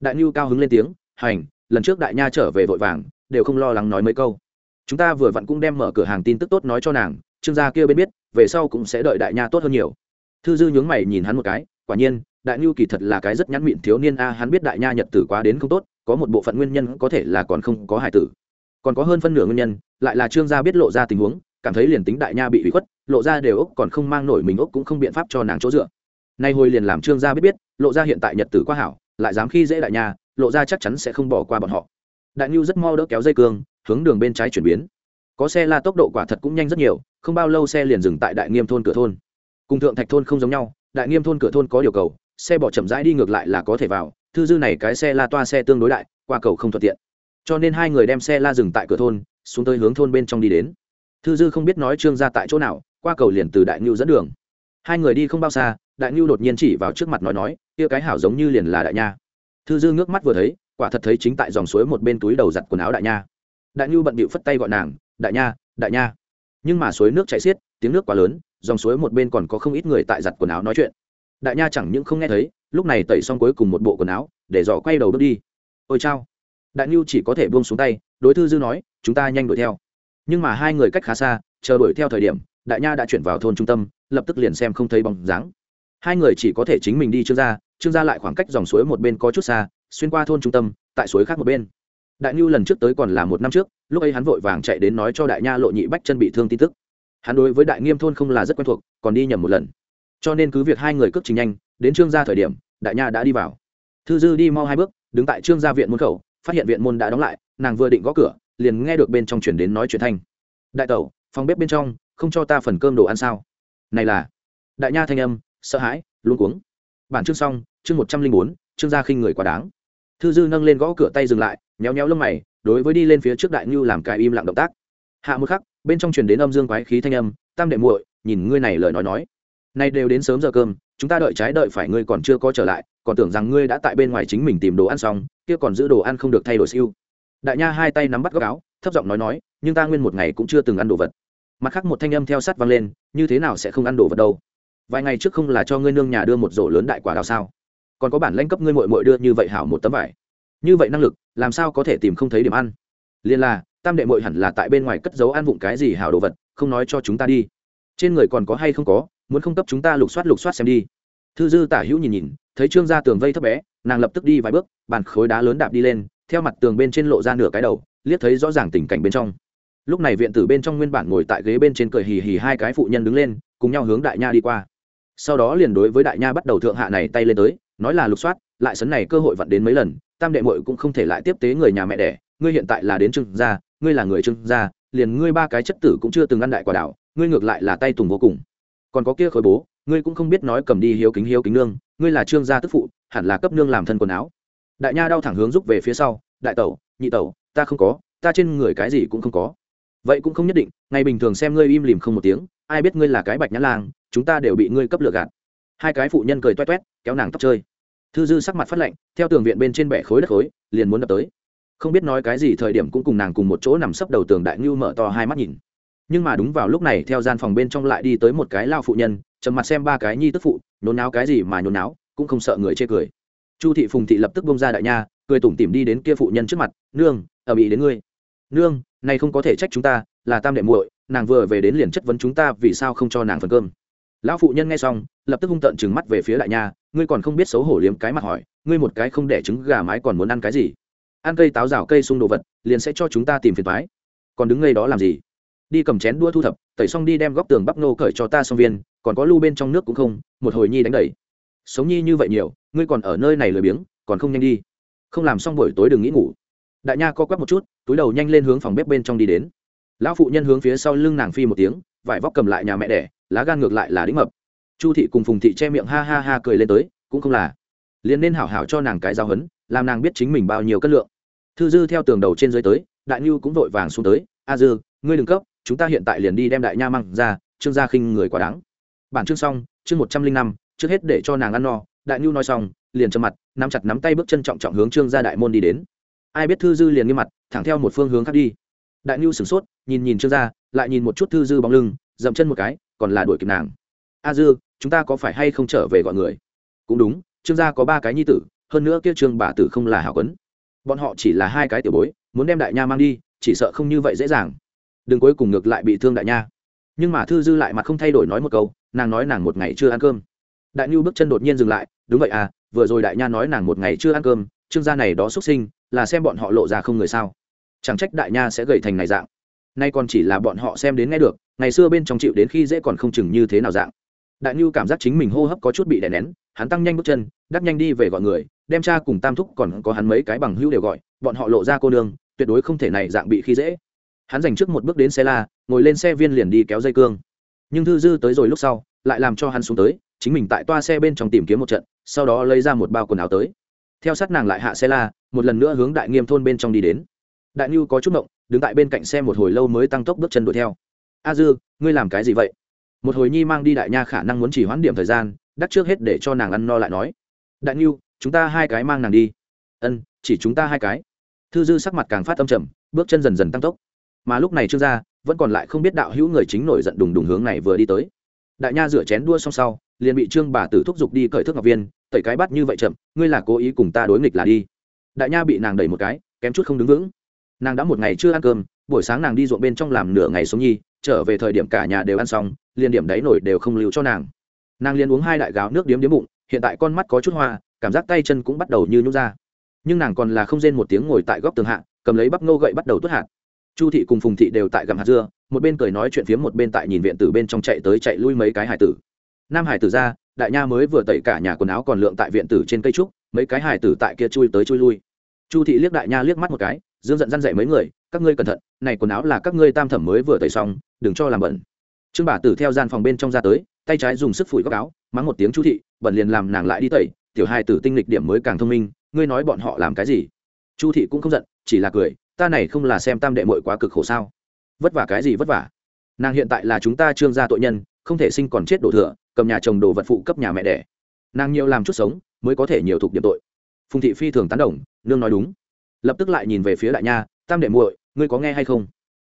Đại nhu cao hứng lên tiếng, hành, lần trước đại nha trở về vội vàng, đều không lo lắng nói mấy câu. Chúng ta vừa vặn cũng đem mở cửa hàng tin tức tốt nói cho nàng, trương gia kia bên biết, về sau cũng sẽ đợi đại nha tốt hơn nhiều. Thư dư nhướng mày nhìn hắn một cái, quả nhiên, đại nhu kỳ thật là cái rất nhắn mịn thiếu niên a, hắn biết đại nha nhật tử quá đến không tốt, có một bộ phận nguyên nhân có thể là còn không có hải tử. Còn có hơn phân nửa nguyên nhân, lại là trương gia biết lộ ra tình huống cảm thấy liền tính đại nha bị ủy khuất, lộ ra đều ốc còn không mang nổi mình ốc cũng không biện pháp cho nàng chỗ dựa. Nay hồi liền làm trương gia biết biết, lộ ra hiện tại nhật tử quá hảo, lại dám khi dễ đại nha, lộ ra chắc chắn sẽ không bỏ qua bọn họ. Đại nhu rất mau đỡ kéo dây cương, hướng đường bên trái chuyển biến. Có xe la tốc độ quả thật cũng nhanh rất nhiều, không bao lâu xe liền dừng tại đại nghiêm thôn cửa thôn. Cùng thượng thạch thôn không giống nhau, đại nghiêm thôn cửa thôn có điều cầu, xe bỏ chậm rãi đi ngược lại là có thể vào, thư dư này cái xe la toa xe tương đối đại, qua cầu không thuận tiện. Cho nên hai người đem xe la dừng tại cửa thôn, xuống tới hướng thôn bên trong đi đến thư dư không biết nói trương ra tại chỗ nào, qua cầu liền từ đại ngưu dẫn đường. Hai người đi không bao xa, đại ngưu đột nhiên chỉ vào trước mặt nói nói, kia cái hảo giống như liền là đại nha. Thư dư ngước mắt vừa thấy, quả thật thấy chính tại dòng suối một bên túi đầu giặt quần áo đại nha. Đại ngưu bận bịu phất tay gọi nàng, đại nha đại nha. Nhưng mà suối nước chảy xiết, tiếng nước quá lớn, dòng suối một bên còn có không ít người tại giặt quần áo nói chuyện. Đại nha chẳng những không nghe thấy, lúc này tẩy xong cuối cùng một bộ quần áo, để dò quay đầu bước đi. Ôi chao. Đại ngưu chỉ có thể buông xuống tay, đối thư dư nói, chúng ta nhanh đuổi theo nhưng mà hai người cách khá xa, chờ đuổi theo thời điểm, đại nha đã chuyển vào thôn trung tâm, lập tức liền xem không thấy bóng dáng. Hai người chỉ có thể chính mình đi trương gia trương gia lại khoảng cách dòng suối một bên có chút xa, xuyên qua thôn trung tâm, tại suối khác một bên. Đại nhu lần trước tới còn là một năm trước, lúc ấy hắn vội vàng chạy đến nói cho đại nha lộ nhị bách chân bị thương tin tức. Hắn đối với đại nghiêm thôn không là rất quen thuộc, còn đi nhầm một lần. Cho nên cứ việc hai người cướp trình nhanh, đến trương gia thời điểm, đại nha đã đi vào. Thư dư đi mau hai bước, đứng tại trương gia viện môn khẩu, phát hiện viện môn đã đóng lại, nàng vừa định gõ cửa liền nghe được bên trong chuyển đến nói chuyện thanh. Đại tẩu, phòng bếp bên trong, không cho ta phần cơm đồ ăn sao? Này là, đại nha thanh âm, sợ hãi luôn cuống. Bản chương xong, chương một trăm linh bốn chương gia khinh người quá đáng. Thư dư nâng lên gõ cửa tay dừng lại nhéo nhéo lông mày, đối với đi lên phía trước đại ngưu làm cái im lặng động tác. Hạ một khắc, bên trong truyền đến âm dương quái khí thanh âm, tam đệ muội, nhìn ngươi này lời nói nói. Nay đều đến sớm giờ cơm, chúng ta đợi trái đợi phải ngươi còn chưa có trở lại, còn tưởng rằng ngươi đã tại bên ngoài chính mình tìm đồ ăn xong, kia còn giữ đồ ăn không được thay đổi siêu đại nha hai tay nắm bắt góc áo, thấp giọng nói nói, nhưng ta nguyên một ngày cũng chưa từng ăn đồ vật. Mặt khác một thanh âm theo sát vang lên, như thế nào sẽ không ăn đồ vật đâu? Vài ngày trước không là cho ngươi nương nhà đưa một rổ lớn đại quả đào sao? Còn có bản lãnh cấp ngươi mội mội đưa như vậy hảo một tấm vải. Như vậy năng lực, làm sao có thể tìm không thấy điểm ăn? Liên là, tam đệ mội hẳn là tại bên ngoài cất giấu ăn vụng cái gì hảo đồ vật, không nói cho chúng ta đi. Trên người còn có hay không có, muốn không cấp chúng ta lục soát lục soát xem đi. Thư dư tả hữu nhìn nhìn, thấy trương gia tường vây thấp bé, nàng lập tức đi vài bước, bàn khối đá lớn đạp đi lên theo mặt tường bên trên lộ ra nửa cái đầu, liếc thấy rõ ràng tình cảnh bên trong. Lúc này viện tử bên trong nguyên bản ngồi tại ghế bên trên cười hì hì hai cái phụ nhân đứng lên, cùng nhau hướng đại nha đi qua. Sau đó liền đối với đại nha bắt đầu thượng hạ này tay lên tới, nói là lục soát, lại sấn này cơ hội vặn đến mấy lần, tam đệ muội cũng không thể lại tiếp tế người nhà mẹ đẻ, ngươi hiện tại là đến trương gia, ngươi là người trương gia, liền ngươi ba cái chất tử cũng chưa từng ăn đại quả đảo, ngươi ngược lại là tay tùng vô cùng. Còn có kia khối bố, ngươi cũng không biết nói cầm đi hiếu kính hiếu kính nương, ngươi là trương gia tức phụ, hẳn là cấp nương làm thân quần áo đại nha đau thẳng hướng rút về phía sau, đại tẩu, nhị tẩu, ta không có, ta trên người cái gì cũng không có. Vậy cũng không nhất định, ngày bình thường xem ngươi im lìm không một tiếng, ai biết ngươi là cái bạch nhã lang, chúng ta đều bị ngươi cấp lừa gạt. Hai cái phụ nhân cười toét toét, kéo nàng tóc chơi. Thư dư sắc mặt phát lạnh, theo tường viện bên trên bẻ khối đất khối, liền muốn đập tới. Không biết nói cái gì thời điểm cũng cùng nàng cùng một chỗ nằm sấp đầu tường đại ngưu mở to hai mắt nhìn. Nhưng mà đúng vào lúc này, theo gian phòng bên trong lại đi tới một cái lao phụ nhân, trầm mặt xem ba cái nhi tức phụ, nhốn náo cái gì mà nhốn náo cũng không sợ người chê cười chu thị phùng thị lập tức bông ra đại nha, cười tủm tỉm đi đến kia phụ nhân trước mặt, nương ở bị đến ngươi. Nương, này không có thể trách chúng ta, là tam đệ muội, nàng vừa về đến liền chất vấn chúng ta vì sao không cho nàng phần cơm. Lão phụ nhân nghe xong, lập tức hung tợn trừng mắt về phía đại nha, ngươi còn không biết xấu hổ liếm cái mặt hỏi, ngươi một cái không để trứng gà mái còn muốn ăn cái gì? Ăn cây táo rào cây xung đồ vật, liền sẽ cho chúng ta tìm phiền thoái còn đứng ngay đó làm gì? Đi cầm chén đua thu thập, tẩy xong đi đem góc tường bắp nô cởi cho ta xong viên, còn có lưu bên trong nước cũng không, một hồi nhi đánh đẩy sống nhi như vậy nhiều, ngươi còn ở nơi này lười biếng, còn không nhanh đi. Không làm xong buổi tối đừng nghĩ ngủ. Đại nha co quắp một chút, túi đầu nhanh lên hướng phòng bếp bên trong đi đến. Lão phụ nhân hướng phía sau lưng nàng phi một tiếng, vải vóc cầm lại nhà mẹ đẻ, lá gan ngược lại là đĩnh mập. Chu thị cùng phùng thị che miệng ha ha ha cười lên tới, cũng không là. Liền nên hảo hảo cho nàng cái giao hấn làm nàng biết chính mình bao nhiêu cân lượng. Thư dư theo tường đầu trên dưới tới, đại nhu cũng vội vàng xuống tới. A dư, ngươi đừng cấp, chúng ta hiện tại liền đi đem đại nha măng ra, trương gia khinh người quá đáng. Bản chương xong, chương một trăm linh năm trước hết để cho nàng ăn no, đại nhu nói xong, liền trầm mặt, nắm chặt nắm tay bước chân trọng trọng hướng trương gia đại môn đi đến. Ai biết thư dư liền nghiêm mặt, thẳng theo một phương hướng khác đi. Đại nhu sửng sốt, nhìn nhìn trương gia, lại nhìn một chút thư dư bóng lưng, dậm chân một cái, còn là đuổi kịp nàng. A dư, chúng ta có phải hay không trở về gọi người? Cũng đúng, trương gia có ba cái nhi tử, hơn nữa kia trương bà tử không là hảo quấn. Bọn họ chỉ là hai cái tiểu bối, muốn đem đại nha mang đi, chỉ sợ không như vậy dễ dàng. Đừng cuối cùng ngược lại bị thương đại nha. Nhưng mà thư dư lại mặt không thay đổi nói một câu, nàng nói nàng một ngày chưa ăn cơm đại nhu bước chân đột nhiên dừng lại, đúng vậy à vừa rồi đại nha nói nàng một ngày chưa ăn cơm, trương gia này đó xuất sinh, là xem bọn họ lộ ra không người sao? Chẳng trách đại nha sẽ gầy thành này dạng. Nay còn chỉ là bọn họ xem đến nghe được, ngày xưa bên trong chịu đến khi dễ còn không chừng như thế nào dạng. Đại nhu cảm giác chính mình hô hấp có chút bị đè nén, hắn tăng nhanh bước chân đắc nhanh đi về gọi người, đem cha cùng tam thúc còn có hắn mấy cái bằng hữu đều gọi, bọn họ lộ ra cô nương, tuyệt đối không thể này dạng bị khi dễ. Hắn dành trước một bước đến xe la, ngồi lên xe viên liền đi kéo dây cương. Nhưng thư dư tới rồi lúc sau, lại làm cho hắn xuống tới chính mình tại toa xe bên trong tìm kiếm một trận, sau đó lấy ra một bao quần áo tới. Theo sát nàng lại hạ xe la, một lần nữa hướng đại nghiêm thôn bên trong đi đến. Đại nhu có chút động đứng tại bên cạnh xe một hồi lâu mới tăng tốc bước chân đuổi theo. A dư, ngươi làm cái gì vậy? Một hồi nhi mang đi đại nha khả năng muốn chỉ hoãn điểm thời gian, đắt trước hết để cho nàng ăn no lại nói. Đại nhu chúng ta hai cái mang nàng đi. Ân, chỉ chúng ta hai cái. Thư dư sắc mặt càng phát âm trầm, bước chân dần dần tăng tốc. Mà lúc này trương gia vẫn còn lại không biết đạo hữu người chính nổi giận đùng đùng hướng này vừa đi tới. Đại nha rửa chén đua xong sau liền bị trương bà tử thúc giục đi cởi thước ngọc viên, tẩy cái bắt như vậy chậm, ngươi là cố ý cùng ta đối nghịch là đi. Đại nha bị nàng đẩy một cái, kém chút không đứng vững. Nàng đã một ngày chưa ăn cơm, buổi sáng nàng đi ruộng bên trong làm nửa ngày sống nhi, trở về thời điểm cả nhà đều ăn xong, liền điểm đáy nổi đều không lưu cho nàng. Nàng liền uống hai đại gáo nước điếm điếm bụng, hiện tại con mắt có chút hoa, cảm giác tay chân cũng bắt đầu như nhút ra. Nhưng nàng còn là không rên một tiếng ngồi tại góc tường hạ, cầm lấy bắp ngô gậy bắt đầu tuốt hạt. Chu thị cùng phùng thị đều tại gầm hạt dưa, một bên cười nói chuyện phiếm một bên tại nhìn viện tử bên trong chạy tới chạy lui mấy cái hải tử nam hải tử ra, đại nha mới vừa tẩy cả nhà quần áo còn lượng tại viện tử trên cây trúc, mấy cái hải tử tại kia chui tới chui lui. Chu thị liếc đại nha liếc mắt một cái, dương giận dăn dậy mấy người, các ngươi cẩn thận, này quần áo là các ngươi tam thẩm mới vừa tẩy xong, đừng cho làm bẩn. Trương bà tử theo gian phòng bên trong ra tới, tay trái dùng sức phủi góc áo, mắng một tiếng chu thị, bẩn liền làm nàng lại đi tẩy, tiểu hai tử tinh lịch điểm mới càng thông minh, ngươi nói bọn họ làm cái gì? Chu thị cũng không giận, chỉ là cười, ta này không là xem tam đệ mội quá cực khổ sao? Vất vả cái gì vất vả? Nàng hiện tại là chúng ta trương gia tội nhân, không thể sinh còn chết đổ thừa cầm nhà chồng đồ vật phụ cấp nhà mẹ đẻ. Nàng nhiều làm chút sống, mới có thể nhiều thuộc điểm tội. Phùng thị phi thường tán đồng, nương nói đúng. Lập tức lại nhìn về phía đại nha, tam đệ muội, ngươi có nghe hay không?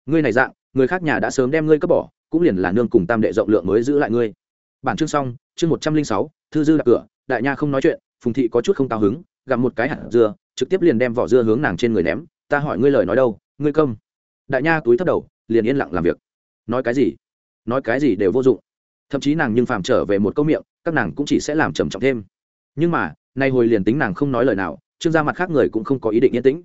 Ngươi này dạng, người khác nhà đã sớm đem ngươi cấp bỏ, cũng liền là nương cùng tam đệ rộng lượng mới giữ lại ngươi. Bản chương xong, chương một trăm linh sáu, thư dư đặt cửa, đại nha không nói chuyện, phùng thị có chút không cao hứng, gặp một cái hạt dưa, trực tiếp liền đem vỏ dưa hướng nàng trên người ném, ta hỏi ngươi lời nói đâu, ngươi công đại nha túi thấp đầu, liền yên lặng làm việc. Nói cái gì? Nói cái gì đều vô dụng thậm chí nàng nhưng phàm trở về một câu miệng các nàng cũng chỉ sẽ làm trầm trọng thêm. Nhưng mà nay hồi liền tính nàng không nói lời nào trương gia mặt khác người cũng không có ý định yên tĩnh.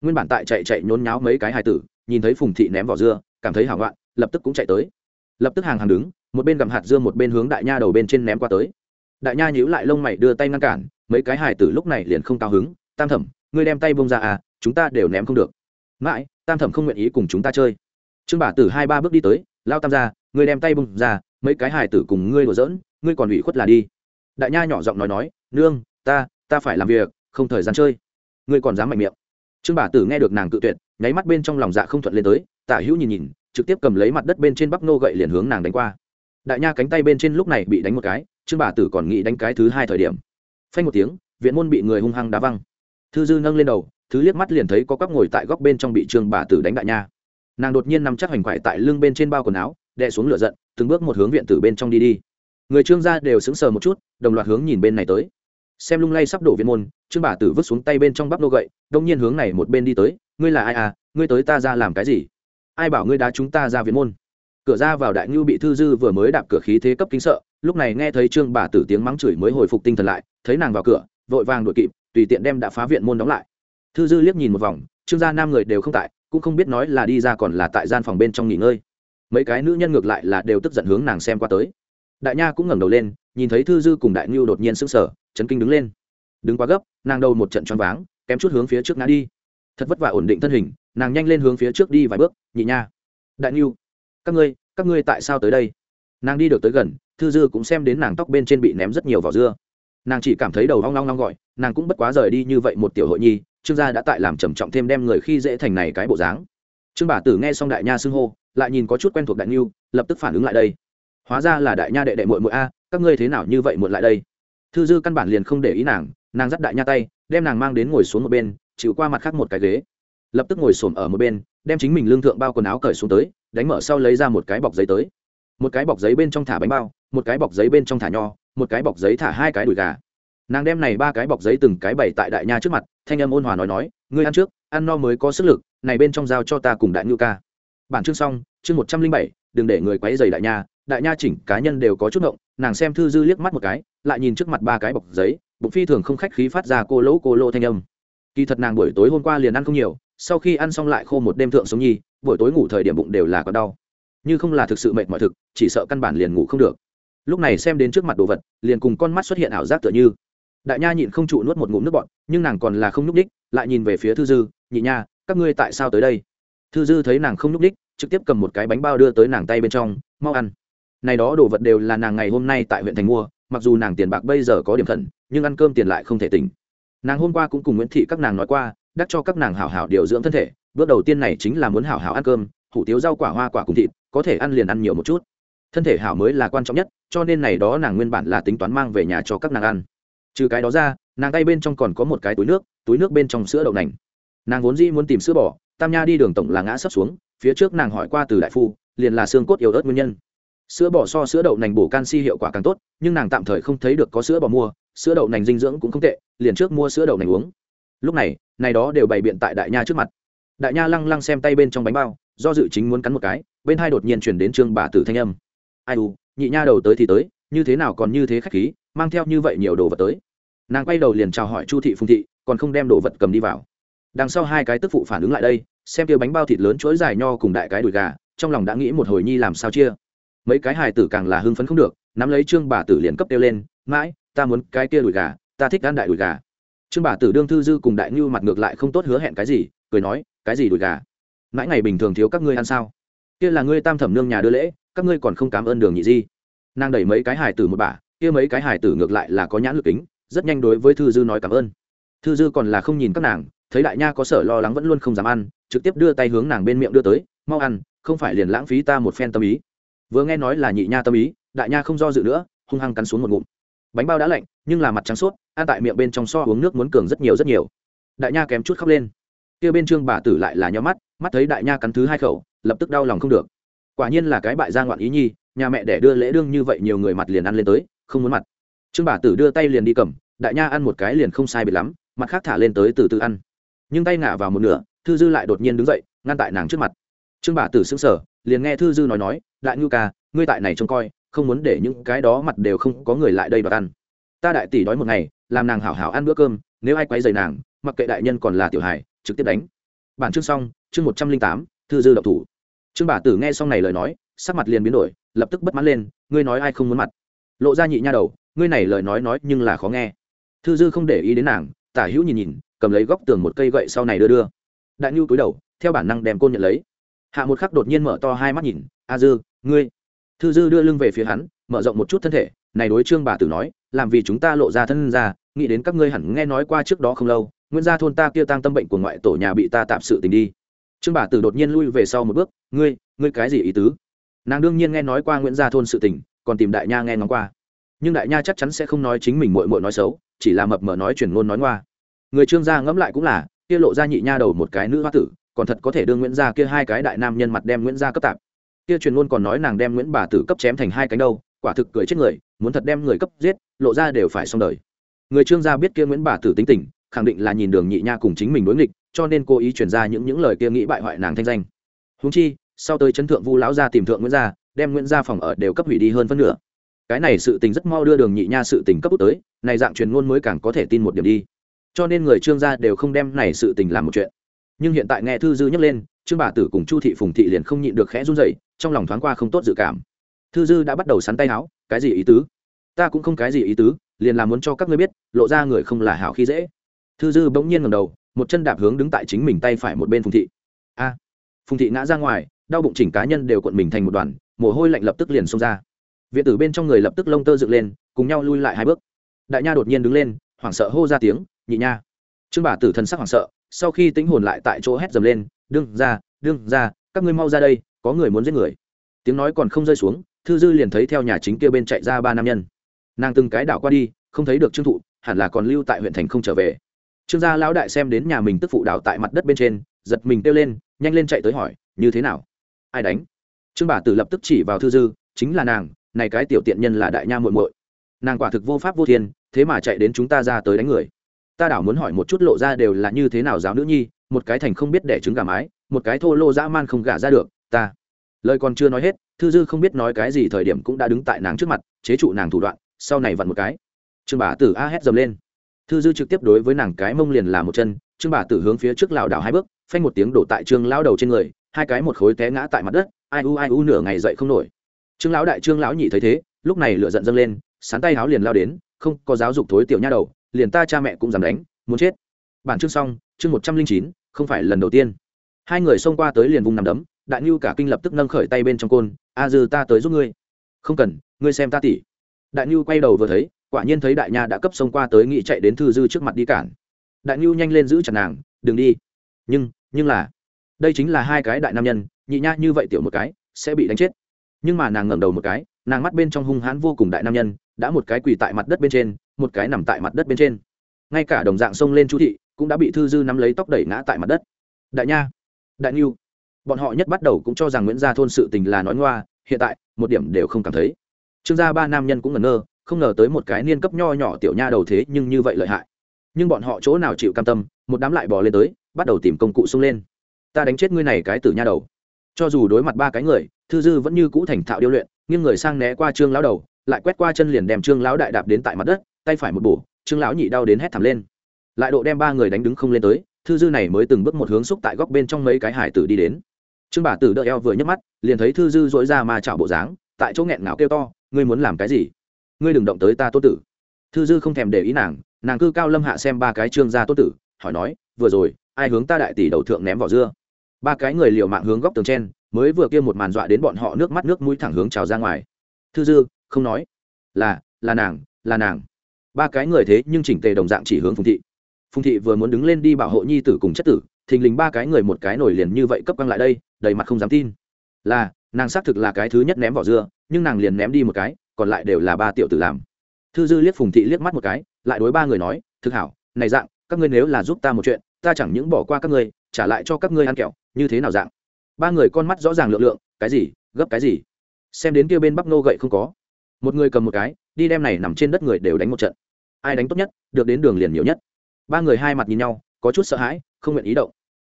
Nguyên bản tại chạy chạy nhốn nháo mấy cái hài tử nhìn thấy phùng thị ném vỏ dưa cảm thấy hảo loạn, lập tức cũng chạy tới. Lập tức hàng hàng đứng một bên gặm hạt dưa một bên hướng đại nha đầu bên trên ném qua tới. Đại nha nhíu lại lông mày đưa tay ngăn cản mấy cái hài tử lúc này liền không cao hứng tam thẩm ngươi đem tay bông ra à chúng ta đều ném không được. Mãi tam thẩm không nguyện ý cùng chúng ta chơi. Trương bà tử hai ba bước đi tới lao tam ra ngươi đem tay bông ra mấy cái hài tử cùng ngươi đùa giỡn, ngươi còn ủy khuất là đi. Đại nha nhỏ giọng nói nói, nương, ta ta phải làm việc, không thời gian chơi. Ngươi còn dám mạnh miệng. Trương bà tử nghe được nàng tự tuyệt, nháy mắt bên trong lòng dạ không thuận lên tới, tả hữu nhìn nhìn, trực tiếp cầm lấy mặt đất bên trên bắp nô gậy liền hướng nàng đánh qua. Đại nha cánh tay bên trên lúc này bị đánh một cái, trương bà tử còn nghĩ đánh cái thứ hai thời điểm. Phanh một tiếng, viện môn bị người hung hăng đá văng. Thư dư nâng lên đầu, thứ liếc mắt liền thấy có cóc ngồi tại góc bên trong bị trương bà tử đánh đại nha. Nàng đột nhiên nằm chắc hoành quải tại lưng bên trên bao quần áo đè xuống lửa giận, từng bước một hướng viện tử bên trong đi đi. Người trương gia đều sững sờ một chút, đồng loạt hướng nhìn bên này tới. Xem lung lay sắp đổ viện môn, trương bà tử vứt xuống tay bên trong bắp nô gậy, đông nhiên hướng này một bên đi tới, ngươi là ai à? Ngươi tới ta ra làm cái gì? Ai bảo ngươi đá chúng ta ra viện môn? Cửa ra vào đại ngưu bị thư dư vừa mới đạp cửa khí thế cấp kính sợ, lúc này nghe thấy trương bà tử tiếng mắng chửi mới hồi phục tinh thần lại, thấy nàng vào cửa, vội vàng đuổi kịp, tùy tiện đem đã phá viện môn đóng lại. Thư dư liếc nhìn một vòng, trương gia nam người đều không tại, cũng không biết nói là đi ra còn là tại gian phòng bên trong nghỉ ngơi mấy cái nữ nhân ngược lại là đều tức giận hướng nàng xem qua tới. Đại nha cũng ngẩng đầu lên, nhìn thấy thư dư cùng đại ngưu đột nhiên sững sờ, chấn kinh đứng lên. Đứng quá gấp, nàng đầu một trận choáng váng, kém chút hướng phía trước ngã đi. Thật vất vả ổn định thân hình, nàng nhanh lên hướng phía trước đi vài bước, nhị nha, đại ngưu, các ngươi các ngươi tại sao tới đây? Nàng đi được tới gần, thư dư cũng xem đến nàng tóc bên trên bị ném rất nhiều vỏ dưa. Nàng chỉ cảm thấy đầu hoang long long gọi, nàng cũng bất quá rời đi như vậy một tiểu hội nhi, trương gia đã tại làm trầm trọng thêm đem người khi dễ thành này cái bộ dáng trương bà tử nghe xong đại nha xưng hô, lại nhìn có chút quen thuộc đại niu lập tức phản ứng lại đây. Hóa ra là đại nha đệ đệ muội muội a, các ngươi thế nào như vậy muộn lại đây? Thư dư căn bản liền không để ý nàng nàng dắt đại nha tay, đem nàng mang đến ngồi xuống một bên, chịu qua mặt khác một cái ghế. Lập tức ngồi xổm ở một bên, đem chính mình lương thượng bao quần áo cởi xuống tới, đánh mở sau lấy ra một cái bọc giấy tới. Một cái bọc giấy bên trong thả bánh bao, một cái bọc giấy bên trong thả nho, một cái bọc giấy thả hai cái đùi gà. Nàng đem này ba cái bọc giấy từng cái bày tại đại nha trước mặt, thanh âm ôn hòa nói nói, ngươi ăn trước, ăn no mới có sức lực này bên trong giao cho ta cùng đại ngưu ca. Bản chương xong, chương một trăm linh bảy, đừng để người quấy dày đại nha. Đại nha chỉnh cá nhân đều có chút ngộng, nàng xem thư dư liếc mắt một cái, lại nhìn trước mặt ba cái bọc giấy, bụng phi thường không khách khí phát ra cô lỗ cô lô thanh âm. Kỳ thật nàng buổi tối hôm qua liền ăn không nhiều, sau khi ăn xong lại khô một đêm thượng sống nhi, buổi tối ngủ thời điểm bụng đều là có đau. Như không là thực sự mệt mỏi thực, chỉ sợ căn bản liền ngủ không được. Lúc này xem đến trước mặt đồ vật, liền cùng con mắt xuất hiện ảo giác tựa như. Đại nha nhịn không trụ nuốt một ngụm nước bọn nhưng nàng còn là không nhúc đích lại nhìn về phía thư dư, nhị nha các ngươi tại sao tới đây? Thư dư thấy nàng không nhúc đích trực tiếp cầm một cái bánh bao đưa tới nàng tay bên trong, mau ăn. Này đó đồ vật đều là nàng ngày hôm nay tại huyện thành mua, mặc dù nàng tiền bạc bây giờ có điểm thần nhưng ăn cơm tiền lại không thể tỉnh. Nàng hôm qua cũng cùng nguyễn thị các nàng nói qua, đắc cho các nàng hảo hảo điều dưỡng thân thể, bước đầu tiên này chính là muốn hảo hảo ăn cơm, hủ tiếu rau quả hoa quả cùng thịt, có thể ăn liền ăn nhiều một chút. Thân thể hảo mới là quan trọng nhất, cho nên này đó nàng nguyên bản là tính toán mang về nhà cho các nàng ăn. Trừ cái đó ra, nàng tay bên trong còn có một cái túi nước túi nước bên trong sữa đậu nành nàng vốn dĩ muốn tìm sữa bò, tam nha đi đường tổng là ngã sấp xuống, phía trước nàng hỏi qua từ đại phu, liền là xương cốt yếu ớt nguyên nhân. Sữa bò so sữa đậu nành bổ canxi hiệu quả càng tốt, nhưng nàng tạm thời không thấy được có sữa bò mua, sữa đậu nành dinh dưỡng cũng không tệ, liền trước mua sữa đậu nành uống. Lúc này này đó đều bày biện tại đại nha trước mặt. Đại nha lăng lăng xem tay bên trong bánh bao, do dự chính muốn cắn một cái, bên hai đột nhiên chuyển đến trương bà tử thanh âm. Ai u, nhị nha đầu tới thì tới, như thế nào còn như thế khách khí, mang theo như vậy nhiều đồ vật tới. Nàng quay đầu liền chào hỏi chu thị phùng thị, còn không đem đồ vật cầm đi vào đằng sau hai cái tức phụ phản ứng lại đây xem tiêu bánh bao thịt lớn chuỗi dài nho cùng đại cái đùi gà trong lòng đã nghĩ một hồi nhi làm sao chia. Mấy cái hài tử càng là hưng phấn không được nắm lấy trương bà tử liền cấp tiêu lên mãi ta muốn cái kia đùi gà ta thích ăn đại đùi gà. Trương bà tử đương thư dư cùng đại ngưu mặt ngược lại không tốt hứa hẹn cái gì cười nói cái gì đùi gà? Mãi ngày bình thường thiếu các ngươi ăn sao? Kia là ngươi tam thẩm nương nhà đưa lễ các ngươi còn không cảm ơn đường nhị di. Nàng đẩy mấy cái hài tử một bà, kia mấy cái hài tử ngược lại là có nhãn lực kính rất nhanh đối với thư dư nói cảm ơn. Thư dư còn là không nhìn các nàng thấy đại nha có sở lo lắng vẫn luôn không dám ăn, trực tiếp đưa tay hướng nàng bên miệng đưa tới, mau ăn, không phải liền lãng phí ta một phen tâm ý. Vừa nghe nói là nhị nha tâm ý, đại nha không do dự nữa, hung hăng cắn xuống một ngụm. Bánh bao đã lạnh, nhưng là mặt trắng suốt ăn tại miệng bên trong so uống nước muốn cường rất nhiều rất nhiều. Đại nha kém chút khóc lên. Kia bên trương bà tử lại là nhó mắt mắt thấy đại nha cắn thứ hai khẩu, lập tức đau lòng không được. Quả nhiên là cái bại gia ngoạn ý nhi, nhà mẹ để đưa lễ đương như vậy nhiều người mặt liền ăn lên tới, không muốn mặt. Trương bà tử đưa tay liền đi cầm, đại nha ăn một cái liền không sai biệt lắm, mặt khác thả lên tới từ từ ăn nhưng tay ngả vào một nửa, thư dư lại đột nhiên đứng dậy, ngăn tại nàng trước mặt. Trương bà tử xứng sở liền nghe thư dư nói nói, đại ngưu ca, ngươi tại này trông coi, không muốn để những cái đó mặt đều không có người lại đây đoạt ăn. Ta đại tỷ đói một ngày, làm nàng hảo hảo ăn bữa cơm, nếu ai quấy dày nàng, mặc kệ đại nhân còn là tiểu hải trực tiếp đánh. Bản chương xong, chương một trăm linh tám, thư dư độc thủ. Trương bà tử nghe xong này lời nói, sắc mặt liền biến đổi, lập tức bất mãn lên, ngươi nói ai không muốn mặt? Lộ ra nhị nha đầu, ngươi này lời nói nói nhưng là khó nghe. Thư dư không để ý đến nàng, tả hữu nhìn nhìn cầm lấy góc tường một cây gậy sau này đưa đưa. Đại nhu cúi đầu, theo bản năng đem côn nhận lấy. Hạ một khắc đột nhiên mở to hai mắt nhìn, a dư, ngươi. Thư dư đưa lưng về phía hắn, mở rộng một chút thân thể, này đối trương bà tử nói, làm vì chúng ta lộ ra thân ra, nghĩ đến các ngươi hẳn nghe nói qua trước đó không lâu, nguyên gia thôn ta kia tăng tâm bệnh của ngoại tổ nhà bị ta tạm sự tình đi. Trương bà tử đột nhiên lui về sau một bước, ngươi ngươi cái gì ý tứ? Nàng đương nhiên nghe nói qua nguyễn gia thôn sự tình, còn tìm đại nha nghe ngóng qua. Nhưng đại nha chắc chắn sẽ không nói chính mình mội mội nói xấu, chỉ là mập mờ nói chuyển ngôn nói ngoa người trương gia ngẫm lại cũng là, kia lộ ra nhị nha đầu một cái nữ hoa tử, còn thật có thể đưa nguyễn gia kia hai cái đại nam nhân mặt đem nguyễn gia cấp tạp. Kia truyền ngôn còn nói nàng đem nguyễn bà tử cấp chém thành hai cánh đâu, quả thực cười chết người, muốn thật đem người cấp giết, lộ ra đều phải xong đời. Người trương gia biết kia nguyễn bà tử tính tình, khẳng định là nhìn đường nhị nha cùng chính mình đối nghịch, cho nên cố ý truyền ra những những lời kia nghĩ bại hoại nàng thanh danh. Húng chi, sau tới chấn thượng vu lão gia tìm thượng nguyễn gia, đem nguyễn gia phòng ở đều cấp hủy đi hơn phân nửa. Cái này sự tình rất mau đưa đường nhị nha sự tình cấp bút tới, này dạng truyền ngôn mới càng có thể tin một điểm đi cho nên người trương gia đều không đem này sự tình làm một chuyện. Nhưng hiện tại nghe thư dư nhắc lên, trương bà tử cùng chu thị phùng thị liền không nhịn được khẽ run rẩy, trong lòng thoáng qua không tốt dự cảm. Thư dư đã bắt đầu sắn tay áo, cái gì ý tứ? Ta cũng không cái gì ý tứ, liền là muốn cho các ngươi biết, lộ ra người không là hảo khi dễ. Thư dư bỗng nhiên ngầm đầu, một chân đạp hướng đứng tại chính mình tay phải một bên phùng thị. A! Phùng thị ngã ra ngoài, đau bụng chỉnh cá nhân đều cuộn mình thành một đoàn, mồ hôi lạnh lập tức liền xông ra. Viện tử bên trong người lập tức lông tơ dựng lên, cùng nhau lui lại hai bước. Đại nha đột nhiên đứng lên, hoảng sợ hô ra tiếng nhị nha. Trương bà tử thần sắc hoảng sợ, sau khi tính hồn lại tại chỗ hét dầm lên, đương ra đương ra, các ngươi mau ra đây, có người muốn giết người. Tiếng nói còn không rơi xuống, thư dư liền thấy theo nhà chính kia bên chạy ra ba nam nhân. Nàng từng cái đảo qua đi, không thấy được trương thụ, hẳn là còn lưu tại huyện thành không trở về. Trương gia lão đại xem đến nhà mình tức phụ đảo tại mặt đất bên trên, giật mình kêu lên, nhanh lên chạy tới hỏi, như thế nào? Ai đánh? Trương bà tử lập tức chỉ vào thư dư, chính là nàng, này cái tiểu tiện nhân là đại nha muội muội. Nàng quả thực vô pháp vô thiên, thế mà chạy đến chúng ta ra tới đánh người ta đảo muốn hỏi một chút lộ ra đều là như thế nào giáo nữ nhi, một cái thành không biết đẻ trứng gà mái, một cái thô lô dã man không gả ra được, ta. Lời còn chưa nói hết, thư dư không biết nói cái gì thời điểm cũng đã đứng tại nàng trước mặt, chế trụ nàng thủ đoạn, sau này vặn một cái. Trương bà tử a hét dầm lên. Thư dư trực tiếp đối với nàng cái mông liền là một chân, trương bà tử hướng phía trước lảo đảo hai bước, phanh một tiếng đổ tại trương lão đầu trên người, hai cái một khối té ngã tại mặt đất, ai u ai u nửa ngày dậy không nổi. Trương lão đại trương lão nhị thấy thế, lúc này lửa giận dâng lên, sán tay háo liền lao đến, không có giáo dục thối tiểu nha đầu liền ta cha mẹ cũng dám đánh, muốn chết. Bản chương xong, chương một trăm linh chín, không phải lần đầu tiên. Hai người xông qua tới liền vùng nằm đấm, đại ngưu cả kinh lập tức nâng khởi tay bên trong côn, a dư, ta tới giúp ngươi. Không cần, ngươi xem ta tỉ. Đại ngưu quay đầu vừa thấy, quả nhiên thấy đại nha đã cấp xông qua tới nghị chạy đến thư dư trước mặt đi cản. Đại ngưu nhanh lên giữ chặt nàng, đừng đi. Nhưng nhưng là, đây chính là hai cái đại nam nhân, nhị nha như vậy tiểu một cái, sẽ bị đánh chết. Nhưng mà nàng ngẩng đầu một cái, nàng mắt bên trong hung hãn vô cùng đại nam nhân, đã một cái quỳ tại mặt đất bên trên một cái nằm tại mặt đất bên trên. Ngay cả đồng dạng xông lên chú thị, cũng đã bị thư dư nắm lấy tóc đẩy ngã tại mặt đất. Đại nha, đại niu bọn họ nhất bắt đầu cũng cho rằng nguyễn gia thôn sự tình là nói ngoa, hiện tại, một điểm đều không cảm thấy. Trương gia ba nam nhân cũng ngẩn ngơ, không ngờ tới một cái niên cấp nho nhỏ tiểu nha đầu thế nhưng như vậy lợi hại. Nhưng bọn họ chỗ nào chịu cam tâm, một đám lại bò lên tới, bắt đầu tìm công cụ xông lên. Ta đánh chết ngươi này cái tử nha đầu. Cho dù đối mặt ba cái người, thư dư vẫn như cũ thành thạo điêu luyện, nghiêng người sang né qua trương lão đầu, lại quét qua chân liền đem trương lão đại đạp đến tại mặt đất tay phải một bổ, trương lão nhị đau đến hét thảm lên. Lại độ đem ba người đánh đứng không lên tới, thư dư này mới từng bước một hướng xúc tại góc bên trong mấy cái hải tử đi đến. Trương bà tử đỡ eo vừa nhấc mắt, liền thấy thư dư dỗi ra mà chảo bộ dáng, tại chỗ nghẹn ngào kêu to, ngươi muốn làm cái gì? Ngươi đừng động tới ta tốt tử. Thư dư không thèm để ý nàng nàng cư cao lâm hạ xem ba cái trương gia tốt tử, hỏi nói, vừa rồi, ai hướng ta đại tỷ đầu thượng ném vỏ dưa? Ba cái người liều mạng hướng góc tường trên, mới vừa kia một màn dọa đến bọn họ nước mắt nước mũi thẳng hướng trào ra ngoài. Thư dư, không nói. Là là nàng là nàng ba cái người thế nhưng chỉnh tề đồng dạng chỉ hướng phùng thị. Phùng thị vừa muốn đứng lên đi bảo hộ nhi tử cùng chất tử, thình lình ba cái người một cái nổi liền như vậy cấp quăng lại đây, đầy mặt không dám tin. Là, nàng xác thực là cái thứ nhất ném vỏ dưa, nhưng nàng liền ném đi một cái, còn lại đều là ba tiểu tử làm. Thư dư liếc phùng thị liếc mắt một cái, lại đối ba người nói, thực hảo, này dạng, các ngươi nếu là giúp ta một chuyện, ta chẳng những bỏ qua các ngươi, trả lại cho các ngươi ăn kẹo, như thế nào dạng? Ba người con mắt rõ ràng lượng lượng, cái gì? Gấp cái gì? Xem đến kia bên bắp nô gậy không có. Một người cầm một cái, đi đem này nằm trên đất người đều đánh một trận ai đánh tốt nhất, được đến đường liền nhiều nhất. Ba người hai mặt nhìn nhau, có chút sợ hãi, không nguyện ý động.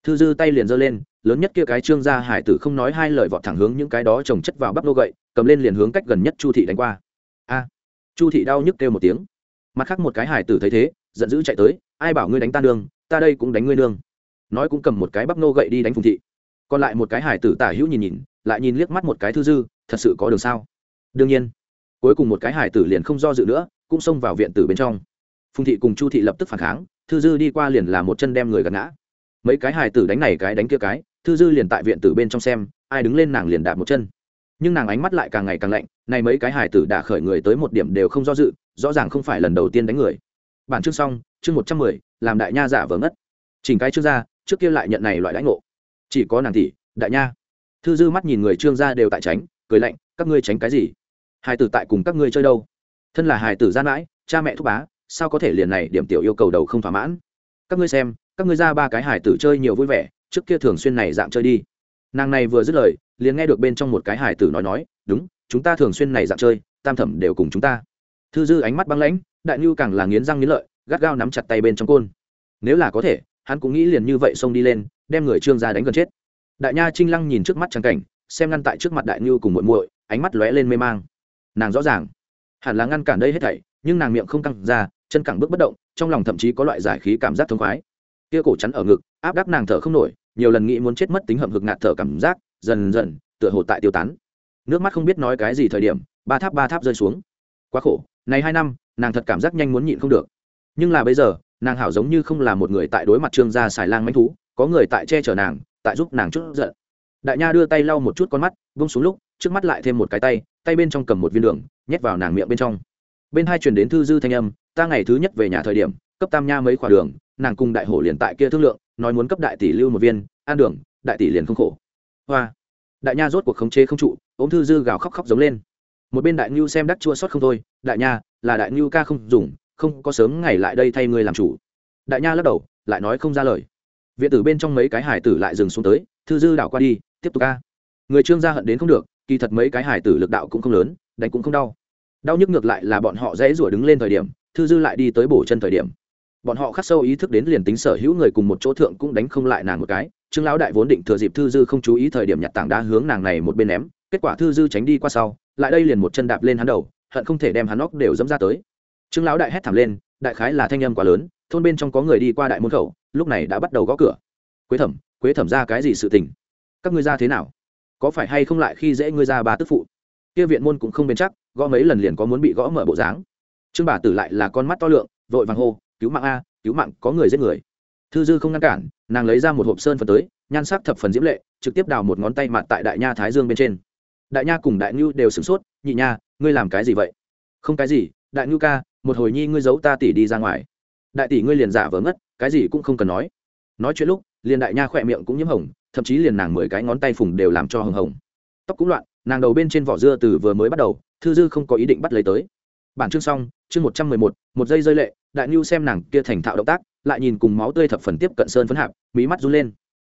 Thư dư tay liền giơ lên, lớn nhất kia cái trương gia hải tử không nói hai lời vọt thẳng hướng những cái đó trồng chất vào bắp nô gậy, cầm lên liền hướng cách gần nhất chu thị đánh qua. A! Chu thị đau nhức kêu một tiếng. Mặt khác một cái hải tử thấy thế, giận dữ chạy tới, ai bảo ngươi đánh ta nương ta đây cũng đánh ngươi nương nói cũng cầm một cái bắp nô gậy đi đánh phùng thị. Còn lại một cái hải tử tả hữu nhìn nhìn, lại nhìn liếc mắt một cái thư dư, thật sự có đường sao? Đương nhiên. Cuối cùng một cái hải tử liền không do dự nữa cũng xông vào viện tử bên trong. Phùng thị cùng chu thị lập tức phản kháng, thư dư đi qua liền là một chân đem người gạt ngã. Mấy cái hài tử đánh này cái đánh kia cái, thư dư liền tại viện tử bên trong xem, ai đứng lên nàng liền đạp một chân. Nhưng nàng ánh mắt lại càng ngày càng lạnh, này mấy cái hài tử đã khởi người tới một điểm đều không do dự, rõ ràng không phải lần đầu tiên đánh người. Bản chương xong, chương một trăm mười, làm đại nha giả vờ ngất. Chỉnh cái chương ra, trước kia lại nhận này loại lãnh ngộ. Chỉ có nàng tỷ đại nha. Thư dư mắt nhìn người trương gia đều tại tránh, cười lạnh, các ngươi tránh cái gì? Hài tử tại cùng các ngươi chơi đâu? Thân là hài tử gian mãi, cha mẹ thúc bá, sao có thể liền này điểm tiểu yêu cầu đầu không thỏa mãn? Các ngươi xem, các ngươi ra ba cái hài tử chơi nhiều vui vẻ, trước kia thường xuyên này dạng chơi đi. Nàng này vừa dứt lời, liền nghe được bên trong một cái hài tử nói nói, đúng, chúng ta thường xuyên này dạng chơi, tam thẩm đều cùng chúng ta. Thư dư ánh mắt băng lãnh, đại nhu càng là nghiến răng nghiến lợi, gắt gao nắm chặt tay bên trong côn. Nếu là có thể, hắn cũng nghĩ liền như vậy xông đi lên, đem người trương gia đánh gần chết. Đại nha trinh lăng nhìn trước mắt trắng cảnh, xem ngăn tại trước mặt đại nhu cùng muội muội, ánh mắt lóe lên mê mang. Nàng rõ ràng hẳn là ngăn cản đây hết thảy, nhưng nàng miệng không căng ra, chân cẳng bước bất động, trong lòng thậm chí có loại giải khí cảm giác thông khoái. Kia cổ chắn ở ngực, áp đắc nàng thở không nổi, nhiều lần nghĩ muốn chết mất tính hậm hực ngạt thở cảm giác, dần dần, tựa hồ tại tiêu tán. Nước mắt không biết nói cái gì thời điểm, ba tháp ba tháp rơi xuống. Quá khổ, này hai năm, nàng thật cảm giác nhanh muốn nhịn không được. Nhưng là bây giờ, nàng hảo giống như không là một người tại đối mặt trương gia xài lang manh thú, có người tại che chở nàng, tại giúp nàng chút giận. Đại nha đưa tay lau một chút con mắt vung xuống lúc, trước mắt lại thêm một cái tay tay bên trong cầm một viên đường, nhét vào nàng miệng bên trong. Bên hai truyền đến thư dư thanh âm, ta ngày thứ nhất về nhà thời điểm, cấp tam nha mấy khoả đường, nàng cùng đại hổ liền tại kia thương lượng, nói muốn cấp đại tỷ lưu một viên, ăn đường, đại tỷ liền không khổ. Hoa. Đại nha rốt cuộc khống chế không trụ ôm thư dư gào khóc khóc giống lên. Một bên đại ngưu xem đắc chua sót không thôi, đại nha, là đại ngưu ca không dùng, không có sớm ngày lại đây thay ngươi làm chủ. Đại nha lắc đầu, lại nói không ra lời. Viện tử bên trong mấy cái hải tử lại dừng xuống tới, thư dư đảo qua đi, tiếp tục ca. Người trương gia hận đến không được kỳ thật mấy cái hải tử lực đạo cũng không lớn, đánh cũng không đau. Đau nhức ngược lại là bọn họ dễ rủa đứng lên thời điểm, thư dư lại đi tới bổ chân thời điểm. Bọn họ khắc sâu ý thức đến liền tính sở hữu người cùng một chỗ thượng cũng đánh không lại nàng một cái. Trương lão đại vốn định thừa dịp thư dư không chú ý thời điểm nhặt tảng đá hướng nàng này một bên ném, kết quả thư dư tránh đi qua sau, lại đây liền một chân đạp lên hắn đầu, hận không thể đem hắn óc đều dẫm ra tới. Trương lão đại hét thảm lên, đại khái là thanh âm quá lớn, thôn bên trong có người đi qua đại môn khẩu, lúc này đã bắt đầu gõ cửa. Quế thẩm quế thẩm ra cái gì sự tình? Các ngươi ra thế nào? Có phải hay không lại khi dễ ngươi ra bà tức phụ? Kia viện môn cũng không bền chắc, gõ mấy lần liền có muốn bị gõ mở bộ dáng. Trương bà tử lại là con mắt to lượng, vội vàng hô, cứu mạng a, cứu mạng, có người giết người. Thư dư không ngăn cản, nàng lấy ra một hộp sơn phần tới, nhan sắc thập phần diễm lệ, trực tiếp đào một ngón tay mặt tại đại nha thái dương bên trên. Đại nha cùng đại ngưu đều sửng sốt, nhị nha, ngươi làm cái gì vậy? Không cái gì, đại ngưu ca, một hồi nhi ngươi giấu ta tỉ đi ra ngoài. Đại tỷ ngươi liền giả vờ ngất, cái gì cũng không cần nói. Nói chuyện lúc, liền đại nha khỏe miệng cũng nhiễm hồng thậm chí liền nàng mười cái ngón tay phùng đều làm cho hồng hồng. Tóc cũng loạn, nàng đầu bên trên vỏ dưa từ vừa mới bắt đầu, thư dư không có ý định bắt lấy tới. Bản chương xong, chương một trăm mười một một giây rơi lệ, đại nhu xem nàng kia thành thạo động tác, lại nhìn cùng máu tươi thập phần tiếp cận sơn phấn hạp, mí mắt run lên.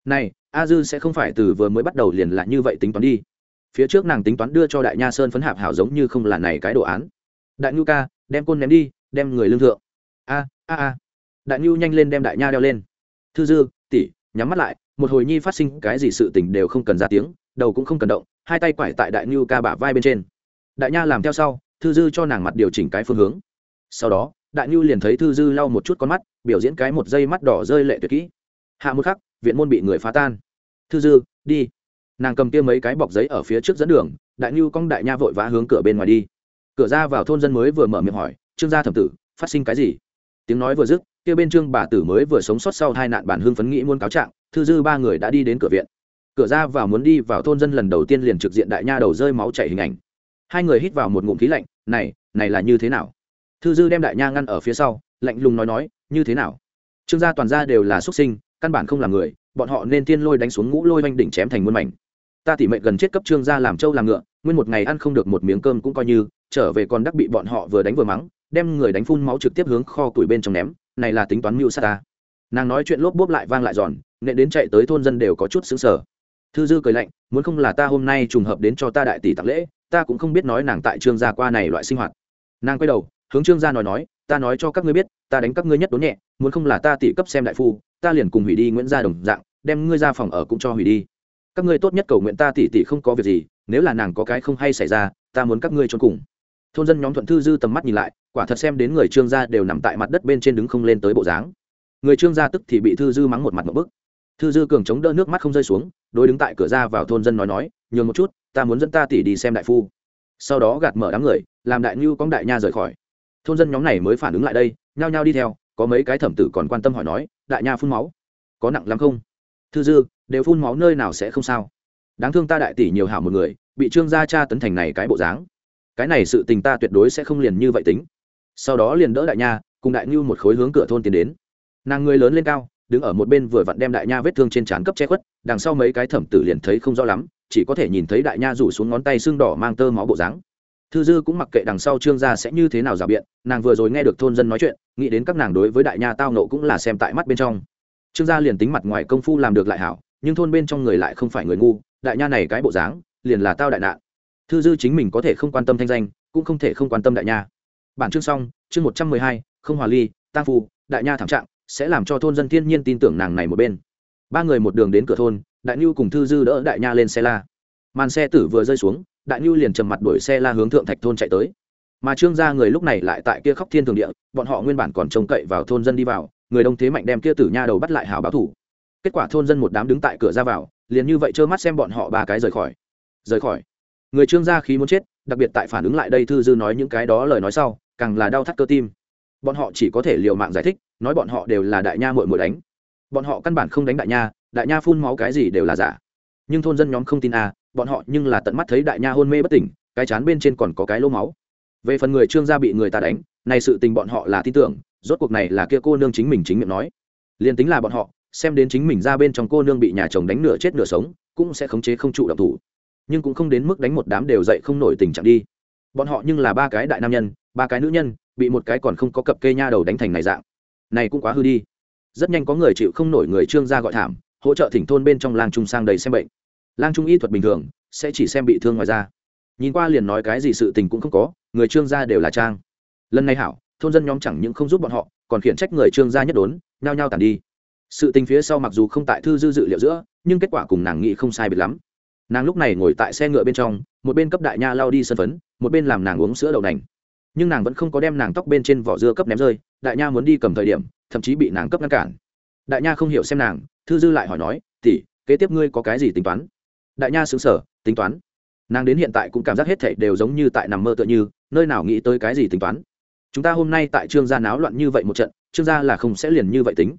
Này, a dư sẽ không phải từ vừa mới bắt đầu liền là như vậy tính toán đi. Phía trước nàng tính toán đưa cho đại nha sơn phấn hạp hảo giống như không là này cái đồ án. Đại nhu ca, đem côn ném đi, đem người lương thượng. A a a. Đại nhu nhanh lên đem đại nha đeo lên. Thư dư, tỷ, nhắm mắt lại một hồi nhi phát sinh cái gì sự tình đều không cần ra tiếng, đầu cũng không cần động, hai tay quải tại đại nhu ca bả vai bên trên. Đại nha làm theo sau, thư dư cho nàng mặt điều chỉnh cái phương hướng. Sau đó, đại nhu liền thấy thư dư lau một chút con mắt, biểu diễn cái một dây mắt đỏ rơi lệ tuyệt kỹ. Hạ một khắc, viện môn bị người phá tan. Thư dư, đi. Nàng cầm kia mấy cái bọc giấy ở phía trước dẫn đường, đại nhu cong đại nha vội vã hướng cửa bên ngoài đi. Cửa ra vào thôn dân mới vừa mở miệng hỏi, trương gia thẩm tử, phát sinh cái gì? Tiếng nói vừa dứt, kia bên trương bà tử mới vừa sống sót sau hai nạn bản hương phấn nghĩ muốn cáo trạng thư dư ba người đã đi đến cửa viện. Cửa ra vào muốn đi vào thôn dân lần đầu tiên liền trực diện đại nha đầu rơi máu chảy hình ảnh. Hai người hít vào một ngụm khí lạnh, này này là như thế nào? Thư dư đem đại nha ngăn ở phía sau, lạnh lùng nói nói, như thế nào? Trương gia toàn gia đều là xuất sinh, căn bản không là người, bọn họ nên tiên lôi đánh xuống ngũ lôi oanh đỉnh chém thành muôn mảnh. Ta tỉ mệnh gần chết cấp trương gia làm trâu làm ngựa, nguyên một ngày ăn không được một miếng cơm cũng coi như, trở về còn đắc bị bọn họ vừa đánh vừa mắng, đem người đánh phun máu trực tiếp hướng kho củi bên trong ném, này là tính toán mưu sát ta. Nàng nói chuyện lốp bốp lại vang lại giòn nên đến chạy tới thôn dân đều có chút xứng sở. Thư dư cười lạnh, muốn không là ta hôm nay trùng hợp đến cho ta đại tỷ tặng lễ, ta cũng không biết nói nàng tại trương gia qua này loại sinh hoạt. Nàng quay đầu, hướng trương gia nói nói, ta nói cho các ngươi biết, ta đánh các ngươi nhất đốn nhẹ, muốn không là ta tỷ cấp xem đại phu, ta liền cùng hủy đi nguyễn gia đồng dạng, đem ngươi ra phòng ở cũng cho hủy đi. Các ngươi tốt nhất cầu nguyện ta tỷ tỷ không có việc gì, nếu là nàng có cái không hay xảy ra, ta muốn các ngươi trốn cùng. Thôn dân nhóm thuận thư dư tầm mắt nhìn lại, quả thật xem đến người trương gia đều nằm tại mặt đất bên trên đứng không lên tới bộ dáng. Người trương gia tức thì bị thư dư mắng một mặt một bức thư dư cường chống đỡ nước mắt không rơi xuống, đối đứng tại cửa ra vào thôn dân nói nói, nhường một chút, ta muốn dẫn ta tỷ đi xem đại phu. Sau đó gạt mở đám người, làm đại ngưu cóng đại nha rời khỏi. Thôn dân nhóm này mới phản ứng lại đây, nhao nhao đi theo, có mấy cái thẩm tử còn quan tâm hỏi nói, đại nha phun máu, có nặng lắm không? Thư dư, đều phun máu nơi nào sẽ không sao? Đáng thương ta đại tỷ nhiều hảo một người, bị trương gia cha tấn thành này cái bộ dáng. Cái này sự tình ta tuyệt đối sẽ không liền như vậy tính. Sau đó liền đỡ đại nha, cùng đại ngưu một khối hướng cửa thôn tiến đến. Nàng người lớn lên cao đứng ở một bên vừa vặn đem đại nha vết thương trên trán cấp che khuất, đằng sau mấy cái thẩm tử liền thấy không rõ lắm, chỉ có thể nhìn thấy đại nha rủ xuống ngón tay xương đỏ mang tơ máu bộ dáng. Thư dư cũng mặc kệ đằng sau trương gia sẽ như thế nào rào biện, nàng vừa rồi nghe được thôn dân nói chuyện, nghĩ đến các nàng đối với đại nha tao nộ cũng là xem tại mắt bên trong. Trương gia liền tính mặt ngoài công phu làm được lại hảo, nhưng thôn bên trong người lại không phải người ngu, đại nha này cái bộ dáng, liền là tao đại nạn. Thư dư chính mình có thể không quan tâm thanh danh, cũng không thể không quan tâm đại nha. Bản chương xong, chương một trăm mười hai, không hòa ly tăng phu, đại nha thảm trạng sẽ làm cho thôn dân thiên nhiên tin tưởng nàng này một bên. Ba người một đường đến cửa thôn, đại nhu cùng thư dư đỡ đại nha lên xe la. Màn xe tử vừa rơi xuống, đại nhu liền trầm mặt đuổi xe la hướng thượng thạch thôn chạy tới. Mà trương gia người lúc này lại tại kia khóc thiên thường địa, bọn họ nguyên bản còn trông cậy vào thôn dân đi vào, người đông thế mạnh đem kia tử nha đầu bắt lại hảo báo thủ. Kết quả thôn dân một đám đứng tại cửa ra vào, liền như vậy trơ mắt xem bọn họ ba cái rời khỏi. Rời khỏi. Người trương gia khí muốn chết, đặc biệt tại phản ứng lại đây thư dư nói những cái đó lời nói sau, càng là đau thắt cơ tim bọn họ chỉ có thể liều mạng giải thích, nói bọn họ đều là đại nha mội mội đánh. Bọn họ căn bản không đánh đại nha đại nha phun máu cái gì đều là giả. Nhưng thôn dân nhóm không tin à bọn họ nhưng là tận mắt thấy đại nha hôn mê bất tỉnh, cái chán bên trên còn có cái lỗ máu. Về phần người trương gia bị người ta đánh, này sự tình bọn họ là tin tưởng, rốt cuộc này là kia cô nương chính mình chính miệng nói. Liền tính là bọn họ, xem đến chính mình ra bên trong cô nương bị nhà chồng đánh nửa chết nửa sống, cũng sẽ khống chế không trụ động thủ. Nhưng cũng không đến mức đánh một đám đều dậy không nổi tình trạng đi. Bọn họ nhưng là ba cái đại nam nhân, ba cái nữ nhân bị một cái còn không có cặp kê nha đầu đánh thành này dạng. Này cũng quá hư đi. Rất nhanh có người chịu không nổi người trương gia gọi thảm, hỗ trợ thỉnh thôn bên trong lang trung sang đầy xem bệnh. Lang trung y thuật bình thường, sẽ chỉ xem bị thương ngoài da. Nhìn qua liền nói cái gì sự tình cũng không có, người trương gia đều là trang. Lần này hảo, thôn dân nhóm chẳng những không giúp bọn họ, còn khiển trách người trương gia nhất đốn, nhao nhao tàn đi. Sự tình phía sau mặc dù không tại thư dư dự liệu giữa, nhưng kết quả cùng nàng nghĩ không sai biệt lắm. Nàng lúc này ngồi tại xe ngựa bên trong, một bên cấp đại nha lao đi sân phấn, một bên làm nàng uống sữa đậu nành nhưng nàng vẫn không có đem nàng tóc bên trên vỏ dưa cấp ném rơi, đại nha muốn đi cầm thời điểm, thậm chí bị nàng cấp ngăn cản. Đại nha không hiểu xem nàng, thư dư lại hỏi nói tỉ kế tiếp ngươi có cái gì tính toán? Đại nha xứng sở tính toán? Nàng đến hiện tại cũng cảm giác hết thảy đều giống như tại nằm mơ tựa như, nơi nào nghĩ tới cái gì tính toán? Chúng ta hôm nay tại trương gia náo loạn như vậy một trận, trương gia là không sẽ liền như vậy tính.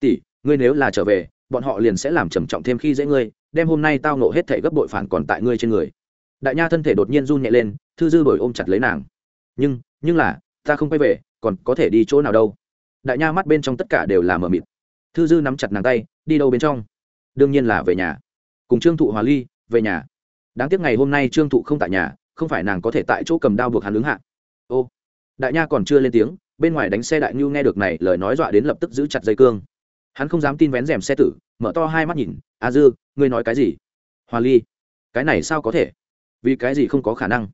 Tỷ, ngươi nếu là trở về, bọn họ liền sẽ làm trầm trọng thêm khi dễ ngươi, đem hôm nay tao nộ hết thảy gấp bội phản còn tại ngươi trên người. Đại nha thân thể đột nhiên run nhẹ lên, thư dư đổi ôm chặt lấy nàng nhưng nhưng là, ta không quay về, còn có thể đi chỗ nào đâu. Đại nha mắt bên trong tất cả đều là mờ mịt. Thư dư nắm chặt nàng tay, đi đâu bên trong? Đương nhiên là về nhà. Cùng trương thụ hòa ly, về nhà. Đáng tiếc ngày hôm nay trương thụ không tại nhà, không phải nàng có thể tại chỗ cầm đao buộc hắn ứng hạ. Ô, đại nha còn chưa lên tiếng, bên ngoài đánh xe đại nhu nghe được này, lời nói dọa đến lập tức giữ chặt dây cương. Hắn không dám tin vén rèm xe tử, mở to hai mắt nhìn, a dư, ngươi nói cái gì? Hòa ly, cái này sao có thể? Vì cái gì không có khả năng?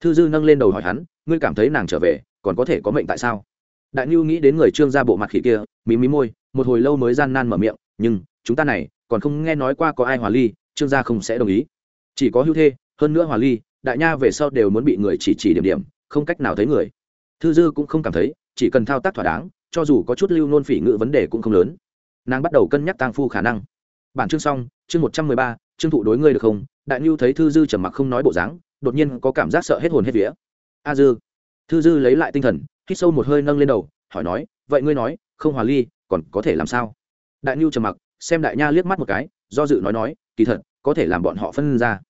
Thư dư nâng lên đầu hỏi hắn ngươi cảm thấy nàng trở về, còn có thể có mệnh tại sao? Đại ngưu nghĩ đến người trương ra bộ mặt khỉ kia, mí mí môi, một hồi lâu mới gian nan mở miệng, nhưng, chúng ta này, còn không nghe nói qua có ai hòa ly, trương gia không sẽ đồng ý. Chỉ có hưu thê, hơn nữa hòa ly, đại nha về sau đều muốn bị người chỉ chỉ điểm điểm, không cách nào thấy người. Thư dư cũng không cảm thấy, chỉ cần thao tác thỏa đáng, cho dù có chút lưu nôn phỉ ngự vấn đề cũng không lớn. Nàng bắt đầu cân nhắc tăng phu khả năng. Bản chương xong, chương một trăm mười ba, chương thụ đối ngươi được không? Đại ngưu thấy thư dư trầm mặc không nói bộ dáng, đột nhiên có cảm giác sợ hết hồn hết vía a dư. Thư dư lấy lại tinh thần, hít sâu một hơi nâng lên đầu, hỏi nói, vậy ngươi nói, không hòa ly, còn có thể làm sao? Đại nhu trầm mặc, xem đại nha liếc mắt một cái, do dự nói nói, kỳ thật, có thể làm bọn họ phân ra.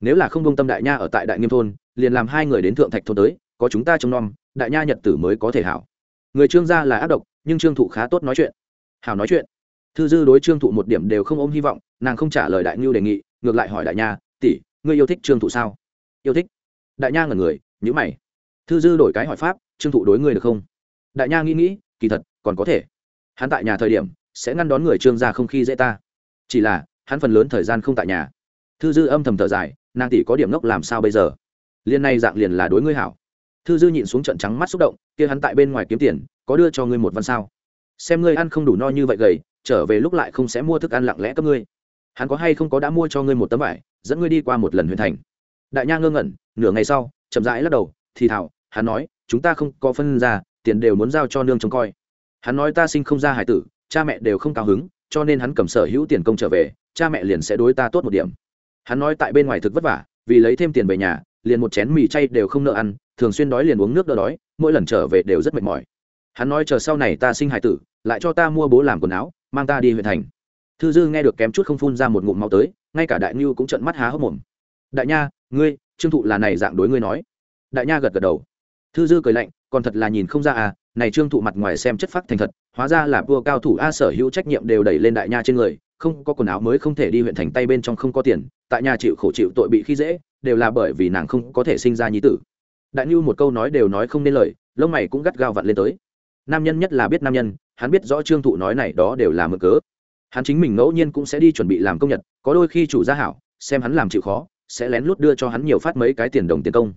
Nếu là không công tâm đại nha ở tại đại nghiêm thôn, liền làm hai người đến thượng thạch thôn tới, có chúng ta trông nom, đại nha nhật tử mới có thể hảo. Người trương gia là ác độc, nhưng trương thụ khá tốt nói chuyện. Hảo nói chuyện. Thư dư đối trương thụ một điểm đều không ôm hy vọng, nàng không trả lời đại ngưu đề nghị, ngược lại hỏi đại nha, tỷ, ngươi yêu thích trương thụ sao? Yêu thích. Đại nha ngẩn người nhữ mày thư dư đổi cái hỏi pháp, trương thụ đối ngươi được không? Đại nha nghĩ nghĩ, kỳ thật, còn có thể. Hắn tại nhà thời điểm, sẽ ngăn đón người trương gia không khi dễ ta. Chỉ là, hắn phần lớn thời gian không tại nhà. Thư dư âm thầm thở dài, nàng tỷ có điểm ngốc làm sao bây giờ? Liên này dạng liền là đối ngươi hảo. Thư dư nhịn xuống trận trắng mắt xúc động, kia hắn tại bên ngoài kiếm tiền, có đưa cho ngươi một văn sao? Xem ngươi ăn không đủ no như vậy gầy, trở về lúc lại không sẽ mua thức ăn lặng lẽ cấp ngươi. Hắn có hay không có đã mua cho ngươi một tấm vải, dẫn ngươi đi qua một lần huyền thành. Đại nha ngơ ngẩn, nửa ngày sau, chậm rãi lắc đầu, thì thảo hắn nói, chúng ta không có phân ra, tiền đều muốn giao cho nương trông coi. Hắn nói, ta sinh không ra hải tử, cha mẹ đều không cao hứng, cho nên hắn cầm sở hữu tiền công trở về, cha mẹ liền sẽ đối ta tốt một điểm. Hắn nói, tại bên ngoài thực vất vả, vì lấy thêm tiền về nhà, liền một chén mì chay đều không nợ ăn, thường xuyên đói liền uống nước đỡ đói, mỗi lần trở về đều rất mệt mỏi. Hắn nói, chờ sau này ta sinh hải tử, lại cho ta mua bố làm quần áo, mang ta đi huyện thành. Thư dư nghe được kém chút không phun ra một ngụm máu tới, ngay cả đại ngưu cũng trận mắt há hốc mồm. Đại nha, ngươi, trương thụ là này dạng đối ngươi nói. Đại nha gật gật đầu thư dư cười lạnh, còn thật là nhìn không ra à này trương thụ mặt ngoài xem chất phác thành thật, hóa ra là vua cao thủ a sở hữu trách nhiệm đều đẩy lên đại nha trên người, không có quần áo mới không thể đi huyện thành tay bên trong không có tiền, tại nhà chịu khổ chịu tội bị khi dễ, đều là bởi vì nàng không có thể sinh ra nhi tử. Đại nhu một câu nói đều nói không nên lời, lông mày cũng gắt gao vặn lên tới. Nam nhân nhất là biết nam nhân, hắn biết rõ trương thụ nói này đó đều là mực cớ. Hắn chính mình ngẫu nhiên cũng sẽ đi chuẩn bị làm công nhật, có đôi khi chủ gia hảo, xem hắn làm chịu khó, sẽ lén lút đưa cho hắn nhiều phát mấy cái tiền đồng tiền công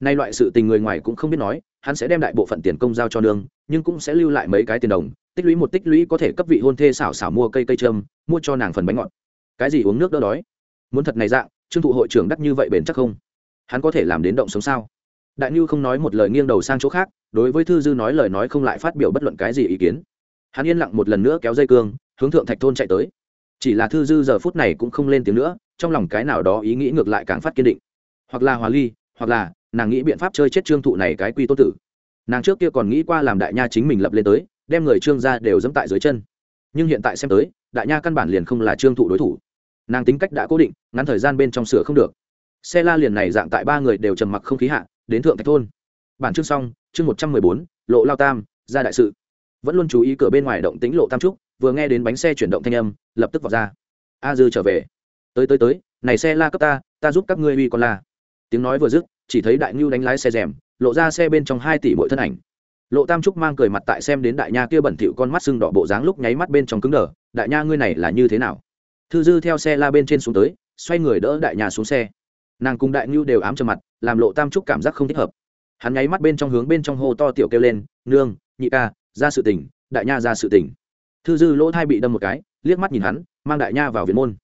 nay loại sự tình người ngoài cũng không biết nói, hắn sẽ đem đại bộ phận tiền công giao cho nương, nhưng cũng sẽ lưu lại mấy cái tiền đồng, tích lũy một tích lũy có thể cấp vị hôn thê xảo xảo mua cây cây trơm mua cho nàng phần bánh ngọt. Cái gì uống nước đỡ đói? Muốn thật này dạng, trương thụ hội trưởng đắt như vậy bền chắc không? Hắn có thể làm đến động sống sao? Đại nhu không nói một lời nghiêng đầu sang chỗ khác, đối với thư dư nói lời nói không lại phát biểu bất luận cái gì ý kiến. Hắn yên lặng một lần nữa kéo dây cương, hướng thượng thạch thôn chạy tới. Chỉ là thư dư giờ phút này cũng không lên tiếng nữa, trong lòng cái nào đó ý nghĩ ngược lại càng phát kiên định. Hoặc là hòa ly, hoặc là nàng nghĩ biện pháp chơi chết trương thụ này cái quy tôn tử. Nàng trước kia còn nghĩ qua làm đại nha chính mình lập lên tới, đem người trương ra đều dẫm tại dưới chân. Nhưng hiện tại xem tới, đại nha căn bản liền không là trương thụ đối thủ. Nàng tính cách đã cố định, ngắn thời gian bên trong sửa không được. Xe la liền này dạng tại ba người đều trầm mặc không khí hạ, đến thượng thạch thôn. Bản chương xong, chương một trăm mười bốn, lộ lao tam, ra đại sự. Vẫn luôn chú ý cửa bên ngoài động tính lộ tam trúc, vừa nghe đến bánh xe chuyển động thanh âm, lập tức vào ra. A dư trở về. Tới tới tới, này xe la cấp ta ta giúp các ngươi uy con la. Tiếng nói vừa dứt chỉ thấy đại ngưu đánh lái xe rèm, lộ ra xe bên trong hai tỷ mỗi thân ảnh. Lộ tam trúc mang cười mặt tại xem đến đại nha kia bẩn thỉu con mắt sưng đỏ bộ dáng lúc nháy mắt bên trong cứng đờ, đại nha, ngươi này là như thế nào? Thư dư theo xe la bên trên xuống tới, xoay người đỡ đại nha xuống xe. Nàng cùng đại ngưu đều ám trầm mặt, làm lộ tam trúc cảm giác không thích hợp. Hắn nháy mắt bên trong hướng bên trong hô to tiểu kêu lên, nương, nhị ca, ra sự tỉnh đại nha ra sự tỉnh thư dư lỗ thai bị đâm một cái, liếc mắt nhìn hắn, mang đại nha vào viện môn.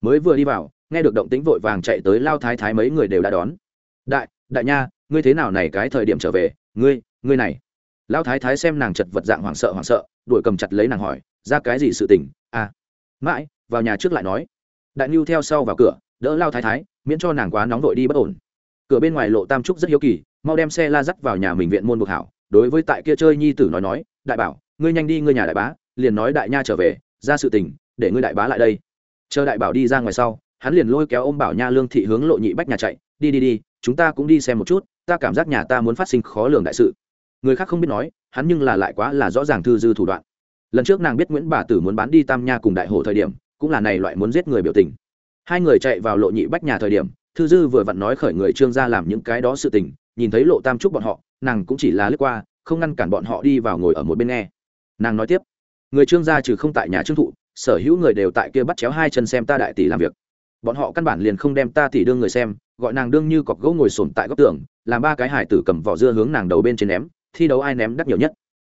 Mới vừa đi vào, nghe được động tính vội vàng chạy tới lao thái thái mấy người đều đã đón. Đại đại nha, ngươi thế nào này cái thời điểm trở về? Ngươi ngươi này. Lao thái thái xem nàng chật vật dạng hoảng sợ hoảng sợ, đuổi cầm chặt lấy nàng hỏi, ra cái gì sự tình? À mãi, vào nhà trước lại nói. Đại nhu theo sau vào cửa, đỡ lao thái thái, miễn cho nàng quá nóng vội đi bất ổn. Cửa bên ngoài lộ tam trúc rất hiếu kỳ, mau đem xe la dắt vào nhà mình viện môn buộc hảo, đối với tại kia chơi nhi tử nói nói, đại bảo, ngươi nhanh đi, ngươi nhà đại bá, liền nói đại nha trở về, ra sự tình, để ngươi đại bá lại đây. Chờ đại bảo đi ra ngoài sau, hắn liền lôi kéo ôm bảo nha lương thị hướng lộ nhị bách nhà chạy đi đi đi, chúng ta cũng đi xem một chút, ta cảm giác nhà ta muốn phát sinh khó lường đại sự. Người khác không biết nói, hắn nhưng là lại quá là rõ ràng thư dư thủ đoạn. Lần trước nàng biết nguyễn bà tử muốn bán đi tam nha cùng đại hồ thời điểm, cũng là này loại muốn giết người biểu tình. Hai người chạy vào lộ nhị bách nhà thời điểm, thư dư vừa vặn nói khởi người trương gia làm những cái đó sự tình, nhìn thấy lộ tam trúc bọn họ, nàng cũng chỉ là lướt qua, không ngăn cản bọn họ đi vào ngồi ở một bên nghe. Nàng nói tiếp, người trương gia trừ không tại nhà trương thụ, sở hữu người đều tại kia bắt chéo hai chân xem ta đại tỷ làm việc bọn họ căn bản liền không đem ta tỷ đương người xem, gọi nàng đương như cọc gỗ ngồi sồn tại góc tường, làm ba cái hải tử cầm vỏ dưa hướng nàng đầu bên trên ném, thi đấu ai ném đắt nhiều nhất.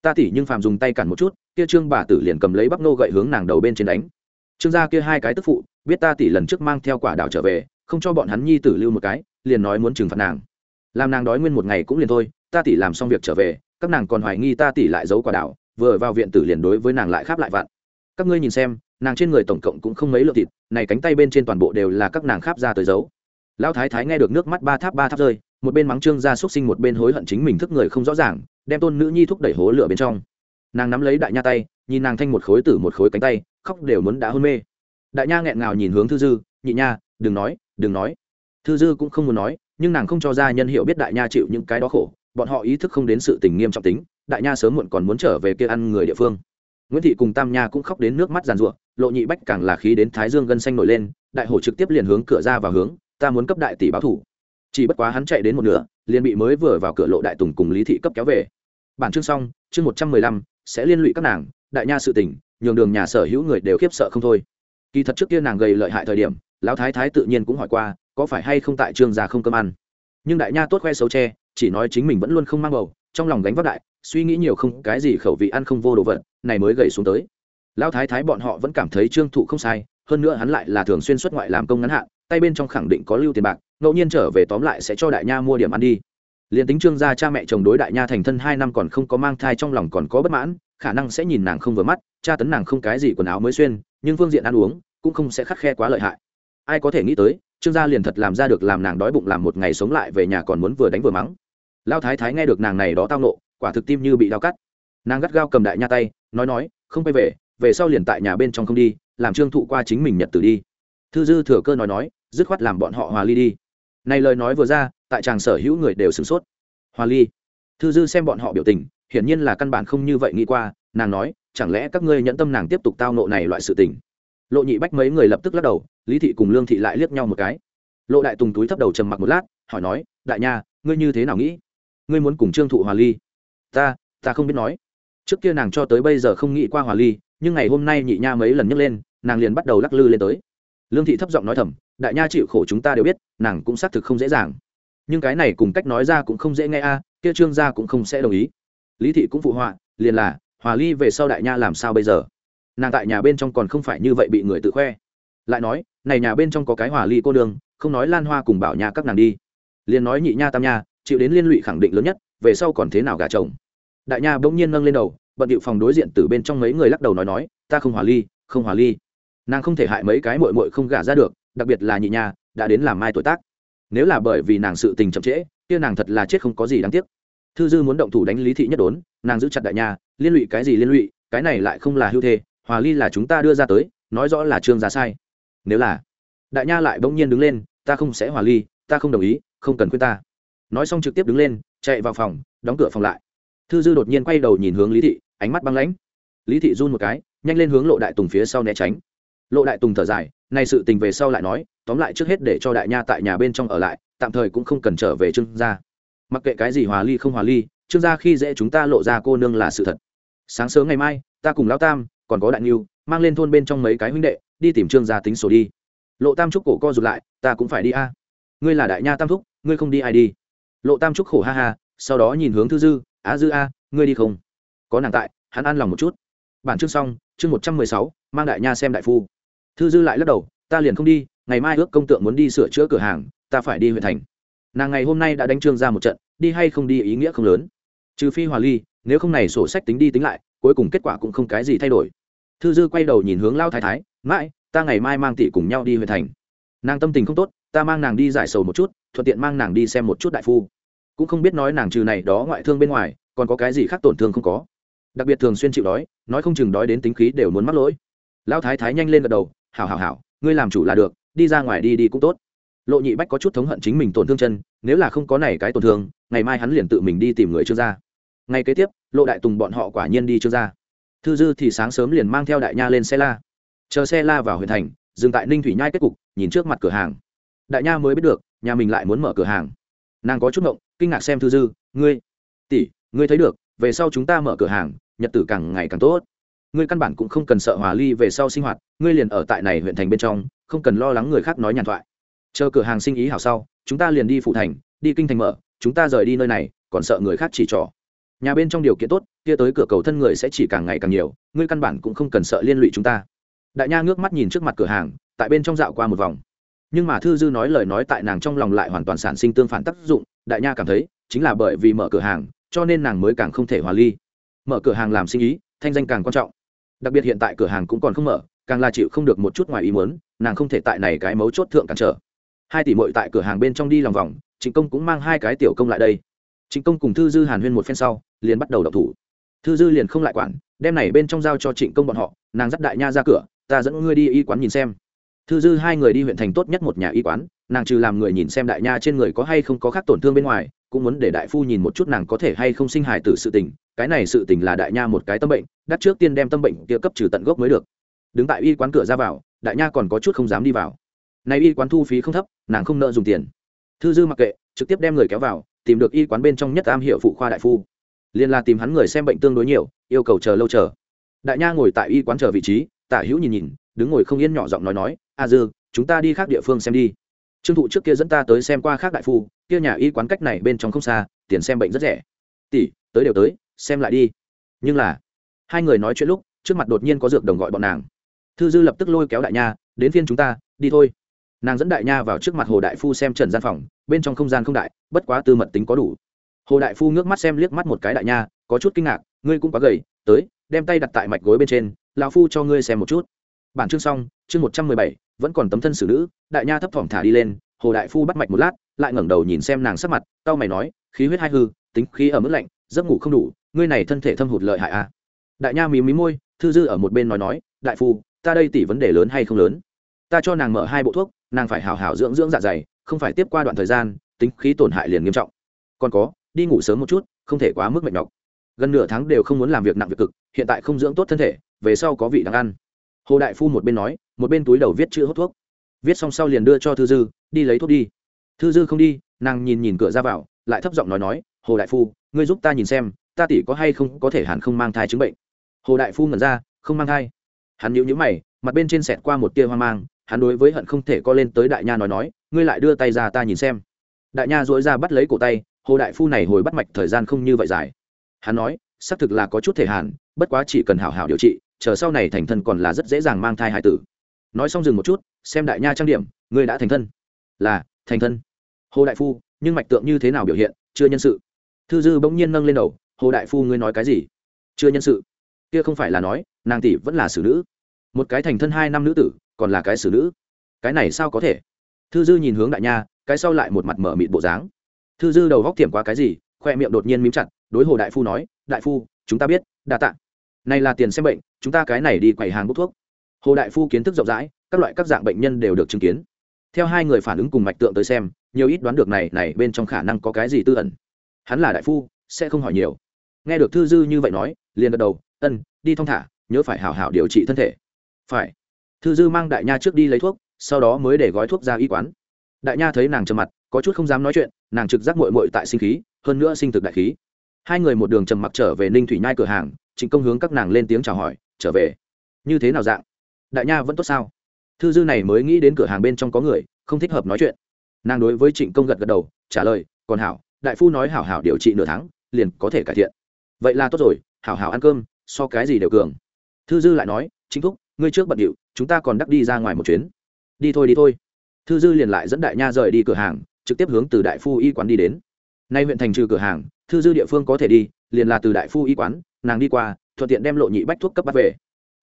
Ta tỷ nhưng phàm dùng tay cản một chút, kia trương bà tử liền cầm lấy bắp nô gậy hướng nàng đầu bên trên đánh. Trương gia kia hai cái tức phụ, biết ta tỷ lần trước mang theo quả đào trở về, không cho bọn hắn nhi tử lưu một cái, liền nói muốn trừng phạt nàng. Làm nàng đói nguyên một ngày cũng liền thôi, ta tỷ làm xong việc trở về, các nàng còn hoài nghi ta tỷ lại giấu quả đào vừa vào viện tử liền đối với nàng lại kháp lại vặn các ngươi nhìn xem nàng trên người tổng cộng cũng không mấy lượng thịt, này cánh tay bên trên toàn bộ đều là các nàng kháp ra tới giấu. lão thái thái nghe được nước mắt ba tháp ba tháp rơi, một bên mắng trương gia xúc sinh một bên hối hận chính mình thức người không rõ ràng, đem tôn nữ nhi thúc đẩy hố lửa bên trong. Nàng nắm lấy đại nha tay, nhìn nàng thanh một khối tử một khối cánh tay, khóc đều muốn đã hôn mê. Đại nha nghẹn ngào nhìn hướng thư dư, nhị nha, đừng nói đừng nói. Thư dư cũng không muốn nói, nhưng nàng không cho gia nhân hiểu biết đại nha chịu những cái đó khổ, bọn họ ý thức không đến sự tình nghiêm trọng tính, đại nha sớm muộn còn muốn trở về kia ăn người địa phương nguyễn thị cùng tam nha cũng khóc đến nước mắt giàn ruộng lộ nhị bách càng là khí đến thái dương gân xanh nổi lên, đại hổ trực tiếp liền hướng cửa ra vào hướng, ta muốn cấp đại tỷ báo thủ. Chỉ bất quá hắn chạy đến một nửa, liền bị mới vừa vào cửa lộ đại tùng cùng lý thị cấp kéo về. Bản chương xong, chương một trăm mười lăm, sẽ liên lụy các nàng, đại nha sự tình, nhường đường nhà sở hữu người đều khiếp sợ không thôi. Kỳ thật trước kia nàng gầy lợi hại thời điểm, lão thái thái tự nhiên cũng hỏi qua, có phải hay không tại trương gia không cơm ăn. Nhưng đại nha tốt khoe xấu tre chỉ nói chính mình vẫn luôn không mang bầu, trong lòng gánh vác đại suy nghĩ nhiều không, cái gì khẩu vị ăn không vô đồ vật, này mới gầy xuống tới. Lão thái thái bọn họ vẫn cảm thấy trương thụ không sai, hơn nữa hắn lại là thường xuyên xuất ngoại làm công ngắn hạn, tay bên trong khẳng định có lưu tiền bạc, ngẫu nhiên trở về tóm lại sẽ cho đại nha mua điểm ăn đi. Liền tính trương gia cha mẹ chồng đối đại nha thành thân hai năm còn không có mang thai trong lòng còn có bất mãn, khả năng sẽ nhìn nàng không vừa mắt cha tấn nàng không cái gì quần áo mới xuyên, nhưng phương diện ăn uống cũng không sẽ khắt khe quá lợi hại. Ai có thể nghĩ tới, trương gia liền thật làm ra được làm nàng đói bụng làm một ngày sống lại về nhà còn muốn vừa đánh vừa mắng. Lao thái thái nghe được nàng này đó tao nộ quả thực tim như bị đau cắt. Nàng gắt gao cầm đại nha tay, nói nói, không quay về về sau liền tại nhà bên trong không đi, làm trương thụ qua chính mình nhật tử đi. Thư dư thừa cơ nói nói, dứt khoát làm bọn họ hòa ly đi. Này lời nói vừa ra, tại chàng sở hữu người đều sửng sốt. Hòa ly. Thư dư xem bọn họ biểu tình, hiển nhiên là căn bản không như vậy nghĩ qua, nàng nói, chẳng lẽ các ngươi nhẫn tâm nàng tiếp tục tao nộ này loại sự tình? Lộ nhị bách mấy người lập tức lắc đầu, lý thị cùng lương thị lại liếc nhau một cái. Lộ đại tùng túi thấp đầu trầm mặc một lát, hỏi nói, đại nha, ngươi như thế nào nghĩ? Ngươi muốn cùng trương thụ hòa ly? Ta ta không biết nói. Trước kia nàng cho tới bây giờ không nghĩ qua hòa ly, nhưng ngày hôm nay nhị nha mấy lần nhấc lên, nàng liền bắt đầu lắc lư lên tới. Lương thị thấp giọng nói thầm, đại nha chịu khổ chúng ta đều biết, nàng cũng xác thực không dễ dàng. Nhưng cái này cùng cách nói ra cũng không dễ nghe a, kia trương gia cũng không sẽ đồng ý. Lý thị cũng phụ họa, liền là, hòa ly về sau đại nha làm sao bây giờ? Nàng tại nhà bên trong còn không phải như vậy bị người tự khoe. Lại nói, này nhà bên trong có cái hòa ly cô đường không nói lan hoa cùng bảo nhà các nàng đi. Liền nói nhị nha tam nha, chịu đến liên lụy khẳng định lớn nhất, về sau còn thế nào gả chồng? Đại nha bỗng nhiên nâng lên đầu, bận điệu phòng đối diện từ bên trong mấy người lắc đầu nói nói, ta không hòa ly, không hòa ly. Nàng không thể hại mấy cái mội mội không gả ra được, đặc biệt là nhị nha, đã đến làm mai tuổi tác. Nếu là bởi vì nàng sự tình chậm trễ, kia nàng thật là chết không có gì đáng tiếc. Thư dư muốn động thủ đánh lý thị nhất đốn, nàng giữ chặt đại nha, liên lụy cái gì liên lụy, cái này lại không là hưu thê, hòa ly là chúng ta đưa ra tới, nói rõ là trương giá sai. Nếu là, đại nha lại bỗng nhiên đứng lên, ta không sẽ hòa ly, ta không đồng ý, không cần khuyên ta. Nói xong trực tiếp đứng lên, chạy vào phòng, đóng cửa phòng lại thư dư đột nhiên quay đầu nhìn hướng lý thị, ánh mắt băng lãnh. Lý thị run một cái, nhanh lên hướng lộ đại tùng phía sau né tránh. Lộ đại tùng thở dài, nay sự tình về sau lại nói, tóm lại trước hết để cho đại nha tại nhà bên trong ở lại, tạm thời cũng không cần trở về trương gia. Mặc kệ cái gì hòa ly không hòa ly, trương gia khi dễ chúng ta lộ ra cô nương là sự thật. Sáng sớm ngày mai, ta cùng lão tam, còn có đại niu mang lên thôn bên trong mấy cái huynh đệ, đi tìm trương gia tính sổ đi. Lộ tam trúc cổ co rụt lại, ta cũng phải đi a. Ngươi là đại nha tam thúc, ngươi không đi ai đi. Lộ tam trúc khổ ha ha, sau đó nhìn hướng thư dư á dư a, ngươi đi không? Có nàng tại, hắn ăn lòng một chút. Bản chương xong, chương một trăm mười sáu, mang đại nha xem đại phu. Thư dư lại lắc đầu, ta liền không đi, ngày mai ước công tượng muốn đi sửa chữa cửa hàng, ta phải đi huyện thành. Nàng ngày hôm nay đã đánh trương ra một trận, đi hay không đi ý nghĩa không lớn. Trừ phi hòa ly, nếu không này sổ sách tính đi tính lại, cuối cùng kết quả cũng không cái gì thay đổi. Thư dư quay đầu nhìn hướng lao thái thái, mãi, ta ngày mai mang tỷ cùng nhau đi huyện thành. Nàng tâm tình không tốt, ta mang nàng đi giải sầu một chút, thuận tiện mang nàng đi xem một chút đại phu cũng không biết nói nàng trừ này đó ngoại thương bên ngoài, còn có cái gì khác tổn thương không có. Đặc biệt thường xuyên chịu đói, nói không chừng đói đến tính khí đều muốn mắc lỗi. Lão thái thái nhanh lên gật đầu, hảo hảo hảo, ngươi làm chủ là được, đi ra ngoài đi đi cũng tốt. Lộ nhị bách có chút thống hận chính mình tổn thương chân, nếu là không có này cái tổn thương, ngày mai hắn liền tự mình đi tìm người trương gia ngày kế tiếp, lộ đại tùng bọn họ quả nhiên đi trương gia thư dư thì sáng sớm liền mang theo đại nha lên xe la. Chờ xe la vào huyện thành, dừng tại ninh thủy nhai kết cục, nhìn trước mặt cửa hàng. Đại nha mới biết được, nhà mình lại muốn mở cửa hàng nàng có chút ngộng, kinh ngạc xem thư dư, ngươi, tỷ, ngươi thấy được, về sau chúng ta mở cửa hàng, nhật tử càng ngày càng tốt. Ngươi căn bản cũng không cần sợ hòa ly về sau sinh hoạt, ngươi liền ở tại này huyện thành bên trong, không cần lo lắng người khác nói nhàn thoại. Chờ cửa hàng sinh ý hảo sau, chúng ta liền đi phụ thành, đi kinh thành mở, chúng ta rời đi nơi này, còn sợ người khác chỉ trỏ. Nhà bên trong điều kiện tốt, kia tới cửa cầu thân người sẽ chỉ càng ngày càng nhiều, ngươi căn bản cũng không cần sợ liên lụy chúng ta. Đại nha ngước mắt nhìn trước mặt cửa hàng, tại bên trong dạo qua một vòng nhưng mà thư dư nói lời nói tại nàng trong lòng lại hoàn toàn sản sinh tương phản tác dụng, đại nha cảm thấy, chính là bởi vì mở cửa hàng, cho nên nàng mới càng không thể hòa ly. Mở cửa hàng làm sinh ý, thanh danh càng quan trọng. Đặc biệt hiện tại cửa hàng cũng còn không mở, càng là chịu không được một chút ngoài ý muốn, nàng không thể tại này cái mấu chốt thượng cản trở. Hai tỷ mội tại cửa hàng bên trong đi lòng vòng, trịnh công cũng mang hai cái tiểu công lại đây. Trịnh công cùng thư dư hàn huyên một phen sau, liền bắt đầu đọc thủ. Thư dư liền không lại quản, đem này bên trong giao cho trịnh công bọn họ, nàng dắt đại nha ra cửa, ta dẫn ngươi đi y quán nhìn xem thư dư hai người đi huyện thành tốt nhất một nhà y quán, nàng trừ làm người nhìn xem đại nha trên người có hay không có khác tổn thương bên ngoài, cũng muốn để đại phu nhìn một chút nàng có thể hay không sinh hài tử sự tình, cái này sự tình là đại nha một cái tâm bệnh, đắt trước tiên đem tâm bệnh kia cấp trừ tận gốc mới được. Đứng tại y quán cửa ra vào, đại nha còn có chút không dám đi vào. Này y quán thu phí không thấp, nàng không nợ dùng tiền. Thư dư mặc kệ, trực tiếp đem người kéo vào, tìm được y quán bên trong nhất am hiệu phụ khoa đại phu. Liên là tìm hắn người xem bệnh tương đối nhiều, yêu cầu chờ lâu chờ. Đại nha ngồi tại y quán chờ vị trí, tả hữu nhìn nhìn đứng ngồi không yên nhỏ giọng nói nói, a dư, chúng ta đi khác địa phương xem đi. Trương thụ trước kia dẫn ta tới xem qua khác đại phu, kia nhà y quán cách này bên trong không xa, tiền xem bệnh rất rẻ. Tỷ, tới đều tới, xem lại đi. Nhưng là, hai người nói chuyện lúc, trước mặt đột nhiên có dược đồng gọi bọn nàng. Thư dư lập tức lôi kéo đại nha, đến phiên chúng ta, đi thôi. Nàng dẫn đại nha vào trước mặt hồ đại phu xem trần gian phòng, bên trong không gian không đại, bất quá tư mật tính có đủ. Hồ đại phu ngước mắt xem liếc mắt một cái đại nha, có chút kinh ngạc, ngươi cũng quá gầy, tới, đem tay đặt tại mạch gối bên trên, lão phu cho ngươi xem một chút bản chương xong, chương một trăm mười bảy, vẫn còn tấm thân xử nữ, đại nha thấp thỏm thả đi lên, hồ đại phu bắt mạch một lát, lại ngẩng đầu nhìn xem nàng sắc mặt tao mày nói, khí huyết hai hư, tính khí ở mức lạnh, giấc ngủ không đủ, ngươi này thân thể thâm hụt lợi hại à. Đại nha mí mí môi, thư dư ở một bên nói nói, đại phu, ta đây tỷ vấn đề lớn hay không lớn? Ta cho nàng mở hai bộ thuốc, nàng phải hào hào dưỡng dưỡng dạ dày, không phải tiếp qua đoạn thời gian, tính khí tổn hại liền nghiêm trọng. Còn có, đi ngủ sớm một chút, không thể quá mức mệt nhọc. Gần nửa tháng đều không muốn làm việc nặng việc cực, hiện tại không dưỡng tốt thân thể, về sau có vị đáng ăn hồ đại phu một bên nói, một bên túi đầu viết chữ hút thuốc. Viết xong sau liền đưa cho thư dư, đi lấy thuốc đi. Thư dư không đi, nàng nhìn nhìn cửa ra vào, lại thấp giọng nói nói, hồ đại phu, ngươi giúp ta nhìn xem, ta tỷ có hay không có thể hẳn không mang thai chứng bệnh? Hồ đại phu ngẩn ra, không mang thai. Hắn nhíu nhíu mày, mặt bên trên sẹt qua một tia hoang mang, hắn đối với hận không thể co lên tới đại nha nói nói, ngươi lại đưa tay ra ta nhìn xem. Đại nha dỗi ra bắt lấy cổ tay, hồ đại phu này hồi bắt mạch thời gian không như vậy dài. Hắn nói, xác thực là có chút thể hàn, bất quá chỉ cần hảo hảo điều trị chờ sau này thành thân còn là rất dễ dàng mang thai hải tử. Nói xong dừng một chút, xem đại nha trang điểm, ngươi đã thành thân. Là, thành thân. Hồ đại phu, nhưng mạch tượng như thế nào biểu hiện, chưa nhân sự. Thư dư bỗng nhiên nâng lên đầu, hồ đại phu ngươi nói cái gì? Chưa nhân sự. Kia không phải là nói, nàng tỷ vẫn là xử nữ. Một cái thành thân hai năm nữ tử, còn là cái xử nữ. Cái này sao có thể? Thư dư nhìn hướng đại nha, cái sau lại một mặt mở mịt bộ dáng. Thư dư đầu góc tiệm qua cái gì, khoe miệng đột nhiên mím chặt, đối hồ đại phu nói, đại phu, chúng ta biết, đa tạ. Này là tiền xem bệnh chúng ta cái này đi quầy hàng bốc thuốc. Hồ đại phu kiến thức rộng rãi, các loại các dạng bệnh nhân đều được chứng kiến. Theo hai người phản ứng cùng mạch tượng tới xem, nhiều ít đoán được này này bên trong khả năng có cái gì tư ẩn. Hắn là đại phu, sẽ không hỏi nhiều. Nghe được thư dư như vậy nói, liền gật đầu, ân, đi thong thả, nhớ phải hảo hảo điều trị thân thể. Phải. Thư dư mang đại nha trước đi lấy thuốc, sau đó mới để gói thuốc ra y quán. Đại nha thấy nàng trầm mặt, có chút không dám nói chuyện, nàng trực giác mội mội tại sinh khí, hơn nữa sinh thực đại khí. Hai người một đường trầm mặc trở về ninh thủy nhai cửa hàng, trịnh công hướng các nàng lên tiếng chào hỏi trở về. Như thế nào dạng? Đại nha vẫn tốt sao? Thư dư này mới nghĩ đến cửa hàng bên trong có người, không thích hợp nói chuyện. Nàng đối với trịnh công gật gật đầu, trả lời, còn hảo, đại phu nói hảo hảo điều trị nửa tháng, liền có thể cải thiện. Vậy là tốt rồi, hảo hảo ăn cơm, so cái gì đều cường. Thư dư lại nói chính thúc, ngươi trước bận điệu, chúng ta còn đắc đi ra ngoài một chuyến. Đi thôi đi thôi. Thư dư liền lại dẫn đại nha rời đi cửa hàng, trực tiếp hướng từ đại phu y quán đi đến. Nay huyện thành trừ cửa hàng, thư dư địa phương có thể đi, liền là từ đại phu y quán, nàng đi qua thuận tiện đem lộ nhị bách thuốc cấp bắt về.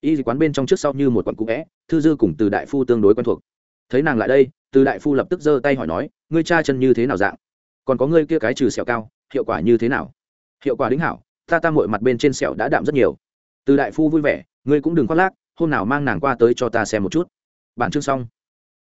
Y quán bên trong trước sau như một quận cũ vẽ, thư dư cùng từ đại phu tương đối quen thuộc. Thấy nàng lại đây, từ đại phu lập tức giơ tay hỏi nói, ngươi cha chân như thế nào dạng? Còn có ngươi kia cái trừ sẹo cao, hiệu quả như thế nào? Hiệu quả đính hảo, ta ta mội mặt bên trên sẹo đã đạm rất nhiều. Từ đại phu vui vẻ, ngươi cũng đừng khoác lác, hôm nào mang nàng qua tới cho ta xem một chút. Bản chương xong.